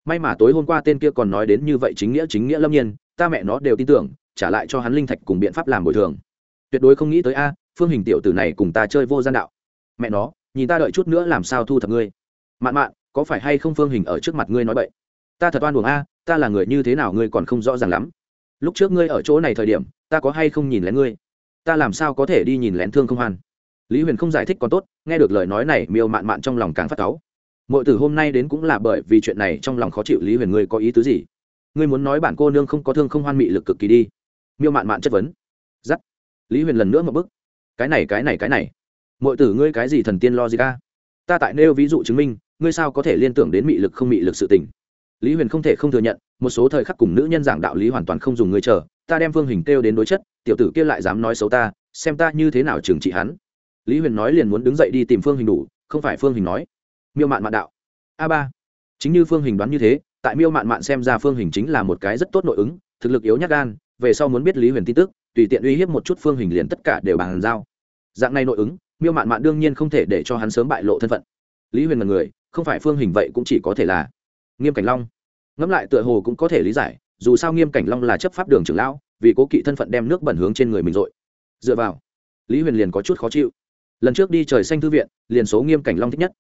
May mà tối hôm qua tên kia còn nói đến như vậy chính nghĩa chính nghĩa lâm nhiên, ta mẹ nó đều tin tưởng, trả lại cho hắn linh thạch cùng biện pháp làm bồi thường tuyệt đối không nghĩ tới a, phương hình tiểu tử này cùng ta chơi vô gian đạo. Mẹ nó, nhìn ta đợi chút nữa làm sao thu thập ngươi. Mạn mạn, có phải hay không phương hình ở trước mặt ngươi nói vậy ta thật oan buồng a, ta là người như thế nào ngươi còn không rõ ràng lắm. Lúc trước ngươi ở chỗ này thời điểm, ta có hay không nhìn lén ngươi? Ta làm sao có thể đi nhìn lén thương không hoan? Lý huyền không giải thích còn tốt, nghe được lời nói này, miêu mạn mạn trong lòng càng phát cáu. Mọi từ hôm nay đến cũng là bởi vì chuyện này trong lòng khó chịu, lý huyền ngươi có ý tứ gì? Ngươi muốn nói bản cô nương không có thương không hoan mị lực cực kỳ đi. Miêu mạn mạn chất vấn lý huyền lần nữa một bức. Cái này cái này cái này. Mọi tử ngươi cái gì thần tiên lo gì ca ta tại nêu ví dụ chứng minh, ngươi sao có thể liên tưởng đến mị lực không mị lực sự tình. Lý huyền không thể không thừa nhận, một số thời khắc cùng nữ nhân giảng đạo lý hoàn toàn không dùng ngươi chờ, ta đem phương hình kêu đến đối chất, tiểu tử kia lại dám nói xấu ta, xem ta như thế nào trừng trị hắn. Lý huyền nói liền muốn đứng dậy đi tìm phương hình đủ, không phải phương hình nói. Miêu mạn mạn đạo. A ba. Chính như phương hình đoán như thế, tại miêu mạn mạn xem ra phương hình chính là một cái rất tốt nội ứng, thực lực yếu nhát gan, về sau muốn biết lý huyền tin tức tùy tiện uy hiếp một chút phương hình liền tất cả đều bàn giao. Dạng này nội ứng, miêu mạn mạn đương nhiên không thể để cho hắn sớm bại lộ thân phận. Lý huyền là người, không phải phương hình vậy cũng chỉ có thể là nghiêm cảnh long. Ngẫm lại tựa hồ cũng có thể lý giải, dù sao nghiêm cảnh long là chấp pháp đường trưởng lão, vì cố kỵ thân phận đem nước bẩn hướng trên người mình rồi. Dựa vào, lý huyền liền có chút khó chịu. Lần trước đi trời xanh thư viện, liền số nghiêm cảnh long thích nhất.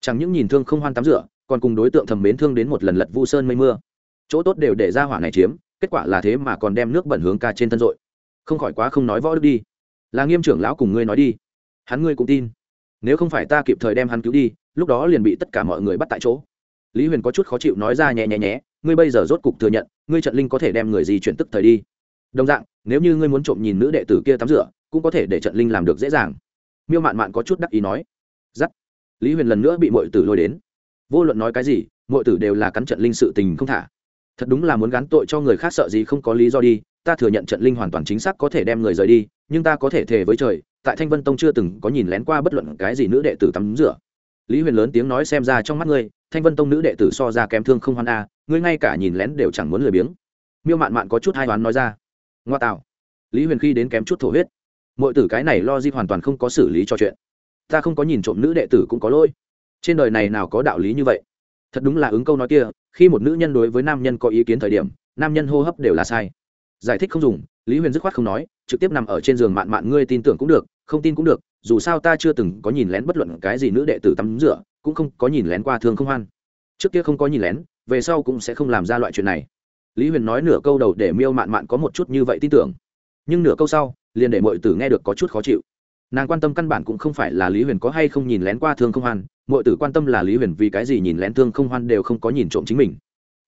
Chẳng những nhìn thương không hoan tắm rửa, còn cùng đối tượng thầm mến thương đến một lần lật vu sơn mây mưa. Chỗ tốt đều để ra hỏa này chiếm, kết quả là thế mà còn đem nước bẩn hướng ca trên thân dội không khỏi quá không nói võ đức đi. Là nghiêm trưởng lão cùng ngươi nói đi. Hắn ngươi cũng tin. Nếu không phải ta kịp thời đem hắn cứu đi, lúc đó liền bị tất cả mọi người bắt tại chỗ. Lý huyền có chút khó chịu nói ra nhẹ nhẹ nhé ngươi bây giờ rốt cục thừa nhận, ngươi trận linh có thể đem người gì chuyển tức thời đi. Đồng dạng, nếu như ngươi muốn trộm nhìn nữ đệ tử kia tắm rửa, cũng có thể để trận linh làm được dễ dàng. Miêu mạn mạn có chút đắc ý nói. Giắt. Lý huyền lần nữa bị mọi tử lôi đến. Vô luận nói cái gì mọi tử đều là cắn trận linh sự tình không thả. Thật đúng là muốn gắn tội cho người khác sợ gì không có lý do đi ta thừa nhận trận linh hoàn toàn chính xác có thể đem người rời đi, nhưng ta có thể thề với trời, tại thanh vân tông chưa từng có nhìn lén qua bất luận cái gì nữ đệ tử tắm rửa. Lý huyền lớn tiếng nói xem ra trong mắt ngươi, thanh vân tông nữ đệ tử so ra kém thương không hoan a, ngươi ngay cả nhìn lén đều chẳng muốn lười biếng. Miêu mạn mạn có chút hai đoán nói ra. Ngoa tạo. Lý huyền khi đến kém chút thổ huyết. Mọi tử cái này lo di hoàn toàn không có xử lý cho chuyện. Ta không có nhìn trộm nữ đệ tử cũng có lỗi. Trên đời này nào có đạo lý như vậy? Thật đúng là ứng câu nói kia, khi một nữ nhân đối với nam nhân có ý kiến thời điểm, nam nhân hô hấp đều là sai giải thích không dùng, lý huyền dứt khoát không nói, trực tiếp nằm ở trên giường mạn mạn, ngươi tin tưởng cũng được, không tin cũng được, dù sao ta chưa từng có nhìn lén bất luận cái gì nữ đệ tử tắm rửa, cũng không có nhìn lén qua thương không hoan. Trước kia không có nhìn lén, về sau cũng sẽ không làm ra loại chuyện này. Lý huyền nói nửa câu đầu để miêu mạn mạn có một chút như vậy tin tưởng. Nhưng nửa câu sau, liền để mọi tử nghe được có chút khó chịu. Nàng quan tâm căn bản cũng không phải là lý huyền có hay không nhìn lén qua thương không hoan mọi tử quan tâm là lý huyền vì cái gì nhìn lén thương không hoan đều không có nhìn trộm chính mình.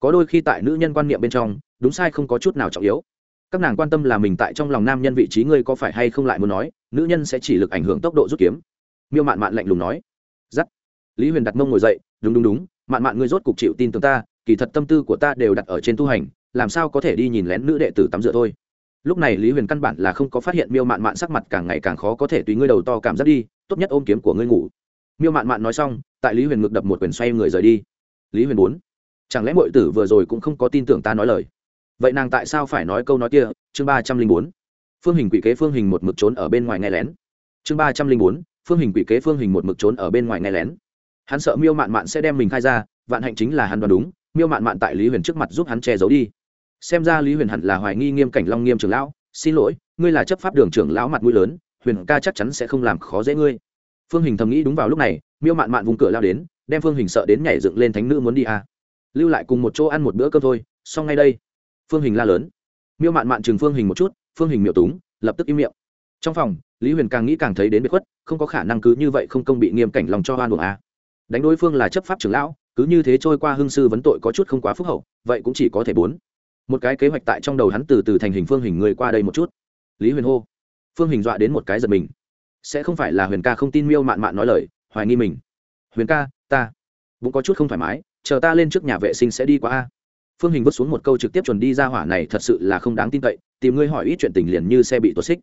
Có đôi khi tại nữ nhân quan niệm bên trong, đúng sai không có chút nào trọng yếu các nàng quan tâm là mình tại trong lòng nam nhân vị trí ngươi có phải hay không lại muốn nói, nữ nhân sẽ chỉ lực ảnh hưởng tốc độ rút kiếm. Miêu mạn mạn lạnh lùng nói. Giắt. Lý huyền đặt mông ngồi dậy, đúng đúng đúng, mạn mạn ngươi rốt cục chịu tin tưởng ta, kỳ thật tâm tư của ta đều đặt ở trên tu hành, làm sao có thể đi nhìn lén nữ đệ tử tắm rửa thôi. Lúc này lý huyền căn bản là không có phát hiện miêu mạn mạn sắc mặt càng ngày càng khó có thể tùy ngươi đầu to cảm giác đi, tốt nhất ôm kiếm của ngươi ngủ. Miêu mạn mạn nói xong, tại lý huyền ngực đập một quyền xoay người rời đi. Lý huyền bốn chẳng lẽ mọi tử vừa rồi cũng không có tin tưởng ta nói lời? Vậy nàng tại sao phải nói câu nói kia? Chương ba trăm linh bốn. Phương hình quỷ kế phương hình một mực trốn ở bên ngoài nghe lén. Chương ba trăm linh bốn. Phương hình quỷ kế phương hình một mực trốn ở bên ngoài nghe lén. Hắn sợ miêu mạn mạn sẽ đem mình khai ra, vạn hạnh chính là hắn đoán đúng, miêu mạn mạn tại lý huyền trước mặt giúp hắn che giấu đi. Xem ra lý huyền hẳn là hoài nghi nghiêm cảnh long nghiêm trưởng lão. Xin lỗi, ngươi là chấp pháp đường trưởng lão mặt mũi lớn, huyền ca chắc chắn sẽ không làm khó dễ ngươi. Phương hình thầm nghĩ đúng vào lúc này, miêu mạn mạn vùng cửa lao đến, đem phương hình sợ đến nhảy dựng lên thánh nữ muốn đi à. lưu lại cùng một chỗ ăn một bữa cơm thôi, xong ngay đây phương hình la lớn. Miêu mạn mạn chừng phương hình một chút, phương hình miệu túng, lập tức im miệng. Trong phòng, lý huyền càng nghĩ càng thấy đến bếp khuất, không có khả năng cứ như vậy không công bị nghiêm cảnh lòng cho oan buồng a à. đánh đối phương là chấp pháp trưởng lão, cứ như thế trôi qua hương sư vấn tội có chút không quá phúc hậu, vậy cũng chỉ có thể bốn. Một cái kế hoạch tại trong đầu hắn từ từ thành hình phương hình người qua đây một chút. Lý huyền hô. Phương hình dọa đến một cái giật mình. Sẽ không phải là huyền ca không tin miêu mạn mạn nói lời, hoài nghi mình. Huyền ca, ta. Cũng có chút không thoải mái, chờ ta lên trước nhà vệ sinh sẽ đi qua a phương hình vứt xuống một câu trực tiếp chuẩn đi ra hỏa này thật sự là không đáng tin cậy, tìm ngươi hỏi ít chuyện tình liền như xe bị tuột xích.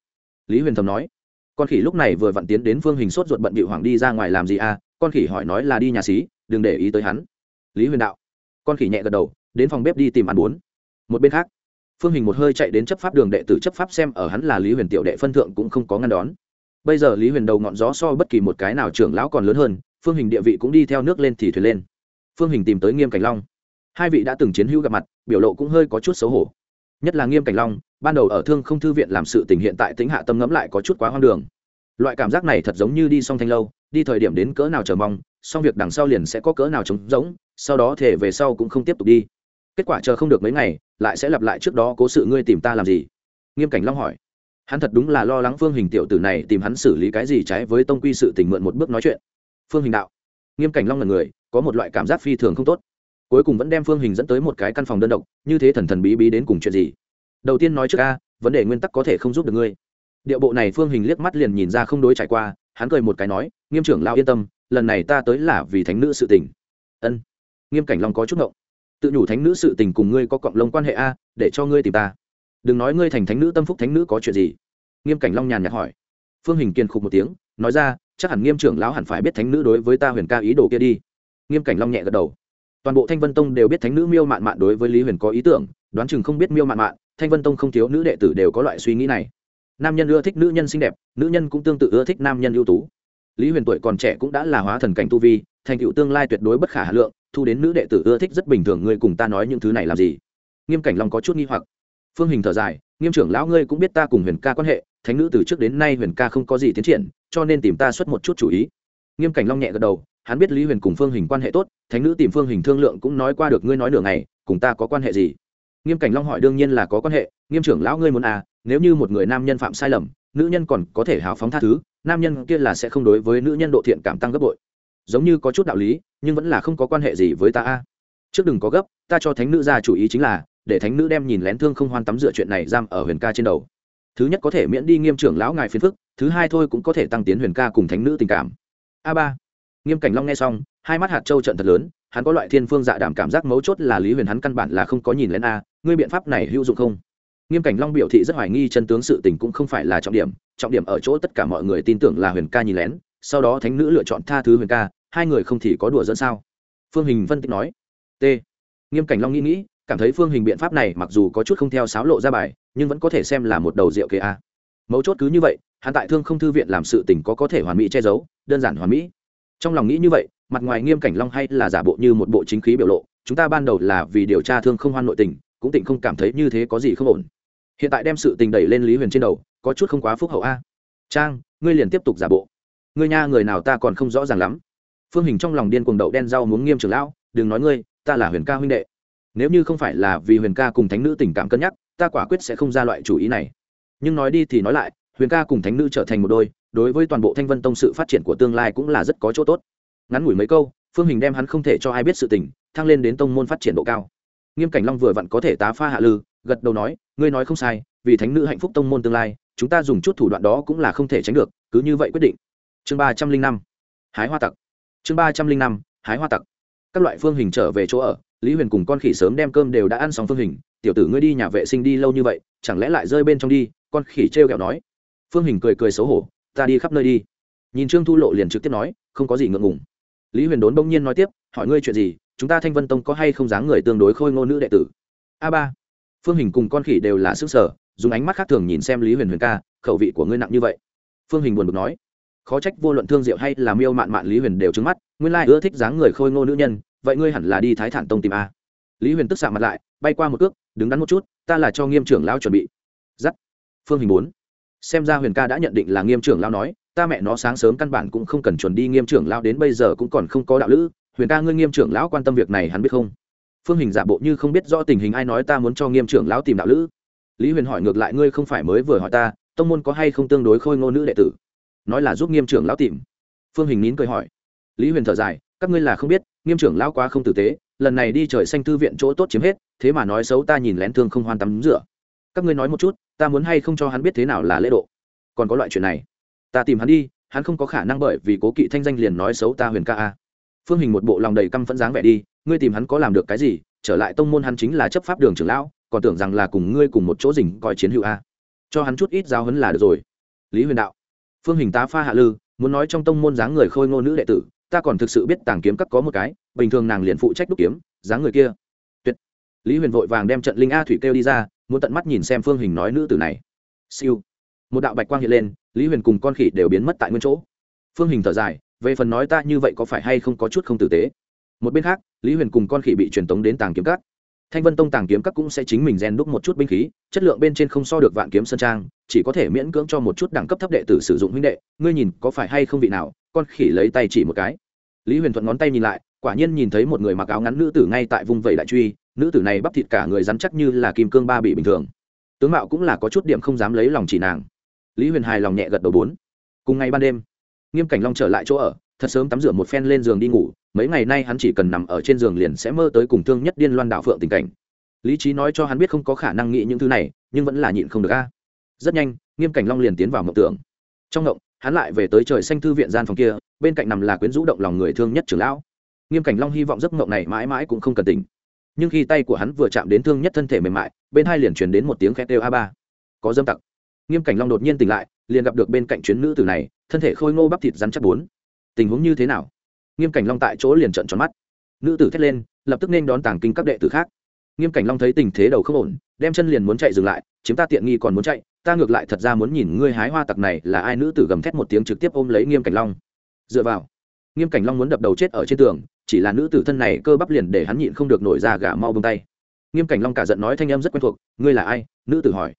Lý huyền thầm nói, con khỉ lúc này vừa vặn tiến đến phương hình sốt ruột bận bị hoàng đi ra ngoài làm gì à? Con khỉ hỏi nói là đi nhà xí, đừng để ý tới hắn. Lý huyền đạo. Con khỉ nhẹ gật đầu, đến phòng bếp đi tìm ăn bốn một bên khác, phương hình một hơi chạy đến chấp pháp đường đệ tử chấp pháp xem ở hắn là lý huyền tiểu đệ phân thượng cũng không có ngăn đón. Bây giờ lý huyền đầu ngọn gió so bất kỳ một cái nào trưởng lão còn lớn hơn, phương hình địa vị cũng đi theo nước lên thì thuyền lên. Phương hình tìm tới nghiêm cảnh long hai vị đã từng chiến hữu gặp mặt, biểu lộ cũng hơi có chút xấu hổ. Nhất là nghiêm cảnh long, ban đầu ở thương không thư viện làm sự tình hiện tại tính hạ tâm ngẫm lại có chút quá hoang đường. Loại cảm giác này thật giống như đi song thanh lâu, đi thời điểm đến cỡ nào chờ mong, xong việc đằng sau liền sẽ có cỡ nào trống rỗng, sau đó thể về sau cũng không tiếp tục đi. Kết quả chờ không được mấy ngày, lại sẽ lặp lại trước đó cố sự ngươi tìm ta làm gì? Nghiêm cảnh long hỏi. Hắn thật đúng là lo lắng phương hình tiểu tử này tìm hắn xử lý cái gì trái với tông quy sự tình mượn một bước nói chuyện. Phương hình đạo. Nghiêm cảnh long là người, có một loại cảm giác phi thường không tốt cuối cùng vẫn đem phương hình dẫn tới một cái căn phòng đơn độc, như thế thần thần bí bí đến cùng chuyện gì? Đầu tiên nói trước a, vấn đề nguyên tắc có thể không giúp được ngươi. Điệu bộ này phương hình liếc mắt liền nhìn ra không đối trải qua, hắn cười một cái nói, nghiêm trưởng lao yên tâm, lần này ta tới là vì thánh nữ sự tình. Ân. Nghiêm cảnh long có chút ngộng. Tự nhủ thánh nữ sự tình cùng ngươi có cộng lông quan hệ a, để cho ngươi tìm ta. Đừng nói ngươi thành thánh nữ, tâm phúc thánh nữ có chuyện gì? Nghiêm cảnh long nhàn nhạt hỏi. Phương hình kiên khục một tiếng, nói ra, chắc hẳn nghiêm trưởng lão hẳn phải biết thánh nữ đối với ta huyền ca ý đồ kia đi. Nghiêm cảnh long nhẹ gật đầu toàn bộ thanh vân tông đều biết thánh nữ miêu mạn mạn đối với lý huyền có ý tưởng, đoán chừng không biết miêu mạn mạn, thanh vân tông không thiếu nữ đệ tử đều có loại suy nghĩ này. Nam nhân ưa thích nữ nhân xinh đẹp, nữ nhân cũng tương tự ưa thích nam nhân ưu tú. Lý huyền tuổi còn trẻ cũng đã là hóa thần cảnh tu vi, thành tựu tương lai tuyệt đối bất khả hà lượng, thu đến nữ đệ tử ưa thích rất bình thường, ngươi cùng ta nói những thứ này làm gì? Nghiêm cảnh long có chút nghi hoặc. Phương hình thở dài, nghiêm trưởng lão ngươi cũng biết ta cùng huyền ca quan hệ, thánh nữ từ trước đến nay huyền ca không có gì tiến triển, cho nên tìm ta xuất một chút chủ ý. Nghiêm cảnh long nhẹ gật đầu hắn biết lý huyền cùng phương hình quan hệ tốt, thánh nữ tìm phương hình thương lượng cũng nói qua được ngươi nói nửa ngày, cùng ta có quan hệ gì? Nghiêm cảnh long hỏi, đương nhiên là có quan hệ, nghiêm trưởng lão ngươi muốn à nếu như một người nam nhân phạm sai lầm, nữ nhân còn có thể hào phóng tha thứ, nam nhân kia là sẽ không đối với nữ nhân độ thiện cảm tăng gấp bội. Giống như có chút đạo lý, nhưng vẫn là không có quan hệ gì với ta a. Trước đừng có gấp, ta cho thánh nữ ra chủ ý chính là, để thánh nữ đem nhìn lén thương không hoan tắm dựa chuyện này giam ở huyền ca trên đầu. Thứ nhất có thể miễn đi nghiêm trưởng lão ngài phiền phức, thứ hai thôi cũng có thể tăng tiến huyền ca cùng thánh nữ tình cảm. A ba nghiêm cảnh long nghe xong, hai mắt hạt châu trận thật lớn, hắn có loại thiên phương dạ đảm cảm giác mấu chốt là lý huyền hắn căn bản là không có nhìn lén a, ngươi biện pháp này hữu dụng không? Nghiêm cảnh long biểu thị rất hoài nghi chân tướng sự tình cũng không phải là trọng điểm trọng điểm ở chỗ tất cả mọi người tin tưởng là huyền ca nhìn lén, sau đó thánh nữ lựa chọn tha thứ huyền ca, hai người không thì có đùa dẫn sao? Phương hình phân tích nói. T. Nghiêm cảnh long nghĩ nghĩ, cảm thấy phương hình biện pháp này mặc dù có chút không theo sáo lộ ra bài, nhưng vẫn có thể xem là một đầu rượu kê a. Mấu chốt cứ như vậy, hắn tại thương không thư viện làm sự tình có có thể hoàn mỹ che giấu, đơn giản hoàn mỹ trong lòng nghĩ như vậy, mặt ngoài nghiêm cảnh long hay là giả bộ như một bộ chính khí biểu lộ, chúng ta ban đầu là vì điều tra thương không hoan nội tình, cũng tỉnh không cảm thấy như thế có gì không ổn. Hiện tại đem sự tình đẩy lên lý huyền trên đầu, có chút không quá phúc hậu a. Trang, ngươi liền tiếp tục giả bộ. Ngươi nha, người nào ta còn không rõ ràng lắm. Phương hình trong lòng điên cuồng đậu đen rau muốn nghiêm trường lão, đừng nói ngươi, ta là huyền ca huynh đệ. Nếu như không phải là vì huyền ca cùng thánh nữ tình cảm cân nhắc, ta quả quyết sẽ không ra loại chủ ý này. Nhưng nói đi thì nói lại, huyền ca cùng thánh nữ trở thành một đôi đối với toàn bộ thanh vân tông sự phát triển của tương lai cũng là rất có chỗ tốt. Ngắn ngủi mấy câu, phương hình đem hắn không thể cho ai biết sự tình, thăng lên đến tông môn phát triển độ cao. Nghiêm cảnh long vừa vặn có thể tá pha hạ lư, gật đầu nói, ngươi nói không sai, vì thánh nữ hạnh phúc tông môn tương lai, chúng ta dùng chút thủ đoạn đó cũng là không thể tránh được, cứ như vậy quyết định. Chương ba trăm linh năm, hái hoa tặc. Chương ba trăm linh năm, hái hoa tặc. Các loại phương hình trở về chỗ ở, lý huyền cùng con khỉ sớm đem cơm đều đã ăn xong phương hình, tiểu tử ngươi đi nhà vệ sinh đi lâu như vậy, chẳng lẽ lại rơi bên trong đi? Con khỉ t r kẹo nói. Phương hình cười cười xấu hổ ta đi khắp nơi đi. Nhìn trương thu lộ liền trực tiếp nói, không có gì ngượng ngùng. Lý huyền đốn bỗng nhiên nói tiếp, hỏi ngươi chuyện gì, chúng ta thanh vân tông có hay không dáng người tương đối khôi ngô nữ đệ tử? A ba. Phương hình cùng con khỉ đều là sức sở, dùng ánh mắt khác thường nhìn xem lý huyền huyền ca, khẩu vị của ngươi nặng như vậy. Phương hình buồn bực nói, khó trách vô luận thương diệu hay là miêu mạn mạn lý huyền đều trứng mắt, nguyên lai ưa thích dáng người khôi ngô nữ nhân, vậy ngươi hẳn là đi thái thản tông tìm a. Lý huyền tức xạ mặt lại, bay qua một cước, đứng đắn một chút, ta là cho nghiêm trưởng lão chuẩn bị. Giắt. Phương hình bốn xem ra huyền ca đã nhận định là nghiêm trưởng lão nói, ta mẹ nó sáng sớm căn bản cũng không cần chuẩn đi nghiêm trưởng lão đến bây giờ cũng còn không có đạo lữ. Huyền ca ngươi nghiêm trưởng lão quan tâm việc này hắn biết không? Phương hình giả bộ như không biết rõ tình hình ai nói ta muốn cho nghiêm trưởng lão tìm đạo lữ. Lý huyền hỏi ngược lại, ngươi không phải mới vừa hỏi ta, tông môn có hay không tương đối khôi ngô nữ đệ tử? Nói là giúp nghiêm trưởng lão tìm. Phương hình nín cười hỏi. Lý huyền thở dài, các ngươi là không biết, nghiêm trưởng lão quá không tử tế, lần này đi trời xanh thư viện chỗ tốt chiếm hết, thế mà nói xấu ta nhìn lén thương không hoan tắm rửa. Các ngươi nói một chút ta muốn hay không cho hắn biết thế nào là lễ độ? Còn có loại chuyện này. Ta tìm hắn đi, hắn không có khả năng bởi vì cố kỵ thanh danh liền nói xấu ta huyền ca a. Phương hình một bộ lòng đầy căm phẫn dáng vẻ đi, ngươi tìm hắn có làm được cái gì? Trở lại tông môn hắn chính là chấp pháp đường trưởng lão, còn tưởng rằng là cùng ngươi cùng một chỗ rình coi chiến hữu a. Cho hắn chút ít giáo hấn là được rồi. Lý huyền đạo. Phương hình tá pha hạ lư, muốn nói trong tông môn dáng người khôi ngô nữ đệ tử, ta còn thực sự biết tàng kiếm các có một cái, bình thường nàng liền phụ trách đúc kiếm, dáng người kia. Tuyệt. Lý huyền vội vàng đem trận linh a thủy kêu đi ra muốn tận mắt nhìn xem phương hình nói nữ tử này. Siêu. Một đạo bạch quang hiện lên, lý huyền cùng con khỉ đều biến mất tại nguyên chỗ. Phương hình thở dài, về phần nói ta như vậy có phải hay không có chút không tử tế? Một bên khác, lý huyền cùng con khỉ bị truyền tống đến tàng kiếm Cắt thanh vân tông tàng kiếm các cũng sẽ chính mình rèn đúc một chút binh khí, chất lượng bên trên không so được vạn kiếm sơn trang, chỉ có thể miễn cưỡng cho một chút đẳng cấp thấp đệ tử sử dụng huynh đệ. Ngươi nhìn, có phải hay không vị nào? Con khỉ lấy tay chỉ một cái. Lý huyền thuận ngón tay nhìn lại, quả nhiên nhìn thấy một người mặc áo ngắn nữ tử ngay tại vùng vẩy đại truy nữ tử này bắp thịt cả người rắn chắc như là kim cương ba bị bình thường. Tướng mạo cũng là có chút điểm không dám lấy lòng chỉ nàng. Lý huyền hài lòng nhẹ gật đầu bốn. Cùng ngày ban đêm, nghiêm cảnh long trở lại chỗ ở, thật sớm tắm rửa một phen lên giường đi ngủ, mấy ngày nay hắn chỉ cần nằm ở trên giường liền sẽ mơ tới cùng thương nhất điên loan đạo phượng tình cảnh. Lý trí nói cho hắn biết không có khả năng nghĩ những thứ này, nhưng vẫn là nhịn không được a. Rất nhanh, nghiêm cảnh long liền tiến vào mộng tưởng. Trong mộng, hắn lại về tới trời xanh thư viện gian phòng kia, bên cạnh nằm là quyến rũ động lòng người thương nhất trưởng lão. Nghiêm cảnh long hy vọng giấc mộng này mãi mãi cũng không cần tỉnh nhưng khi tay của hắn vừa chạm đến thương nhất thân thể mềm mại, bên hai liền truyền đến một tiếng khét đều a ba. Có dâm tặc. Nghiêm cảnh long đột nhiên tỉnh lại, liền gặp được bên cạnh chuyến nữ tử này, thân thể khôi ngô bắp thịt rắn chắc bốn. Tình huống như thế nào? Nghiêm cảnh long tại chỗ liền trợn tròn mắt. Nữ tử thét lên, lập tức nên đón tàng kinh các đệ tử khác. Nghiêm cảnh long thấy tình thế đầu không ổn, đem chân liền muốn chạy dừng lại, chiếm ta tiện nghi còn muốn chạy, ta ngược lại thật ra muốn nhìn ngươi hái hoa tặc này là ai. Nữ tử gầm thét một tiếng trực tiếp ôm lấy nghiêm cảnh long. Dựa vào. Nghiêm cảnh long muốn đập đầu chết ở trên tường chỉ là nữ tử thân này cơ bắp liền để hắn nhịn không được nổi ra gà mau bông tay. Nghiêm cảnh long cả giận nói thanh em rất quen thuộc, ngươi là ai? Nữ tử hỏi.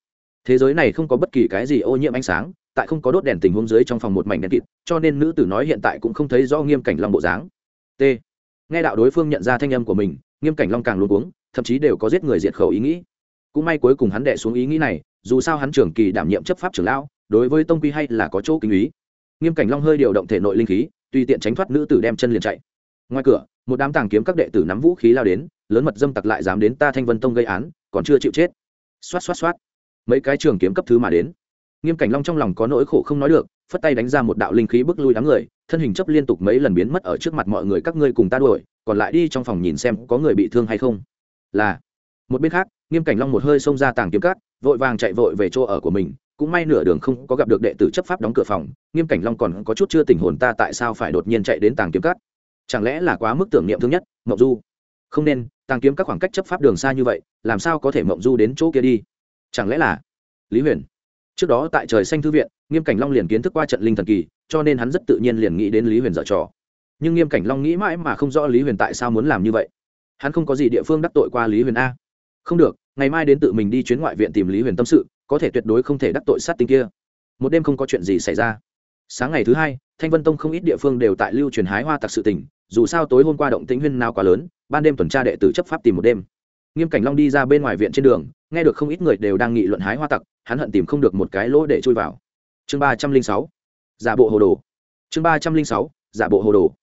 Thế giới này không có bất kỳ cái gì ô nhiễm ánh sáng, tại không có đốt đèn tình huống dưới trong phòng một mảnh đèn kịt, cho nên nữ tử nói hiện tại cũng không thấy rõ nghiêm cảnh long bộ dáng. T. Nghe đạo đối phương nhận ra thanh âm của mình, nghiêm cảnh long càng luôn uống thậm chí đều có giết người diệt khẩu ý nghĩ. Cũng may cuối cùng hắn đệ xuống ý nghĩ này, dù sao hắn trưởng kỳ đảm nhiệm chấp pháp trưởng lão, đối với tông quy hay là có chỗ kinh ý. Nghiêm cảnh long hơi điều động thể nội linh khí, tùy tiện tránh thoát nữ tử đem chân liền chạy ngoài cửa, một đám tàng kiếm các đệ tử nắm vũ khí lao đến, lớn mật dâm tặc lại dám đến ta thanh vân tông gây án, còn chưa chịu chết. Xoát xoát xoát. Mấy cái trường kiếm cấp thứ mà đến. Nghiêm cảnh long trong lòng có nỗi khổ không nói được, phất tay đánh ra một đạo linh khí bước lui đám người, thân hình chấp liên tục mấy lần biến mất ở trước mặt mọi người các ngươi cùng ta đuổi, còn lại đi trong phòng nhìn xem có người bị thương hay không. Là. Một bên khác, nghiêm cảnh long một hơi xông ra tàng kiếm cát vội vàng chạy vội về chỗ ở của mình, cũng may nửa đường không có gặp được đệ tử chấp pháp đóng cửa phòng, nghiêm cảnh long còn có chút chưa tình hồn ta tại sao phải đột nhiên chạy đến tàng kiếm cát chẳng lẽ là quá mức tưởng niệm thương nhất, mộng du? Không nên, tàng kiếm các khoảng cách chấp pháp đường xa như vậy, làm sao có thể mộng du đến chỗ kia đi? Chẳng lẽ là? Lý huyền. Trước đó tại trời xanh thư viện, nghiêm cảnh long liền kiến thức qua trận linh thần kỳ, cho nên hắn rất tự nhiên liền nghĩ đến lý huyền dở trò. Nhưng nghiêm cảnh long nghĩ mãi mà không rõ lý huyền tại sao muốn làm như vậy. Hắn không có gì địa phương đắc tội qua lý huyền a. Không được, ngày mai đến tự mình đi chuyến ngoại viện tìm lý huyền tâm sự, có thể tuyệt đối không thể đắc tội sát tinh kia. Một đêm không có chuyện gì xảy ra sáng ngày thứ hai, thanh vân tông không ít địa phương đều tại lưu truyền hái hoa tặc sự tình, dù sao tối hôm qua động tĩnh huyên nào quá lớn, ban đêm tuần tra đệ tử chấp pháp tìm một đêm. Nghiêm cảnh long đi ra bên ngoài viện trên đường, nghe được không ít người đều đang nghị luận hái hoa tặc, hắn hận tìm không được một cái lỗ để chui vào. Chương ba trăm linh sáu, giả bộ hồ đồ. Chương ba trăm linh sáu, giả bộ hồ đồ.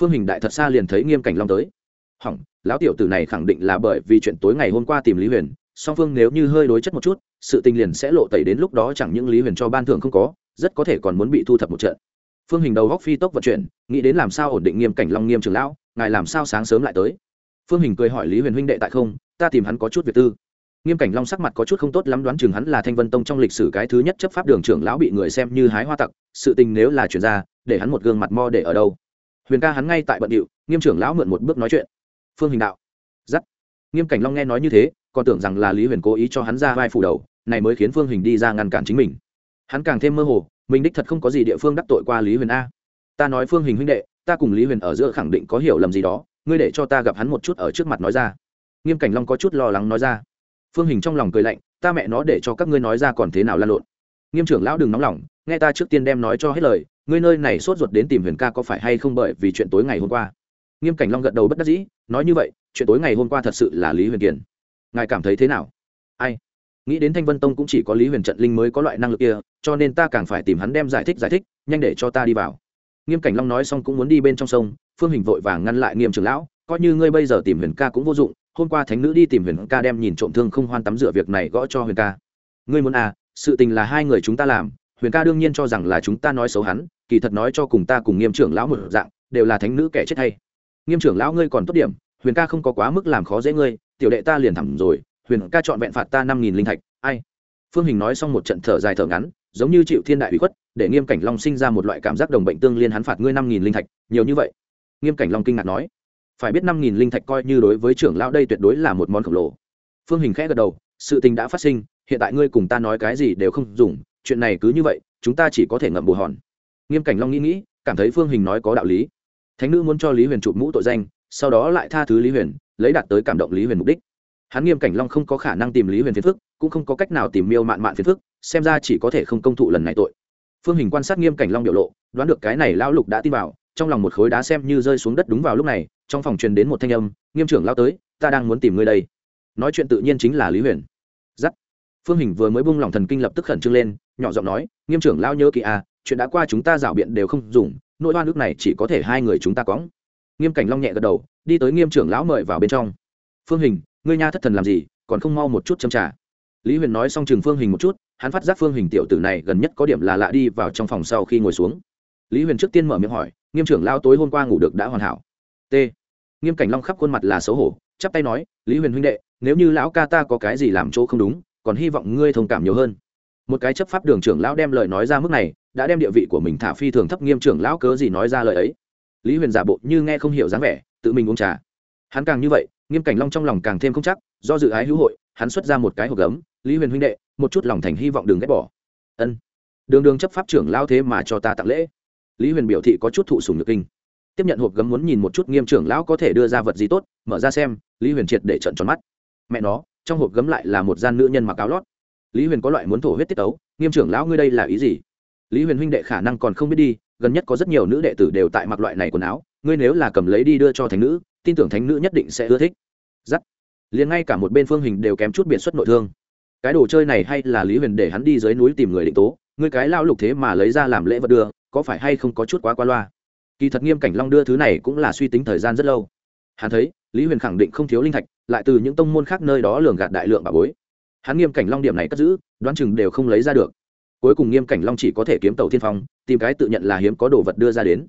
Phương hình đại thật xa liền thấy nghiêm cảnh long tới. Hỏng, lão tiểu tử này khẳng định là bởi vì chuyện tối ngày hôm qua tìm lý huyền, song phương nếu như hơi đối chất một chút sự tình liền sẽ lộ tẩy đến lúc đó chẳng những lý huyền cho ban thưởng không có, rất có thể còn muốn bị thu thập một trận. Phương hình đầu góc phi tốc vận chuyển, nghĩ đến làm sao ổn định nghiêm cảnh long nghiêm trường lão, ngài làm sao sáng sớm lại tới? Phương hình cười hỏi lý huyền huynh đệ tại không, ta tìm hắn có chút việc tư. Nghiêm cảnh long sắc mặt có chút không tốt lắm đoán chừng hắn là thanh vân tông trong lịch sử cái thứ nhất chấp pháp đường trưởng lão bị người xem như hái hoa tặc, sự tình nếu là chuyển ra, để hắn một gương mặt mo để ở đâu. Huyền ca hắn ngay tại bận điệu, nghiêm trưởng lão mượn một bước nói chuyện. Phương hình đạo. Giắt. Nghiêm cảnh long nghe nói như thế còn tưởng rằng là lý huyền cố ý cho hắn ra vai phủ đầu, này mới khiến phương hình đi ra ngăn cản chính mình. Hắn càng thêm mơ hồ, mình đích thật không có gì địa phương đắc tội qua lý huyền a. Ta nói phương hình huynh đệ, ta cùng lý huyền ở giữa khẳng định có hiểu lầm gì đó, ngươi để cho ta gặp hắn một chút ở trước mặt nói ra. Nghiêm cảnh long có chút lo lắng nói ra. Phương hình trong lòng cười lạnh, ta mẹ nó để cho các ngươi nói ra còn thế nào lan lộn. Nghiêm trưởng lão đừng nóng lòng, nghe ta trước tiên đem nói cho hết lời, ngươi nơi này sốt ruột đến tìm huyền ca có phải hay không bởi vì chuyện tối ngày hôm qua. Nghiêm cảnh long gật đầu bất đắc dĩ, nói như vậy, chuyện tối ngày hôm qua thật sự là lý huyền kiền ngài cảm thấy thế nào? Ai? Nghĩ đến thanh vân tông cũng chỉ có lý huyền trận linh mới có loại năng lực kia, cho nên ta càng phải tìm hắn đem giải thích giải thích, nhanh để cho ta đi vào. Nghiêm cảnh long nói xong cũng muốn đi bên trong sông, phương hình vội vàng ngăn lại nghiêm trưởng lão, coi như ngươi bây giờ tìm huyền ca cũng vô dụng, hôm qua thánh nữ đi tìm huyền ca đem nhìn trộm thương không hoan tắm rửa việc này gõ cho huyền ca. Ngươi muốn à sự tình là hai người chúng ta làm, huyền ca đương nhiên cho rằng là chúng ta nói xấu hắn, kỳ thật nói cho cùng ta cùng nghiêm trưởng lão một dạng, đều là thánh nữ kẻ chết hay. Nghiêm trưởng lão ngươi còn tốt điểm, huyền ca không có quá mức làm khó dễ ngươi tiểu đệ ta liền thẳng rồi, huyền ca chọn vẹn phạt ta năm nghìn linh thạch, ai? Phương hình nói xong một trận thở dài thở ngắn, giống như chịu thiên đại ủy khuất, để nghiêm cảnh long sinh ra một loại cảm giác đồng bệnh tương liên hắn phạt ngươi năm nghìn linh thạch, nhiều như vậy. Nghiêm cảnh long kinh ngạc nói, phải biết năm nghìn linh thạch coi như đối với trưởng lão đây tuyệt đối là một món khổng lồ. Phương hình khẽ gật đầu, sự tình đã phát sinh, hiện tại ngươi cùng ta nói cái gì đều không dùng, chuyện này cứ như vậy, chúng ta chỉ có thể ngậm bù hòn. Nghiêm cảnh long nghĩ nghĩ, cảm thấy phương hình nói có đạo lý. Thánh nữ muốn cho lý huyền chụp mũ tội danh, sau đó lại tha thứ lý huyền lấy đạt tới cảm động lý huyền mục đích. Hắn nghiêm cảnh long không có khả năng tìm lý huyền phiền phức, cũng không có cách nào tìm miêu mạn mạn phiền phức, xem ra chỉ có thể không công thụ lần này tội. Phương hình quan sát nghiêm cảnh long biểu lộ, đoán được cái này lão lục đã tin vào, trong lòng một khối đá xem như rơi xuống đất đúng vào lúc này, trong phòng truyền đến một thanh âm, nghiêm trưởng lao tới, ta đang muốn tìm ngươi đây. Nói chuyện tự nhiên chính là lý huyền. Giắt. Phương hình vừa mới bung lòng thần kinh lập tức khẩn trương lên, nhỏ giọng nói, nghiêm trưởng lao nhớ kỹ à chuyện đã qua chúng ta rảo biện đều không dùng, nỗi oan nước này chỉ có thể hai người chúng ta cóng nghiêm cảnh long nhẹ gật đầu đi tới nghiêm trưởng lão mời vào bên trong. Phương hình, ngươi nha thất thần làm gì, còn không mau một chút châm trả lý huyền nói xong chừng phương hình một chút, hắn phát giác phương hình tiểu tử này gần nhất có điểm là lạ đi vào trong phòng sau khi ngồi xuống. Lý huyền trước tiên mở miệng hỏi, nghiêm trưởng lao tối hôm qua ngủ được đã hoàn hảo? T. Nghiêm cảnh long khắp khuôn mặt là xấu hổ, chắp tay nói, lý huyền huynh đệ, nếu như lão ca ta có cái gì làm chỗ không đúng, còn hy vọng ngươi thông cảm nhiều hơn. Một cái chấp pháp đường trưởng lão đem lời nói ra mức này, đã đem địa vị của mình thả phi thường thấp, nghiêm trưởng lão cớ gì nói ra lời ấy? Lý huyền giả bộ như nghe không hiểu dáng vẻ tự mình uống trà. Hắn càng như vậy, nghiêm cảnh long trong lòng càng thêm không chắc, do dự ái hữu hội, hắn xuất ra một cái hộp gấm, lý huyền huynh đệ, một chút lòng thành hy vọng đừng ghét bỏ. Ân. Đường đường chấp pháp trưởng lao thế mà cho ta tặng lễ. Lý huyền biểu thị có chút thụ sùng nhược kinh. Tiếp nhận hộp gấm muốn nhìn một chút nghiêm trưởng lão có thể đưa ra vật gì tốt, mở ra xem, lý huyền triệt để trận tròn mắt. Mẹ nó, trong hộp gấm lại là một gian nữ nhân mặc áo lót. Lý huyền có loại muốn thổ huyết tiết tấu, nghiêm trưởng lão ngươi đây là ý gì? Lý huyền huynh đệ khả năng còn không biết đi, gần nhất có rất nhiều nữ đệ tử đều tại mặc loại này quần áo ngươi nếu là cầm lấy đi đưa cho thánh nữ, tin tưởng thánh nữ nhất định sẽ ưa thích. Giắt. Liền ngay cả một bên phương hình đều kém chút biệt xuất nội thương. Cái đồ chơi này hay là lý huyền để hắn đi dưới núi tìm người định tố, ngươi cái lao lục thế mà lấy ra làm lễ vật đưa, có phải hay không có chút quá qua loa? Kỳ thật nghiêm cảnh long đưa thứ này cũng là suy tính thời gian rất lâu. Hắn thấy, lý huyền khẳng định không thiếu linh thạch, lại từ những tông môn khác nơi đó lường gạt đại lượng bà bối. Hắn nghiêm cảnh long điểm này cất giữ, đoán chừng đều không lấy ra được. Cuối cùng nghiêm cảnh long chỉ có thể kiếm tàu thiên phong, tìm cái tự nhận là hiếm có đồ vật đưa ra đến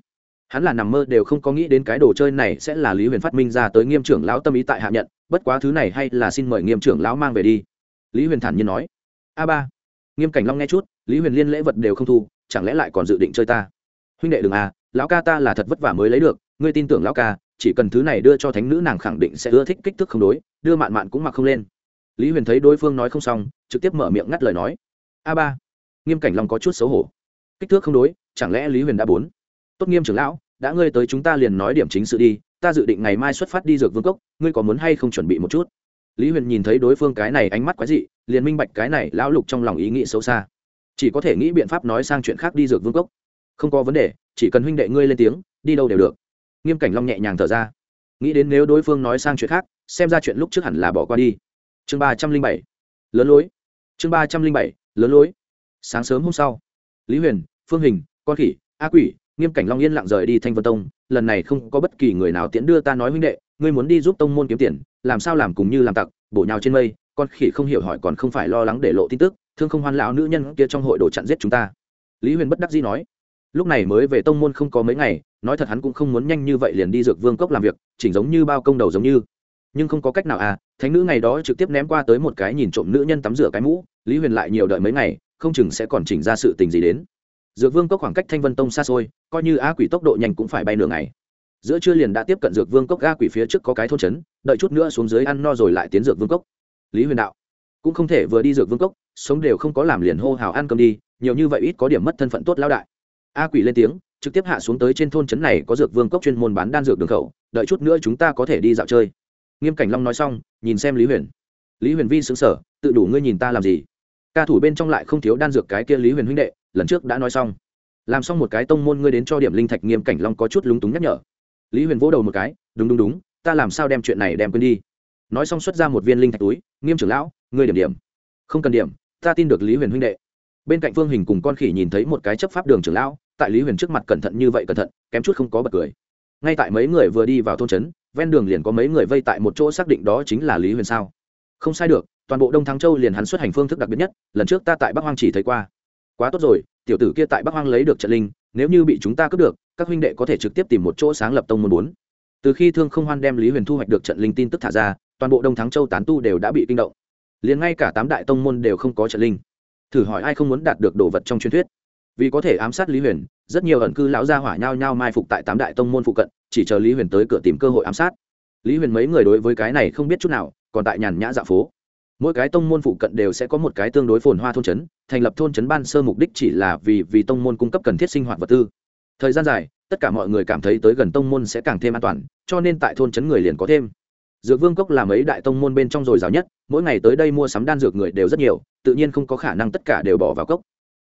hắn là nằm mơ đều không có nghĩ đến cái đồ chơi này sẽ là lý huyền phát minh ra tới nghiêm trưởng lão tâm ý tại hạ nhận, bất quá thứ này hay là xin mời nghiêm trưởng lão mang về đi. Lý huyền thản nhiên nói. A ba. Nghiêm cảnh long nghe chút, lý huyền liên lễ vật đều không thu, chẳng lẽ lại còn dự định chơi ta? Huynh đệ đừng à lão ca ta là thật vất vả mới lấy được, ngươi tin tưởng lão ca, chỉ cần thứ này đưa cho thánh nữ nàng khẳng định sẽ ưa thích kích thước không đối, đưa mạn mạn cũng mặc không lên. Lý huyền thấy đối phương nói không xong, trực tiếp mở miệng ngắt lời nói. A ba. Nghiêm cảnh long có chút xấu hổ. Kích thước không đối, chẳng lẽ lý huyền đã bốn? Tốt nghiêm trưởng lão, đã ngươi tới chúng ta liền nói điểm chính sự đi, ta dự định ngày mai xuất phát đi dược vương cốc, ngươi có muốn hay không chuẩn bị một chút? Lý huyền nhìn thấy đối phương cái này ánh mắt quái dị, liền minh bạch cái này lão lục trong lòng ý nghĩ xấu xa. Chỉ có thể nghĩ biện pháp nói sang chuyện khác đi dược vương cốc. Không có vấn đề, chỉ cần huynh đệ ngươi lên tiếng, đi đâu đều được. Nghiêm cảnh long nhẹ nhàng thở ra. Nghĩ đến nếu đối phương nói sang chuyện khác, xem ra chuyện lúc trước hẳn là bỏ qua đi. Chương ba trăm linh bảy. Lớn lối. Chương ba trăm linh bảy. Lớn lối. Sáng sớm hôm sau, lý huyền, phương hình, con khỉ, a quỷ nghiêm cảnh long yên lặng rời đi thanh vân tông, lần này không có bất kỳ người nào tiễn đưa ta nói huynh đệ, ngươi muốn đi giúp tông môn kiếm tiền, làm sao làm cùng như làm tặc, bổ nhào trên mây, con khỉ không hiểu hỏi còn không phải lo lắng để lộ tin tức, thương không hoan lão nữ nhân kia trong hội đồ chặn giết chúng ta. Lý huyền bất đắc dĩ nói, lúc này mới về tông môn không có mấy ngày, nói thật hắn cũng không muốn nhanh như vậy liền đi dược vương cốc làm việc, chỉnh giống như bao công đầu giống như. Nhưng không có cách nào à thánh nữ ngày đó trực tiếp ném qua tới một cái nhìn trộm nữ nhân tắm rửa cái mũ, lý huyền lại nhiều đợi mấy ngày, không chừng sẽ còn chỉnh ra sự tình gì đến dược vương cốc khoảng cách thanh vân tông xa xôi, coi như a quỷ tốc độ nhanh cũng phải bay nửa ngày. Giữa trưa liền đã tiếp cận dược vương cốc a quỷ phía trước có cái thôn trấn, đợi chút nữa xuống dưới ăn no rồi lại tiến dược vương cốc. Lý huyền đạo, cũng không thể vừa đi dược vương cốc, sống đều không có làm liền hô hào ăn cơm đi, nhiều như vậy ít có điểm mất thân phận tốt lão đại. A quỷ lên tiếng, trực tiếp hạ xuống tới trên thôn trấn này có dược vương cốc chuyên môn bán đan dược đường khẩu, đợi chút nữa chúng ta có thể đi dạo chơi. Nghiêm cảnh long nói xong, nhìn xem lý huyền. Lý huyền vi xứng sở tự đủ ngươi nhìn ta làm gì? Ca thủ bên trong lại không thiếu đan dược cái kia lý huyền huynh đệ, lần trước đã nói xong. Làm xong một cái tông môn ngươi đến cho điểm linh thạch nghiêm cảnh long có chút lúng túng nhắc nhở. Lý huyền vỗ đầu một cái, đúng đúng đúng, ta làm sao đem chuyện này đem quên đi? Nói xong xuất ra một viên linh thạch túi, nghiêm trưởng lão, ngươi điểm điểm. Không cần điểm, ta tin được lý huyền huynh đệ. Bên cạnh phương hình cùng con khỉ nhìn thấy một cái chấp pháp đường trưởng lão, tại lý huyền trước mặt cẩn thận như vậy cẩn thận, kém chút không có bật cười. Ngay tại mấy người vừa đi vào thôn trấn, ven đường liền có mấy người vây tại một chỗ xác định đó chính là lý huyền sao? Không sai được toàn bộ đông thắng châu liền hắn xuất hành phương thức đặc biệt nhất, lần trước ta tại bắc hoang chỉ thấy qua. Quá tốt rồi, tiểu tử kia tại bắc hoang lấy được trận linh, nếu như bị chúng ta cướp được, các huynh đệ có thể trực tiếp tìm một chỗ sáng lập tông môn bốn. Từ khi thương không hoan đem lý huyền thu hoạch được trận linh tin tức thả ra, toàn bộ đông thắng châu tán tu đều đã bị kinh động. Liền ngay cả tám đại tông môn đều không có trận linh. Thử hỏi ai không muốn đạt được đồ vật trong truyền thuyết? Vì có thể ám sát lý huyền, rất nhiều ẩn cư lão gia hỏa nhau nhau mai phục tại tám đại tông môn phụ cận, chỉ chờ lý huyền tới cửa tìm cơ hội ám sát. Lý huyền mấy người đối với cái này không biết chút nào, còn tại nhàn nhã dạ phố mỗi cái tông môn phụ cận đều sẽ có một cái tương đối phồn hoa thôn trấn, thành lập thôn trấn ban sơ mục đích chỉ là vì vì tông môn cung cấp cần thiết sinh hoạt vật tư. Thời gian dài, tất cả mọi người cảm thấy tới gần tông môn sẽ càng thêm an toàn, cho nên tại thôn trấn người liền có thêm. Dược vương cốc là mấy đại tông môn bên trong dồi dào nhất, mỗi ngày tới đây mua sắm đan dược người đều rất nhiều, tự nhiên không có khả năng tất cả đều bỏ vào cốc.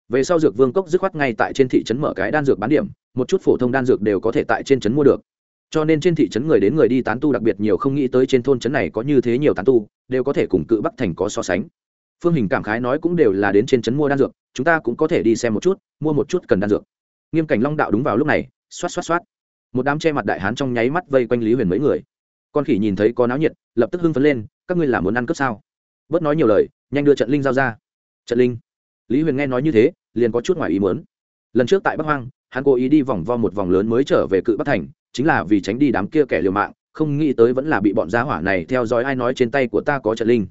Về sau dược vương cốc dứt khoát ngay tại trên thị trấn mở cái đan dược bán điểm, một chút phổ thông đan dược đều có thể tại trên trấn mua được cho nên trên thị trấn người đến người đi tán tu đặc biệt nhiều, không nghĩ tới trên thôn trấn này có như thế nhiều tán tu, đều có thể cùng cự bắc thành có so sánh. Phương hình cảm khái nói cũng đều là đến trên trấn mua đan dược, chúng ta cũng có thể đi xem một chút, mua một chút cần đan dược. Nghiêm cảnh long đạo đúng vào lúc này, xoát xoát xoát. Một đám che mặt đại hán trong nháy mắt vây quanh lý huyền mấy người. Con khỉ nhìn thấy có náo nhiệt, lập tức hưng phấn lên, các ngươi làm muốn ăn cướp sao? Bớt nói nhiều lời, nhanh đưa trận linh giao ra. Trận linh. Lý huyền nghe nói như thế, liền có chút ngoài ý muốn. Lần trước tại bắc hoang, hắn cố ý đi vòng vo một vòng lớn mới trở về cự bắc thành chính là vì tránh đi đám kia kẻ liều mạng, không nghĩ tới vẫn là bị bọn giá hỏa này theo dõi ai nói trên tay của ta có trận linh.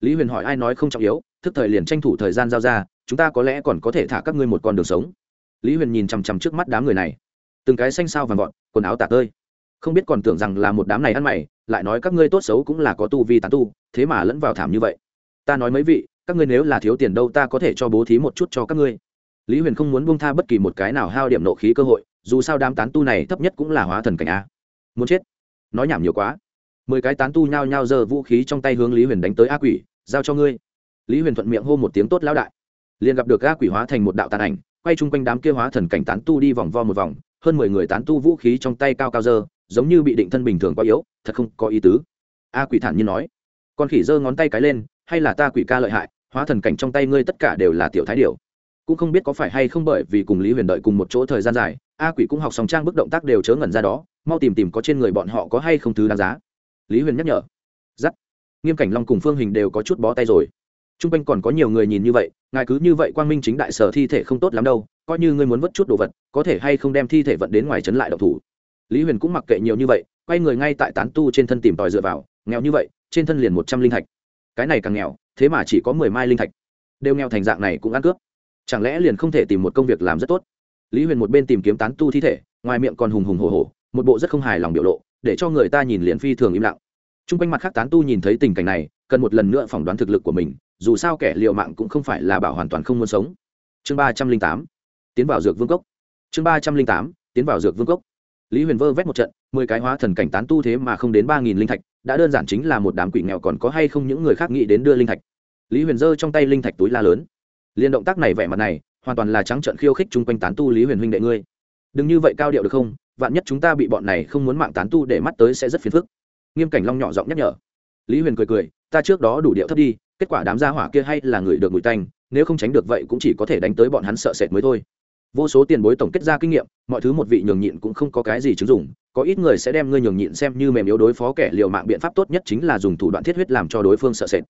Lý huyền hỏi ai nói không trọng yếu, thức thời liền tranh thủ thời gian giao ra, chúng ta có lẽ còn có thể thả các ngươi một con đường sống. Lý huyền nhìn chằm chằm trước mắt đám người này. Từng cái xanh sao vàng gọn quần áo tạc tơi. Không biết còn tưởng rằng là một đám này ăn mày, lại nói các ngươi tốt xấu cũng là có tu vi tán tu, thế mà lẫn vào thảm như vậy. Ta nói mấy vị, các ngươi nếu là thiếu tiền đâu ta có thể cho bố thí một chút cho các ngươi. Lý huyền không muốn buông tha bất kỳ một cái nào hao điểm nộ khí cơ hội dù sao đám tán tu này thấp nhất cũng là hóa thần cảnh a. Muốn chết? Nói nhảm nhiều quá. Mười cái tán tu nhao nhao giơ vũ khí trong tay hướng lý huyền đánh tới a quỷ, giao cho ngươi. Lý huyền thuận miệng hô một tiếng tốt lão đại. Liền gặp được a quỷ hóa thành một đạo tàn ảnh, quay chung quanh đám kia hóa thần cảnh tán tu đi vòng vo một vòng, hơn mười người tán tu vũ khí trong tay cao cao dơ giống như bị định thân bình thường quá yếu, thật không có ý tứ. A quỷ thản nhiên nói, con khỉ giơ ngón tay cái lên, hay là ta quỷ ca lợi hại, hóa thần cảnh trong tay ngươi tất cả đều là tiểu thái điều cũng không biết có phải hay không bởi vì cùng lý huyền đợi cùng một chỗ thời gian dài, a quỷ cũng học sòng trang bức động tác đều chớ ngẩn ra đó, mau tìm tìm có trên người bọn họ có hay không thứ đáng giá. Lý huyền nhắc nhở. Giắt. Nghiêm cảnh long cùng phương hình đều có chút bó tay rồi. T r u n g quanh còn có nhiều người nhìn như vậy, ngài cứ như vậy quang minh chính đại sở thi thể không tốt lắm đâu, coi như ngươi muốn vất chút đồ vật, có thể hay không đem thi thể vận đến ngoài trấn lại độc thủ. Lý huyền cũng mặc kệ nhiều như vậy, quay người ngay tại tán tu trên thân tìm tòi dựa vào, nghèo như vậy, trên thân liền một trăm linh thạch. Cái này càng nghèo, thế mà chỉ có mười mai linh thạch. Đều nghèo thành dạng này cũng ăn cướp chẳng lẽ liền không thể tìm một công việc làm rất tốt? Lý huyền một bên tìm kiếm tán tu thi thể, ngoài miệng còn hùng hùng hồ hồ một bộ rất không hài lòng biểu lộ, để cho người ta nhìn liền phi thường im lặng. T r u n g quanh mặt khác tán tu nhìn thấy tình cảnh này, cần một lần nữa phỏng đoán thực lực của mình, dù sao kẻ l i ề u mạng cũng không phải là bảo hoàn toàn không muốn sống. Chương ba trăm linh tám, tiến vào dược vương cốc. Chương ba trăm linh tám, tiến vào dược vương cốc. Lý huyền vơ vét một trận, mười cái hóa thần cảnh tán tu thế mà không đến ba nghìn linh thạch, đã đơn giản chính là một đám quỷ nghèo còn có hay không những người khác nghĩ đến đưa linh thạch. Lý huyền giơ trong tay linh thạch túi la lớn liên động tác này vẻ mặt này, hoàn toàn là trắng trợn khiêu khích chung quanh tán tu lý huyền huynh đệ ngươi. Đừng như vậy cao điệu được không? Vạn nhất chúng ta bị bọn này không muốn mạng tán tu để mắt tới sẽ rất phiền phức. Nghiêm cảnh long nhỏ giọng nhắc nhở. Lý huyền cười cười, ta trước đó đủ điệu thấp đi, kết quả đám gia hỏa kia hay là người được mùi tanh, nếu không tránh được vậy cũng chỉ có thể đánh tới bọn hắn sợ sệt mới thôi. Vô số tiền bối tổng kết ra kinh nghiệm, mọi thứ một vị nhường nhịn cũng không có cái gì chứng dụng, có ít người sẽ đem ngươi nhường nhịn xem như mềm yếu đối phó kẻ liều mạng biện pháp tốt nhất chính là dùng thủ đoạn thiết huyết làm cho đối phương sợ sệt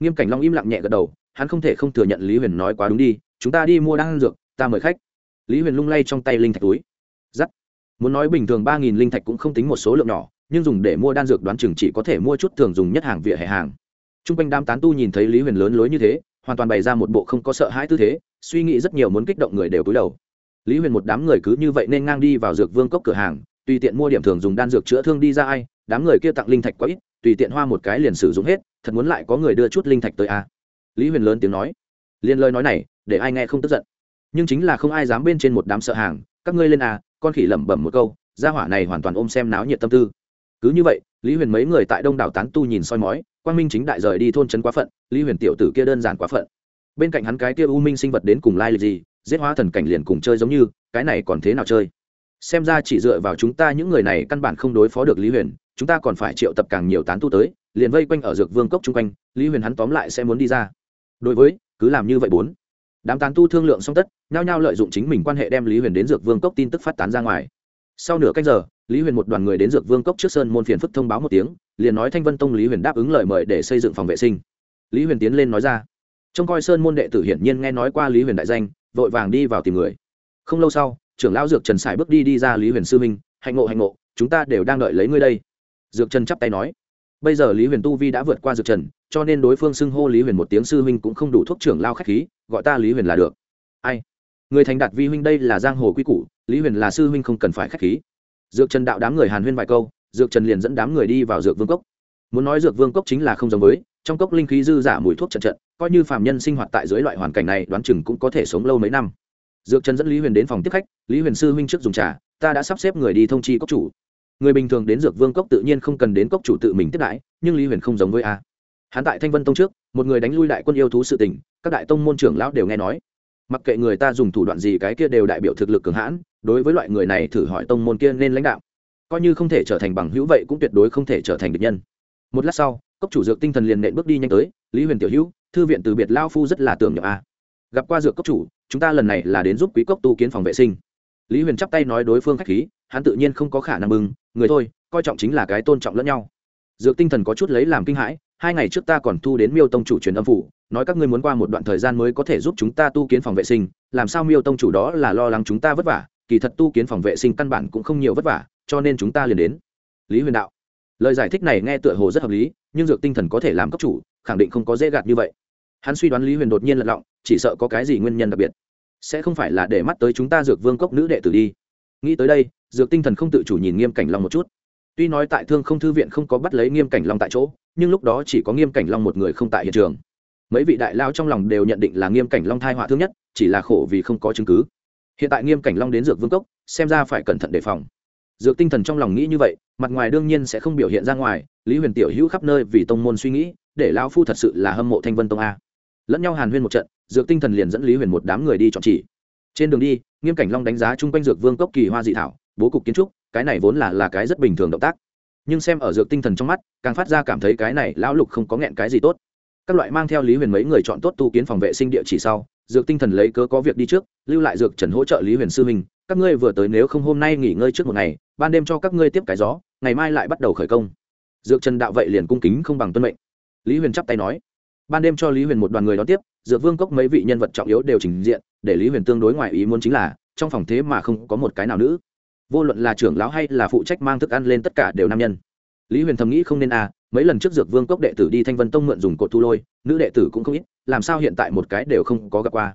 nghiêm cảnh long im lặng nhẹ gật đầu, hắn không thể không thừa nhận lý huyền nói quá đúng đi, chúng ta đi mua đan dược, ta mời khách. Lý huyền lung lay trong tay linh thạch túi. Giắt. Muốn nói bình thường ba nghìn linh thạch cũng không tính một số lượng nhỏ, nhưng dùng để mua đan dược đoán chừng chỉ có thể mua chút thường dùng nhất hàng vỉa hè hàng. T r u n g quanh đám tán tu nhìn thấy lý huyền lớn lối như thế, hoàn toàn bày ra một bộ không có sợ hãi tư thế, suy nghĩ rất nhiều muốn kích động người đều cúi đầu. Lý huyền một đám người cứ như vậy nên ngang đi vào dược vương cốc cửa hàng tùy tiện mua điểm thường dùng đan dược chữa thương đi ra ai, đám người kia tặng linh thạch quá ít, tùy tiện hoa một cái liền sử dụng hết, thật muốn lại có người đưa chút linh thạch tới a lý huyền lớn tiếng nói. Liền lời nói này, để ai nghe không tức giận. Nhưng chính là không ai dám bên trên một đám sợ hàng, các ngươi lên a con khỉ lẩm bẩm một câu, gia hỏa này hoàn toàn ôm xem náo nhiệt tâm tư. Cứ như vậy, lý huyền mấy người tại đông đảo tán tu nhìn soi mói, quang minh chính đại rời đi thôn trấn quá phận, lý huyền tiểu tử kia đơn giản quá phận. Bên cạnh hắn cái kia u minh sinh vật đến cùng lai lịch gì, giết hóa thần cảnh liền cùng chơi giống như, cái này còn thế nào chơi? Xem ra chỉ dựa vào chúng ta những người này căn bản không đối phó được lý huyền, chúng ta còn phải triệu tập càng nhiều tán tu tới, liền vây quanh ở dược vương cốc chung quanh, lý huyền hắn tóm lại sẽ muốn đi ra. Đối với, cứ làm như vậy bốn. Đám tán tu thương lượng xong tất, nhao nhao lợi dụng chính mình quan hệ đem lý huyền đến dược vương cốc tin tức phát tán ra ngoài. Sau nửa cách giờ, lý huyền một đoàn người đến dược vương cốc trước sơn môn phiền phức thông báo một tiếng, liền nói thanh vân tông lý huyền đáp ứng lời mời để xây dựng phòng vệ sinh. Lý huyền tiến lên nói ra. Trông coi sơn môn đệ tử hiển nhiên nghe nói qua lý huyền đại danh, vội vàng đi vào tìm người. Không lâu sau trưởng lão dược trần sải bước đi đi ra lý huyền sư minh hạnh ngộ hạnh ngộ, chúng ta đều đang đợi lấy ngươi đây. Dược trần chắp tay nói. Bây giờ lý huyền tu vi đã vượt qua dược trần, cho nên đối phương xưng hô lý huyền một tiếng sư huynh cũng không đủ thuốc trưởng lao k h á c h khí, gọi ta lý huyền là được. Ai? Người thành đạt vi huynh đây là giang hồ quy củ, lý huyền là sư huynh không cần phải k h á c h khí. Dược trần đạo đám người hàn huyên vài câu, dược trần liền dẫn đám người đi vào dược vương cốc. Muốn nói dược vương cốc chính là không giống với, trong cốc linh khí dư giả mùi thuốc trận trận, coi như phạm nhân sinh hoạt tại dưới loại hoàn cảnh này, đoán chừng cũng có thể sống lâu mấy năm dược trần dẫn lý huyền đến phòng tiếp khách, lý huyền sư huynh trước dùng trà, ta đã sắp xếp người đi thông chi cốc chủ. Người bình thường đến dược vương cốc tự nhiên không cần đến cốc chủ tự mình tiếp đãi, nhưng lý huyền không giống với a. Hắn tại thanh vân tông trước, một người đánh lui đại quân yêu thú sự tình, các đại tông môn trưởng lão đều nghe nói. Mặc kệ người ta dùng thủ đoạn gì cái kia đều đại biểu thực lực cường hãn, đối với loại người này thử hỏi tông môn kia nên lãnh đạo. Coi như không thể trở thành bằng hữu vậy cũng tuyệt đối không thể trở thành địch nhân. Một lát sau, cốc chủ dược tinh thần liền nện bước đi nhanh tới, lý huyền tiểu hữu, thư viện từ biệt lao phu rất là tưởng nhậm a. Gặp qua dược cốc chủ chúng ta lần này là đến giúp quý cốc tu kiến phòng vệ sinh. Lý huyền chắp tay nói đối phương k h á c h khí, hắn tự nhiên không có khả năng mừng, người thôi, coi trọng chính là cái tôn trọng lẫn nhau. Dược tinh thần có chút lấy làm kinh hãi, hai ngày trước ta còn thu đến miêu tông chủ truyền âm phủ, nói các ngươi muốn qua một đoạn thời gian mới có thể giúp chúng ta tu kiến phòng vệ sinh, làm sao miêu tông chủ đó là lo lắng chúng ta vất vả, kỳ thật tu kiến phòng vệ sinh căn bản cũng không nhiều vất vả, cho nên chúng ta liền đến. Lý huyền đạo, lời giải thích này nghe tựa hồ rất hợp lý, nhưng dược tinh thần có thể làm cấp chủ, khẳng định không có dễ gạt như vậy. Hắn suy đoán lý huyền đột nhiên lật lọng, chỉ sợ có cái gì nguyên nhân đặc biệt sẽ không phải là để mắt tới chúng ta dược vương cốc nữ đệ tử đi. Nghĩ tới đây, dược tinh thần không tự chủ nhìn nghiêm cảnh long một chút. Tuy nói tại thương không thư viện không có bắt lấy nghiêm cảnh long tại chỗ, nhưng lúc đó chỉ có nghiêm cảnh long một người không tại hiện trường. Mấy vị đại lao trong lòng đều nhận định là nghiêm cảnh long thai họa thương nhất, chỉ là khổ vì không có chứng cứ. Hiện tại nghiêm cảnh long đến dược vương cốc, xem ra phải cẩn thận đề phòng. Dược tinh thần trong lòng nghĩ như vậy, mặt ngoài đương nhiên sẽ không biểu hiện ra ngoài, lý huyền tiểu hữu khắp nơi vì tông môn suy nghĩ, để lao phu thật sự là hâm mộ thanh vân tông a. Lẫn nhau hàn huyên một trận dược tinh thần liền dẫn lý huyền một đám người đi chọn chỉ. Trên đường đi, nghiêm cảnh long đánh giá chung quanh dược vương cốc kỳ hoa dị thảo, bố cục kiến trúc, cái này vốn là là cái rất bình thường động tác. Nhưng xem ở dược tinh thần trong mắt, càng phát ra cảm thấy cái này lão lục không có nghẹn cái gì tốt. Các loại mang theo lý huyền mấy người chọn tốt tu kiến phòng vệ sinh địa chỉ sau, dược tinh thần lấy cớ có việc đi trước, lưu lại dược trần hỗ trợ lý huyền sư huynh, các ngươi vừa tới nếu không hôm nay nghỉ ngơi trước một ngày, ban đêm cho các ngươi tiếp cái gió, ngày mai lại bắt đầu khởi công. Dược trần đạo vậy liền cung kính không bằng tuân mệnh. Lý huyền chắp tay nói ban đêm cho lý huyền một đoàn người đón tiếp dược vương cốc mấy vị nhân vật trọng yếu đều trình diện, để lý huyền tương đối ngoài ý muốn chính là, trong phòng thế mà không có một cái nào nữ. Vô luận là trưởng lão hay là phụ trách mang thức ăn lên tất cả đều nam nhân. Lý huyền thầm nghĩ không nên à mấy lần trước dược vương cốc đệ tử đi thanh vân tông mượn dùng cột thu lôi, nữ đệ tử cũng không ít, làm sao hiện tại một cái đều không có gặp qua.